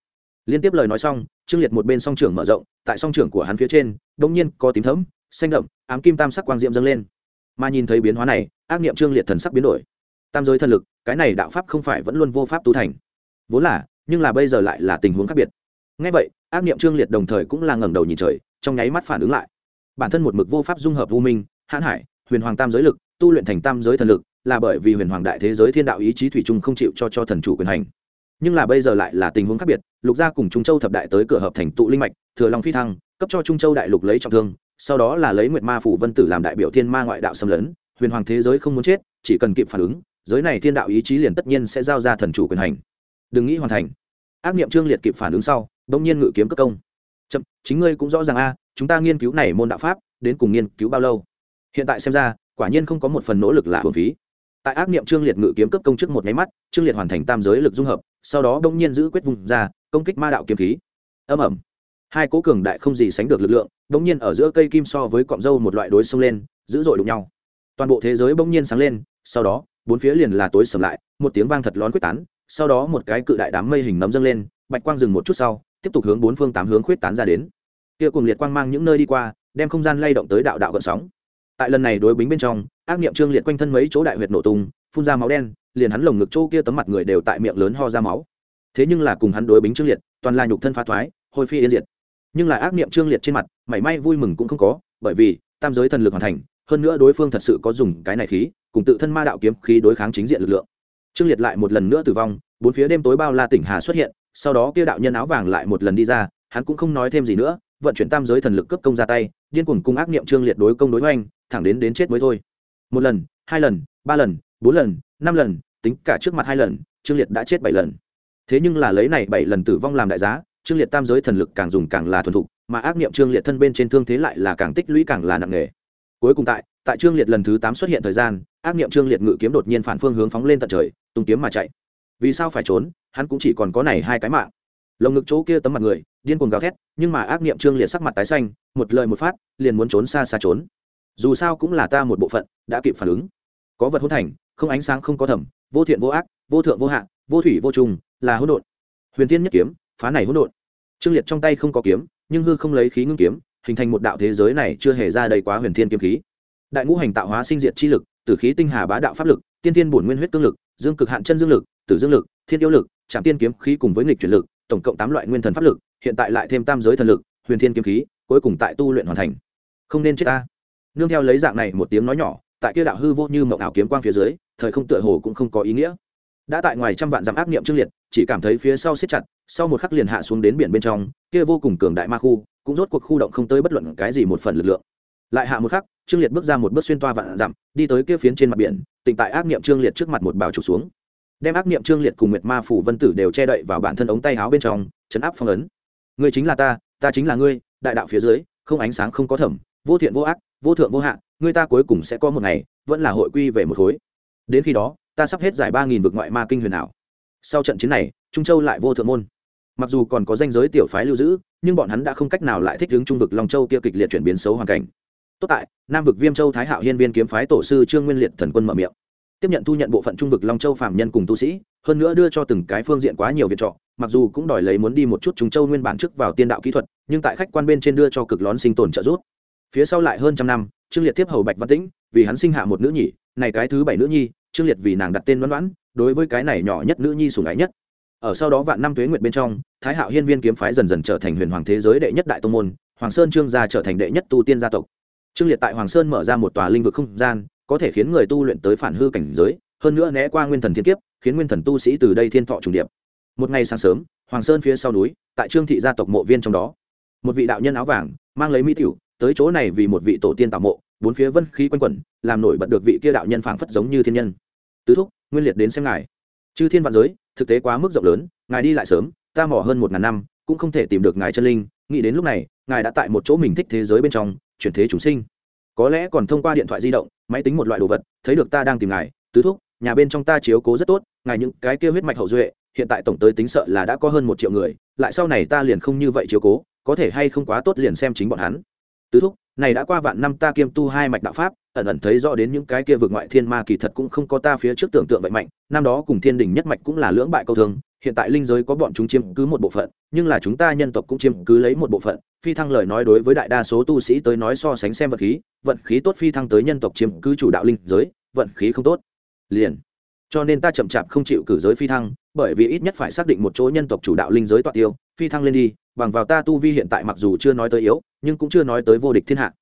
A: Liên tiếp lời nói xong, trương liệt một bên song trưởng mở rộng, tại song trưởng của hắn phía trên đông nhiên có tím thấm xanh đậm, ám kim tam sắc quang diệm dâng lên mà nhìn thấy biến hóa này, ác niệm trương liệt thần sắc biến đổi. Tam giới thần lực, cái này đạo pháp không phải vẫn luôn vô pháp tu thành. Vốn là, nhưng là bây giờ lại là tình huống khác biệt. Ngay vậy, ác niệm trương liệt đồng thời cũng là ngẩng đầu nhìn trời, trong nháy mắt phản ứng lại. Bản thân một mực vô pháp dung hợp vô minh, hãn hải, huyền hoàng tam giới lực, tu luyện thành tam giới thần lực, là bởi vì huyền hoàng đại thế giới thiên đạo ý chí thủy chung không chịu cho cho thần chủ quyền hành. Nhưng là bây giờ lại là tình huống khác biệt, lục gia cùng trung châu thập đại tới cửa hợp thành tụ linh mạch, thừa long phi thăng, cấp cho trung châu đại lục lấy trọng thương sau đó là lấy nguyệt ma phủ vân tử làm đại biểu thiên ma ngoại đạo xâm lấn, huyền hoàng thế giới không muốn chết, chỉ cần kịp phản ứng, giới này thiên đạo ý chí liền tất nhiên sẽ giao ra thần chủ quyền hành. Đừng nghĩ hoàn thành. Ác niệm trương liệt kịp phản ứng sau, bỗng nhiên ngự kiếm cấp công. Chậm, chính ngươi cũng rõ ràng a, chúng ta nghiên cứu này môn đạo pháp, đến cùng nghiên cứu bao lâu? Hiện tại xem ra, quả nhiên không có một phần nỗ lực là hồn phí. Tại ác niệm trương liệt ngự kiếm cấp công trước một nháy mắt, trương liệt hoàn thành tam giới lực dung hợp, sau đó bỗng nhiên giữ quyết vùng ra, công kích ma đạo kiếm khí. Âm ẩm. Hai cố cường đại không gì sánh được lực lượng bỗng nhiên ở giữa cây kim so với cọng dâu một loại đối xông lên, dữ dội đụng nhau. Toàn bộ thế giới bỗng nhiên sáng lên, sau đó, bốn phía liền là tối sầm lại, một tiếng vang thật lón quyết tán, sau đó một cái cự đại đám mây hình nấm dâng lên, bạch quang dừng một chút sau, tiếp tục hướng bốn phương tám hướng khuyết tán ra đến. Kia cùng liệt quang mang những nơi đi qua, đem không gian lay động tới đạo đạo gợn sóng. Tại lần này đối bính bên trong, ác niệm trương liệt quanh thân mấy chỗ đại huyệt nổ tung, phun ra máu đen, liền hắn lồng ngực chỗ kia tấm mặt người đều tại miệng lớn ho ra máu. Thế nhưng là cùng hắn đối bính trương liệt, toàn là nhục thân phá thoái, hôi phi yên diệt nhưng là ác niệm trương liệt trên mặt, mảy may vui mừng cũng không có, bởi vì, tam giới thần lực hoàn thành, hơn nữa đối phương thật sự có dùng cái này khí, cùng tự thân ma đạo kiếm khí đối kháng chính diện lực lượng. Trương liệt lại một lần nữa tử vong, bốn phía đêm tối bao la tỉnh hà xuất hiện, sau đó kia đạo nhân áo vàng lại một lần đi ra, hắn cũng không nói thêm gì nữa, vận chuyển tam giới thần lực cấp công ra tay, điên cuồng cung ác niệm trương liệt đối công đối hoành, thẳng đến đến chết mới thôi. Một lần, hai lần, ba lần, bốn lần, năm lần, tính cả trước mặt hai lần, trương liệt đã chết bảy lần. Thế nhưng là lấy này bảy lần tử vong làm đại giá trương liệt tam giới thần lực càng dùng càng là thuần thục mà ác niệm trương liệt thân bên trên thương thế lại là càng tích lũy càng là nặng nề. Cuối cùng tại tại trương liệt lần thứ tám xuất hiện thời gian ác niệm trương liệt ngự kiếm đột nhiên phản phương hướng phóng lên tận trời tung kiếm mà chạy. Vì sao phải trốn hắn cũng chỉ còn có này hai cái mạng. Lồng ngực chỗ kia tấm mặt người điên cuồng gào thét nhưng mà ác niệm trương liệt sắc mặt tái xanh một lời một phát liền muốn trốn xa xa trốn. Dù sao cũng là ta một bộ phận đã kịp phản ứng. Có vật hôn thành không ánh sáng không có thẩm vô thiện vô ác vô thượng vô hạng, vô thủy vô trùng là hỗn độn. Huyền tiên nhất kiếm phá này hỗn độn. Trương liệt trong tay không có kiếm, nhưng hư không lấy khí ngưng kiếm, hình thành một đạo thế giới này chưa hề ra đầy quá huyền thiên kiếm khí. Đại ngũ hành tạo hóa sinh diệt chi lực, tử khí tinh hà bá đạo pháp lực, tiên thiên bổn nguyên huyết tương lực, dương cực hạn chân dương lực, tử dương lực, thiên yêu lực trạm tiên kiếm khí cùng với nghịch chuyển lực, tổng cộng tám loại nguyên thần pháp lực, hiện tại lại thêm tam giới thần lực, huyền thiên kiếm khí, cuối cùng tại tu luyện hoàn thành. Không nên chết ta. Nương theo lấy dạng này một tiếng nói nhỏ, tại kia đạo hư vô như mộng ảo kiếm quang phía dưới, thời không tựa hồ cũng không có ý nghĩa đã tại ngoài trăm vạn dặm ác niệm trương liệt, chỉ cảm thấy phía sau siết chặt, sau một khắc liền hạ xuống đến biển bên trong, kia vô cùng cường đại ma khu, cũng rốt cuộc khu động không tới bất luận cái gì một phần lực lượng. Lại hạ một khắc trương liệt bước ra một bước xuyên toa vạn dặm, đi tới kia phiến trên mặt biển tịnh tại ác niệm trương liệt trước mặt một bào trục xuống. Đem ác niệm trương liệt cùng nguyệt ma phủ vân tử đều che đậy vào bản thân ống tay áo bên trong, chấn áp phong ấn. Người chính là ta ta chính là ngươi, đại đạo phía dưới, không ánh sáng không có thẩm, vô thiện vô ác, vô thượng vô hạn ngươi ta cuối cùng sẽ có một ngày, vẫn là hội quy về một khối. Đến khi đó ta sắp hết giải ba nghìn vực ngoại ma kinh huyền ảo. Sau trận chiến này, trung châu lại vô thượng môn. Mặc dù còn có danh giới tiểu phái lưu giữ, nhưng bọn hắn đã không cách nào lại thích hướng trung vực long châu kia kịch liệt chuyển biến xấu hoàn cảnh. Tốt tại, nam vực viêm châu thái hạo hiên viên kiếm phái tổ sư trương nguyên liệt thần quân mở miệng. Tiếp nhận thu nhận bộ phận trung vực long châu phạm nhân cùng tu sĩ, hơn nữa đưa cho từng cái phương diện quá nhiều viện trọ, mặc dù cũng đòi lấy muốn đi một chút trung châu nguyên bản trước vào tiên đạo kỹ thuật, nhưng tại khách quan bên trên đưa cho cực lón sinh tồn trợ giúp. Phía sau lại hơn trăm năm, trương liệt tiếp hầu bạch văn tĩnh, vì hắn sinh hạ một nữ nhỉ, này cái thứ bảy nữ nhi trương liệt vì nàng đặt tên đoán đoán đối với cái này nhỏ nhất nữ nhi sùng ái nhất. Ở sau đó vạn năm tuế nguyệt bên trong, thái hạo hiên viên kiếm phái dần dần trở thành huyền hoàng thế giới đệ nhất đại tông môn, hoàng sơn trương gia trở thành đệ nhất tu tiên gia tộc. Trương liệt tại hoàng sơn mở ra một tòa linh vực không gian, có thể khiến người tu luyện tới phản hư cảnh giới, hơn nữa né qua nguyên thần thiên kiếp, khiến nguyên thần tu sĩ từ đây thiên thọ trùng điệp. Một ngày sáng sớm, hoàng sơn phía sau núi, tại trương thị gia tộc mộ viên trong đó, một vị đạo nhân áo vàng, mang lấy mỹ tiểu, tới chỗ này vì một vị tổ tiên tạo mộ, bốn phía vân khí quanh quẩn, làm nổi bật được vị kia đạo nhân phảng phất giống như thiên nhân tứ thúc, nguyên liệt đến xem ngài. Chư thiên vạn giới, thực tế quá mức rộng lớn, ngài đi lại sớm, ta mỏ hơn một ngàn năm, cũng không thể tìm được ngài chân linh. Nghĩ đến lúc này, ngài đã tại một chỗ mình thích thế giới bên trong, chuyển thế chúng sinh. Có lẽ còn thông qua điện thoại di động, máy tính một loại đồ vật, thấy được ta đang tìm ngài. Tứ thúc, nhà bên trong ta chiếu cố rất tốt, ngài những cái kia huyết mạch hậu duệ, hiện tại tổng tới tính sợ là đã có hơn một triệu người, lại sau này ta liền không như vậy chiếu cố, có thể hay không quá tốt liền xem chính bọn hắn. Tứ thúc này đã qua vạn năm ta kiêm tu hai mạch đạo pháp, ẩn ẩn thấy rõ đến những cái kia vượt ngoại thiên ma kỳ thật cũng không có ta phía trước tưởng tượng vậy mạnh. Năm đó cùng thiên đình nhất mạch cũng là lưỡng bại câu thương, hiện tại linh giới có bọn chúng chiếm cứ một bộ phận, nhưng là chúng ta nhân tộc cũng chiếm cứ lấy một bộ phận. Phi thăng lời nói đối với đại đa số tu sĩ tới nói so sánh xem vật khí, vận khí tốt phi thăng tới nhân tộc chiếm cứ chủ đạo linh giới, vận khí không tốt. Liền. Cho nên ta chậm chạp không chịu cử giới phi thăng, bởi vì ít nhất phải xác định một chỗ nhân tộc chủ đạo linh giới tọa tiêu, phi thăng lên đi, bằng vào ta tu vi hiện tại mặc dù chưa nói tới yếu nhưng cũng chưa nói tới vô địch thiên hạ.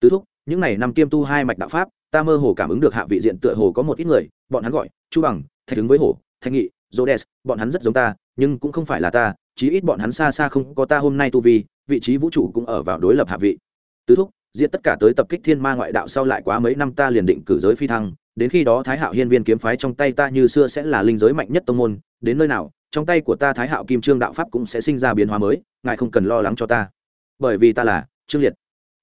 A: Tứ thúc, những n à y năm kiêm tu hai mạch đạo pháp, ta mơ hồ cảm ứng được hạ vị diện tựa hồ có một ít người, bọn hắn gọi, chu bằng, thạch ứng với hồ thạch nghị jodes bọn hắn rất giống ta, nhưng cũng không phải là ta, chí ít bọn hắn xa xa không có ta hôm nay tu vi, vị trí vũ trụ cũng ở vào đối lập hạ vị. Tứ thúc diện tất cả tới tập kích thiên ma ngoại đạo sau lại quá mấy năm ta liền định cử giới phi thăng, đến khi đó thái hạo hiên viên kiếm phái trong tay ta như xưa sẽ là linh giới mạnh nhất tông môn, đến nơi nào, trong tay của ta thái hạo kim trương đạo pháp cũng sẽ sinh ra biến hóa mới, ngài không cần lo lắng cho ta. Bởi vì ta là trương liệt.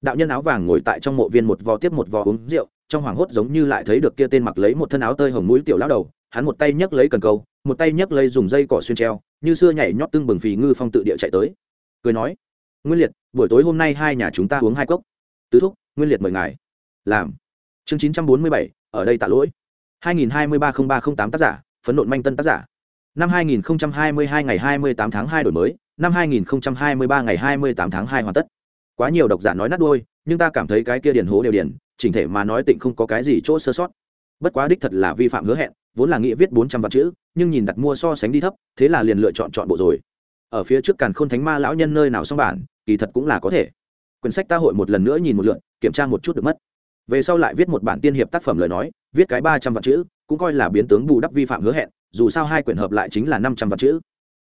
A: Đạo nhân áo vàng ngồi tại trong mộ viên một vò tiếp một vò uống rượu, trong hoảng hốt giống như lại thấy được kia tên mặc lấy một thân áo tơi hồng mũi tiểu lão đầu, hắn một tay nhấc lấy cần câu, một tay nhấc lấy dùng dây cỏ xuyên treo, như xưa nhảy nhót tưng bừng phì ngư phong tự địa chạy tới. Cười nói, nguyên liệt, buổi tối hôm nay hai nhà chúng ta uống hai cốc. Tứ thúc, nguyên liệt mời ngài. Làm. Chương chín trăm bốn mươi bảy, ở đây tạ lỗi. hai nghìn hai mươi ba không ba không tám tác giả, phấn nộn manh tân tác giả. Năm hai nghìn hai mươi hai ngày hai mươi tám tháng hai đổi mới, năm hai nghìn hai mươi ba ngày hai mươi tám tháng hai hoàn tất quá nhiều độc giả nói nát đôi nhưng ta cảm thấy cái kia điền hố đều điền chỉnh thể mà nói tịnh không có cái gì chỗ sơ sót. Bất quá đích thật là vi phạm hứa hẹn, vốn là nghĩa viết bốn trăm vạn chữ, nhưng nhìn đặt mua so sánh đi thấp, thế là liền lựa chọn chọn bộ rồi. Ở phía trước càn khôn thánh ma lão nhân nơi nào xong bản, kỳ thật cũng là có thể. Quyển sách ta hội một lần nữa nhìn một lượn kiểm tra một chút được mất. Về sau lại viết một bản tiên hiệp tác phẩm lời nói, viết cái ba trăm vạn chữ, cũng coi là biến tướng bù đắp vi phạm hứa hẹn, dù sao hai quyển hợp lại chính là năm trăm vạn chữ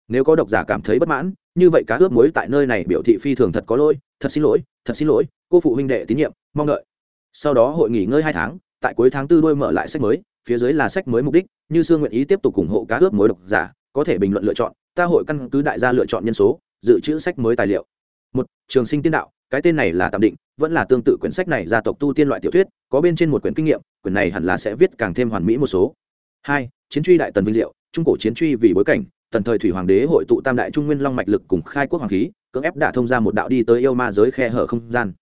A: nếu có độc giả cảm thấy bất mãn, như vậy cá ướp muối tại nơi này biểu thị phi thường thật có lỗi, thật xin lỗi, thật xin lỗi, cô phụ huynh đệ tín nhiệm, mong đợi. Sau đó hội nghỉ ngơi hai tháng, tại cuối tháng tư đôi mở lại sách mới, phía dưới là sách mới mục đích, như sương nguyện ý tiếp tục ủng hộ cá ướp muối độc giả, có thể bình luận lựa chọn, ta hội căn cứ đại gia lựa chọn nhân số, dự trữ sách mới tài liệu. Một, trường sinh tiên đạo, cái tên này là tạm định, vẫn là tương tự quyển sách này gia tộc tu tiên loại tiểu thuyết, có bên trên một quyển kinh nghiệm, quyển này hẳn là sẽ viết càng thêm hoàn mỹ một số. Hai, chiến truy đại tần vinh diệu, trung cổ chiến truy vì bối cảnh tần thời thủy hoàng đế hội tụ tam đại trung nguyên long mạch lực cùng khai quốc hoàng khí, cưỡng ép đả thông ra một đạo đi tới yêu ma giới khe hở không gian.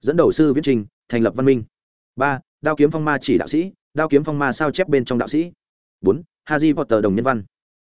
A: Dẫn đầu sư viết trình, thành lập văn minh. Ba, đao kiếm phong ma chỉ đạo sĩ, đao kiếm phong ma sao chép bên trong đạo sĩ. Bốn haji potter đồng nhân văn.